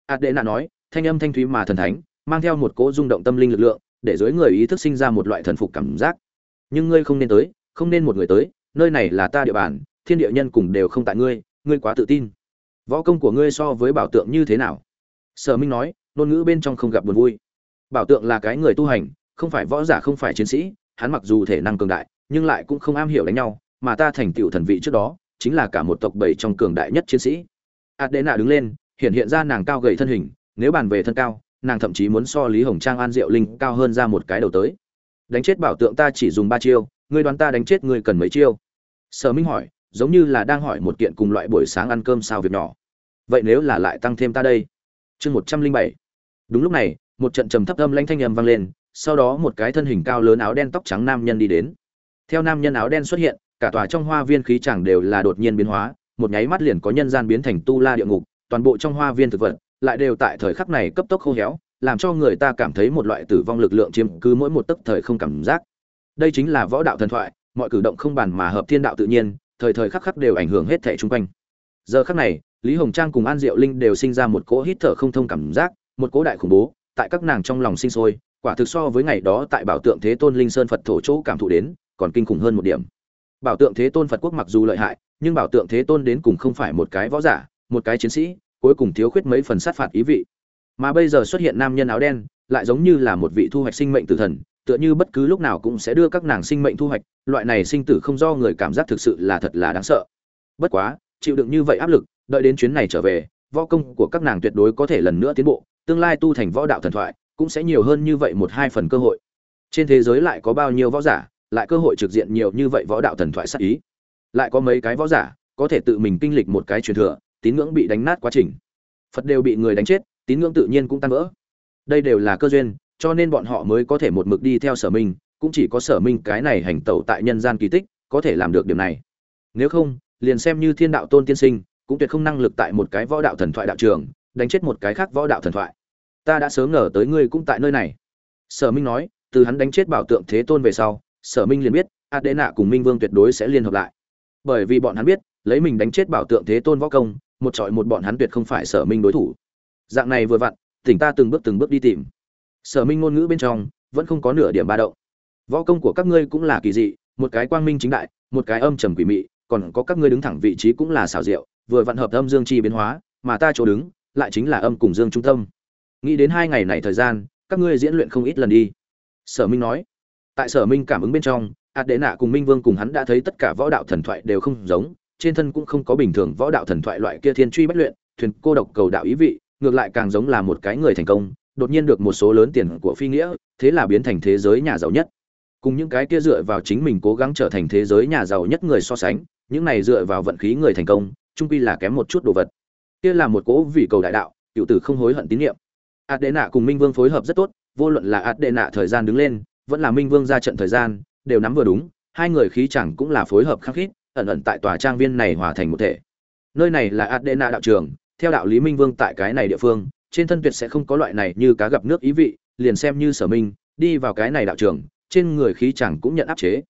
Speaker 1: Adena nói, thanh âm thanh thúy mà thần thánh, mang theo một cỗ rung động tâm linh lực lượng, để dưới người ý thức sinh ra một loại thần phục cảm giác. Nhưng ngươi không nên tới, không nên một người tới, nơi này là ta địa bàn, thiên địa nhân cùng đều không tại ngươi ngươi quá tự tin võ công của ngươi so với bảo tượng như thế nào? Sở minh nói, ngôn ngữ bên trong không gặp buồn vui. Bảo tượng là cái người tu hành, không phải võ giả, không phải chiến sĩ, hắn mặc dù thể năng cường đại, nhưng lại cũng không am hiểu đánh nhau, mà ta thành tựu thần vị trước đó, chính là cả một tộc bảy trong cường đại nhất chiến sĩ. Adena đứng lên, hiện hiện ra nàng cao gầy thân hình, nếu bàn về thân cao, nàng thậm chí muốn so lý hồng trang, an diệu linh cao hơn ra một cái đầu tới. Đánh chết bảo tượng ta chỉ dùng ba chiêu, ngươi đoán ta đánh chết ngươi cần mấy chiêu? Sở minh hỏi giống như là đang hỏi một kiện cùng loại buổi sáng ăn cơm sao việc nhỏ. Vậy nếu là lại tăng thêm ta đây? Chương một trăm linh bảy. Đúng lúc này, một trận trầm thấp âm lanh thanh âm vang lên, sau đó một cái thân hình cao lớn áo đen tóc trắng nam nhân đi đến. Theo nam nhân áo đen xuất hiện, cả tòa trong hoa viên khí chẳng đều là đột nhiên biến hóa, một nháy mắt liền có nhân gian biến thành tu la địa ngục, toàn bộ trong hoa viên thực vật lại đều tại thời khắc này cấp tốc khô héo, làm cho người ta cảm thấy một loại tử vong lực lượng chiếm cứ mỗi một tấc thời không cảm giác. Đây chính là võ đạo thần thoại, mọi cử động không bàn mà hợp thiên đạo tự nhiên thời thời khắc khắc đều ảnh hưởng hết thể chung quanh. Giờ khắc này, lý hồng trang cùng an diệu linh đều sinh ra một cỗ hít thở không thông cảm giác, một cỗ đại khủng bố, tại các nàng trong lòng sinh sôi, quả thực so với ngày đó tại bảo tượng thế tôn linh sơn phật thổ chỗ cảm thụ đến, còn kinh khủng hơn một điểm. Bảo tượng thế tôn phật quốc mặc dù lợi hại, nhưng bảo tượng thế tôn đến cùng không phải một cái võ giả, một cái chiến sĩ, cuối cùng thiếu khuyết mấy phần sát phạt ý vị. Mà bây giờ xuất hiện nam nhân áo đen, lại giống như là một vị thu hoạch sinh mệnh tử thần tựa như bất cứ lúc nào cũng sẽ đưa các nàng sinh mệnh thu hoạch, loại này sinh tử không do người cảm giác thực sự là thật là đáng sợ. Bất quá, chịu đựng như vậy áp lực, đợi đến chuyến này trở về, võ công của các nàng tuyệt đối có thể lần nữa tiến bộ, tương lai tu thành võ đạo thần thoại cũng sẽ nhiều hơn như vậy một hai phần cơ hội. Trên thế giới lại có bao nhiêu võ giả, lại cơ hội trực diện nhiều như vậy võ đạo thần thoại sắc ý? Lại có mấy cái võ giả có thể tự mình kinh lịch một cái truyền thừa, tín ngưỡng bị đánh nát quá trình. Phật đều bị người đánh chết, tín ngưỡng tự nhiên cũng tan vỡ. Đây đều là cơ duyên cho nên bọn họ mới có thể một mực đi theo sở minh, cũng chỉ có sở minh cái này hành tẩu tại nhân gian kỳ tích, có thể làm được điểm này. Nếu không, liền xem như thiên đạo tôn tiên sinh, cũng tuyệt không năng lực tại một cái võ đạo thần thoại đạo trường, đánh chết một cái khác võ đạo thần thoại. Ta đã sớm ngờ tới ngươi cũng tại nơi này. Sở minh nói, từ hắn đánh chết bảo tượng thế tôn về sau, sở minh liền biết, adena cùng minh vương tuyệt đối sẽ liên hợp lại. Bởi vì bọn hắn biết, lấy mình đánh chết bảo tượng thế tôn võ công, một trọi một bọn hắn tuyệt không phải sở minh đối thủ. Dạng này vừa vặn, tỉnh ta từng bước từng bước đi tìm sở minh ngôn ngữ bên trong vẫn không có nửa điểm ba động. Võ công của các ngươi cũng là kỳ dị, một cái quang minh chính đại, một cái âm trầm quỷ mị, còn có các ngươi đứng thẳng vị trí cũng là xảo diệu, vừa vặn hợp âm dương chi biến hóa, mà ta chỗ đứng lại chính là âm cùng dương trung tâm. Nghĩ đến hai ngày này thời gian, các ngươi diễn luyện không ít lần đi. Sở minh nói. Tại sở minh cảm ứng bên trong ạt đệ nạ cùng minh vương cùng hắn đã thấy tất cả võ đạo thần thoại đều không giống, trên thân cũng không có bình thường võ đạo thần thoại loại kia thiên truy bất luyện, thuyền cô độc cầu đạo ý vị, ngược lại càng giống là một cái người thành công đột nhiên được một số lớn tiền của phi nghĩa, thế là biến thành thế giới nhà giàu nhất. Cùng những cái kia dựa vào chính mình cố gắng trở thành thế giới nhà giàu nhất người so sánh, những này dựa vào vận khí người thành công trung quy là kém một chút đồ vật. Kia là một cố vì cầu đại đạo, cựu tử không hối hận tín nhiệm adena cùng minh vương phối hợp rất tốt, vô luận là adena thời gian đứng lên, vẫn là minh vương ra trận thời gian, đều nắm vừa đúng, hai người khí chẳng cũng là phối hợp khắc khít, ẩn ẩn tại tòa trang viên này hòa thành một thể. Nơi này là adena đạo trường, theo đạo lý minh vương tại cái này địa phương trên thân tuyệt sẽ không có loại này như cá gặp nước ý vị, liền xem như sở minh, đi vào cái này đạo trường, trên người khí chẳng cũng nhận áp chế.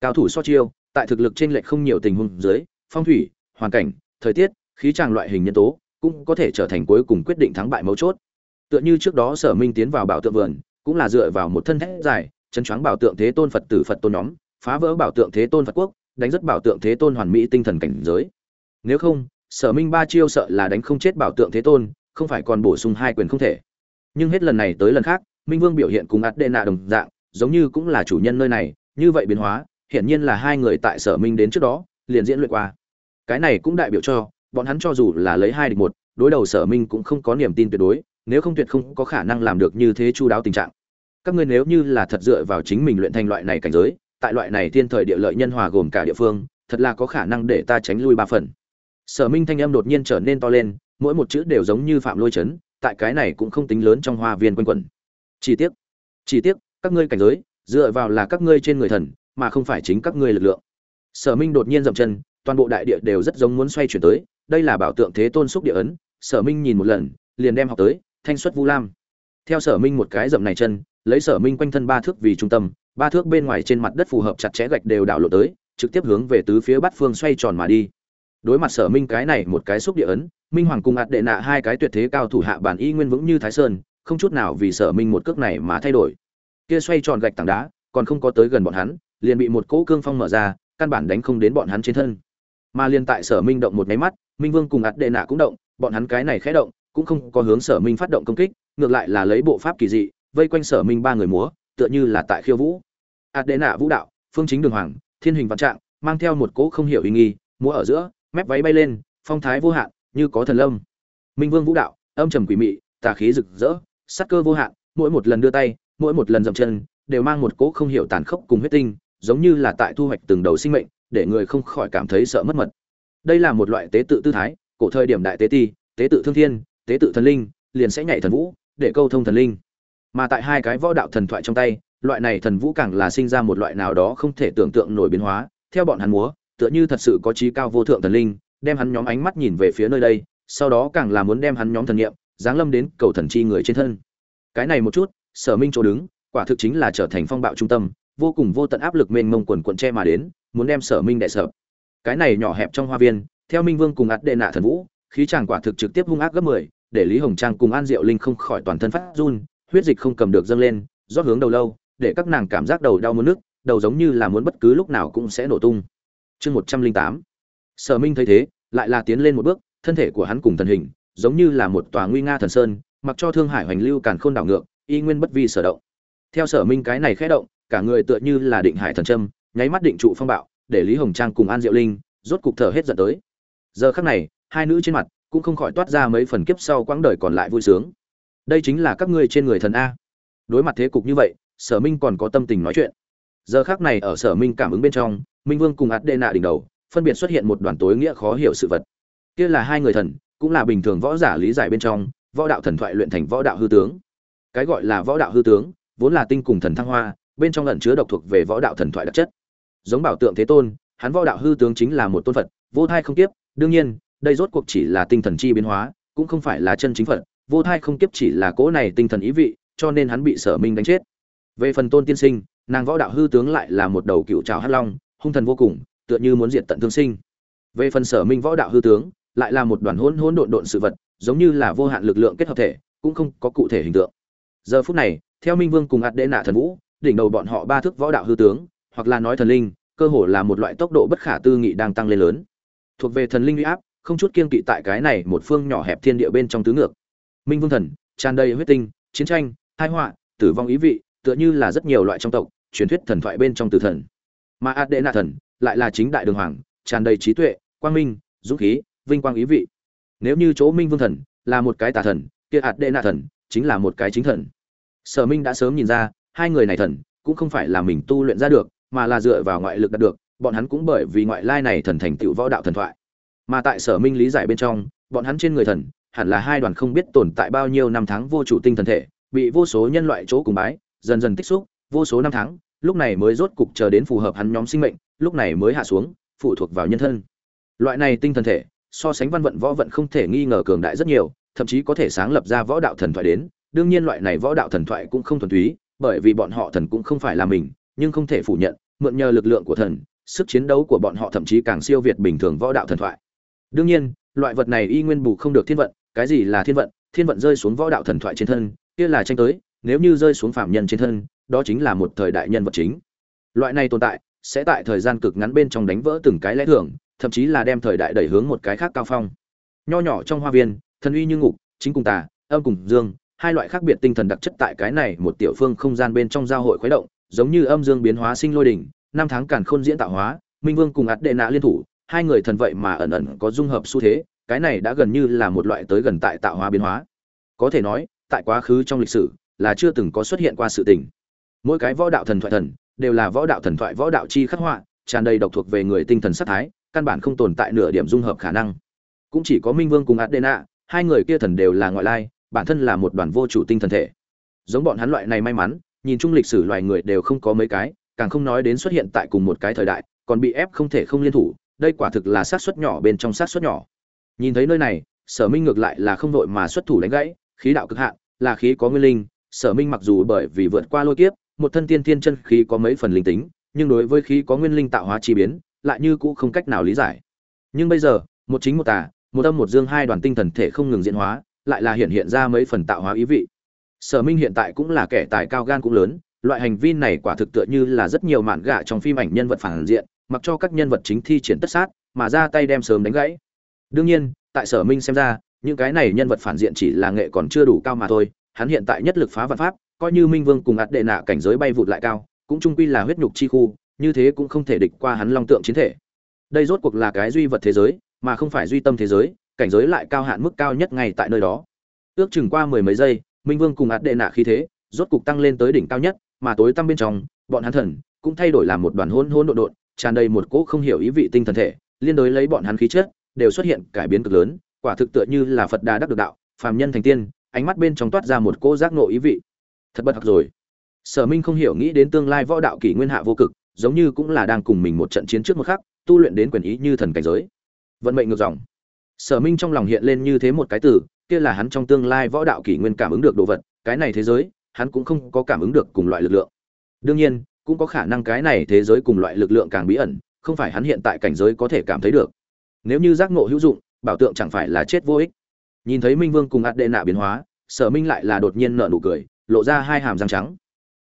Speaker 1: Cao thủ so chiêu, tại thực lực trên lệch không nhiều tình huống dưới, phong thủy, hoàn cảnh, thời tiết, khí chàng loại hình nhân tố, cũng có thể trở thành cuối cùng quyết định thắng bại mấu chốt. Tựa như trước đó sở minh tiến vào bảo tượng vườn, cũng là dựa vào một thân thét dài, chân choáng bảo tượng thế tôn phật tử phật tôn nhóm, phá vỡ bảo tượng thế tôn phật quốc, đánh rất bảo tượng thế tôn hoàn mỹ tinh thần cảnh giới. Nếu không, sở minh ba chiêu sợ là đánh không chết bảo tượng thế tôn không phải còn bổ sung hai quyền không thể. Nhưng hết lần này tới lần khác, minh vương biểu hiện cùng ạt đệ nạ đồng dạng, giống như cũng là chủ nhân nơi này, như vậy biến hóa, hiển nhiên là hai người tại sở minh đến trước đó, liền diễn luyện qua. Cái này cũng đại biểu cho, bọn hắn cho dù là lấy hai địch một, đối đầu sở minh cũng không có niềm tin tuyệt đối, nếu không tuyệt không có khả năng làm được như thế chu đáo tình trạng. Các ngươi nếu như là thật dựa vào chính mình luyện thành loại này cảnh giới, tại loại này thiên thời địa lợi nhân hòa gồm cả địa phương, thật là có khả năng để ta tránh lui ba phần. Sở minh thanh âm đột nhiên trở nên to lên mỗi một chữ đều giống như phạm lôi chấn tại cái này cũng không tính lớn trong hoa viên quanh quẩn. Chỉ tiếc, chỉ tiếc, các ngươi cảnh giới dựa vào là các ngươi trên người thần mà không phải chính các ngươi lực lượng. Sở minh đột nhiên dậm chân toàn bộ đại địa đều rất giống muốn xoay chuyển tới đây là bảo tượng thế tôn xúc địa ấn sở minh nhìn một lần liền đem học tới thanh xuất vu lam. Theo sở minh một cái dậm này chân lấy sở minh quanh thân ba thước vì trung tâm ba thước bên ngoài trên mặt đất phù hợp chặt chẽ gạch đều đảo lộ tới trực tiếp hướng về tứ phía bát phương xoay tròn mà đi đối mặt sở minh cái này một cái xúc địa ấn, minh hoàng cùng ạt đệ nạ hai cái tuyệt thế cao thủ hạ bản y nguyên vững như thái sơn, không chút nào vì sở minh một cước này mà thay đổi. Kia xoay tròn gạch tảng đá, còn không có tới gần bọn hắn, liền bị một cỗ cương phong mở ra, căn bản đánh không đến bọn hắn trên thân. Mà liên tại sở minh động một máy mắt, minh vương cùng ạt đệ nạ cũng động, bọn hắn cái này khẽ động, cũng không có hướng sở minh phát động công kích, ngược lại là lấy bộ pháp kỳ dị, vây quanh sở minh ba người múa, tựa như là tại khiêu vũ. Ạt đệ nạ vũ đạo, phương chính đường hoàng, thiên hình văn trạng, mang theo một cỗ không hiểu ý nghi, múa ở giữa mép váy bay lên, phong thái vô hạn, như có thần lâm. Minh vương vũ đạo, âm trầm quỷ mị, tà khí rực rỡ sắc cơ vô hạn, mỗi một lần đưa tay, mỗi một lần dậm chân, đều mang một cỗ không hiểu tàn khốc cùng huyết tinh, giống như là tại thu hoạch từng đầu sinh mệnh, để người không khỏi cảm thấy sợ mất mật. Đây là một loại tế tự tư thái, cổ thời điểm đại tế ti, tế tự thương thiên, tế tự thần linh, liền sẽ nhảy thần vũ, để câu thông thần linh. Mà tại hai cái võ đạo thần thoại trong tay, loại này thần vũ càng là sinh ra một loại nào đó không thể tưởng tượng nổi biến hóa, theo bọn hắn múa tựa như thật sự có trí cao vô thượng thần linh, đem hắn nhóm ánh mắt nhìn về phía nơi đây, sau đó càng là muốn đem hắn nhóm thần niệm, giáng lâm đến cầu thần chi người trên thân cái này một chút, sở minh chỗ đứng, quả thực chính là trở thành phong bạo trung tâm, vô cùng vô tận áp lực mênh mông quần quần che mà đến, muốn đem sở minh đè sập. cái này nhỏ hẹp trong hoa viên, theo minh vương cùng ạt đệ nạ thần vũ, khí chàng quả thực trực tiếp hung ác gấp mười, để lý hồng trang cùng an diệu linh không khỏi toàn thân phát run, huyết dịch không cầm được dâng lên, rót hướng đầu lâu, để các nàng cảm giác đầu đau muốn nước đầu giống như là muốn bất cứ lúc nào cũng sẽ nổ tung chương một trăm linh tám. Sở minh thấy thế, lại là tiến lên một bước, thân thể của hắn cùng thần hình, giống như là một tòa nguy nga thần sơn, mặc cho thương hải hoành lưu càn khôn đảo ngược, y nguyên bất vi sở động. Theo sở minh cái này khẽ động, cả người tựa như là định hải thần trâm nháy mắt định trụ phong bạo, để lý hồng trang cùng an diệu linh, rốt cục thở hết giận tới. Giờ khắc này, hai nữ trên mặt cũng không khỏi toát ra mấy phần kiếp sau quãng đời còn lại vui sướng. Đây chính là các ngươi trên người thần a. Đối mặt thế cục như vậy, sở minh còn có tâm tình nói chuyện giờ khắc này ở sở minh cảm ứng bên trong, minh vương cùng ạt đệ nạ đỉnh đầu, phân biệt xuất hiện một đoàn tối nghĩa khó hiểu sự vật. Kia là hai người thần, cũng là bình thường võ giả lý giải bên trong, võ đạo thần thoại luyện thành võ đạo hư tướng. Cái gọi là võ đạo hư tướng, vốn là tinh cùng thần thăng hoa, bên trong ẩn chứa độc thuộc về võ đạo thần thoại đặc chất. Giống bảo tượng thế tôn, hắn võ đạo hư tướng chính là một tôn phật, vô thai không kiếp, đương nhiên, đây rốt cuộc chỉ là tinh thần chi biến hóa, cũng không phải là chân chính phật, vô thai không kiếp chỉ là cỗ này tinh thần ý vị, cho nên hắn bị sở minh đánh chết. Về phần tôn tiên sinh nàng võ đạo hư tướng lại là một đầu cựu trào hắc long, hung thần vô cùng, tựa như muốn diệt tận thương sinh. Về phần sở minh võ đạo hư tướng, lại là một đoàn hỗn hỗn độn độn sự vật, giống như là vô hạn lực lượng kết hợp thể, cũng không có cụ thể hình tượng. Giờ phút này, theo minh vương cùng ạt đệ nạ thần vũ, đỉnh đầu bọn họ ba thước võ đạo hư tướng, hoặc là nói thần linh, cơ hồ là một loại tốc độ bất khả tư nghị đang tăng lên lớn. Thuộc về thần linh uy áp, không chút kiên kỵ tại cái này một phương nhỏ hẹp thiên địa bên trong tứ ngược. Minh vương thần, tràn đầy huyết tinh, chiến tranh hai họa, tử vong ý vị, tựa như là rất nhiều loại trong tộc truyền thuyết thần thoại bên trong tử thần. Mà ạt đệ nạ thần lại là chính đại đường hoàng, tràn đầy trí tuệ, quang minh, dũng khí, vinh quang ý vị. Nếu như chỗ minh vương thần là một cái tà thần, kia ạt đệ nạ thần chính là một cái chính thần. Sở minh đã sớm nhìn ra, hai người này thần cũng không phải là mình tu luyện ra được, mà là dựa vào ngoại lực đạt được, bọn hắn cũng bởi vì ngoại lai này thần thành tựu võ đạo thần thoại. Mà tại sở minh lý giải bên trong, bọn hắn trên người thần hẳn là hai đoàn không biết tồn tại bao nhiêu năm tháng vô chủ tinh thần thể, bị vô số nhân loại chỗ cùng bái, dần dần tích xúc vô số năm tháng, lúc này mới rốt cục chờ đến phù hợp hắn nhóm sinh mệnh, lúc này mới hạ xuống, phụ thuộc vào nhân thân. Loại này tinh thần thể, so sánh văn vận võ vận không thể nghi ngờ cường đại rất nhiều, thậm chí có thể sáng lập ra võ đạo thần thoại đến. Đương nhiên loại này võ đạo thần thoại cũng không thuần túy, bởi vì bọn họ thần cũng không phải là mình, nhưng không thể phủ nhận, mượn nhờ lực lượng của thần, sức chiến đấu của bọn họ thậm chí càng siêu việt bình thường võ đạo thần thoại. Đương nhiên, loại vật này y nguyên bù không được thiên vận, cái gì là thiên vận? Thiên vận rơi xuống võ đạo thần thoại trên thân, kia là tranh tới nếu như rơi xuống phạm nhân trên thân, đó chính là một thời đại nhân vật chính. Loại này tồn tại sẽ tại thời gian cực ngắn bên trong đánh vỡ từng cái lẽ thường, thậm chí là đem thời đại đẩy hướng một cái khác cao phong. Nho nhỏ trong hoa viên, thần uy như ngục, chính cùng tà, âm cùng dương, hai loại khác biệt tinh thần đặc chất tại cái này một tiểu phương không gian bên trong giao hội khuấy động, giống như âm dương biến hóa sinh lôi đỉnh, năm tháng càn khôn diễn tạo hóa, minh vương cùng ạt đệ nạ liên thủ, hai người thần vậy mà ẩn ẩn có dung hợp xu thế, cái này đã gần như là một loại tới gần tại tạo hóa biến hóa. Có thể nói, tại quá khứ trong lịch sử là chưa từng có xuất hiện qua sự tình. Mỗi cái võ đạo thần thoại thần, đều là võ đạo thần thoại võ đạo chi khắc họa, tràn đầy độc thuộc về người tinh thần sát thái, căn bản không tồn tại nửa điểm dung hợp khả năng. Cũng chỉ có minh vương cùng adena, hai người kia thần đều là ngoại lai, bản thân là một đoàn vô chủ tinh thần thể. Giống bọn hắn loại này may mắn, nhìn chung lịch sử loài người đều không có mấy cái, càng không nói đến xuất hiện tại cùng một cái thời đại, còn bị ép không thể không liên thủ, đây quả thực là sát suất nhỏ bên trong sát suất nhỏ. Nhìn thấy nơi này, sở minh ngược lại là không vội mà xuất thủ đánh gãy, khí đạo cực hạn, là khí có nguyên linh sở minh mặc dù bởi vì vượt qua lôi kiếp, một thân tiên thiên chân khí có mấy phần linh tính, nhưng đối với khí có nguyên linh tạo hóa chi biến, lại như cũ không cách nào lý giải. Nhưng bây giờ, một chính một tà, một âm một dương hai đoàn tinh thần thể không ngừng diễn hóa, lại là hiện hiện ra mấy phần tạo hóa ý vị. Sở minh hiện tại cũng là kẻ tài cao gan cũng lớn, loại hành vi này quả thực tựa như là rất nhiều mạn gạ trong phim ảnh nhân vật phản diện, mặc cho các nhân vật chính thi triển tất sát, mà ra tay đem sớm đánh gãy. Đương nhiên, tại sở minh xem ra, những cái này nhân vật phản diện chỉ là nghệ còn chưa đủ cao mà thôi hắn hiện tại nhất lực phá vạn pháp, coi như minh vương cùng ạt đệ nạ cảnh giới bay vụt lại cao, cũng trung quy là huyết nhục chi khu, như thế cũng không thể địch qua hắn long tượng chiến thể. Đây rốt cuộc là cái duy vật thế giới, mà không phải duy tâm thế giới, cảnh giới lại cao hạn mức cao nhất ngay tại nơi đó. Ước chừng qua mười mấy giây, minh vương cùng ạt đệ nạ khí thế, rốt cục tăng lên tới đỉnh cao nhất, mà tối tăm bên trong, bọn hắn thần cũng thay đổi làm một đoàn hỗn hỗn độn độn, tràn đầy một cỗ không hiểu ý vị tinh thần thể, liên đối lấy bọn hắn khí chất, đều xuất hiện cải biến cực lớn, quả thực tựa như là phật đà đắc được đạo, phàm nhân thành tiên ánh mắt bên trong toát ra một cỗ giác ngộ ý vị. Thật bất hắc rồi. Sở minh không hiểu nghĩ đến tương lai võ đạo kỷ nguyên hạ vô cực, giống như cũng là đang cùng mình một trận chiến trước một khắc, tu luyện đến quyền ý như thần cảnh giới. Vận mệnh ngược dòng. Sở minh trong lòng hiện lên như thế một cái từ, kia là hắn trong tương lai võ đạo kỷ nguyên cảm ứng được đồ vật, cái này thế giới, hắn cũng không có cảm ứng được cùng loại lực lượng. Đương nhiên, cũng có khả năng cái này thế giới cùng loại lực lượng càng bí ẩn, không phải hắn hiện tại cảnh giới có thể cảm thấy được. Nếu như giác ngộ hữu dụng, bảo tượng chẳng phải là chết vô ích nhìn thấy minh vương cùng ạt đệ nạ biến hóa, sở minh lại là đột nhiên nở nụ cười, lộ ra hai hàm răng trắng.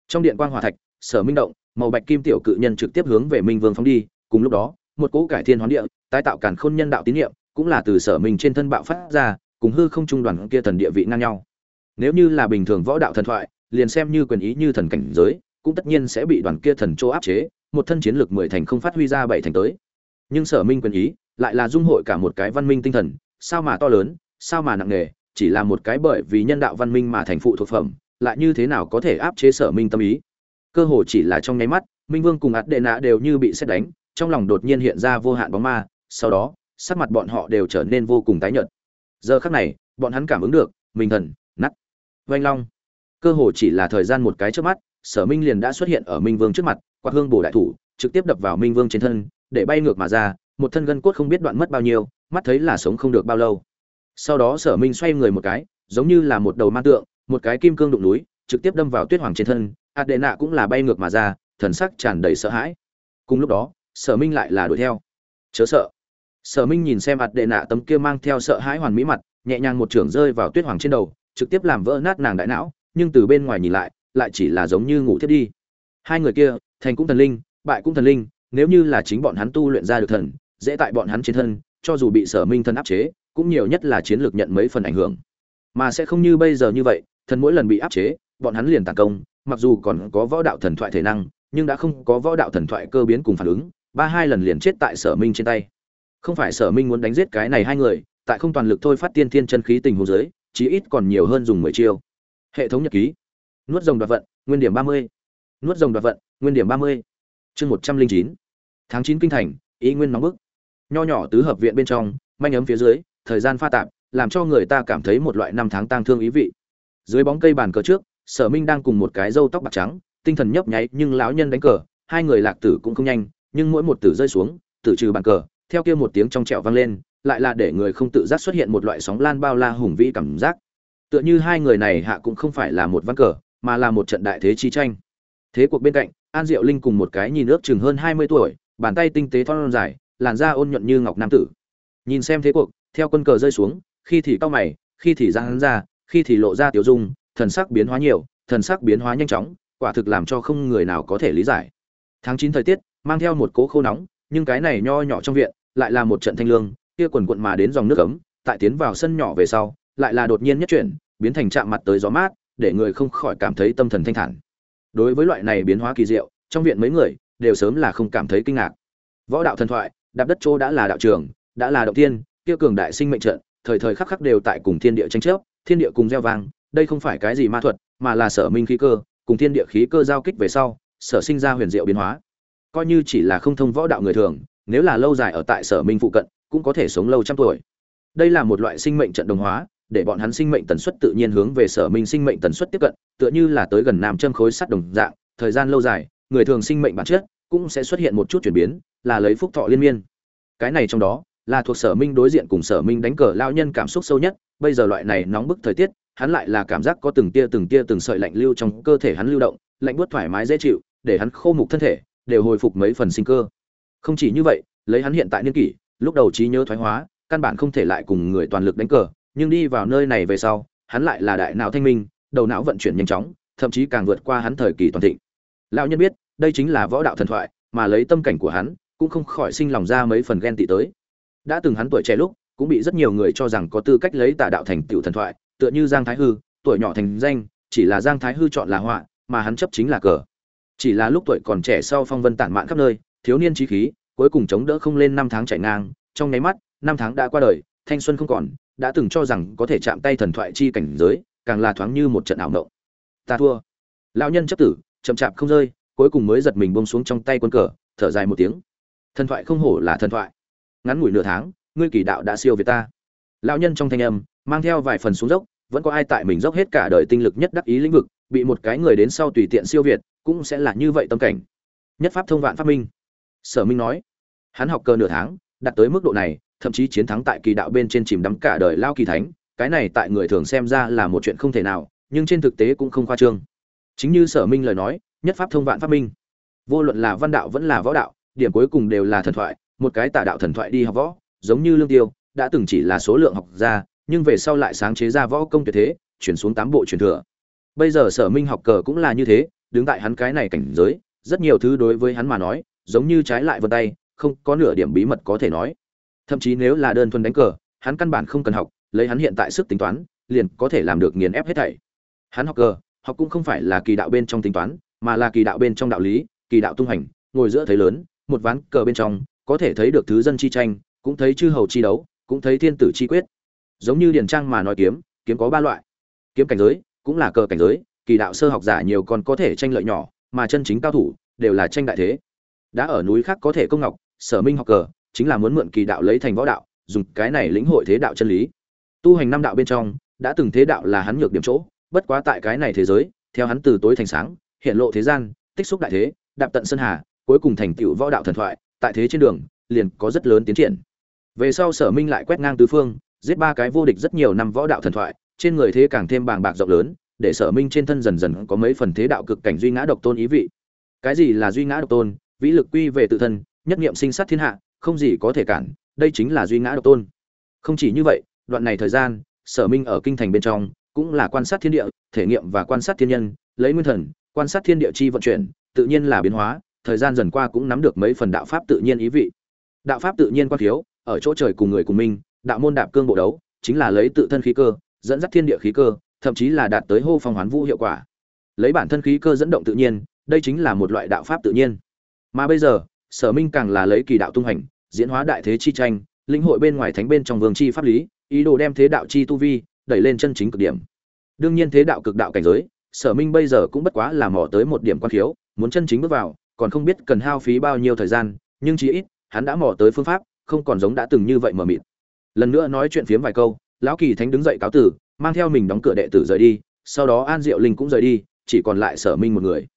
Speaker 1: Trong điện quang hòa thạch, sở minh động, màu bạch kim tiểu cự nhân trực tiếp hướng về minh vương phóng đi, cùng lúc đó, một cỗ cải thiên hoán địa, tái tạo cản khôn nhân đạo tín niệm, cũng là từ sở minh trên thân bạo phát ra, cùng hư không trung đoàn kia thần địa vị ngang nhau. Nếu như là bình thường võ đạo thần thoại, liền xem như quyền ý như thần cảnh giới, cũng tất nhiên sẽ bị đoàn kia thần chỗ áp chế, một thân chiến lược mười thành không phát huy ra bảy thành tới. Nhưng sở minh quyền ý, lại là dung hội cả một cái văn minh tinh thần, sao mà to lớn sao mà nặng nề, chỉ là một cái bởi vì nhân đạo văn minh mà thành phụ thuộc phẩm, lại như thế nào có thể áp chế sở minh tâm ý? Cơ hồ chỉ là trong nháy mắt, minh vương cùng ạt đệ nạ đều như bị xét đánh, trong lòng đột nhiên hiện ra vô hạn bóng ma, sau đó, sắc mặt bọn họ đều trở nên vô cùng tái nhợt. Giờ khắc này, bọn hắn cảm ứng được minh thần nắt vanh long. Cơ hồ chỉ là thời gian một cái trước mắt, sở minh liền đã xuất hiện ở minh vương trước mặt, quạt hương bổ đại thủ, trực tiếp đập vào minh vương trên thân, để bay ngược mà ra, một thân gân cốt không biết đoạn mất bao nhiêu, mắt thấy là sống không được bao lâu sau đó sở minh xoay người một cái, giống như là một đầu man tượng, một cái kim cương đụng núi, trực tiếp đâm vào tuyết hoàng trên thân ạt đệ nạ cũng là bay ngược mà ra, thần sắc tràn đầy sợ hãi. Cùng lúc đó, sở minh lại là đuổi theo. Chớ sợ. Sở minh nhìn xem ạt đệ nạ tấm kia mang theo sợ hãi hoàn mỹ mặt, nhẹ nhàng một trưởng rơi vào tuyết hoàng trên đầu, trực tiếp làm vỡ nát nàng đại não, nhưng từ bên ngoài nhìn lại lại chỉ là giống như ngủ thiết đi. Hai người kia, thành cũng thần linh, bại cũng thần linh, nếu như là chính bọn hắn tu luyện ra được thần, dễ tại bọn hắn trên thân, cho dù bị sở minh thân áp chế cũng nhiều nhất là chiến lược nhận mấy phần ảnh hưởng. Mà sẽ không như bây giờ như vậy thần mỗi lần bị áp chế bọn hắn liền tàn công mặc dù còn có võ đạo thần thoại thể năng nhưng đã không có võ đạo thần thoại cơ biến cùng phản ứng ba hai lần liền chết tại sở minh trên tay. Không phải sở minh muốn đánh giết cái này hai người tại không toàn lực thôi phát tiên thiên chân khí tình hồ giới, chí ít còn nhiều hơn dùng mười chiêu. Hệ thống nhật ký. Nuốt rồng đoạt vận nguyên điểm ba mươi. Nuốt rồng đoạt vận nguyên điểm ba mươi. Chương một trăm linh chín. Tháng chín kinh thành ý nguyên nóng bức. Nho nhỏ tứ hợp viện bên trong manh ấm phía dưới thời gian pha tạp, làm cho người ta cảm thấy một loại năm tháng tang thương ý vị. Dưới bóng cây bàn cờ trước, sở minh đang cùng một cái râu tóc bạc trắng, tinh thần nhấp nháy nhưng lão nhân đánh cờ, hai người lạc tử cũng không nhanh, nhưng mỗi một tử rơi xuống, tử trừ bàn cờ, theo kia một tiếng trong trẹo vang lên, lại là để người không tự giác xuất hiện một loại sóng lan bao la hùng vĩ cảm giác. Tựa như hai người này hạ cũng không phải là một ván cờ, mà là một trận đại thế chi tranh. Thế cuộc bên cạnh, an diệu linh cùng một cái nhìn ước chừng hơn hai mươi tuổi, bàn tay tinh tế thon dài, làn da ôn nhuận như ngọc nam tử. Nhìn xem thế cuộc theo quân cờ rơi xuống, khi thì cao mày, khi thì ra hắn ra, khi thì lộ ra tiểu dung, thần sắc biến hóa nhiều, thần sắc biến hóa nhanh chóng, quả thực làm cho không người nào có thể lý giải. Tháng chín thời tiết, mang theo một cố khô nóng, nhưng cái này nho nhỏ trong viện, lại là một trận thanh lương, kia quần quận mà đến dòng nước ấm, tại tiến vào sân nhỏ về sau, lại là đột nhiên nhất chuyển, biến thành chạm mặt tới gió mát, để người không khỏi cảm thấy tâm thần thanh thản. Đối với loại này biến hóa kỳ diệu, trong viện mấy người, đều sớm là không cảm thấy kinh ngạc. Võ đạo thần thoại, đạp đất chỗ đã là đạo trường, đã là động tiên kia cường đại sinh mệnh trận, thời thời khắc khắc đều tại cùng thiên địa tranh chấp, thiên địa cùng gieo vang, đây không phải cái gì ma thuật, mà là sở minh khí cơ, cùng thiên địa khí cơ giao kích về sau, sở sinh ra huyền diệu biến hóa. Coi như chỉ là không thông võ đạo người thường, nếu là lâu dài ở tại sở minh phụ cận, cũng có thể sống lâu trăm tuổi. Đây là một loại sinh mệnh trận đồng hóa, để bọn hắn sinh mệnh tần suất tự nhiên hướng về sở minh sinh mệnh tần suất tiếp cận, tựa như là tới gần nam châm khối sắt đồng dạng, thời gian lâu dài, người thường sinh mệnh bản chất cũng sẽ xuất hiện một chút chuyển biến, là lấy phúc thọ liên miên. Cái này trong đó là thuộc sở minh đối diện cùng sở minh đánh cờ lao nhân cảm xúc sâu nhất, bây giờ loại này nóng bức thời tiết, hắn lại là cảm giác có từng tia từng tia từng sợi lạnh lưu trong cơ thể hắn lưu động, lạnh buốt thoải mái dễ chịu, để hắn khô mục thân thể, đều hồi phục mấy phần sinh cơ. Không chỉ như vậy, lấy hắn hiện tại niên kỷ, lúc đầu trí nhớ thoái hóa, căn bản không thể lại cùng người toàn lực đánh cờ, nhưng đi vào nơi này về sau, hắn lại là đại não thanh minh, đầu não vận chuyển nhanh chóng, thậm chí càng vượt qua hắn thời kỳ toàn thịnh. Lão nhân biết, đây chính là võ đạo thần thoại, mà lấy tâm cảnh của hắn, cũng không khỏi sinh lòng ra mấy phần ghen tị tới đã từng hắn tuổi trẻ lúc, cũng bị rất nhiều người cho rằng có tư cách lấy tà đạo thành tiểu thần thoại, tựa như giang thái hư, tuổi nhỏ thành danh, chỉ là giang thái hư chọn là họa, mà hắn chấp chính là cờ. Chỉ là lúc tuổi còn trẻ sau phong vân tản mạn khắp nơi, thiếu niên trí khí, cuối cùng chống đỡ không lên năm tháng chạy ngang, trong nháy mắt, năm tháng đã qua đời, thanh xuân không còn, đã từng cho rằng có thể chạm tay thần thoại chi cảnh giới, càng là thoáng như một trận ảo động ta thua. Lão nhân chấp tử, chậm chạp không rơi, cuối cùng mới giật mình bông xuống trong tay quân cờ, thở dài một tiếng. Thần thoại không hổ là thần thoại ngắn ngủi nửa tháng, ngươi kỳ đạo đã siêu việt ta. Lão nhân trong thanh âm, mang theo vài phần xuống dốc, vẫn có ai tại mình dốc hết cả đời tinh lực nhất đắc ý lĩnh vực, bị một cái người đến sau tùy tiện siêu việt, cũng sẽ là như vậy tâm cảnh. Nhất pháp thông vạn pháp minh. Sở minh nói, hắn học cơ nửa tháng, đạt tới mức độ này, thậm chí chiến thắng tại kỳ đạo bên trên chìm đắm cả đời lao kỳ thánh, cái này tại người thường xem ra là một chuyện không thể nào, nhưng trên thực tế cũng không khoa trương. Chính như sở minh lời nói, nhất pháp thông vạn pháp minh. Vô luận là văn đạo vẫn là võ đạo, điểm cuối cùng đều là thần thoại một cái tà đạo thần thoại đi học võ, giống như lương tiêu, đã từng chỉ là số lượng học ra, nhưng về sau lại sáng chế ra võ công tuyệt thế, chuyển xuống tám bộ truyền thừa. Bây giờ sở minh học cờ cũng là như thế, đứng tại hắn cái này cảnh giới, rất nhiều thứ đối với hắn mà nói, giống như trái lại vân tay, không có nửa điểm bí mật có thể nói. Thậm chí nếu là đơn thuần đánh cờ, hắn căn bản không cần học, lấy hắn hiện tại sức tính toán, liền có thể làm được nghiền ép hết thảy. Hắn học cờ, học cũng không phải là kỳ đạo bên trong tính toán, mà là kỳ đạo bên trong đạo lý, kỳ đạo tung hành, ngồi giữa thấy lớn, một ván cờ bên trong có thể thấy được thứ dân chi tranh, cũng thấy chư hầu chi đấu, cũng thấy thiên tử chi quyết. Giống như điển trang mà nói kiếm kiếm có ba loại. Kiếm cảnh giới, cũng là cờ cảnh giới, kỳ đạo sơ học giả nhiều còn có thể tranh lợi nhỏ, mà chân chính cao thủ, đều là tranh đại thế. Đã ở núi khác có thể công ngọc, sở minh học cờ, chính là muốn mượn kỳ đạo lấy thành võ đạo, dùng cái này lĩnh hội thế đạo chân lý. Tu hành năm đạo bên trong, đã từng thế đạo là hắn nhược điểm chỗ, bất quá tại cái này thế giới, theo hắn từ tối thành sáng, hiện lộ thế gian, tích xúc đại thế, đạp tận sơn hà, cuối cùng thành tựu võ đạo thần thoại tại thế trên đường, liền có rất lớn tiến triển. Về sau sở minh lại quét ngang tứ phương, giết ba cái vô địch rất nhiều năm võ đạo thần thoại, trên người thế càng thêm bàng bạc rộng lớn, để sở minh trên thân dần dần có mấy phần thế đạo cực cảnh duy ngã độc tôn ý vị. Cái gì là duy ngã độc tôn? Vĩ lực quy về tự thân, nhất niệm sinh sát thiên hạ, không gì có thể cản, đây chính là duy ngã độc tôn. Không chỉ như vậy, đoạn này thời gian, sở minh ở kinh thành bên trong, cũng là quan sát thiên địa, thể nghiệm và quan sát thiên nhân, lấy nguyên thần, quan sát thiên địa chi vận chuyển, tự nhiên là biến hóa thời gian dần qua cũng nắm được mấy phần đạo pháp tự nhiên ý vị. Đạo pháp tự nhiên quan thiếu ở chỗ trời cùng người cùng minh đạo môn đạp cương bộ đấu, chính là lấy tự thân khí cơ, dẫn dắt thiên địa khí cơ, thậm chí là đạt tới hô phong hoán vũ hiệu quả. Lấy bản thân khí cơ dẫn động tự nhiên, đây chính là một loại đạo pháp tự nhiên. Mà bây giờ, sở minh càng là lấy kỳ đạo tung hành, diễn hóa đại thế chi tranh, lĩnh hội bên ngoài thánh bên trong vương chi pháp lý, ý đồ đem thế đạo chi tu vi đẩy lên chân chính cực điểm. Đương nhiên thế đạo cực đạo cảnh giới, sở minh bây giờ cũng bất quá là mò tới một điểm quan khiếu, muốn chân chính bước vào còn không biết cần hao phí bao nhiêu thời gian, nhưng chí ít, hắn đã mò tới phương pháp, không còn giống đã từng như vậy mờ mịt. Lần nữa nói chuyện phiếm vài câu, lão kỳ thánh đứng dậy cáo tử, mang theo mình đóng cửa đệ tử rời đi, sau đó an diệu linh cũng rời đi, chỉ còn lại sở minh một người.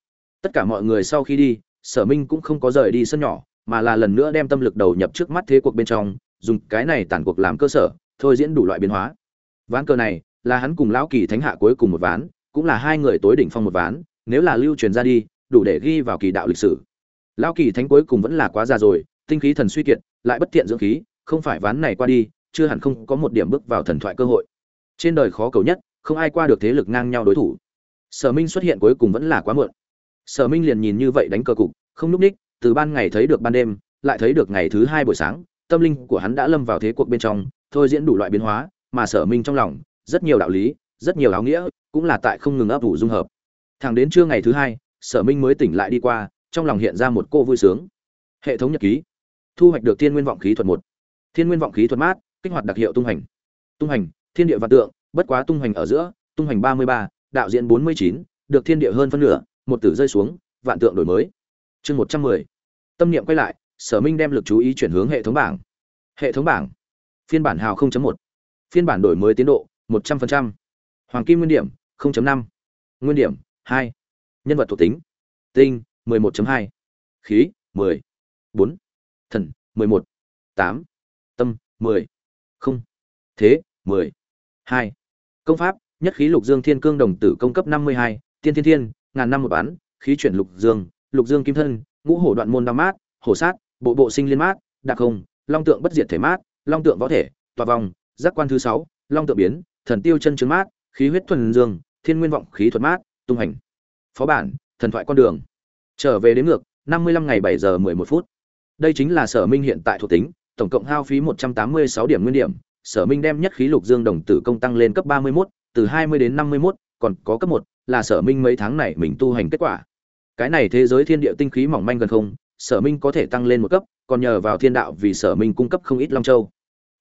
Speaker 1: Tất cả mọi người sau khi đi, sở minh cũng không có rời đi sân nhỏ, mà là lần nữa đem tâm lực đầu nhập trước mắt thế cuộc bên trong, dùng cái này tản cuộc làm cơ sở, thôi diễn đủ loại biến hóa. Ván cờ này, là hắn cùng lão kỳ thánh hạ cuối cùng một ván, cũng là hai người tối đỉnh phong một ván, nếu là lưu truyền ra đi đủ để ghi vào kỳ đạo lịch sử. Lão kỳ thánh cuối cùng vẫn là quá già rồi, tinh khí thần suy kiệt, lại bất tiện dưỡng khí, không phải ván này qua đi, chưa hẳn không có một điểm bước vào thần thoại cơ hội. Trên đời khó cầu nhất, không ai qua được thế lực ngang nhau đối thủ. Sở minh xuất hiện cuối cùng vẫn là quá muộn. Sở minh liền nhìn như vậy đánh cờ cục, không núp ních, từ ban ngày thấy được ban đêm, lại thấy được ngày thứ hai buổi sáng, tâm linh của hắn đã lâm vào thế cuộc bên trong, thôi diễn đủ loại biến hóa, mà sở minh trong lòng, rất nhiều đạo lý, rất nhiều áo nghĩa, cũng là tại không ngừng ấp ủ dung hợp. Thẳng đến trưa ngày thứ hai sở minh mới tỉnh lại đi qua, trong lòng hiện ra một cô vui sướng. Hệ thống nhật ký. Thu hoạch được thiên nguyên vọng khí thuật một. Thiên nguyên vọng khí thuật mát, kích hoạt đặc hiệu tung hành. Tung hành, thiên địa vạn tượng, bất quá tung hành ở giữa, tung hành ba mươi ba, đạo diễn bốn mươi chín, được thiên địa hơn phân nửa, một tử rơi xuống, vạn tượng đổi mới. Chương một trăm mười. Tâm niệm quay lại, sở minh đem lực chú ý chuyển hướng hệ thống bảng. Hệ thống bảng. Phiên bản hào 0.1 phiên bản đổi mới tiến độ 100%. hoàng kim nguyên điểm 0.5 nguyên điểm, hai nhân vật thuộc tính. Tinh 11.2 khí 10 4 thần 11 8 tâm 10 không. Thế 10 2 công pháp nhất khí lục dương thiên cương đồng tử công cấp 52, tiên thiên thiên ngàn năm một bán khí chuyển lục dương lục dương kim thân ngũ hổ đoạn môn đao mát hổ sát bộ bộ sinh liên mát đặc không long tượng bất diệt thể mát long tượng võ thể tòa vòng giác quan thứ sáu long tượng biến thần tiêu chân trứng mát khí huyết thuần dương thiên nguyên vọng khí thuật mát tung hành phó bản thần thoại con đường. Trở về đến ngược năm mươi lăm ngày bảy giờ mười một phút. Đây chính là sở minh hiện tại thuộc tính tổng cộng hao phí một trăm tám mươi sáu điểm nguyên điểm. Sở minh đem nhất khí lục dương đồng tử công tăng lên cấp ba mươi 31, từ hai mươi đến năm mươi 51, còn có cấp một là sở minh mấy tháng này mình tu hành kết quả. Cái này thế giới thiên địa tinh khí mỏng manh gần không sở minh có thể tăng lên một cấp còn nhờ vào thiên đạo vì sở minh cung cấp không ít long châu.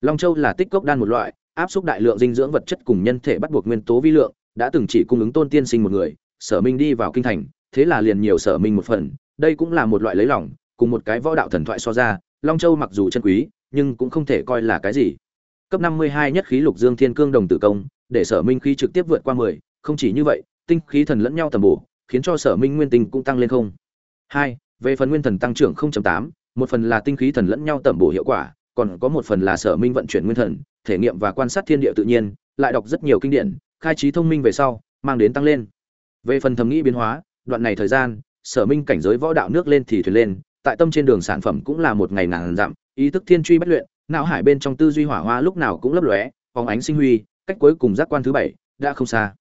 Speaker 1: Long châu là tích cốc đan một loại áp suất đại lượng dinh dưỡng vật chất cùng nhân thể bắt buộc nguyên tố vi lượng đã từng chỉ cung ứng tôn tiên sinh một người sở minh đi vào kinh thành thế là liền nhiều sở minh một phần đây cũng là một loại lấy lỏng cùng một cái võ đạo thần thoại so ra long châu mặc dù chân quý nhưng cũng không thể coi là cái gì cấp năm mươi hai nhất khí lục dương thiên cương đồng tử công để sở minh khí trực tiếp vượt qua mười không chỉ như vậy tinh khí thần lẫn nhau tầm bổ khiến cho sở minh nguyên tinh cũng tăng lên không hai về phần nguyên thần tăng trưởng 0.8, một phần là tinh khí thần lẫn nhau tẩm bổ hiệu quả, còn có một phần là sở minh vận chuyển nguyên thần, thể nghiệm và quan sát thiên địa tự nhiên, lại đọc rất nhiều kinh điển, khai trí thông minh về sau, mang đến tăng lên. Về phần thẩm nghĩ biến hóa, đoạn này thời gian, sở minh cảnh giới võ đạo nước lên thì thuyền lên, tại tâm trên đường sản phẩm cũng là một ngày ngàn dặm ý thức thiên truy bất luyện não hải bên trong tư duy hỏa hoa lúc nào cũng lấp lóe phóng ánh sinh huy cách cuối cùng giác quan thứ bảy đã không xa.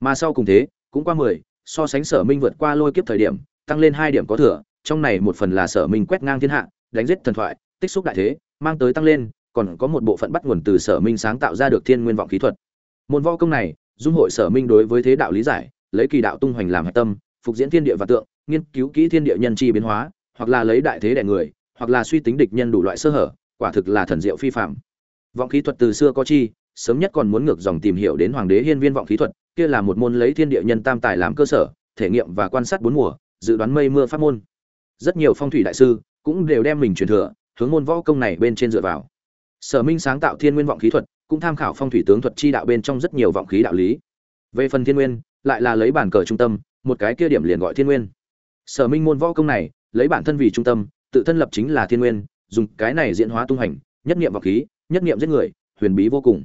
Speaker 1: Mà sau cùng thế cũng qua mười so sánh sở minh vượt qua lôi kiếp thời điểm tăng lên hai điểm có thừa trong này một phần là sở minh quét ngang thiên hạ đánh giết thần thoại tích xúc đại thế mang tới tăng lên còn có một bộ phận bắt nguồn từ sở minh sáng tạo ra được thiên nguyên vọng kỹ thuật. Môn võ công này dung hội sở minh đối với thế đạo lý giải lấy kỳ đạo tung hoành làm hạch tâm, phục diễn thiên địa và tượng, nghiên cứu kỹ thiên địa nhân chi biến hóa, hoặc là lấy đại thế đẻ người, hoặc là suy tính địch nhân đủ loại sơ hở, quả thực là thần diệu phi phạm. Vọng khí thuật từ xưa có chi, sớm nhất còn muốn ngược dòng tìm hiểu đến hoàng đế hiên viên vọng khí thuật, kia là một môn lấy thiên địa nhân tam tài làm cơ sở, thể nghiệm và quan sát bốn mùa, dự đoán mây mưa pháp môn. Rất nhiều phong thủy đại sư cũng đều đem mình truyền thừa, hướng môn võ công này bên trên dựa vào. Sở minh sáng tạo thiên nguyên vọng khí thuật, cũng tham khảo phong thủy tướng thuật chi đạo bên trong rất nhiều vọng khí đạo lý. Về phần thiên nguyên lại là lấy bản cờ trung tâm, một cái kia điểm liền gọi thiên nguyên. Sở minh môn võ công này, lấy bản thân vì trung tâm, tự thân lập chính là thiên nguyên, dùng cái này diễn hóa tung hành, nhất niệm vọng khí, nhất niệm giết người, huyền bí vô cùng.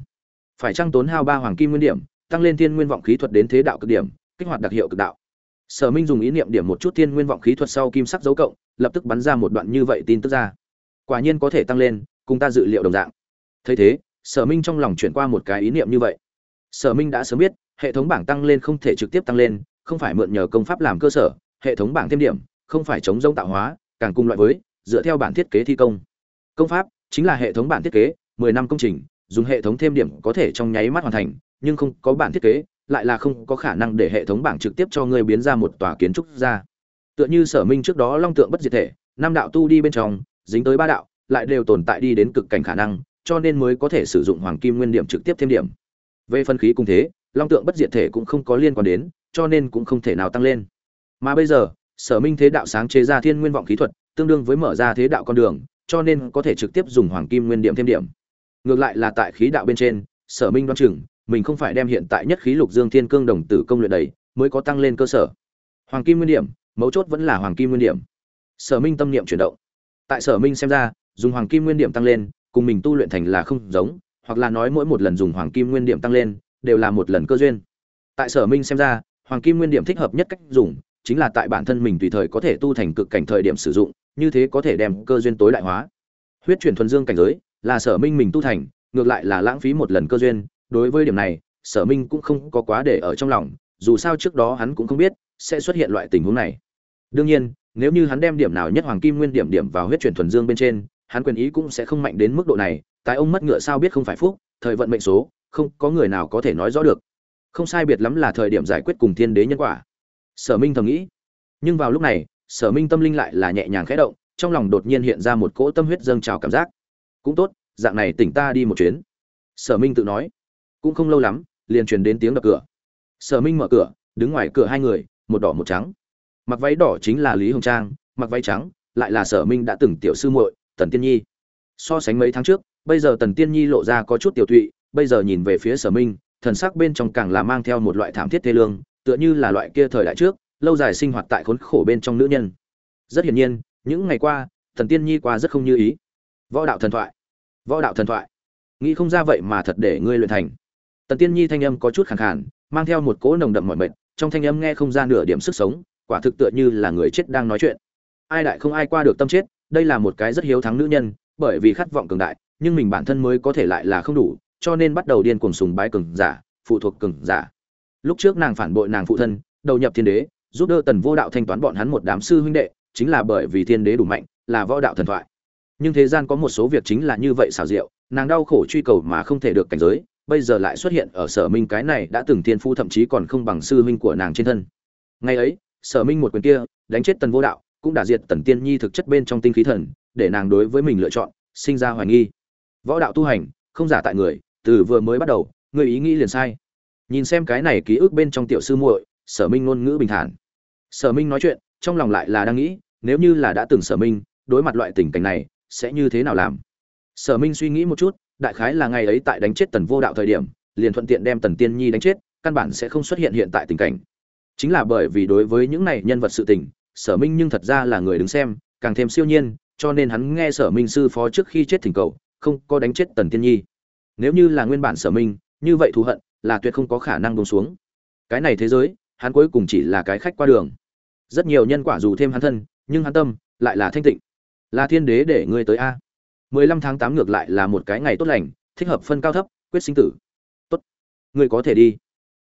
Speaker 1: Phải trang tốn hao ba hoàng kim nguyên điểm, tăng lên thiên nguyên vọng khí thuật đến thế đạo cực điểm, kích hoạt đặc hiệu cực đạo. Sở minh dùng ý niệm điểm một chút thiên nguyên vọng khí thuật sau kim sắc dấu cộng, lập tức bắn ra một đoạn như vậy tin tức ra. Quả nhiên có thể tăng lên, cùng ta dự liệu đồng dạng. Thấy thế, sở minh trong lòng chuyển qua một cái ý niệm như vậy. Sở minh đã sớm biết hệ thống bảng tăng lên không thể trực tiếp tăng lên, không phải mượn nhờ công pháp làm cơ sở, hệ thống bảng thêm điểm, không phải chống rông tạo hóa, càng cùng loại với, dựa theo bản thiết kế thi công. Công pháp chính là hệ thống bản thiết kế, mười năm công trình, dùng hệ thống thêm điểm có thể trong nháy mắt hoàn thành, nhưng không có bản thiết kế, lại là không có khả năng để hệ thống bảng trực tiếp cho ngươi biến ra một tòa kiến trúc ra. Tựa như sở minh trước đó long tượng bất diệt thể, năm đạo tu đi bên trong, dính tới ba đạo, lại đều tồn tại đi đến cực cảnh khả năng, cho nên mới có thể sử dụng hoàng kim nguyên điểm trực tiếp thêm điểm. Về phân khí cùng thế long tượng bất diệt thể cũng không có liên quan đến, cho nên cũng không thể nào tăng lên. Mà bây giờ, sở minh thế đạo sáng chế ra thiên nguyên vọng khí thuật, tương đương với mở ra thế đạo con đường, cho nên có thể trực tiếp dùng hoàng kim nguyên điểm thêm điểm. Ngược lại là tại khí đạo bên trên, sở minh đoán chừng, mình không phải đem hiện tại nhất khí lục dương thiên cương đồng tử công luyện đầy, mới có tăng lên cơ sở. Hoàng kim nguyên điểm, mấu chốt vẫn là hoàng kim nguyên điểm. Sở minh tâm niệm chuyển động. Tại sở minh xem ra, dùng hoàng kim nguyên điểm tăng lên, cùng mình tu luyện thành là không giống, hoặc là nói mỗi một lần dùng hoàng kim nguyên điểm tăng lên đều là một lần cơ duyên. Tại sở minh xem ra, hoàng kim nguyên điểm thích hợp nhất cách dùng, chính là tại bản thân mình tùy thời có thể tu thành cực cảnh thời điểm sử dụng, như thế có thể đem cơ duyên tối đại hóa. Huyết chuyển thuần dương cảnh giới, là sở minh mình tu thành, ngược lại là lãng phí một lần cơ duyên, đối với điểm này, sở minh cũng không có quá để ở trong lòng, dù sao trước đó hắn cũng không biết sẽ xuất hiện loại tình huống này. Đương nhiên, nếu như hắn đem điểm nào nhất hoàng kim nguyên điểm điểm vào huyết chuyển thuần dương bên trên, hắn quyền ý cũng sẽ không mạnh đến mức độ này tại ông mất ngựa sao biết không phải phúc, thời vận mệnh số không có người nào có thể nói rõ được. Không sai biệt lắm là thời điểm giải quyết cùng thiên đế nhân quả. Sở minh thầm nghĩ. Nhưng vào lúc này, sở minh tâm linh lại là nhẹ nhàng khẽ động, trong lòng đột nhiên hiện ra một cỗ tâm huyết dâng trào cảm giác. Cũng tốt, dạng này tỉnh ta đi một chuyến. Sở minh tự nói. Cũng không lâu lắm, liền truyền đến tiếng đập cửa. Sở minh mở cửa, đứng ngoài cửa hai người, một đỏ một trắng. Mặc váy đỏ chính là lý hồng trang, mặc váy trắng, lại là sở minh đã từng tiểu sư muội, tần tiên nhi. So sánh mấy tháng trước, bây giờ tần tiên nhi lộ ra có chút tiểu thụy bây giờ nhìn về phía sở minh, thần sắc bên trong càng là mang theo một loại thảm thiết thê lương, tựa như là loại kia thời đại trước, lâu dài sinh hoạt tại khốn khổ bên trong nữ nhân. Rất hiển nhiên, những ngày qua, thần tiên nhi qua rất không như ý. Võ đạo thần thoại, võ đạo thần thoại. Nghĩ không ra vậy mà thật để ngươi luyện thành. Tần tiên nhi thanh âm có chút khàn khàn, mang theo một cỗ nồng đậm mọi mệt, trong thanh âm nghe không ra nửa điểm sức sống, quả thực tựa như là người chết đang nói chuyện. Ai đại không ai qua được tâm chết, đây là một cái rất hiếu thắng nữ nhân, bởi vì khát vọng cường đại, nhưng mình bản thân mới có thể lại là không đủ cho nên bắt đầu điên cuồng sùng bái cường giả, phụ thuộc cường giả. Lúc trước nàng phản bội nàng phụ thân, đầu nhập thiên đế, giúp đỡ tần vô đạo thanh toán bọn hắn một đám sư huynh đệ, chính là bởi vì thiên đế đủ mạnh, là võ đạo thần thoại. Nhưng thế gian có một số việc chính là như vậy xảo diệu, nàng đau khổ truy cầu mà không thể được cảnh giới, bây giờ lại xuất hiện ở sở minh cái này đã từng thiên phu thậm chí còn không bằng sư huynh của nàng trên thân. Ngày ấy, sở minh một quyền kia, đánh chết tần vô đạo, cũng đã diệt tần tiên nhi thực chất bên trong tinh khí thần, để nàng đối với mình lựa chọn, sinh ra hoài nghi. Võ đạo tu hành, không giả tại người từ vừa mới bắt đầu người ý nghĩ liền sai. Nhìn xem cái này ký ức bên trong tiểu sư muội, sở minh ngôn ngữ bình thản. Sở minh nói chuyện, trong lòng lại là đang nghĩ, nếu như là đã từng sở minh, đối mặt loại tình cảnh này, sẽ như thế nào làm? Sở minh suy nghĩ một chút, đại khái là ngày ấy tại đánh chết tần vô đạo thời điểm, liền thuận tiện đem tần tiên nhi đánh chết, căn bản sẽ không xuất hiện hiện tại tình cảnh. Chính là bởi vì đối với những này nhân vật sự tình, sở minh nhưng thật ra là người đứng xem, càng thêm siêu nhiên, cho nên hắn nghe sở minh sư phó trước khi chết thỉnh cầu, không có đánh chết tần tiên nhi nếu như là nguyên bản sở minh, như vậy thù hận, là tuyệt không có khả năng bông xuống. Cái này thế giới, hắn cuối cùng chỉ là cái khách qua đường. Rất nhiều nhân quả dù thêm hắn thân, nhưng hắn tâm lại là thanh tịnh. Là thiên đế để ngươi tới a. Mười lăm tháng tám ngược lại là một cái ngày tốt lành, thích hợp phân cao thấp, quyết sinh tử. Tốt. Ngươi có thể đi.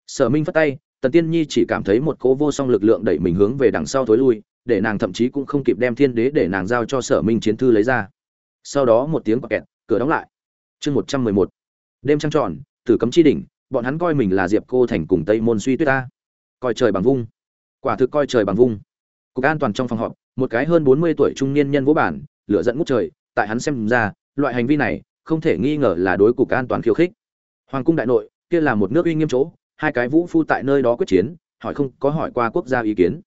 Speaker 1: Sở minh phất tay, tần tiên nhi chỉ cảm thấy một cỗ vô song lực lượng đẩy mình hướng về đằng sau thối lui, để nàng thậm chí cũng không kịp đem thiên đế để nàng giao cho sở minh chiến thư lấy ra. Sau đó một tiếng bọc kẹt, cửa đóng lại. Chương một trăm mười một đêm trăng tròn, tử cấm chi đỉnh, bọn hắn coi mình là diệp cô thành cùng tây môn suy tuyết ta. Coi trời bằng vung. Quả thực coi trời bằng vung. Cục an toàn trong phòng họp, một cái hơn bốn mươi tuổi trung niên nhân vũ bản, lửa dẫn ngút trời, tại hắn xem ra, loại hành vi này không thể nghi ngờ là đối cục an toàn khiêu khích. Hoàng cung đại nội, kia là một nước uy nghiêm chỗ, hai cái vũ phu tại nơi đó quyết chiến, hỏi không có hỏi qua quốc gia ý kiến.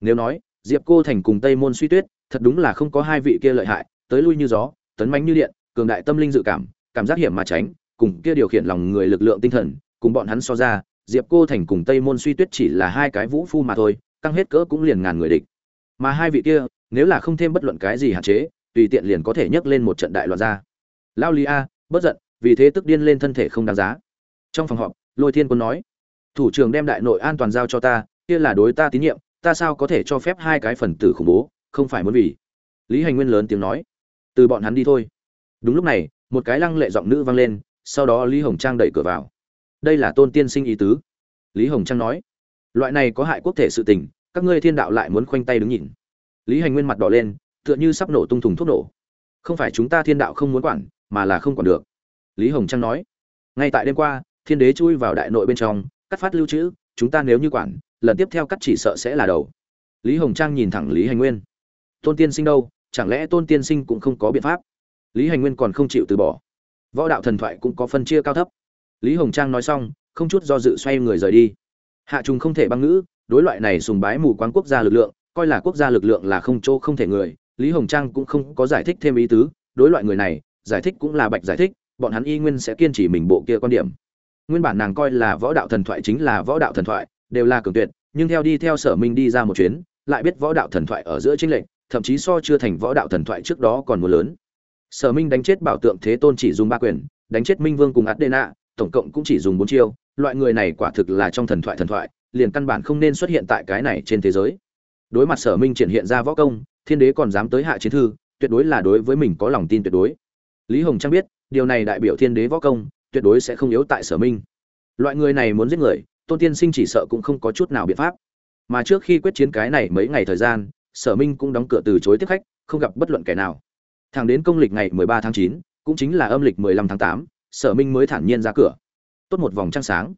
Speaker 1: Nếu nói, diệp cô thành cùng tây môn suy tuyết, thật đúng là không có hai vị kia lợi hại, tới lui như gió, tấn mãnh như điện, cường đại tâm linh dự cảm cảm giác hiểm mà tránh cùng kia điều khiển lòng người lực lượng tinh thần, cùng bọn hắn so ra, diệp cô thành cùng tây môn suy tuyết chỉ là hai cái vũ phu mà thôi, căng hết cỡ cũng liền ngàn người địch. Mà hai vị kia, nếu là không thêm bất luận cái gì hạn chế, tùy tiện liền có thể nhấc lên một trận đại loạn ra. Lao lý a, bất giận, vì thế tức điên lên thân thể không đáng giá. Trong phòng họp, lôi thiên quân nói, thủ trưởng đem đại nội an toàn giao cho ta, kia là đối ta tín nhiệm, ta sao có thể cho phép hai cái phần tử khủng bố, không phải muốn vì? Lý hành nguyên lớn tiếng nói, từ bọn hắn đi thôi. Đúng lúc này, một cái lăng lệ giọng nữ vang lên sau đó lý hồng trang đẩy cửa vào. Đây là tôn tiên sinh ý tứ. Lý hồng trang nói, loại này có hại quốc thể sự tình, các ngươi thiên đạo lại muốn khoanh tay đứng nhìn. Lý hành nguyên mặt đỏ lên, tựa như sắp nổ tung thùng thuốc nổ. Không phải chúng ta thiên đạo không muốn quản, mà là không quản được. Lý hồng trang nói, ngay tại đêm qua, thiên đế chui vào đại nội bên trong, cắt phát lưu trữ, chúng ta nếu như quản, lần tiếp theo cắt chỉ sợ sẽ là đầu. Lý hồng trang nhìn thẳng lý hành nguyên. Tôn tiên sinh đâu? Chẳng lẽ tôn tiên sinh cũng không có biện pháp? Lý hành nguyên còn không chịu từ bỏ võ đạo thần thoại cũng có phân chia cao thấp. Lý hồng trang nói xong, không chút do dự xoay người rời đi. Hạ trùng không thể băng ngữ, đối loại này sùng bái mù quáng quốc gia lực lượng, coi là quốc gia lực lượng là không chỗ không thể người, lý hồng trang cũng không có giải thích thêm ý tứ, đối loại người này, giải thích cũng là bạch giải thích, bọn hắn y nguyên sẽ kiên trì mình bộ kia quan điểm. Nguyên bản nàng coi là võ đạo thần thoại chính là võ đạo thần thoại, đều là cường tuyệt, nhưng theo đi theo sở minh đi ra một chuyến, lại biết võ đạo thần thoại ở giữa chính lệnh thậm chí so chưa thành võ đạo thần thoại trước đó còn mưa lớn sở minh đánh chết bảo tượng thế tôn chỉ dùng ba quyền, đánh chết minh vương cùng adena, tổng cộng cũng chỉ dùng bốn chiêu. Loại người này quả thực là trong thần thoại thần thoại, liền căn bản không nên xuất hiện tại cái này trên thế giới. Đối mặt sở minh triển hiện ra võ công, thiên đế còn dám tới hạ chiến thư, tuyệt đối là đối với mình có lòng tin tuyệt đối. Lý hồng trang biết, điều này đại biểu thiên đế võ công, tuyệt đối sẽ không yếu tại sở minh. Loại người này muốn giết người, tôn tiên sinh chỉ sợ cũng không có chút nào biện pháp. Mà trước khi quyết chiến cái này mấy ngày thời gian, sở minh cũng đóng cửa từ chối tiếp khách, không gặp bất luận kẻ nào thẳng đến công lịch ngày 13 tháng 9, cũng chính là âm lịch 15 tháng 8, sở minh mới thản nhiên ra cửa. Tốt một vòng trăng sáng.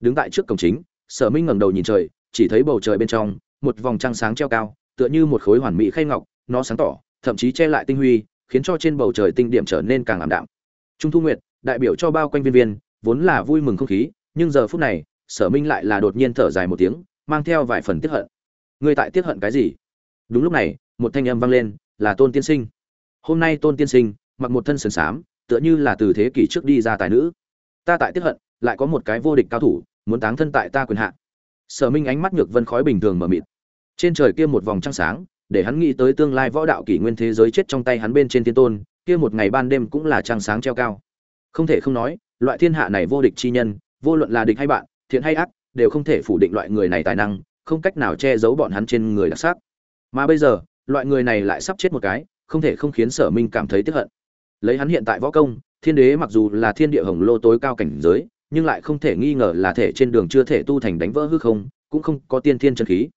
Speaker 1: Đứng tại trước cổng chính sở minh ngẩng đầu nhìn trời chỉ thấy bầu trời bên trong một vòng trăng sáng treo cao tựa như một khối hoàn mỹ khay ngọc nó sáng tỏ thậm chí che lại tinh huy khiến cho trên bầu trời tinh điểm trở nên càng ảm đạm. Trung thu nguyệt đại biểu cho bao quanh viên viên vốn là vui mừng không khí nhưng giờ phút này sở minh lại là đột nhiên thở dài một tiếng mang theo vài phần tiếc hận. Ngươi tại tiếc hận cái gì? Đúng lúc này một thanh âm vang lên là tôn tiên sinh hôm nay tôn tiên sinh, mặc một thân sườn xám, tựa như là từ thế kỷ trước đi ra tài nữ. Ta tại tiếc hận, lại có một cái vô địch cao thủ, muốn táng thân tại ta quyền hạ. Sở minh ánh mắt nhược vân khói bình thường mở mịt. Trên trời kia một vòng trăng sáng, để hắn nghĩ tới tương lai võ đạo kỷ nguyên thế giới chết trong tay hắn bên trên thiên tôn, kia một ngày ban đêm cũng là trăng sáng treo cao. Không thể không nói, loại thiên hạ này vô địch chi nhân, vô luận là địch hay bạn, thiện hay ác, đều không thể phủ định loại người này tài năng, không cách nào che giấu bọn hắn trên người đặc sắc. Mà bây giờ, loại người này lại sắp chết một cái không thể không khiến sở minh cảm thấy tiếc hận. Lấy hắn hiện tại võ công, thiên đế mặc dù là thiên địa hồng lô tối cao cảnh giới, nhưng lại không thể nghi ngờ là thể trên đường chưa thể tu thành đánh vỡ hư không, cũng không có tiên thiên chân khí.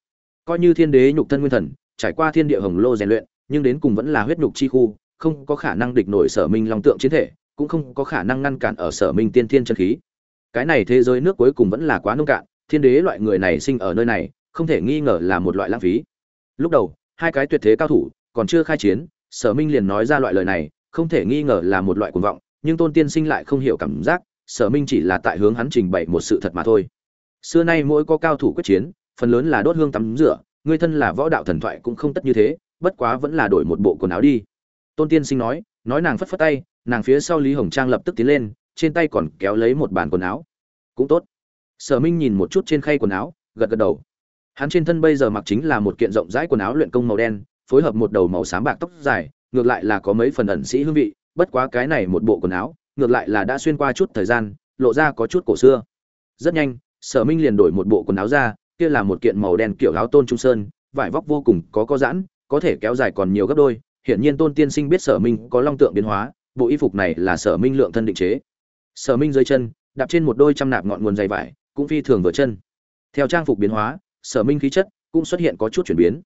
Speaker 1: Coi như thiên đế nhục thân nguyên thần, trải qua thiên địa hồng lô rèn luyện, nhưng đến cùng vẫn là huyết nhục chi khu, không có khả năng địch nổi sở minh long tượng chiến thể, cũng không có khả năng ngăn cản ở sở minh tiên thiên chân khí. Cái này thế giới nước cuối cùng vẫn là quá nông cạn, thiên đế loại người này sinh ở nơi này, không thể nghi ngờ là một loại lãng phí. Lúc đầu, hai cái tuyệt thế cao thủ, còn chưa khai chiến sở minh liền nói ra loại lời này, không thể nghi ngờ là một loại cuồng vọng, nhưng tôn tiên sinh lại không hiểu cảm giác, sở minh chỉ là tại hướng hắn trình bày một sự thật mà thôi. Xưa nay mỗi có cao thủ quyết chiến, phần lớn là đốt hương tắm rửa, người thân là võ đạo thần thoại cũng không tất như thế, bất quá vẫn là đổi một bộ quần áo đi. Tôn tiên sinh nói nói nàng phất phất tay, nàng phía sau lý hồng trang lập tức tiến lên, trên tay còn kéo lấy một bàn quần áo. Cũng tốt. Sở minh nhìn một chút trên khay quần áo, gật gật đầu. Hắn trên thân bây giờ mặc chính là một kiện rộng rãi quần áo luyện công màu đen phối hợp một đầu màu xám bạc tóc dài, ngược lại là có mấy phần ẩn sĩ hương vị, bất quá cái này một bộ quần áo, ngược lại là đã xuyên qua chút thời gian, lộ ra có chút cổ xưa. Rất nhanh, sở minh liền đổi một bộ quần áo ra, kia là một kiện màu đen kiểu áo tôn trung sơn, vải vóc vô cùng có có giãn, có thể kéo dài còn nhiều gấp đôi. Hiển nhiên tôn tiên sinh biết sở minh có long tượng biến hóa, bộ y phục này là sở minh lượng thân định chế. Sở minh dưới chân, đạp trên một đôi trăm nạp ngọn nguồn dày vải, cũng phi thường vừa chân. Theo trang phục biến hóa, sở minh khí chất cũng xuất hiện có chút chuyển biến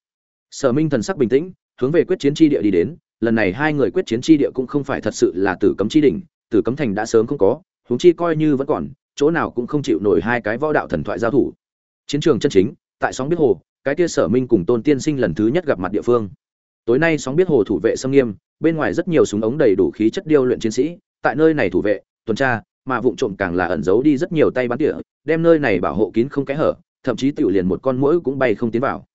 Speaker 1: sở minh thần sắc bình tĩnh, hướng về quyết chiến tri địa đi đến. Lần này hai người quyết chiến tri địa cũng không phải thật sự là tử cấm tri đỉnh, tử cấm thành đã sớm không có, huống chi coi như vẫn còn, chỗ nào cũng không chịu nổi hai cái võ đạo thần thoại giao thủ. Chiến trường chân chính, tại sóng biết hồ, cái kia sở minh cùng tôn tiên sinh lần thứ nhất gặp mặt địa phương. Tối nay sóng biết hồ thủ vệ xâm nghiêm, bên ngoài rất nhiều súng ống đầy đủ khí chất điêu luyện chiến sĩ, tại nơi này thủ vệ, tuần tra, mà vụng trộm càng là ẩn giấu đi rất nhiều tay bắn tỉa, đem nơi này bảo hộ kín không kẽ hở, thậm chí tiểu liền một con mũi cũng bay không tiến vào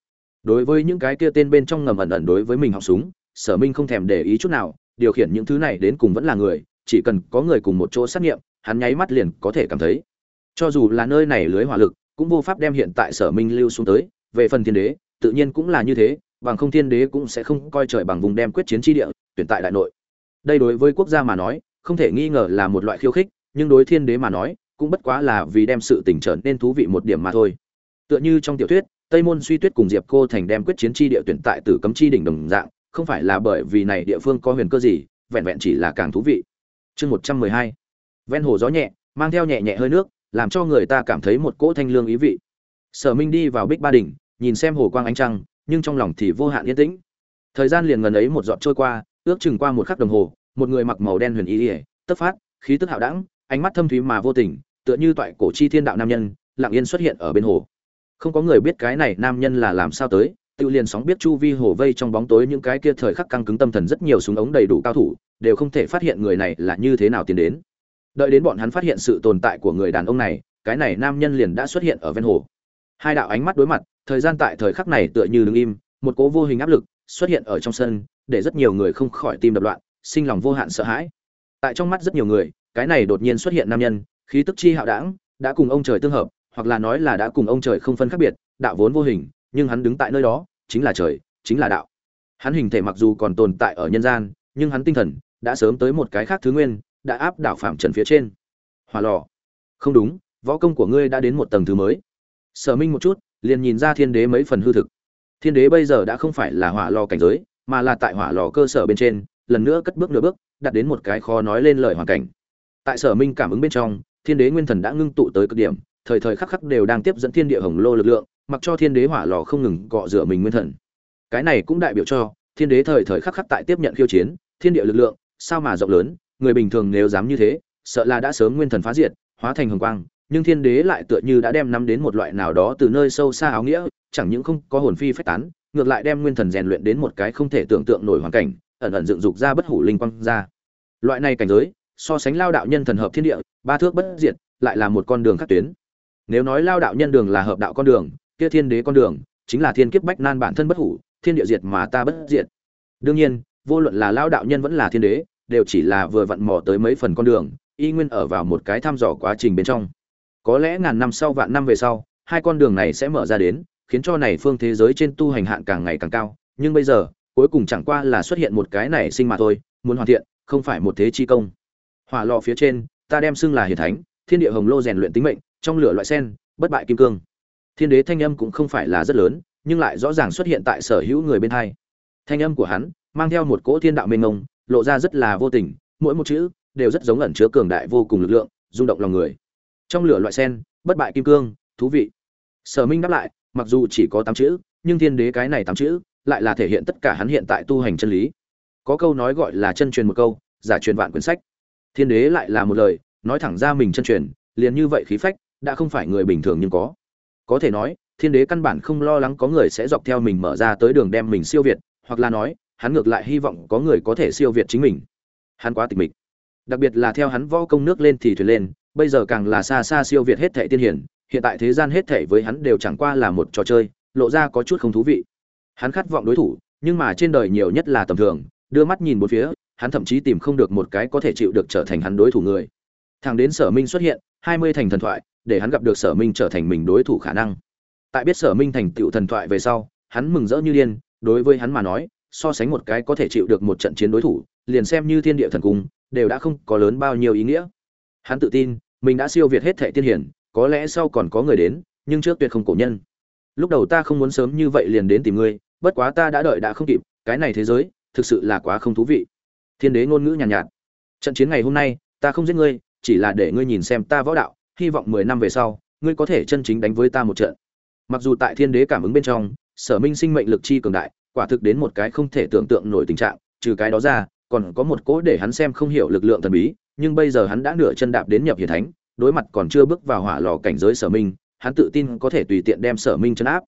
Speaker 1: đối với những cái kia tên bên trong ngầm ẩn ẩn đối với mình học súng, sở minh không thèm để ý chút nào, điều khiển những thứ này đến cùng vẫn là người, chỉ cần có người cùng một chỗ xét nghiệm, hắn nháy mắt liền có thể cảm thấy. Cho dù là nơi này lưới hỏa lực, cũng vô pháp đem hiện tại sở minh lưu xuống tới, về phần thiên đế, tự nhiên cũng là như thế, bằng không thiên đế cũng sẽ không coi trời bằng vùng đem quyết chiến tri địa, tuyển tại đại nội. Đây đối với quốc gia mà nói, không thể nghi ngờ là một loại khiêu khích, nhưng đối thiên đế mà nói, cũng bất quá là vì đem sự tình trở nên thú vị một điểm mà thôi. Tựa như trong tiểu thuyết tây môn suy tuyết cùng diệp cô thành đem quyết chiến chi địa tuyển tại tử cấm chi đỉnh đồng dạng, không phải là bởi vì này địa phương có huyền cơ gì, vẹn vẹn chỉ là càng thú vị. Chương một trăm mười hai. Ven hồ gió nhẹ, mang theo nhẹ nhẹ hơi nước, làm cho người ta cảm thấy một cỗ thanh lương ý vị. Sở minh đi vào bích ba đỉnh, nhìn xem hồ quang ánh trăng, nhưng trong lòng thì vô hạn yên tĩnh. Thời gian liền ngần ấy một giọt trôi qua, ước chừng qua một khắc đồng hồ, một người mặc màu đen huyền ý tất phát, khí tức hạo đẳng, ánh mắt thâm thúy mà vô tình, tựa như toại cổ chi thiên đạo nam nhân, lặng yên xuất hiện ở bên hồ không có người biết cái này nam nhân là làm sao tới tự liền sóng biết chu vi hồ vây trong bóng tối những cái kia thời khắc căng cứng tâm thần rất nhiều súng ống đầy đủ cao thủ, đều không thể phát hiện người này là như thế nào tiến đến. Đợi đến bọn hắn phát hiện sự tồn tại của người đàn ông này, cái này nam nhân liền đã xuất hiện ở ven hồ. Hai đạo ánh mắt đối mặt, thời gian tại thời khắc này tựa như đứng im, một cố vô hình áp lực xuất hiện ở trong sân, để rất nhiều người không khỏi tim đập loạn, sinh lòng vô hạn sợ hãi. Tại trong mắt rất nhiều người, cái này đột nhiên xuất hiện nam nhân, khí tức chi hạo đảng đã cùng ông trời tương hợp hoặc là nói là đã cùng ông trời không phân khác biệt, đạo vốn vô hình, nhưng hắn đứng tại nơi đó, chính là trời, chính là đạo. Hắn hình thể mặc dù còn tồn tại ở nhân gian, nhưng hắn tinh thần đã sớm tới một cái khác thứ nguyên, đã áp đảo phạm trần phía trên. Hỏa lò. Không đúng, võ công của ngươi đã đến một tầng thứ mới. Sở minh một chút, liền nhìn ra thiên đế mấy phần hư thực. Thiên đế bây giờ đã không phải là hỏa lò cảnh giới, mà là tại hỏa lò cơ sở bên trên, lần nữa cất bước nửa bước đặt đến một cái khó nói lên lời hoàn cảnh. Tại sở minh cảm ứng bên trong, thiên đế nguyên thần đã ngưng tụ tới cực điểm thời thời khắc khắc đều đang tiếp dẫn thiên địa hồng lô lực lượng, mặc cho thiên đế hỏa lò không ngừng cọ rửa mình nguyên thần. Cái này cũng đại biểu cho, thiên đế thời thời khắc khắc tại tiếp nhận khiêu chiến, thiên địa lực lượng, sao mà rộng lớn, người bình thường nếu dám như thế, sợ là đã sớm nguyên thần phá diệt, hóa thành hồng quang, nhưng thiên đế lại tựa như đã đem nắm đến một loại nào đó từ nơi sâu xa áo nghĩa, chẳng những không có hồn phi phách tán, ngược lại đem nguyên thần rèn luyện đến một cái không thể tưởng tượng nổi hoàn cảnh, ẩn ẩn dựng dục ra bất hủ linh quang ra. Loại này cảnh giới, so sánh lao đạo nhân thần hợp thiên địa, ba thước bất diệt, lại là một con đường khác tuyến nếu nói lao đạo nhân đường là hợp đạo con đường, kia thiên đế con đường, chính là thiên kiếp bách nan bản thân bất hủ, thiên địa diệt mà ta bất diệt. Đương nhiên, vô luận là lao đạo nhân vẫn là thiên đế, đều chỉ là vừa vặn mò tới mấy phần con đường, y nguyên ở vào một cái thăm dò quá trình bên trong. Có lẽ ngàn năm sau, vạn năm về sau, hai con đường này sẽ mở ra đến, khiến cho này phương thế giới trên tu hành hạn càng ngày càng cao. Nhưng bây giờ, cuối cùng chẳng qua là xuất hiện một cái này sinh mà thôi, muốn hoàn thiện, không phải một thế chi công. Hỏa lò phía trên, ta đem xưng là hiền thánh, thiên địa hồng lô rèn luyện tính mệnh trong lửa loại sen, bất bại kim cương. Thiên đế thanh âm cũng không phải là rất lớn, nhưng lại rõ ràng xuất hiện tại sở hữu người bên hai. Thanh âm của hắn mang theo một cỗ thiên đạo mênh ngông lộ ra rất là vô tình, mỗi một chữ đều rất giống ẩn chứa cường đại vô cùng lực lượng, rung động lòng người. Trong lửa loại sen, bất bại kim cương, thú vị. Sở minh đáp lại, mặc dù chỉ có tám chữ, nhưng thiên đế cái này tám chữ lại là thể hiện tất cả hắn hiện tại tu hành chân lý. Có câu nói gọi là chân truyền một câu, giả truyền vạn quyển sách. Thiên đế lại là một lời, nói thẳng ra mình chân truyền, liền như vậy khí phách đã không phải người bình thường nhưng có. Có thể nói, thiên đế căn bản không lo lắng có người sẽ dọc theo mình mở ra tới đường đem mình siêu việt, hoặc là nói, hắn ngược lại hy vọng có người có thể siêu việt chính mình. Hắn quá tịch mịch. Đặc biệt là theo hắn võ công nước lên thì thuyền lên, bây giờ càng là xa xa siêu việt hết thệ tiên hiển, hiện tại thế gian hết thệ với hắn đều chẳng qua là một trò chơi, lộ ra có chút không thú vị. Hắn khát vọng đối thủ, nhưng mà trên đời nhiều nhất là tầm thường, đưa mắt nhìn một phía, hắn thậm chí tìm không được một cái có thể chịu được trở thành hắn đối thủ người. Thằng đến sở minh xuất hiện, hai mươi thành thần thoại để hắn gặp được sở minh trở thành mình đối thủ khả năng. Tại biết sở minh thành tựu thần thoại về sau hắn mừng rỡ như điên đối với hắn mà nói so sánh một cái có thể chịu được một trận chiến đối thủ liền xem như thiên địa thần cung đều đã không có lớn bao nhiêu ý nghĩa. Hắn tự tin mình đã siêu việt hết thệ tiên hiển có lẽ sau còn có người đến nhưng trước tuyệt không cổ nhân. Lúc đầu ta không muốn sớm như vậy liền đến tìm ngươi bất quá ta đã đợi đã không kịp cái này thế giới thực sự là quá không thú vị. Thiên đế ngôn ngữ nhàn nhạt, nhạt. Trận chiến ngày hôm nay ta không giết ngươi chỉ là để ngươi nhìn xem ta võ đạo hy vọng mười năm về sau, ngươi có thể chân chính đánh với ta một trận. Mặc dù tại thiên đế cảm ứng bên trong, sở minh sinh mệnh lực chi cường đại, quả thực đến một cái không thể tưởng tượng nổi tình trạng, trừ cái đó ra, còn có một cỗ để hắn xem không hiểu lực lượng thần bí, nhưng bây giờ hắn đã nửa chân đạp đến nhập hiển thánh, đối mặt còn chưa bước vào hỏa lò cảnh giới sở minh, hắn tự tin có thể tùy tiện đem sở minh trấn áp.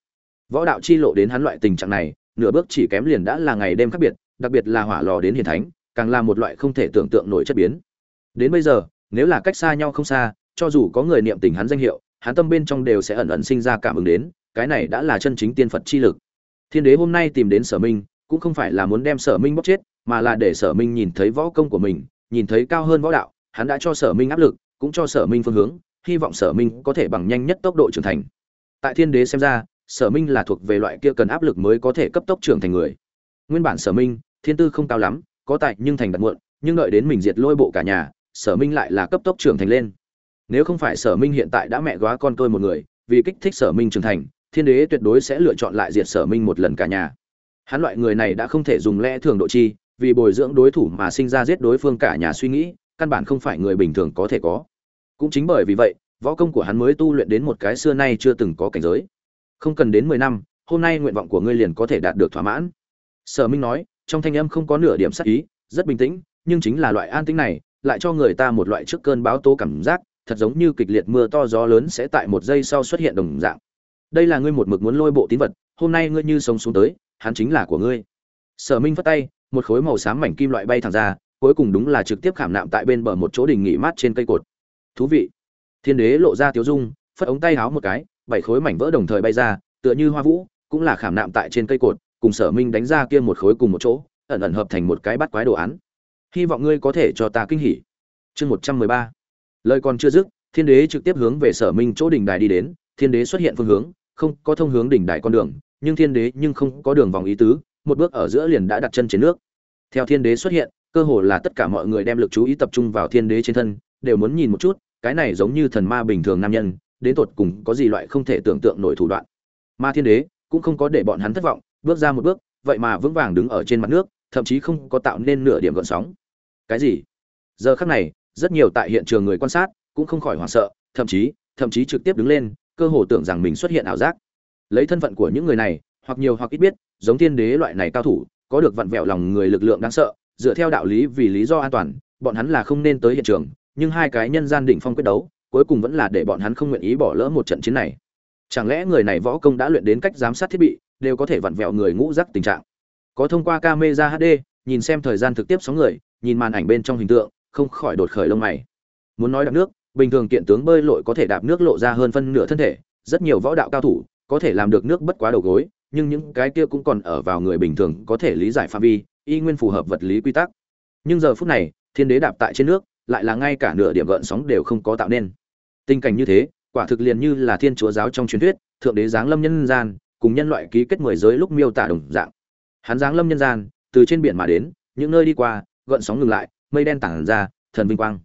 Speaker 1: Võ đạo chi lộ đến hắn loại tình trạng này, nửa bước chỉ kém liền đã là ngày đêm khác biệt, đặc biệt là hỏa lò đến hiển thánh, càng là một loại không thể tưởng tượng nổi chất biến. Đến bây giờ, nếu là cách xa nhau không xa cho dù có người niệm tình hắn danh hiệu, hắn tâm bên trong đều sẽ ẩn ẩn sinh ra cảm ứng đến, cái này đã là chân chính tiên phật chi lực. Thiên đế hôm nay tìm đến sở minh, cũng không phải là muốn đem sở minh bóc chết, mà là để sở minh nhìn thấy võ công của mình, nhìn thấy cao hơn võ đạo, hắn đã cho sở minh áp lực, cũng cho sở minh phương hướng, hy vọng sở minh có thể bằng nhanh nhất tốc độ trưởng thành. Tại thiên đế xem ra, sở minh là thuộc về loại kia cần áp lực mới có thể cấp tốc trưởng thành người. Nguyên bản sở minh, thiên tư không cao lắm, có tại nhưng thành đặt muộn, nhưng đợi đến mình diệt lôi bộ cả nhà, sở minh lại là cấp tốc trưởng thành lên nếu không phải sở minh hiện tại đã mẹ góa con tôi một người, vì kích thích sở minh trưởng thành, thiên đế tuyệt đối sẽ lựa chọn lại diệt sở minh một lần cả nhà. Hắn loại người này đã không thể dùng lẽ thường độ chi, vì bồi dưỡng đối thủ mà sinh ra giết đối phương cả nhà suy nghĩ, căn bản không phải người bình thường có thể có. Cũng chính bởi vì vậy, võ công của hắn mới tu luyện đến một cái xưa nay chưa từng có cảnh giới. Không cần đến mười năm, hôm nay nguyện vọng của ngươi liền có thể đạt được thỏa mãn. Sở minh nói, trong thanh âm không có nửa điểm sắc ý, rất bình tĩnh, nhưng chính là loại an tĩnh này, lại cho người ta một loại trước cơn báo tố cảm giác thật giống như kịch liệt mưa to gió lớn sẽ tại một giây sau xuất hiện đồng dạng. Đây là ngươi một mực muốn lôi bộ tín vật, hôm nay ngươi như sống xuống tới, hắn chính là của ngươi. Sở minh phất tay, một khối màu xám mảnh kim loại bay thẳng ra, cuối cùng đúng là trực tiếp khảm nạm tại bên bờ một chỗ đình nghỉ mát trên cây cột. Thú vị. Thiên đế lộ ra tiếu dung, phất ống tay háo một cái, bảy khối mảnh vỡ đồng thời bay ra, tựa như hoa vũ, cũng là khảm nạm tại trên cây cột, cùng sở minh đánh ra kia một khối cùng một chỗ, ẩn ẩn hợp thành một cái bắt quái đồ án. Hy vọng ngươi có thể cho ta kinh hỉ. Chương một trăm mười ba lời còn chưa dứt, thiên đế trực tiếp hướng về sở minh chỗ đỉnh đài đi đến, thiên đế xuất hiện phương hướng, không có thông hướng đỉnh đài con đường, nhưng thiên đế nhưng không có đường vòng ý tứ, một bước ở giữa liền đã đặt chân trên nước. Theo thiên đế xuất hiện, cơ hồ là tất cả mọi người đem lực chú ý tập trung vào thiên đế trên thân, đều muốn nhìn một chút, cái này giống như thần ma bình thường nam nhân, đến tột cùng có gì loại không thể tưởng tượng nổi thủ đoạn. Ma thiên đế cũng không có để bọn hắn thất vọng, bước ra một bước, vậy mà vững vàng đứng ở trên mặt nước, thậm chí không có tạo nên nửa điểm gợn sóng. Cái gì? Giờ khắc này rất nhiều tại hiện trường người quan sát cũng không khỏi hoảng sợ, thậm chí thậm chí trực tiếp đứng lên, cơ hồ tưởng rằng mình xuất hiện ảo giác. Lấy thân phận của những người này, hoặc nhiều hoặc ít biết, giống thiên đế loại này cao thủ, có được vặn vẹo lòng người lực lượng đáng sợ, dựa theo đạo lý vì lý do an toàn, bọn hắn là không nên tới hiện trường, nhưng hai cái nhân gian đỉnh phong quyết đấu, cuối cùng vẫn là để bọn hắn không nguyện ý bỏ lỡ một trận chiến này. Chẳng lẽ người này võ công đã luyện đến cách giám sát thiết bị, đều có thể vặn vẹo người ngũ rắc tình trạng? Có thông qua camera hd nhìn xem thời gian thực tiếp sóng người, nhìn màn ảnh bên trong hình tượng không khỏi đột khởi lông mày. Muốn nói đạp nước, bình thường kiện tướng bơi lội có thể đạp nước lộ ra hơn phân nửa thân thể, rất nhiều võ đạo cao thủ có thể làm được nước bất quá đầu gối, nhưng những cái kia cũng còn ở vào người bình thường có thể lý giải phạm vi, y nguyên phù hợp vật lý quy tắc. Nhưng giờ phút này, thiên đế đạp tại trên nước, lại là ngay cả nửa điểm gợn sóng đều không có tạo nên. Tình cảnh như thế, quả thực liền như là thiên chúa giáo trong truyền thuyết, thượng đế giáng lâm nhân gian, cùng nhân loại ký kết mười giới lúc miêu tả đồng dạng. Hắn giáng lâm nhân gian, từ trên biển mà đến, những nơi đi qua, gợn sóng ngừng lại mây đen tản ra, thần vinh quang.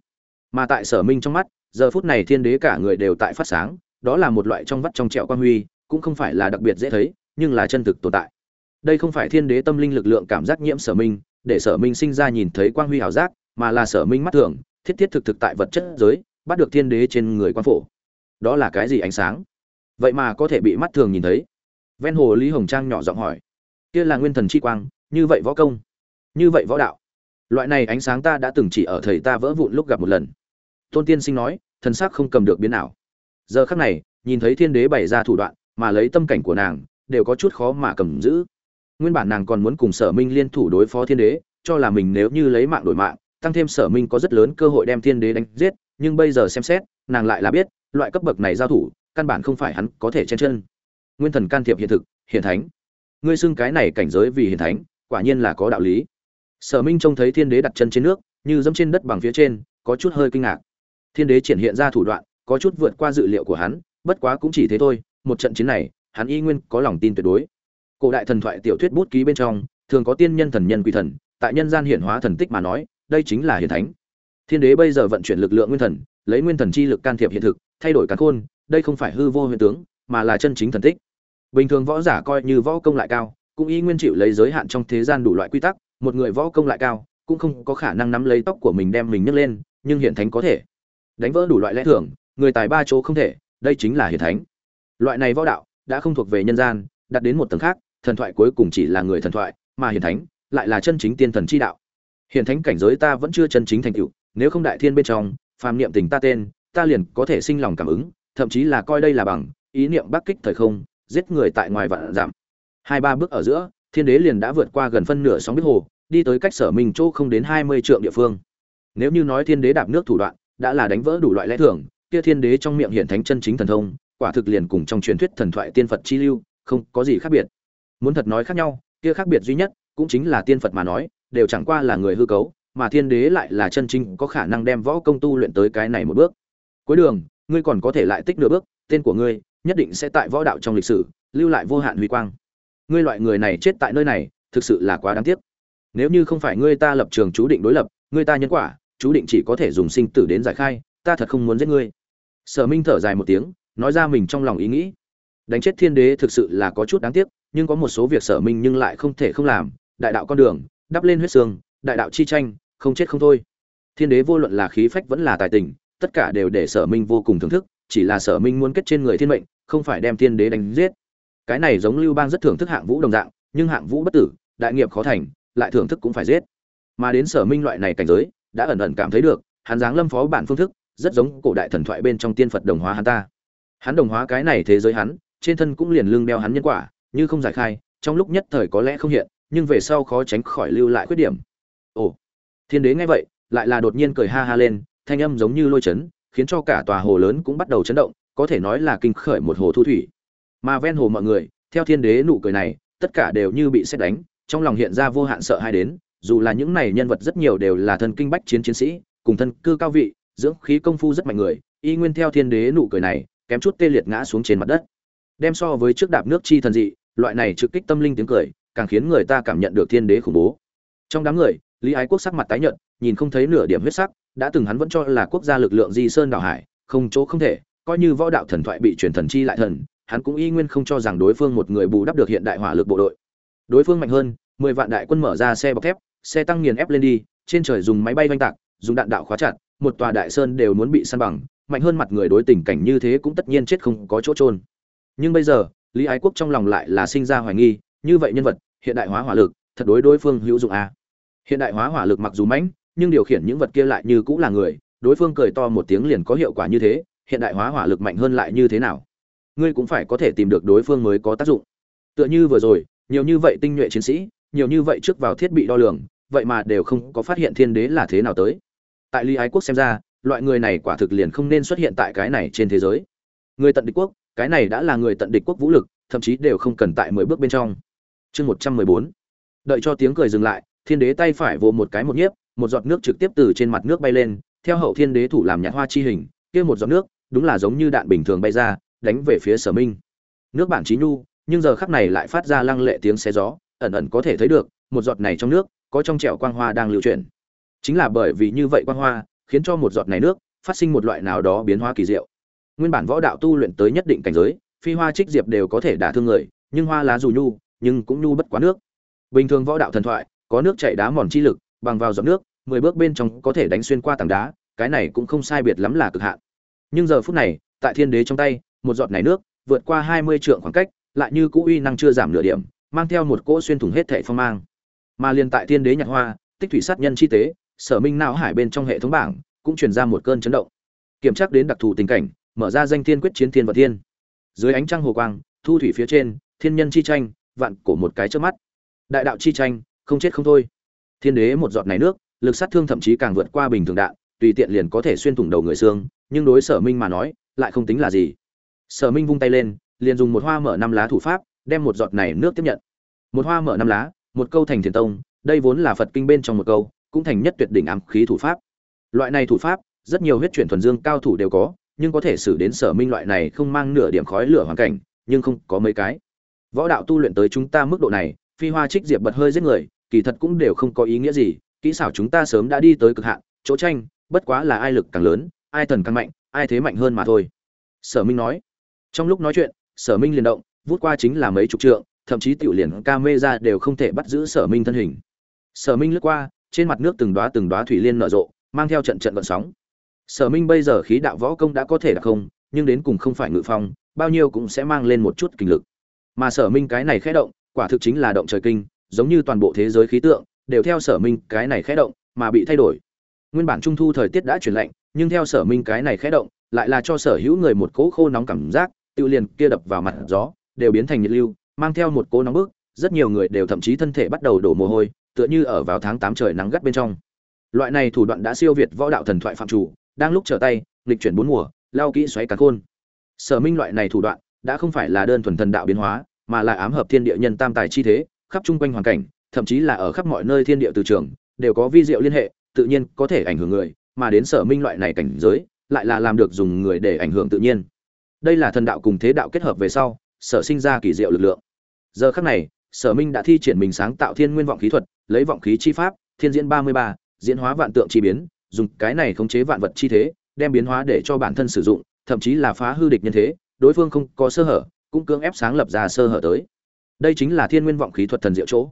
Speaker 1: Mà tại sở minh trong mắt, giờ phút này thiên đế cả người đều tại phát sáng, đó là một loại trong vắt trong trẹo quang huy, cũng không phải là đặc biệt dễ thấy, nhưng là chân thực tồn tại. Đây không phải thiên đế tâm linh lực lượng cảm giác nhiễm sở minh, để sở minh sinh ra nhìn thấy quang huy hào giác, mà là sở minh mắt thường, thiết thiết thực thực tại vật chất giới, bắt được thiên đế trên người quan phổ. Đó là cái gì ánh sáng? Vậy mà có thể bị mắt thường nhìn thấy. Ven hồ lý hồng trang nhỏ giọng hỏi. Kia là nguyên thần chi quang, như vậy võ công. Như vậy võ đạo loại này ánh sáng ta đã từng chỉ ở thầy ta vỡ vụn lúc gặp một lần. Tôn tiên sinh nói, thần sắc không cầm được biến nào giờ khắc này, nhìn thấy thiên đế bày ra thủ đoạn, mà lấy tâm cảnh của nàng, đều có chút khó mà cầm giữ. Nguyên bản nàng còn muốn cùng sở minh liên thủ đối phó thiên đế, cho là mình nếu như lấy mạng đổi mạng, tăng thêm sở minh có rất lớn cơ hội đem thiên đế đánh giết, nhưng bây giờ xem xét, nàng lại là biết, loại cấp bậc này giao thủ, căn bản không phải hắn có thể chen chân. Nguyên thần can thiệp hiện thực hiện thánh. Ngươi xưng cái này cảnh giới vì hiện thánh, quả nhiên là có đạo lý sở minh trông thấy thiên đế đặt chân trên nước, như dẫm trên đất bằng phía trên, có chút hơi kinh ngạc. Thiên đế triển hiện ra thủ đoạn, có chút vượt qua dự liệu của hắn, bất quá cũng chỉ thế thôi, một trận chiến này, hắn y nguyên có lòng tin tuyệt đối. Cổ đại thần thoại tiểu thuyết bút ký bên trong, thường có tiên nhân thần nhân quỷ thần, tại nhân gian hiển hóa thần tích mà nói, đây chính là hiển thánh. Thiên đế bây giờ vận chuyển lực lượng nguyên thần, lấy nguyên thần chi lực can thiệp hiện thực, thay đổi cắn khôn, đây không phải hư vô huyền tướng, mà là chân chính thần tích. Bình thường võ giả coi như võ công lại cao, cũng y nguyên chịu lấy giới hạn trong thế gian đủ loại quy tắc một người võ công lại cao, cũng không có khả năng nắm lấy tóc của mình đem mình nhấc lên, nhưng hiện thánh có thể. Đánh vỡ đủ loại lẽ thường, người tài ba chỗ không thể, đây chính là hiện thánh. Loại này võ đạo đã không thuộc về nhân gian, đặt đến một tầng khác, thần thoại cuối cùng chỉ là người thần thoại, mà hiển thánh lại là chân chính tiên thần chi đạo. Hiển thánh cảnh giới ta vẫn chưa chân chính thành tựu, nếu không đại thiên bên trong, phàm niệm tình ta tên, ta liền có thể sinh lòng cảm ứng, thậm chí là coi đây là bằng, ý niệm bắc kích thời không, giết người tại ngoài vạn giảm. Hai ba bước ở giữa thiên đế liền đã vượt qua gần phân nửa sóng biết hồ, đi tới cách sở minh chỗ không đến hai mươi trượng địa phương. Nếu như nói thiên đế đạp nước thủ đoạn, đã là đánh vỡ đủ loại lẽ thường, kia thiên đế trong miệng hiện thánh chân chính thần thông, quả thực liền cùng trong truyền thuyết thần thoại tiên phật chi lưu, không có gì khác biệt. Muốn thật nói khác nhau, kia khác biệt duy nhất, cũng chính là tiên phật mà nói, đều chẳng qua là người hư cấu, mà thiên đế lại là chân chính có khả năng đem võ công tu luyện tới cái này một bước. Cuối đường, ngươi còn có thể lại tích nửa bước, tên của ngươi, nhất định sẽ tại võ đạo trong lịch sử, lưu lại vô hạn huy quang ngươi loại người này chết tại nơi này, thực sự là quá đáng tiếc. Nếu như không phải ngươi ta lập trường chú định đối lập, ngươi ta nhân quả, chú định chỉ có thể dùng sinh tử đến giải khai, ta thật không muốn giết ngươi. Sở minh thở dài một tiếng, nói ra mình trong lòng ý nghĩ. Đánh chết thiên đế thực sự là có chút đáng tiếc, nhưng có một số việc sở minh nhưng lại không thể không làm, đại đạo con đường, đắp lên huyết xương, đại đạo chi tranh, không chết không thôi. Thiên đế vô luận là khí phách vẫn là tài tình, tất cả đều để sở minh vô cùng thưởng thức, chỉ là sở minh muốn kết trên người thiên mệnh, không phải đem thiên đế đánh giết cái này giống lưu bang rất thưởng thức hạng vũ đồng dạng, nhưng hạng vũ bất tử, đại nghiệp khó thành, lại thưởng thức cũng phải giết. Mà đến sở minh loại này cảnh giới, đã ẩn ẩn cảm thấy được, hắn dáng lâm phó bản phương thức, rất giống cổ đại thần thoại bên trong tiên phật đồng hóa hắn ta. Hắn đồng hóa cái này thế giới hắn, trên thân cũng liền lương đeo hắn nhân quả, như không giải khai, trong lúc nhất thời có lẽ không hiện, nhưng về sau khó tránh khỏi lưu lại khuyết điểm. Ồ, thiên đế nghe vậy, lại là đột nhiên cười ha ha lên, thanh âm giống như lôi chấn, khiến cho cả tòa hồ lớn cũng bắt đầu chấn động, có thể nói là kinh khởi một hồ thu thủy mà ven hồ mọi người, theo thiên đế nụ cười này, tất cả đều như bị xét đánh, trong lòng hiện ra vô hạn sợ hãi đến, dù là những này nhân vật rất nhiều đều là thân kinh bách chiến chiến sĩ, cùng thân cư cao vị, dưỡng khí công phu rất mạnh người, y nguyên theo thiên đế nụ cười này, kém chút tê liệt ngã xuống trên mặt đất. Đem so với trước đạp nước chi thần dị, loại này trực kích tâm linh tiếng cười, càng khiến người ta cảm nhận được thiên đế khủng bố. Trong đám người, lý ái quốc sắc mặt tái nhợt, nhìn không thấy nửa điểm huyết sắc, đã từng hắn vẫn cho là quốc gia lực lượng di sơn đảo hải, không chỗ không thể, coi như võ đạo thần thoại bị truyền thần chi lại thần hắn cũng y nguyên không cho rằng đối phương một người bù đắp được hiện đại hỏa lực bộ đội. Đối phương mạnh hơn, mười vạn đại quân mở ra xe bọc thép, xe tăng nghiền ép lên đi, trên trời dùng máy bay oanh tạc, dùng đạn đạo khóa chặt, một tòa đại sơn đều muốn bị săn bằng, mạnh hơn mặt người đối tình cảnh như thế cũng tất nhiên chết không có chỗ trôn nhưng bây giờ, lý ái quốc trong lòng lại là sinh ra hoài nghi, như vậy nhân vật, hiện đại hóa hỏa lực, thật đối đối phương hữu dụng à. hiện đại hóa hỏa lực mặc dù mãnh, nhưng điều khiển những vật kia lại như cũng là người, đối phương cười to một tiếng liền có hiệu quả như thế, hiện đại hóa hỏa lực mạnh hơn lại như thế nào? Ngươi cũng phải có thể tìm được đối phương mới có tác dụng. Tựa như vừa rồi, nhiều như vậy tinh nhuệ chiến sĩ, nhiều như vậy trước vào thiết bị đo lường, vậy mà đều không có phát hiện thiên đế là thế nào tới. Tại Ly ái quốc xem ra, loại người này quả thực liền không nên xuất hiện tại cái này trên thế giới. Người tận địch quốc, cái này đã là người tận địch quốc vũ lực, thậm chí đều không cần tại mười bước bên trong. Chương một trăm mười bốn. Đợi cho tiếng cười dừng lại, thiên đế tay phải vồ một cái một nhiếp, một giọt nước trực tiếp từ trên mặt nước bay lên, theo hậu thiên đế thủ làm nhạt hoa chi hình, kia một giọt nước, đúng là giống như đạn bình thường bay ra đánh về phía sở minh. Nước bản trí nhu, nhưng giờ khắc này lại phát ra lăng lệ tiếng xé gió, ẩn ẩn có thể thấy được, một giọt này trong nước, có trong trẻo quang hoa đang lưu chuyển. Chính là bởi vì như vậy quang hoa, khiến cho một giọt này nước, phát sinh một loại nào đó biến hóa kỳ diệu. Nguyên bản võ đạo tu luyện tới nhất định cảnh giới, phi hoa trích diệp đều có thể đả thương người, nhưng hoa lá dù nhu, nhưng cũng nhu bất quá nước. Bình thường võ đạo thần thoại, có nước chảy đá mòn chi lực, bằng vào giọt nước, mười bước bên trong có thể đánh xuyên qua tảng đá, cái này cũng không sai biệt lắm là cực hạn. Nhưng giờ phút này, tại thiên đế trong tay một giọt này nước, vượt qua hai mươi trượng khoảng cách, lại như cũ uy năng chưa giảm nửa điểm, mang theo một cỗ xuyên thủng hết thảy phong mang. Mà liền tại thiên đế nhặt hoa, tích thủy sát nhân chi tế, sở minh não hải bên trong hệ thống bảng, cũng truyền ra một cơn chấn động. Kiểm tra đến đặc thù tình cảnh, mở ra danh thiên quyết chiến thiên và thiên. Dưới ánh trăng hồ quang, thu thủy phía trên, thiên nhân chi tranh, vạn cổ một cái chớp mắt. Đại đạo chi tranh, không chết không thôi. Thiên đế một giọt này nước, lực sát thương thậm chí càng vượt qua bình thường đạn, tùy tiện liền có thể xuyên thủng đầu người xương, nhưng đối sở minh mà nói, lại không tính là gì sở minh vung tay lên, liền dùng một hoa mở năm lá thủ pháp, đem một giọt này nước tiếp nhận. Một hoa mở năm lá, một câu thành thiền tông, đây vốn là phật kinh bên trong một câu, cũng thành nhất tuyệt đỉnh ám khí thủ pháp. Loại này thủ pháp, rất nhiều huyết chuyển thuần dương cao thủ đều có, nhưng có thể xử đến sở minh loại này không mang nửa điểm khói lửa hoàn cảnh, nhưng không có mấy cái. Võ đạo tu luyện tới chúng ta mức độ này, phi hoa trích diệp bật hơi giết người, kỳ thật cũng đều không có ý nghĩa gì, kỹ xảo chúng ta sớm đã đi tới cực hạn, chỗ tranh, bất quá là ai lực càng lớn, ai thần càng mạnh, ai thế mạnh hơn mà thôi. Sở minh nói trong lúc nói chuyện, sở minh liền động, vút qua chính là mấy chục trượng, thậm chí tiểu liền camera đều không thể bắt giữ sở minh thân hình. Sở minh lướt qua, trên mặt nước từng đóa từng đóa thủy liên nở rộ, mang theo trận trận vận sóng. Sở minh bây giờ khí đạo võ công đã có thể là không, nhưng đến cùng không phải ngự phong, bao nhiêu cũng sẽ mang lên một chút kinh lực. Mà sở minh cái này khẽ động, quả thực chính là động trời kinh, giống như toàn bộ thế giới khí tượng, đều theo sở minh cái này khẽ động mà bị thay đổi. Nguyên bản trung thu thời tiết đã chuyển lạnh, nhưng theo sở minh cái này khẽ động, lại là cho sở hữu người một cỗ khô nóng cảm giác tự liền kia đập vào mặt gió, đều biến thành nhiệt lưu, mang theo một cỗ nóng bức, rất nhiều người đều thậm chí thân thể bắt đầu đổ mồ hôi, tựa như ở vào tháng tám trời nắng gắt bên trong. Loại này thủ đoạn đã siêu việt võ đạo thần thoại phạm chủ, đang lúc trở tay, nghịch chuyển bốn mùa, lao kỹ xoáy cả khôn. Sở minh loại này thủ đoạn, đã không phải là đơn thuần thần đạo biến hóa, mà là ám hợp thiên địa nhân tam tài chi thế, khắp chung quanh hoàn cảnh, thậm chí là ở khắp mọi nơi thiên địa từ trường, đều có vi diệu liên hệ, tự nhiên có thể ảnh hưởng người, mà đến sở minh loại này cảnh giới, lại là làm được dùng người để ảnh hưởng tự nhiên đây là thần đạo cùng thế đạo kết hợp về sau, sở sinh ra kỳ diệu lực lượng. Giờ khắc này, sở minh đã thi triển mình sáng tạo thiên nguyên vọng khí thuật, lấy vọng khí chi pháp, thiên diễn ba mươi ba, diễn hóa vạn tượng chi biến, dùng cái này khống chế vạn vật chi thế, đem biến hóa để cho bản thân sử dụng, thậm chí là phá hư địch nhân thế, đối phương không có sơ hở, cũng cưỡng ép sáng lập ra sơ hở tới. Đây chính là thiên nguyên vọng khí thuật thần diệu chỗ.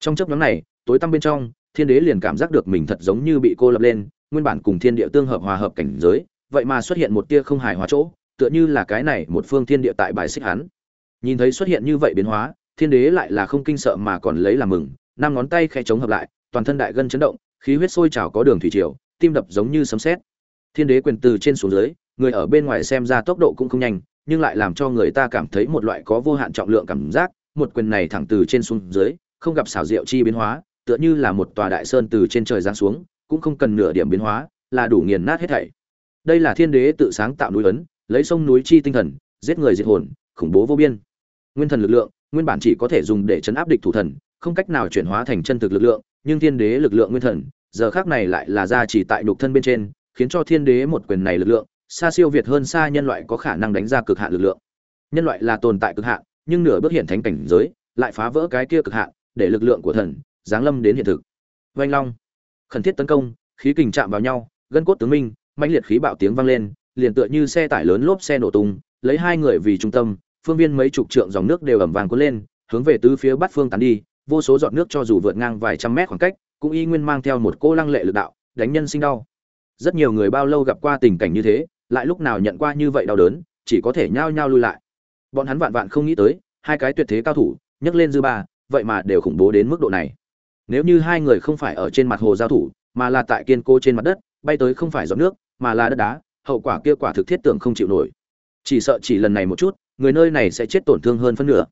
Speaker 1: Trong chấp nhóm này, tối tăm bên trong, thiên đế liền cảm giác được mình thật giống như bị cô lập lên, nguyên bản cùng thiên địa tương hợp hòa hợp cảnh giới, vậy mà xuất hiện một tia không hài hòa chỗ tựa như là cái này một phương thiên địa tại bài xích hắn. Nhìn thấy xuất hiện như vậy biến hóa, thiên đế lại là không kinh sợ mà còn lấy làm mừng, năm ngón tay khẽ chống hợp lại, toàn thân đại gân chấn động, khí huyết sôi trào có đường thủy triều, tim đập giống như sấm sét. Thiên đế quyền từ trên xuống dưới, người ở bên ngoài xem ra tốc độ cũng không nhanh, nhưng lại làm cho người ta cảm thấy một loại có vô hạn trọng lượng cảm giác, một quyền này thẳng từ trên xuống dưới, không gặp xảo diệu chi biến hóa, tựa như là một tòa đại sơn từ trên trời giáng xuống, cũng không cần nửa điểm biến hóa, là đủ nghiền nát hết thảy. Đây là thiên đế tự sáng tạo núi ấn lấy sông núi chi tinh thần, giết người diệt hồn, khủng bố vô biên. Nguyên thần lực lượng, nguyên bản chỉ có thể dùng để chấn áp địch thủ thần, không cách nào chuyển hóa thành chân thực lực lượng, nhưng thiên đế lực lượng nguyên thần, giờ khác này lại là ra chỉ tại nhục thân bên trên, khiến cho thiên đế một quyền này lực lượng, xa siêu việt hơn xa nhân loại có khả năng đánh ra cực hạn lực lượng. Nhân loại là tồn tại cực hạn, nhưng nửa bước hiện thánh cảnh giới, lại phá vỡ cái kia cực hạn, để lực lượng của thần, giáng lâm đến hiện thực. Vanh long. Khẩn thiết tấn công, khí kình chạm vào nhau, gân cốt tướng minh, mãnh liệt khí bạo tiếng vang lên liền tựa như xe tải lớn lốp xe nổ tung, lấy hai người vì trung tâm, phương viên mấy chục trượng dòng nước đều ẩm vàng cuốn lên, hướng về tứ phía bát phương tán đi, vô số giọt nước cho dù vượt ngang vài trăm mét khoảng cách, cũng y nguyên mang theo một cô lăng lệ lực đạo, đánh nhân sinh đau. Rất nhiều người bao lâu gặp qua tình cảnh như thế, lại lúc nào nhận qua như vậy đau đớn, chỉ có thể nhao nhao lui lại. Bọn hắn vạn vạn không nghĩ tới, hai cái tuyệt thế cao thủ, nhấc lên dư ba, vậy mà đều khủng bố đến mức độ này. Nếu như hai người không phải ở trên mặt hồ giao thủ, mà là tại kiên cố trên mặt đất, bay tới không phải giọt nước, mà là đất đá hậu quả kia quả thực thiết tưởng không chịu nổi. Chỉ sợ chỉ lần này một chút, người nơi này sẽ chết tổn thương hơn phân nửa.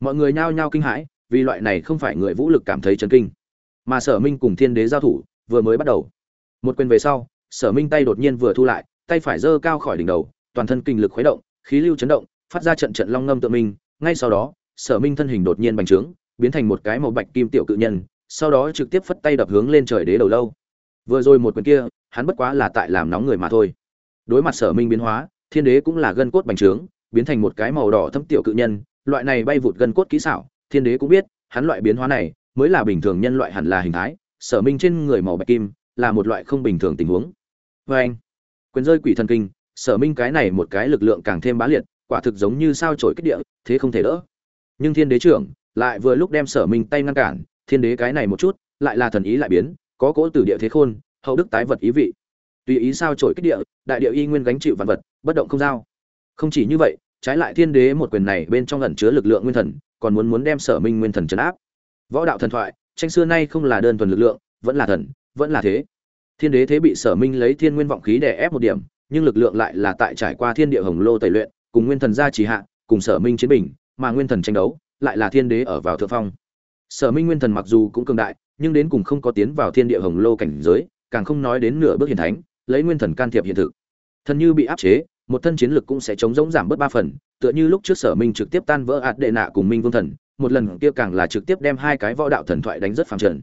Speaker 1: Mọi người nhao nhao kinh hãi, vì loại này không phải người vũ lực cảm thấy chấn kinh. Mà sở minh cùng thiên đế giao thủ, vừa mới bắt đầu. Một quyền về sau, sở minh tay đột nhiên vừa thu lại, tay phải giơ cao khỏi đỉnh đầu, toàn thân kinh lực khuấy động, khí lưu chấn động, phát ra trận trận long ngâm tự minh ngay sau đó, sở minh thân hình đột nhiên bành trướng, biến thành một cái màu bạch kim tiểu cự nhân, sau đó trực tiếp phất tay đập hướng lên trời đế đầu lâu. Vừa rồi một quyền kia, hắn bất quá là tại làm nóng người mà thôi đối mặt sở minh biến hóa, thiên đế cũng là gân cốt bành trướng, biến thành một cái màu đỏ thâm tiểu cự nhân, loại này bay vụt gân cốt kỹ xảo, thiên đế cũng biết, hắn loại biến hóa này mới là bình thường nhân loại hẳn là hình thái, sở minh trên người màu bạch kim là một loại không bình thường tình huống. Vê anh, quyền rơi quỷ thần kinh, sở minh cái này một cái lực lượng càng thêm bá liệt, quả thực giống như sao trổi kích địa, thế không thể đỡ. Nhưng thiên đế trưởng lại vừa lúc đem sở minh tay ngăn cản, thiên đế cái này một chút, lại là thần ý lại biến, có cỗ từ địa thế khôn, hậu đức tái vật ý vị tùy ý sao trổi kích địa, đại địa y nguyên gánh chịu vạn vật, bất động không giao. Không chỉ như vậy, trái lại thiên đế một quyền này bên trong ẩn chứa lực lượng nguyên thần, còn muốn muốn đem sở minh nguyên thần chấn áp. Võ đạo thần thoại, tranh xưa nay không là đơn thuần lực lượng, vẫn là thần, vẫn là thế. Thiên đế thế bị sở minh lấy thiên nguyên vọng khí để ép một điểm, nhưng lực lượng lại là tại trải qua thiên địa hồng lô tẩy luyện, cùng nguyên thần gia trì hạ, cùng sở minh chiến bình, mà nguyên thần tranh đấu, lại là thiên đế ở vào thượng phong. Sở minh nguyên thần mặc dù cũng cường đại, nhưng đến cùng không có tiến vào thiên địa hồng lô cảnh giới, càng không nói đến nửa bước hiển thánh lấy nguyên thần can thiệp hiện thực. Thần như bị áp chế, một thân chiến lực cũng sẽ chống giống giảm bớt ba phần, tựa như lúc trước sở minh trực tiếp tan vỡ ạt đệ nạ cùng minh vương thần, một lần kia càng là trực tiếp đem hai cái võ đạo thần thoại đánh rất phẳng trần.